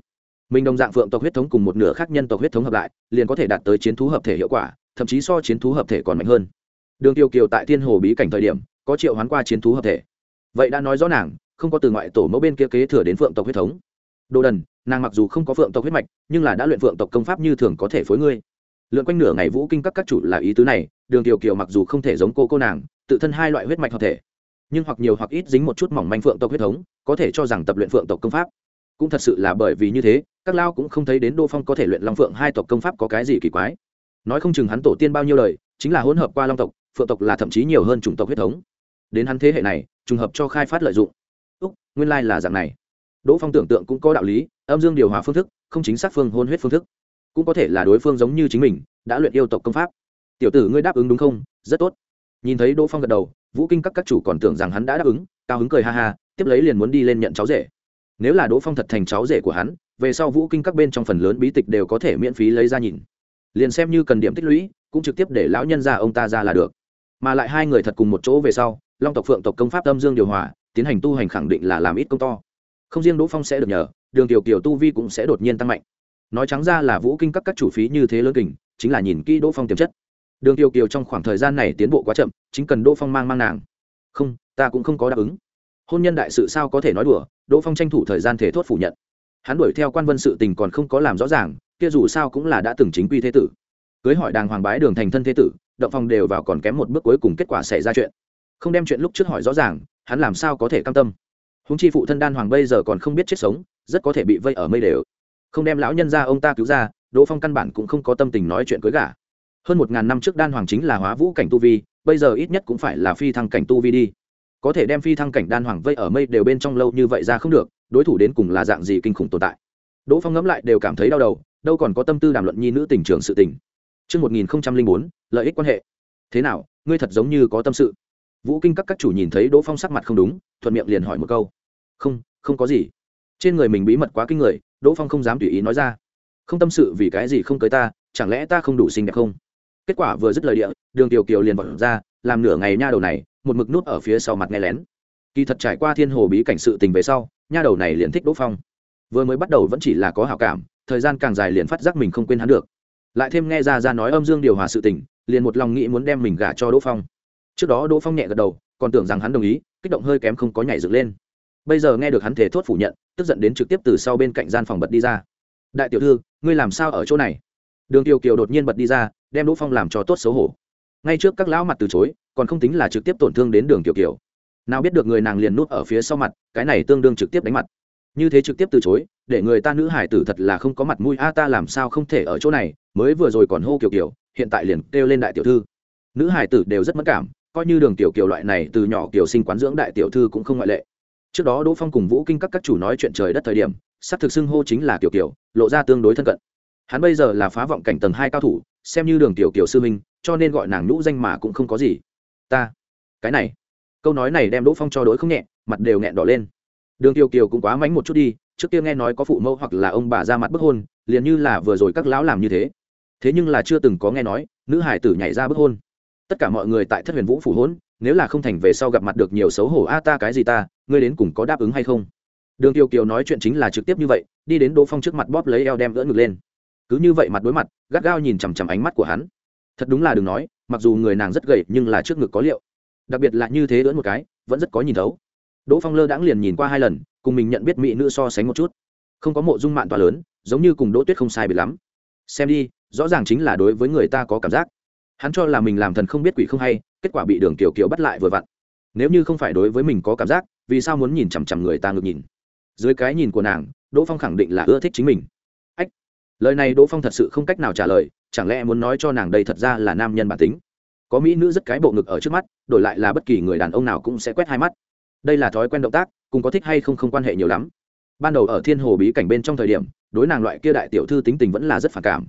S1: Mình đồng dạng phượng tộc huyết thống cùng một nửa khác nhân tộc huyết thống hợp lại, liền có thể đạt tới chiến thú hợp thể hiệu quả, thậm chí so chiến thú hợp thể còn mạnh hơn. Đường tiêu kiều tại thiên hồ bí cảnh thời điểm, có triệu hoán qua chiến thú hợp thể. Vậy đã nói rõ nàng, không có từ ngoại tổ mẫu bên kia kế thừa đến phượng tộc huyết thống. Đồ đần, nàng mặc dù không có phượng tộc huyết mạch, nhưng là đã luyện phượng tộc công pháp như thường có thể phối ngươi. Lượn quanh nửa ngày vũ kinh các các chủ là ý tứ này, đường tiểu kiều mặc dù không thể giống cô cô nàng, tự thân hai loại huyết mạch hợp thể nhưng hoặc nhiều hoặc ít dính một chút mỏng manh phượng tộc huyết thống, có thể cho rằng tập luyện phượng tộc công pháp. Cũng thật sự là bởi vì như thế, các lao cũng không thấy đến đô phong có thể luyện long phượng hai tộc công pháp có cái gì kỳ quái. Nói không chừng hắn tổ tiên bao nhiêu lời, chính là hỗn hợp qua long tộc, phượng tộc là thậm chí nhiều hơn chủng tộc huyết thống. Đến hắn thế hệ này, trùng hợp cho khai phát lợi dụng. Úc, nguyên lai là dạng này. Đỗ phong tưởng tượng cũng có đạo lý, âm dương điều hòa phương thức, không chính xác phương hôn huyết phương thức. Cũng có thể là đối phương giống như chính mình, đã luyện yêu tộc công pháp. Tiểu tử ngươi đáp ứng đúng không? Rất tốt. Nhìn thấy đỗ phong gật đầu vũ kinh các các chủ còn tưởng rằng hắn đã đáp ứng, cao hứng cười ha ha, tiếp lấy liền muốn đi lên nhận cháu rể. Nếu là đỗ phong thật thành cháu rể của hắn, về sau vũ kinh các bên trong phần lớn bí tịch đều có thể miễn phí lấy ra nhìn. Liền xem như cần điểm tích lũy, cũng trực tiếp để lão nhân ra ông ta ra là được. Mà lại hai người thật cùng một chỗ về sau, long tộc phượng tộc công pháp âm dương điều hòa, tiến hành tu hành khẳng định là làm ít công to. Không riêng đỗ phong sẽ được nhờ, đường tiểu kiều tu vi cũng sẽ đột nhiên tăng mạnh. Nói trắng ra là vũ kinh các các chủ phí như thế lớn kình, chính là nhìn kỹ đỗ phong tiềm chất đường Tiêu kiều trong khoảng thời gian này tiến bộ quá chậm, chính cần đỗ phong mang mang nàng. Không, ta cũng không có đáp ứng. Hôn nhân đại sự sao có thể nói đùa, đỗ phong tranh thủ thời gian thể thốt phủ nhận. Hắn đuổi theo quan vân sự tình còn không có làm rõ ràng, kia dù sao cũng là đã từng chính quy thế tử. Cưới hỏi đàng hoàng bái đường thành thân thế tử, động phong đều vào còn kém một bước cuối cùng kết quả xảy ra chuyện. Không đem chuyện lúc trước hỏi rõ ràng, hắn làm sao có thể cam tâm? Húng chi phụ thân đan hoàng bây giờ còn không biết chết sống, rất có thể bị vây ở mây đều. Không đem lão nhân ra ông ta cứu ra, đỗ phong căn bản cũng không có tâm tình nói chuyện cưới gả hơn một ngàn năm trước đan hoàng chính là hóa vũ cảnh tu vi bây giờ ít nhất cũng phải là phi thăng cảnh tu vi đi có thể đem phi thăng cảnh đan hoàng vây ở mây đều bên trong lâu như vậy ra không được đối thủ đến cùng là dạng gì kinh khủng tồn tại đỗ phong ngẫm lại đều cảm thấy đau đầu đâu còn có tâm tư đàm luận nhi nữ tình trường sự tình Trước 1004, lợi ích quan hệ. Thế nào, ngươi thật giống như có tâm sự. Vũ Kinh các các chủ nhìn thấy Đỗ Phong sắc mặt không đúng, thuận miệng liền hỏi một câu. Không, không có gì. Trên người mình bí mật quá kinh người, Đỗ Phong không dám tùy ý nói ra. Không tâm sự vì cái gì không cưới ta, chẳng lẽ ta không đủ xinh đẹp không? Kết quả vừa dứt lời địa, Đường Tiểu Kiều liền vọt ra, làm nửa ngày nha đầu này, một mực nút ở phía sau mặt nghe lén. Kỳ thật trải qua thiên hồ bí cảnh sự tình về sau, nha đầu này liền thích Đỗ Phong. Vừa mới bắt đầu vẫn chỉ là có hảo cảm, thời gian càng dài liền phát giác mình không quên hắn được. Lại thêm nghe ra ra nói âm dương điều hòa sự tình liền một lòng nghĩ muốn đem mình gả cho đỗ phong. Trước đó đỗ phong nhẹ gật đầu còn tưởng rằng hắn đồng ý kích động hơi kém không có nhảy dựng lên. Bây giờ nghe được hắn thể thốt phủ nhận tức giận đến trực tiếp từ sau bên cạnh gian phòng bật đi ra. Đại tiểu thư ngươi làm sao ở chỗ này? Đường kiều kiều đột nhiên bật đi ra đem đỗ phong làm cho tốt xấu hổ. Ngay trước các lão mặt từ chối, còn không tính là trực tiếp tổn thương đến đường kiểu kiều nào biết được người nàng liền nút ở phía sau mặt, cái này tương đương trực tiếp đánh mặt. Như thế trực tiếp từ chối, để người ta nữ hải tử thật là không có mặt mũi, a, ta làm sao không thể ở chỗ này, mới vừa rồi còn hô kiều kiều hiện tại liền kêu lên đại tiểu thư. Nữ hải tử đều rất mất cảm, coi như đường tiểu kiều loại này từ nhỏ kiểu sinh quán dưỡng đại tiểu thư cũng không ngoại lệ. Trước đó đỗ phong cùng vũ kinh các các chủ nói chuyện trời đất thời điểm s ắ c thực xưng hô chính là kiểu kiều lộ ra tương đối thân cận. Hắn bây giờ là phá vọng cảnh tầng hai cao thủ xem như đường tiểu kiểu sư minh cho nên gọi nàng nhũ danh mà cũng không có gì. Ta, cái này, câu nói này đem đỗ phong cho đ ố i không nhẹ, mặt đều nghẹn đỏ lên. Đường tiểu kiều cũng quá mánh một chút đi, trước kia nghe nói có phụ mẫu hoặc là ông bà ra mặt bức hôn, liền như là vừa rồi các lão làm như thế. Thế nhưng là chưa từng có nghe nói, nữ hải tử nhảy ra bức hôn. Tất cả mọi người tại thất huyền vũ phủ hôn nếu là không thành về sau gặp mặt được nhiều xấu hổ, a ta, cái gì ta, ngươi đến cùng có đáp ứng hay không? Đường kiều kiều nói chuyện chính là trực tiếp như vậy, đi đến đỗ phong trước mặt bóp lấy eo đem gỡ ngực lên cứ như vậy mặt đối mặt, gắt gao nhìn chằm chằm ánh mắt của hắn. Thật đúng là đừng nói, mặc dù người nàng rất gầy, nhưng là trước ngực có liệu. Đặc biệt là như thế đỡ một cái, vẫn rất có nhìn thấu. Đỗ phong lơ đãng liền nhìn qua hai lần, cùng mình nhận biết mỹ nữ so sánh một chút. Không có mộ dung mạng to lớn, giống như cùng đỗ tuyết không sai biệt lắm. Xem đi, rõ ràng chính là đối với người ta có cảm giác. Hắn cho là mình làm thần không biết quỷ không hay, kết quả bị đường kiều kiều bắt lại vừa vặn. Nếu như không phải đối với mình có cảm giác, vì sao muốn nhìn chằm chằm người ta ngược nhìn? Dưới cái nhìn của nàng, đỗ phong khẳng định là ưa thích chính mình lời này đỗ phong thật sự không cách nào trả lời, chẳng lẽ muốn nói cho nàng đây thật ra là nam nhân bản tính? Có mỹ nữ rất cái bộ ngực ở trước mắt, đổi lại là bất kỳ người đàn ông nào cũng sẽ quét hai mắt. Đây là thói quen động tác, cùng có thích hay không không quan hệ nhiều lắm. Ban đầu ở thiên hồ bí cảnh bên trong thời điểm, đối nàng loại kia đại tiểu thư tính tình vẫn là rất phản cảm.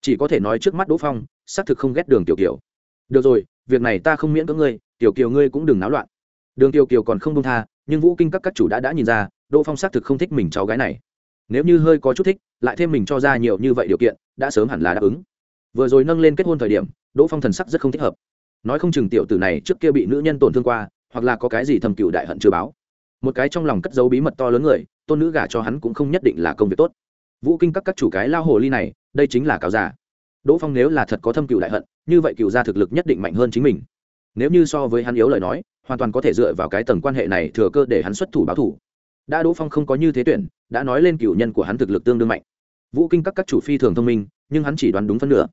S1: Chỉ có thể nói trước mắt đỗ phong, xác thực không ghét đường tiểu kiều. Được rồi, việc này ta không miễn cưỡng ngươi tiểu kiều ngươi cũng đừng náo loạn. Đường tiểu kiều còn không đông tha, nhưng vũ kinh các các chủ đã đã nhìn ra, đỗ phong xác thực không thích mình cháu gái này nếu như hơi có chút thích, lại thêm mình cho ra nhiều như vậy điều kiện, đã sớm hẳn là đáp ứng. Vừa rồi nâng lên kết hôn thời điểm, đỗ phong thần sắc rất không thích hợp. Nói không chừng tiểu tử này trước kia bị nữ nhân tổn thương qua, hoặc là có cái gì thầm cựu đại hận chưa báo. Một cái trong lòng cất dấu bí mật to lớn người, tôn nữ gả cho hắn cũng không nhất định là công việc tốt. Vũ kinh các các chủ cái lao hồ ly này, đây chính là cáo giả đỗ phong nếu là thật có thâm cựu đại hận, như vậy cựu gia thực lực nhất định mạnh hơn chính mình. Nếu như so với hắn yếu lời nói, hoàn toàn có thể dựa vào cái tầng quan hệ này thừa cơ để hắn xuất thủ báo thủ. Đã đỗ phong không có như thế tuyển đã nói lên cựu nhân của hắn thực lực tương đương mạnh. Vũ kinh các các chủ phi thường thông minh, nhưng hắn chỉ đoán đúng phân nửa.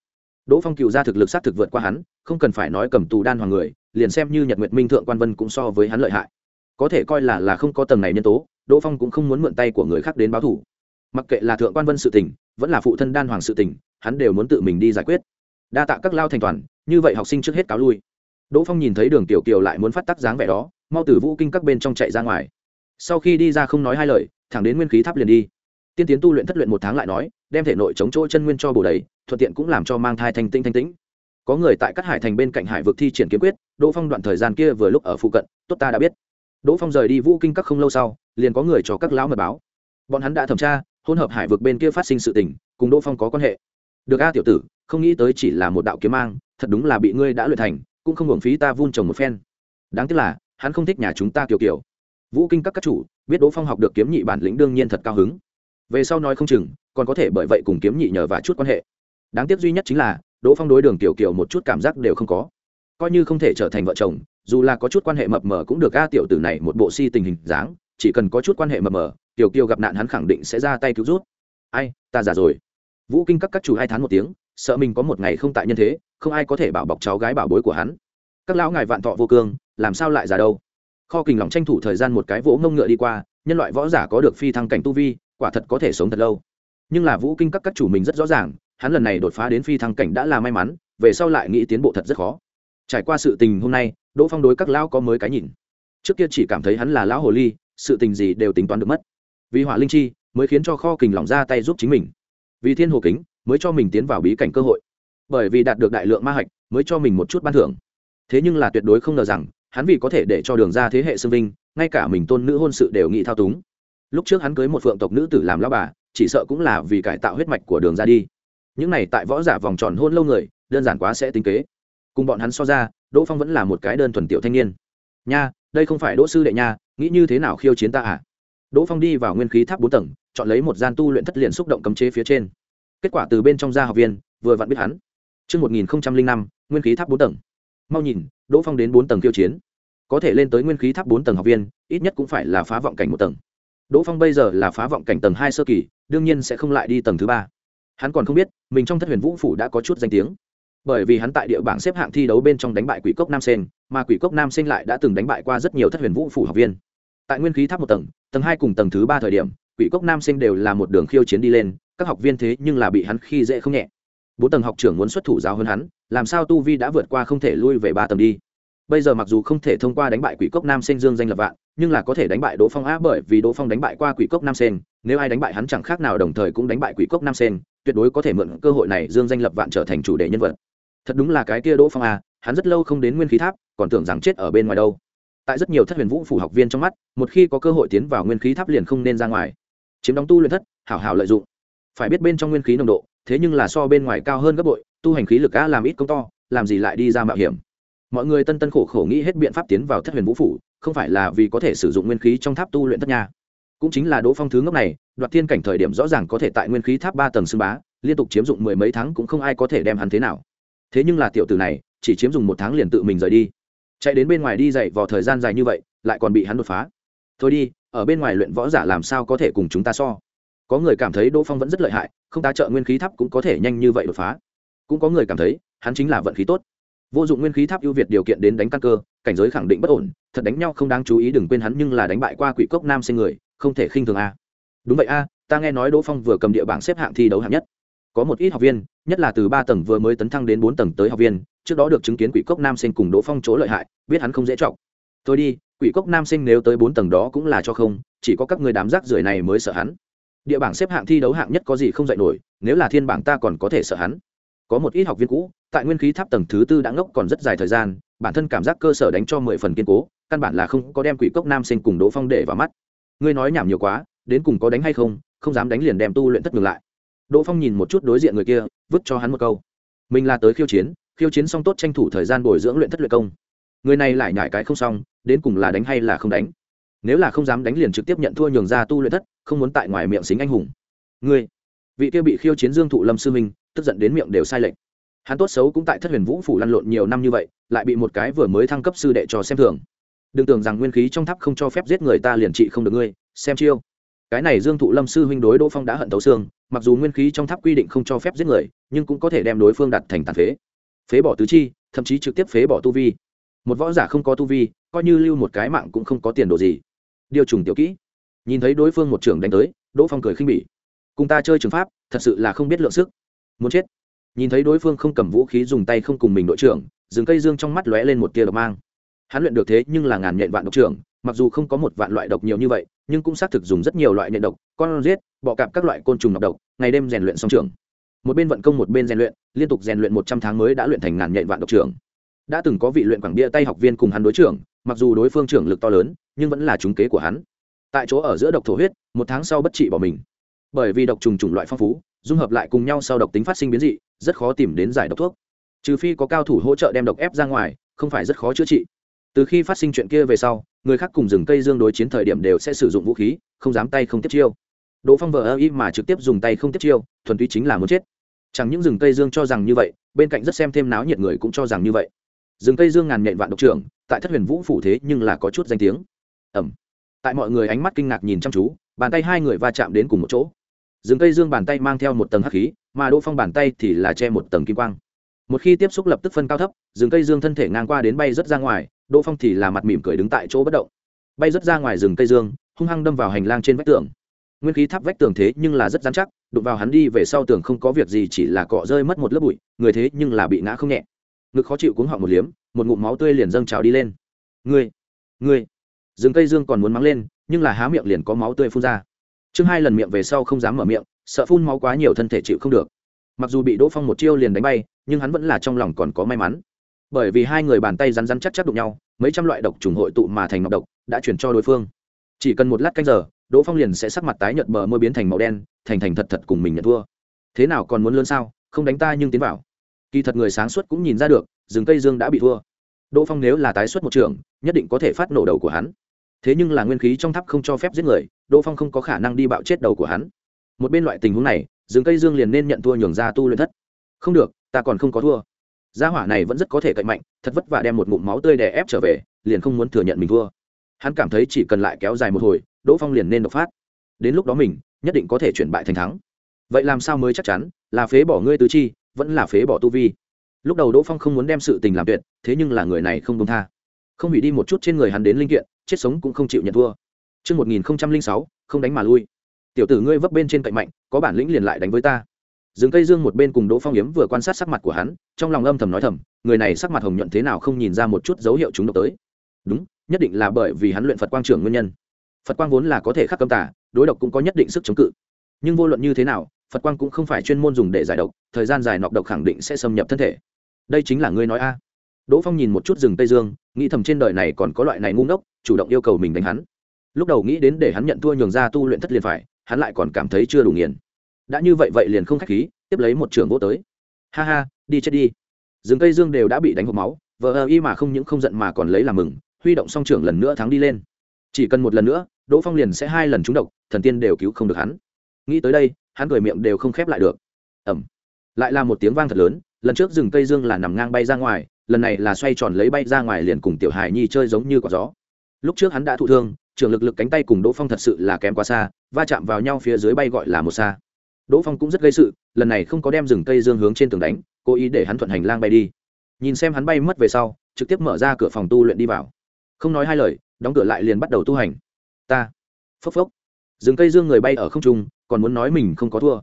S1: Đỗ phong cựu gia thực lực xác thực vượt qua hắn, không cần phải nói cầm tù đan hoàng người, liền xem như nhật nguyệt minh thượng quan vân cũng so với hắn lợi hại. Có thể coi là là không có tầng này nhân tố, đỗ phong cũng không muốn mượn tay của người khác đến báo thủ mặc kệ là thượng quan vân sự tình, vẫn là phụ thân đan hoàng sự tình, hắn đều muốn tự mình đi giải quyết. Đa tạ các lao thành toàn, như vậy học sinh trước hết cáo lui. Đỗ phong nhìn thấy đường tiểu kiều lại muốn phát tác dáng vẻ đó, mau từ vũ kinh các bên trong chạy ra ngoài. Sau khi đi ra không nói hai lời thẳng đến nguyên khí tháp liền đi. Tiên tiến tu luyện thất luyện một tháng lại nói, đem thể nội chống chỗ chân nguyên cho bổ đầy, thuận tiện cũng làm cho mang thai thanh tinh thanh tĩnh. Có người tại các hải thành bên cạnh hải vực thi triển kiếm quyết, đỗ phong đoạn thời gian kia vừa lúc ở phụ cận, tốt ta đã biết. Đỗ phong rời đi vũ kinh các không lâu sau, liền có người cho các lão mật báo. Bọn hắn đã thẩm tra, hỗn hợp hải vực bên kia phát sinh sự tình, cùng đỗ phong có quan hệ. Được a tiểu tử, không nghĩ tới chỉ là một đạo kiếm mang, thật đúng là bị ngươi đã luyện thành, cũng không hưởng phí ta vun trồng một phen. Đáng tiếc là, hắn không thích nhà chúng ta kiểu kiểu. Vũ kinh các các chủ biết đỗ phong học được kiếm nhị bản lĩnh đương nhiên thật cao hứng. Về sau nói không chừng, còn có thể bởi vậy cùng kiếm nhị nhờ và chút quan hệ. Đáng tiếc duy nhất chính là, đỗ phong đối đường tiểu kiều một chút cảm giác đều không có. Coi như không thể trở thành vợ chồng, dù là có chút quan hệ mập mờ cũng được a tiểu tử này một bộ si tình hình dáng, chỉ cần có chút quan hệ mập mờ, tiểu kiều gặp nạn hắn khẳng định sẽ ra tay cứu rút ai, ta già rồi. Vũ kinh các các chủ hai tháng một tiếng, sợ mình có một ngày không tại nhân thế, không ai có thể bảo bọc cháu gái bảo bối của hắn. Các lão ngài vạn thọ vô cương, làm sao lại già đâu? Kho kình lòng tranh thủ thời gian một cái vỗ ngông ngựa đi qua, nhân loại võ giả có được phi thăng cảnh tu vi, quả thật có thể sống thật lâu. Nhưng là vũ kinh các các chủ mình rất rõ ràng, hắn lần này đột phá đến phi thăng cảnh đã là may mắn, về sau lại nghĩ tiến bộ thật rất khó. Trải qua sự tình hôm nay, đỗ phong đối các lão có mới cái nhìn. Trước kia chỉ cảm thấy hắn là lão hồ ly, sự tình gì đều tính toán được mất. Vì hỏa linh chi, mới khiến cho kho kình lòng ra tay giúp chính mình. Vì thiên hồ kính, mới cho mình tiến vào bí cảnh cơ hội. Bởi vì đạt được đại lượng ma hạch, mới cho mình một chút ban thưởng. Thế nhưng là tuyệt đối không ngờ rằng hắn vì có thể để cho đường ra thế hệ xương vinh ngay cả mình tôn nữ hôn sự đều nghĩ thao túng. Lúc trước hắn cưới một phượng tộc nữ tử làm lao bà chỉ sợ cũng là vì cải tạo huyết mạch của đường ra đi. Những này tại võ giả vòng tròn hôn lâu người đơn giản quá sẽ tính kế. Cùng bọn hắn so ra đỗ phong vẫn là một cái đơn thuần tiểu thanh niên. Nha đây không phải đỗ sư đệ nha nghĩ như thế nào khiêu chiến ta à? Đỗ phong đi vào nguyên khí tháp bốn tầng chọn lấy một gian tu luyện thất liền xúc động cấm chế phía trên. Kết quả từ bên trong gia học viên vừa vặn biết hắn. Trước 1005, nguyên khí tháp bốn tầng. Mau nhìn, Đỗ Phong đến bốn tầng khiêu chiến. Có thể lên tới nguyên khí tháp bốn tầng học viên, ít nhất cũng phải là phá vọng cảnh một tầng. Đỗ Phong bây giờ là phá vọng cảnh tầng hai sơ kỳ, đương nhiên sẽ không lại đi tầng thứ ba. Hắn còn không biết, mình trong Thất Huyền Vũ phủ đã có chút danh tiếng. Bởi vì hắn tại địa bảng xếp hạng thi đấu bên trong đánh bại Quỷ Cốc Nam Sen, mà Quỷ Cốc Nam Sen lại đã từng đánh bại qua rất nhiều Thất Huyền Vũ phủ học viên. Tại nguyên khí tháp một tầng, tầng hai cùng tầng thứ ba thời điểm, Quỷ Cốc Nam Sen đều là một đường khiêu chiến đi lên, các học viên thế nhưng là bị hắn khi dễ không nhẹ bốn tầng học trưởng muốn xuất thủ giáo hơn hắn, làm sao tu vi đã vượt qua không thể lui về ba tầng đi. Bây giờ mặc dù không thể thông qua đánh bại quỷ cốc nam sen dương danh lập vạn, nhưng là có thể đánh bại đỗ phong á bởi vì đỗ phong đánh bại qua quỷ cốc nam sen nếu ai đánh bại hắn chẳng khác nào đồng thời cũng đánh bại quỷ cốc nam sen tuyệt đối có thể mượn cơ hội này dương danh lập vạn trở thành chủ đề nhân vật. Thật đúng là cái kia đỗ phong a hắn rất lâu không đến nguyên khí tháp, còn tưởng rằng chết ở bên ngoài đâu. Tại rất nhiều thất huyền vũ phủ học viên trong mắt, một khi có cơ hội tiến vào nguyên khí tháp liền không nên ra ngoài. Chiếm đóng tu luyện thất, hảo hảo lợi dụng. Phải biết bên trong nguyên khí nồng độ thế nhưng là so bên ngoài cao hơn gấp bội, tu hành khí lực a làm ít công to, làm gì lại đi ra mạo hiểm. Mọi người tân tân khổ khổ nghĩ hết biện pháp tiến vào thất huyền vũ phủ, không phải là vì có thể sử dụng nguyên khí trong tháp tu luyện thất nha. Cũng chính là đỗ phong thứ ngốc này, đoạt thiên cảnh thời điểm rõ ràng có thể tại nguyên khí tháp ba tầng xưng bá, liên tục chiếm dụng mười mấy tháng cũng không ai có thể đem hắn thế nào. Thế nhưng là tiểu tử này, chỉ chiếm dùng một tháng liền tự mình rời đi. Chạy đến bên ngoài đi dậy vào thời gian dài như vậy, lại còn bị hắn đột phá. Thôi đi, ở bên ngoài luyện võ giả làm sao có thể cùng chúng ta so? Có người cảm thấy đỗ phong vẫn rất lợi hại, không tá trợ nguyên khí tháp cũng có thể nhanh như vậy đột phá. Cũng có người cảm thấy, hắn chính là vận khí tốt. Vô dụng nguyên khí tháp ưu việt điều kiện đến đánh căn cơ, cảnh giới khẳng định bất ổn, thật đánh nhau không đáng chú ý, đừng quên hắn nhưng là đánh bại qua quỷ cốc nam sinh người, không thể khinh thường a. Đúng vậy a, ta nghe nói đỗ phong vừa cầm địa bảng xếp hạng thi đấu hạng nhất. Có một ít học viên, nhất là từ ba tầng vừa mới tấn thăng đến bốn tầng tới học viên, trước đó được chứng kiến quỷ cốc nam sinh cùng đỗ phong chỗ lợi hại, biết hắn không dễ trọng tôi đi, quỷ cốc nam sinh nếu tới bốn tầng đó cũng là cho không, chỉ có các người đám rác rưởi này mới sợ hắn địa bảng xếp hạng thi đấu hạng nhất có gì không dạy nổi, nếu là thiên bảng ta còn có thể sợ hắn. Có một ít học viên cũ, tại nguyên khí tháp tầng thứ tư đã ngốc còn rất dài thời gian, bản thân cảm giác cơ sở đánh cho mười phần kiên cố, căn bản là không có đem quỷ cốc nam sinh cùng đỗ phong để vào mắt. Ngươi nói nhảm nhiều quá, đến cùng có đánh hay không không dám đánh liền đem tu luyện thất ngược lại. Đỗ phong nhìn một chút đối diện người kia, vứt cho hắn một câu. Mình là tới khiêu chiến khiêu chiến xong tốt tranh thủ thời gian bồi dưỡng luyện thất luyện công. Người này lại nhải cái không xong, đến cùng là đánh hay là không đánh nếu là không dám đánh liền trực tiếp nhận thua nhường ra tu luyện thất, không muốn tại ngoài miệng xính anh hùng. Ngươi, vị kia bị khiêu chiến dương thụ lâm sư minh tức giận đến miệng đều sai lệch. Hắn tốt xấu cũng tại thất huyền vũ phủ lăn lộn nhiều năm như vậy, lại bị một cái vừa mới thăng cấp sư đệ cho xem thường. Đừng tưởng rằng nguyên khí trong tháp không cho phép giết người ta liền trị không được ngươi, xem chiêu. Cái này dương thụ lâm sư huynh đối đỗ phong đã hận tấu xương, mặc dù nguyên khí trong tháp quy định không cho phép giết người, nhưng cũng có thể đem đối phương đặt thành tàn phế. Phế bỏ tứ chi, thậm chí trực tiếp phế bỏ tu vi. Một võ giả không có tu vi, coi như lưu một cái mạng cũng không có tiền đồ gì điều trùng tiểu kỹ. Nhìn thấy đối phương một trưởng đánh tới, đỗ phong cười khinh bỉ. Cùng ta chơi trường pháp, thật sự là không biết lượng sức. Muốn chết. Nhìn thấy đối phương không cầm vũ khí dùng tay không cùng mình đội trưởng, rừng cây dương trong mắt lóe lên một tia độc mang. Hắn luyện được thế nhưng là ngàn nhện vạn độc trưởng, mặc dù không có một vạn loại độc nhiều như vậy, nhưng cũng xác thực dùng rất nhiều loại nhện độc, con giết, bọ cạp các loại côn trùng độc độc, ngày đêm rèn luyện song trường một bên vận công một bên rèn luyện, liên tục rèn luyện một trăm tháng mới đã luyện thành ngàn nhện vạn độc trưởng. Đã từng có vị luyện quảng bia tay học viên cùng hắn đối trưởng mặc dù đối phương trưởng lực to lớn, nhưng vẫn là trúng kế của hắn. Tại chỗ ở giữa độc thổ huyết, một tháng sau bất trị bỏ mình. Bởi vì độc trùng chủng loại phong phú, dung hợp lại cùng nhau sau độc tính phát sinh biến dị, rất khó tìm đến giải độc thuốc. Trừ phi có cao thủ hỗ trợ đem độc ép ra ngoài, không phải rất khó chữa trị. Từ khi phát sinh chuyện kia về sau, người khác cùng rừng cây dương đối chiến thời điểm đều sẽ sử dụng vũ khí, không dám tay không tiếp chiêu. Đỗ phong vờ ơ y mà trực tiếp dùng tay không tiếp chiêu, thuần túy chính là muốn chết. Chẳng những rừng cây dương cho rằng như vậy, bên cạnh rất xem thêm náo nhiệt người cũng cho rằng như vậy rừng cây dương ngàn nhện vạn độc trưởng, tại thất huyền vũ phủ thế nhưng là có chút danh tiếng. Ẩm. Tại mọi người ánh mắt kinh ngạc nhìn chăm chú, bàn tay hai người va chạm đến cùng một chỗ. Rừng cây dương bàn tay mang theo một tầng hắc khí, mà đỗ phong bàn tay thì là che một tầng kim quang. Một khi tiếp xúc lập tức phân cao thấp, rừng cây dương thân thể ngang qua đến bay rất ra ngoài, đỗ phong thì là mặt mỉm cười đứng tại chỗ bất động. Bay rất ra ngoài rừng cây dương, hung hăng đâm vào hành lang trên vách tường. Nguyên khí tháp vách tường thế nhưng là rất dán chắc, đụng vào hắn đi về sau tường không có việc gì chỉ là cọ rơi mất một lớp bụi, người thế nhưng là bị ngã không nhẹ ngực khó chịu cuống họng một liếm, một ngụm máu tươi liền dâng trào đi lên. Ngươi ngươi. Rừng cây dương còn muốn mắng lên, nhưng là há miệng liền có máu tươi phun ra. Chương hai lần miệng về sau không dám mở miệng, sợ phun máu quá nhiều thân thể chịu không được. Mặc dù bị đỗ phong một chiêu liền đánh bay, nhưng hắn vẫn là trong lòng còn có may mắn. Bởi vì hai người bàn tay rắn rắn chắc chắc đụng nhau, mấy trăm loại độc trùng hội tụ mà thành ngọc độc, đã chuyển cho đối phương. Chỉ cần một lát canh giờ, đỗ phong liền sẽ sắc mặt tái nhợt bờ môi biến thành màu đen, thành thành thật thật cùng mình nhận thua. Thế nào còn muốn lớn sao? Không đánh ta nhưng tiến vào kỳ thật người sáng suốt cũng nhìn ra được, rừng cây dương đã bị thua. Đỗ phong nếu là tái xuất một trường, nhất định có thể phát nổ đầu của hắn. Thế nhưng là nguyên khí trong tháp không cho phép giết người, đỗ phong không có khả năng đi bạo chết đầu của hắn. Một bên loại tình huống này, rừng cây dương liền nên nhận thua nhường ra tu luyện thất. Không được, ta còn không có thua. Gia hỏa này vẫn rất có thể cậy mạnh, thật vất vả đem một ngụm máu tươi đè ép trở về, liền không muốn thừa nhận mình thua. Hắn cảm thấy chỉ cần lại kéo dài một hồi, đỗ phong liền nên độc phát. Đến lúc đó mình, nhất định có thể chuyển bại thành thắng. Vậy làm sao mới chắc chắn, là phế bỏ ngươi tứ chi vẫn là phế bỏ tu vi lúc đầu đỗ phong không muốn đem sự tình làm tuyệt thế nhưng là người này không công tha không hủy đi một chút trên người hắn đến linh kiện chết sống cũng không chịu nhận thua Trước 1006, không đánh mà lui. Tiểu tử ngươi vấp bên trên cạnh mạnh, có bản lĩnh liền lại đánh với ta. Dương cây dương một bên cùng Đỗ Phong Yếm vừa quan sát sắc mặt của hắn, trong lòng âm thầm nói thầm, người này sắc mặt hồng nhuận thế nào không nhìn ra một chút dấu hiệu chúng độc tới. Đúng, nhất định là bởi vì hắn luyện Phật quang trưởng nguyên nhân. Phật quang vốn là có thể khắc cấm tà, đối độc cũng có nhất định sức chống cự. Nhưng vô luận như thế nào, Phật quang cũng không phải chuyên môn dùng để giải độc, thời gian dài nọc độc khẳng định sẽ xâm nhập thân thể. Đây chính là ngươi nói a. Đỗ Phong nhìn một chút rừng Tây Dương, nghĩ thầm trên đời này còn có loại này ngu ngốc, chủ động yêu cầu mình đánh hắn. Lúc đầu nghĩ đến để hắn nhận thua nhường ra tu luyện thất liền phải, hắn lại còn cảm thấy chưa đủ nghiền. Đã như vậy vậy liền không khách khí, tiếp lấy một trường vô tới. Ha ha, đi chết đi. Rừng Tây Dương đều đã bị đánh hộp máu, vờ y mà không những không giận mà còn lấy làm mừng, huy động song trưởng lần nữa thắng đi lên. Chỉ cần một lần nữa, Đỗ Phong liền sẽ hai lần trúng độc, thần tiên đều cứu không được hắn. Nghĩ tới đây, hắn cười miệng đều không khép lại được. Ầm. Lại là một tiếng vang thật lớn, lần trước rừng cây dương là nằm ngang bay ra ngoài, lần này là xoay tròn lấy bay ra ngoài liền cùng tiểu hài nhi chơi giống như quả gió. Lúc trước hắn đã thụ thương trường lực lực cánh tay cùng đỗ phong thật sự là kém quá xa va chạm vào nhau phía dưới bay gọi là một xa. Đỗ phong cũng rất gây sự lần này không có đem rừng cây dương hướng trên tường đánh cố ý để hắn thuận hành lang bay đi. Nhìn xem hắn bay mất về sau trực tiếp mở ra cửa phòng tu luyện đi vào. Không nói hai lời đóng cửa lại liền bắt đầu tu hành. Ta. Phốc phốc. Rừng cây dương người bay ở không trung còn muốn nói mình không có thua.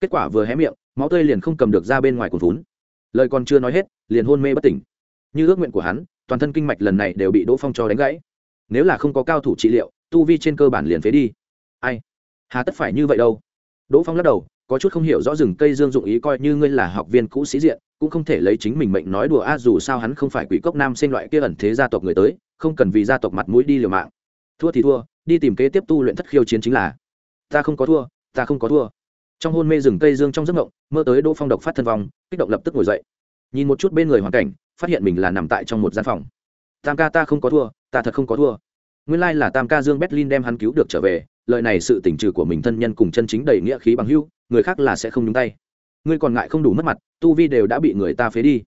S1: Kết quả vừa hé miệng, máu tươi liền không cầm được ra bên ngoài cuốn. Vốn lời còn chưa nói hết, liền hôn mê bất tỉnh. Như ước nguyện của hắn, toàn thân kinh mạch lần này đều bị đỗ phong cho đánh gãy. Nếu là không có cao thủ trị liệu, tu vi trên cơ bản liền phế đi. Ai? Hà tất phải như vậy đâu? Đỗ phong lắc đầu, có chút không hiểu rõ rừng cây dương dụng ý coi như ngươi là học viên cũ sĩ diện, cũng không thể lấy chính mình mệnh nói đùa a, dù sao hắn không phải quỷ cốc nam sinh loại kia ẩn thế gia tộc người tới, không cần vì gia tộc mặt mũi đi liều mạng. Thua thì thua, đi tìm kế tiếp tu luyện thất khiêu chiến chính là. Ta không có thua ta không có thua. Trong hôn mê rừng cây dương trong giấc mộng, mơ tới đỗ phong độc phát thân vong, kích động lập tức ngồi dậy. Nhìn một chút bên người hoàn cảnh, phát hiện mình là nằm tại trong một gian phòng. Tam ca ta không có thua, ta thật không có thua. Nguyên lai là tam ca dương berlin đem hắn cứu được trở về, lời này sự tỉnh trừ của mình thân nhân cùng chân chính đầy nghĩa khí bằng hưu người khác là sẽ không nhúng tay. Ngươi còn ngại không đủ mất mặt, tu vi đều đã bị người ta phế đi.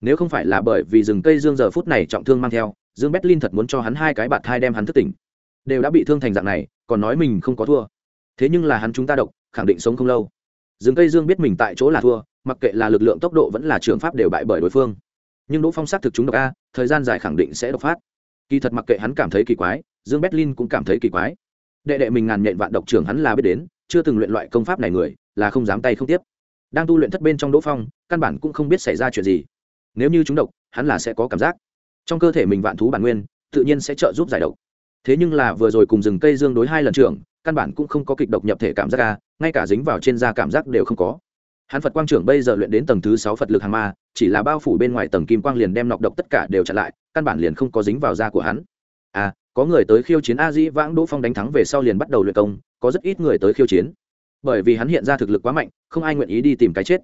S1: Nếu không phải là bởi vì rừng cây dương giờ phút này trọng thương mang theo, dương berlin thật muốn cho hắn hai cái bạt thai đem hắn thất tỉnh. Đều đã bị thương thành dạng này, còn nói mình không có thua thế nhưng là hắn chúng ta độc, khẳng định sống không lâu. Rừng cây dương biết mình tại chỗ là thua, mặc kệ là lực lượng tốc độ vẫn là trường pháp đều bại bởi đối phương. Nhưng đỗ phong xác thực chúng độc a, thời gian dài khẳng định sẽ độc phát. Kỳ thật mặc kệ hắn cảm thấy kỳ quái, dương berlin cũng cảm thấy kỳ quái. Đệ đệ mình ngàn nhện vạn độc trưởng hắn là biết đến, chưa từng luyện loại công pháp này người, là không dám tay không tiếp. Đang tu luyện thất bên trong đỗ phong, căn bản cũng không biết xảy ra chuyện gì. Nếu như chúng độc, hắn là sẽ có cảm giác. Trong cơ thể mình vạn thú bản nguyên, tự nhiên sẽ trợ giúp giải độc. Thế nhưng là vừa rồi cùng rừng cây dương đối hai lần trưởng căn bản cũng không có kịch độc nhập thể cảm giác ra ngay cả dính vào trên da cảm giác đều không có. Hắn phật quang trưởng bây giờ luyện đến tầng thứ sáu phật lực hàng ma, chỉ là bao phủ bên ngoài tầng kim quang liền đem nọc độc tất cả đều chặn lại, căn bản liền không có dính vào da của hắn. À có người tới khiêu chiến a dĩ vãng đỗ phong đánh thắng về sau liền bắt đầu luyện công, có rất ít người tới khiêu chiến. Bởi vì hắn hiện ra thực lực quá mạnh, không ai nguyện ý đi tìm cái chết.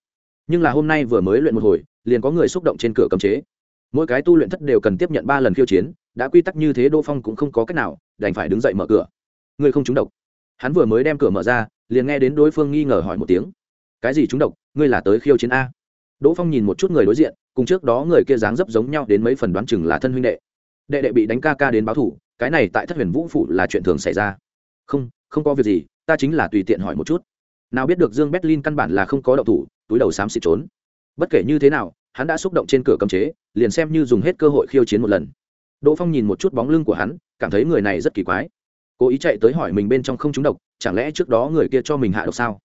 S1: Nhưng là hôm nay vừa mới luyện một hồi, liền có người xúc động trên cửa cấm chế. Mỗi cái tu luyện thất đều cần tiếp nhận ba lần khiêu chiến, đã quy tắc như thế đỗ phong cũng không có cách nào đành phải đứng dậy mở cửa. Người không trúng độc hắn vừa mới đem cửa mở ra, liền nghe đến đối phương nghi ngờ hỏi một tiếng. Cái gì chúng độc? Ngươi là tới khiêu chiến a? Đỗ phong nhìn một chút người đối diện, cùng trước đó người kia dáng dấp giống nhau đến mấy phần đoán chừng là thân huynh đệ. Đệ đệ bị đánh ca ca đến báo thủ cái này tại thất huyền vũ phụ là chuyện thường xảy ra. Không không có việc gì, ta chính là tùy tiện hỏi một chút. Nào biết được dương berlin căn bản là không có động thủ, túi đầu xám xịt trốn. Bất kể như thế nào, hắn đã xúc động trên cửa cấm chế, liền xem như dùng hết cơ hội khiêu chiến một lần. Đỗ phong nhìn một chút bóng lưng của hắn, cảm thấy người này rất kỳ quái cố ý chạy tới hỏi mình bên trong không trúng độc, chẳng lẽ trước đó người kia cho mình hạ độc sao?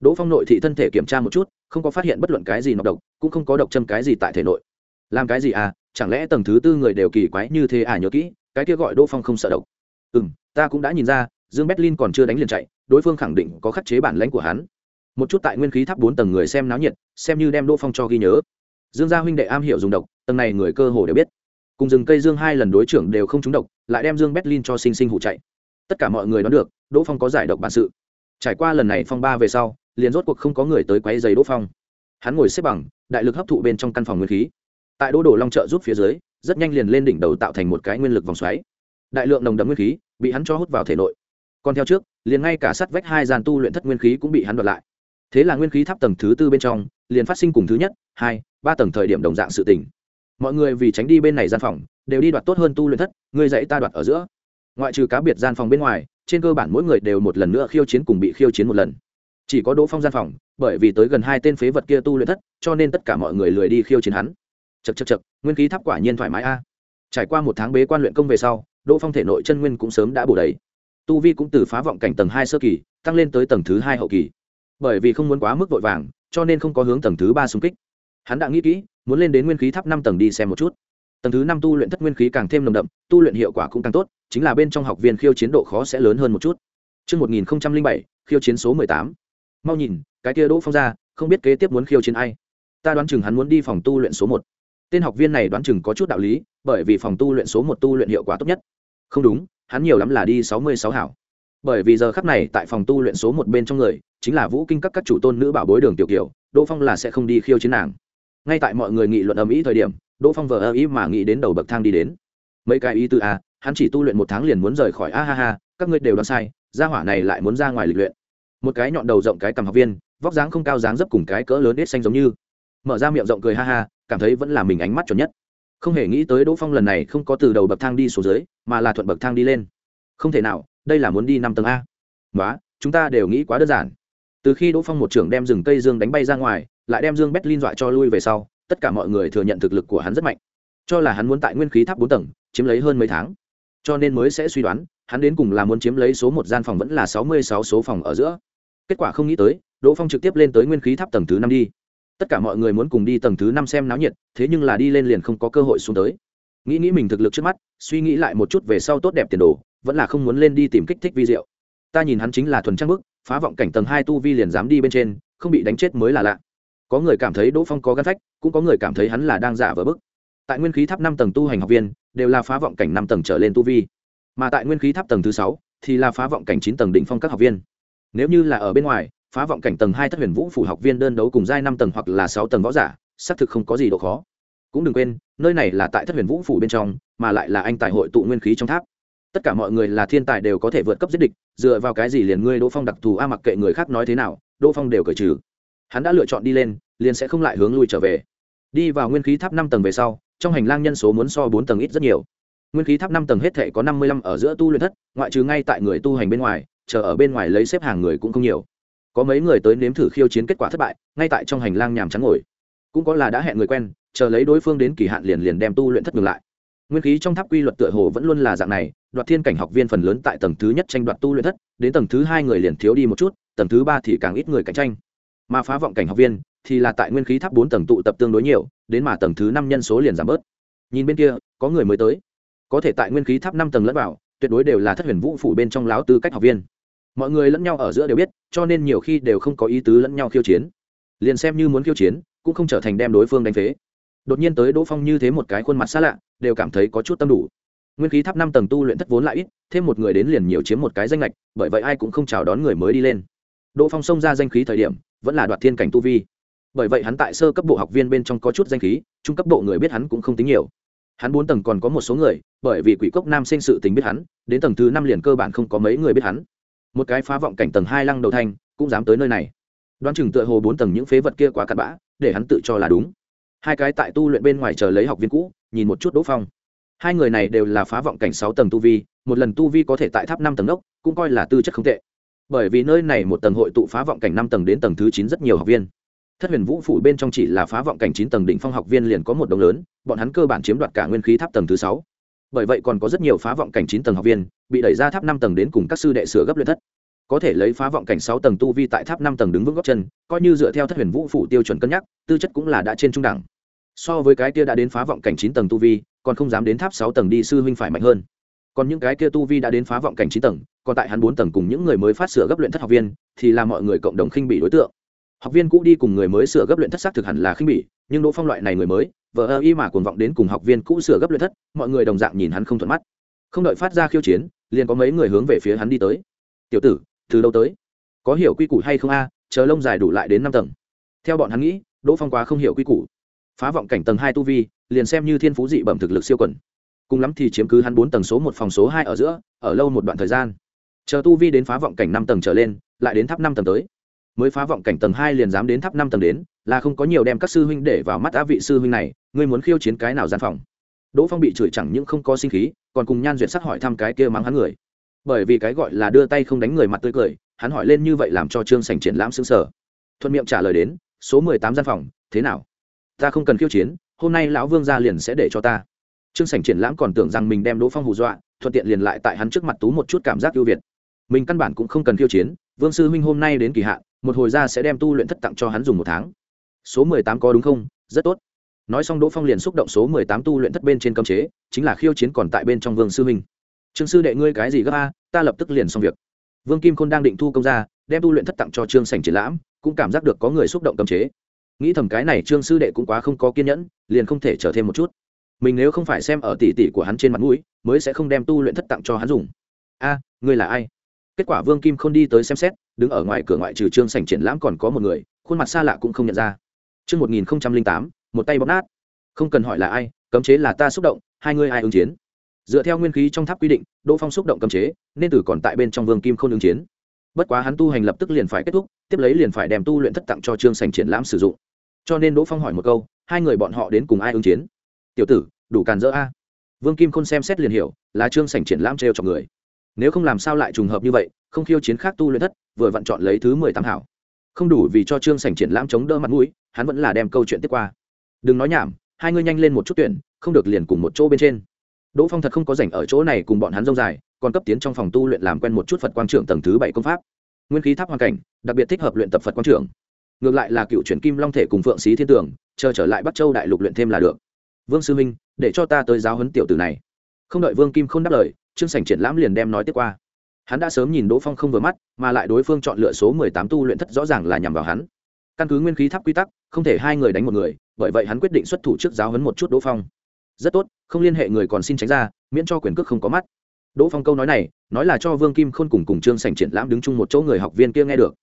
S1: Đỗ phong nội thị thân thể kiểm tra một chút, không có phát hiện bất luận cái gì nọc độc, cũng không có độc châm cái gì tại thể nội. Làm cái gì à? Chẳng lẽ tầng thứ tư người đều kỳ quái như thế à? Nhớ kỹ, cái kia gọi đỗ phong không sợ độc. Ừ m ta cũng đã nhìn ra, dương berlin còn chưa đánh liền chạy, đối phương khẳng định có khắc chế bản lãnh của hắn. Một chút tại nguyên khí tháp bốn tầng người xem náo nhiệt, xem như đem đỗ phong cho ghi nhớ. Dương gia huynh đệ am hiểu dùng độc, tầng này người cơ hồ đều biết. Cùng rừng cây dương hai lần đối trưởng đều không trúng độc, lại đem dương berlin cho sinh sinh hụ chạy tất cả mọi người đoán được, đỗ phong có giải độc bản sự. Trải qua lần này phong ba về sau, liền rốt cuộc không có người tới quấy giày đỗ phong. Hắn ngồi xếp bằng, đại lực hấp thụ bên trong căn phòng nguyên khí. Tại đỗ đổ long trợ giúp phía dưới, rất nhanh liền lên đỉnh đầu tạo thành một cái nguyên lực vòng xoáy. Đại lượng nồng đậm nguyên khí bị hắn cho hút vào thể nội. Còn theo trước, liền ngay cả sắt vách hai gian tu luyện thất nguyên khí cũng bị hắn đoạt lại. Thế là nguyên khí tháp tầng thứ tư bên trong, liền phát sinh cùng thứ nhất, hai, ba tầng thời điểm đồng dạng sự tỉnh mọi người vì tránh đi bên này gian phòng, đều đi đoạt tốt hơn tu luyện thất người dạy ta đoạt ở giữa ngoại trừ cá biệt gian phòng bên ngoài, trên cơ bản mỗi người đều một lần nữa khiêu chiến cùng bị khiêu chiến một lần. Chỉ có đỗ phong gian phòng, bởi vì tới gần hai tên phế vật kia tu luyện thất, cho nên tất cả mọi người lười đi khiêu chiến hắn. Chật chật chật nguyên khí tháp quả nhiên thoải mái a. Trải qua một tháng bế quan luyện công về sau, đỗ phong thể nội chân nguyên cũng sớm đã bổ đầy. Tu vi cũng từ phá vọng cảnh tầng hai sơ kỳ, tăng lên tới tầng thứ hai hậu kỳ. Bởi vì không muốn quá mức vội vàng, cho nên không có hướng tầng thứ ba xung kích. Hắn đã nghĩ kỹ, muốn lên đến nguyên khí tháp năm tầng đi xem một chút tầng thứ năm tu luyện thất nguyên khí càng thêm nồng đậm tu luyện hiệu quả cũng càng tốt chính là bên trong học viên khiêu chiến độ khó sẽ lớn hơn một chút Trước 1007, khiêu chiến số 18. Mau nhìn, cái kia Đỗ Phong ra, không biết kế tiếp muốn khiêu chiến ai. Ta đoán chừng hắn muốn đi phòng tu luyện số một. Tên học viên này đoán chừng có chút đạo lý, bởi vì phòng tu luyện số một tu luyện hiệu quả tốt nhất. Không đúng, hắn nhiều lắm là đi 66 hảo. Bởi vì giờ khắc này tại phòng tu luyện số một bên trong người, chính là Vũ Kinh các các chủ tôn nữ bảo bối Đường Tiểu Kiều, Đỗ Phong là sẽ không đi khiêu chiến nàng. Ngay tại mọi người nghị luận ầm ĩ thời điểm, Đỗ Phong vờ ơ ý mà nghĩ đến đầu bậc thang đi đến. Mấy cái ý tư a, hắn chỉ tu luyện một tháng liền muốn rời khỏi a ha ha các ngươi đều đoán sai gia hỏa này lại muốn ra ngoài lịch luyện. Một cái nhọn đầu rộng cái cầm học viên vóc dáng không cao dáng dấp cùng cái cỡ lớn ít xanh giống như. Mở ra miệng rộng cười ha ha cảm thấy vẫn là mình ánh mắt chuẩn nhất. Không hề nghĩ tới đỗ phong lần này không có từ đầu bậc thang đi xuống dưới mà là thuận bậc thang đi lên. Không thể nào đây là muốn đi năm tầng a. Nói chúng ta đều nghĩ quá đơn giản. Từ khi đỗ phong một trưởng đem rừng cây dương đánh bay ra ngoài lại đem dương berlin dọa cho lui về sau tất cả mọi người thừa nhận thực lực của hắn rất mạnh. Cho là hắn muốn tại nguyên khí tháp bốn tầng, chiếm lấy hơn mấy tháng. Cho nên mới sẽ suy đoán, hắn đến cùng là muốn chiếm lấy số một gian phòng vẫn là sáu mươi sáu số phòng ở giữa. Kết quả không nghĩ tới, đỗ phong trực tiếp lên tới nguyên khí tháp tầng thứ năm đi. Tất cả mọi người muốn cùng đi tầng thứ năm xem náo nhiệt, thế nhưng là đi lên liền không có cơ hội xuống tới. Nghĩ nghĩ mình thực lực trước mắt, suy nghĩ lại một chút về sau tốt đẹp tiền đồ, vẫn là không muốn lên đi tìm kích thích vi diệu. Ta nhìn hắn chính là thuần trang bức, phá vọng cảnh tầng hai tu vi liền dám đi bên trên, không bị đánh chết mới là lạ có người cảm thấy đỗ phong có gắn phách, cũng có người cảm thấy hắn là đang giả vờ bức. Tại nguyên khí tháp năm tầng tu hành học viên, đều là phá vọng cảnh năm tầng trở lên tu vi. Mà tại nguyên khí tháp tầng thứ sáu thì là phá vọng cảnh chín tầng đỉnh phong các học viên. Nếu như là ở bên ngoài, phá vọng cảnh tầng hai thất huyền vũ phủ học viên đơn đấu cùng giai năm tầng hoặc là sáu tầng võ giả, xác thực không có gì độ khó. Cũng đừng quên, nơi này là tại thất huyền vũ phủ bên trong, mà lại là anh tài hội tụ nguyên khí trong tháp. Tất cả mọi người là thiên tài đều có thể vượt cấp giết địch, dựa vào cái gì liền ngươi đỗ phong đặc thù a, mặc kệ người khác nói thế nào, đỗ phong đều cởi trừ hắn đã lựa chọn đi lên, liền sẽ không lại hướng lui trở về. Đi vào nguyên khí tháp năm tầng về sau, trong hành lang nhân số muốn so bốn tầng ít rất nhiều. Nguyên khí tháp năm tầng hết thể có năm mươi lăm ở giữa tu luyện thất, ngoại trừ ngay tại người tu hành bên ngoài, chờ ở bên ngoài lấy xếp hàng người cũng không nhiều. Có mấy người tới nếm thử khiêu chiến kết quả thất bại, ngay tại trong hành lang nhàm trắng ngồi. Cũng có là đã hẹn người quen, chờ lấy đối phương đến kỳ hạn liền liền đem tu luyện thất ngừng lại. Nguyên khí trong tháp quy luật tựa hồ vẫn luôn là dạng này, đoạt thiên cảnh học viên phần lớn tại tầng thứ nhất tranh đoạt tu luyện thất, đến tầng thứ hai người liền thiếu đi một chút, tầng thứ ba thì càng ít người cạnh tranh mà phá vọng cảnh học viên thì là tại nguyên khí tháp bốn tầng tụ tập tương đối nhiều, đến mà tầng thứ năm nhân số liền giảm bớt. Nhìn bên kia, có người mới tới. Có thể tại nguyên khí tháp năm tầng lẫn vào, tuyệt đối đều là thất huyền vũ phủ bên trong láo tư cách học viên. Mọi người lẫn nhau ở giữa đều biết, cho nên nhiều khi đều không có ý tứ lẫn nhau khiêu chiến. Liền xem như muốn khiêu chiến, cũng không trở thành đem đối phương đánh phế. Đột nhiên tới đỗ phong như thế một cái khuôn mặt xa lạ, đều cảm thấy có chút tâm đủ. Nguyên khí tháp năm tầng tu luyện thất vốn lại ít, thêm một người đến liền nhiều chiếm một cái danh lệch bởi vậy ai cũng không chào đón người mới đi lên. Đỗ phong xông ra danh khí thời điểm vẫn là đoạt thiên cảnh tu vi. Bởi vậy hắn tại sơ cấp bộ học viên bên trong có chút danh khí, trung cấp bộ người biết hắn cũng không tính nhiều. Hắn bốn tầng còn có một số người, bởi vì quỷ cốc nam sinh sự tình biết hắn, đến tầng thứ năm liền cơ bản không có mấy người biết hắn. Một cái phá vọng cảnh tầng hai lăng đầu thanh cũng dám tới nơi này. Đoán chừng tựa hồ bốn tầng những phế vật kia quá cặn bã, để hắn tự cho là đúng. Hai cái tại tu luyện bên ngoài chờ lấy học viên cũ, nhìn một chút đỗ phong. Hai người này đều là phá vọng cảnh sáu tầng tu vi, một lần tu vi có thể tại tháp năm tầng ốc, cũng coi là tư chất không tệ bởi vì nơi này một tầng hội tụ phá vọng cảnh năm tầng đến tầng thứ chín rất nhiều học viên. Thất huyền vũ phủ bên trong chỉ là phá vọng cảnh chín tầng đỉnh phong học viên liền có một đồng lớn, bọn hắn cơ bản chiếm đoạt cả nguyên khí tháp tầng thứ sáu. Bởi vậy còn có rất nhiều phá vọng cảnh chín tầng học viên bị đẩy ra tháp năm tầng đến cùng các sư đệ sửa gấp luyện thất. Có thể lấy phá vọng cảnh sáu tầng tu vi tại tháp năm tầng đứng vững góc chân, coi như dựa theo thất huyền vũ phủ tiêu chuẩn cân nhắc, tư chất cũng là đã trên trung đẳng. So với cái kia đã đến phá vọng cảnh chín tầng tu vi, còn không dám đến tháp sáu tầng đi sư huynh phải mạnh hơn còn những cái kia tu vi đã đến phá vọng cảnh chín tầng, còn tại hắn bốn tầng cùng những người mới phát sửa gấp luyện thất học viên, thì là mọi người cộng đồng khinh bị đối tượng. Học viên cũ đi cùng người mới sửa gấp luyện thất xác thực hẳn là khinh bỉ, nhưng đỗ phong loại này người mới vợ ơ y mà cuồng vọng đến cùng học viên cũ sửa gấp luyện thất, mọi người đồng dạng nhìn hắn không thuận mắt. Không đợi phát ra khiêu chiến, liền có mấy người hướng về phía hắn đi tới. Tiểu tử, từ đâu tới? Có hiểu quy củ hay không a? Chờ lông dài đủ lại đến năm tầng. Theo bọn hắn nghĩ, đỗ phong quá không hiểu quy củ. Phá vọng cảnh tầng hai tu vi, liền xem như thiên phú dị bẩm thực lực siêu quẩn cùng lắm thì chiếm cứ hắn bốn tầng số một phòng số hai ở giữa, ở lâu một đoạn thời gian. Chờ tu vi đến phá vọng cảnh năm tầng trở lên, lại đến tháp năm tầng tới. Mới phá vọng cảnh tầng hai liền dám đến tháp năm tầng đến, là không có nhiều đem các sư huynh để vào mắt á vị sư huynh này, ngươi muốn khiêu chiến cái nào gian phòng? Đỗ phong bị chửi chẳng những không có sinh khí, còn cùng nhan duyệt sắc hỏi thăm cái kia mắng hắn người. Bởi vì cái gọi là đưa tay không đánh người mặt tươi cười, hắn hỏi lên như vậy làm cho trương sành triển lãm xứng sở thuận miệng trả lời đến, số mười tám gian phòng, thế nào? Ta không cần khiêu chiến, hôm nay lão vương ra liền sẽ để cho ta trương Sảnh triển lãm còn tưởng rằng mình đem đỗ phong hù dọa, thuận tiện liền lại tại hắn trước mặt tú một chút cảm giác ưu việt. Mình căn bản cũng không cần khiêu chiến, vương sư huynh hôm nay đến kỳ hạn, một hồi ra sẽ đem tu luyện thất tặng cho hắn dùng một tháng. Số mười tám có đúng không? Rất tốt. Nói xong đỗ phong liền xúc động số mười tám tu luyện thất bên trên cấm chế, chính là khiêu chiến còn tại bên trong vương sư huynh trương sư đệ ngươi cái gì gấp a? Ta lập tức liền xong việc. Vương kim khôn đang định thu công ra, đem tu luyện thất tặng cho trương sành triển lãm, cũng cảm giác được có người xúc động cấm chế. Nghĩ thầm cái này trương sư đệ cũng quá không có kiên nhẫn, liền không thể chờ thêm một chút mình nếu không phải xem ở tỉ tỉ của hắn trên mặt mũi mới sẽ không đem tu luyện thất tặng cho hắn dùng a ngươi là ai kết quả vương kim không đi tới xem xét đứng ở ngoài cửa ngoại trừ trương sành triển lãm còn có một người khuôn mặt xa lạ cũng không nhận ra Chương 1008, một tay bóp nát. Không cần hỏi là ai, cấm chế là ta xúc động, hai người ai ứng chiến. Dựa theo nguyên khí trong tháp quy định, Đỗ Phong xúc động cấm chế, nên tử còn tại bên trong Vương Kim không ứng chiến. Bất quá hắn tu hành lập tức liền phải kết thúc, tiếp lấy liền phải đem tu luyện thất tặng cho Trương Sành triển lãm sử dụng. Cho nên Đỗ Phong hỏi một câu, hai người bọn họ đến cùng ai ứng chiến? Tiểu tử, đủ càn dỡ a. Vương Kim Khôn xem xét liền hiểu, là Trương Sành triển lãm trêu chọc người. Nếu không làm sao lại trùng hợp như vậy, không khiêu chiến khác tu luyện thất, vừa vặn chọn lấy thứ mười tám hảo. Không đủ vì cho trương sảnh triển lãm chống đỡ mặt mũi hắn vẫn là đem câu chuyện tiếp qua. Đừng nói nhảm hai ngươi nhanh lên một chút tuyển không được liền cùng một chỗ bên trên. Đỗ phong thật không có rảnh ở chỗ này cùng bọn hắn dông dài còn cấp tiến trong phòng tu luyện làm quen một chút phật quang trưởng tầng thứ bảy công pháp. Nguyên khí tháp hoàn cảnh đặc biệt thích hợp luyện tập phật quang trưởng. Ngược lại là cựu chuyển kim long thể cùng phượng xí thiên tường chờ trở lại bắc châu đại lục luyện thêm là được vương sư minh để cho ta tới giáo huấn tiểu tử này. Không đợi vương kim không đáp lời, trương sảnh triển lãm liền đem nói tiếp qua. Hắn đã sớm nhìn đỗ phong không vừa mắt, mà lại đối phương chọn lựa số mười tám tu luyện thất rõ ràng là nhằm vào hắn. Căn cứ nguyên khí tháp quy tắc, không thể hai người đánh một người, bởi vậy hắn quyết định xuất thủ trước giáo hấn một chút đỗ phong. Rất tốt, không liên hệ người còn xin tránh ra, miễn cho quyền cước không có mắt. Đỗ phong câu nói này, nói là cho vương kim khôn cùng cùng trương sành triển lãm đứng chung một chỗ người học viên kia nghe được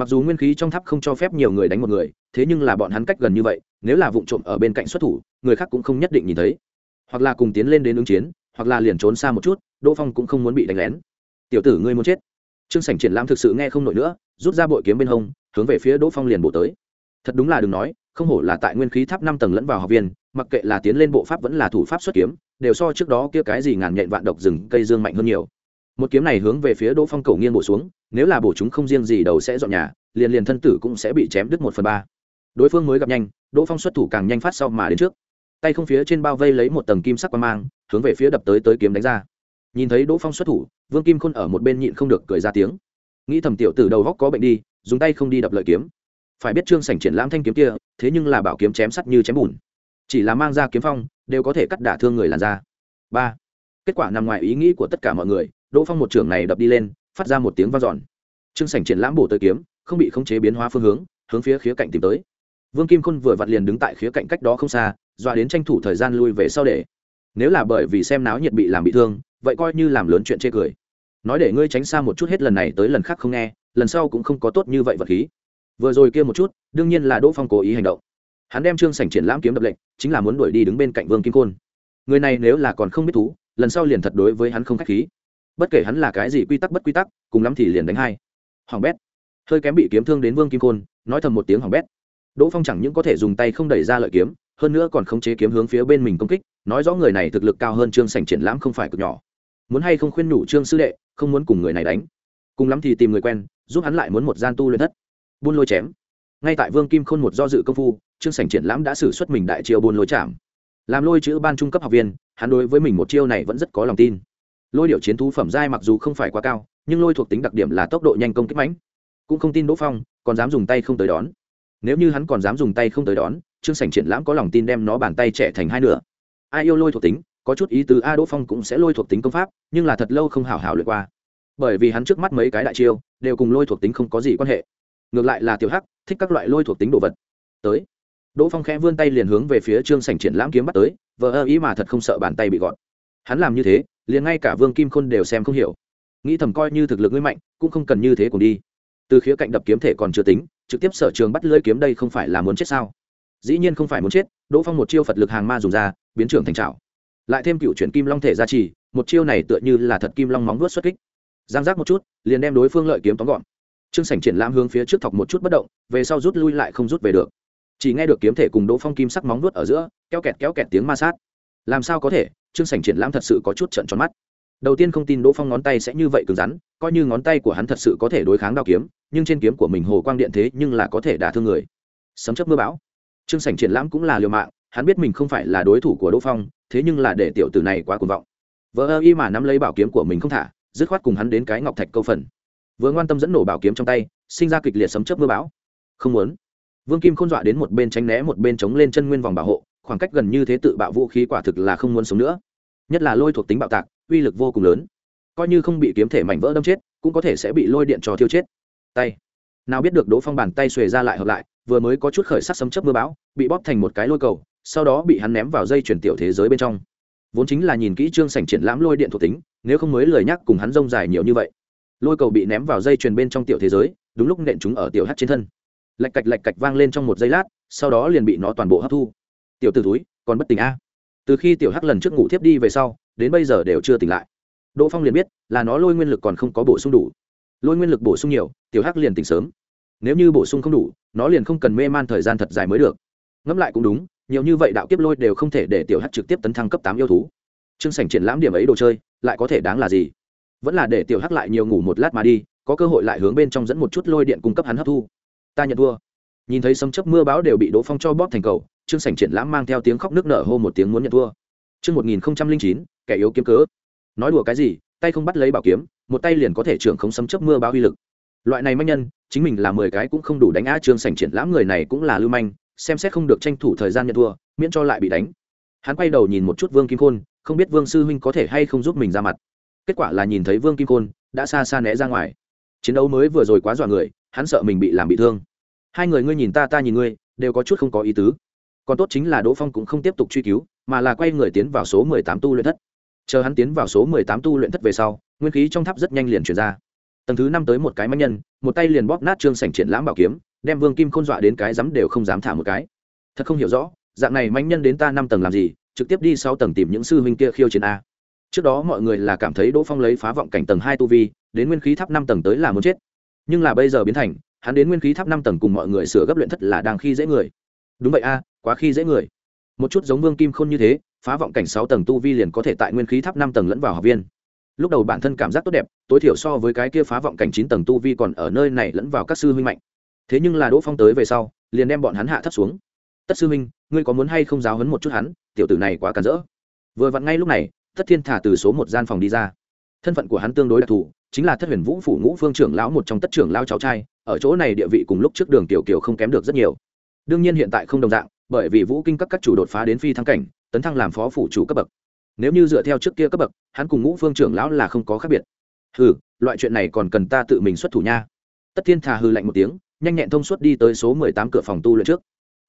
S1: mặc dù nguyên khí trong tháp không cho phép nhiều người đánh một người, thế nhưng là bọn hắn cách gần như vậy, nếu là vụ trộm ở bên cạnh xuất thủ, người khác cũng không nhất định nhìn thấy. Hoặc là cùng tiến lên đến ứng chiến, hoặc là liền trốn xa một chút, đỗ phong cũng không muốn bị đánh lén. Tiểu tử ngươi muốn chết. Trương sảnh triển lãm thực sự nghe không nổi nữa, rút ra bội kiếm bên hông, hướng về phía đỗ phong liền bổ tới. Thật đúng là đừng nói, không hổ là tại nguyên khí tháp năm tầng lẫn vào học viên, mặc kệ là tiến lên bộ pháp vẫn là thủ pháp xuất kiếm, đều so trước đó kia cái gì ngàn nhện vạn độc rừng cây dương mạnh hơn nhiều một kiếm này hướng về phía đỗ phong cầu nghiêng bổ xuống, nếu là bổ chúng không riêng gì đầu sẽ dọn nhà, liền liền thân tử cũng sẽ bị chém đứt một phần ba. Đối phương mới gặp nhanh, đỗ phong xuất thủ càng nhanh phát sau mà đến trước. Tay không phía trên bao vây lấy một tầng kim sắc quang mang, hướng về phía đập tới tới kiếm đánh ra. Nhìn thấy đỗ phong xuất thủ, vương kim khôn ở một bên nhịn không được cười ra tiếng. Nghĩ thầm tiểu từ đầu góc có bệnh đi, dùng tay không đi đập lợi kiếm. Phải biết trương sảnh triển lãm thanh kiếm kia, thế nhưng là bảo kiếm chém sắt như chém bùn. Chỉ là mang ra kiếm phong, đều có thể cắt đả thương người làn ra ba. Kết quả nằm ngoài ý nghĩ của tất cả mọi người đỗ phong một trưởng này đập đi lên, phát ra một tiếng vang dọn. Trương sảnh triển lãm bổ tới kiếm, không bị khống chế biến hóa phương hướng hướng phía khía cạnh tìm tới. Vương kim khôn vừa vặn liền đứng tại khía cạnh cách đó không xa, dọa đến tranh thủ thời gian lui về sau để. Nếu là bởi vì xem náo nhiệt bị làm bị thương, vậy coi như làm lớn chuyện chê cười. Nói để ngươi tránh xa một chút hết lần này tới lần khác không nghe, lần sau cũng không có tốt như vậy vật khí. Vừa rồi kia một chút, đương nhiên là đỗ phong cố ý hành động. Hắn đem trương sảnh triển lãm kiếm đập lệnh chính là muốn đuổi đi đứng bên cạnh vương kim côn người này nếu là còn không biết thú, lần sau liền thật đối với hắn không k h á c h khí bất kể hắn là cái gì quy tắc bất quy tắc, cùng lắm thì liền đánh hai. Hoàng bét. Hơi kém bị kiếm thương đến vương kim côn nói thầm một tiếng hoàng bét. Đỗ phong chẳng những có thể dùng tay không đẩy ra lợi kiếm, hơn nữa còn khống chế kiếm hướng phía bên mình công kích, nói rõ người này thực lực cao hơn trương sảnh triển lãm không phải cực nhỏ. Muốn hay không khuyên nhủ trương sư đệ, không muốn cùng người này đánh. Cùng lắm thì tìm người quen, giúp hắn lại muốn một gian tu luyện thất. Buôn lôi chém. Ngay tại vương kim khôn một do dự công phu, trương sảnh triển lãm đã xử xuất mình đại chiêu buôn lôi chạm. Làm lôi chữ ban trung cấp học viên, hắn đối với mình một chiêu này vẫn rất có lòng tin lôi điệu chiến thú phẩm giai mặc dù không phải quá cao, nhưng lôi thuộc tính đặc điểm là tốc độ nhanh công kích mãnh. Cũng không tin đỗ phong, còn dám dùng tay không tới đón. Nếu như hắn còn dám dùng tay không tới đón, trương sảnh triển lãm có lòng tin đem nó bàn tay trẻ thành hai nửa. Ai yêu lôi thuộc tính, có chút ý tứ a đỗ phong cũng sẽ lôi thuộc tính công pháp, nhưng là thật lâu không hảo hảo luyện qua. Bởi vì hắn trước mắt mấy cái đại chiêu, đều cùng lôi thuộc tính không có gì quan hệ. Ngược lại là tiểu hắc, thích các loại lôi thuộc tính đồ vật. Tới. Đỗ phong khẽ vươn tay liền hướng về phía trương sảnh triển lãm kiếm bắt tới, vờ ơ ý mà thật không sợ bàn tay bị gọn hắn làm như thế liền ngay cả vương kim khôn đều xem không hiểu. Nghĩ thầm coi như thực lực ngươi mạnh, cũng không cần như thế cùng đi. Từ khía cạnh đập kiếm thể còn chưa tính, trực tiếp sở trường bắt lưỡi kiếm đây không phải là muốn chết sao? Dĩ nhiên không phải muốn chết, đỗ phong một chiêu phật lực hàng ma dùng ra, biến trưởng thành trào lại thêm cựu chuyển kim long thể ra trì, một chiêu này tựa như là thật kim long móng vuốt xuất kích. Giang giác một chút, liền đem đối phương lợi kiếm tóm gọn. Trương sảnh triển lãm hướng phía trước thọc một chút bất động, về sau rút lui lại không rút về được. Chỉ nghe được kiếm thể cùng đỗ phong kim sắc móng vuốt ở giữa kéo kẹt kéo kẹt tiếng ma sát. Làm sao có thể? Trương sảnh triển lãm thật sự có chút trận tròn mắt. Đầu tiên không tin đỗ phong ngón tay sẽ như vậy cứng rắn, coi như ngón tay của hắn thật sự có thể đối kháng đao kiếm, nhưng trên kiếm của mình hồ quang điện thế nhưng là có thể đả thương người. Sấm chấp mưa bão. Trương sảnh triển lãm cũng là liều mạng, hắn biết mình không phải là đối thủ của đỗ phong, thế nhưng là để tiểu tử này quá cuồng vọng. Vỡ ơ y mà nắm lấy bảo kiếm của mình không thả, dứt khoát cùng hắn đến cái ngọc thạch câu phần. Vừa ngoan tâm dẫn nổ bảo kiếm trong tay, sinh ra kịch liệt sấm chớp mưa bão. Không muốn. Vương kim khôn dọa đến một bên tránh né, một bên chống lên chân nguyên vòng bảo hộ khoảng cách gần như thế tự bạo vũ khí quả thực là không muốn sống nữa. Nhất là lôi thuộc tính bạo tạc, uy lực vô cùng lớn. Coi như không bị kiếm thể mảnh vỡ đâm chết, cũng có thể sẽ bị lôi điện trò thiêu chết. Tay. Nào biết được đỗ phong bàn tay xuề ra lại hợp lại, vừa mới có chút khởi sắc sấm chớp mưa bão, bị bóp thành một cái lôi cầu, sau đó bị hắn ném vào dây chuyển tiểu thế giới bên trong. Vốn chính là nhìn kỹ trương sảnh triển lãm lôi điện thuộc tính, nếu không mới lời nhắc cùng hắn rông dài nhiều như vậy. Lôi cầu bị ném vào dây chuyền bên trong tiểu thế giới, đúng lúc nện chúng ở tiểu hát trên thân. Lạch cạch lạch cạch vang lên trong một giây lát, sau đó liền bị nó toàn bộ hấp thu tiểu t ử túi còn bất tỉnh a. Từ khi tiểu hắc lần trước ngủ thiếp đi về sau, đến bây giờ đều chưa tỉnh lại. Đỗ phong liền biết là nó lôi nguyên lực còn không có bổ sung đủ. Lôi nguyên lực bổ sung nhiều, tiểu hắc liền tỉnh sớm. Nếu như bổ sung không đủ, nó liền không cần mê man thời gian thật dài mới được. Ngẫm lại cũng đúng, nhiều như vậy đạo kiếp lôi đều không thể để tiểu hắc trực tiếp tấn thăng cấp tám yêu thú. Chương sảnh triển lãm điểm ấy đồ chơi, lại có thể đáng là gì? Vẫn là để tiểu hắc lại nhiều ngủ một lát mà đi, có cơ hội lại hướng bên trong dẫn một chút lôi điện cung cấp hắn hấp thu. Ta nhận thua. Nhìn thấy sấm chấp mưa bão đều bị đỗ phong cho bóp thành cầu chương sảnh triển lãm mang theo tiếng khóc nước nở hô một tiếng muốn nhận thua. Chương một nghìn chín, kẻ yếu kiếm cớ. Nói đùa cái gì, tay không bắt lấy bảo kiếm, một tay liền có thể trưởng không sấm chấp mưa bao uy lực. Loại này manh nhân, chính mình là mười cái cũng không đủ đánh á, trương sảnh triển lãm người này cũng là lưu manh, xem xét không được tranh thủ thời gian nhận thua, miễn cho lại bị đánh. Hắn quay đầu nhìn một chút vương kim khôn, không biết vương sư huynh có thể hay không giúp mình ra mặt. Kết quả là nhìn thấy vương kim khôn, đã xa xa né ra ngoài. Chiến đấu mới vừa rồi quá dọa người, hắn sợ mình bị làm bị thương. Hai người ngươi nhìn ta ta nhìn ngươi, đều có chút không có ý tứ còn tốt chính là đỗ phong cũng không tiếp tục truy cứu, mà là quay người tiến vào số mười tám tu luyện thất. Chờ hắn tiến vào số mười tám tu luyện thất về sau, nguyên khí trong tháp rất nhanh liền chuyển ra. Tầng thứ năm tới một cái manh nhân, một tay liền bóp nát trương sảnh triển lãm bảo kiếm, đem vương kim khôn dọa đến cái dám đều không dám thả một cái. Thật không hiểu rõ, dạng này manh nhân đến ta năm tầng làm gì, trực tiếp đi sáu tầng tìm những sư huynh kia khiêu chiến a. Trước đó mọi người là cảm thấy đỗ phong lấy phá vọng cảnh tầng hai tu vi, đến nguyên khí tháp năm tầng tới là muốn chết. Nhưng là bây giờ biến thành, hắn đến nguyên khí tháp năm tầng cùng mọi người sửa gấp luyện thất là đang khi dễ người. Đúng vậy a quá khi dễ người. Một chút giống vương kim khôn như thế phá vọng cảnh sáu tầng tu vi liền có thể tại nguyên khí tháp năm tầng lẫn vào học viên. Lúc đầu bản thân cảm giác tốt đẹp tối thiểu so với cái kia phá vọng cảnh chín tầng tu vi còn ở nơi này lẫn vào các sư huynh mạnh. Thế nhưng là đỗ phong tới về sau liền đem bọn hắn hạ thấp xuống. Tất sư huynh, ngươi có muốn hay không giáo hấn một chút hắn? Tiểu tử này quá cản rỡ. Vừa vặn ngay lúc này tất thiên thả từ số một gian phòng đi ra. Thân phận của hắn tương đối đặc thù chính là thất huyền vũ phủ ngũ phương trưởng lão một trong tất trưởng lao cháu trai ở chỗ này địa vị cùng lúc trước đường tiểu kiều không kém được rất nhiều. Đương nhiên hiện tại không đồng dạng bởi vì vũ kinh các các chủ đột phá đến phi thăng cảnh, tấn thăng làm phó phủ chủ cấp bậc. Nếu như dựa theo trước kia cấp bậc, hắn cùng ngũ phương trưởng lão là không có khác biệt. Hừ, loại chuyện này còn cần ta tự mình xuất thủ nha. Tất thiên thà hư lạnh một tiếng, nhanh nhẹn thông suốt đi tới số mười tám cửa phòng tu luyện trước.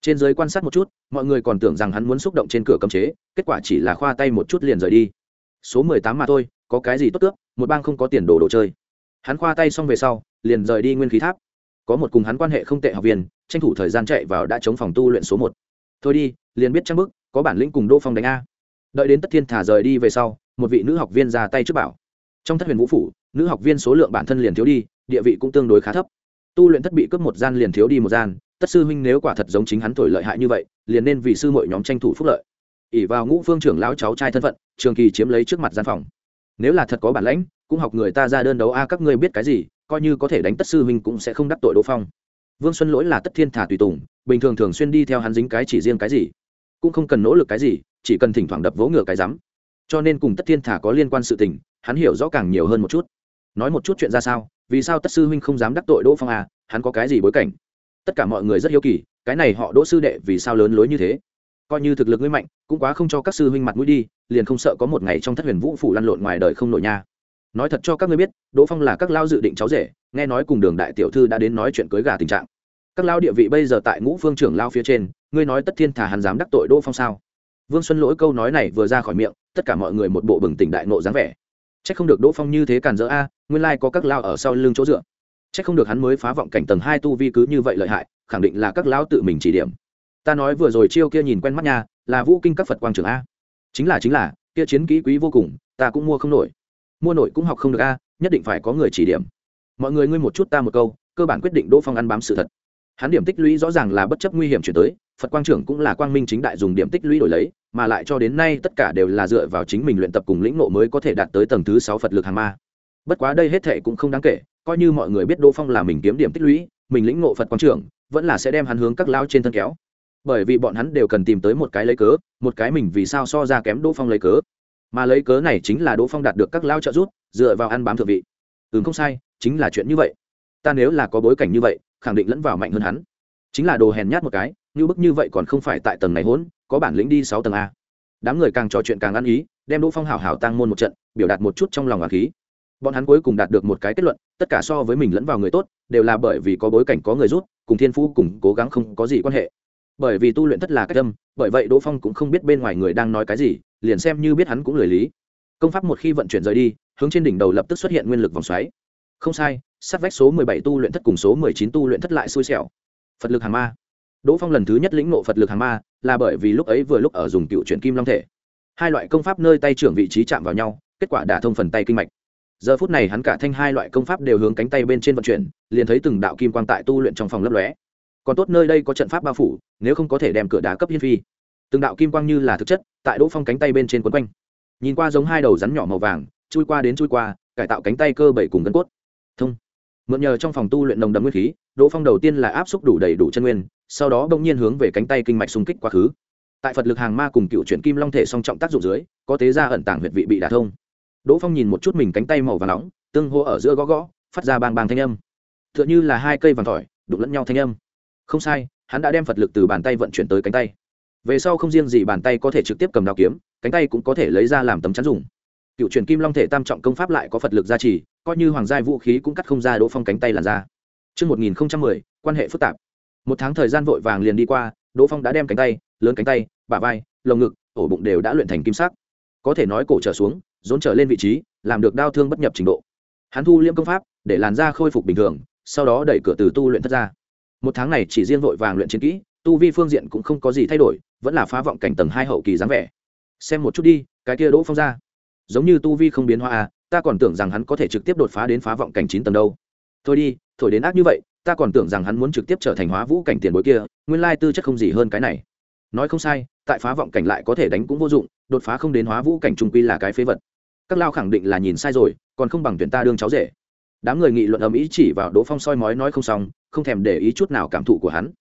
S1: Trên giới quan sát một chút, mọi người còn tưởng rằng hắn muốn xúc động trên cửa cấm chế, kết quả chỉ là khoa tay một chút liền rời đi. Số mười tám mà thôi, có cái gì tốt cướp một bang không có tiền đồ đồ chơi. Hắn khoa tay xong về sau, liền rời đi nguyên khí tháp. Có một cùng hắn quan hệ không tệ học viên, tranh thủ thời gian chạy vào đã chống phòng tu luyện số một thôi đi, liền biết trang bức, có bản lĩnh cùng đô phong đánh a. Đợi đến tất thiên thả rời đi về sau, một vị nữ học viên ra tay trước bảo. Trong thất huyền vũ phủ, nữ học viên số lượng bản thân liền thiếu đi, địa vị cũng tương đối khá thấp. Tu luyện thất bị cướp một gian liền thiếu đi một gian, tất sư huynh nếu quả thật giống chính hắn thổi lợi hại như vậy, liền nên vì sư mọi nhóm tranh thủ phúc lợi. Ỉ vào ngũ phương trưởng lão cháu trai thân phận, trường kỳ chiếm lấy trước mặt gian phòng. Nếu là thật có bản lãnh, cũng học người ta ra đơn đấu a, các ngươi biết cái gì, coi như có thể đánh tất sư huynh cũng sẽ không đắc tội đỗ phong vương xuân lỗi là tất thiên thả tùy tùng, bình thường thường xuyên đi theo hắn dính cái chỉ riêng cái gì, cũng không cần nỗ lực cái gì, chỉ cần thỉnh thoảng đập vỗ ngựa cái rắm. Cho nên cùng tất thiên thả có liên quan sự tình, hắn hiểu rõ càng nhiều hơn một chút. Nói một chút chuyện ra sao, vì sao tất sư huynh không dám đắc tội đỗ phong à hắn có cái gì bối cảnh? Tất cả mọi người rất hiếu kỳ, cái này họ đỗ sư đệ vì sao lớn lối như thế? Coi như thực lực ngươi mạnh, cũng quá không cho các sư huynh mặt mũi đi, liền không sợ có một ngày trong thất huyền vũ phủ lăn lộn ngoài đời không nổi nha. Nói thật cho các ngươi biết, đỗ phong là các lao dự định cháu rể, nghe nói cùng đường đại tiểu thư đã đến nói chuyện cưới gà tình trạng các lao địa vị bây giờ tại ngũ phương trưởng lao phía trên, ngươi nói tất thiên thả hắn dám đắc tội đỗ phong sao? Vương xuân lỗi câu nói này vừa ra khỏi miệng, tất cả mọi người một bộ bừng tỉnh đại nộ dáng vẻ. C h ắ c không được đỗ phong như thế càn dỡ a, nguyên lai có các lao ở sau lưng chỗ dựa. C h ắ c không được hắn mới phá vọng cảnh tầng hai tu vi cứ như vậy lợi hại, khẳng định là các lao tự mình chỉ điểm. Ta nói vừa rồi chiêu kia nhìn quen mắt nha, là vũ kinh các phật quang trường a. Chính là chính là, kia chiến kỹ quý vô cùng, ta cũng mua không nổi. Mua nổi cũng học không được a, nhất định phải có người chỉ điểm. Mọi người ngươi một chút ta một câu, cơ bản quyết định đỗ phong ăn bám sự thật hắn điểm tích lũy rõ ràng là bất chấp nguy hiểm chuyển tới, phật quang trưởng cũng là quang minh chính đại dùng điểm tích lũy đổi lấy, mà lại cho đến nay tất cả đều là dựa vào chính mình luyện tập cùng lĩnh nộ mới có thể đạt tới tầng thứ sáu phật lực hàng ma. Bất quá đây hết thệ cũng không đáng kể, coi như mọi người biết đỗ phong là mình kiếm điểm tích lũy, mình lĩnh nộ phật quang trưởng, vẫn là sẽ đem hắn hướng các lao trên thân kéo. Bởi vì bọn hắn đều cần tìm tới một cái lấy cớ, một cái mình vì sao so ra kém đỗ phong lấy cớ. Mà lấy cớ này chính là đỗ phong đạt được các lao trợ giúp, dựa vào ăn bám thượng vị. Ừ không sai, chính là chuyện như vậy. Ta nếu là có bối cảnh như vậy khẳng định lẫn vào mạnh hơn hắn. Chính là đồ hèn nhát một cái, như bức như vậy còn không phải tại tầng này hỗn, có bản lĩnh đi sáu tầng a. Đám người càng trò chuyện càng ăn ý, đem đỗ phong hảo hảo tăng môn một trận, biểu đạt một chút trong lòng hòa khí. Bọn hắn cuối cùng đạt được một cái kết luận, tất cả so với mình lẫn vào người tốt, đều là bởi vì có bối cảnh có người rút cùng thiên phú cùng cố gắng không có gì quan hệ. Bởi vì tu luyện tất là cách tâm, bởi vậy đỗ phong cũng không biết bên ngoài người đang nói cái gì, liền xem như biết hắn cũng lười lý. Công pháp một khi vận chuyển rời đi, hướng trên đỉnh đầu lập tức xuất hiện nguyên lực vòng xoáy không sai, sát vách số mười bảy tu luyện thất cùng số mười chín tu luyện thất lại xui xẻo. Phật lực hàng ma. Đỗ phong lần thứ nhất lĩnh ngộ phật lực hàng ma là bởi vì lúc ấy vừa lúc ở dùng cựu chuyển kim long thể. Hai loại công pháp nơi tay trưởng vị trí chạm vào nhau, kết quả đả thông phần tay kinh mạch. Giờ phút này hắn cả thanh hai loại công pháp đều hướng cánh tay bên trên vận chuyển, liền thấy từng đạo kim quang tại tu luyện trong phòng lấp lóe. Còn tốt nơi đây có trận pháp bao phủ, nếu không có thể đem cửa đá cấp hiên phi. Từng đạo kim quang như là thực chất, tại đỗ phong cánh tay bên trên quấn quanh. Nhìn qua giống hai đầu rắn nhỏ màu vàng, chui qua đến chui qua, cải tạo cánh tay cơ bảy cùng gân cốt thông. Mượn nhờ trong phòng tu luyện nồng đậm nguyên khí, đỗ phong đầu tiên là áp xúc đủ đầy đủ chân nguyên, sau đó bỗng nhiên hướng về cánh tay kinh mạch xung kích quá khứ. Tại phật lực hàng ma cùng cựu chuyển kim long thể song trọng tác dụng dưới, có tế ra ẩn tàng huyệt vị bị đả thông. Đỗ phong nhìn một chút mình cánh tay màu và nóng, tương hô ở giữa gõ gõ, phát ra bang bang thanh âm. T h ư ợ n h ư là hai cây vàng tỏi đụng lẫn nhau thanh âm. Không sai, hắn đã đem phật lực từ bàn tay vận chuyển tới cánh tay. Về sau không riêng gì bàn tay có thể trực tiếp cầm đào kiếm, cánh tay cũng có thể lấy ra làm tấm chắn dùng cựu truyền kim long thể tam trọng công pháp lại có phật lực gia trì coi như hoàng giai vũ khí cũng cắt không ra đỗ phong cánh tay làn ra Trước 1010, quan hệ phức tạp. Một tháng thời gian vội vàng liền đi qua, Đỗ Phong đã đem cánh tay, lớn cánh tay, bả vai, lồng ngực, ổ bụng đều đã luyện thành kim sắc. Có thể nói cổ trở xuống, rốn trở lên vị trí, làm được đau thương bất nhập trình độ. Hắn thu liêm công pháp, để làn da khôi phục bình thường, sau đó đẩy cửa từ tu luyện thất ra. Một tháng này chỉ riêng vội vàng luyện chiến kỹ, tu vi phương diện cũng không có gì thay đổi, vẫn là phá vọng cảnh tầng hai hậu kỳ dáng vẻ. Xem một chút đi, cái kia Đỗ Phong ra giống như tu vi không biến hóa à ta còn tưởng rằng hắn có thể trực tiếp đột phá đến phá vọng cảnh chín tầng đâu. Thôi đi, thổi đến ác như vậy, ta còn tưởng rằng hắn muốn trực tiếp trở thành hóa vũ cảnh tiền bối kia, nguyên lai tư chất không gì hơn cái này. Nói không sai, tại phá vọng cảnh lại có thể đánh cũng vô dụng, đột phá không đến hóa vũ cảnh trung quy là cái phế vật. Các lao khẳng định là nhìn sai rồi, còn không bằng tuyển ta đương cháu rể. Đám người nghị luận ầm ĩ chỉ vào đỗ phong soi mói nói không xong, không thèm để ý chút nào cảm thụ của hắn.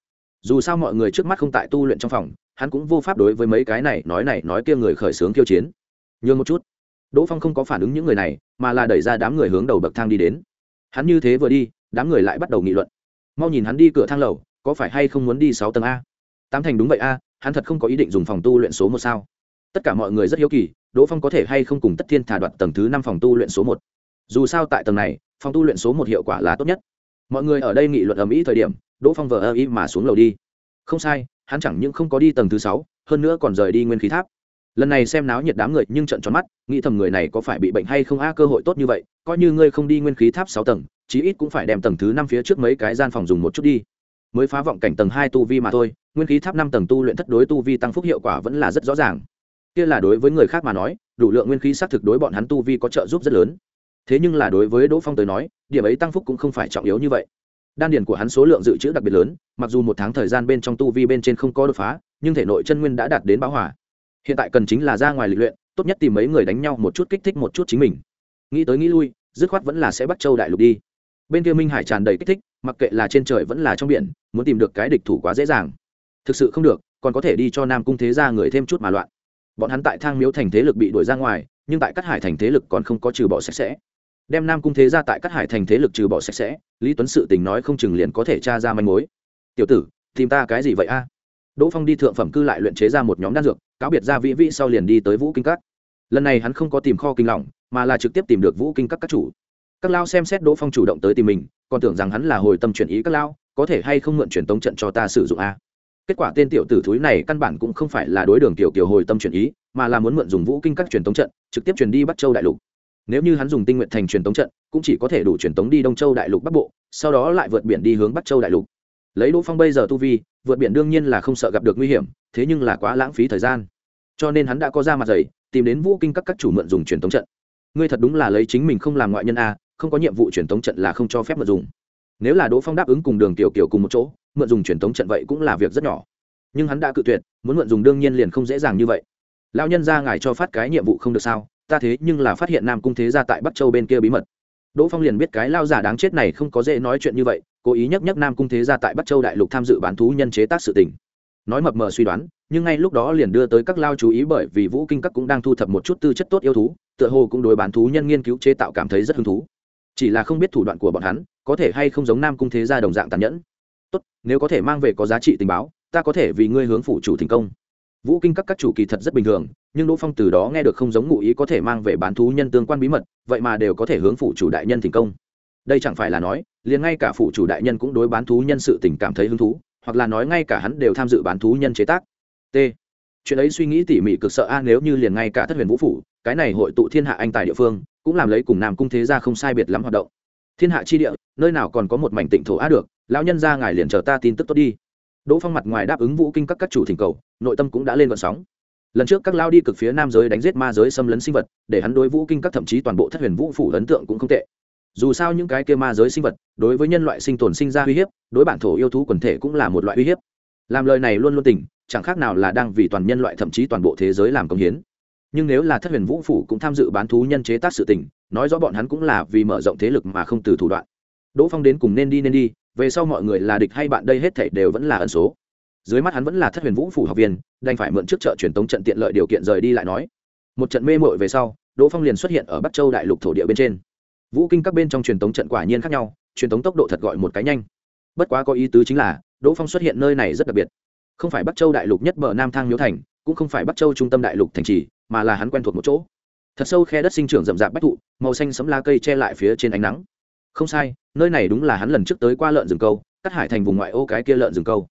S1: Dù sao mọi người trước mắt không tại tu luyện trong phòng, hắn cũng vô pháp đối với mấy cái này, nói này, nói kia người khởi xướng kiêu chiến. Nhường một chút đỗ phong không có phản ứng những người này, mà là đẩy ra đám người hướng đầu bậc thang đi đến. Hắn như thế vừa đi, đám người lại bắt đầu nghị luận. Mau nhìn hắn đi cửa thang lầu, có phải hay không muốn đi sáu tầng a? Tám thành đúng vậy a, hắn thật không có ý định dùng phòng tu luyện số một sao? Tất cả mọi người rất hiếu kỳ, đỗ phong có thể hay không cùng tất thiên thả đoạt tầng thứ năm phòng tu luyện số một? Dù sao tại tầng này, phòng tu luyện số một hiệu quả là tốt nhất. Mọi người ở đây nghị luận ầm ĩ thời điểm, đỗ phong vờ ơ ý mà xuống lầu đi. Không sai, hắn chẳng những không có đi tầng thứ sáu, hơn nữa còn rời đi nguyên khí tháp lần này xem náo nhiệt đám người nhưng trận tròn mắt, nghĩ thầm người này có phải bị bệnh hay không? A, cơ hội tốt như vậy, coi như ngươi không đi nguyên khí tháp sáu tầng, chí ít cũng phải đem tầng thứ năm phía trước mấy cái gian phòng dùng một chút đi. Mới phá vọng cảnh tầng hai tu vi mà thôi, nguyên khí tháp năm tầng tu luyện thất đối tu vi tăng phúc hiệu quả vẫn là rất rõ ràng. Kia là đối với người khác mà nói, đủ lượng nguyên khí xác thực đối bọn hắn tu vi có trợ giúp rất lớn. Thế nhưng là đối với đỗ phong tới nói, điểm ấy tăng phúc cũng không phải trọng yếu như vậy. Đan điền của hắn số lượng dự trữ đặc biệt lớn, mặc dù một tháng thời gian bên trong tu vi bên trên không có đột phá, nhưng thể nội chân nguyên đã đạt đến bão hỏa hiện tại cần chính là ra ngoài lịch luyện, tốt nhất tìm mấy người đánh nhau một chút kích thích một chút chính mình. Nghĩ tới nghĩ lui, dứt khoát vẫn là sẽ bắt châu đại lục đi. Bên kia minh hải tràn đầy kích thích, mặc kệ là trên trời vẫn là trong biển, muốn tìm được cái địch thủ quá dễ dàng. Thực sự không được, còn có thể đi cho nam cung thế ra người thêm chút mà loạn. Bọn hắn tại thang miếu thành thế lực bị đuổi ra ngoài, nhưng tại cát hải thành thế lực còn không có trừ bỏ sạch sẽ. Đem nam cung thế ra tại cát hải thành thế lực trừ bỏ sạch sẽ, lý tuấn sự tình nói không chừng liền có thể tra ra manh mối. Tiểu tử, tìm ta cái gì vậy a? Đỗ phong đi thượng phẩm cư lại luyện chế ra một nhóm đan dược cáo biệt ra vĩ vĩ sau liền đi tới vũ kinh các. Lần này hắn không có tìm kho kinh lỏng, mà là trực tiếp tìm được vũ kinh các các chủ. Các lao xem xét đỗ phong chủ động tới tìm mình, còn tưởng rằng hắn là hồi tâm chuyển ý các lao, có thể hay không mượn truyền tống trận cho ta sử dụng a? Kết quả tên tiểu tử thúi này căn bản cũng không phải là đối đường tiểu kiều hồi tâm chuyển ý, mà là muốn mượn dùng vũ kinh các truyền tống trận, trực tiếp truyền đi bắc châu đại lục. Nếu như hắn dùng tinh nguyện thành truyền tống trận, cũng chỉ có thể đủ truyền tống đi đông châu đại lục bắc bộ, sau đó lại vượt biển đi hướng bắc châu đại lục. Lấy đỗ phong bây giờ tu vi, vượt biển đương nhiên là không sợ gặp được nguy hiểm thế nhưng là quá lãng phí thời gian. Cho nên hắn đã có ra mặt giày tìm đến vũ kinh các các chủ mượn dùng truyền thống trận. Ngươi thật đúng là lấy chính mình không làm ngoại nhân a, không có nhiệm vụ truyền thống trận là không cho phép mượn dùng. Nếu là đỗ phong đáp ứng cùng đường tiểu kiểu cùng một chỗ, mượn dùng truyền thống trận vậy cũng là việc rất nhỏ. Nhưng hắn đã cự tuyệt, muốn mượn dùng đương nhiên liền không dễ dàng như vậy. Lão nhân ra ngài cho phát cái nhiệm vụ không được sao, ta thế nhưng là phát hiện nam cung thế gia tại bắc châu bên kia bí mật. Đỗ phong liền biết cái lao giả đáng chết này không có dễ nói chuyện như vậy, cố ý nhắc nhắc nam cung thế gia tại bắc châu đại lục tham dự bán thú nhân chế tác sự tình nói mập mờ suy đoán, nhưng ngay lúc đó liền đưa tới các lao chú ý bởi vì vũ kinh các cũng đang thu thập một chút tư chất tốt yêu thú, tựa hồ cũng đối bán thú nhân nghiên cứu chế tạo cảm thấy rất hứng thú. Chỉ là không biết thủ đoạn của bọn hắn, có thể hay không giống nam cung thế gia đồng dạng tàn nhẫn. Tốt, nếu có thể mang về có giá trị tình báo, ta có thể vì ngươi hướng phủ chủ thành công. Vũ kinh các các chủ kỳ thật rất bình thường, nhưng đỗ phong từ đó nghe được không giống ngụ ý có thể mang về bán thú nhân tương quan bí mật, vậy mà đều có thể hướng phủ chủ đại nhân thành công. Đây chẳng phải là nói, liền ngay cả phủ chủ đại nhân cũng đối bán thú nhân sự tình cảm thấy hứng thú hoặc là nói ngay cả hắn đều tham dự bán thú nhân chế tác. T. Chuyện ấy suy nghĩ tỉ mỉ cực sợ a, nếu như liền ngay cả thất huyền vũ phủ, cái này hội tụ thiên hạ anh tài địa phương, cũng làm lấy cùng nam cung thế gia không sai biệt lắm hoạt động. Thiên hạ chi địa, nơi nào còn có một mảnh tịnh thổ á được, lão nhân ra ngài liền chờ ta tin tức tốt đi. Đỗ phong mặt ngoài đáp ứng vũ kinh các các chủ thỉnh cầu, nội tâm cũng đã lên vận sóng. Lần trước các lao đi cực phía nam giới đánh giết ma giới xâm lấn sinh vật, để hắn đối vũ kinh các thậm chí toàn bộ thất huyền vũ phủ ấn tượng cũng không tệ dù sao những cái kia ma giới sinh vật, đối với nhân loại sinh tồn sinh ra uy hiếp, đối bản thổ yêu thú quần thể cũng là một loại uy hiếp. Làm lời này luôn luôn tỉnh chẳng khác nào là đang vì toàn nhân loại thậm chí toàn bộ thế giới làm công hiến. Nhưng nếu là thất huyền vũ phủ cũng tham dự bán thú nhân chế tác sự tỉnh nói rõ bọn hắn cũng là vì mở rộng thế lực mà không từ thủ đoạn. Đỗ phong đến cùng nên đi nên đi, về sau mọi người là địch hay bạn đây hết thảy đều vẫn là ẩn số. Dưới mắt hắn vẫn là thất huyền vũ phủ học viên, đành phải mượn trước chợ truyền tống trận tiện lợi điều kiện rời đi lại nói. Một trận mê mội về sau, đỗ phong liền xuất hiện ở bắc châu đại lục thổ địa bên trên vũ kinh các bên trong truyền tống trận quả nhiên khác nhau, truyền tống tốc độ thật gọi một cái nhanh. Bất quá có ý tứ chính là, đỗ phong xuất hiện nơi này rất đặc biệt. Không phải bắc châu đại lục nhất bờ nam thang miếu thành, cũng không phải bắc châu trung tâm đại lục thành trì, mà là hắn quen thuộc một chỗ. Thật sâu khe đất sinh trưởng rậm rạp bách thụ, màu xanh sấm lá cây che lại phía trên ánh nắng. Không sai, nơi này đúng là hắn lần trước tới qua lợn rừng câu cắt hải thành vùng ngoại ô cái kia lợn rừng câu.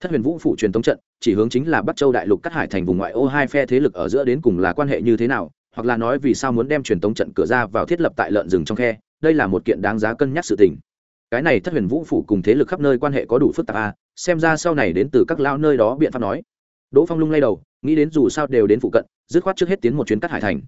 S1: Thất huyền vũ phủ truyền thống trận, chỉ hướng chính là bắc châu đại lục cắt hải thành vùng ngoại ô hai phe thế lực ở giữa đến cùng là quan hệ như thế nào hoặc là nói vì sao muốn đem truyền tống trận cửa ra vào thiết lập tại lợn rừng trong khe, đây là một kiện đáng giá cân nhắc sự tình. Cái này thất huyền vũ phủ cùng thế lực khắp nơi quan hệ có đủ phức tạp à xem ra sau này đến từ các lao nơi đó biện pháp nói. Đỗ phong lung lay đầu, nghĩ đến dù sao đều đến phụ cận, dứt khoát trước hết tiến một chuyến cắt hải thành.